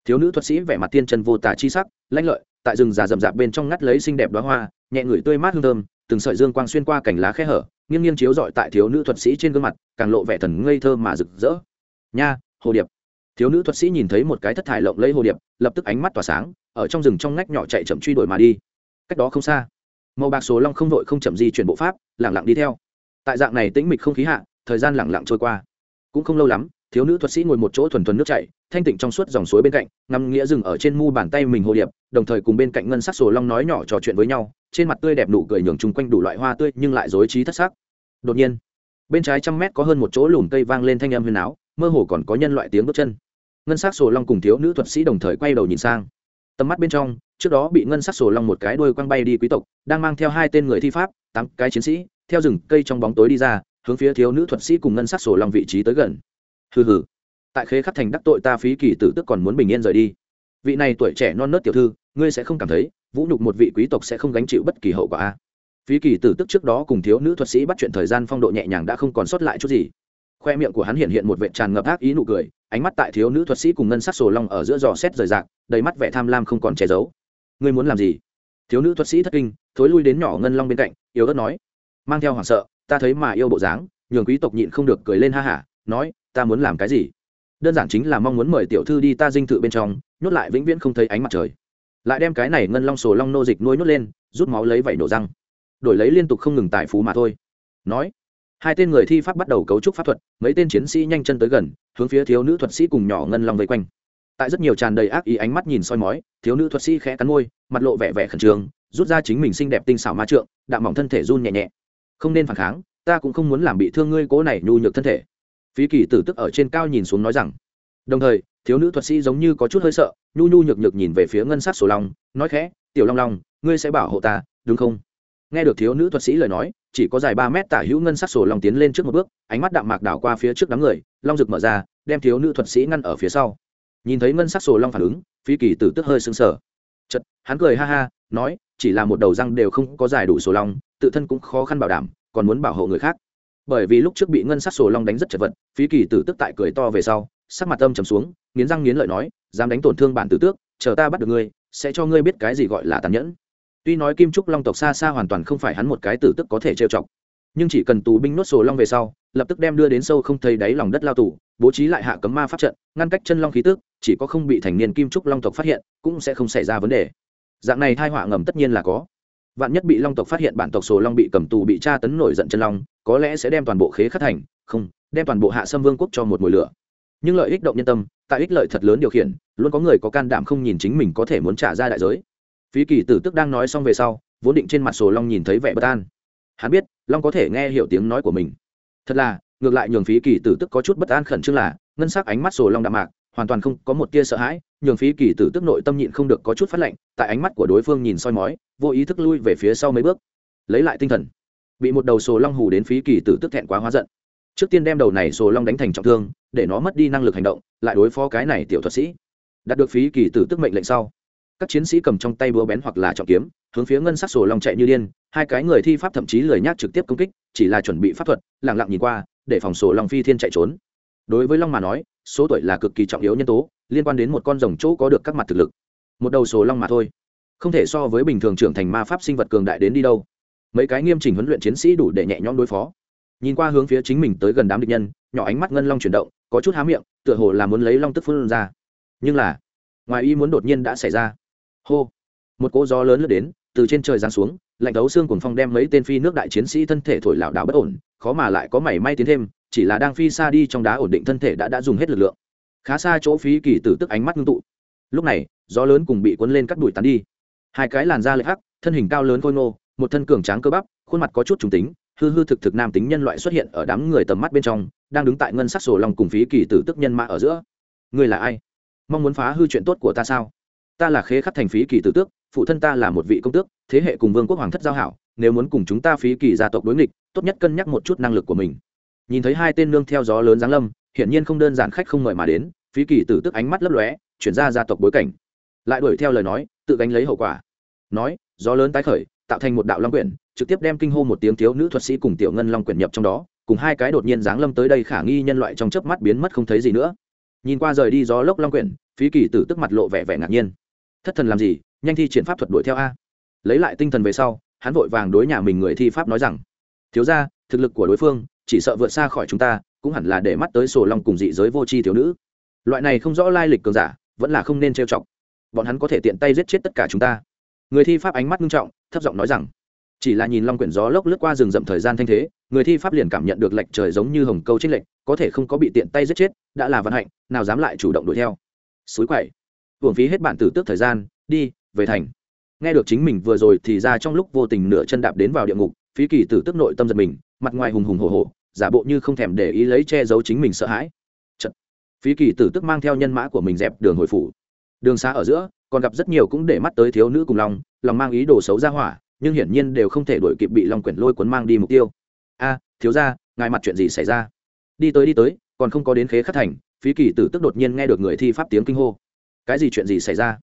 Thiếu nữ thuật sĩ vẻ mặt tiên trần vô tả chi sắc, lanh lợi, tại rừng già rậm rạp bên trong ngắt lấy xinh đẹp đoá hoa, nhẹ ngửi tươi mát hương thơm, từng sợi dương quang xuyên qua cành lá khe hở, nghiêng nghiêng chiếu rọi tại thiếu nữ thuật sĩ trên gương mặt, càng lộ vẻ thần ngây thơ mà rực rỡ. Nha, hồ điệp. Thiếu nữ thuật sĩ nhìn thấy một cái thất thải lộng lấy hồ điệp, lập tức ánh mắt tỏa sáng, ở trong rừng trong ngách nhỏ chạy chậm truy đuổi mà đi. Cách đó không xa, màu bạc số long không vội không chậm di chuyển bộ pháp lẳng lặng đi theo tại dạng này tĩnh mịch không khí hạ, thời gian lẳng lặng trôi qua. Cũng không lâu lắm, thiếu nữ thuật sĩ ngồi một chỗ thuần thuần nước chảy, thanh tịnh trong suốt dòng suối bên cạnh, ngắm nghĩa rừng ở trên mu bàn tay mình hồ điệp, đồng thời cùng bên cạnh ngân sắc sổ long nói nhỏ trò chuyện với nhau, trên mặt tươi đẹp nụ cười nhường chung quanh đủ loại hoa tươi nhưng lại dối trí thất sắc. Đột nhiên, bên trái trăm mét có hơn một chỗ lùm cây vang lên thanh âm huyền áo, mơ hồ còn có nhân loại tiếng bước chân. Ngân sắc sổ long cùng thiếu nữ thuật sĩ đồng thời quay đầu nhìn sang. Tầm mắt bên trong, trước đó bị ngân sắc sổ long một cái đuôi quăng bay đi quý tộc, đang mang theo hai tên người thi pháp, tám cái chiến sĩ theo rừng cây trong bóng tối đi ra, hướng phía thiếu nữ thuật sĩ cùng ngân sắc sổ long vị trí tới gần. Hừ hừ. Tại khế khắc thành đắc tội ta phí kỳ tử tức còn muốn bình yên rời đi. Vị này tuổi trẻ non nớt tiểu thư, ngươi sẽ không cảm thấy, vũ nhục một vị quý tộc sẽ không gánh chịu bất kỳ hậu quả a. Phí kỳ tử tức trước đó cùng thiếu nữ thuật sĩ bắt chuyện thời gian phong độ nhẹ nhàng đã không còn sót lại chút gì. Khoe miệng của hắn hiện hiện một vệ tràn ngập ác ý nụ cười, ánh mắt tại thiếu nữ thuật sĩ cùng ngân sắc sổ long ở giữa giò xét rời rạc, đầy mắt vẻ tham lam không còn che giấu. Ngươi muốn làm gì? Thiếu nữ thuật sĩ thất kinh, thối lui đến nhỏ ngân long bên cạnh, yếu ớt nói mang theo hoảng sợ, ta thấy mà yêu bộ dáng, nhường quý tộc nhịn không được cười lên ha hả, nói, ta muốn làm cái gì? Đơn giản chính là mong muốn mời tiểu thư đi ta dinh thự bên trong, nhốt lại vĩnh viễn không thấy ánh mặt trời. Lại đem cái này ngân long sổ long nô dịch nuôi nhốt lên, rút máu lấy vẩy nổ răng. Đổi lấy liên tục không ngừng tài phú mà thôi. Nói, hai tên người thi pháp bắt đầu cấu trúc pháp thuật, mấy tên chiến sĩ nhanh chân tới gần, hướng phía thiếu nữ thuật sĩ cùng nhỏ ngân long vây quanh. Tại rất nhiều tràn đầy ác ý ánh mắt nhìn soi mói, thiếu nữ thuật sĩ khẽ cắn môi, mặt lộ vẻ vẻ khẩn trương, rút ra chính mình xinh đẹp tinh xảo ma trượng đạm mỏng thân thể run nhẹ nhẹ không nên phản kháng, ta cũng không muốn làm bị thương ngươi cố này nhu nhược thân thể. Phí kỳ tử tức ở trên cao nhìn xuống nói rằng. Đồng thời, thiếu nữ thuật sĩ giống như có chút hơi sợ, nhu nhu nhược nhược nhìn về phía ngân sắc sổ long, nói khẽ, tiểu long long, ngươi sẽ bảo hộ ta, đúng không? Nghe được thiếu nữ thuật sĩ lời nói, chỉ có dài ba mét tả hữu ngân sắc sổ long tiến lên trước một bước, ánh mắt đạm mạc đảo qua phía trước đám người, long rực mở ra, đem thiếu nữ thuật sĩ ngăn ở phía sau. Nhìn thấy ngân sắc sổ long phản ứng phi kỳ tử tức hơi sưng sờ. Chật hắn cười ha ha, nói, chỉ là một đầu răng đều không có dài đủ sổ long tự thân cũng khó khăn bảo đảm, còn muốn bảo hộ người khác. Bởi vì lúc trước bị ngân sát sổ long đánh rất chật vật, phí kỳ tử tức tại cười to về sau, sắc mặt âm trầm xuống, nghiến răng nghiến lợi nói, dám đánh tổn thương bản tử tước, chờ ta bắt được ngươi, sẽ cho ngươi biết cái gì gọi là tàn nhẫn. Tuy nói kim trúc long tộc xa xa hoàn toàn không phải hắn một cái tử tức có thể trêu chọc, nhưng chỉ cần tù binh nuốt sổ long về sau, lập tức đem đưa đến sâu không thấy đáy lòng đất lao tù, bố trí lại hạ cấm ma pháp trận, ngăn cách chân long khí tức chỉ có không bị thành niên kim trúc long tộc phát hiện, cũng sẽ không xảy ra vấn đề. Dạng này thai họa ngầm tất nhiên là có vạn nhất bị long tộc phát hiện bản tộc sổ long bị cầm tù bị tra tấn nổi giận chân long, có lẽ sẽ đem toàn bộ khế khắc thành, không, đem toàn bộ hạ sâm vương quốc cho một mùi lửa. Nhưng lợi ích động nhân tâm, tại ích lợi thật lớn điều khiển, luôn có người có can đảm không nhìn chính mình có thể muốn trả ra đại giới. Phí kỳ tử tức đang nói xong về sau, vốn định trên mặt sổ long nhìn thấy vẻ bất an. Hắn biết, long có thể nghe hiểu tiếng nói của mình. Thật là, ngược lại nhường phí kỳ tử tức có chút bất an khẩn trương là, ngân sắc ánh mắt sổ long đạm mạc, hoàn toàn không có một tia sợ hãi, nhường phí kỳ tử tức nội tâm nhịn không được có chút phát lạnh tại ánh mắt của đối phương nhìn soi mói vô ý thức lui về phía sau mấy bước, lấy lại tinh thần. Bị một đầu sổ long hù đến phí kỳ tử tức thẹn quá hóa giận. Trước tiên đem đầu này sổ long đánh thành trọng thương, để nó mất đi năng lực hành động, lại đối phó cái này tiểu thuật sĩ. Đạt được phí kỳ tử tức mệnh lệnh sau, các chiến sĩ cầm trong tay búa bén hoặc là trọng kiếm, hướng phía ngân sắc sổ long chạy như điên, hai cái người thi pháp thậm chí lười nhác trực tiếp công kích, chỉ là chuẩn bị pháp thuật lẳng lặng nhìn qua, để phòng sổ long phi thiên chạy trốn. Đối với long mà nói, số tuổi là cực kỳ trọng yếu nhân tố, liên quan đến một con rồng chỗ có được các mặt thực lực. Một đầu sổ long mà thôi không thể so với bình thường trưởng thành ma pháp sinh vật cường đại đến đi đâu. Mấy cái nghiêm chỉnh huấn luyện chiến sĩ đủ để nhẹ nhõm đối phó. Nhìn qua hướng phía chính mình tới gần đám địch nhân, nhỏ ánh mắt ngân long chuyển động, có chút há miệng, tựa hồ là muốn lấy long tức phun ra. Nhưng là, ngoài ý muốn đột nhiên đã xảy ra. Hô! Một cỗ gió lớn lướt đến, từ trên trời giáng xuống, lạnh thấu xương cuồng phong đem mấy tên phi nước đại chiến sĩ thân thể thổi lảo đảo bất ổn, khó mà lại có mảy may tiến thêm, chỉ là đang phi xa đi trong đá ổn định thân thể đã đã dùng hết lực lượng. Khá xa chỗ phí kỳ tử tức ánh mắt ngưng tụ. Lúc này, gió lớn cùng bị cuốn lên cắt đùi tán đi hai cái làn da lệch hắc, thân hình cao lớn khôi ngô, một thân cường tráng cơ bắp, khuôn mặt có chút trùng tính, hư hư thực thực nam tính nhân loại xuất hiện ở đám người tầm mắt bên trong, đang đứng tại ngân sắc sổ lòng cùng phí kỳ tử tức nhân mã ở giữa. Người là ai? Mong muốn phá hư chuyện tốt của ta sao? Ta là khế khắc thành phí kỳ tử tước, phụ thân ta là một vị công tước, thế hệ cùng vương quốc hoàng thất giao hảo, nếu muốn cùng chúng ta phí kỳ gia tộc đối nghịch, tốt nhất cân nhắc một chút năng lực của mình. Nhìn thấy hai tên nương theo gió lớn giáng lâm, hiển nhiên không đơn giản khách không mời mà đến, phí kỳ tử tức ánh mắt lấp lóe, chuyển ra gia tộc bối cảnh lại đuổi theo lời nói, tự gánh lấy hậu quả. Nói, gió lớn tái khởi, tạo thành một đạo long quyển, trực tiếp đem kinh hô một tiếng thiếu nữ thuật sĩ cùng tiểu ngân long quyển nhập trong đó, cùng hai cái đột nhiên giáng lâm tới đây khả nghi nhân loại trong chớp mắt biến mất không thấy gì nữa. Nhìn qua rời đi gió lốc long quyển, phí kỳ tử tức mặt lộ vẻ vẻ ngạc nhiên. Thất thần làm gì? Nhanh thi triển pháp thuật đuổi theo a. Lấy lại tinh thần về sau, hắn vội vàng đối nhà mình người thi pháp nói rằng, thiếu ra thực lực của đối phương, chỉ sợ vượt xa khỏi chúng ta, cũng hẳn là để mắt tới sổ long cùng dị giới vô tri thiếu nữ. Loại này không rõ lai lịch cường giả, vẫn là không nên trêu chọc bọn hắn có thể tiện tay giết chết tất cả chúng ta. Người thi pháp ánh mắt nghiêm trọng, thấp giọng nói rằng, chỉ là nhìn long quyển gió lốc lướt qua rừng rậm thời gian thanh thế, người thi pháp liền cảm nhận được lệnh trời giống như hồng câu trích lệnh có thể không có bị tiện tay giết chết, đã là vận hạnh, nào dám lại chủ động đuổi theo. Suối quậy hưởng phí hết bản tử tước thời gian, đi, về thành. Nghe được chính mình vừa rồi thì ra trong lúc vô tình nửa chân đạp đến vào địa ngục, phí kỳ tử tức nội tâm giật mình, mặt ngoài hùng hùng hổ hổ, giả bộ như không thèm để ý lấy che giấu chính mình sợ hãi. Chật. phí kỳ tử tức mang theo nhân mã của mình dẹp đường hồi phủ đường xa ở giữa, còn gặp rất nhiều cũng để mắt tới thiếu nữ cùng lòng lòng mang ý đồ xấu ra hỏa, nhưng hiển nhiên đều không thể đổi kịp bị long quyển lôi cuốn mang đi mục tiêu. A, thiếu ra ngài mặt chuyện gì xảy ra? Đi tới đi tới, còn không có đến khế khắc thành, phí kỳ tử tức đột nhiên nghe được người thi pháp tiếng kinh hô. Cái gì chuyện gì xảy ra?